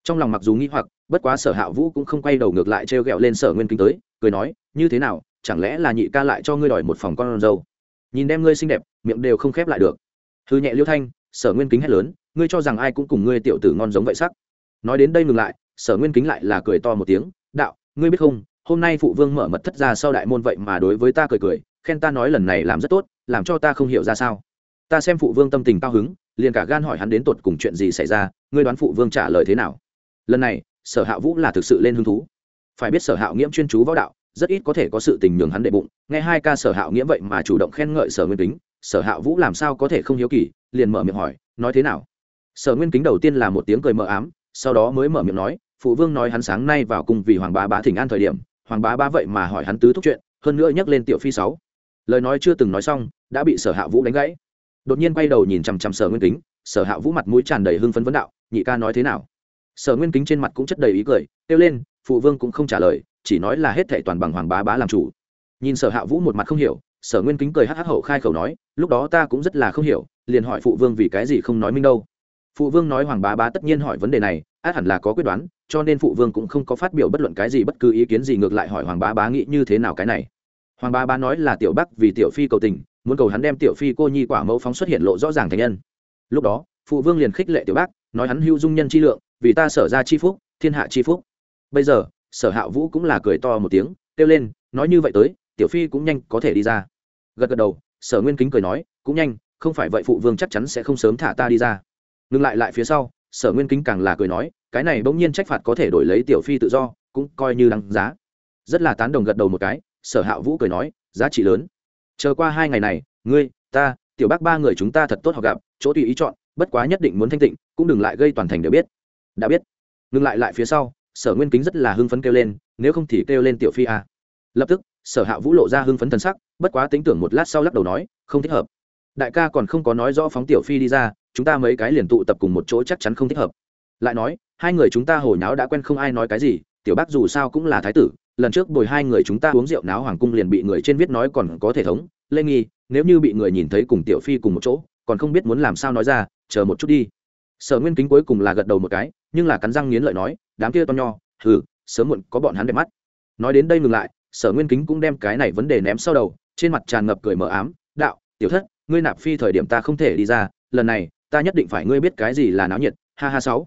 Trong lòng mặc dù nghĩ hoặc bất quá sở hạ vũ cũng không quay đầu ngược lại t r e o g ẹ o lên sở nguyên kính tới cười nói như thế nào chẳng lẽ là nhị ca lại cho ngươi đòi một phòng con dâu? Nhìn đem ngươi xinh đẹp, miệng đều không khép lại được. Hư nhẹ liêu thanh, sở nguyên kính hét lớn, ngươi cho rằng ai cũng cùng ngươi tiểu tử ngon giống vậy sắc? Nói đến đây ngừng lại, sở nguyên kính lại là cười to một tiếng, đạo, ngươi biết không, hôm nay phụ vương mở mật thất ra sau đại môn vậy mà đối với ta cười cười, khen ta nói lần này làm rất tốt, làm cho ta không hiểu ra sao. Ta xem phụ vương tâm tình cao hứng, liền cả gan hỏi hắn đến tột cùng chuyện gì xảy ra, ngươi đoán phụ vương trả lời thế nào? Lần này, sở hạ vũ là thực sự lên hứng thú. Phải biết sở hạ nghiễm chuyên chú võ đạo rất ít có thể có sự tình nhường hắn đệ bụng. Nghe hai ca sở hạo nghĩa vậy mà chủ động khen ngợi sở nguyên kính, sở hạo vũ làm sao có thể không hiếu kỳ, liền mở miệng hỏi, nói thế nào? Sở nguyên kính đầu tiên là một tiếng cười mờ ám, sau đó mới mở miệng nói, phụ vương nói hắn sáng nay vào cùng vì hoàng bá bá thỉnh an thời điểm, hoàng bá bá vậy mà hỏi hắn tứ thúc chuyện, hơn nữa nhắc lên tiểu phi sáu. Lời nói chưa từng nói xong, đã bị sở hạ vũ đánh gãy. Đột nhiên quay đầu nhìn chằm chằm sở nguyên kính, sở hạ vũ mặt mũi tràn đầy hưng phấn vấn đạo, nhị ca nói thế nào? Sở nguyên kính trên mặt cũng chất đầy ý cười, kêu lên phụ vương cũng không trả lời, chỉ nói là hết thệ toàn bằng hoàng bá bá làm chủ. Nhìn sở hạ vũ một mặt không hiểu, sở nguyên kính cười hắc hắc hậu khai khẩu nói, lúc đó ta cũng rất là không hiểu, liền hỏi phụ vương vì cái gì không nói minh đâu. Phụ vương nói hoàng bá bá tất nhiên hỏi vấn đề này, át hẳn là có quyết đoán, cho nên phụ vương cũng không có phát biểu bất luận cái gì bất cứ ý kiến gì ngược lại hỏi hoàng bá bá nghĩ như thế nào cái này. Hoàng bá bá nói là tiểu bắc vì tiểu phi cầu tình, muốn cầu hắn đem tiểu phi cô nhi quả mẫu phóng xuất hiện lộ rõ ràng thành nhân. Lúc đó, phụ vương liền khích lệ tiểu bác nói hắn hữu dung nhân chi lượng, vì ta sở ra chi phúc, thiên hạ chi phúc bây giờ, sở hạ vũ cũng là cười to một tiếng, kêu lên, nói như vậy tới, tiểu phi cũng nhanh có thể đi ra. Gật gật đầu, sở nguyên kính cười nói, cũng nhanh, không phải vậy phụ vương chắc chắn sẽ không sớm thả ta đi ra. Ngừng lại lại phía sau, sở nguyên kính càng là cười nói, cái này bỗng nhiên trách phạt có thể đổi lấy tiểu phi tự do, cũng coi như đáng giá. Rất là tán đồng gật đầu một cái, sở hạ vũ cười nói, giá trị lớn. Chờ qua hai ngày này, ngươi, ta, tiểu bác ba người chúng ta thật tốt học gặp, chỗ tùy ý chọn, bất quá nhất định muốn thanh tịnh, cũng đừng lại gây toàn thành đều biết. Đã biết. Ngừng lại lại phía sau sở nguyên kính rất là hưng phấn kêu lên, nếu không thì kêu lên tiểu phi a. Lập tức, sở hạ vũ lộ ra hưng phấn thần sắc, bất quá tính tưởng một lát sau lắc đầu nói, không thích hợp. Đại ca còn không có nói rõ phóng tiểu phi đi ra, chúng ta mấy cái liền tụ tập cùng một chỗ chắc chắn không thích hợp. Lại nói, hai người chúng ta hồi náo đã quen không ai nói cái gì, tiểu bác dù sao cũng là thái tử, lần trước bồi hai người chúng ta uống rượu náo hoàng cung liền bị người trên viết nói còn có thể thống. Lê nghi, nếu như bị người nhìn thấy cùng tiểu phi cùng một chỗ, còn không biết muốn làm sao nói ra, chờ một chút đi sở nguyên kính cuối cùng là gật đầu một cái nhưng là cắn răng nghiến lợi nói đám kia to nho hừ sớm muộn có bọn hắn đẹp mắt nói đến đây ngừng lại sở nguyên kính cũng đem cái này vấn đề ném sau đầu trên mặt tràn ngập cười mờ ám đạo tiểu thất ngươi nạp phi thời điểm ta không thể đi ra lần này ta nhất định phải ngươi biết cái gì là náo nhiệt ha ha sáu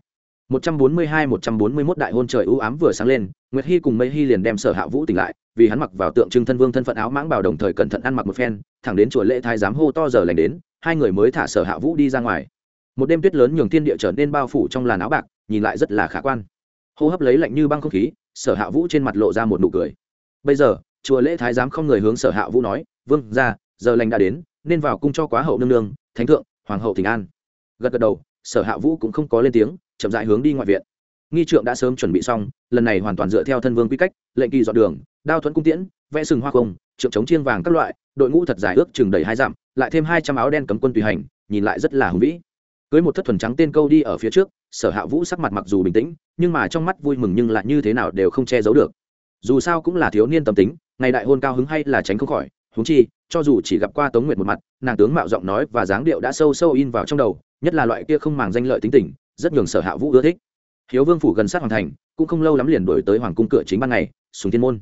142 141 đại hôn trời u ám vừa sáng lên, Nguyệt Hi cùng Mây Hi liền đem Sở Hạ Vũ tỉnh lại, vì hắn mặc vào tượng trưng thân vương thân phận áo mãng bào đồng thời cẩn thận ăn mặc một phen, thẳng đến chùa lễ thái giám hô to giờ lành đến, hai người mới thả Sở Hạ Vũ đi ra ngoài. Một đêm tuyết lớn nhường thiên địa trở nên bao phủ trong làn áo bạc, nhìn lại rất là khả quan. Hô hấp lấy lạnh như băng không khí, Sở Hạ Vũ trên mặt lộ ra một nụ cười. Bây giờ, chùa lễ thái giám không người hướng Sở Hạ Vũ nói, "Vương gia, giờ lành đã đến, nên vào cung cho quá hậu nương nương, thánh thượng, hoàng hậu thỉnh an." Gật gật đầu, Sở Hạ Vũ cũng không có lên tiếng, chậm rãi hướng đi ngoại viện nghi trượng đã sớm chuẩn bị xong lần này hoàn toàn dựa theo thân vương quy cách lệnh kỳ dọn đường đao thuẫn cung tiễn vẽ sừng hoa không trượng chống chiên vàng các loại đội ngũ thật dài ước chừng đầy hai dặm lại thêm hai trăm áo đen cấm quân tùy hành nhìn lại rất là hùng vĩ cưới một thất thuần trắng tên câu đi ở phía trước, sở hạ vũ sắc mặt mặc dù bình tĩnh, nhưng mà trong mắt vui mừng nhưng lại như thế nào đều không che giấu được. Dù sao cũng là thiếu niên tâm tính, ngày đại hôn cao hứng hay là tránh không khỏi, huống chi, cho dù chỉ gặp qua tống nguyệt một mặt, nàng tướng mạo giọng nói và dáng điệu đã sâu sâu in vào trong đầu, nhất là loại kia không màng danh lợi tính tình, rất nhường sở hạ vũ ưa thích. Hiếu vương phủ gần sát hoàn thành, cũng không lâu lắm liền đổi tới hoàng cung cửa chính ban ngày, sùng thiên môn.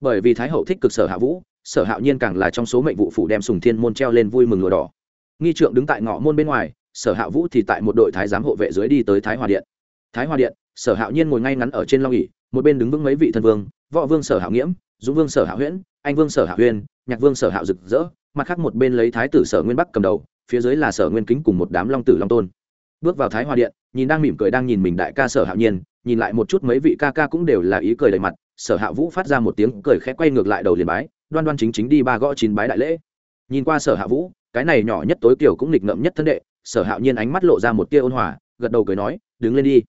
Bởi vì thái hậu thích cực sở hạ vũ, sở hạo nhiên càng là trong số mệnh vụ phủ đem sùng thiên môn treo lên vui mừng lụa đỏ. Nghi trượng đứng tại ngõ môn bên ngoài sở hạ vũ thì tại một đội thái giám hộ vệ dưới đi tới thái hòa điện. Thái hòa điện, sở hạo nhiên ngồi ngay ngắn ở trên long ỉ một bên đứng vững mấy vị thân vương, võ vương sở hạo nghiễm, dũng vương sở hạo huyễn, anh vương sở hạo huyên nhạc vương sở hạo rực rỡ, mặt khác một bên lấy thái tử sở nguyên bắc cầm đầu, phía dưới là sở nguyên kính cùng một đám long tử long tôn. Bước vào thái hòa điện, nhìn đang mỉm cười đang nhìn mình đại ca sở hạo nhiên, nhìn lại một chút mấy vị ca ca cũng đều là ý cười đầy mặt, sở hạ vũ phát ra một tiếng cười khẽ quay ngược lại đầu liền bái, đoan đoan chính chính đi ba gõ chín bái đại lễ. Nhìn qua sở hạ vũ, cái này nhỏ nhất tối kiểu cũng nghịch ngợm nhất thân đệ sở hạo nhiên ánh mắt lộ ra một tia ôn hòa, gật đầu cười nói, đứng lên đi.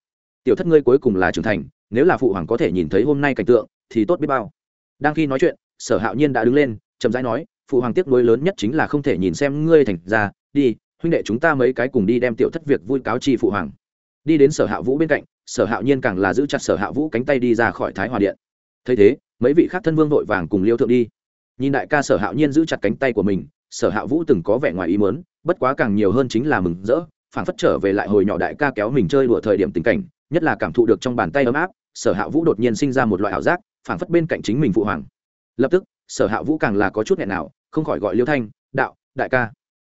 Tiểu thất ngươi cuối cùng là trưởng thành, nếu là phụ hoàng có thể nhìn thấy hôm nay cảnh tượng, thì tốt biết bao. Đang khi nói chuyện, sở hạo nhiên đã đứng lên, chậm rãi nói, phụ hoàng tiếc nuối lớn nhất chính là không thể nhìn xem ngươi thành ra. Đi, huynh đệ chúng ta mấy cái cùng đi đem tiểu thất việc vui cáo chi phụ hoàng. Đi đến sở hạ vũ bên cạnh, sở hạo nhiên càng là giữ chặt sở hạ vũ cánh tay đi ra khỏi thái hòa điện. Thấy thế, mấy vị khác thân vương vội vàng cùng liêu thượng đi. Nhìn đại ca sở hạo nhiên giữ chặt cánh tay của mình sở hạ vũ từng có vẻ ngoài ý mớn bất quá càng nhiều hơn chính là mừng rỡ phản phất trở về lại hồi nhỏ đại ca kéo mình chơi đùa thời điểm tình cảnh, nhất là cảm thụ được trong bàn tay ấm áp, sở hạ vũ đột nhiên sinh ra một loại ảo giác phản phất bên cạnh chính mình phụ hoàng. Lập tức, sở hạ vũ càng là có chút nghẹn nào, không khỏi gọi liêu thanh, đạo, đại ca.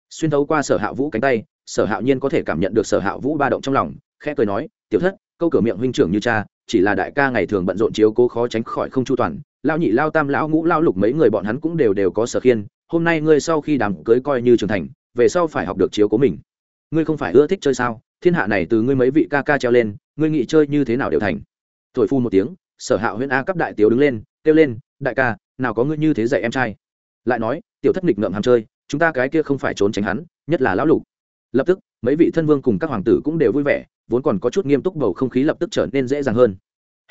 Xuyên thấu qua sở hạ vũ cánh tay, sở hạo nhiên có thể cảm nhận được sở hạ vũ ba động trong lòng, khẽ cười nói, tiểu thất, câu cửa miệng huynh trưởng như cha, chỉ là đại ca ngày thường bận rộn chiếu cố khó tránh khỏi không chu toàn lao nhị lao tam, lão ngũ lao lục mấy người bọn hắn cũng đều đều có sở khiên hôm nay ngươi sau khi đám cưới coi như trưởng thành, về sau phải học được chiếu cố mình. Ngươi không phải ưa thích chơi sao? Thiên hạ này từ ngươi mấy vị ca ca treo lên, ngươi nghĩ chơi như thế nào đều thành. Thổi phu một tiếng, sở hạ huyễn a cấp đại tiểu đứng lên, kêu lên, đại ca, nào có ngươi như thế dạy em trai. Lại nói, tiểu thất nghịch ngợm ham chơi, chúng ta cái kia không phải trốn tránh hắn, nhất là lão lục. Lập tức, mấy vị thân vương cùng các hoàng tử cũng đều vui vẻ, vốn còn có chút nghiêm túc bầu không khí lập tức trở nên dễ dàng hơn.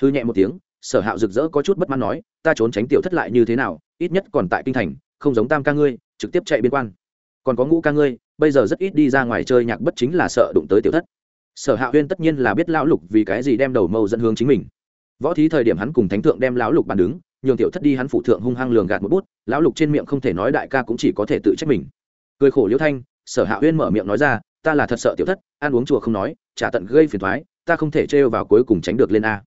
Hư nhẹ một tiếng, sở hạo rực rỡ có chút bất mãn nói, ta trốn tránh tiểu thất lại như thế nào, ít nhất còn tại kinh thành không giống tam ca ngươi, trực tiếp chạy biên quan. Còn có ngũ ca ngươi, bây giờ rất ít đi ra ngoài chơi nhạc bất chính là sợ đụng tới tiểu thất. Sở hạ huyên tất nhiên là biết lão lục vì cái gì đem đầu mâu dẫn hướng chính mình. Võ thí thời điểm hắn cùng thánh thượng đem lão lục bàn đứng, nhường tiểu thất đi hắn phụ thượng hung hăng lường gạt một bút, lão lục trên miệng không thể nói đại ca cũng chỉ có thể tự trách mình. Cười khổ liễu thanh, sở hạ huyên mở miệng nói ra, ta là thật sợ tiểu thất, ăn uống chùa không nói, trả tận gây phiền thoái ta không thể trêu vào cuối cùng tránh được lên a.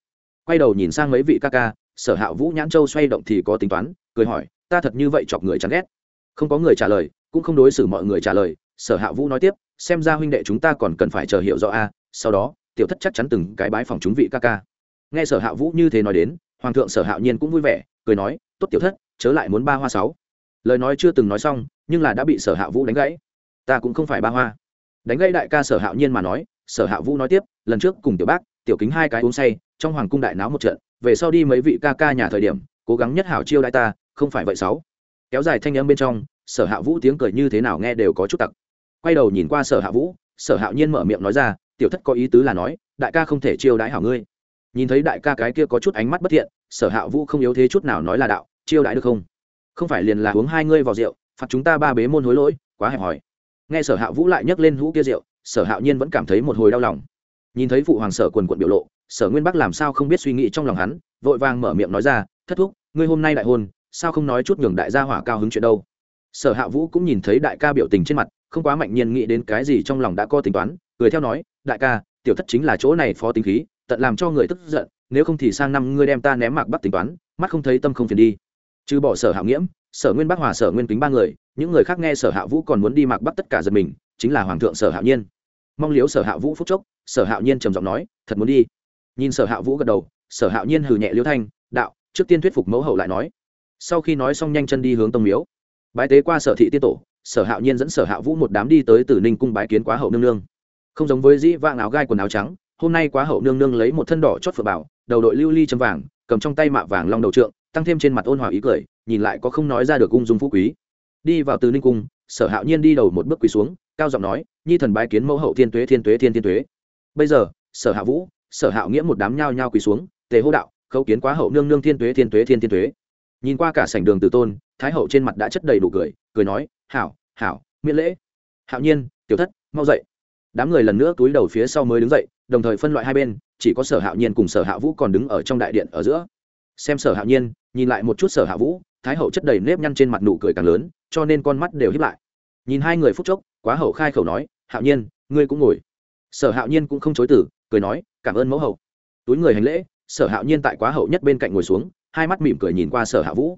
Quay đầu nhìn sang mấy vị ca ca, sở hạ vũ nhãn châu xoay động thì có tính toán, cười hỏi ta thật như vậy chọc người chán ghét. Không có người trả lời, cũng không đối xử mọi người trả lời, sở hạ vũ nói tiếp, xem ra huynh đệ chúng ta còn cần phải chờ hiểu rõ a, sau đó, tiểu thất chắc chắn từng cái bái phòng chúng vị ca ca. Nghe sở hạ vũ như thế nói đến, hoàng thượng sở hạo nhiên cũng vui vẻ, cười nói, tốt tiểu thất, chớ lại muốn ba hoa sáu. Lời nói chưa từng nói xong, nhưng là đã bị sở hạ vũ đánh gãy. Ta cũng không phải ba hoa. Đánh gãy đại ca sở hạo nhiên mà nói, sở hạ vũ nói tiếp, lần trước cùng tiểu bác, tiểu kính hai cái uống say, trong hoàng cung đại náo một trận, về sau đi mấy vị ca ca nhà thời điểm, cố gắng nhất hảo chiêu đại ta không phải vậy sáu. Kéo dài thanh âm bên trong, sở hạ vũ tiếng cười như thế nào nghe đều có chút tặc. Quay đầu nhìn qua sở hạ vũ, sở hạo nhiên mở miệng nói ra, tiểu thất có ý tứ là nói, đại ca không thể chiêu đãi hảo ngươi. Nhìn thấy đại ca cái kia có chút ánh mắt bất thiện, sở hạ vũ không yếu thế chút nào nói là đạo, chiêu đãi được không? Không phải liền là uống hai ngươi vào rượu, phạt chúng ta ba bế môn hối lỗi, quá hẹp hòi. Nghe sở hạ vũ lại nhấc lên hũ kia rượu, sở hạo nhiên vẫn cảm thấy một hồi đau lòng. Nhìn thấy phụ hoàng sở quần quận biểu lộ, sở nguyên bắc làm sao không biết suy nghĩ trong lòng hắn, vội vàng mở miệng nói ra, thất thúc, ngươi hôm nay đại hôn sao không nói chút nhường đại gia hỏa cao hứng chuyện đâu? Sở hạ vũ cũng nhìn thấy đại ca biểu tình trên mặt, không quá mạnh nhiên nghĩ đến cái gì trong lòng đã có tính toán, cười theo nói, đại ca, tiểu thất chính là chỗ này phó tính khí, tận làm cho người tức giận, nếu không thì sang năm ngươi đem ta ném mạc bắt tính toán, mắt không thấy tâm không phiền đi. Trừ bỏ sở hạ nghiễm, sở nguyên bắc hòa sở nguyên kính ba người, những người khác nghe sở hạ vũ còn muốn đi mạc bắc tất cả giật mình, chính là hoàng thượng sở hạ nhiên. Mong liếu sở hạ vũ phúc chốc, sở hạ nhiên trầm giọng nói, thật muốn đi. Nhìn sở hạ vũ gật đầu, sở hạ nhiên hừ nhẹ liêu thanh, đạo, trước tiên thuyết phục mẫu hậu lại nói sau khi nói xong nhanh chân đi hướng tông miếu. Bái tế qua sở thị tiên tổ, sở hạo nhiên dẫn sở hạ vũ một đám đi tới tử ninh cung bái kiến quá hậu nương nương. Không giống với dĩ vạng áo gai quần áo trắng, hôm nay quá hậu nương nương lấy một thân đỏ chót phượng bảo, đầu đội lưu ly châm vàng, cầm trong tay mạ vàng long đầu trượng, tăng thêm trên mặt ôn hòa ý cười, nhìn lại có không nói ra được ung dung phú quý. Đi vào từ ninh cung, sở hạo nhiên đi đầu một bước quỳ xuống, cao giọng nói, nhi thần bái kiến mẫu hậu thiên tuế thiên tuế, thiên thiên tuế. Bây giờ, sở hạ vũ, sở hạo nghĩa một đám nhao nhao quỳ xuống, tề hô đạo, khấu kiến quá hậu nương nương thiên tuế thiên tuế, thiên thiên tuế nhìn qua cả sảnh đường từ tôn, thái hậu trên mặt đã chất đầy đủ cười cười nói, hảo hảo, miễn lễ. Hạo nhiên, tiểu thất, mau dậy. Đám người lần nữa túi đầu phía sau mới đứng dậy, đồng thời phân loại hai bên, chỉ có sở hạo nhiên cùng sở hạ vũ còn đứng ở trong đại điện ở giữa. Xem sở hạo nhiên, nhìn lại một chút sở hạ vũ, thái hậu chất đầy nếp nhăn trên mặt nụ cười càng lớn, cho nên con mắt đều hiếp lại. Nhìn hai người phúc chốc, quá hậu khai khẩu nói, hạo nhiên, ngươi cũng ngồi. Sở hạo nhiên cũng không chối tử cười nói, cảm ơn mẫu hậu. Túi người hành lễ, sở hạo nhiên tại quá hậu nhất bên cạnh ngồi xuống hai mắt mỉm cười nhìn qua sở hạ vũ.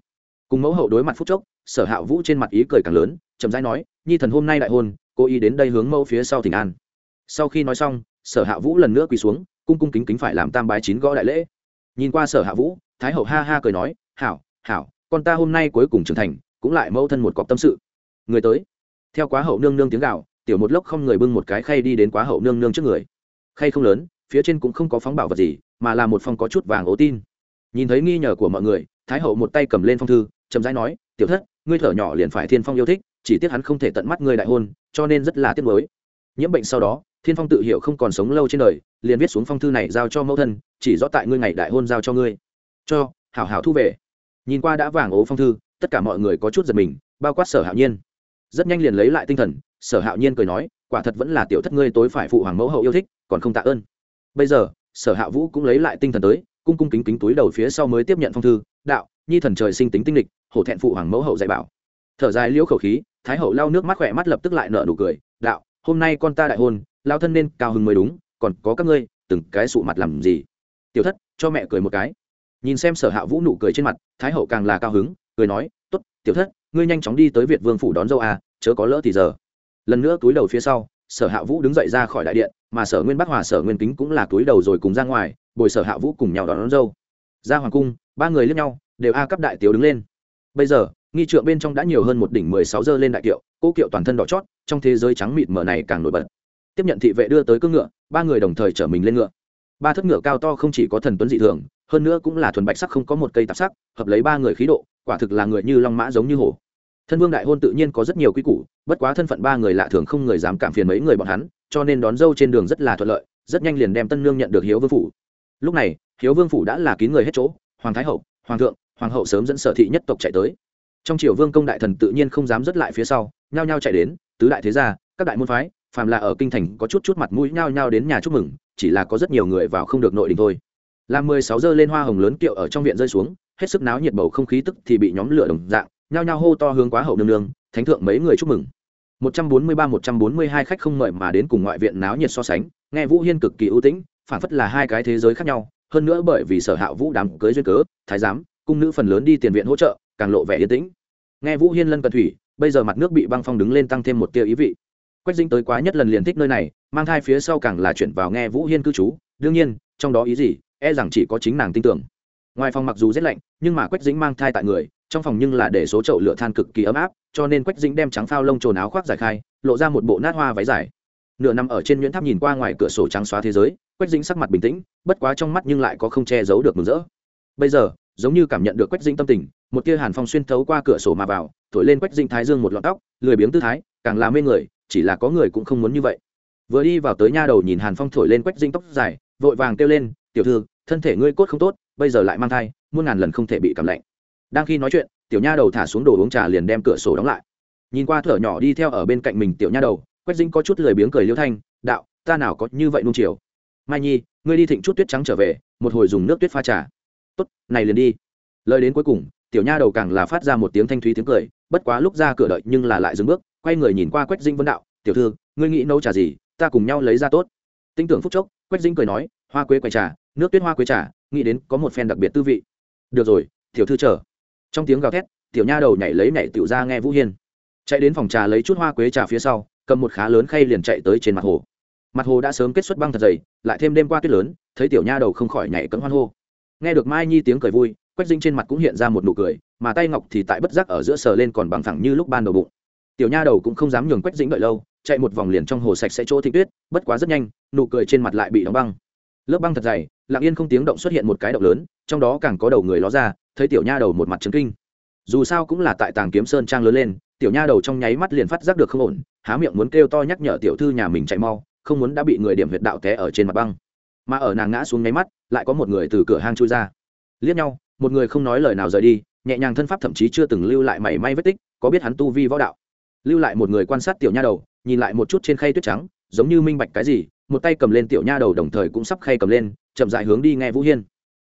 Cùng mẫu hậu đối mặt phúc chốc, sở hạ vũ trên mặt ý cười càng lớn, chậm rãi nói, nhi thần hôm nay đại hôn, cô ý đến đây hướng mẫu phía sau tỉnh an. Sau khi nói xong, sở hạ vũ lần nữa quỳ xuống, cung cung kính kính phải làm tam bái chín gõ đại lễ. Nhìn qua sở hạ vũ, thái hậu ha ha cười nói, hảo hảo, con ta hôm nay cuối cùng trưởng thành, cũng lại mẫu thân một cọc tâm sự. Người tới. Theo quá hậu nương nương tiếng gạo tiểu một lốc không người bưng một cái khay đi đến quá hậu nương nương trước người. Khay không lớn, phía trên cũng không có phóng bảo vật gì, mà là một phong có chút vàng ố tin nhìn thấy nghi ngờ của mọi người, thái hậu một tay cầm lên phong thư, chậm rãi nói, tiểu thất, ngươi thở nhỏ liền phải thiên phong yêu thích, chỉ tiếc hắn không thể tận mắt ngươi đại hôn, cho nên rất là tiếc mới nhiễm bệnh sau đó, thiên phong tự hiểu không còn sống lâu trên đời, liền viết xuống phong thư này giao cho mẫu thân, chỉ rõ tại ngươi ngày đại hôn giao cho ngươi. Cho, hảo hảo thu về. Nhìn qua đã vàng ố phong thư, tất cả mọi người có chút giật mình, bao quát sở hạo nhiên. Rất nhanh liền lấy lại tinh thần, sở hạo nhiên cười nói, quả thật vẫn là tiểu thất ngươi tối phải phụ hoàng mẫu hậu yêu thích, còn không tạ ơn. Bây giờ, sở hạ vũ cũng lấy lại tinh thần tới cung cung kính kính túi đầu phía sau mới tiếp nhận phong thư, đạo, nhi thần trời sinh tính tinh lịch hổ thẹn phụ hoàng mẫu hậu dạy bảo. Thở dài liễu khẩu khí, thái hậu lau nước mắt khỏe mắt lập tức lại nở nụ cười, đạo, hôm nay con ta đại hôn, lao thân nên cao hứng mới đúng, còn có các ngươi, từng cái sụ mặt làm gì? Tiểu thất, cho mẹ cười một cái. Nhìn xem sở hạ vũ nụ cười trên mặt, thái hậu càng là cao hứng, cười nói t ố t tiểu thất, ngươi nhanh chóng đi tới việt vương phủ đón dâu à chớ có lỡ thì giờ. Lần nữa túi đầu phía sau sở hạ vũ đứng dậy ra khỏi đại điện mà sở nguyên bắc hòa sở nguyên kính cũng là túi đầu rồi cùng ra ngoài bồi sở hạ vũ cùng nhau đón, đón dâu. Ra hoàng cung ba người lướt nhau đều a cấp đại tiểu đứng lên. Bây giờ nghi trượng bên trong đã nhiều hơn một đỉnh mười sáu giờ lên đại kiệu cỗ kiệu toàn thân đỏ chót trong thế giới trắng mịt mờ này càng nổi bật. Tiếp nhận thị vệ đưa tới cưỡng ngựa ba người đồng thời chở mình lên ngựa. Ba thất ngựa cao to không chỉ có thần tuấn dị thường hơn nữa cũng là thuần bạch sắc không có một cây tạp sắc hợp lấy ba người khí độ quả thực là người như long mã giống như hổ thân vương đại hôn tự nhiên có rất nhiều quy củ, bất quá thân phận ba người lạ thường không người dám cảm phiền mấy người bọn hắn, cho nên đón dâu trên đường rất là thuận lợi, rất nhanh liền đem tân nương nhận được hiếu vương phủ. Lúc này, hiếu vương phủ đã là kín người hết chỗ, hoàng thái hậu, hoàng thượng, hoàng hậu sớm dẫn sở thị nhất tộc chạy tới. Trong triều vương công đại thần tự nhiên không dám dứt lại phía sau, nhao nhao chạy đến, tứ đại thế gia, các đại môn phái, phàm là ở kinh thành có chút chút mặt mũi nhao nhao đến nhà chúc mừng, chỉ là có rất nhiều người vào không được nội đình thôi. Làm mười sáu giờ lên hoa hồng lớn kiệu ở trong viện rơi xuống, hết sức náo nhiệt bầu không khí tức thì bị nhóm lửa đồng dạng nhao nhao hô to hướng quá hậu nương nương, thánh thượng mấy người chúc mừng. Một trăm bốn mươi ba, một trăm bốn mươi hai khách không mời mà đến cùng ngoại viện náo nhiệt so sánh, nghe vũ hiên cực kỳ ưu tĩnh, phản phất là hai cái thế giới khác nhau, hơn nữa bởi vì sở hạ vũ đám cưới duyên cớ, thái giám, cung nữ phần lớn đi tiền viện hỗ trợ, càng lộ vẻ yên tĩnh. Nghe vũ hiên lân cận thủy, bây giờ mặt nước bị băng phong đứng lên tăng thêm một tia ý vị. Quách dinh tới quá nhất lần liền thích nơi này, mang thai phía sau càng là chuyển vào nghe vũ hiên cư trú, đương nhiên, trong đó ý gì e rằng chỉ có chính nàng tin tưởng. Ngoài phòng mặc dù rét lạnh, nhưng mà quách dĩnh mang thai tại người trong phòng nhưng là để số chậu lửa than cực kỳ ấm áp, cho nên quách dĩnh đem trắng phao lông trồn áo khoác giải khai, lộ ra một bộ nát hoa váy dài. Nửa nằm ở trên nhuyễn tháp nhìn qua ngoài cửa sổ trắng xóa thế giới, quách dĩnh sắc mặt bình tĩnh, bất quá trong mắt nhưng lại có không che giấu được mừng rỡ. Bây giờ, giống như cảm nhận được quách dĩnh tâm tình, một tia hàn phong xuyên thấu qua cửa sổ mà vào, thổi lên quách dĩnh thái dương một lọn tóc, lười biếng tư thái, càng làm mê người, chỉ là có người cũng không muốn như vậy. Vừa đi vào tới nha đầu nhìn hàn phong thổi lên quách dĩnh tóc dài, vội vàng kêu lên, tiểu thư, thân thể ngươi cốt không tốt, bây giờ lại mang thai, muôn ngàn lần không thể bị cảm lạnh đang khi nói chuyện, tiểu nha đầu thả xuống đồ uống trà liền đem cửa sổ đóng lại. Nhìn qua thở nhỏ đi theo ở bên cạnh mình tiểu nha đầu, quách dĩnh có chút lười biếng cười liêu thanh, đạo, ta nào có như vậy nung chiều? Mai nhi, ngươi đi thịnh chút tuyết trắng trở về, một hồi dùng nước tuyết pha trà. Tốt, này liền đi. Lời đến cuối cùng, tiểu nha đầu càng là phát ra một tiếng thanh thúy tiếng cười, bất quá lúc ra cửa đợi nhưng là lại dừng bước, quay người nhìn qua quách dĩnh vân đạo, tiểu thư, ngươi nghĩ nấu trà gì, ta cùng nhau lấy ra tốt. Tinh tưởng phúc chốc, quách dĩnh cười nói, hoa quế quầy trà, nước tuyết hoa quế trà, nghĩ đến có một phen đặc biệt tư vị. Được rồi, tiểu thư chờ trong tiếng gào thét, tiểu nha đầu nhảy lấy nhảy tiểu ra nghe vũ hiên. Chạy đến phòng trà lấy chút hoa quế trà phía sau, cầm một khá lớn khay liền chạy tới trên mặt hồ. Mặt hồ đã sớm kết xuất băng thật dày, lại thêm đêm qua tuyết lớn, thấy tiểu nha đầu không khỏi nhảy cấm hoan hô. Nghe được mai nhi tiếng cười vui, quách dinh trên mặt cũng hiện ra một nụ cười, mà tay ngọc thì tại bất giác ở giữa sờ lên còn bằng thẳng như lúc ban đầu bụng. Tiểu nha đầu cũng không dám nhường quách dĩnh đợi lâu, chạy một vòng liền trong hồ sạch sẽ chỗ thị tuyết, bất quá rất nhanh, nụ cười trên mặt lại bị đóng băng. Lớp băng thật dày lặng yên không tiếng động xuất hiện một cái động lớn, trong đó càng có đầu người ló ra, thấy tiểu nha đầu một mặt trấn kinh. Dù sao cũng là tại tàng kiếm sơn trang lớn lên, tiểu nha đầu trong nháy mắt liền phát giác được không ổn, há miệng muốn kêu to nhắc nhở tiểu thư nhà mình chạy mau, không muốn đã bị người điểm huyệt đạo té ở trên mặt băng. Mà ở nàng ngã xuống nháy mắt, lại có một người từ cửa hang chui ra. Liếc nhau, một người không nói lời nào rời đi, nhẹ nhàng thân pháp thậm chí chưa từng lưu lại mảy may vết tích, có biết hắn tu vi võ đạo. Lưu lại một người quan sát tiểu nha đầu, nhìn lại một chút trên khay tuyết trắng, giống như minh bạch cái gì, một tay cầm lên tiểu nha đầu đồng thời cũng sắp khay cầm lên chậm dại hướng đi nghe vũ hiên.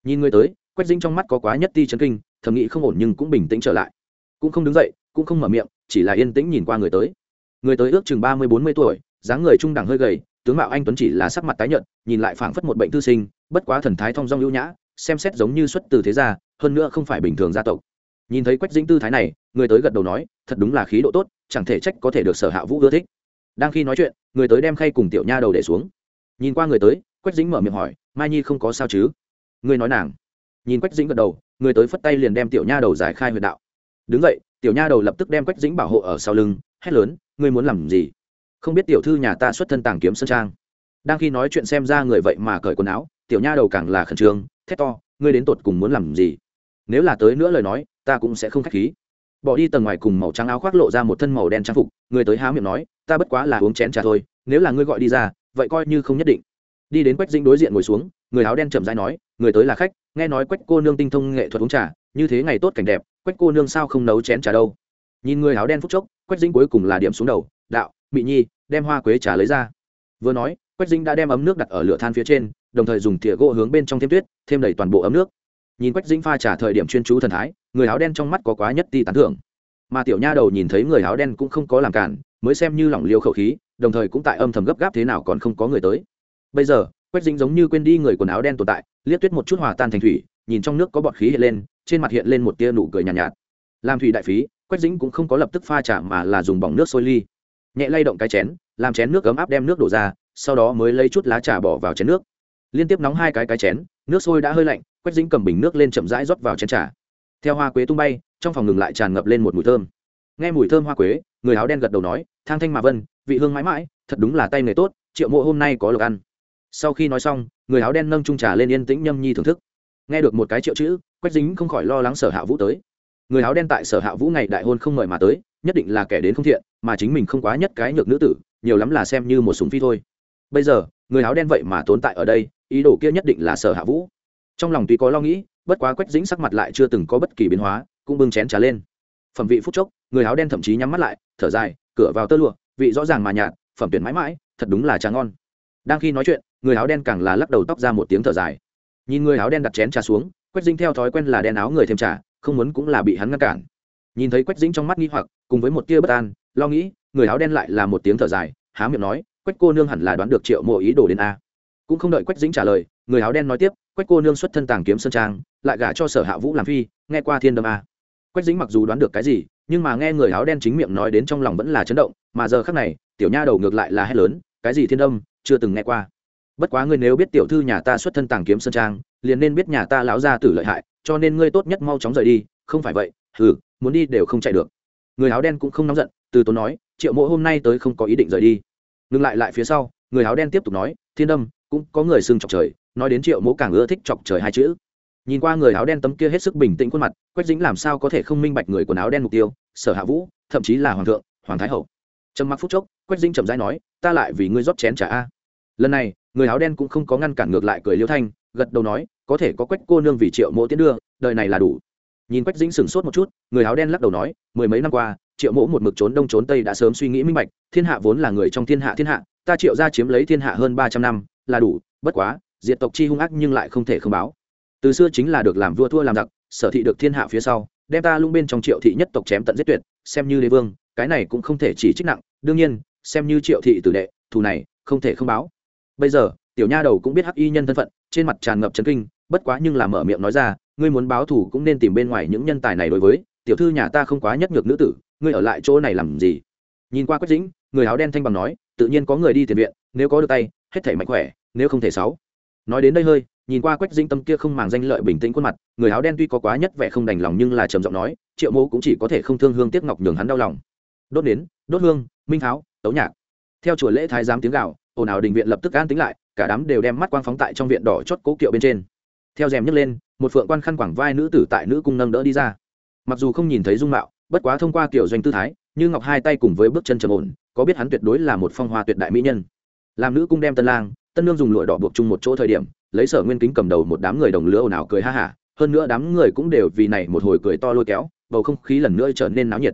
Nhìn người tới, quách dinh trong mắt có quá nhất ti chấn kinh, thầm nghĩ không ổn nhưng cũng bình tĩnh trở lại. Cũng không đứng dậy, cũng không mở miệng, chỉ là yên tĩnh nhìn qua người tới. Người tới ước chừng ba mươi, bốn mươi tuổi, dáng người trung đẳng hơi gầy, tướng mạo anh tuấn chỉ là sắc mặt tái nhợt, nhìn lại phảng phất một bệnh tư sinh, bất quá thần thái thong dong lưu nhã, xem xét giống như xuất từ thế gia, hơn nữa không phải bình thường gia tộc. Nhìn thấy quách dĩnh tư thái này, người tới gật đầu nói, thật đúng là khí độ tốt, chẳng thể trách có thể được sở hạ vũ ưa thích. Đang khi nói chuyện, người tới đem khay cùng tiểu nha đầu để xuống. Nhìn qua người tới, quách dĩnh mở miệng hỏi mai nhi không có sao chứ? Người nói nàng. Nhìn quách dĩnh gật đầu, người tới phất tay liền đem tiểu nha đầu giải khai huyệt đạo. Đứng vậy tiểu nha đầu lập tức đem quách dĩnh bảo hộ ở sau lưng, hét lớn, ngươi muốn làm gì? Không biết tiểu thư nhà ta xuất thân tàng kiếm sơn trang. Đang khi nói chuyện xem ra người vậy mà cởi quần áo, tiểu nha đầu càng là khẩn trương, thét to, ngươi đến tột cùng muốn làm gì? Nếu là tới nữa lời nói, ta cũng sẽ không k h á c h khí. Bỏ đi tầng ngoài cùng màu trắng áo khoác lộ ra một thân màu đen trang phục, người tới há miệng nói, ta bất quá là uống chén trà thôi, nếu là ngươi gọi đi ra, vậy coi như không nhất định đi đến quách Dĩnh đối diện ngồi xuống, người áo đen chậm dãi nói, người tới là khách, nghe nói quách cô nương tinh thông nghệ thuật uống trà, như thế ngày tốt cảnh đẹp, quách cô nương sao không nấu chén trà đâu? Nhìn người áo đen phúc chốc, quách Dĩnh cuối cùng là điểm xuống đầu, đạo, mị nhi, đem hoa quế trà lấy ra. Vừa nói, quách Dĩnh đã đem ấm nước đặt ở lửa than phía trên, đồng thời dùng thìa gỗ hướng bên trong thêm tuyết, thêm đầy toàn bộ ấm nước. Nhìn quách dĩnh pha trả thời điểm chuyên chú thần thái, người áo đen trong mắt có quá nhất ti tán thưởng. Mà tiểu nha đầu nhìn thấy người áo đen cũng không có làm cản, mới xem như lỏng liêu khẩu khí, đồng thời cũng tại âm thầm gấp gáp thế nào còn không có người tới bây giờ quách dĩnh giống như quên đi người quần áo đen tồn tại liếc tuyết một chút hòa tan thành thủy nhìn trong nước có bọt khí hiện lên trên mặt hiện lên một tia nụ cười nhàn nhạt, nhạt. Làm thủy đại phí quách dĩnh cũng không có lập tức pha trả mà là dùng bỏng nước sôi ly. Nhẹ lay động cái chén làm chén nước ấm áp đem nước đổ ra sau đó mới lấy chút lá trà bỏ vào chén nước. Liên tiếp nóng hai cái cái chén nước sôi đã hơi lạnh quách dính cầm bình nước lên chậm rãi rót vào chén trà. Theo hoa quế tung bay trong phòng ngừng lại tràn ngập lên một mùi thơm. Nghe mùi thơm hoa quế người áo đen gật đầu nói thang thanh mà vân vị hương mãi mãi thật đúng là tay người tốt triệu mộ hôm nay có lộc ăn sau khi nói xong, người áo đen nâng trung trà lên yên tĩnh nhâm nhi thưởng thức. Nghe được một cái triệu chữ, quách dính không khỏi lo lắng sở hạ vũ tới. Người áo đen tại sở hạ vũ ngày đại hôn không mời mà tới, nhất định là kẻ đến không thiện, mà chính mình không quá nhất cái nhược nữ tử, nhiều lắm là xem như một súng phi thôi. Bây giờ, người áo đen vậy mà tồn tại ở đây, ý đồ kia nhất định là sở hạ vũ. Trong lòng tuy có lo nghĩ, bất quá quách dĩnh sắc mặt lại chưa từng có bất kỳ biến hóa, cũng bưng chén trà lên. Phẩm vị phút chốc, người áo đen thậm chí nhắm mắt lại, thở dài, cửa vào tơ lụa, vị rõ ràng mà nhạt, phẩm tuyển mãi mãi, thật đúng là trà ngon. Đang khi nói chuyện người áo đen càng là lắc đầu tóc ra một tiếng thở dài. Nhìn người áo đen đặt chén trà xuống, quách dĩnh theo thói quen là đen áo người thêm trà, không muốn cũng là bị hắn ngăn cản. Nhìn thấy quách dĩnh trong mắt nghi hoặc, cùng với một tia bất an, lo nghĩ, người áo đen lại là một tiếng thở dài, há miệng nói, quách cô nương hẳn là đoán được triệu mộ ý đồ đến a. Cũng không đợi quách dĩnh trả lời, người áo đen nói tiếp, quách cô nương xuất thân tàng kiếm sơn trang, lại gả cho sở hạ vũ làm phi, nghe qua thiên đâm a. Quách dĩnh mặc dù đoán được cái gì, nhưng mà nghe người áo đen chính miệng nói đến trong lòng vẫn là chấn động, mà giờ khác này, tiểu nha đầu ngược lại là hét lớn, cái gì thiên đâm, chưa từng nghe qua bất quá ngươi nếu biết tiểu thư nhà ta xuất thân tàng kiếm sơn trang, liền nên biết nhà ta lão gia tử lợi hại, cho nên ngươi tốt nhất mau chóng rời đi, không phải vậy, hừ, muốn đi đều không chạy được. Người áo đen cũng không nóng giận, từ tốn nói, triệu mộ hôm nay tới không có ý định rời đi. Ngừng lại lại phía sau, người áo đen tiếp tục nói, thiên đâm, cũng có người xưng chọc trời, nói đến triệu mộ càng ưa thích chọc trời hai chữ. Nhìn qua người áo đen tấm kia hết sức bình tĩnh khuôn mặt, quách dính làm sao có thể không minh bạch người quần áo đen mục tiêu, sở hạ vũ, thậm chí là hoàng thượng, hoàng thái hậu. Trầm mặc phút chốc, quách dính chậm rãi nói, ta lại vì ngươi rót chén trả a lần này, người áo đen cũng không có ngăn cản ngược lại cười liêu thanh, gật đầu nói, có thể có quách cô nương vì triệu mộ tiến đưa, đời này là đủ. Nhìn quách dĩnh sửng sốt một chút, người áo đen lắc đầu nói, mười mấy năm qua, triệu mộ một mực trốn đông trốn tây đã sớm suy nghĩ minh bạch, thiên hạ vốn là người trong thiên hạ thiên hạ, ta triệu ra chiếm lấy thiên hạ hơn ba trăm năm, là đủ, bất quá, diệt tộc chi hung ác nhưng lại không thể không báo. Từ xưa chính là được làm vua thua làm giặc, sở thị được thiên hạ phía sau, đem ta lung bên trong triệu thị nhất tộc chém tận giết tuyệt, xem như đế vương, cái này cũng không thể chỉ trích nặng, đương nhiên, xem như triệu thị tử đệ, thù này không thể không báo bây giờ, tiểu nha đầu cũng biết hắc y nhân thân phận, trên mặt tràn ngập chấn kinh, bất quá nhưng là mở miệng nói ra, ngươi muốn báo thù cũng nên tìm bên ngoài những nhân tài này đối với, tiểu thư nhà ta không quá nhất nhược nữ tử, ngươi ở lại chỗ này làm gì? Nhìn qua quách dĩnh, người áo đen thanh bằng nói, tự nhiên có người đi tiền viện, nếu có được tay, hết thể mạnh khỏe, nếu không thể sáu. Nói đến đây hơi, nhìn qua quách dĩnh tâm kia không màng danh lợi bình tĩnh khuôn mặt, người áo đen tuy có quá nhất vẻ không đành lòng nhưng là trầm giọng nói, triệu mô cũng chỉ có thể không thương hương tiếc ngọc nhường hắn đau lòng. Đốt nến, đốt hương, minh tháo, tấu nhạc. Theo chùa lễ thái giám tiếng gạo ồn ào đình viện lập tức an tính lại, cả đám đều đem mắt quang phóng tại trong viện đỏ chót cố kiệu bên trên. Theo rèm nhấc lên, một phượng quan khăn quảng vai nữ tử tại nữ cung nâng đỡ đi ra. Mặc dù không nhìn thấy dung mạo, bất quá thông qua kiểu doanh tư thái, như ngọc hai tay cùng với bước chân trầm ổn, có biết hắn tuyệt đối là một phong hoa tuyệt đại mỹ nhân. Làm nữ cung đem tân lang, tân nương dùng lụa đỏ buộc chung một chỗ thời điểm, lấy sở nguyên kính cầm đầu một đám người đồng lứa ồn ào cười ha hả, hơn nữa đám người cũng đều vì này một hồi cười to lôi kéo, bầu không khí lần nữa trở nên náo nhiệt.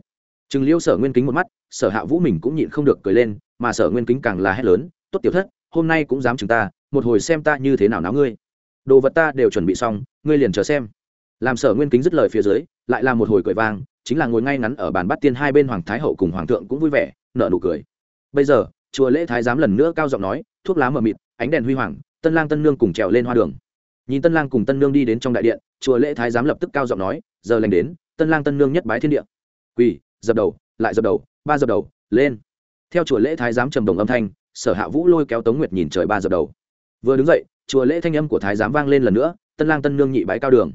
Chừng liêu sở nguyên kính một mắt, sở hạ vũ mình cũng nhịn không được cười lên, mà sở nguyên kính càng là hét lớn tốt tiểu thất, hôm nay cũng dám chừng ta, một hồi xem ta như thế nào náo ngươi. Đồ vật ta đều chuẩn bị xong, ngươi liền chờ xem. Làm sở nguyên kính dứt lời phía dưới, lại là một hồi cười vang, chính là ngồi ngay ngắn ở bàn bắt tiên hai bên hoàng thái hậu cùng hoàng thượng cũng vui vẻ, nở nụ cười. Bây giờ, chùa lễ thái giám lần nữa cao giọng nói, thuốc lá mờ mịt, ánh đèn huy hoàng, tân lang tân nương cùng trèo lên hoa đường. Nhìn tân lang cùng tân nương đi đến trong đại điện, chùa lễ thái giám lập tức cao giọng nói, giờ lành đến, tân lang tân nương nhất bái thiên địa. Quỳ, dập đầu, lại dập đầu, ba dập đầu, lên. Theo chùa lễ thái giám trầm đồng âm thanh sở hạ vũ lôi kéo tống nguyệt nhìn trời ba giờ đầu. Vừa đứng dậy, chùa lễ thanh âm của thái giám vang lên lần nữa, tân lang tân nương nhị bái cao đường.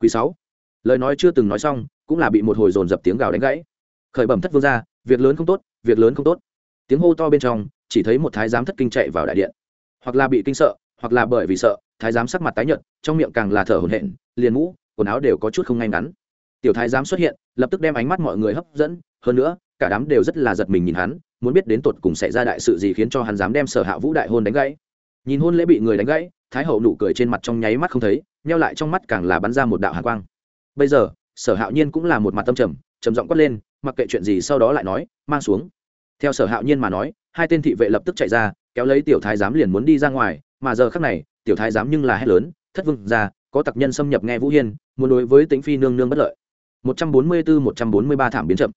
Quý sáu. Lời nói chưa từng nói xong, cũng là bị một hồi dồn dập tiếng gào đánh gãy. Khởi bẩm thất vương ra việc lớn không tốt, việc lớn không tốt. Tiếng hô to bên trong, chỉ thấy một thái giám thất kinh chạy vào đại điện. Hoặc là bị kinh sợ, hoặc là bởi vì sợ, thái giám sắc mặt tái nhợt, trong miệng càng là thở hổn hển, liền mũ, quần áo đều có chút không ngay ngắn. Tiểu thái giám xuất hiện, lập tức đem ánh mắt mọi người hấp dẫn, hơn nữa cả đám đều rất là giật mình nhìn hắn, muốn biết đến tột cùng xảy ra đại sự gì khiến cho hắn dám đem sở hạ vũ đại hôn đánh gãy. Nhìn hôn lễ bị người đánh gãy, thái hậu nụ cười trên mặt trong nháy mắt không thấy neo lại trong mắt càng là bắn ra một đạo hạ quang. Bây giờ, sở hạo nhiên cũng là một mặt tâm trầm trầm giọng quát lên, mặc kệ chuyện gì sau đó lại nói, mang xuống. Theo sở hạo nhiên mà nói, hai tên thị vệ lập tức chạy ra, kéo lấy tiểu thái giám liền muốn đi ra ngoài, mà giờ khác này, tiểu thái giám nhưng là hét lớn, thất vương ra có tặc nhân xâm nhập nghe vũ hiên, muốn đối với tính phi nương nương bất lợi. Một trăm bốn mươi bốn một trăm bốn mươi ba thảm biến chậm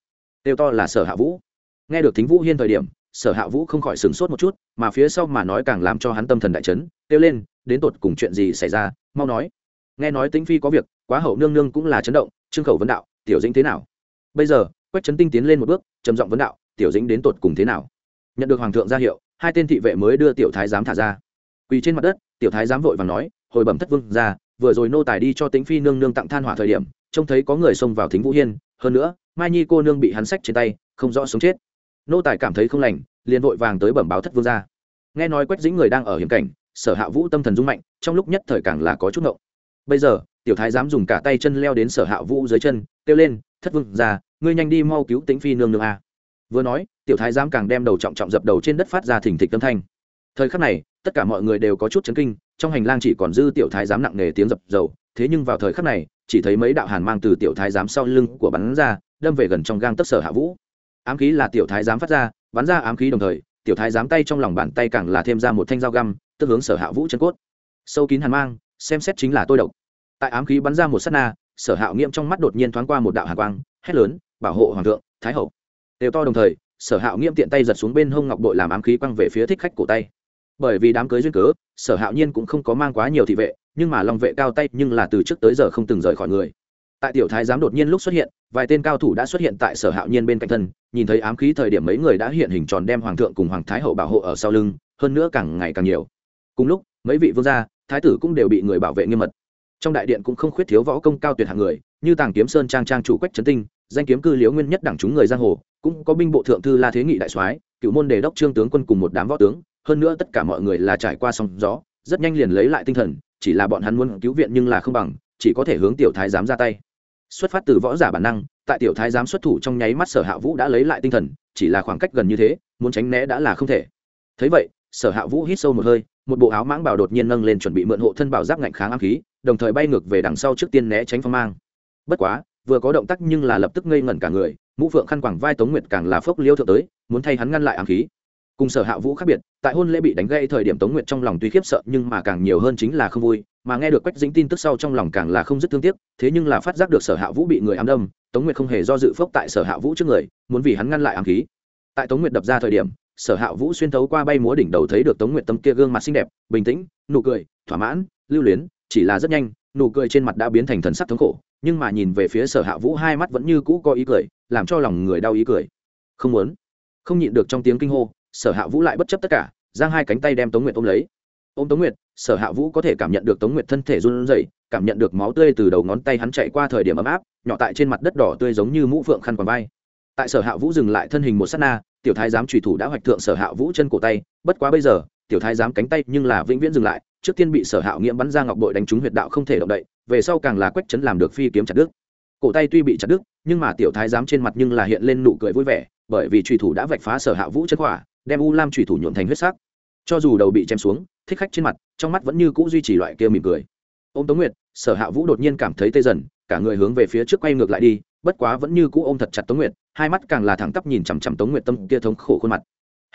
đều to là sở hạ vũ. Nghe được thính vũ hiên thời điểm, sở hạ vũ không khỏi sửng sốt một chút, mà phía sau mà nói càng làm cho hắn tâm thần đại chấn, kêu lên, đến tột cùng chuyện gì xảy ra? Mau nói. Nghe nói tính phi có việc, quá hậu nương nương cũng là chấn động, trương khẩu vấn đạo, tiểu dĩnh thế nào? Bây giờ, quách trấn tinh tiến lên một bước, trầm giọng vấn đạo, tiểu dĩnh đến tột cùng thế nào? Nhận được hoàng thượng ra hiệu, hai tên thị vệ mới đưa tiểu thái giám thả ra. Quỳ trên mặt đất, tiểu thái giám vội và nói, hồi bẩm thất vương ra, vừa rồi nô tài đi cho tính phi nương nương tặng than hỏa thời điểm, trông thấy có người xông vào thính vũ hiên, hơn nữa mai nhi cô nương bị hắn sách trên tay, không rõ sống chết. Nô tài cảm thấy không lành, liền vội vàng tới bẩm báo thất vương ra nghe nói quách dĩnh người đang ở hiểm cảnh, sở hạ vũ tâm thần rung mạnh, trong lúc nhất thời càng là có chút nộ bây giờ, tiểu thái dám dùng cả tay chân leo đến sở hạ vũ dưới chân, kêu lên, thất vương ra ngươi nhanh đi mau cứu tính phi nương nương a. Vừa nói, tiểu thái giám càng đem đầu trọng trọng dập đầu trên đất phát ra thỉnh thịch tâm thanh. Thời khắc này, tất cả mọi người đều có chút chấn kinh, trong hành lang chỉ còn dư tiểu thái giám nặng nề tiếng dập dầu, thế nhưng vào thời khắc này chỉ thấy mấy đạo hàn mang từ tiểu thái giám sau lưng của bắn ra, đâm về gần trong gang tấc sở hạ vũ. Ám khí là tiểu thái giám phát ra, bắn ra ám khí đồng thời, tiểu thái giám tay trong lòng bàn tay càng là thêm ra một thanh dao găm, tức hướng sở hạ vũ chân cốt. Sâu kín hàn mang, xem xét chính là tôi độc. Tại ám khí bắn ra một s á t na, sở hạ nghiễm trong mắt đột nhiên thoáng qua một đạo hàn quang, hét lớn, bảo hộ hoàng thượng, thái hậu. Đều to đồng thời, sở hạ nghiễm tiện tay giật xuống bên hông ngọc bội làm ám khí quăng về phía thích khách cổ tay bởi vì đám cưới duyên cớ, sở hạo nhiên cũng không có mang quá nhiều thị vệ, nhưng mà long vệ cao tay nhưng là từ trước tới giờ không từng rời khỏi người. Tại tiểu thái giám đột nhiên lúc xuất hiện, vài tên cao thủ đã xuất hiện tại sở hạo nhiên bên cạnh thân, nhìn thấy ám khí thời điểm mấy người đã hiện hình tròn đem hoàng thượng cùng hoàng thái hậu bảo hộ ở sau lưng, hơn nữa càng ngày càng nhiều. Cùng lúc, mấy vị vương gia, thái tử cũng đều bị người bảo vệ nghiêm mật. Trong đại điện cũng không khuyết thiếu võ công cao tuyệt hạng người, như tàng kiếm sơn trang trang chủ quách trấn tinh, danh kiếm cư liễu nguyên nhất đẳng chúng người giang hồ, cũng có binh bộ thượng thư la thế nghị đại soái, cựu môn đề đốc trương tướng quân cùng một đám võ tướng hơn nữa tất cả mọi người là trải qua sóng gió, rất nhanh liền lấy lại tinh thần, chỉ là bọn hắn muốn cứu viện nhưng là không bằng, chỉ có thể hướng tiểu thái giám ra tay. Xuất phát từ võ giả bản năng, tại tiểu thái giám xuất thủ trong nháy mắt sở hạ vũ đã lấy lại tinh thần, chỉ là khoảng cách gần như thế, muốn tránh né đã là không thể. Thấy vậy, sở hạ vũ hít sâu một hơi, một bộ áo mãng bảo đột nhiên nâng lên chuẩn bị mượn hộ thân bảo giáp ngạnh kháng ám khí, đồng thời bay ngược về đằng sau trước tiên né tránh phong mang. Bất quá, vừa có động tác nhưng là lập tức ngây ngẩn cả người, mũ phượng khăn quẳng vai tống nguyệt càng là phốc liêu thượng tới, muốn thay hắn ngăn lại ám khí cùng sở hạ vũ khác biệt, tại hôn lễ bị đánh gây thời điểm tống nguyệt trong lòng tuy khiếp sợ nhưng mà càng nhiều hơn chính là không vui, mà nghe được quách dính tin tức sau trong lòng càng là không dứt thương tiếc, thế nhưng là phát giác được sở hạ vũ bị người ám đâm, tống nguyệt không hề do dự phốc tại sở hạ vũ trước người, muốn vì hắn ngăn lại ám khí. Tại tống nguyệt đập ra thời điểm, sở hạ vũ xuyên thấu qua bay múa đỉnh đầu thấy được tống nguyệt tâm kia gương mặt xinh đẹp, bình tĩnh, nụ cười, thỏa mãn, lưu luyến, chỉ là rất nhanh, nụ cười trên mặt đã biến thành thần sắc thống khổ, nhưng mà nhìn về phía sở hạ vũ hai mắt vẫn như cũ có ý cười, làm cho lòng người đau ý cười. Không muốn. Không nhịn được trong tiếng kinh hô sở hạ vũ lại bất chấp tất cả, giang hai cánh tay đem tống nguyệt ôm lấy. Ôm tống nguyệt, sở hạ vũ có thể cảm nhận được tống nguyệt thân thể run rẩy, cảm nhận được máu tươi từ đầu ngón tay hắn chạy qua thời điểm ấm áp, nhỏ tại trên mặt đất đỏ tươi giống như mũ phượng khăn quàng vai. Tại sở hạ vũ dừng lại thân hình một s á t na, tiểu thái giám trùy thủ đã hoạch thượng sở hạ vũ chân cổ tay, bất quá bây giờ, tiểu thái giám cánh tay nhưng là vĩnh viễn dừng lại, trước tiên bị sở hạ nghiễm bắn ra ngọc bội đánh trúng huyệt đạo không thể động đậy, về sau càng là quách chấn làm được phi kiếm chặt đứt. Cổ tay tuy bị chặt đứt, nhưng mà tiểu thái giám trên mặt nhưng là hiện lên nụ cười vui vẻ, bởi vì trùy thủ đã vạch phá sở hạ vũ chân khỏa đem u lam trùy thủ nhuộn thành huyết sắc. Cho dù đầu bị chém xuống, thích khách trên mặt, trong mắt vẫn như cũ duy trì loại kia mỉm cười. Ô m tống nguyệt, sở hạ vũ đột nhiên cảm thấy tê dần, cả người hướng về phía trước quay ngược lại đi, bất quá vẫn như cũ ôm thật chặt tống nguyệt, hai mắt càng là thẳng tắp nhìn chằm chằm tống nguyệt tâm kia thống khổ khuôn mặt.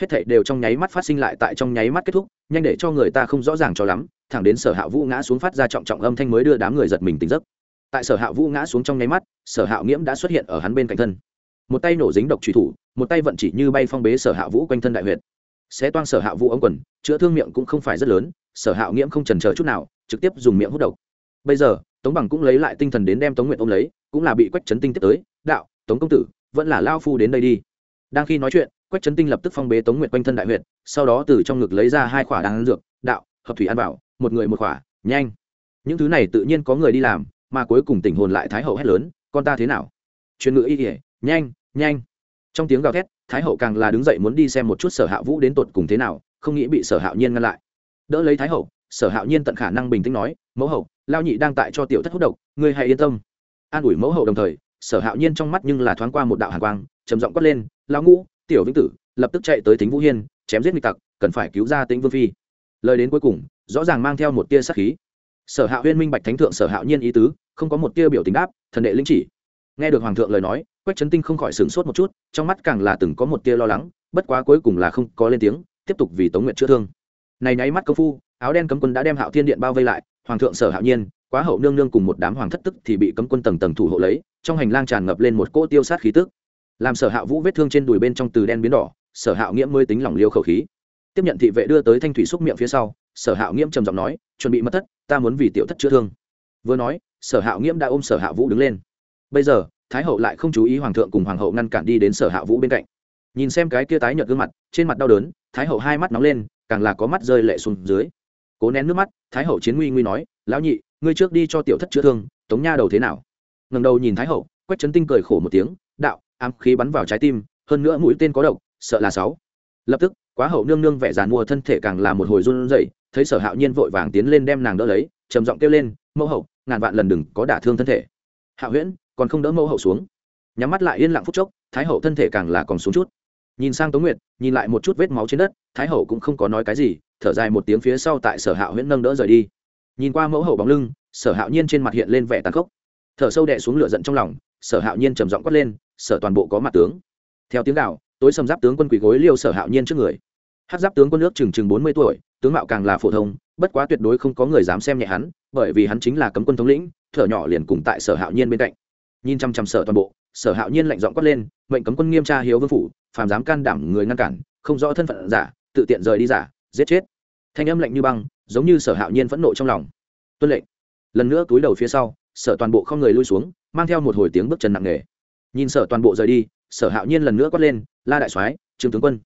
Hết thảy đều trong nháy mắt phát sinh lại tại trong nháy mắt kết thúc, nhanh để cho người ta không rõ ràng cho lắm, thẳng đến sở hạ vũ ngã xuống phát ra trọng trọng âm thanh mới đưa đám người giật mình tỉnh giấc. Tại sở hạ vũ ngã xuống trong nháy mắt, sở hạ nghiễm đã xuất hiện ở hắn bên cạnh thân một tay nổ dính độc truy thủ, một tay vận chỉ như bay phong bế sở hạ vũ quanh thân đại huyệt. Sẽ toang sở hạ vũ ống quần, chữa thương miệng cũng không phải rất lớn, sở hạ nghiễm không trần chờ chút nào, trực tiếp dùng miệng hút độc. Bây giờ, tống bằng cũng lấy lại tinh thần đến đem tống nguyện ôm lấy, cũng là bị quách trấn tinh tiếp tới, đạo, tống công tử, vẫn là lao phu đến đây đi. Đang khi nói chuyện, quách trấn tinh lập tức phong bế tống nguyện quanh thân đại huyệt, sau đó từ trong ngực lấy ra hai khỏa đan dược, đạo, hợp thủy ăn bảo một người một khỏa nhanh. Những thứ này tự nhiên có người đi làm, mà cuối cùng tình hồn lại thái hậu hét lớn, con ta thế nào? Truyền ngữ y kỉa nhanh nhanh. Trong tiếng gào thét, thái hậu càng là đứng dậy muốn đi xem một chút sở hạ vũ đến tột cùng thế nào, không nghĩ bị sở hạo nhiên ngăn lại. Đỡ lấy thái hậu, sở hạo nhiên tận khả năng bình tĩnh nói, mẫu hậu lao nhị đang tại cho tiểu thất hút độc, ngươi hãy yên tâm. An ủi mẫu hậu đồng thời, sở hạo nhiên trong mắt nhưng là thoáng qua một đạo hàn quang, trầm giọng quát lên lao ngũ, tiểu vĩnh tử, lập tức chạy tới tính vũ hiên, chém giết nghịch tặc, cần phải cứu ra tính vương phi. Lời đến cuối cùng, rõ ràng mang theo một tia sắc khí. Sở hạ huyên minh bạch thánh thượng sở hạo nhiên ý tứ, không có một tia biểu tình đáp, thần đệ linh chỉ nghe được hoàng thượng lời nói, quách trấn tinh không khỏi sửng sốt một chút, trong mắt càng là từng có một tia lo lắng, bất quá cuối cùng là không có lên tiếng, tiếp tục vì tống nguyện chữa thương. Này nháy mắt công phu, áo đen cấm quân đã đem hạo thiên điện bao vây lại, hoàng thượng sở hạo nhiên, quá hậu nương nương cùng một đám hoàng thất tức thì bị cấm quân tầng tầng thủ hộ lấy, trong hành lang tràn ngập lên một cỗ tiêu sát khí tức. Làm sở hạ vũ vết thương trên đùi bên trong từ đen biến đỏ, sở hạo nghiễm mới tính lỏng liêu khẩu khí. Tiếp nhận thị vệ đưa tới thanh thủy xúc miệng phía sau, sở hạo nghiễm trầm giọng nói, chuẩn bị mất thất, ta muốn vì tiểu thất chữa thương. Vừa nói, sở hạo nghiễm đã ôm sở hạ vũ đứng lên bây giờ, thái hậu lại không chú ý hoàng thượng cùng hoàng hậu ngăn cản đi đến sở hạ vũ bên cạnh. Nhìn xem cái kia tái nhợt gương mặt, trên mặt đau đớn, thái hậu hai mắt nóng lên, càng là có mắt rơi lệ xuống dưới. Cố nén nước mắt, thái hậu chiến nguy nguy nói, lão nhị, ngươi trước đi cho tiểu thất chữa thương, tống nha đầu thế nào? Ngầm đầu nhìn thái hậu, quách trấn tinh cười khổ một tiếng, đạo, ám khí bắn vào trái tim, hơn nữa mũi tên có độc, sợ là sáu. Lập tức, quá hậu nương nương vẻ dàn mua thân thể càng là một hồi run rẩy, thấy sở hạo nhiên vội vàng tiến lên đem nàng đỡ lấy, trầm giọng kêu lên, mẫu hậu, ngàn vạn lần đừng có đả thương thân thể. Hạ huyễn còn không đỡ mẫu hậu xuống. Nhắm mắt lại yên lặng phút chốc, thái hậu thân thể càng là còn xuống chút. Nhìn sang tống nguyệt, nhìn lại một chút vết máu trên đất, thái hậu cũng không có nói cái gì, thở dài một tiếng phía sau tại sở hạo huyễn nâng đỡ rời đi. Nhìn qua mẫu hậu bóng lưng, sở hạo nhiên trên mặt hiện lên vẻ tàn khốc. Thở sâu đẻ xuống lửa giận trong lòng, sở hạo nhiên trầm giọng quát lên, sở toàn bộ có mặt tướng. Theo tiếng đạo tối sầm giáp tướng quân quỳ gối liêu sở hạo nhiên trước người. Hát giáp tướng quân nước chừng chừng bốn mươi tuổi, tướng mạo càng là phổ thông, bất quá tuyệt đối không có người dám xem nhẹ hắn, bởi vì hắn chính là cấm quân thống lĩnh, thở nhỏ liền cùng tại sở hạo nhiên bên cạnh nhìn chăm chăm sở toàn bộ, sở hạo nhiên lạnh giọng quát lên, mệnh cấm quân nghiêm tra hiếu vương phủ, phàm dám can đảm người ngăn cản, không rõ thân phận giả, tự tiện rời đi giả, giết chết. Thanh âm lạnh như băng, giống như sở hạo nhiên phẫn nộ trong lòng. Tuân lệnh. Lần nữa túi đầu phía sau, sở toàn bộ không người lui xuống, mang theo một hồi tiếng bước chân nặng nề. Nhìn sở toàn bộ rời đi, sở hạo nhiên lần nữa quát lên, la đại soái, trương tướng quân.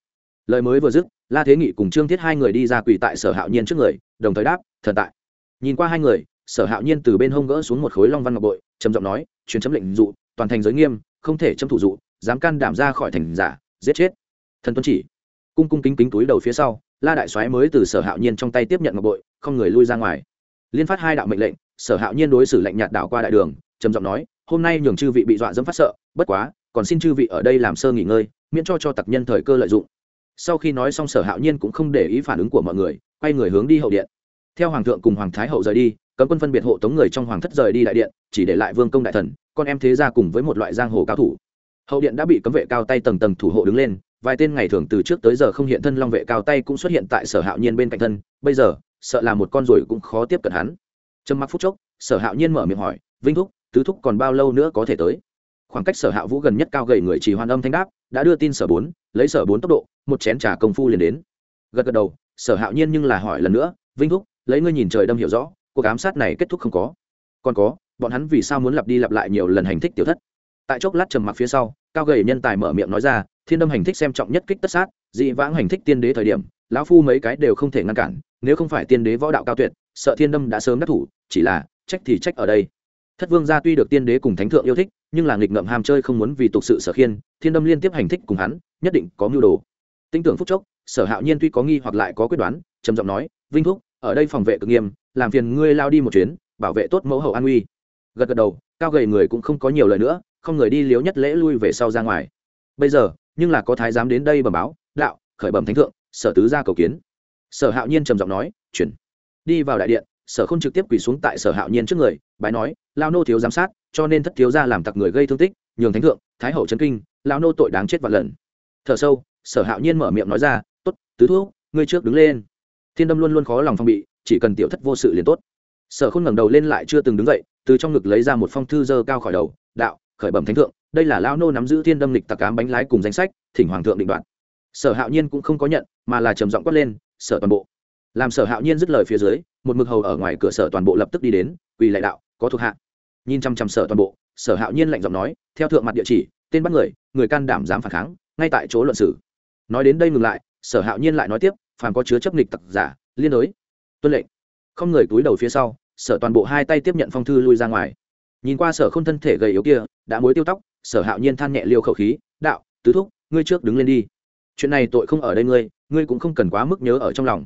Lời mới vừa dứt, la thế nghị cùng trương thiết hai người đi ra quỳ tại sở hạo nhiên trước người, đồng thời đáp, thần tại. Nhìn qua hai người, sở hạo nhiên từ bên hông gỡ xuống một khối long văn ngọc bội, trầm giọng nói truyền chấm lệnh dụ, toàn thành giới nghiêm, không thể châm thủ dụ, dám can đảm ra khỏi thành giả, giết chết. Thần tuân chỉ, cung cung kính kính túi đầu phía sau, la đại soái mới từ sở hạo nhiên trong tay tiếp nhận ngọc bội, không người lui ra ngoài. Liên phát hai đạo mệnh lệnh, sở hạo nhiên đối xử lệnh nhạt đảo qua đại đường, trầm giọng nói, hôm nay nhường chư vị bị dọa dẫm phát sợ, bất quá, còn xin chư vị ở đây làm sơ nghỉ ngơi, miễn cho cho tặc nhân thời cơ lợi dụng. Sau khi nói xong, sở hạo nhiên cũng không để ý phản ứng của mọi người, quay người hướng đi hậu điện. Theo hoàng thượng cùng hoàng thái hậu rời đi cấm quân phân biệt hộ tống người trong hoàng thất rời đi đại điện, chỉ để lại vương công đại thần, con em thế ra cùng với một loại giang hồ cao thủ. Hậu điện đã bị cấm vệ cao tay tầng tầng thủ hộ đứng lên, vài tên ngày thường từ trước tới giờ không hiện thân long vệ cao tay cũng xuất hiện tại sở hạo nhiên bên cạnh thân, bây giờ, sợ là một con ruồi cũng khó tiếp cận hắn. Trầm mặc phút chốc, sở hạo nhiên mở miệng hỏi, vinh thúc, tứ thúc còn bao lâu nữa có thể tới? Khoảng cách sở hạ vũ gần nhất cao gầy người chỉ hoàn âm thanh đáp, đã đưa tin sở bốn, lấy sở bốn tốc độ, một chén trà công phu liền đến. Gật gật đầu, sở hạo nhiên nhưng là hỏi lần nữa, vinh thúc, lấy ngươi nhìn trời đâm hiểu rõ cuộc ám sát này kết thúc không có. Còn có, bọn hắn vì sao muốn lặp đi lặp lại nhiều lần hành thích tiểu thất? Tại chốc lát trầm mặc phía sau, cao gầy nhân tài mở miệng nói ra, thiên đâm hành thích xem trọng nhất kích tất sát, dị vãng hành thích tiên đế thời điểm, lão phu mấy cái đều không thể ngăn cản, nếu không phải tiên đế võ đạo cao tuyệt, sợ thiên đâm đã sớm đắc thủ, chỉ là, trách thì trách ở đây. Thất vương gia tuy được tiên đế cùng thánh thượng yêu thích, nhưng là nghịch ngợm ham chơi không muốn vì tục sự sở khiên, thiên đâm liên tiếp hành thích cùng hắn, nhất định có mưu đồ. Tinh tưởng phúc chốc, sở hạo nhiên tuy có nghi hoặc lại có quyết đoán, trầm giọng nói, vinh thúc, ở đây phòng vệ cực nghiêm làm phiền ngươi lao đi một chuyến, bảo vệ tốt mẫu hậu an uy gật gật đầu, cao gầy người cũng không có nhiều lời nữa, không người đi liếu nhất lễ lui về sau ra ngoài. Bây giờ, nhưng là có thái giám đến đây bẩm báo, đạo, khởi bẩm thánh thượng, sở tứ ra cầu kiến. Sở hạo nhiên trầm giọng nói, chuyển. Đi vào đại điện, sở không trực tiếp quỳ xuống tại sở hạo nhiên trước người, bái nói, lao nô thiếu giám sát, cho nên thất thiếu ra làm tặc người gây thương tích, nhường thánh thượng, thái hậu trấn kinh, lao nô tội đáng chết vạn lần. Thở sâu, sở hạo nhiên mở miệng nói ra t ố t tứ thuốc ngươi trước đứng lên. Thiên đâm luôn luôn khó lòng phong bị chỉ cần tiểu thất vô sự liền tốt. Sở không ngẩng đầu lên lại chưa từng đứng dậy, từ trong ngực lấy ra một phong thư dơ cao khỏi đầu, đạo, khởi bẩm thánh thượng, đây là lao nô nắm giữ thiên đâm lịch tặc cám bánh lái cùng danh sách, thỉnh hoàng thượng định đoạt. Sở hạo nhiên cũng không có nhận, mà là trầm giọng quát lên, sở toàn bộ. Làm sở hạo nhiên dứt lời phía dưới, một mực hầu ở ngoài cửa sở toàn bộ lập tức đi đến, quỳ lại đạo, có thuộc hạ. Nhìn chăm chăm sở toàn bộ, sở hạo nhiên lạnh giọng nói, theo thượng mặt địa chỉ, tên bắt người người can đảm dám phản kháng, ngay tại chỗ luận xử. Nói đến đây ngừng lại, sở hạo nhiên lại nói tiếp, phàm có chứa chấp nghịch tặc giả, liên đối tuân lệnh. Không người túi đầu phía sau, sở toàn bộ hai tay tiếp nhận phong thư lui ra ngoài. Nhìn qua sở không thân thể gầy yếu kia, đã mối tiêu tóc, sở hạo nhiên than nhẹ liêu khẩu khí, đạo, tứ thúc, ngươi trước đứng lên đi. Chuyện này tội không ở đây ngươi ngươi cũng không cần quá mức nhớ ở trong lòng.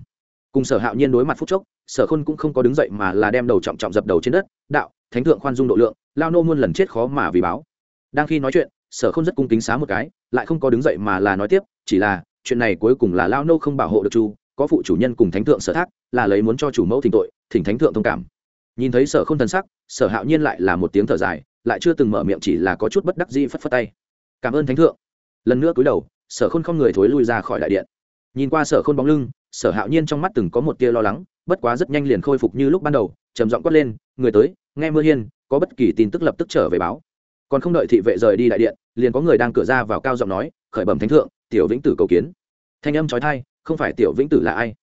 Cùng sở hạo nhiên đối mặt phút chốc, sở khôn cũng không có đứng dậy mà là đem đầu trọng trọng dập đầu trên đất, đạo, thánh thượng khoan dung độ lượng, lao nô muôn lần chết khó mà vì báo. Đang khi nói chuyện, sở khôn rất cung kính xá một cái, lại không có đứng dậy mà là nói tiếp, chỉ là, chuyện này cuối cùng là lao nô không bảo hộ được chu có phụ chủ nhân cùng thánh thượng sở thác, là lấy muốn cho chủ mẫu thỉnh tội, thỉnh thánh thượng thông cảm. Nhìn thấy sở không thần sắc, sở hạo nhiên lại là một tiếng thở dài, lại chưa từng mở miệng chỉ là có chút bất đắc dĩ phất phất tay. Cảm ơn thánh thượng. Lần nữa cúi đầu, sở khôn không người thối lui ra khỏi đại điện. Nhìn qua sở khôn bóng lưng, sở hạo nhiên trong mắt từng có một tia lo lắng, bất quá rất nhanh liền khôi phục như lúc ban đầu, trầm giọng quát lên, người tới, nghe mưa hiên, có bất kỳ tin tức lập tức trở về báo. Còn không đợi thị vệ rời đi đại điện, liền có người đang cửa ra vào cao giọng nói, khởi bẩm thánh thượng, tiểu vĩnh tử cầu kiến. Thanh âm trói thai không phải tiểu vĩnh tử là ai?